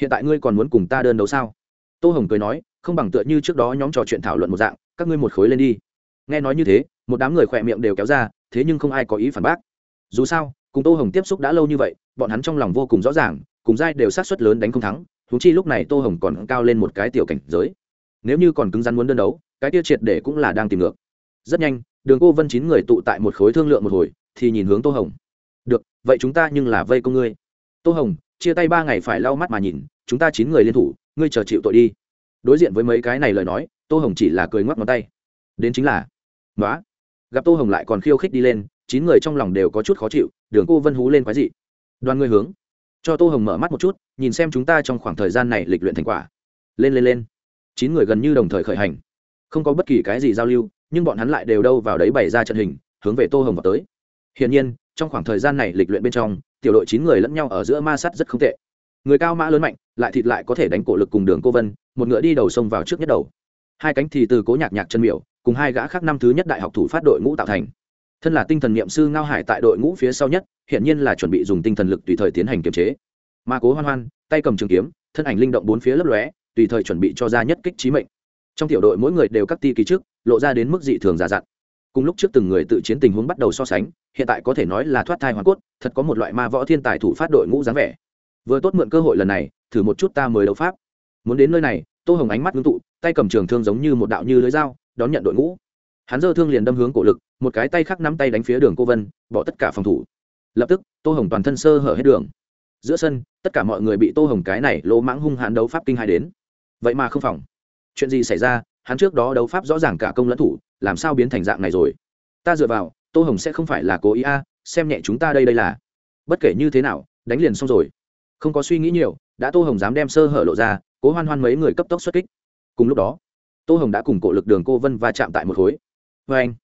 Hiện tại ngươi còn muốn cùng ta đơn đấu sao? Tô hồng cười nói, không bằng tựa như trước đó nhóm trò chuyện thảo luận một dạng, các ngươi một khối lên đi. Nghe nói như thế, một đám người khỏe miệng đều kéo ra, thế nhưng không ai có ý phản bác. Dù sao, cùng tô hồng tiếp xúc đã lâu như vậy, bọn hắn trong lòng vô cùng rõ ràng cùng giai đều sát suất lớn đánh không thắng thú chi lúc này tô hồng còn cao lên một cái tiểu cảnh giới. Nếu như còn cứng rắn muốn đơn đấu, cái tiêu triệt để cũng là đang tìm ngược. Rất nhanh, đường cô vân chín người tụ tại một khối thương lượng một hồi, thì nhìn hướng tô hồng. Được, vậy chúng ta nhưng là vây công ngươi. Tô hồng chia tay ba ngày phải lau mắt mà nhìn, chúng ta chín người liên thủ, ngươi chờ chịu tội đi. Đối diện với mấy cái này lời nói, tô hồng chỉ là cười ngoắc ngón tay. Đến chính là nói gặp tô hồng lại còn khiêu khích đi lên, chín người trong lòng đều có chút khó chịu, đường cô vân hú lên quái dị. Đoàn ngươi hướng cho tô hồng mở mắt một chút, nhìn xem chúng ta trong khoảng thời gian này lịch luyện thành quả. Lên lên lên. Chín người gần như đồng thời khởi hành. Không có bất kỳ cái gì giao lưu, nhưng bọn hắn lại đều đâu vào đấy bày ra trận hình, hướng về tô hồng vào tới. Hiển nhiên, trong khoảng thời gian này lịch luyện bên trong, tiểu đội chín người lẫn nhau ở giữa ma sát rất không tệ. Người cao mã lớn mạnh, lại thịt lại có thể đánh cổ lực cùng đường cô vân, một ngựa đi đầu sông vào trước nhất đầu. Hai cánh thì từ cố nhạc nhạc chân miểu, cùng hai gã khác năm thứ nhất đại học thủ phát đội ngũ tạo thành thân là tinh thần niệm sư ngao hải tại đội ngũ phía sau nhất hiện nhiên là chuẩn bị dùng tinh thần lực tùy thời tiến hành kiềm chế. Mà cố hoan hoan, tay cầm trường kiếm, thân ảnh linh động bốn phía lấp lóe, tùy thời chuẩn bị cho ra nhất kích trí mệnh. Trong tiểu đội mỗi người đều cắt ti kỳ trước, lộ ra đến mức dị thường giả dặn. Cùng lúc trước từng người tự chiến tình huống bắt đầu so sánh, hiện tại có thể nói là thoát thai hoàn cốt, thật có một loại ma võ thiên tài thủ phát đội ngũ dáng vẻ. Vừa tốt mượn cơ hội lần này, thử một chút ta mới đấu pháp. Muốn đến nơi này, tô hồng ánh mắt ngưng tụ, tay cầm trường thương giống như một đạo như lưới dao, đón nhận đội ngũ hắn dơ thương liền đâm hướng cổ lực, một cái tay khác nắm tay đánh phía đường cô vân, bỏ tất cả phòng thủ. Lập tức, tô hồng toàn thân sơ hở hết đường. Giữa sân, tất cả mọi người bị tô hồng cái này lỗ mãng hung hãn đấu pháp kinh hai đến. Vậy mà không phòng. Chuyện gì xảy ra, hắn trước đó đấu pháp rõ ràng cả công lẫn thủ, làm sao biến thành dạng này rồi? Ta dựa vào, tô hồng sẽ không phải là cố ý a, xem nhẹ chúng ta đây đây là. Bất kể như thế nào, đánh liền xong rồi. Không có suy nghĩ nhiều, đã tô hồng dám đem sơ hở lộ ra, cố hoan hoan mấy người cấp tốc xuất kích. Cùng lúc đó, tô hồng đã cùng cổ lực đường cô vân va chạm tại một khối vê anh.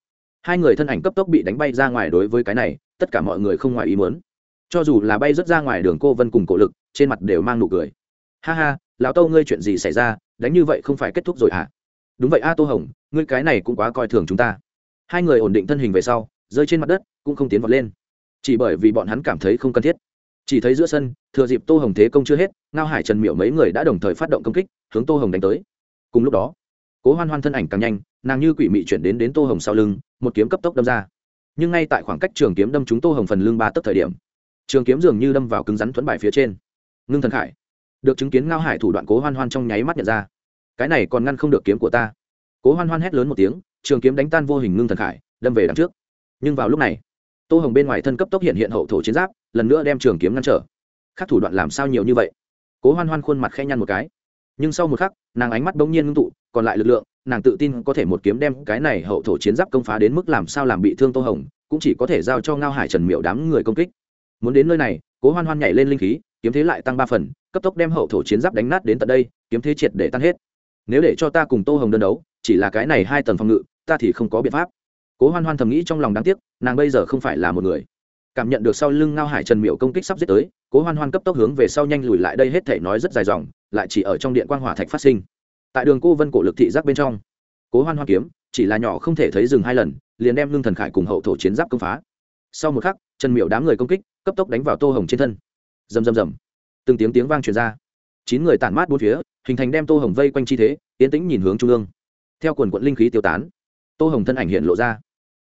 Hai người thân ảnh cấp tốc bị đánh bay ra ngoài đối với cái này, tất cả mọi người không ngoài ý muốn. Cho dù là bay rớt ra ngoài đường cô vân cùng cổ lực, trên mặt đều mang nụ cười. Ha ha, lão tâu ngươi chuyện gì xảy ra, đánh như vậy không phải kết thúc rồi à đúng vậy a tô hồng, ngươi cái này cũng quá coi thường chúng ta. Hai người ổn định thân hình về sau, rơi trên mặt đất, cũng không tiến vọt lên. Chỉ bởi vì bọn hắn cảm thấy không cần thiết. Chỉ thấy giữa sân, thừa dịp tô hồng thế công chưa hết, ngao hải trần miểu mấy người đã đồng thời phát động công kích, hướng tô hồng đánh tới. Cùng lúc đó cố hoan hoan thân ảnh càng nhanh, nàng như quỷ mị chuyển đến đến tô hồng sau lưng, một kiếm cấp tốc đâm ra. Nhưng ngay tại khoảng cách trường kiếm đâm chúng tô hồng phần lưng ba tấc thời điểm, trường kiếm dường như đâm vào cứng rắn thuẫn bài phía trên. Ngưng thần khải, được chứng kiến ngao hải thủ đoạn cố hoan hoan trong nháy mắt nhận ra. Cái này còn ngăn không được kiếm của ta. Cố hoan hoan hét lớn một tiếng, trường kiếm đánh tan vô hình ngưng thần khải, đâm về đằng trước. Nhưng vào lúc này, tô hồng bên ngoài thân cấp tốc hiện hiện hậu thổ chiến giáp, lần nữa đem trường kiếm ngăn trở. Các thủ đoạn làm sao nhiều như vậy? Cố hoan hoan khuôn mặt khe nhăn một cái. Nhưng sau một khắc, nàng ánh mắt bỗng nhiên ngưng tụ còn lại lực lượng, nàng tự tin có thể một kiếm đem cái này hậu thổ chiến giáp công phá đến mức làm sao làm bị thương tô hồng, cũng chỉ có thể giao cho ngao hải trần miệu đám người công kích. Muốn đến nơi này, cố hoan hoan nhảy lên linh khí, kiếm thế lại tăng ba phần, cấp tốc đem hậu thổ chiến giáp đánh nát đến tận đây, kiếm thế triệt để tan hết. Nếu để cho ta cùng tô hồng đơn đấu, chỉ là cái này hai tầng phòng ngự, ta thì không có biện pháp. Cố hoan hoan thầm nghĩ trong lòng đáng tiếc, nàng bây giờ không phải là một người. Cảm nhận được sau lưng ngao hải trần miệu công kích sắp giết tới, cố hoan hoan cấp tốc hướng về sau nhanh lùi lại, đây hết thể nói rất dài dòng, lại chỉ ở trong điện quan hỏa thạch phát sinh tại đường cô vân cổ lực thị giác bên trong. Cố hoan Hoa kiếm, chỉ là nhỏ không thể thấy dừng hai lần, liền đem lương thần khải cùng hậu thổ chiến giáp công phá. Sau một khắc, trần miệu đám người công kích, cấp tốc đánh vào tô hồng trên thân. Rầm rầm rầm. Từng tiếng tiếng vang truyền ra. Chín người tản mát bốn phía, hình thành đem tô hồng vây quanh chi thế yến tĩnh nhìn hướng trung ương. Theo quần quận linh khí tiêu tán, tô hồng thân ảnh hiện lộ ra.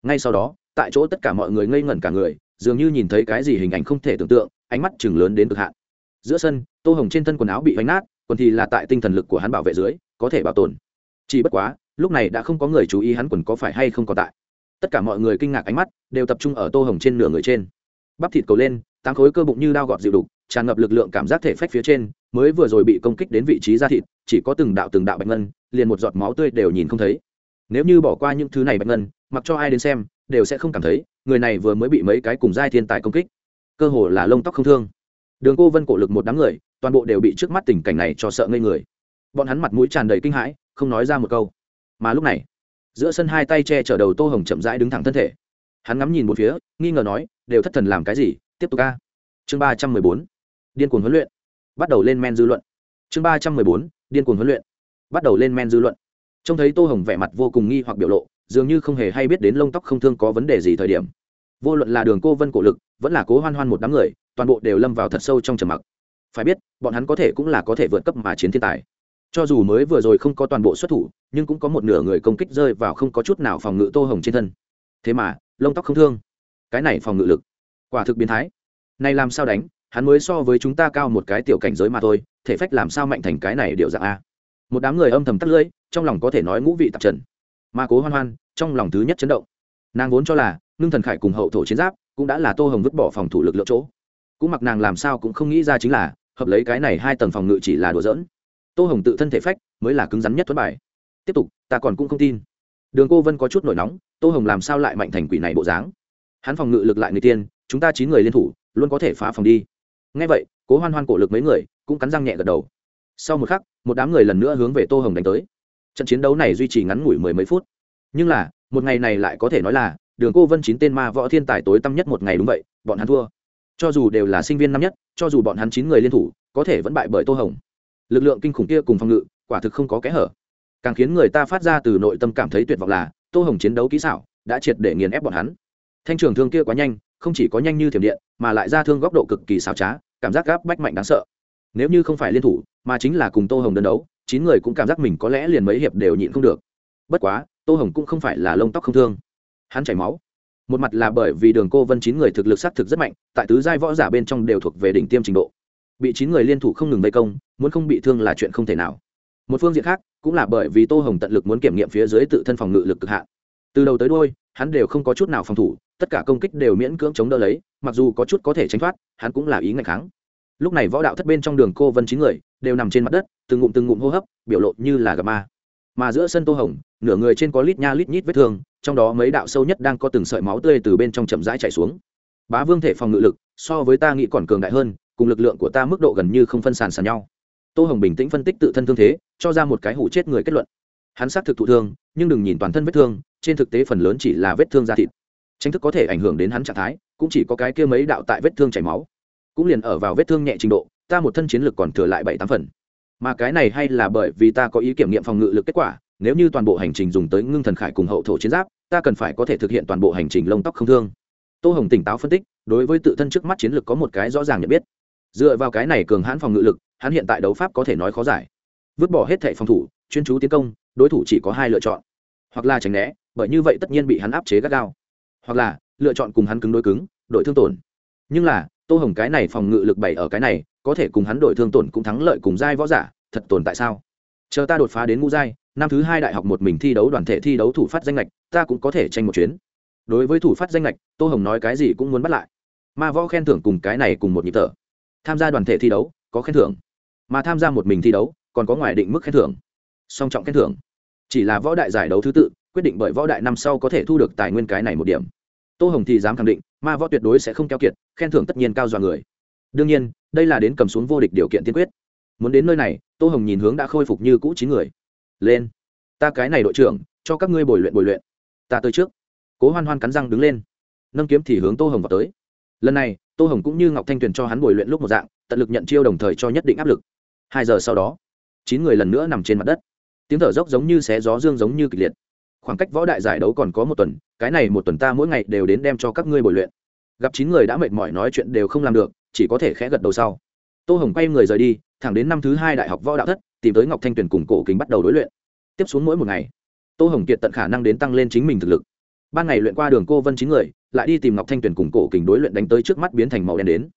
Ngay sau đó, tại chỗ tất cả mọi người ngây ngẩn cả người, dường như nhìn thấy cái gì hình ảnh không thể tưởng tượng, ánh mắt chừng lớn đến cực hạn. Giữa sân, tô hồng trên thân quần áo bị vánh nát còn thì là tại tinh thần lực của hắn bảo vệ dưới có thể bảo tồn. Chỉ bất quá, lúc này đã không có người chú ý hắn quần có phải hay không còn tại. Tất cả mọi người kinh ngạc ánh mắt đều tập trung ở tô hồng trên nửa người trên. Bắp thịt cầu lên, tám khối cơ bụng như đao gọt dịu đục, tràn ngập lực lượng cảm giác thể phách phía trên, mới vừa rồi bị công kích đến vị trí da thịt, chỉ có từng đạo từng đạo bạch ngân, liền một giọt máu tươi đều nhìn không thấy. Nếu như bỏ qua những thứ này bạch ngân, mặc cho ai đến xem, đều sẽ không cảm thấy, người này vừa mới bị mấy cái cùng giai thiên tài công kích. Cơ hồ là lông tóc không thương. Đường cô vân cổ lực một đám người, toàn bộ đều bị trước mắt tình cảnh này cho sợ ngây người bọn hắn mặt mũi tràn đầy kinh hãi, không nói ra một câu. Mà lúc này, giữa sân hai tay che chở đầu tô hồng chậm rãi đứng thẳng thân thể. Hắn ngắm nhìn một phía, nghi ngờ nói, đều thất thần làm cái gì? Tiếp tục ca chương ba trăm mười bốn, điên cuồng huấn luyện. Bắt đầu lên men dư luận. Chương ba trăm mười bốn, điên cuồng huấn luyện. Bắt đầu lên men dư luận. Trông thấy tô hồng vẻ mặt vô cùng nghi hoặc biểu lộ, dường như không hề hay biết đến lông tóc không thương có vấn đề gì thời điểm. Vô luận là đường cô vân cổ lực, vẫn là cố hoan hoan một đám người, toàn bộ đều lâm vào thật sâu trong trầm mặc. Phải biết, bọn hắn có thể cũng là có thể vượt cấp mà chiến thiên tài cho dù mới vừa rồi không có toàn bộ xuất thủ, nhưng cũng có một nửa người công kích rơi vào không có chút nào phòng ngự tô hồng trên thân. Thế mà, lông tóc không thương. Cái này phòng ngự lực, quả thực biến thái. Này làm sao đánh, hắn mới so với chúng ta cao một cái tiểu cảnh giới mà thôi, thể phách làm sao mạnh thành cái này điệu dạng a. Một đám người âm thầm tắt lưỡi, trong lòng có thể nói ngũ vị tạp trần. Mà cố hoan hoan, trong lòng thứ nhất chấn động. Nàng vốn cho là, ngưng thần khải cùng hậu thổ chiến giáp cũng đã là tô hồng vứt bỏ phòng thủ lực lượng chỗ. Cũng mặc nàng làm sao cũng không nghĩ ra chính là, hợp lấy cái này hai tầng phòng ngự chỉ là đùa giỡn tô hồng tự thân thể phách mới là cứng rắn nhất thuất bài. Tiếp tục, ta còn cũng không tin. Đường cô vân có chút nổi nóng, tô hồng làm sao lại mạnh thành quỷ này bộ dáng? Hắn phòng ngự lực lại người tiên, chúng ta chín người liên thủ, luôn có thể phá phòng đi. Ngay vậy, cố hoan hoan cổ lực mấy người cũng cắn răng nhẹ gật đầu. Sau một khắc, một đám người lần nữa hướng về tô hồng đánh tới. Trận chiến đấu này duy trì ngắn ngủi mười mấy phút. Nhưng là, một ngày này lại có thể nói là, đường cô vân chín tên ma võ thiên tài tối tăm nhất một ngày đúng vậy, bọn hắn thua. Cho dù đều là sinh viên năm nhất, cho dù bọn hắn chín người liên thủ, có thể vẫn bại bởi tô hồng lực lượng kinh khủng kia cùng phòng ngự, quả thực không có kẽ hở. Càng khiến người ta phát ra từ nội tâm cảm thấy tuyệt vọng là, tô hồng chiến đấu kỹ xảo đã triệt để nghiền ép bọn hắn. Thanh trường thương kia quá nhanh, không chỉ có nhanh như thiểm điện, mà lại ra thương góc độ cực kỳ xảo trá, cảm giác gáp bách mạnh đáng sợ. Nếu như không phải liên thủ, mà chính là cùng tô hồng đơn đấu, chín người cũng cảm giác mình có lẽ liền mấy hiệp đều nhịn không được. Bất quá, tô hồng cũng không phải là lông tóc không thương. Hắn chảy máu. Một mặt là bởi vì đường cô vân chín người thực lực s á t thực rất mạnh, tại tứ giai võ giả bên trong đều thuộc về đỉnh tiêm trình độ bị chín người liên thủ không ngừng vây công, muốn không bị thương là chuyện không thể nào. Một phương diện khác, cũng là bởi vì tô hồng tận lực muốn kiểm nghiệm phía dưới tự thân phòng ngự lực cực hạn. Từ đầu tới đôi hắn đều không có chút nào phòng thủ, tất cả công kích đều miễn cưỡng chống đỡ lấy, mặc dù có chút có thể tránh thoát, hắn cũng là ý ngạch kháng. Lúc này võ đạo thất bên trong đường cô vân chín người, đều nằm trên mặt đất, từng ngụm từng ngụm hô hấp, biểu lộ như là gà ma. Mà giữa sân tô hồng, nửa người trên có lít nha lít nhít vết thương, trong đó mấy đạo sâu nhất đang có từng sợi máu tươi từ bên trong chậm rãi chảy xuống. Bá vương thể phòng ngự lực, so với ta nghĩ còn cường đại hơn cùng lực lượng của ta mức độ gần như không phân sàn sàn nhau. Tô hồng bình tĩnh phân tích tự thân thương thế, cho ra một cái hủ chết người kết luận. Hắn xác thực thụ thương, nhưng đừng nhìn toàn thân vết thương, trên thực tế phần lớn chỉ là vết thương da thịt. Tranh thức có thể ảnh hưởng đến hắn trạng thái, cũng chỉ có cái kia mấy đạo tại vết thương chảy máu. Cũng liền ở vào vết thương nhẹ trình độ, ta một thân chiến lực còn thừa lại bảy tám phần. Mà cái này hay là bởi vì ta có ý kiểm nghiệm phòng ngự lực kết quả, nếu như toàn bộ hành trình dùng tới ngưng thần khải cùng hậu thổ chiến giáp, ta cần phải có thể thực hiện toàn bộ hành trình lông tóc không thương. Tô hồng tỉnh táo phân tích, đối với tự thân trước mắt chiến lược có một cái rõ ràng nhận biết dựa vào cái này cường hãn phòng ngự lực, hắn hiện tại đấu pháp có thể nói khó giải. Vứt bỏ hết thẻ phòng thủ, chuyên chú tiến công, đối thủ chỉ có hai lựa chọn. Hoặc là tránh né, bởi như vậy tất nhiên bị hắn áp chế gắt gao. Hoặc là, lựa chọn cùng hắn cứng đối cứng, đội thương tổn. Nhưng là, tô hồng cái này phòng ngự lực bảy ở cái này, có thể cùng hắn đội thương tổn cũng thắng lợi cùng giai võ giả, thật tồn tại sao? Chờ ta đột phá đến ngũ giai, năm thứ hai đại học một mình thi đấu đoàn thể thi đấu thủ phát danh lệch, ta cũng có thể tranh một chuyến. Đối với thủ phát danh lệch, tô hồng nói cái gì cũng muốn bắt lại. Ma võ khen thưởng cùng cái này cùng một nhịp thở tham gia đoàn thể thi đấu, có khen thưởng. Mà tham gia một mình thi đấu, còn có ngoài định mức khen thưởng. Song trọng khen thưởng. Chỉ là võ đại giải đấu thứ tự, quyết định bởi võ đại năm sau có thể thu được tài nguyên cái này một điểm. Tô hồng thì dám khẳng định, ma võ tuyệt đối sẽ không keo kiệt, khen thưởng tất nhiên cao dọa người. Đương nhiên, đây là đến cầm xuống vô địch điều kiện tiên quyết. Muốn đến nơi này, tô hồng nhìn hướng đã khôi phục như cũ chín người. Lên. Ta cái này đội trưởng, cho các ngươi bồi luyện bồi luyện. Ta tới trước. Cố hoan hoan cắn răng đứng lên. Nâng kiếm thì hướng tô hồng vào tới. Lần này tô hồng cũng như ngọc thanh tuyền cho hắn bồi luyện lúc một dạng, tận lực nhận chiêu đồng thời cho nhất định áp lực. Hai giờ sau đó, chín người lần nữa nằm trên mặt đất. Tiếng thở dốc giống như xé gió dương giống như kịch liệt. Khoảng cách võ đại giải đấu còn có một tuần, cái này một tuần ta mỗi ngày đều đến đem cho các ngươi bồi luyện. Gặp chín người đã mệt mỏi nói chuyện đều không làm được, chỉ có thể khẽ gật đầu sau. Tô hồng quay người rời đi, thẳng đến năm thứ hai đại học võ đạo thất, tìm tới ngọc thanh tuyền cùng cổ kính bắt đầu đối luyện. Tiếp xuống mỗi một ngày, tô hồng kiệt tận khả năng đến tăng lên chính mình thực lực ban ngày luyện qua đường cô vân chín người, lại đi tìm ngọc thanh tuyền cùng cổ kình đối luyện đánh tới trước mắt biến thành màu đen đến.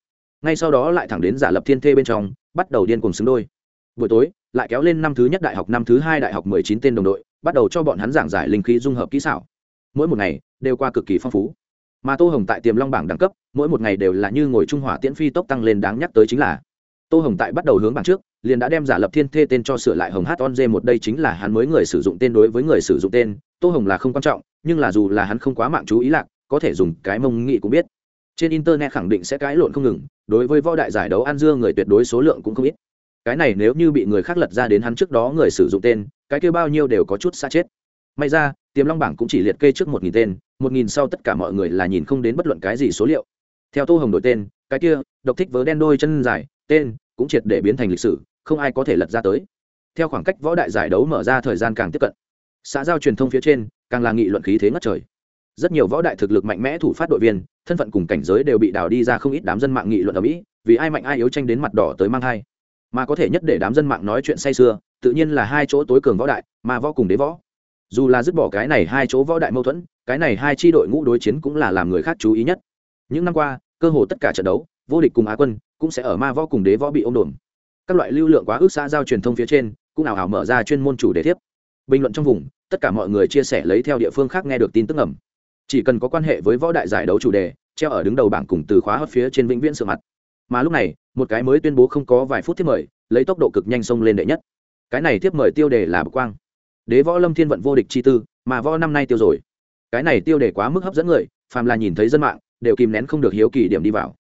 Ngay sau đó lại thẳng đến giả lập thiên thê bên trong, bắt đầu điên cùng xứng đôi. Buổi tối, lại kéo lên năm thứ nhất đại học, năm thứ hai đại học mười chín tên đồng đội, bắt đầu cho bọn hắn giảng giải linh khí dung hợp kỹ xảo. Mỗi một ngày đều qua cực kỳ phong phú. Mà tô hồng tại tiềm long bảng đẳng cấp, mỗi một ngày đều là như ngồi trung hỏa tiễn phi tốc tăng lên đáng nhắc tới chính là tô hồng tại bắt đầu hướng bảng trước, liền đã đem giả lập thiên thê tên cho sửa lại hồng hát on dê một đây chính là hắn mới người sử dụng tên đối với người sử dụng tên, tô hồng là không quan trọng, nhưng là dù là hắn không quá mạng chú ý lạc, có thể dùng cái mông nghị cũng biết. Trên internet khẳng định sẽ cãi lộn không ngừng, đối với võ đại giải đấu an dưa người tuyệt đối số lượng cũng không ít. Cái này nếu như bị người khác lật ra đến hắn trước đó người sử dụng tên, cái kêu bao nhiêu đều có chút xa chết. May ra, tiềm long bảng cũng chỉ liệt kê trước một nghìn tên, một nghìn sau tất cả mọi người là nhìn không đến bất luận cái gì số liệu. Theo tô hồng đổi tên, cái kia, độc thích vớ đen đôi chân dài tên cũng triệt để biến thành lịch sử, không ai có thể lật ra tới. Theo khoảng cách võ đại giải đấu mở ra thời gian càng tiếp cận, xã giao truyền thông phía trên càng là nghị luận khí thế ngất trời. Rất nhiều võ đại thực lực mạnh mẽ thủ phát đội viên, thân phận cùng cảnh giới đều bị đào đi ra không ít đám dân mạng nghị luận ở mỹ, vì ai mạnh ai yếu tranh đến mặt đỏ tới mang thai. Mà có thể nhất để đám dân mạng nói chuyện say sưa, tự nhiên là hai chỗ tối cường võ đại, mà võ cùng đế võ. Dù là dứt bỏ cái này hai chỗ võ đại mâu thuẫn, cái này hai tri đội ngũ đối chiến cũng là làm người khác chú ý nhất. Những năm qua, cơ hồ tất cả trận đấu, vô địch cùng á quân cũng sẽ ở ma võ cùng đế võ bị ôm đồn các loại lưu lượng quá ước xã giao truyền thông phía trên, cũng ảo ảo mở ra chuyên môn chủ đề tiếp. Bình luận trong vùng, tất cả mọi người chia sẻ lấy theo địa phương khác nghe được tin tức ẩm chỉ cần có quan hệ với võ đại giải đấu chủ đề, treo ở đứng đầu bảng cùng từ khóa hấp phía trên vĩnh viễn sự mặt. Mà lúc này, một cái mới tuyên bố không có vài phút tiếp mời, lấy tốc độ cực nhanh xông lên đệ nhất. Cái này tiếp mời tiêu đề là bực quang. Đế võ lâm thiên vận vô địch chi tư, mà võ năm nay tiêu rồi. Cái này tiêu đề quá mức hấp dẫn người, phàm là nhìn thấy dân mạng, đều kìm nén không được hiếu kỳ điểm đi vào.